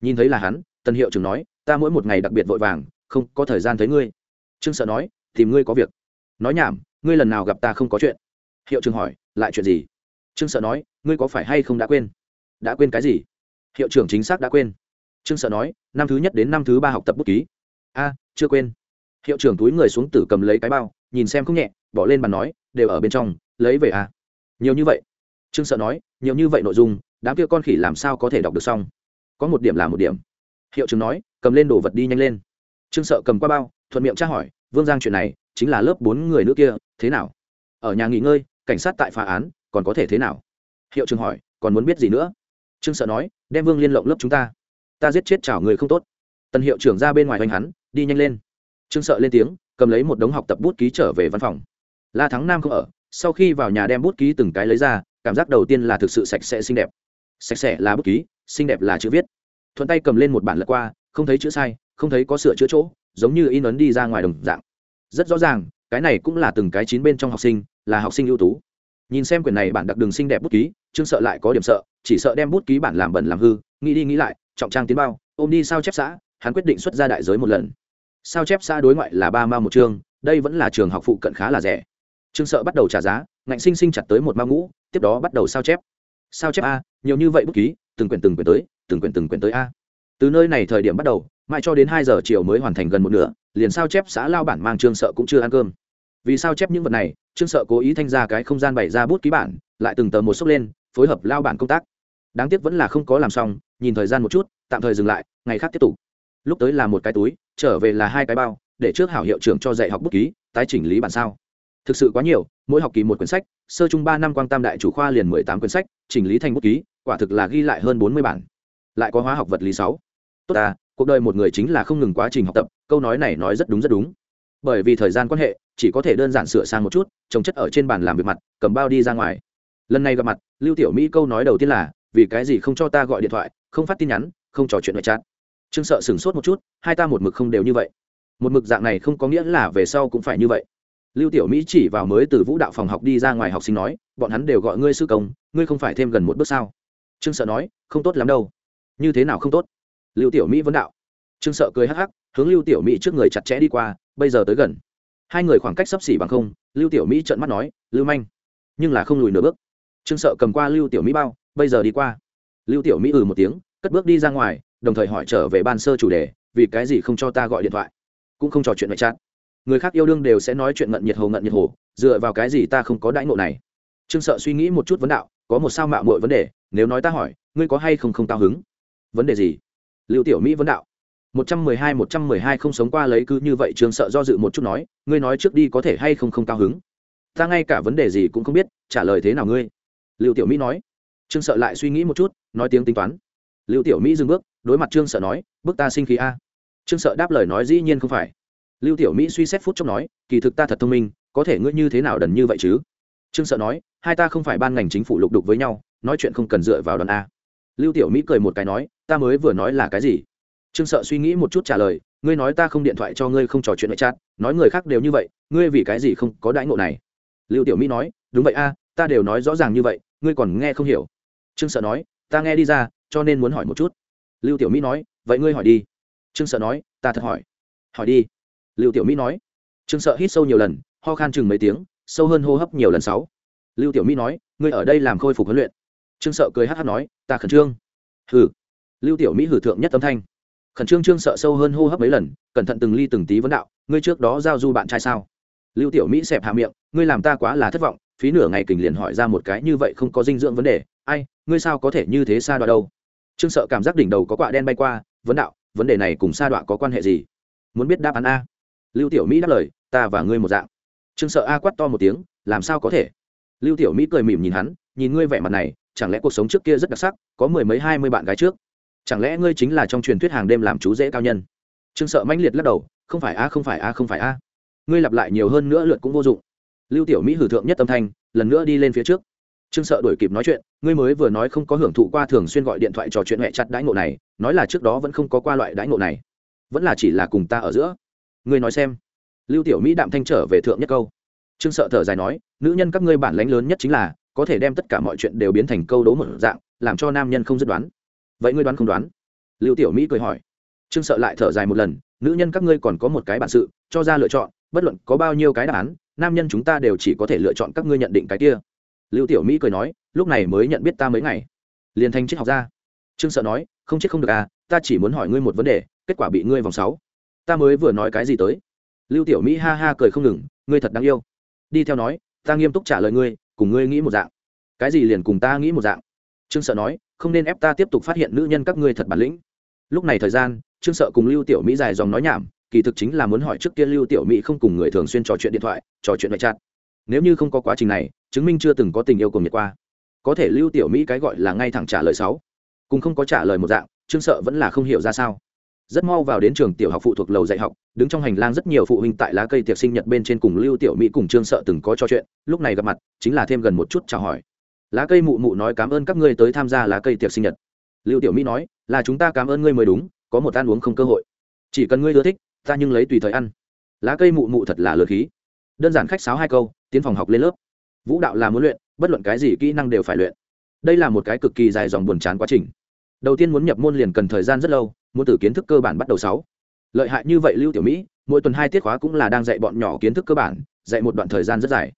S1: Nhìn thấy là hắn tân hiệu trưởng nói, ta mỗi một ngày đặc biệt vội vàng, không có thời gian thấy ngươi. Trương sợ nói, tìm ngươi có việc. Nói nhảm, ngươi lần nào gặp ta không có chuyện? Hiệu trưởng hỏi, lại chuyện gì? Trương sợ nói, ngươi có phải hay không đã quên? Đã quên cái gì? Hiệu trưởng chính xác đã quên. Trương sợ nói, năm thứ nhất đến năm thứ ba học tập bút ký. A, chưa quên hiệu trưởng túi người xuống tử cầm lấy cái bao, nhìn xem không nhẹ, bỏ lên bàn nói, đều ở bên trong, lấy về à? nhiều như vậy. Trương sợ nói, nhiều như vậy nội dung, đám kia con khỉ làm sao có thể đọc được xong? Có một điểm là một điểm. Hiệu trưởng nói, cầm lên đồ vật đi nhanh lên. Trương sợ cầm qua bao, thuận miệng tra hỏi, vương giang chuyện này, chính là lớp bốn người nữa kia, thế nào? Ở nhà nghỉ ngơi, cảnh sát tại phá án, còn có thể thế nào? Hiệu trưởng hỏi, còn muốn biết gì nữa? Trương sợ nói, đem vương liên lộng lớp chúng ta. Ta giết chết chảo người không tốt. Tần hiệu trưởng ra bên ngoài hoành hắn, đi nhanh lên trương sợ lên tiếng, cầm lấy một đống học tập bút ký trở về văn phòng. La thắng nam không ở, sau khi vào nhà đem bút ký từng cái lấy ra, cảm giác đầu tiên là thực sự sạch sẽ xinh đẹp. Sạch sẽ là bút ký, xinh đẹp là chữ viết. Thuận tay cầm lên một bản lật qua, không thấy chữ sai, không thấy có sửa chữa chỗ, giống như in ấn đi ra ngoài đồng dạng. Rất rõ ràng, cái này cũng là từng cái chín bên trong học sinh, là học sinh ưu tú. Nhìn xem quyển này bản đặc đường xinh đẹp bút ký chương sợ lại có điểm sợ, chỉ sợ đem bút ký bản làm bẩn làm hư, nghĩ đi nghĩ lại, trọng trang tiến bao, ôm đi sao chép xã, hắn quyết định xuất ra đại giới một lần sao chép xã đối ngoại là ba mao một chương, đây vẫn là trường học phụ cận khá là rẻ. Trương sợ bắt đầu trả giá, ngạnh sinh sinh chặt tới một mao ngũ, tiếp đó bắt đầu sao chép. Sao chép a, nhiều như vậy bút ký, từng quyển từng quyển tới, từng quyển từng quyển tới a. Từ nơi này thời điểm bắt đầu, mãi cho đến hai giờ chiều mới hoàn thành gần một nửa, liền sao chép xã lao bản mang trương sợ cũng chưa ăn cơm. Vì sao chép những vật này, trương sợ cố ý thanh ra cái không gian bày ra bút ký bản, lại từng tờ một xốc lên, phối hợp lao bản công tác. Đáng tiếc vẫn là không có làm xong, nhìn thời gian một chút, tạm thời dừng lại, ngày khác tiếp tục. Lúc tới là một cái túi trở về là hai cái bao, để trước hảo hiệu trưởng cho dạy học bút ký, tái chỉnh lý bản sao. Thực sự quá nhiều, mỗi học kỳ một quyển sách, sơ chung ba năm quang tam đại chủ khoa liền mười tám quyển sách, chỉnh lý thành bút ký, quả thực là ghi lại hơn bốn mươi bản. Lại có hóa học vật lý sáu. Tốt à cuộc đời một người chính là không ngừng quá trình học tập, câu nói này nói rất đúng rất đúng. Bởi vì thời gian quan hệ, chỉ có thể đơn giản sửa sang một chút, trồng chất ở trên bàn làm việc mặt, cầm bao đi ra ngoài. Lần này gặp mặt, lưu tiểu mỹ câu nói đầu tiên là, vì cái gì không cho ta gọi điện thoại, không phát tin nhắn, không trò chuyện ngoại chat? Trương sợ sửng sốt một chút, hai ta một mực không đều như vậy. Một mực dạng này không có nghĩa là về sau cũng phải như vậy. Lưu tiểu mỹ chỉ vào mới từ vũ đạo phòng học đi ra ngoài học sinh nói, bọn hắn đều gọi ngươi sư công, ngươi không phải thêm gần một bước sao? Trương sợ nói, không tốt lắm đâu. Như thế nào không tốt? Lưu tiểu mỹ vấn đạo. Trương sợ cười hắc hắc, hướng lưu tiểu mỹ trước người chặt chẽ đi qua, bây giờ tới gần. Hai người khoảng cách sấp xỉ bằng không, lưu tiểu mỹ trợn mắt nói, lưu manh. Nhưng là không lùi nửa bước. Trương sợ cầm qua lưu tiểu mỹ bao, bây giờ đi qua. Lưu tiểu mỹ ừ một tiếng, cất bước đi ra ngoài đồng thời hỏi trở về ban sơ chủ đề, vì cái gì không cho ta gọi điện thoại? Cũng không trò chuyện ngoại chát người khác yêu đương đều sẽ nói chuyện ngận nhiệt hồ ngận nhiệt hồ, dựa vào cái gì ta không có đãi ngộ này? Trương sợ suy nghĩ một chút vấn đạo, có một sao mạo mọi vấn đề, nếu nói ta hỏi, ngươi có hay không không cao hứng? Vấn đề gì? Lưu tiểu mỹ vấn đạo. Một trăm mười hai, một trăm mười hai không sống qua lấy cứ như vậy, trương sợ do dự một chút nói, ngươi nói trước đi có thể hay không không cao hứng? Ta ngay cả vấn đề gì cũng không biết, trả lời thế nào ngươi? Lưu tiểu mỹ nói. Trương sợ lại suy nghĩ một chút, nói tiếng tính toán. Lưu tiểu mỹ dừng bước đối mặt trương sợ nói bước ta sinh khí a. Trương sợ đáp lời nói dĩ nhiên không phải. Lưu tiểu mỹ suy xét phút chốc nói, kỳ thực ta thật thông minh, có thể ngươi như thế nào đần như vậy chứ? Trương sợ nói, hai ta không phải ban ngành chính phủ lục đục với nhau, nói chuyện không cần dựa vào đoàn a. Lưu tiểu mỹ cười một cái nói, ta mới vừa nói là cái gì? Trương sợ suy nghĩ một chút trả lời, ngươi nói ta không điện thoại cho ngươi không trò chuyện lại chat, nói người khác đều như vậy, ngươi vì cái gì không có đãi ngộ này? Lưu tiểu mỹ nói, đúng vậy a, ta đều nói rõ ràng như vậy, ngươi còn nghe không hiểu. Trương sợ nói, ta nghe đi ra, cho nên muốn hỏi một chút lưu tiểu mỹ nói, vậy ngươi hỏi đi. Trương sợ nói, ta thật hỏi. Hỏi đi. Lưu tiểu mỹ nói, trương sợ hít sâu nhiều lần, ho khan chừng mấy tiếng, sâu hơn hô hấp nhiều lần sáu. Lưu tiểu mỹ nói, ngươi ở đây làm khôi phục huấn luyện. Trương sợ cười hát hát nói, ta khẩn trương. Hừ. Lưu tiểu mỹ hử thượng nhất âm thanh. Khẩn trương trương sợ sâu hơn hô hấp mấy lần, cẩn thận từng ly từng tí vấn đạo, ngươi trước đó giao du bạn trai sao? Lưu tiểu mỹ xẹp hạ miệng, ngươi làm ta quá là thất vọng, phí nửa ngày kình liền hỏi ra một cái như vậy không có dinh dưỡng vấn đề, ai, ngươi sao có thể như thế xa đoạn đâu? Trương sợ cảm giác đỉnh đầu có quạ đen bay qua, vấn đạo, vấn đề này cùng sa đoạn có quan hệ gì? Muốn biết đáp án a. Lưu tiểu mỹ đáp lời, ta và ngươi một dạng. Trương sợ a quát to một tiếng, làm sao có thể? Lưu tiểu mỹ cười mỉm nhìn hắn, nhìn ngươi vẻ mặt này, chẳng lẽ cuộc sống trước kia rất đặc sắc, có mười mấy hai mươi bạn gái trước? Chẳng lẽ ngươi chính là trong truyền thuyết hàng đêm làm chú dễ cao nhân? Trương sợ mãnh liệt lắc đầu, không phải a, không phải a, không phải a. Ngươi lặp lại nhiều hơn nữa lượt cũng vô dụng. Lưu tiểu mỹ hử thượng nhất âm thanh, lần nữa đi lên phía trước trương sợ đuổi kịp nói chuyện, ngươi mới vừa nói không có hưởng thụ qua thường xuyên gọi điện thoại trò chuyện mẹ chặt đãi ngộ này, nói là trước đó vẫn không có qua loại đãi ngộ này. Vẫn là chỉ là cùng ta ở giữa. Ngươi nói xem. Lưu tiểu mỹ đạm thanh trở về thượng nhất câu. Trương sợ thở dài nói, nữ nhân các ngươi bản lãnh lớn nhất chính là, có thể đem tất cả mọi chuyện đều biến thành câu đố một dạng, làm cho nam nhân không dứt đoán. Vậy ngươi đoán không đoán? Lưu tiểu mỹ cười hỏi. Trương sợ lại thở dài một lần, nữ nhân các ngươi còn có một cái bản sự, cho ra lựa chọn, bất luận có bao nhiêu cái đáp án, nam nhân chúng ta đều chỉ có thể lựa chọn các ngươi nhận định cái kia lưu tiểu mỹ cười nói, lúc này mới nhận biết ta mấy ngày. Liền thành triết học ra. Trương sợ nói, không chết không được à ta chỉ muốn hỏi ngươi một vấn đề, kết quả bị ngươi vòng sáu. Ta mới vừa nói cái gì tới? Lưu tiểu mỹ ha ha cười không ngừng, ngươi thật đáng yêu. Đi theo nói, ta nghiêm túc trả lời ngươi, cùng ngươi nghĩ một dạng. Cái gì liền cùng ta nghĩ một dạng? Trương sợ nói, không nên ép ta tiếp tục phát hiện nữ nhân các ngươi thật bản lĩnh. Lúc này thời gian, trương sợ cùng lưu tiểu mỹ dài dòng nói nhảm, kỳ thực chính là muốn hỏi trước kia lưu tiểu mỹ không cùng người thường xuyên trò chuyện điện thoại, trò chuyện ngoại chặt nếu như không có quá trình này chứng minh chưa từng có tình yêu cùng nhiệt qua. Có thể lưu tiểu mỹ cái gọi là ngay thẳng trả lời sáu, cùng không có trả lời một dạng, trương sợ vẫn là không hiểu ra sao. Rất mau vào đến trường tiểu học phụ thuộc lầu dạy học, đứng trong hành lang rất nhiều phụ huynh tại lá cây tiệc sinh nhật bên trên cùng lưu tiểu mỹ cùng trương sợ từng có trò chuyện, lúc này gặp mặt, chính là thêm gần một chút chào hỏi. Lá cây mụ mụ nói cảm ơn các ngươi tới tham gia lá cây tiệc sinh nhật. Lưu tiểu mỹ nói, là chúng ta cảm ơn ngươi mới đúng, có một ăn uống không cơ hội. Chỉ cần ngươi ưa thích, ta nhưng lấy tùy thời ăn. Lá cây mụ mụ thật là lừa khí. Đơn giản khách sáo hai câu, tiến phòng học lên lớp vũ đạo là muốn luyện, bất luận cái gì kỹ năng đều phải luyện. Đây là một cái cực kỳ dài dòng buồn chán quá trình. Đầu tiên muốn nhập môn liền cần thời gian rất lâu, muốn từ kiến thức cơ bản bắt đầu sáu. Lợi hại như vậy lưu tiểu mỹ, mỗi tuần hai tiết khóa cũng là đang dạy bọn nhỏ kiến thức cơ bản, dạy một đoạn thời gian rất dài.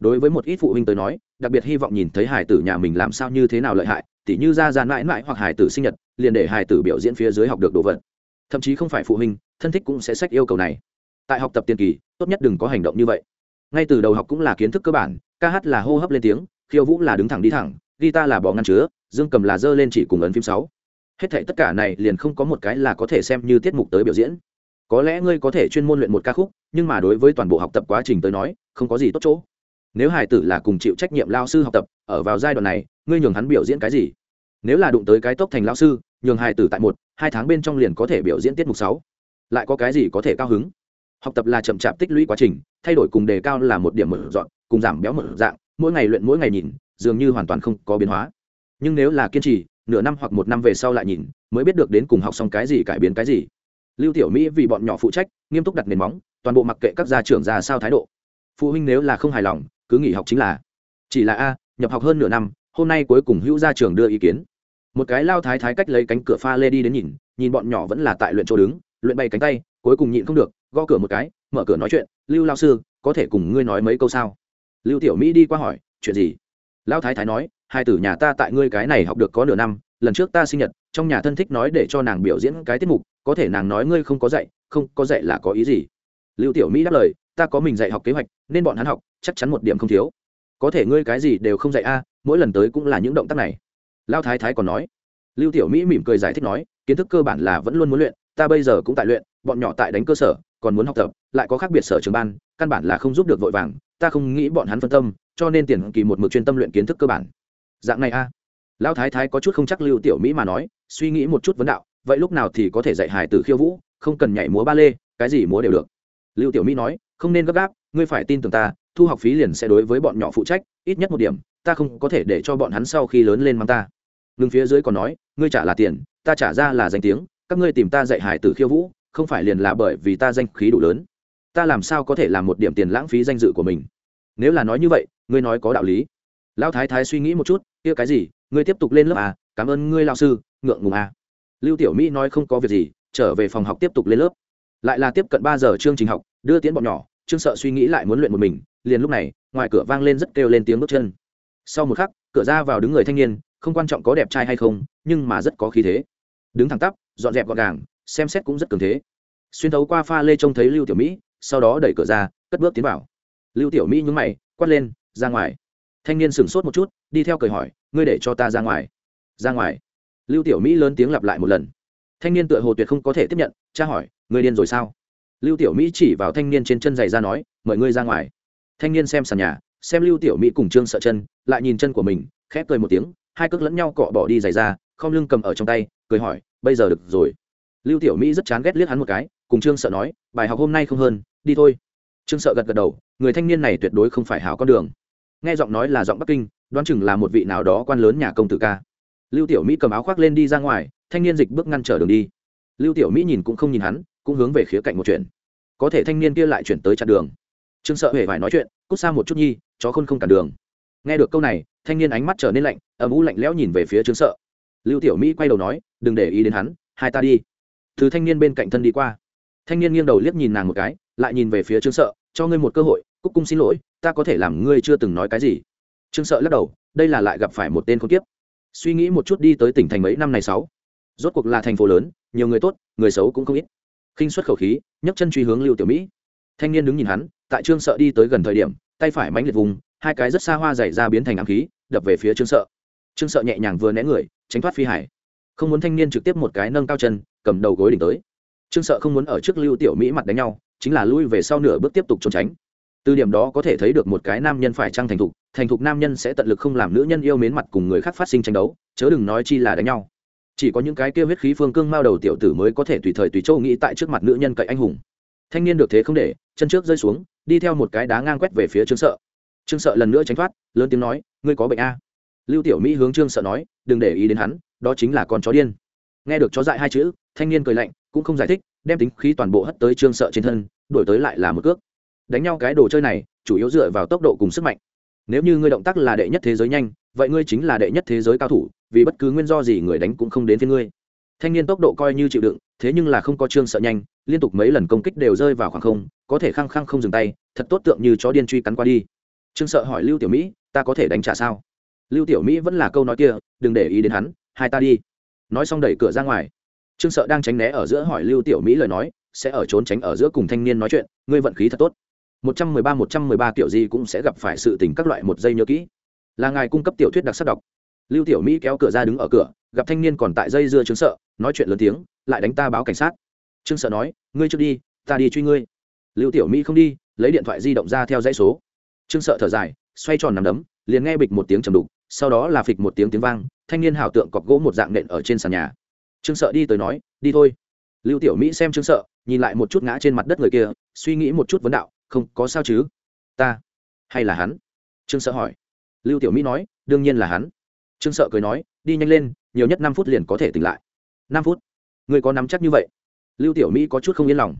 S1: Đối với một ít phụ huynh tới nói, đặc biệt hy vọng nhìn thấy hải tử nhà mình làm sao như thế nào lợi hại, tỉ như ra ra mãi mãi hoặc hải tử sinh nhật, liền để hải tử biểu diễn phía dưới học được đồ vật. Thậm chí không phải phụ huynh, thân thích cũng sẽ sách yêu cầu này. Tại học tập tiền kỳ, tốt nhất đừng có hành động như vậy ngay từ đầu học cũng là kiến thức cơ bản, ca hát là hô hấp lên tiếng, khiêu vũ là đứng thẳng đi thẳng, guitar là bỏ ngăn chứa, dương cầm là dơ lên chỉ cùng ấn phím sáu. Hết thảy tất cả này liền không có một cái là có thể xem như tiết mục tới biểu diễn. Có lẽ ngươi có thể chuyên môn luyện một ca khúc, nhưng mà đối với toàn bộ học tập quá trình tới nói, không có gì tốt chỗ. Nếu hải tử là cùng chịu trách nhiệm lao sư học tập, ở vào giai đoạn này, ngươi nhường hắn biểu diễn cái gì? Nếu là đụng tới cái tốc thành lao sư, nhường hải tử tại một, hai tháng bên trong liền có thể biểu diễn tiết mục sáu. Lại có cái gì có thể cao hứng? Học tập là chậm chạp tích lũy quá trình, thay đổi cùng đề cao là một điểm mở dọn, cùng giảm béo mở dạng, mỗi ngày luyện, mỗi ngày nhìn, dường như hoàn toàn không có biến hóa. Nhưng nếu là kiên trì, nửa năm hoặc một năm về sau lại nhìn, mới biết được đến cùng học xong cái gì, cải biến cái gì. Lưu tiểu mỹ vì bọn nhỏ phụ trách, nghiêm túc đặt nền móng, toàn bộ mặc kệ các gia trưởng ra sao thái độ. Phụ huynh nếu là không hài lòng, cứ nghỉ học chính là. Chỉ là a, nhập học hơn nửa năm, hôm nay cuối cùng hữu gia trưởng đưa ý kiến. Một cái lao thái thái cách lấy cánh cửa pha lê đi đến nhìn nhìn bọn nhỏ vẫn là tại luyện chỗ đứng, luyện bay cánh tay, cuối cùng nhịn không được gõ cửa một cái, mở cửa nói chuyện, lưu lao sư, có thể cùng ngươi nói mấy câu sao? Lưu tiểu mỹ đi qua hỏi, chuyện gì? Lão thái thái nói, hai tử nhà ta tại ngươi cái này học được có nửa năm, lần trước ta sinh nhật, trong nhà thân thích nói để cho nàng biểu diễn cái tiết mục, có thể nàng nói ngươi không có dạy, không có dạy là có ý gì? Lưu tiểu mỹ đáp lời, ta có mình dạy học kế hoạch, nên bọn hắn học, chắc chắn một điểm không thiếu. Có thể ngươi cái gì đều không dạy a, mỗi lần tới cũng là những động tác này. Lao thái thái còn nói. Lưu tiểu mỹ mỉm cười giải thích nói, kiến thức cơ bản là vẫn luôn muốn luyện, ta bây giờ cũng tại luyện, bọn nhỏ tại đánh cơ sở còn muốn học tập, lại có khác biệt sở trường ban, căn bản là không giúp được vội vàng, ta không nghĩ bọn hắn phân tâm, cho nên tiền kỳ một mực chuyên tâm luyện kiến thức cơ bản. Dạng này a. Lão thái thái có chút không chắc lưu tiểu mỹ mà nói, suy nghĩ một chút vấn đạo, vậy lúc nào thì có thể dạy hải tử khiêu vũ, không cần nhảy múa ba lê, cái gì múa đều được. Lưu tiểu mỹ nói, không nên gấp gáp, ngươi phải tin tưởng ta, thu học phí liền sẽ đối với bọn nhỏ phụ trách, ít nhất một điểm, ta không có thể để cho bọn hắn sau khi lớn lên mang ta. Ngừng phía dưới còn nói, ngươi trả là tiền, ta trả ra là danh tiếng, các ngươi tìm ta dạy hải tử khiêu vũ không phải liền là bởi vì ta danh khí đủ lớn. Ta làm sao có thể làm một điểm tiền lãng phí danh dự của mình? Nếu là nói như vậy, ngươi nói có đạo lý. Lão thái thái suy nghĩ một chút, kia cái gì? Ngươi tiếp tục lên lớp à? Cảm ơn ngươi lao sư, ngượng ngùng à? Lưu tiểu mỹ nói không có việc gì, trở về phòng học tiếp tục lên lớp. Lại là tiếp cận ba giờ chương trình học, đưa tiến bọn nhỏ, trương sợ suy nghĩ lại muốn luyện một mình, liền lúc này, ngoài cửa vang lên rất kêu lên tiếng bước chân. Sau một khắc, cửa ra vào đứng người thanh niên, không quan trọng có đẹp trai hay không, nhưng mà rất có khí thế. Đứng thẳng tắp, dọn dẹp gọn gàng xem xét cũng rất cường thế. Xuyên thấu qua pha lê trông thấy lưu tiểu mỹ, sau đó đẩy cửa ra, cất bước tiến vào. Lưu tiểu mỹ nhúng mày, quát lên, ra ngoài. Thanh niên sửng sốt một chút, đi theo cười hỏi, ngươi để cho ta ra ngoài. Ra ngoài? Lưu tiểu mỹ lớn tiếng lặp lại một lần. Thanh niên tựa hồ tuyệt không có thể tiếp nhận cha hỏi, ngươi điên rồi sao? Lưu tiểu mỹ chỉ vào thanh niên trên chân giày ra nói, mời ngươi ra ngoài. Thanh niên xem sàn nhà, xem lưu tiểu mỹ cùng trương sợ chân, lại nhìn chân của mình khép cười một tiếng, hai cước lẫn nhau cọ bỏ đi giày ra không lưng cầm ở trong tay, cười hỏi, bây giờ được rồi lưu tiểu mỹ rất chán ghét liếc hắn một cái, cùng trương sợ nói, bài học hôm nay không hơn, đi thôi. Trương sợ gật gật đầu, người thanh niên này tuyệt đối không phải hảo con đường. Nghe giọng nói là giọng bắc kinh, đoán chừng là một vị nào đó quan lớn nhà công tử ca. Lưu tiểu mỹ cầm áo khoác lên đi ra ngoài, thanh niên dịch bước ngăn trở đường đi. Lưu tiểu mỹ nhìn cũng không nhìn hắn, cũng hướng về khía cạnh một chuyện. Có thể thanh niên kia lại chuyển tới chặn đường. Trương sợ hề phải nói chuyện, cút xa một chút nhi, chó khôn không cản đường. Nghe được câu này, thanh niên ánh mắt trở nên lạnh ấm u lạnh lẽo nhìn về phía trương sợ. Lưu tiểu mỹ quay đầu nói, đừng để ý đến hắn, hai ta đi từ thanh niên bên cạnh thân đi qua. Thanh niên nghiêng đầu liếc nhìn nàng một cái, lại nhìn về phía trương sợ, cho ngươi một cơ hội, cúc cung xin lỗi, ta có thể làm ngươi chưa từng nói cái gì. Trương sợ lắc đầu, đây là lại gặp phải một tên không tiếp. suy nghĩ một chút đi tới tỉnh thành mấy năm này sáu. Rốt cuộc là thành phố lớn, nhiều người tốt, người xấu cũng không ít. Khinh xuất khẩu khí, nhấc chân truy hướng lưu tiểu mỹ. Thanh niên đứng nhìn hắn, tại trương sợ đi tới gần thời điểm, tay phải mánh liệt vùng, hai cái rất xa hoa dày ra biến thành ám khí, đập về phía trương sợ. Trương sợ nhẹ nhàng vừa né người, tránh thoát phi hải. Không muốn thanh niên trực tiếp một cái nâng cao chân cầm đầu gối đỉnh tới. Trương sợ không muốn ở trước lưu tiểu mỹ mặt đánh nhau, chính là lui về sau nửa bước tiếp tục trốn tránh. Từ điểm đó có thể thấy được một cái nam nhân phải trăng thành thục thành thục nam nhân sẽ tận lực không làm nữ nhân yêu mến mặt cùng người khác phát sinh tranh đấu, chớ đừng nói chi là đánh nhau. Chỉ có những cái kêu huyết khí phương cương mao đầu tiểu tử mới có thể tùy thời tùy châu nghĩ tại trước mặt nữ nhân cậy anh hùng. Thanh niên được thế không để, chân trước rơi xuống, đi theo một cái đá ngang quét về phía trương sợ. Trương sợ lần nữa tránh thoát, lớn tiếng nói, ngươi có bệnh a? Lưu tiểu mỹ hướng trương sợ nói, đừng để ý đến hắn, đó chính là con chó điên nghe được chó dại hai chữ, thanh niên cười lạnh, cũng không giải thích, đem tính khí toàn bộ hất tới trương sợ trên thân đổi tới lại là một cước. Đánh nhau cái đồ chơi này, chủ yếu dựa vào tốc độ cùng sức mạnh. Nếu như ngươi động tác là đệ nhất thế giới nhanh, vậy ngươi chính là đệ nhất thế giới cao thủ, vì bất cứ nguyên do gì người đánh cũng không đến phía ngươi. Thanh niên tốc độ coi như chịu đựng, thế nhưng là không có trương sợ nhanh, liên tục mấy lần công kích đều rơi vào khoảng không, có thể khăng khăng không dừng tay, thật tốt tượng như chó điên truy cắn qua đi. Trương sợ hỏi lưu tiểu mỹ, ta có thể đánh trả sao? Lưu tiểu mỹ vẫn là câu nói kia, đừng để ý đến hắn, hai ta đi nói xong đẩy cửa ra ngoài. Trương sợ đang tránh né ở giữa hỏi lưu tiểu mỹ lời nói, sẽ ở trốn tránh ở giữa cùng thanh niên nói chuyện, ngươi vận khí thật tốt. Một trăm mười ba, một trăm mười ba kiểu gì cũng sẽ gặp phải sự tình các loại một giây nhớ kỹ. Là ngài cung cấp tiểu thuyết đặc sắc đọc. Lưu tiểu mỹ kéo cửa ra đứng ở cửa, gặp thanh niên còn tại dây dưa trương sợ, nói chuyện lớn tiếng, lại đánh ta báo cảnh sát. Trương sợ nói, ngươi trước đi, ta đi truy ngươi. Lưu tiểu mỹ không đi, lấy điện thoại di động ra theo dãy số. Trương sợ thở dài, xoay tròn nằm đấm, liền nghe bịch một tiếng trầm đục sau đó là phịch một tiếng tiếng vang, thanh niên hảo tượng cọc gỗ một dạng nện ở trên sàn nhà. Trương sợ đi tới nói, đi thôi. Lưu tiểu mỹ xem trương sợ, nhìn lại một chút ngã trên mặt đất người kia, suy nghĩ một chút vấn đạo, không, có sao chứ? Ta hay là hắn? Trương sợ hỏi. Lưu tiểu mỹ nói, đương nhiên là hắn. Trương sợ cười nói, đi nhanh lên, nhiều nhất năm phút liền có thể tỉnh lại. Năm phút? Ngươi có nắm chắc như vậy? Lưu tiểu mỹ có chút không yên lòng.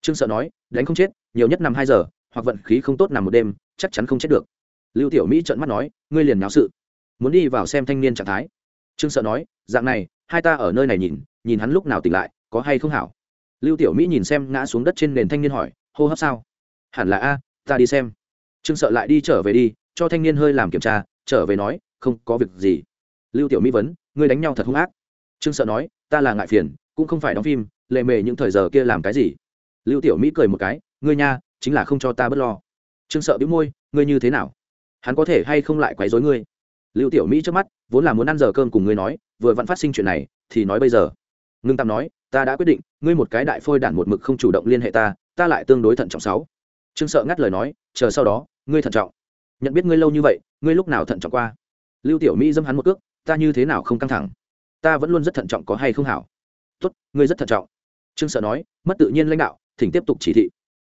S1: Trương sợ nói, đánh không chết, nhiều nhất năm hai giờ, hoặc vận khí không tốt nằm một đêm, chắc chắn không chết được. Lưu tiểu mỹ trợn mắt nói, ngươi liền náo sự muốn đi vào xem thanh niên trạng thái. Trương sợ nói, dạng này, hai ta ở nơi này nhìn nhìn hắn lúc nào tỉnh lại, có hay không hảo? Lưu tiểu mỹ nhìn xem ngã xuống đất trên nền thanh niên hỏi, hô hấp sao? Hẳn là a, ta đi xem. Trương sợ lại đi trở về đi, cho thanh niên hơi làm kiểm tra, trở về nói, không có việc gì. Lưu tiểu mỹ vấn, ngươi đánh nhau thật hung ác. Trương sợ nói, ta là ngại phiền, cũng không phải đóng phim, lệ mề những thời giờ kia làm cái gì? Lưu tiểu mỹ cười một cái, ngươi nha, chính là không cho ta bớt lo. Trương sợ bĩu môi, ngươi như thế nào? Hắn có thể hay không lại quấy rối ngươi? Lưu tiểu mỹ trước mắt, vốn là muốn ăn giờ cơm cùng ngươi nói, vừa vặn phát sinh chuyện này, thì nói bây giờ. Ngưng tam nói, ta đã quyết định, ngươi một cái đại phôi đản một mực không chủ động liên hệ ta ta lại tương đối thận trọng sáu. Trương sợ ngắt lời nói, chờ sau đó, ngươi thận trọng. Nhận biết ngươi lâu như vậy, ngươi lúc nào thận trọng qua? Lưu tiểu mỹ dâm hắn một cước, ta như thế nào không căng thẳng? Ta vẫn luôn rất thận trọng có hay không hảo? Tốt, ngươi rất thận trọng. Trương sợ nói, mất tự nhiên lãnh đạo, thỉnh tiếp tục chỉ thị.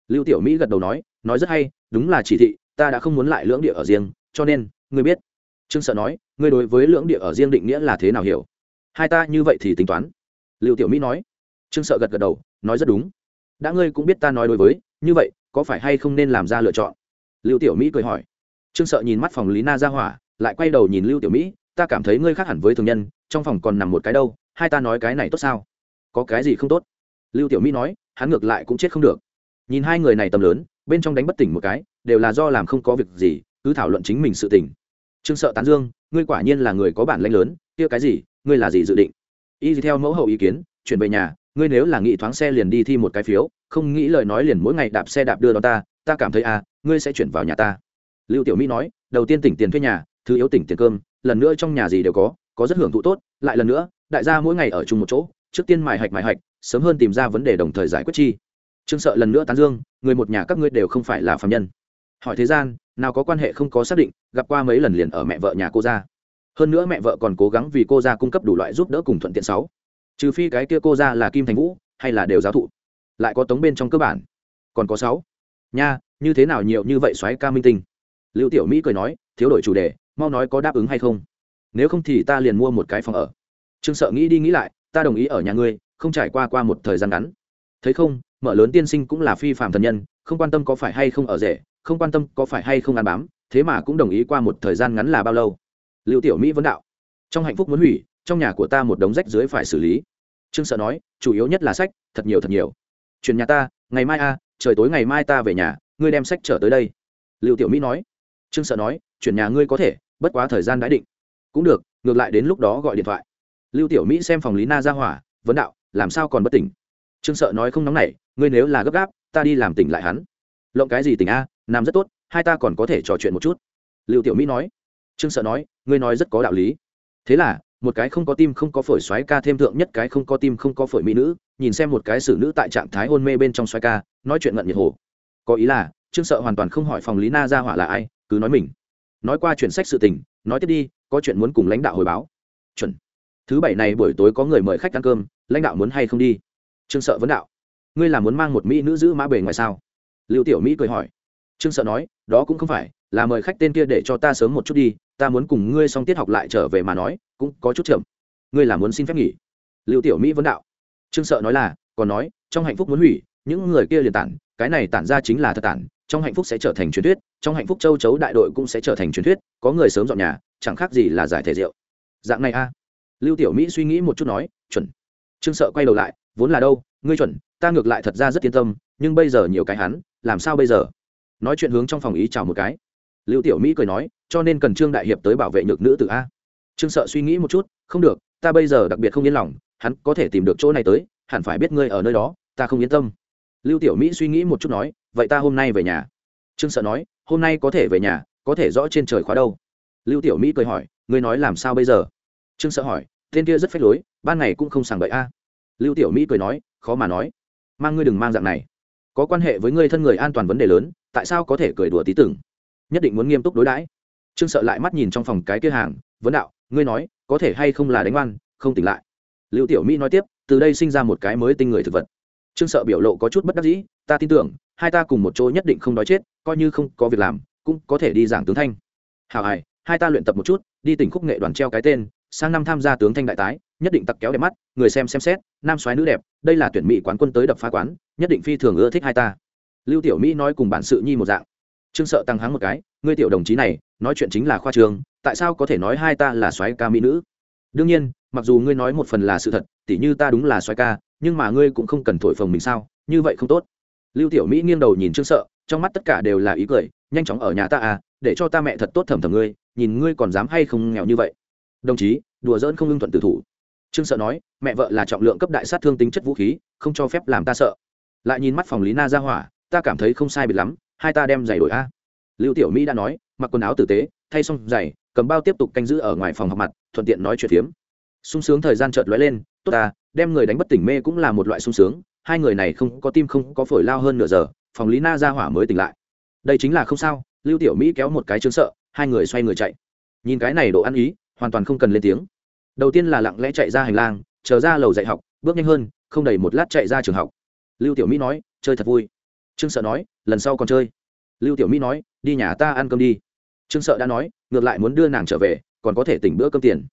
S1: Lưu tiểu mỹ gật đầu nói nói rất hay, đúng là chỉ thị, ta đã không muốn lại lưỡng địa ở riêng, cho nên, ngươi biết trương sợ nói, ngươi đối với lưỡng địa ở riêng định nghĩa là thế nào hiểu? Hai ta như vậy thì tính toán. Lưu tiểu mỹ nói. Trương sợ gật gật đầu, nói rất đúng. Đã ngươi cũng biết ta nói đối với, như vậy, có phải hay không nên làm ra lựa chọn? Lưu tiểu mỹ cười hỏi. Trương sợ nhìn mắt phòng lý na ra hỏa, lại quay đầu nhìn lưu tiểu mỹ, ta cảm thấy ngươi khác hẳn với thường nhân, trong phòng còn nằm một cái đâu, hai ta nói cái này tốt sao? Có cái gì không tốt? Lưu tiểu mỹ nói, hắn ngược lại cũng chết không được. Nhìn hai người này tầm lớn, bên trong đánh bất tỉnh một cái, đều là do làm không có việc gì, cứ thảo luận chính mình sự tỉnh trương sợ tán dương, ngươi quả nhiên là người có bản lãnh lớn, kia cái gì, ngươi là gì dự định? Y theo mẫu hậu ý kiến, chuyển về nhà, ngươi nếu là nghị thoáng xe liền đi thi một cái phiếu, không nghĩ lời nói liền mỗi ngày đạp xe đạp đưa đón ta ta cảm thấy à ngươi sẽ chuyển vào nhà ta. Lưu tiểu mỹ nói, đầu tiên tỉnh tiền thuê nhà, thứ yếu tỉnh tiền cơm, lần nữa trong nhà gì đều có có rất hưởng thụ tốt, lại lần nữa, đại gia mỗi ngày ở chung một chỗ, trước tiên mài hạch mài hạch sớm hơn tìm ra vấn đề đồng thời giải quyết chi. Trương sợ lần nữa tán dương, người một nhà các ngươi đều không phải là phạm nhân hỏi thế gian, nào có quan hệ không có xác định, gặp qua mấy lần liền ở mẹ vợ nhà cô ra. Hơn nữa mẹ vợ còn cố gắng vì cô ra cung cấp đủ loại giúp đỡ cùng thuận tiện sáu. Trừ phi cái kia cô ra là kim thành vũ, hay là đều giáo thụ. Lại có tống bên trong cơ bản. Còn có sáu. Nha, như thế nào nhiều như vậy xoáy ca minh tinh? Lưu tiểu mỹ cười nói, thiếu đổi chủ đề, mau nói có đáp ứng hay không? Nếu không thì ta liền mua một cái phòng ở. Trương sợ nghĩ đi nghĩ lại, ta đồng ý ở nhà ngươi, không trải qua qua một thời gian ngắn. Thấy không, mở lớn tiên sinh cũng là phi phạm thần nhân, không quan tâm có phải hay không ở rể không quan tâm có phải hay không ăn bám, thế mà cũng đồng ý qua một thời gian ngắn là bao lâu. Lưu tiểu mỹ vấn đạo. Trong hạnh phúc muốn hủy, trong nhà của ta một đống rách dưới phải xử lý. Trương sợ nói, chủ yếu nhất là sách, thật nhiều thật nhiều. Chuyển nhà ta, ngày mai a, trời tối ngày mai ta về nhà, ngươi đem sách trở tới đây. Lưu tiểu mỹ nói. Trương sợ nói chuyển nhà ngươi có thể, bất quá thời gian đã định. Cũng được, ngược lại đến lúc đó gọi điện thoại. Lưu tiểu mỹ xem phòng lý na ra hỏa, vấn đạo, làm sao còn bất tỉnh? Trương sợ nói không nóng nảy, ngươi nếu là gấp gáp, ta đi làm tỉnh lại hắn. Lộng cái gì tỉnh a? Nam rất tốt, hai ta còn có thể trò chuyện một chút. Lưu tiểu mỹ nói. Trương sợ nói, ngươi nói rất có đạo lý. Thế là, một cái không có tim không có phổi xoáy ca thêm thượng nhất cái không có tim không có phổi mỹ nữ, nhìn xem một cái xử nữ tại trạng thái hôn mê bên trong xoáy ca, nói chuyện ngận nhiệt hồ. Có ý là, trương sợ hoàn toàn không hỏi phòng lý na ra hỏa là ai, cứ nói mình. Nói qua chuyện sách sự tình, nói tiếp đi, có chuyện muốn cùng lãnh đạo hồi báo. Chuẩn. Thứ bảy này buổi tối có người mời khách ăn cơm, lãnh đạo muốn hay không đi? Trương sợ vấn đạo. Ngươi là muốn mang một mỹ nữ giữ mã bề ngoài sao? Lưu tiểu mỹ cười hỏi trương sợ nói, đó cũng không phải, là mời khách tên kia để cho ta sớm một chút đi, ta muốn cùng ngươi xong tiết học lại trở về mà nói, cũng có chút chậm. Ngươi là muốn xin phép nghỉ. Lưu tiểu mỹ vấn đạo. Trương sợ nói là, còn nói, trong hạnh phúc muốn hủy, những người kia liền tản, cái này tản ra chính là thật tản, trong hạnh phúc sẽ trở thành truyền thuyết, trong hạnh phúc châu chấu đại đội cũng sẽ trở thành truyền thuyết, có người sớm dọn nhà, chẳng khác gì là giải thể rượu. Dạng này a. Lưu tiểu mỹ suy nghĩ một chút nói, chuẩn. Trương sợ quay đầu lại, vốn là đâu, ngươi chuẩn, ta ngược lại thật ra rất yên tâm, nhưng bây giờ nhiều cái hắn, làm sao bây giờ? Nói chuyện hướng trong phòng ý chào một cái. Lưu tiểu mỹ cười nói, cho nên cần trương đại hiệp tới bảo vệ nhược nữ tử a. Trương sợ suy nghĩ một chút, không được, ta bây giờ đặc biệt không yên lòng, hắn có thể tìm được chỗ này tới, hẳn phải biết ngươi ở nơi đó, ta không yên tâm. Lưu tiểu mỹ suy nghĩ một chút nói, vậy ta hôm nay về nhà. Trương sợ nói, hôm nay có thể về nhà, có thể rõ trên trời khóa đâu. Lưu tiểu mỹ cười hỏi, ngươi nói làm sao bây giờ? Trương sợ hỏi, tên kia rất phách lối, ban ngày cũng không sàng bậy a. Lưu tiểu mỹ cười nói, khó mà nói. Mang ngươi đừng mang dạng này. Có quan hệ với ngươi thân người an toàn vấn đề lớn tại sao có thể cười đùa tí tưởng? Nhất định muốn nghiêm túc đối đãi. Trương sợ lại mắt nhìn trong phòng cái kia hàng, vấn đạo, ngươi nói, có thể hay không là đánh oan, không tỉnh lại? Lưu tiểu mỹ nói tiếp, từ đây sinh ra một cái mới tinh người thực vật. Trương sợ biểu lộ có chút bất đắc dĩ, ta tin tưởng, hai ta cùng một chỗ nhất định không đói chết, coi như không có việc làm, cũng có thể đi giảng tướng thanh. Hào hài, hai ta luyện tập một chút, đi tỉnh khúc nghệ đoàn treo cái tên, sang năm tham gia tướng thanh đại tái, nhất định tặc kéo đẹp mắt, người xem xem xét, nam soái nữ đẹp, đây là tuyển mỹ quán quân tới đập phá quán, nhất định phi thường ưa thích hai ta lưu tiểu mỹ nói cùng bản sự nhi một dạng. Trương sợ tăng háng một cái, ngươi tiểu đồng chí này, nói chuyện chính là khoa trường, tại sao có thể nói hai ta là soái ca mỹ nữ? Đương nhiên, mặc dù ngươi nói một phần là sự thật, tỉ như ta đúng là soái ca, nhưng mà ngươi cũng không cần thổi phồng mình sao, như vậy không tốt. Lưu tiểu mỹ nghiêng đầu nhìn trương sợ, trong mắt tất cả đều là ý cười, nhanh chóng ở nhà ta à để cho ta mẹ thật tốt thầm thầm ngươi, nhìn ngươi còn dám hay không nghèo như vậy. Đồng chí, đùa dỡn không lương thuận tử thủ. Trương sợ nói, mẹ vợ là trọng lượng cấp đại sát thương tính chất vũ khí, không cho phép làm ta sợ. Lại nhìn mắt phòng lý na ra hỏa ta cảm thấy không sai biệt lắm, hai ta đem giày đổi a. Lưu tiểu mỹ đã nói, mặc quần áo tử tế, thay xong giày, cầm bao tiếp tục canh giữ ở ngoài phòng học mặt, thuận tiện nói chuyện phiếm. Sung sướng thời gian chợt lóe lên, tốt ta, đem người đánh bất tỉnh mê cũng là một loại sung sướng, hai người này không có tim không có phổi lao hơn nửa giờ, phòng lý na ra hỏa mới tỉnh lại. Đây chính là không sao. Lưu tiểu mỹ kéo một cái chướng sợ, hai người xoay người chạy. Nhìn cái này độ ăn ý, hoàn toàn không cần lên tiếng. Đầu tiên là lặng lẽ chạy ra hành lang, chờ ra lầu dạy học, bước nhanh hơn, không đầy một lát chạy ra trường học. Lưu tiểu mỹ nói, chơi thật vui trương sợ nói, lần sau còn chơi. Lưu tiểu mỹ nói, đi nhà ta ăn cơm đi. Trương sợ đã nói, ngược lại muốn đưa nàng trở về, còn có thể tỉnh bữa cơm tiền.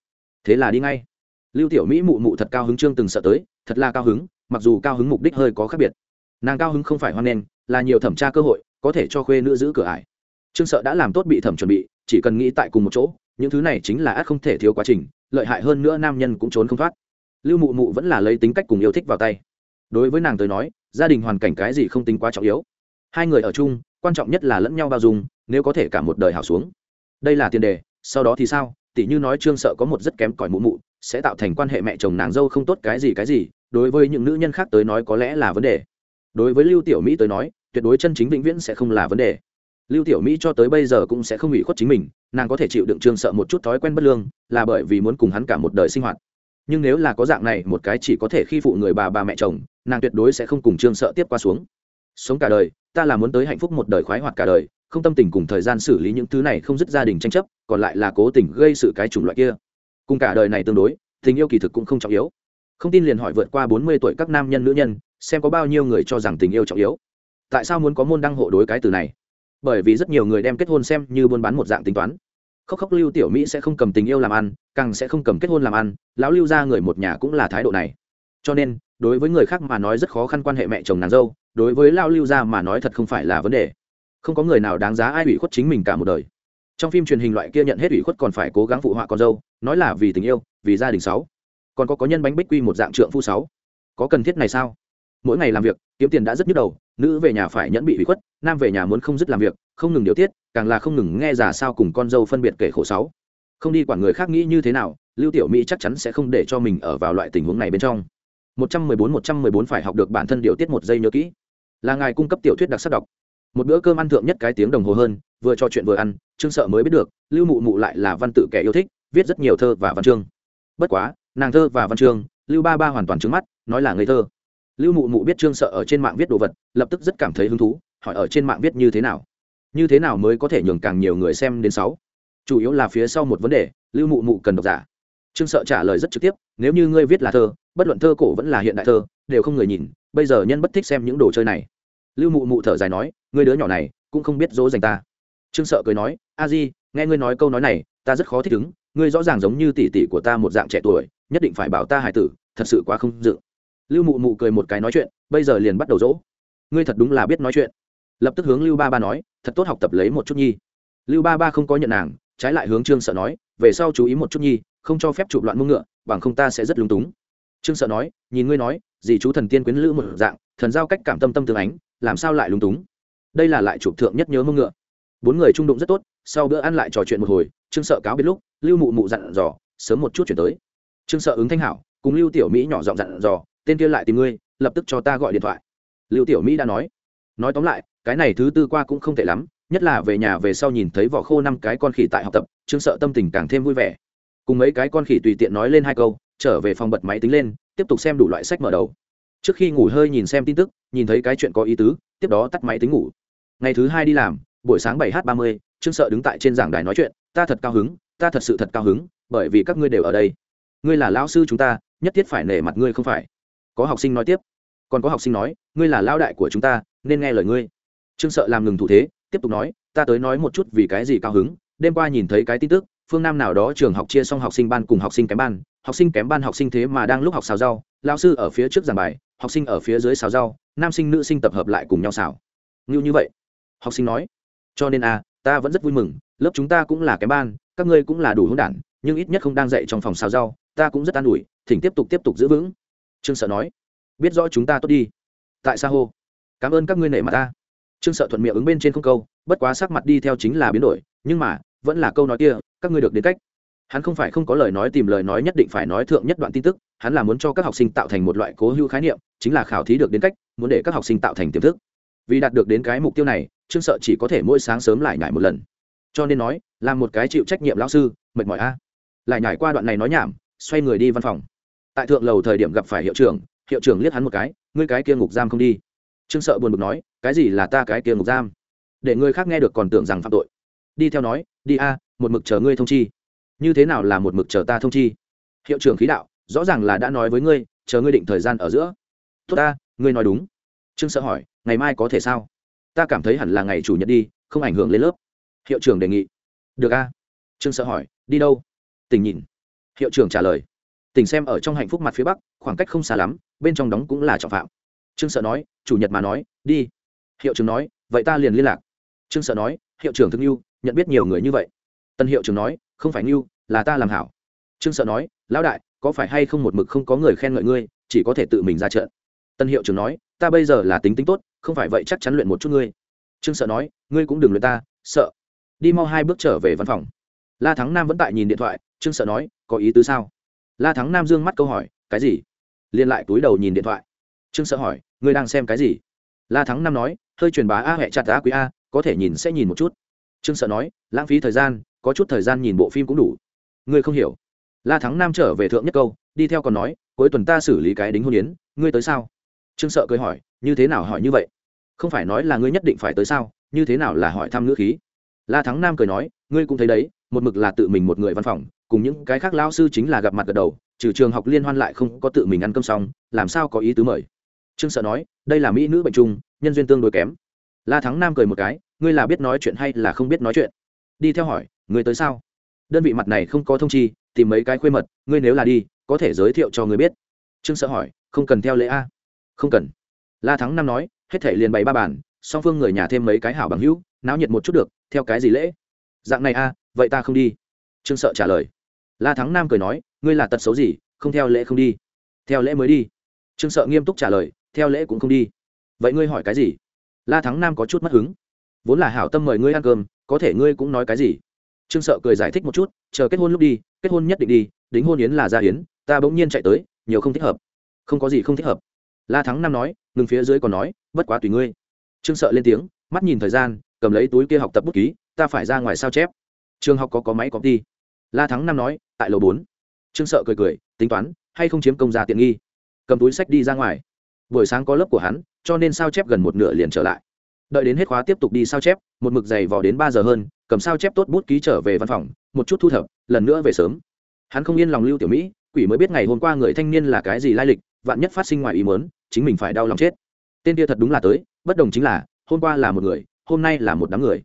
S1: Thế là đi ngay. Lưu tiểu mỹ mụ mụ thật cao hứng trương từng sợ tới, thật là cao hứng, mặc dù cao hứng mục đích hơi có khác biệt. Nàng cao hứng không phải hoan nghênh, là nhiều thẩm tra cơ hội, có thể cho khuê nữ giữ cửa ải. Trương sợ đã làm tốt bị thẩm chuẩn bị, chỉ cần nghĩ tại cùng một chỗ, những thứ này chính là ác không thể thiếu quá trình, lợi hại hơn nữa nam nhân cũng trốn không thoát. Lưu mụ mụ vẫn là lấy tính cách cùng yêu thích vào tay. Đối với nàng tới nói gia đình hoàn cảnh cái gì không tính quá trọng yếu. Hai người ở chung, quan trọng nhất là lẫn nhau bao dung, nếu có thể cả một đời hảo xuống. Đây là tiền đề, sau đó thì sao? Tỷ như nói trương sợ có một rất kém cỏi mụ mụ, sẽ tạo thành quan hệ mẹ chồng nàng dâu không tốt cái gì cái gì, đối với những nữ nhân khác tới nói có lẽ là vấn đề. Đối với lưu tiểu mỹ tới nói, tuyệt đối chân chính vĩnh viễn sẽ không là vấn đề. Lưu tiểu mỹ cho tới bây giờ cũng sẽ không ủy khuất chính mình, nàng có thể chịu đựng trương sợ một chút thói quen bất lương, là bởi vì muốn cùng hắn cả một đời sinh hoạt nhưng nếu là có dạng này, một cái chỉ có thể khi phụ người bà bà mẹ chồng, nàng tuyệt đối sẽ không cùng trương sợ tiếp qua xuống. Sống cả đời, ta là muốn tới hạnh phúc một đời khoái hoạt cả đời, không tâm tình cùng thời gian xử lý những thứ này không dứt gia đình tranh chấp, còn lại là cố tình gây sự cái chủng loại kia. Cùng cả đời này tương đối, tình yêu kỳ thực cũng không trọng yếu. Không tin liền hỏi vượt qua bốn mươi tuổi các nam nhân, nữ nhân, xem có bao nhiêu người cho rằng tình yêu trọng yếu. Tại sao muốn có môn đăng hộ đối cái từ này? Bởi vì rất nhiều người đem kết hôn xem như buôn bán một dạng tính toán khóc khóc lưu tiểu mỹ sẽ không cầm tình yêu làm ăn, càng sẽ không cầm kết hôn làm ăn, lão lưu ra người một nhà cũng là thái độ này. Cho nên, đối với người khác mà nói rất khó khăn quan hệ mẹ chồng nàng dâu, đối với lao lưu ra mà nói thật không phải là vấn đề. Không có người nào đáng giá ai ủy khuất chính mình cả một đời. Trong phim truyền hình loại kia nhận hết ủy khuất còn phải cố gắng phụ họa con dâu, nói là vì tình yêu, vì gia đình sáu. Còn có có nhân bánh bích quy một dạng trượng phu sáu. Có cần thiết này sao? Mỗi ngày làm việc, kiếm tiền đã rất nhức đầu nữ về nhà phải nhẫn bị ủy khuất, nam về nhà muốn không dứt làm việc, không ngừng điều tiết, càng là không ngừng nghe giả sao cùng con dâu phân biệt kể khổ sáu. Không đi quản người khác nghĩ như thế nào, lưu tiểu mỹ chắc chắn sẽ không để cho mình ở vào loại tình huống này bên trong. 114 114 phải học được bản thân điều tiết một giây nhớ kỹ. Là ngài cung cấp tiểu thuyết đặc sắc đọc. Một bữa cơm ăn thượng nhất cái tiếng đồng hồ hơn, vừa trò chuyện vừa ăn, trương sợ mới biết được, lưu mụ mụ lại là văn tự kẻ yêu thích, viết rất nhiều thơ và văn chương. Bất quá, nàng thơ và văn chương, lưu ba ba hoàn toàn trứng mắt, nói là ngây thơ lưu mụ mụ biết trương sợ ở trên mạng viết đồ vật, lập tức rất cảm thấy hứng thú, hỏi ở trên mạng viết như thế nào. Như thế nào mới có thể nhường càng nhiều người xem đến sáu? Chủ yếu là phía sau một vấn đề, lưu mụ mụ cần độc giả. Trương sợ trả lời rất trực tiếp, nếu như ngươi viết là thơ, bất luận thơ cổ vẫn là hiện đại thơ, đều không người nhìn, bây giờ nhân bất thích xem những đồ chơi này. Lưu mụ mụ thở dài nói, ngươi đứa nhỏ này, cũng không biết dỗ dành ta. Trương sợ cười nói, a di, nghe ngươi nói câu nói này, ta rất khó thích ứng, ngươi rõ ràng giống như tỷ tỷ của ta một dạng trẻ tuổi, nhất định phải bảo ta hài tử, thật sự quá không dự lưu mụ mụ cười một cái nói chuyện, bây giờ liền bắt đầu dỗ. Ngươi thật đúng là biết nói chuyện. Lập tức hướng lưu ba ba nói, thật tốt học tập lấy một chút nhi. Lưu ba ba không có nhận nàng, trái lại hướng trương sợ nói, về sau chú ý một chút nhi, không cho phép chụp loạn mông ngựa, bằng không ta sẽ rất lúng túng. Trương sợ nói, nhìn ngươi nói, gì chú thần tiên quyến lữ một dạng, thần giao cách cảm tâm tâm tương ánh, làm sao lại lúng túng? Đây là lại chụp thượng nhất nhớ mông ngựa. Bốn người trung đụng rất tốt, sau bữa ăn lại trò chuyện một hồi, trương sợ cáo biết lúc, lưu mụ mụ dặn dò, sớm một chút chuyển tới. Trương sợ ứng thanh hảo, cùng lưu tiểu mỹ nhỏ giọng dặn dò tên kia lại tìm ngươi, lập tức cho ta gọi điện thoại. Lưu tiểu mỹ đã nói. Nói tóm lại, cái này thứ tư qua cũng không tệ lắm, nhất là về nhà về sau nhìn thấy vỏ khô năm cái con khỉ tại học tập, trương sợ tâm tình càng thêm vui vẻ. Cùng mấy cái con khỉ tùy tiện nói lên hai câu, trở về phòng bật máy tính lên, tiếp tục xem đủ loại sách mở đầu. Trước khi ngủ hơi nhìn xem tin tức, nhìn thấy cái chuyện có ý tứ, tiếp đó tắt máy tính ngủ. Ngày thứ hai đi làm, buổi sáng bảy h ba mươi, trương sợ đứng tại trên giảng đài nói chuyện, ta thật cao hứng, ta thật sự thật cao hứng, bởi vì các ngươi đều ở đây. Ngươi là lão sư chúng ta, nhất thiết phải nể mặt ngươi không phải có học sinh nói tiếp. Còn có học sinh nói, ngươi là lao đại của chúng ta, nên nghe lời ngươi. Trương sợ làm ngừng thủ thế, tiếp tục nói, ta tới nói một chút vì cái gì cao hứng, đêm qua nhìn thấy cái tin tức, phương nam nào đó trường học chia xong học sinh ban cùng học sinh kém ban, học sinh kém ban học sinh thế mà đang lúc học xào rau lao sư ở phía trước giảng bài, học sinh ở phía dưới xào rau, nam sinh nữ sinh tập hợp lại cùng nhau xào. Ngưu như vậy. Học sinh nói, cho nên a ta vẫn rất vui mừng, lớp chúng ta cũng là kém ban, các ngươi cũng là đủ hỗn đản, nhưng ít nhất không đang dạy trong phòng xào rau, ta cũng rất an ủi, thỉnh tiếp tục tiếp tục giữ vững trương sợ nói, biết rõ chúng ta tốt đi. Tại Sa hô? Cảm ơn các ngươi nể mặt ta. Trương sợ thuận miệng ứng bên trên không câu, bất quá sắc mặt đi theo chính là biến đổi, nhưng mà, vẫn là câu nói kia, các ngươi được đến cách. Hắn không phải không có lời nói tìm lời nói nhất định phải nói thượng nhất đoạn tin tức, hắn là muốn cho các học sinh tạo thành một loại cố hữu khái niệm, chính là khảo thí được đến cách, muốn để các học sinh tạo thành tiềm thức. Vì đạt được đến cái mục tiêu này, trương sợ chỉ có thể mỗi sáng sớm lại nhải một lần. Cho nên nói là một cái chịu trách nhiệm lão sư, mệt mỏi a. Lại nhải qua đoạn này nói nhảm, xoay người đi văn phòng tại thượng lầu thời điểm gặp phải hiệu trưởng hiệu trưởng liếc hắn một cái, ngươi cái kia ngục giam không đi? Trương sợ buồn bực nói, cái gì là ta cái kia ngục giam? Để người khác nghe được còn tưởng rằng phạm tội. Đi theo nói, đi a, một mực chờ ngươi thông chi. Như thế nào là một mực chờ ta thông chi? Hiệu trưởng khí đạo, rõ ràng là đã nói với ngươi, chờ ngươi định thời gian ở giữa. Tốt ta, ngươi nói đúng. Trương sợ hỏi, ngày mai có thể sao? Ta cảm thấy hẳn là ngày chủ nhật đi, không ảnh hưởng lên lớp. Hiệu trưởng đề nghị. Được a. Trương sợ hỏi, đi đâu? Tình nhìn. Hiệu trưởng trả lời tình xem ở trong hạnh phúc mặt phía bắc, khoảng cách không xa lắm, bên trong đóng cũng là trọng phạm. Trương sợ nói, chủ nhật mà nói, đi. Hiệu trưởng nói, vậy ta liền liên lạc. Trương sợ nói, hiệu trưởng thương yêu, nhận biết nhiều người như vậy. Tân hiệu trưởng nói, không phải yêu, là ta làm hảo. Trương sợ nói, lão đại, có phải hay không một mực không có người khen ngợi ngươi, chỉ có thể tự mình ra trận? Tân hiệu trưởng nói, ta bây giờ là tính tính tốt, không phải vậy chắc chắn luyện một chút ngươi. Trương sợ nói, ngươi cũng đừng luyện ta, sợ. Đi mau hai bước trở về văn phòng. La thắng nam vẫn tại nhìn điện thoại, trương sợ nói, có ý tứ sao? La thắng nam dương mắt câu hỏi, cái gì? Liên lại túi đầu nhìn điện thoại. Trương sợ hỏi, ngươi đang xem cái gì? La thắng nam nói, hơi truyền bá a huệ chặt á quý a, có thể nhìn sẽ nhìn một chút. Trương sợ nói, lãng phí thời gian, có chút thời gian nhìn bộ phim cũng đủ. Ngươi không hiểu. La thắng nam trở về thượng nhất câu, đi theo còn nói, cuối tuần ta xử lý cái đính hôn yến, ngươi tới sao? Trương sợ cười hỏi, như thế nào hỏi như vậy? Không phải nói là ngươi nhất định phải tới sao, như thế nào là hỏi thăm ngữ khí? La thắng nam cười nói, ngươi cũng thấy đấy, một mực là tự mình một người văn phòng cùng những cái khác lao sư chính là gặp mặt gật đầu, trừ trường học liên hoan lại không có tự mình ăn cơm xong, làm sao có ý tứ mời? Trương sợ nói, đây là mỹ nữ bệnh trung, nhân duyên tương đối kém. La thắng nam cười một cái, ngươi là biết nói chuyện hay là không biết nói chuyện? Đi theo hỏi, ngươi tới sao? Đơn vị mặt này không có thông chi, tìm mấy cái khuê mật, ngươi nếu là đi, có thể giới thiệu cho ngươi biết. Trương sợ hỏi, không cần theo lễ a? Không cần. La thắng nam nói, hết thể liền bày ba bản song phương người nhà thêm mấy cái hảo bằng hữu, náo nhiệt một chút được, theo cái gì lễ? Dạng này a, vậy ta không đi. Trương sợ trả lời la thắng nam cười nói ngươi là tật xấu gì không theo lễ không đi. Theo lễ mới đi. Trương sợ nghiêm túc trả lời theo lễ cũng không đi. Vậy ngươi hỏi cái gì? La thắng nam có chút mất hứng. Vốn là hảo tâm mời ngươi ăn cơm có thể ngươi cũng nói cái gì? Trương sợ cười giải thích một chút chờ kết hôn lúc đi kết hôn nhất định đi đính hôn yến là gia yến, ta bỗng nhiên chạy tới nhiều không thích hợp. Không có gì không thích hợp. La thắng nam nói ngừng phía dưới còn nói bất quá tùy ngươi. Trương sợ lên tiếng mắt nhìn thời gian cầm lấy túi kia học tập bút ký ta phải ra ngoài sao chép? Trường học có có máy có đi. La thắng nam nói tại lầu bốn. Trương sợ cười cười, tính toán, hay không chiếm công gia tiện nghi. Cầm túi sách đi ra ngoài. Buổi sáng có lớp của hắn, cho nên sao chép gần một nửa liền trở lại. Đợi đến hết khóa tiếp tục đi sao chép, một mực dày vò đến ba giờ hơn, cầm sao chép tốt bút ký trở về văn phòng, một chút thu thập, lần nữa về sớm. Hắn không yên lòng lưu tiểu mỹ, quỷ mới biết ngày hôm qua người thanh niên là cái gì lai lịch, vạn nhất phát sinh ngoài ý mớn chính mình phải đau lòng chết. Tên kia thật đúng là tới, bất đồng chính là, hôm qua là một người, hôm nay là một đám người.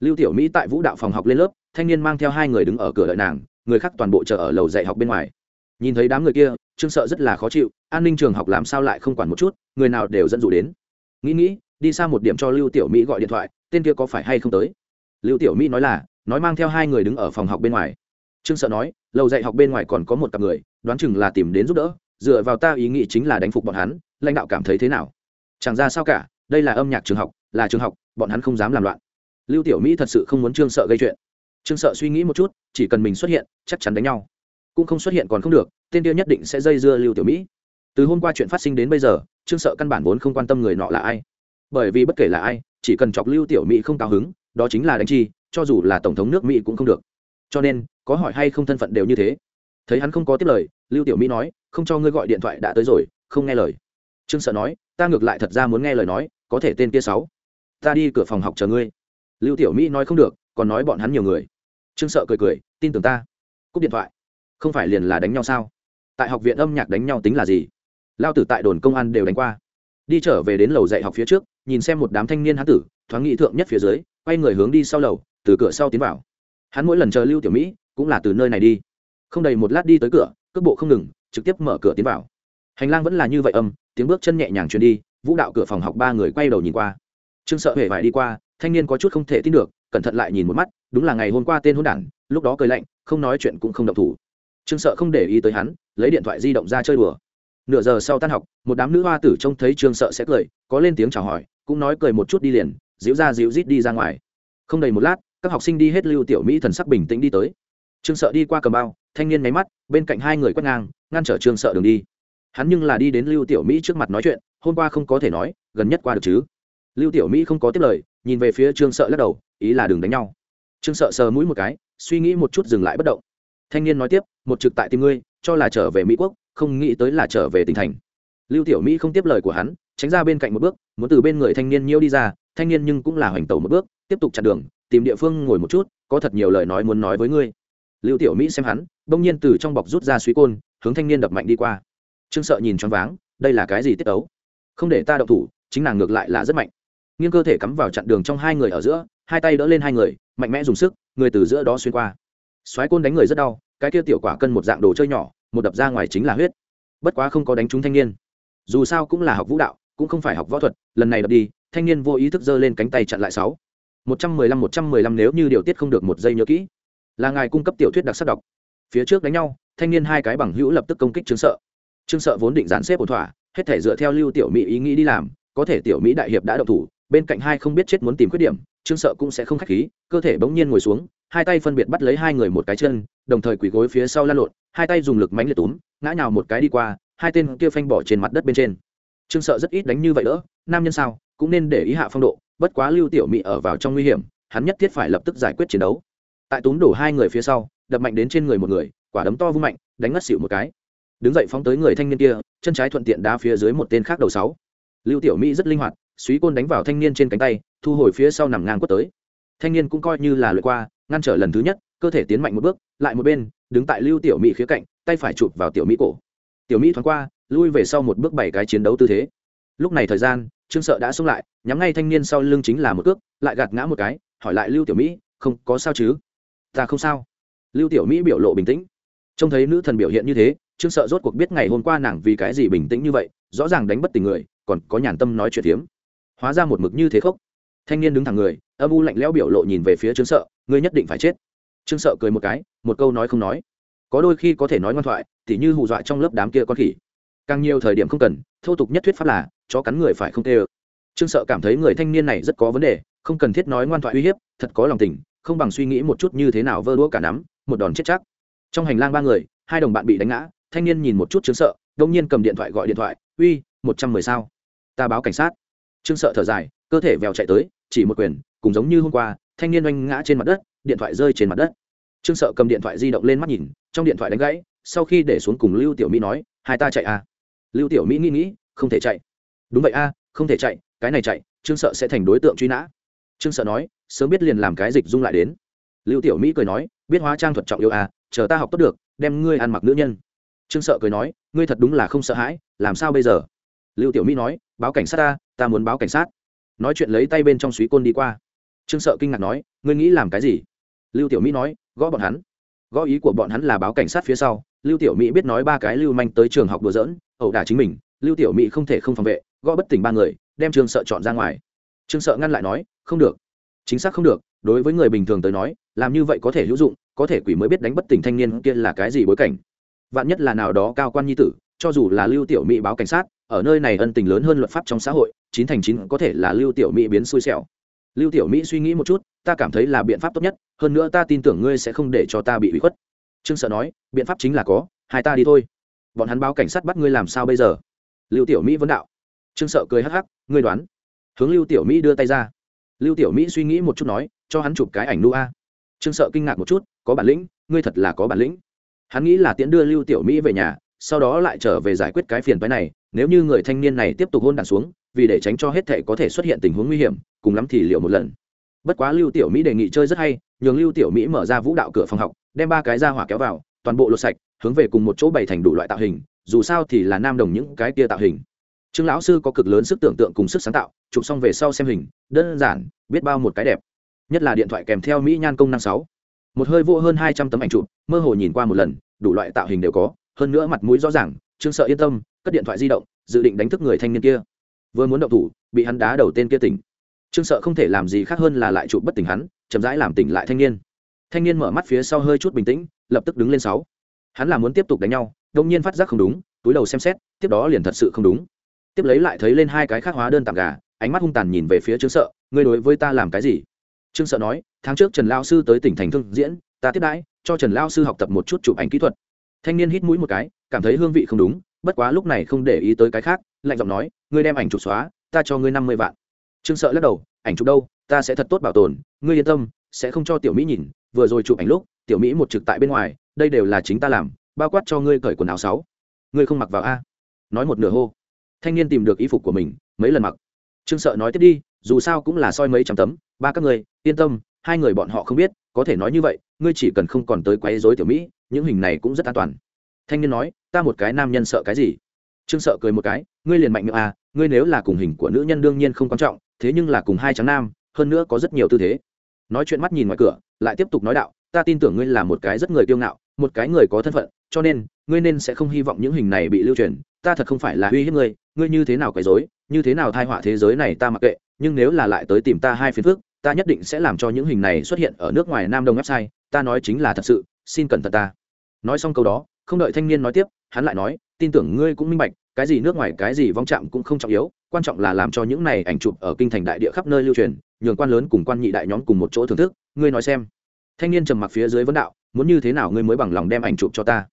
S1: Lưu tiểu mỹ tại vũ đạo phòng học lên lớp, thanh niên mang theo hai người đứng ở cửa đợi nàng người khác toàn bộ chờ ở lầu dạy học bên ngoài. Nhìn thấy đám người kia, trương sợ rất là khó chịu, an ninh trường học làm sao lại không quản một chút, người nào đều dẫn dụ đến. Nghĩ nghĩ, đi xa một điểm cho lưu tiểu mỹ gọi điện thoại, tên kia có phải hay không tới? Lưu tiểu mỹ nói là, nói mang theo hai người đứng ở phòng học bên ngoài. Trương sợ nói, lầu dạy học bên ngoài còn có một cặp người, đoán chừng là tìm đến giúp đỡ, dựa vào ta ý nghĩ chính là đánh phục bọn hắn, lãnh đạo cảm thấy thế nào? Chẳng ra sao cả, đây là âm nhạc trường học, là trường học, bọn hắn không dám làm loạn. Lưu tiểu mỹ thật sự không muốn trương sợ gây chuyện trương sợ suy nghĩ một chút, chỉ cần mình xuất hiện, chắc chắn đánh nhau. Cũng không xuất hiện còn không được, tên tiêu nhất định sẽ dây dưa lưu tiểu mỹ. Từ hôm qua chuyện phát sinh đến bây giờ, trương sợ căn bản vốn không quan tâm người nọ là ai. Bởi vì bất kể là ai, chỉ cần chọc lưu tiểu mỹ không cao hứng, đó chính là đánh chi, cho dù là tổng thống nước mỹ cũng không được. Cho nên, có hỏi hay không thân phận đều như thế. Thấy hắn không có tiếp lời, lưu tiểu mỹ nói, không cho ngươi gọi điện thoại đã tới rồi, không nghe lời. Trương sợ nói, ta ngược lại thật ra muốn nghe lời nói, có thể tên kia sáu. Ta đi cửa phòng học chờ ngươi. Lưu tiểu mỹ nói không được, còn nói bọn hắn nhiều người trương sợ cười cười, tin tưởng ta. Cúp điện thoại. Không phải liền là đánh nhau sao? Tại học viện âm nhạc đánh nhau tính là gì? Lao tử tại đồn công an đều đánh qua. Đi trở về đến lầu dạy học phía trước, nhìn xem một đám thanh niên hán tử, thoáng nghị thượng nhất phía dưới, quay người hướng đi sau lầu, từ cửa sau tiến vào. Hắn mỗi lần chờ lưu tiểu mỹ, cũng là từ nơi này đi. Không đầy một lát đi tới cửa, cước bộ không ngừng, trực tiếp mở cửa tiến vào. Hành lang vẫn là như vậy âm, tiếng bước chân nhẹ nhàng truyền đi, vũ đạo cửa phòng học ba người quay đầu nhìn qua. Trương sợ hề phải đi qua, thanh niên có chút không thể tin được cẩn thận lại nhìn một mắt, đúng là ngày hôm qua tên hôn đản, lúc đó cười lạnh, không nói chuyện cũng không động thủ. Trương sợ không để ý tới hắn, lấy điện thoại di động ra chơi đùa. Nửa giờ sau tan học, một đám nữ hoa tử trông thấy trương sợ sẽ cười, có lên tiếng chào hỏi, cũng nói cười một chút đi liền, dịu ra dịu rít đi ra ngoài. Không đầy một lát, các học sinh đi hết lưu tiểu mỹ thần sắc bình tĩnh đi tới. Trương sợ đi qua cầm bao, thanh niên nháy mắt, bên cạnh hai người quét ngang, ngăn trở trương sợ đường đi. Hắn nhưng là đi đến lưu tiểu mỹ trước mặt nói chuyện, hôm qua không có thể nói, gần nhất qua được chứ? Lưu tiểu mỹ không có tiếp lời nhìn về phía trương sợ lắc đầu, ý là đừng đánh nhau. Trương sợ sờ mũi một cái, suy nghĩ một chút dừng lại bất động. Thanh niên nói tiếp, một trực tại tìm ngươi, cho là trở về mỹ quốc, không nghĩ tới là trở về tỉnh thành. Lưu tiểu mỹ không tiếp lời của hắn, tránh ra bên cạnh một bước, muốn từ bên người thanh niên nhiêu đi ra, thanh niên nhưng cũng là hoành tẩu một bước, tiếp tục chặn đường, tìm địa phương ngồi một chút, có thật nhiều lời nói muốn nói với ngươi. Lưu tiểu mỹ xem hắn, bỗng nhiên từ trong bọc rút ra suy côn, hướng thanh niên đập mạnh đi qua. Trương sợ nhìn choáng váng, đây là cái gì tiết ấu? Không để ta đậu thủ, chính nàng ngược lại là rất mạnh nghiêng cơ thể cắm vào chặn đường trong hai người ở giữa, hai tay đỡ lên hai người, mạnh mẽ dùng sức, người từ giữa đó xuyên qua. Xoáy côn đánh người rất đau, cái kia tiểu quả cân một dạng đồ chơi nhỏ, một đập ra ngoài chính là huyết. Bất quá không có đánh trúng thanh niên. Dù sao cũng là học vũ đạo, cũng không phải học võ thuật, lần này đập đi, thanh niên vô ý thức giơ lên cánh tay chặn lại sáu. Một trăm mười lăm, một trăm mười lăm nếu như điều tiết không được một giây nhớ kỹ. Là ngài cung cấp tiểu thuyết đặc sắc đọc. Phía trước đánh nhau, thanh niên hai cái bằng hữu lập tức công kích trương sợ. Trương sợ vốn định dàn xếp ổn thỏa, hết thể dựa theo lưu tiểu mỹ ý nghĩ đi làm, có thể tiểu mỹ đại hiệp đã đậu thủ bên cạnh hai không biết chết muốn tìm khuyết điểm, trương sợ cũng sẽ không khách khí, cơ thể bỗng nhiên ngồi xuống, hai tay phân biệt bắt lấy hai người một cái chân, đồng thời quỳ gối phía sau la lộn, hai tay dùng lực mánh liệt túm, ngã nhào một cái đi qua, hai tên kia phanh bỏ trên mặt đất bên trên. Trương sợ rất ít đánh như vậy đỡ, nam nhân sao, cũng nên để ý hạ phong độ, bất quá lưu tiểu mỹ ở vào trong nguy hiểm, hắn nhất thiết phải lập tức giải quyết chiến đấu. Tại túm đổ hai người phía sau, đập mạnh đến trên người một người, quả đấm to vung mạnh, đánh ngất xịu một cái. Đứng dậy phóng tới người thanh niên kia, chân trái thuận tiện đá phía dưới một tên khác đầu sáu. Lưu tiểu mỹ rất linh hoạt suý côn đánh vào thanh niên trên cánh tay, thu hồi phía sau nằm ngang quất tới. Thanh niên cũng coi như là lượt qua, ngăn trở lần thứ nhất, cơ thể tiến mạnh một bước, lại một bên, đứng tại lưu tiểu mỹ khía cạnh, tay phải chụp vào tiểu mỹ cổ. Tiểu mỹ thoáng qua, lui về sau một bước bảy cái chiến đấu tư thế. Lúc này thời gian, trương sợ đã xông lại, nhắm ngay thanh niên sau lưng chính là một cước, lại gạt ngã một cái, hỏi lại lưu tiểu mỹ, không, có sao chứ? Ta không sao. Lưu tiểu mỹ biểu lộ bình tĩnh. Trông thấy nữ thần biểu hiện như thế, trương sợ rốt cuộc biết ngày hôm qua nàng vì cái gì bình tĩnh như vậy, rõ ràng đánh bất tình người, còn có nhàn tâm nói chuyện tiếm hóa ra một mực như thế khốc. Thanh niên đứng thẳng người, âm u lạnh lẽo biểu lộ nhìn về phía trương sợ, ngươi nhất định phải chết. Trương sợ cười một cái, một câu nói không nói. Có đôi khi có thể nói ngoan thoại, tỉ như hù dọa trong lớp đám kia con khỉ. Càng nhiều thời điểm không cần, thô tục nhất thuyết pháp là, chó cắn người phải không tê ơ. Trương sợ cảm thấy người thanh niên này rất có vấn đề, không cần thiết nói ngoan thoại uy hiếp, thật có lòng tình, không bằng suy nghĩ một chút như thế nào vơ đũa cả nắm, một đòn chết chắc. Trong hành lang ba người, hai đồng bạn bị đánh ngã, thanh niên nhìn một chút trương sợ đông nhiên cầm điện thoại gọi điện thoại, uy, một trăm mười sao? Ta báo cảnh sát trương sợ thở dài, cơ thể vèo chạy tới, chỉ một quyền, cùng giống như hôm qua, thanh niên oanh ngã trên mặt đất, điện thoại rơi trên mặt đất. Trương sợ cầm điện thoại di động lên mắt nhìn, trong điện thoại đánh gãy, sau khi để xuống cùng lưu tiểu mỹ nói, hai ta chạy à? Lưu tiểu mỹ nghĩ nghĩ, không thể chạy. Đúng vậy a, không thể chạy, cái này chạy, trương sợ sẽ thành đối tượng truy nã. Trương sợ nói, sớm biết liền làm cái dịch dung lại đến. Lưu tiểu mỹ cười nói, biết hóa trang thuật trọng yêu à chờ ta học tốt được, đem ngươi ăn mặc nữ nhân. Trương sợ cười nói, ngươi thật đúng là không sợ hãi, làm sao bây giờ? Lưu tiểu mỹ nói, báo cảnh sát ta ta muốn báo cảnh sát. Nói chuyện lấy tay bên trong suý côn đi qua. Trương sợ kinh ngạc nói, ngươi nghĩ làm cái gì? Lưu tiểu mỹ nói, gõ bọn hắn. Gõ ý của bọn hắn là báo cảnh sát phía sau. Lưu tiểu mỹ biết nói ba cái lưu manh tới trường học đùa dỡn ẩu đả chính mình. Lưu tiểu mỹ không thể không phòng vệ, gõ bất tỉnh ba người, đem trương sợ chọn ra ngoài. Trương sợ ngăn lại nói, không được. Chính xác không được, đối với người bình thường tới nói, làm như vậy có thể hữu dụng, có thể quỷ mới biết đánh bất tỉnh thanh niên kia là cái gì bối cảnh. Vạn nhất là nào đó cao quan nhi tử, cho dù là lưu tiểu mỹ báo cảnh sát ở nơi này ân tình lớn hơn luật pháp trong xã hội, chín thành chín có thể là lưu tiểu mỹ biến xui xẻo. Lưu tiểu mỹ suy nghĩ một chút, ta cảm thấy là biện pháp tốt nhất, hơn nữa ta tin tưởng ngươi sẽ không để cho ta bị bị khuất. Trương sợ nói, biện pháp chính là có, hai ta đi thôi. Bọn hắn báo cảnh sát bắt ngươi làm sao bây giờ? Lưu tiểu mỹ vấn đạo. Trương sợ cười hắc hắc, ngươi đoán. Hướng lưu tiểu mỹ đưa tay ra. Lưu tiểu mỹ suy nghĩ một chút nói, cho hắn chụp cái ảnh nu a. Trương sợ kinh ngạc một chút, có bản lĩnh, ngươi thật là có bản lĩnh. Hắn nghĩ là tiễn đưa lưu tiểu mỹ về nhà sau đó lại trở về giải quyết cái phiền phái này, nếu như người thanh niên này tiếp tục hôn đàn xuống, vì để tránh cho hết thể có thể xuất hiện tình huống nguy hiểm, cùng lắm thì liệu một lần. Bất quá lưu tiểu mỹ đề nghị chơi rất hay, nhường lưu tiểu mỹ mở ra vũ đạo cửa phòng học, đem ba cái ra hỏa kéo vào, toàn bộ lột sạch, hướng về cùng một chỗ bày thành đủ loại tạo hình, dù sao thì là nam đồng những cái kia tạo hình. Trương lão sư có cực lớn sức tưởng tượng cùng sức sáng tạo, chụp xong về sau xem hình, đơn giản, biết bao một cái đẹp. Nhất là điện thoại kèm theo mỹ nhan công năng sáu. Một hơi vô hơn hai trăm tấm ảnh chụp, mơ hồ nhìn qua một lần, đủ loại tạo hình đều có hơn nữa mặt mũi rõ ràng, trương sợ yên tâm, cất điện thoại di động, dự định đánh thức người thanh niên kia. Vừa muốn động thủ, bị hắn đá đầu tên kia tỉnh. Trương sợ không thể làm gì khác hơn là lại chụp bất tỉnh hắn, chậm rãi làm tỉnh lại thanh niên. Thanh niên mở mắt phía sau hơi chút bình tĩnh, lập tức đứng lên sáu. Hắn là muốn tiếp tục đánh nhau đông nhiên phát giác không đúng, túi đầu xem xét, tiếp đó liền thật sự không đúng. Tiếp lấy lại thấy lên hai cái khác hóa đơn tạm gà, ánh mắt hung tàn nhìn về phía trương sợ, ngươi đối với ta làm cái gì? Trương sợ nói, tháng trước trần lao sư tới tỉnh thành thương diễn, ta tiếp đãi, cho trần lao sư học tập một chút chụp ảnh kỹ thuật thanh niên hít mũi một cái, cảm thấy hương vị không đúng, bất quá lúc này không để ý tới cái khác, lạnh giọng nói, ngươi đem ảnh chụp xóa, ta cho ngươi năm mươi vạn. Trương sợ lắc đầu, ảnh chụp đâu? Ta sẽ thật tốt bảo tồn, ngươi yên tâm, sẽ không cho tiểu mỹ nhìn, vừa rồi chụp ảnh lúc, tiểu mỹ một trực tại bên ngoài, đây đều là chính ta làm, bao quát cho ngươi cởi quần áo sáu. Ngươi không mặc vào a? Nói một nửa hô. Thanh niên tìm được y phục của mình, mấy lần mặc. Trương sợ nói, tiếp đi, dù sao cũng là soi mấy trăm tấm, ba các người yên tâm, hai người bọn họ không biết, có thể nói như vậy, ngươi chỉ cần không còn tới quấy rối tiểu mỹ những hình này cũng rất an toàn. Thanh niên nói, ta một cái nam nhân sợ cái gì? Trương sợ cười một cái, ngươi liền mạnh miệng à ngươi nếu là cùng hình của nữ nhân đương nhiên không quan trọng, thế nhưng là cùng hai trắng nam, hơn nữa có rất nhiều tư thế. Nói chuyện mắt nhìn ngoài cửa, lại tiếp tục nói đạo, ta tin tưởng ngươi là một cái rất người kiêu ngạo, một cái người có thân phận, cho nên, ngươi nên sẽ không hy vọng những hình này bị lưu truyền. Ta thật không phải là uy hiếp ngươi ngươi như thế nào quấy rối, như thế nào thai họa thế giới này ta mặc kệ, nhưng nếu là lại tới tìm ta hai phiền phước ta nhất định sẽ làm cho những hình này xuất hiện ở nước ngoài nam đông website. Ta nói chính là thật sự, xin cẩn thận ta nói xong câu đó, không đợi thanh niên nói tiếp, hắn lại nói, tin tưởng ngươi cũng minh bạch, cái gì nước ngoài, cái gì vong chạm cũng không trọng yếu, quan trọng là làm cho những này ảnh chụp ở kinh thành đại địa khắp nơi lưu truyền, nhường quan lớn cùng quan nhị đại nhóm cùng một chỗ thưởng thức, ngươi nói xem. Thanh niên trầm mặc phía dưới vấn đạo, muốn như thế nào ngươi mới bằng lòng đem ảnh chụp cho ta?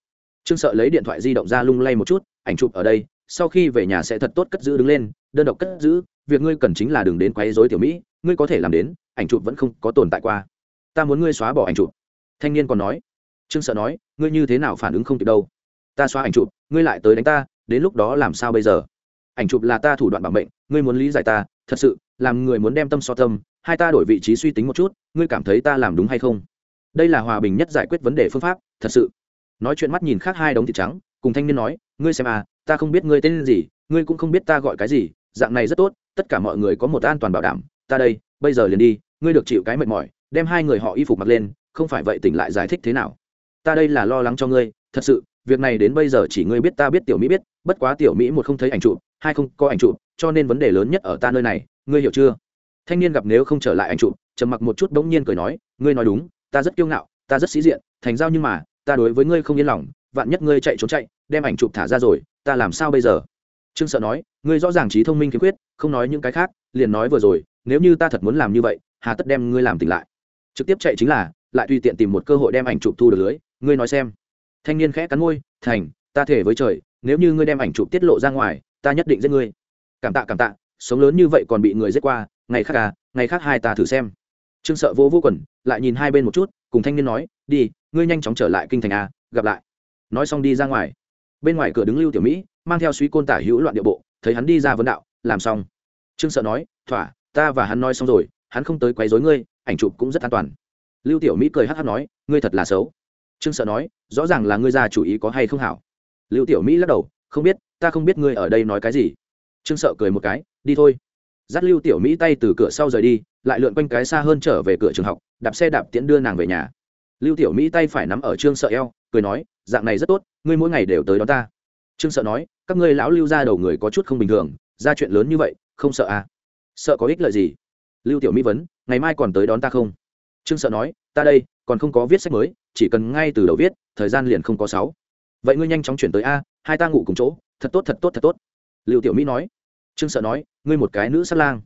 S1: Trương sợ lấy điện thoại di động ra lung lay một chút, ảnh chụp ở đây, sau khi về nhà sẽ thật tốt cất giữ đứng lên, đơn độc cất giữ, việc ngươi cần chính là đừng đến quấy rối tiểu mỹ, ngươi có thể làm đến, ảnh chụp vẫn không có tồn tại qua. Ta muốn ngươi xóa bỏ ảnh chụp. Thanh niên còn nói trương sợ nói, ngươi như thế nào phản ứng không kịp đâu? Ta xóa ảnh chụp, ngươi lại tới đánh ta, đến lúc đó làm sao bây giờ? Ảnh chụp là ta thủ đoạn bảo mệnh, ngươi muốn lý giải ta, thật sự, làm người muốn đem tâm so tâm, hai ta đổi vị trí suy tính một chút, ngươi cảm thấy ta làm đúng hay không? Đây là hòa bình nhất giải quyết vấn đề phương pháp, thật sự. Nói chuyện mắt nhìn khác hai đống thịt trắng, cùng thanh niên nói, ngươi xem à ta không biết ngươi tên gì, ngươi cũng không biết ta gọi cái gì, dạng này rất tốt, tất cả mọi người có một an toàn bảo đảm, ta đây, bây giờ liền đi, ngươi được chịu cái mệt mỏi, đem hai người họ y phục mặc lên, không phải vậy tỉnh lại giải thích thế nào? Ta đây là lo lắng cho ngươi, thật sự, việc này đến bây giờ chỉ ngươi biết ta biết tiểu mỹ biết, bất quá tiểu mỹ một không thấy ảnh chụp, hai không có ảnh chụp, cho nên vấn đề lớn nhất ở ta nơi này, ngươi hiểu chưa? Thanh niên gặp nếu không trở lại ảnh chụp, trầm mặc một chút bỗng nhiên cười nói, ngươi nói đúng, ta rất kiêu ngạo, ta rất sĩ diện, thành giao nhưng mà, ta đối với ngươi không yên lòng, vạn nhất ngươi chạy trốn chạy, đem ảnh chụp thả ra rồi, ta làm sao bây giờ? Trương sợ nói, ngươi rõ ràng trí thông minh khiếm khuyết, không nói những cái khác, liền nói vừa rồi, nếu như ta thật muốn làm như vậy, hà tất đem ngươi làm tỉnh lại. Trực tiếp chạy chính là, lại tùy tiện tìm một cơ hội đem ảnh chụp thu được lưới ngươi nói xem. Thanh niên khẽ cắn môi, thành, ta thể với trời, nếu như ngươi đem ảnh chụp tiết lộ ra ngoài, ta nhất định giết ngươi. Cảm tạ cảm tạ, sống lớn như vậy còn bị người giết qua, ngày khác à ngày khác hai ta thử xem. Trương sợ vô vô quần, lại nhìn hai bên một chút, cùng thanh niên nói, đi, ngươi nhanh chóng trở lại kinh thành a gặp lại. Nói xong đi ra ngoài. Bên ngoài cửa đứng lưu tiểu mỹ, mang theo suy côn tả hữu loạn địa bộ, thấy hắn đi ra vấn đạo, làm xong. Trương sợ nói, thỏa, ta và hắn nói xong rồi, hắn không tới quấy rối ngươi, ảnh chụp cũng rất an toàn. Lưu tiểu mỹ cười hát hát nói, ngươi thật là xấu trương sợ nói, rõ ràng là ngươi ra chủ ý có hay không hảo. Lưu tiểu mỹ lắc đầu, không biết, ta không biết ngươi ở đây nói cái gì. Trương sợ cười một cái, đi thôi. Dắt lưu tiểu mỹ tay từ cửa sau rời đi, lại lượn quanh cái xa hơn trở về cửa trường học, đạp xe đạp tiễn đưa nàng về nhà. Lưu tiểu mỹ tay phải nắm ở trương sợ eo, cười nói, dạng này rất tốt, ngươi mỗi ngày đều tới đó ta. Trương sợ nói, các ngươi lão lưu ra đầu người có chút không bình thường, ra chuyện lớn như vậy, không sợ à? Sợ có ích lợi gì? Lưu tiểu mỹ vấn, ngày mai còn tới đón ta không? Trương sợ nói, ta đây còn không có viết sách mới, chỉ cần ngay từ đầu viết, thời gian liền không có sáu. Vậy ngươi nhanh chóng chuyển tới a, hai ta ngủ cùng chỗ, thật tốt thật tốt thật tốt. Lưu tiểu mỹ nói. Trương sợ nói, ngươi một cái nữ sát lang.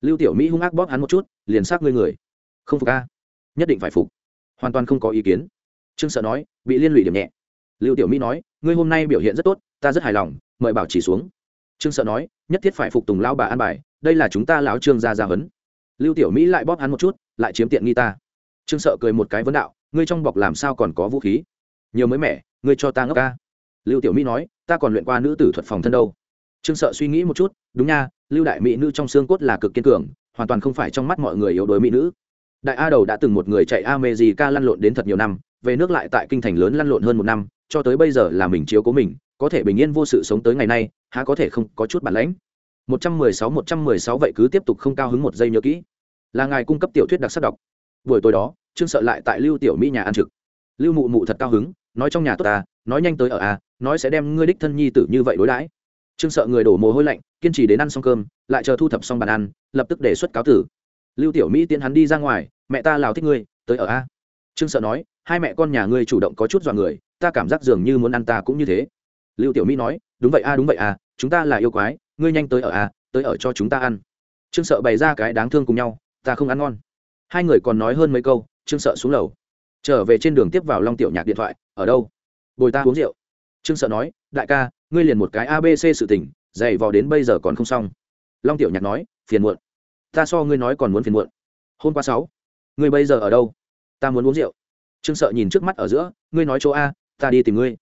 S1: Lưu tiểu mỹ hung ác bóp hắn một chút, liền sát ngươi người. Không phục a. Nhất định phải phục. Hoàn toàn không có ý kiến. Trương sợ nói, bị liên lụy điểm nhẹ. Lưu tiểu mỹ nói, ngươi hôm nay biểu hiện rất tốt, ta rất hài lòng, mời bảo chỉ xuống. Trương sợ nói, nhất thiết phải phục tùng lao bà an bài, đây là chúng ta lão trương gia gia vấn lưu tiểu mỹ lại bóp hắn một chút, lại chiếm tiện nghi ta trương sợ cười một cái vấn đạo, ngươi trong bọc làm sao còn có vũ khí? Nhiều mới mẻ, ngươi cho ta ngốc ca. Lưu tiểu mỹ nói, ta còn luyện qua nữ tử thuật phòng thân đâu. Trương sợ suy nghĩ một chút, đúng nha, lưu đại mỹ nữ trong xương cốt là cực kiên cường, hoàn toàn không phải trong mắt mọi người yếu đuối mỹ nữ. Đại a đầu đã từng một người chạy a mê gì ca lăn lộn đến thật nhiều năm, về nước lại tại kinh thành lớn lăn lộn hơn một năm, cho tới bây giờ là mình chiếu cố mình, có thể bình yên vô sự sống tới ngày nay, há có thể không có chút bản lãnh. Một trăm mười sáu, một trăm mười sáu vậy cứ tiếp tục không cao hứng một giây nhớ kỹ. Là ngài cung cấp tiểu thuyết đặc sắc đọc buổi tối đó, trương sợ lại tại lưu tiểu mỹ nhà ăn trực. Lưu mụ mụ thật cao hứng, nói trong nhà tốt ta, nói nhanh tới ở a nói sẽ đem ngươi đích thân nhi tử như vậy đối đãi. Trương sợ người đổ mồ hôi lạnh, kiên trì đến ăn xong cơm, lại chờ thu thập xong bàn ăn, lập tức đề xuất cáo tử. Lưu tiểu mỹ tiến hắn đi ra ngoài, mẹ ta lào thích ngươi, tới ở a trương sợ nói, hai mẹ con nhà ngươi chủ động có chút dọa người, ta cảm giác dường như muốn ăn ta cũng như thế. Lưu tiểu mỹ nói, đúng vậy a đúng vậy a chúng ta là yêu quái, ngươi nhanh tới ở a tới ở cho chúng ta ăn. Trương sợ bày ra cái đáng thương cùng nhau, ta không ăn ngon hai người còn nói hơn mấy câu, trương sợ xuống lầu. Trở về trên đường tiếp vào long tiểu nhạc điện thoại, ở đâu? Bồi ta uống rượu. Trương sợ nói, đại ca, ngươi liền một cái abc sự tình, dày vò đến bây giờ còn không xong. Long tiểu nhạc nói, phiền muộn. Ta so ngươi nói còn muốn phiền muộn. Hôm qua sáu, ngươi bây giờ ở đâu? Ta muốn uống rượu. Trương sợ nhìn trước mắt ở giữa, ngươi nói chỗ a, ta đi tìm ngươi.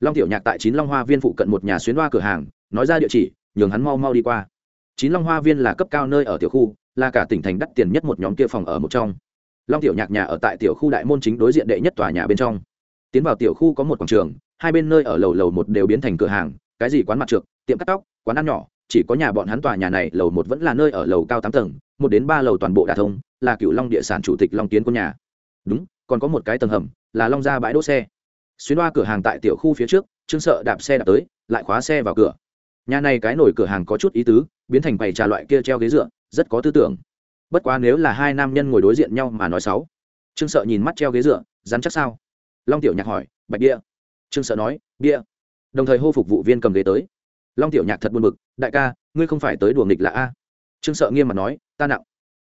S1: Long tiểu nhạc tại chín long hoa viên phụ cận một nhà xuyến hoa cửa hàng, nói ra địa chỉ, nhường hắn mau mau đi qua. Chín long hoa viên là cấp cao nơi ở tiểu khu là cả tỉnh thành đắt tiền nhất một nhóm kia phòng ở một trong. Long tiểu nhạc nhà ở tại tiểu khu đại môn chính đối diện đệ nhất tòa nhà bên trong. Tiến vào tiểu khu có một quảng trường, hai bên nơi ở lầu lầu một đều biến thành cửa hàng, cái gì quán mặt trượt tiệm cắt tóc, quán ăn nhỏ, chỉ có nhà bọn hắn tòa nhà này lầu một vẫn là nơi ở lầu cao tám tầng, một đến ba lầu toàn bộ đà thông, là cựu long địa sản chủ tịch long tiến của nhà. Đúng, còn có một cái tầng hầm, là long ra bãi đỗ xe. Xuyên qua cửa hàng tại tiểu khu phía trước, trương sợ đạp xe đạp tới, lại khóa xe vào cửa. Nhà này cái nổi cửa hàng có chút ý tứ, biến thành bày trà loại kia treo ghế dựa rất có tư tưởng. Bất quá nếu là hai nam nhân ngồi đối diện nhau mà nói xấu trương sợ nhìn mắt treo ghế dựa dám chắc sao? Long tiểu nhạc hỏi, bạch bia trương sợ nói bia đồng thời hô phục vụ viên cầm ghế tới. Long tiểu nhạc thật buồn bực, đại ca, ngươi không phải tới đùa nghịch là a? Trương sợ nghiêm mặt nói, ta nặng.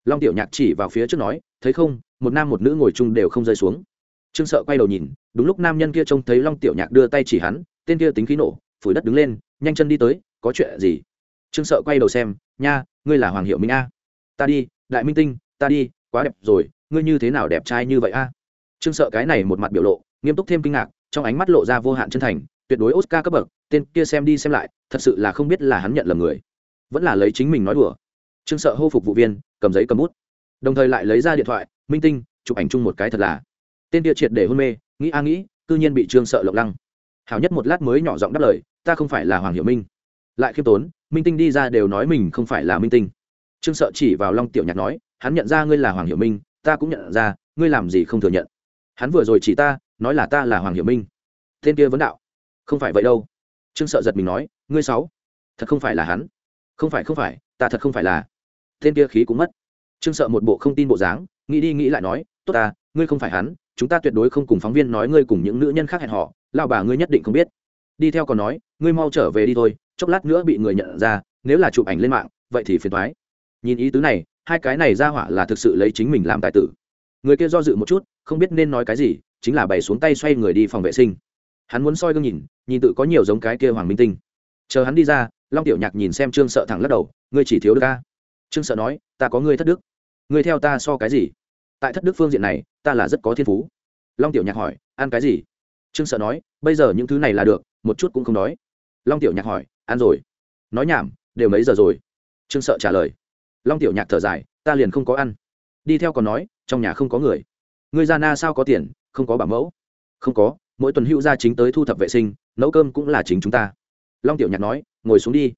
S1: Long tiểu nhạc chỉ vào phía trước nói, thấy không, một nam một nữ ngồi chung đều không rơi xuống. Trương sợ quay đầu nhìn, đúng lúc nam nhân kia trông thấy long tiểu nhạc đưa tay chỉ hắn, tên kia tính khí nổ, phủi đất đứng lên, nhanh chân đi tới, có chuyện gì? Trương sợ quay đầu xem nha, ngươi là hoàng hiệu minh a. Ta đi, đại minh tinh, ta đi, quá đẹp rồi, ngươi như thế nào đẹp trai như vậy a? Trương sợ cái này một mặt biểu lộ, nghiêm túc thêm kinh ngạc, trong ánh mắt lộ ra vô hạn chân thành, tuyệt đối oscar cấp bậc, tên kia xem đi xem lại, thật sự là không biết là hắn nhận lầm người, vẫn là lấy chính mình nói đùa. Trương sợ hô phục vụ viên, cầm giấy cầm bút, đồng thời lại lấy ra điện thoại, minh tinh, chụp ảnh chung một cái thật là. Tên kia triệt để hôn mê, nghĩ a nghĩ, cư nhiên bị trương sợ lộng lăng. Hảo nhất một lát mới nhỏ giọng đáp lời, ta không phải là hoàng Hiệu minh. Lại khiêm tốn minh tinh đi ra đều nói mình không phải là minh tinh. Trương sợ chỉ vào long tiểu nhạc nói, hắn nhận ra ngươi là hoàng hiểu minh, ta cũng nhận ra, ngươi làm gì không thừa nhận. Hắn vừa rồi chỉ ta, nói là ta là hoàng hiểu minh. Tên kia vấn đạo, không phải vậy đâu. Trương sợ giật mình nói, ngươi sáu thật không phải là hắn. Không phải không phải, ta thật không phải là. Tên kia khí cũng mất. Trương sợ một bộ không tin bộ dáng, nghĩ đi nghĩ lại nói, tốt ta, ngươi không phải hắn, chúng ta tuyệt đối không cùng phóng viên nói ngươi cùng những nữ nhân khác hẹn họ lao bà ngươi nhất định không biết. Đi theo còn nói, ngươi mau trở về đi thôi chốc lát nữa bị người nhận ra, nếu là chụp ảnh lên mạng, vậy thì phiền thoái nhìn ý tứ này, hai cái này ra hỏa là thực sự lấy chính mình làm tài tử. Người kia do dự một chút, không biết nên nói cái gì, chính là bày xuống tay xoay người đi phòng vệ sinh. Hắn muốn soi gương nhìn nhìn tự có nhiều giống cái kia hoàng minh tinh. Chờ hắn đi ra, long tiểu nhạc nhìn xem trương sợ thẳng lắc đầu, ngươi chỉ thiếu được ca trương sợ nói, ta có ngươi thất đức. Ngươi theo ta so cái gì? Tại thất đức phương diện này, ta là rất có thiên phú. Long tiểu nhạc hỏi, ăn cái gì? Trương sợ nói, bây giờ những thứ này là được, một chút cũng không đói. Long tiểu nhạc hỏi ăn rồi. Nói nhảm, đều mấy giờ rồi? Trương sợ trả lời. Long tiểu nhạc thở dài, ta liền không có ăn. Đi theo còn nói, trong nhà không có người. Người ra na sao có tiền, không có bảo mẫu? Không có, mỗi tuần hữu gia chính tới thu thập vệ sinh, nấu cơm cũng là chính chúng ta. Long tiểu nhạc nói, ngồi xuống đi.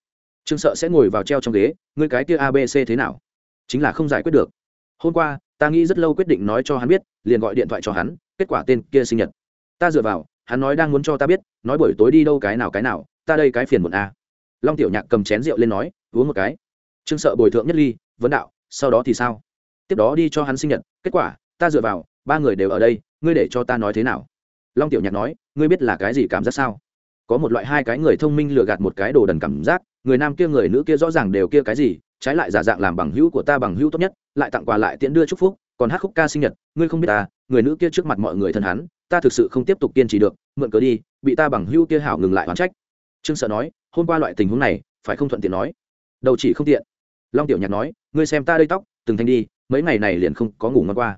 S1: Trương sợ sẽ ngồi vào treo trong ghế, ngươi cái kia abc thế nào? Chính là không giải quyết được. Hôm qua, ta nghĩ rất lâu quyết định nói cho hắn biết, liền gọi điện thoại cho hắn, kết quả tên kia sinh nhật. Ta dựa vào, hắn nói đang muốn cho ta biết, nói buổi tối đi đâu cái nào cái nào, ta đây cái phiền một a à long tiểu nhạc cầm chén rượu lên nói, uống một cái. Trương sợ bồi thượng nhất ly, vấn đạo, sau đó thì sao? Tiếp đó đi cho hắn sinh nhật, kết quả, ta dựa vào, ba người đều ở đây, ngươi để cho ta nói thế nào? Long tiểu nhạc nói, ngươi biết là cái gì cảm giác sao? Có một loại hai cái người thông minh lừa gạt một cái đồ đần cảm giác, người nam kia người nữ kia rõ ràng đều kia cái gì, trái lại giả dạng làm bằng hữu của ta bằng hữu tốt nhất, lại tặng quà lại tiễn đưa chúc phúc, còn hát khúc ca sinh nhật, ngươi không biết ta người nữ kia trước mặt mọi người thân hắn, ta thực sự không tiếp tục kiên trì được, mượn cớ đi, bị ta bằng hữu kia hảo ngừng lại oán trách trương sợ nói, hôm qua loại tình huống này, phải không thuận tiện nói? Đầu chỉ không tiện. Long tiểu nhạc nói, ngươi xem ta đây tóc, từng thanh đi, mấy ngày này liền không có ngủ ngon qua.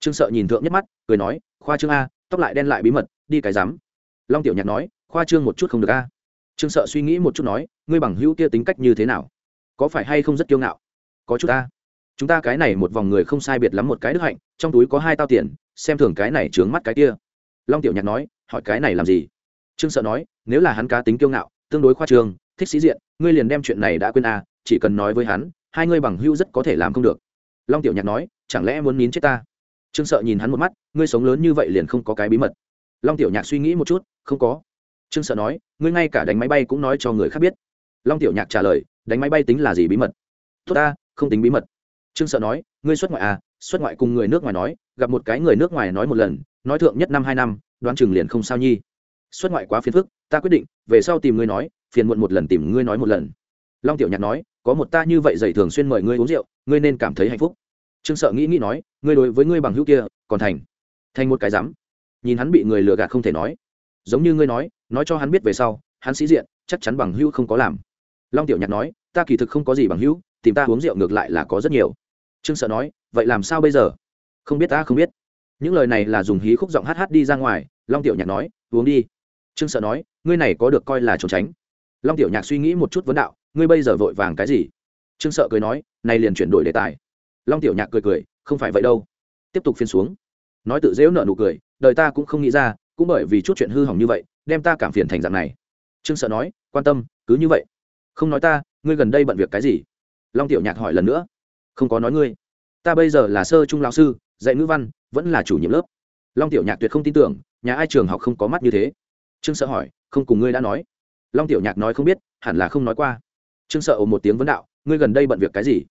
S1: Trương sợ nhìn thượng nhất mắt, cười nói, khoa trương a, tóc lại đen lại bí mật, đi cái dám long tiểu nhạc nói, khoa trương một chút không được a. Trương sợ suy nghĩ một chút nói, ngươi bằng hữu kia tính cách như thế nào? Có phải hay không rất kiêu ngạo? Có chút ta chúng ta cái này một vòng người không sai biệt lắm một cái đức hạnh, trong túi có hai tao tiền, xem thường cái này trướng mắt cái kia. Long tiểu nhạc nói, hỏi cái này làm gì? Trương sợ nói, nếu là hắn cá tính kiêu ngạo, tương đối khoa trương, thích sĩ diện, ngươi liền đem chuyện này đã quên à? chỉ cần nói với hắn, hai ngươi bằng hữu rất có thể làm không được. Long tiểu nhạc nói, chẳng lẽ muốn nín chết ta? Trương sợ nhìn hắn một mắt, ngươi sống lớn như vậy liền không có cái bí mật. Long tiểu nhạc suy nghĩ một chút, không có. Trương sợ nói, ngươi ngay cả đánh máy bay cũng nói cho người khác biết. Long tiểu nhạc trả lời, đánh máy bay tính là gì bí mật? Tốt ta, không tính bí mật. Trương sợ nói, ngươi xuất ngoại à xuất ngoại cùng người nước ngoài nói, gặp một cái người nước ngoài nói một lần, nói thượng nhất năm hai năm, đoán chừng liền không sao nhi xuất ngoại quá phiền phức, ta quyết định, về sau tìm ngươi nói, phiền muộn một lần tìm ngươi nói một lần. Long tiểu nhạc nói, có một ta như vậy dậy thường xuyên mời ngươi uống rượu, ngươi nên cảm thấy hạnh phúc. Trương sợ nghĩ nghĩ nói, ngươi đối với ngươi bằng hữu kia, còn thành thành một cái rắm nhìn hắn bị người lừa gạt không thể nói. Giống như ngươi nói nói cho hắn biết về sau, hắn sĩ diện, chắc chắn bằng hữu không có làm. Long tiểu nhạc nói, ta kỳ thực không có gì bằng hữu, tìm ta uống rượu ngược lại là có rất nhiều. Trương sợ nói, vậy làm sao bây giờ? Không biết ta không biết. Những lời này là dùng hí khúc giọng hát hát đi ra ngoài, long tiểu nhạc nói, uống đi trương sợ nói, ngươi này có được coi là trốn tránh. Long tiểu nhạc suy nghĩ một chút vấn đạo, ngươi bây giờ vội vàng cái gì? Trương sợ cười nói, này liền chuyển đổi đề tài. Long tiểu nhạc cười cười, không phải vậy đâu. Tiếp tục phiên xuống. Nói tự dễu nợ nụ cười, đời ta cũng không nghĩ ra, cũng bởi vì chút chuyện hư hỏng như vậy, đem ta cảm phiền thành dạng này. Trương sợ nói, quan tâm, cứ như vậy. Không nói ta, ngươi gần đây bận việc cái gì? Long tiểu nhạc hỏi lần nữa. Không có nói ngươi. Ta bây giờ là sơ trung lao sư, dạy ngữ văn, vẫn là chủ nhiệm lớp. Long tiểu nhạc tuyệt không tin tưởng, nhà ai trường học không có mắt như thế trương sợ hỏi, không cùng ngươi đã nói. Long tiểu nhạc nói không biết, hẳn là không nói qua. Trương sợ ồ một tiếng vấn đạo, ngươi gần đây bận việc cái gì?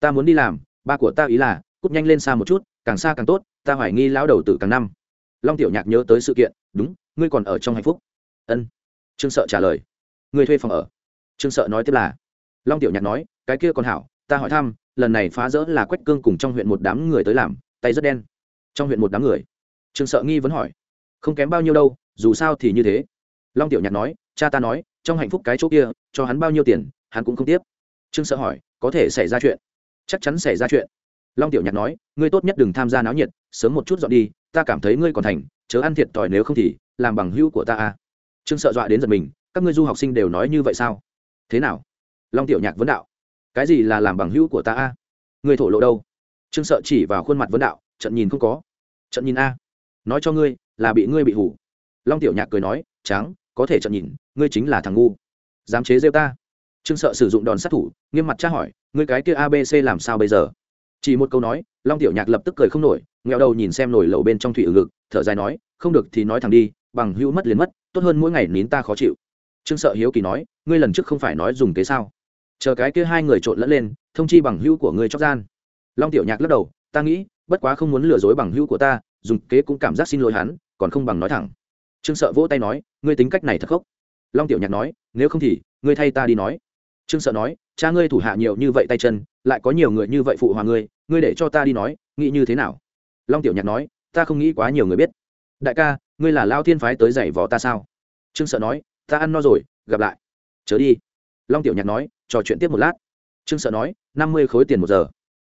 S1: Ta muốn đi làm, ba của ta ý là, cút nhanh lên xa một chút, càng xa càng tốt, ta hoài nghi lão đầu tử càng năm. Long tiểu nhạc nhớ tới sự kiện, đúng, ngươi còn ở trong hạnh phúc. Ân. Trương sợ trả lời, ngươi thuê phòng ở. Trương sợ nói tiếp là, long tiểu nhạc nói, cái kia còn hảo, ta hỏi thăm, lần này phá rỡ là quách cương cùng trong huyện một đám người tới làm, tay rất đen. Trong huyện một đám người? Trương sợ nghi vấn hỏi không kém bao nhiêu đâu, dù sao thì như thế. Long tiểu nhạc nói, cha ta nói, trong hạnh phúc cái chỗ kia, cho hắn bao nhiêu tiền, hắn cũng không tiếp. Trương sợ hỏi, có thể xảy ra chuyện? Chắc chắn xảy ra chuyện. Long tiểu nhạc nói, ngươi tốt nhất đừng tham gia náo nhiệt, sớm một chút dọn đi, ta cảm thấy ngươi còn thành, chớ ăn thiệt thòi nếu không thì, làm bằng hữu của ta à. Trương sợ dọa đến giật mình, các ngươi du học sinh đều nói như vậy sao? Thế nào? Long tiểu nhạc vấn đạo, cái gì là làm bằng hữu của ta a ngươi thổ lộ đâu? Trương sợ chỉ vào khuôn mặt vấn đạo, trận nhìn không có. Trận nhìn a nói cho ngươi là bị ngươi bị hủ. Long tiểu nhạc cười nói, tráng, có thể chậm nhìn, ngươi chính là thằng ngu. Dám chế rêu ta. Trương sợ sử dụng đòn sát thủ, nghiêm mặt tra hỏi, ngươi cái kia abc làm sao bây giờ? Chỉ một câu nói, long tiểu nhạc lập tức cười không nổi, nghẹo đầu nhìn xem nổi lầu bên trong thủy ở ngực, thở dài nói, không được thì nói thẳng đi, bằng hữu mất liền mất, tốt hơn mỗi ngày nín ta khó chịu. Trương sợ hiếu kỳ nói, ngươi lần trước không phải nói dùng kế sao? Chờ cái kia hai người trộn lẫn lên, thông chi bằng hữu của ngươi chóc gian. Long tiểu nhạc lắc đầu, ta nghĩ, bất quá không muốn lừa dối bằng hữu của ta dùng kế cũng cảm giác xin lỗi hắn, còn không bằng nói thẳng. Trương sợ vỗ tay nói, ngươi tính cách này thật khốc. Long tiểu nhạc nói, nếu không thì, ngươi thay ta đi nói. Trương sợ nói, cha ngươi thủ hạ nhiều như vậy tay chân, lại có nhiều người như vậy phụ hòa ngươi ngươi để cho ta đi nói, nghĩ như thế nào? Long tiểu nhạc nói, ta không nghĩ quá nhiều người biết. Đại ca, ngươi là lao thiên phái tới giày vò ta sao? Trương sợ nói, ta ăn no rồi, gặp lại. Chớ đi. Long tiểu nhạc nói, trò chuyện tiếp một lát. Trương sợ nói, năm mươi khối tiền một giờ.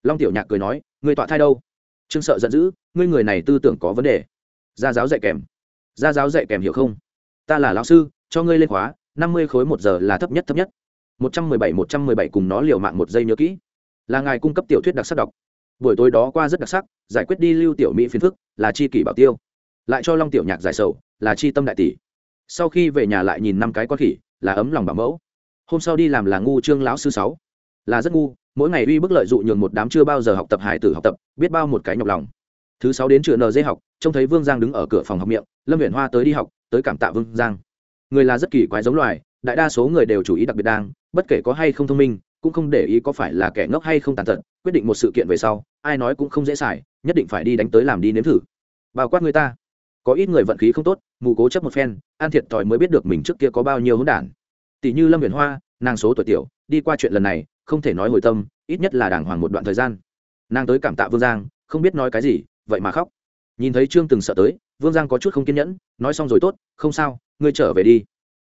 S1: Long tiểu nhạc cười nói, ngươi tọa thai đâu? Trương sợ giận dữ ngươi người này tư tưởng có vấn đề. Gia giáo dạy kèm. Gia giáo dạy kèm hiểu không? Ta là lão sư, cho ngươi lên khóa, năm mươi khối một giờ là thấp nhất thấp nhất. Một trăm mười bảy, một trăm mười bảy cùng nó liều mạng một giây nhớ kỹ. Là ngài cung cấp tiểu thuyết đặc sắc đọc. Buổi tối đó qua rất đặc sắc, giải quyết đi lưu tiểu mỹ phiền phức, là chi kỷ bảo tiêu. Lại cho long tiểu nhạc giải sầu, là chi tâm đại tỷ. Sau khi về nhà lại nhìn năm cái con khỉ, là ấm lòng bảo mẫu. Hôm sau đi làm là ngu trương lão sư sáu. Là rất ngu, mỗi ngày uy bức lợi dụ nhường một đám chưa bao giờ học tập hải tử học tập, biết bao một cái nhọc lòng thứ sáu đến trường nd học, trông thấy vương giang đứng ở cửa phòng học miệng, lâm huyện hoa tới đi học, tới cảm tạ vương giang. Người là rất kỳ quái giống loài, đại đa số người đều chú ý đặc biệt đang, bất kể có hay không thông minh, cũng không để ý có phải là kẻ ngốc hay không tàn tật, quyết định một sự kiện về sau, ai nói cũng không dễ xài, nhất định phải đi đánh tới làm đi nếm thử. Bao quát người ta. Có ít người vận khí không tốt, mù cố chấp một phen an thiệt thòi mới biết được mình trước kia có bao nhiêu hỗn đản. Tỷ như lâm huyền hoa, nàng số tuổi tiểu, đi qua chuyện lần này, không thể nói hồi tâm, ít nhất là đàng hoàng một đoạn thời gian. Nàng tới cảm tạ vương giang, không biết nói cái gì vậy mà khóc. Nhìn thấy trương từng sợ tới, vương giang có chút không kiên nhẫn, nói xong rồi tốt, không sao, ngươi trở về đi.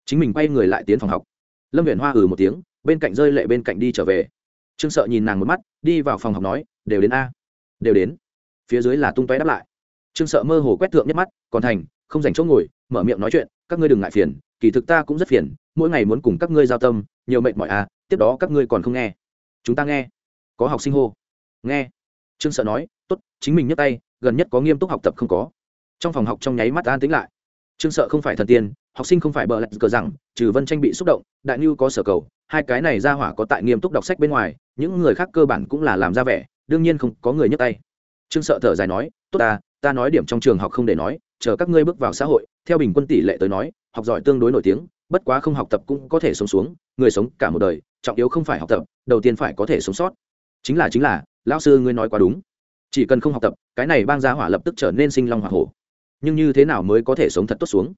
S1: Chính mình quay người lại tiến phòng học. Lâm viện hoa ừ một tiếng, bên cạnh rơi lệ bên cạnh đi trở về. Trương sợ nhìn nàng một mắt, đi vào phòng học nói, đều đến a. Đều đến. Phía dưới là tung tóe đáp lại. Trương sợ mơ hồ quét thượng nhất mắt, còn thành, không dành chỗ ngồi, mở miệng nói chuyện, các ngươi đừng ngại phiền, kỳ thực ta cũng rất phiền, mỗi ngày muốn cùng các ngươi giao tâm, nhiều mệt mỏi à tiếp đó các ngươi còn không nghe. Chúng ta nghe. Có học sinh hô. Nghe trương sợ nói, tốt, chính mình nhấc tay, gần nhất có nghiêm túc học tập không có? Trong phòng học trong nháy mắt an tính lại. Trương sợ không phải thần tiên, học sinh không phải bờ lạch cờ rằng, trừ vân tranh bị xúc động, đại nhu có sở cầu, hai cái này ra hỏa có tại nghiêm túc đọc sách bên ngoài, những người khác cơ bản cũng là làm ra vẻ, đương nhiên không có người nhấc tay. Trương sợ thở dài nói, tốt ta ta nói điểm trong trường học không để nói, chờ các ngươi bước vào xã hội, theo bình quân tỷ lệ tới nói, học giỏi tương đối nổi tiếng, bất quá không học tập cũng có thể sống xuống, người sống cả một đời, trọng yếu không phải học tập, đầu tiên phải có thể sống sót. Chính là chính là lão sư ngươi nói quá đúng. Chỉ cần không học tập, cái này bang gia hỏa lập tức trở nên sinh long h o a hổ. Nhưng như thế nào mới có thể sống thật tốt xuống?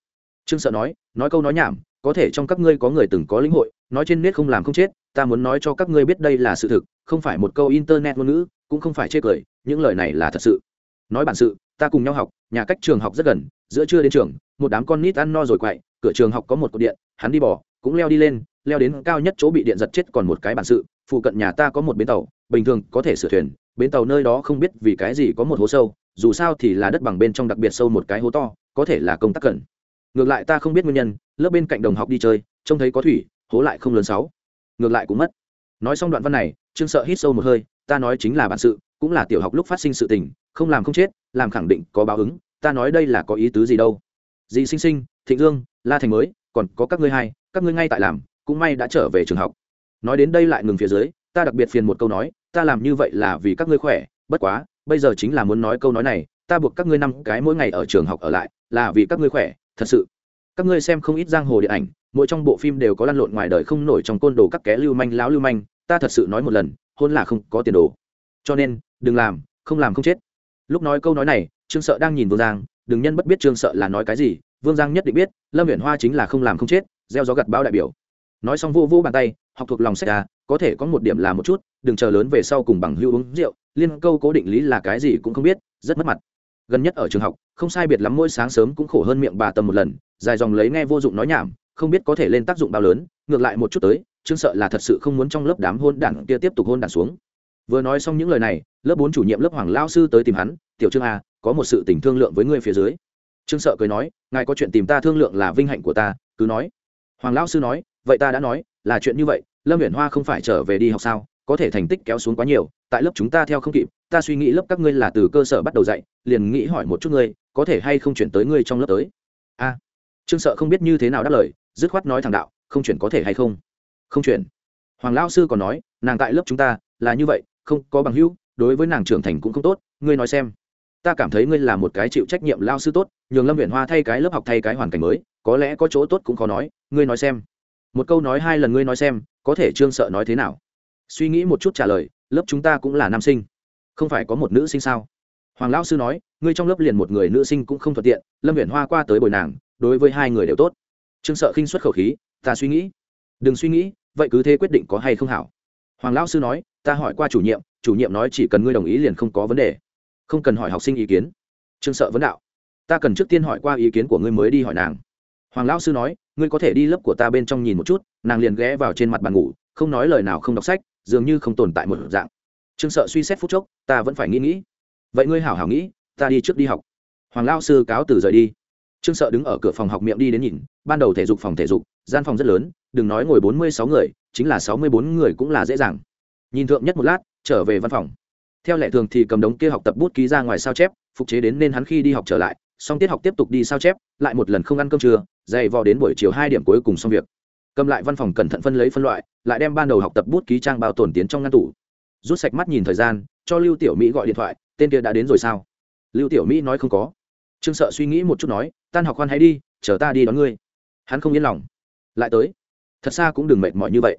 S1: Trương sợ nói nói câu nói nhảm, có thể trong các ngươi có người từng có lĩnh hội, nói trên nét không làm không chết, ta muốn nói cho các ngươi biết đây là sự thực, không phải một câu internet ngôn ngữ, cũng không phải chê cười, những lời này là thật sự. Nói bản sự, ta cùng nhau học, nhà cách trường học rất gần, giữa trưa đến trường, một đám con nít ăn no rồi quậy, cửa trường học có một cột điện, hắn đi bỏ, cũng leo đi lên, leo đến cao nhất chỗ bị điện giật chết còn một cái bản sự, phụ cận nhà ta có một bến tàu bình thường có thể sửa thuyền, bến tàu nơi đó không biết vì cái gì có một hố sâu, dù sao thì là đất bằng bên trong đặc biệt sâu một cái hố to, có thể là công tác cần ngược lại ta không biết nguyên nhân, lớp bên cạnh đồng học đi chơi, trông thấy có thủy, hố lại không lớn sáu. Ngược lại cũng mất. Nói xong đoạn văn này, trương sợ hít sâu một hơi, ta nói chính là bản sự, cũng là tiểu học lúc phát sinh sự tình, không làm không chết, làm khẳng định có báo ứng, ta nói đây là có ý tứ gì đâu. Dì sinh sinh, thịnh dương, la thành mới, còn có các ngươi hai, các ngươi ngay tại làm, cũng may đã trở về trường học. Nói đến đây lại ngừng phía dưới, ta đặc biệt phiền một câu nói ta làm như vậy là vì các ngươi khỏe, bất quá, bây giờ chính là muốn nói câu nói này, ta buộc các ngươi năm cái mỗi ngày ở trường học ở lại, là vì các ngươi khỏe, thật sự. Các ngươi xem không ít giang hồ điện ảnh, mỗi trong bộ phim đều có lăn lộn ngoài đời không nổi trong côn đồ các ké lưu manh láo lưu manh, ta thật sự nói một lần, hôn là không có tiền đồ. Cho nên, đừng làm, không làm không chết. Lúc nói câu nói này, trương sợ đang nhìn vương giang, đừng nhân bất biết trương sợ là nói cái gì, vương giang nhất định biết, lâm huyện hoa chính là không làm không chết, gieo gió gặt bao đại biểu. Nói xong vô vô bàn tay, học thuộc lòng sách à có thể có một điểm là một chút, đừng chờ lớn về sau cùng bằng hưu uống rượu, liên câu cố định lý là cái gì cũng không biết, rất mất mặt. Gần nhất ở trường học, không sai biệt lắm mỗi sáng sớm cũng khổ hơn miệng bà tầm một lần, dài dòng lấy nghe vô dụng nói nhảm, không biết có thể lên tác dụng bao lớn, ngược lại một chút tới chương sợ là thật sự không muốn trong lớp đám hôn đảng kia tiếp tục hôn đảng xuống. Vừa nói xong những lời này, lớp bốn chủ nhiệm lớp hoàng lao sư tới tìm hắn, tiểu trương a có một sự tình thương lượng với ngươi phía dưới. Trương sợ cười nói, ngài có chuyện tìm ta thương lượng là vinh hạnh của ta, cứ nói. Hoàng lao sư nói, vậy ta đã nói, là chuyện như vậy lâm viễn hoa không phải trở về đi học sao? Có thể thành tích kéo xuống quá nhiều, tại lớp chúng ta theo không kịp, ta suy nghĩ lớp các ngươi là từ cơ sở bắt đầu dạy, liền nghĩ hỏi một chút ngươi, có thể hay không chuyển tới ngươi trong lớp tới? A. Trương sợ không biết như thế nào đáp lời, dứt khoát nói thẳng đạo, không chuyển có thể hay không? Không chuyển. Hoàng lao sư còn nói, nàng tại lớp chúng ta là như vậy, không có bằng hữu, đối với nàng trưởng thành cũng không tốt, ngươi nói xem. Ta cảm thấy ngươi là một cái chịu trách nhiệm lao sư tốt, nhường lâm viện hoa thay cái lớp học thay cái hoàn cảnh mới, có lẽ có chỗ tốt cũng khó nói, ngươi nói xem một câu nói hai lần ngươi nói xem, có thể trương sợ nói thế nào? Suy nghĩ một chút trả lời, lớp chúng ta cũng là nam sinh. Không phải có một nữ sinh sao? Hoàng lão sư nói, ngươi trong lớp liền một người nữ sinh cũng không thuận tiện, lâm viện hoa qua tới bồi nàng, đối với hai người đều tốt. Trương sợ khinh xuất khẩu khí, ta suy nghĩ. Đừng suy nghĩ, vậy cứ thế quyết định có hay không hảo. Hoàng lão sư nói, ta hỏi qua chủ nhiệm chủ nhiệm nói chỉ cần ngươi đồng ý liền không có vấn đề. Không cần hỏi học sinh ý kiến. Trương sợ vấn đạo, ta cần trước tiên hỏi qua ý kiến của ngươi mới đi hỏi nàng. Hoàng lão sư nói ngươi có thể đi lớp của ta bên trong nhìn một chút, nàng liền ghé vào trên mặt bàn ngủ, không nói lời nào không đọc sách, dường như không tồn tại một dạng. Trương sợ suy xét phút chốc, ta vẫn phải nghĩ nghĩ. Vậy ngươi hảo hảo nghĩ, ta đi trước đi học. Hoàng lao sư cáo từ rời đi. Trương sợ đứng ở cửa phòng học miệng đi đến nhìn, ban đầu thể dục phòng thể dục, gian phòng rất lớn, đừng nói ngồi bốn mươi sáu người, chính là sáu mươi bốn người cũng là dễ dàng. Nhìn thượng nhất một lát, trở về văn phòng. Theo lệ thường thì cầm đống kia học tập bút ký ra ngoài sao chép, phục chế đến nên hắn khi đi học trở lại, xong tiết học tiếp tục đi sao chép, lại một lần không ăn cơm trưa dày vò đến buổi chiều hai điểm cuối cùng xong việc. Cầm lại văn phòng cẩn thận phân lấy phân loại, lại đem ban đầu học tập bút ký trang bao tồn tiến trong ngăn tủ. Rút sạch mắt nhìn thời gian, cho lưu tiểu mỹ gọi điện thoại, tên kia đã đến rồi sao? Lưu tiểu mỹ nói không có. Trương sợ suy nghĩ một chút nói, tan học khoan hãy đi, chờ ta đi đón ngươi. Hắn không yên lòng. Lại tới. Thật xa cũng đừng mệt mỏi như vậy.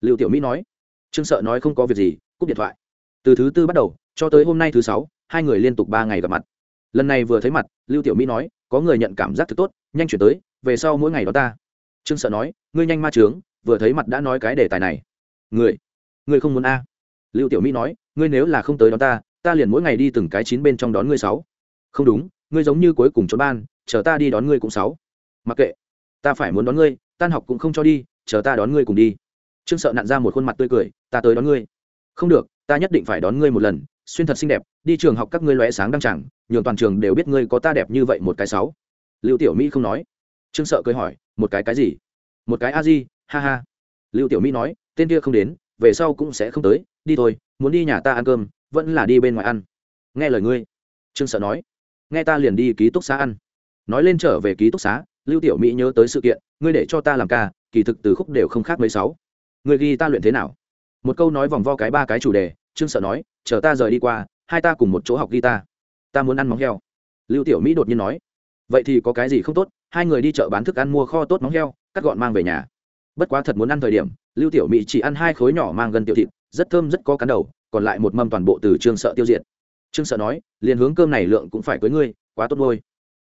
S1: Lưu tiểu mỹ nói. Trương sợ nói không có việc gì, cúp điện thoại. Từ thứ tư bắt đầu, cho tới hôm nay thứ sáu, hai người liên tục ba ngày gặp mặt. Lần này vừa thấy mặt, lưu tiểu mỹ nói, có người nhận cảm giác thật tốt, nhanh chuyển tới về sau mỗi ngày đó ta. Trương sợ nói, ngươi nhanh ma trướng vừa thấy mặt đã nói cái đề tài này. Người người không muốn a? Lưu tiểu mỹ nói, ngươi nếu là không tới đón ta ta liền mỗi ngày đi từng cái chín bên trong đón ngươi sáu. Không đúng, ngươi giống như cuối cùng trốn ban, chờ ta đi đón ngươi cũng sáu. Mặc kệ, ta phải muốn đón ngươi, tan học cũng không cho đi, chờ ta đón ngươi cùng đi. Trương sợ nặn ra một khuôn mặt tươi cười, ta tới đón ngươi. Không được, ta nhất định phải đón ngươi một lần, xuyên thật xinh đẹp, đi trường học các ngươi lóe sáng đăng chẳng nhường toàn trường đều biết ngươi có ta đẹp như vậy một cái sáu. Lưu tiểu mỹ không nói trương sợ cười hỏi, một cái cái gì? Một cái a di, ha ha. Lưu tiểu mỹ nói, tên kia không đến, về sau cũng sẽ không tới, đi thôi, muốn đi nhà ta ăn cơm, vẫn là đi bên ngoài ăn. Nghe lời ngươi, trương sợ nói. Nghe ta liền đi ký túc xá ăn. Nói lên trở về ký túc xá, lưu tiểu mỹ nhớ tới sự kiện, ngươi để cho ta làm ca, kỳ thực từ khúc đều không khác mấy sáu. Ngươi ghi ta luyện thế nào? Một câu nói vòng vo cái ba cái chủ đề, trương sợ nói, chờ ta rời đi qua, hai ta cùng một chỗ học guitar, ta muốn ăn móng heo. Lưu tiểu mỹ đột nhiên nói, vậy thì có cái gì không tốt hai người đi chợ bán thức ăn mua kho tốt móng heo, cắt gọn mang về nhà. Bất quá thật muốn ăn thời điểm, lưu tiểu mỹ chỉ ăn hai khối nhỏ mang gần tiểu thịt, rất thơm rất có cắn đầu, còn lại một mâm toàn bộ từ trương sợ tiêu diệt. Trương sợ nói, liền hướng cơm này lượng cũng phải cưới ngươi, quá tốt ngôi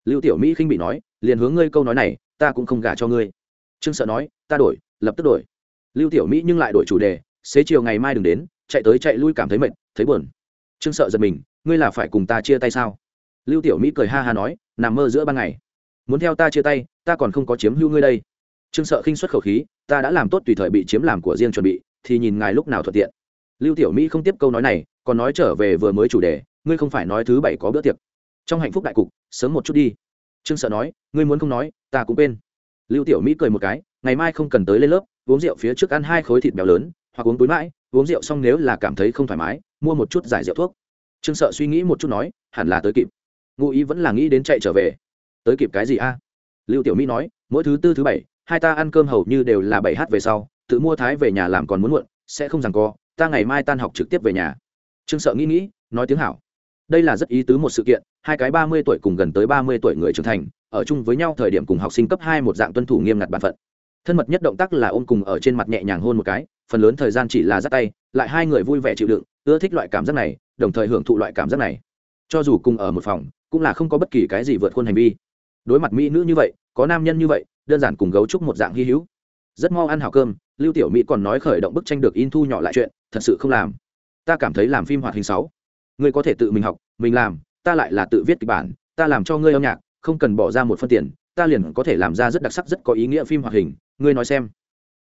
S1: lưu tiểu mỹ khinh bị nói, liền hướng ngươi câu nói này, ta cũng không gả cho ngươi. Trương sợ nói, ta đổi, lập tức đổi. Lưu tiểu mỹ nhưng lại đổi chủ đề, xế chiều ngày mai đừng đến, chạy tới chạy lui cảm thấy mệt, thấy buồn. Trương sợ giật mình, ngươi là phải cùng ta chia tay sao? Lưu tiểu mỹ cười ha ha nói, nằm mơ giữa ban ngày muốn theo ta chia tay, ta còn không có chiếm hữu ngươi đây. Trương sợ khinh xuất khẩu khí, ta đã làm tốt tùy thời bị chiếm làm của riêng chuẩn bị, thì nhìn ngài lúc nào thuận tiện. Lưu tiểu mỹ không tiếp câu nói này, còn nói trở về vừa mới chủ đề, ngươi không phải nói thứ bảy có bữa tiệc. Trong hạnh phúc đại cục, sớm một chút đi. Trương sợ nói, ngươi muốn không nói, ta cũng quên. Lưu tiểu mỹ cười một cái, ngày mai không cần tới lên lớp, uống rượu phía trước ăn hai khối thịt béo lớn, hoặc uống túi mãi, uống rượu xong nếu là cảm thấy không thoải mái, mua một chút giải rượu thuốc. Trương sợ suy nghĩ một chút nói, hẳn là tới kịp. Ngụ ý vẫn là nghĩ đến chạy trở về tới kịp cái gì a? Lưu tiểu mỹ nói, mỗi thứ tư, thứ bảy, hai ta ăn cơm hầu như đều là bảy h về sau, tự mua thái về nhà làm còn muốn muộn, sẽ không rằng co, ta ngày mai tan học trực tiếp về nhà. Trương sợ nghĩ nghĩ, nói tiếng hảo. Đây là rất ý tứ một sự kiện, hai cái ba mươi tuổi cùng gần tới ba mươi tuổi người trưởng thành, ở chung với nhau thời điểm cùng học sinh cấp hai một dạng tuân thủ nghiêm ngặt bản phận. Thân mật nhất động tác là ôm cùng ở trên mặt nhẹ nhàng hôn một cái, phần lớn thời gian chỉ là dắt tay, lại hai người vui vẻ chịu đựng, ưa thích loại cảm giác này, đồng thời hưởng thụ loại cảm giác này. Cho dù cùng ở một phòng, cũng là không có bất kỳ cái gì vượt khuôn hành vi đối mặt mỹ nữ như vậy, có nam nhân như vậy, đơn giản cùng gấu trúc một dạng hy hữu. Rất mau ăn hảo cơm, lưu tiểu mỹ còn nói khởi động bức tranh được in thu nhỏ lại chuyện, thật sự không làm. Ta cảm thấy làm phim hoạt hình sáu. Ngươi có thể tự mình học, mình làm, ta lại là tự viết kịch bản, ta làm cho ngươi âm nhạc, không cần bỏ ra một phân tiền, ta liền có thể làm ra rất đặc sắc, rất có ý nghĩa phim hoạt hình. Ngươi nói xem.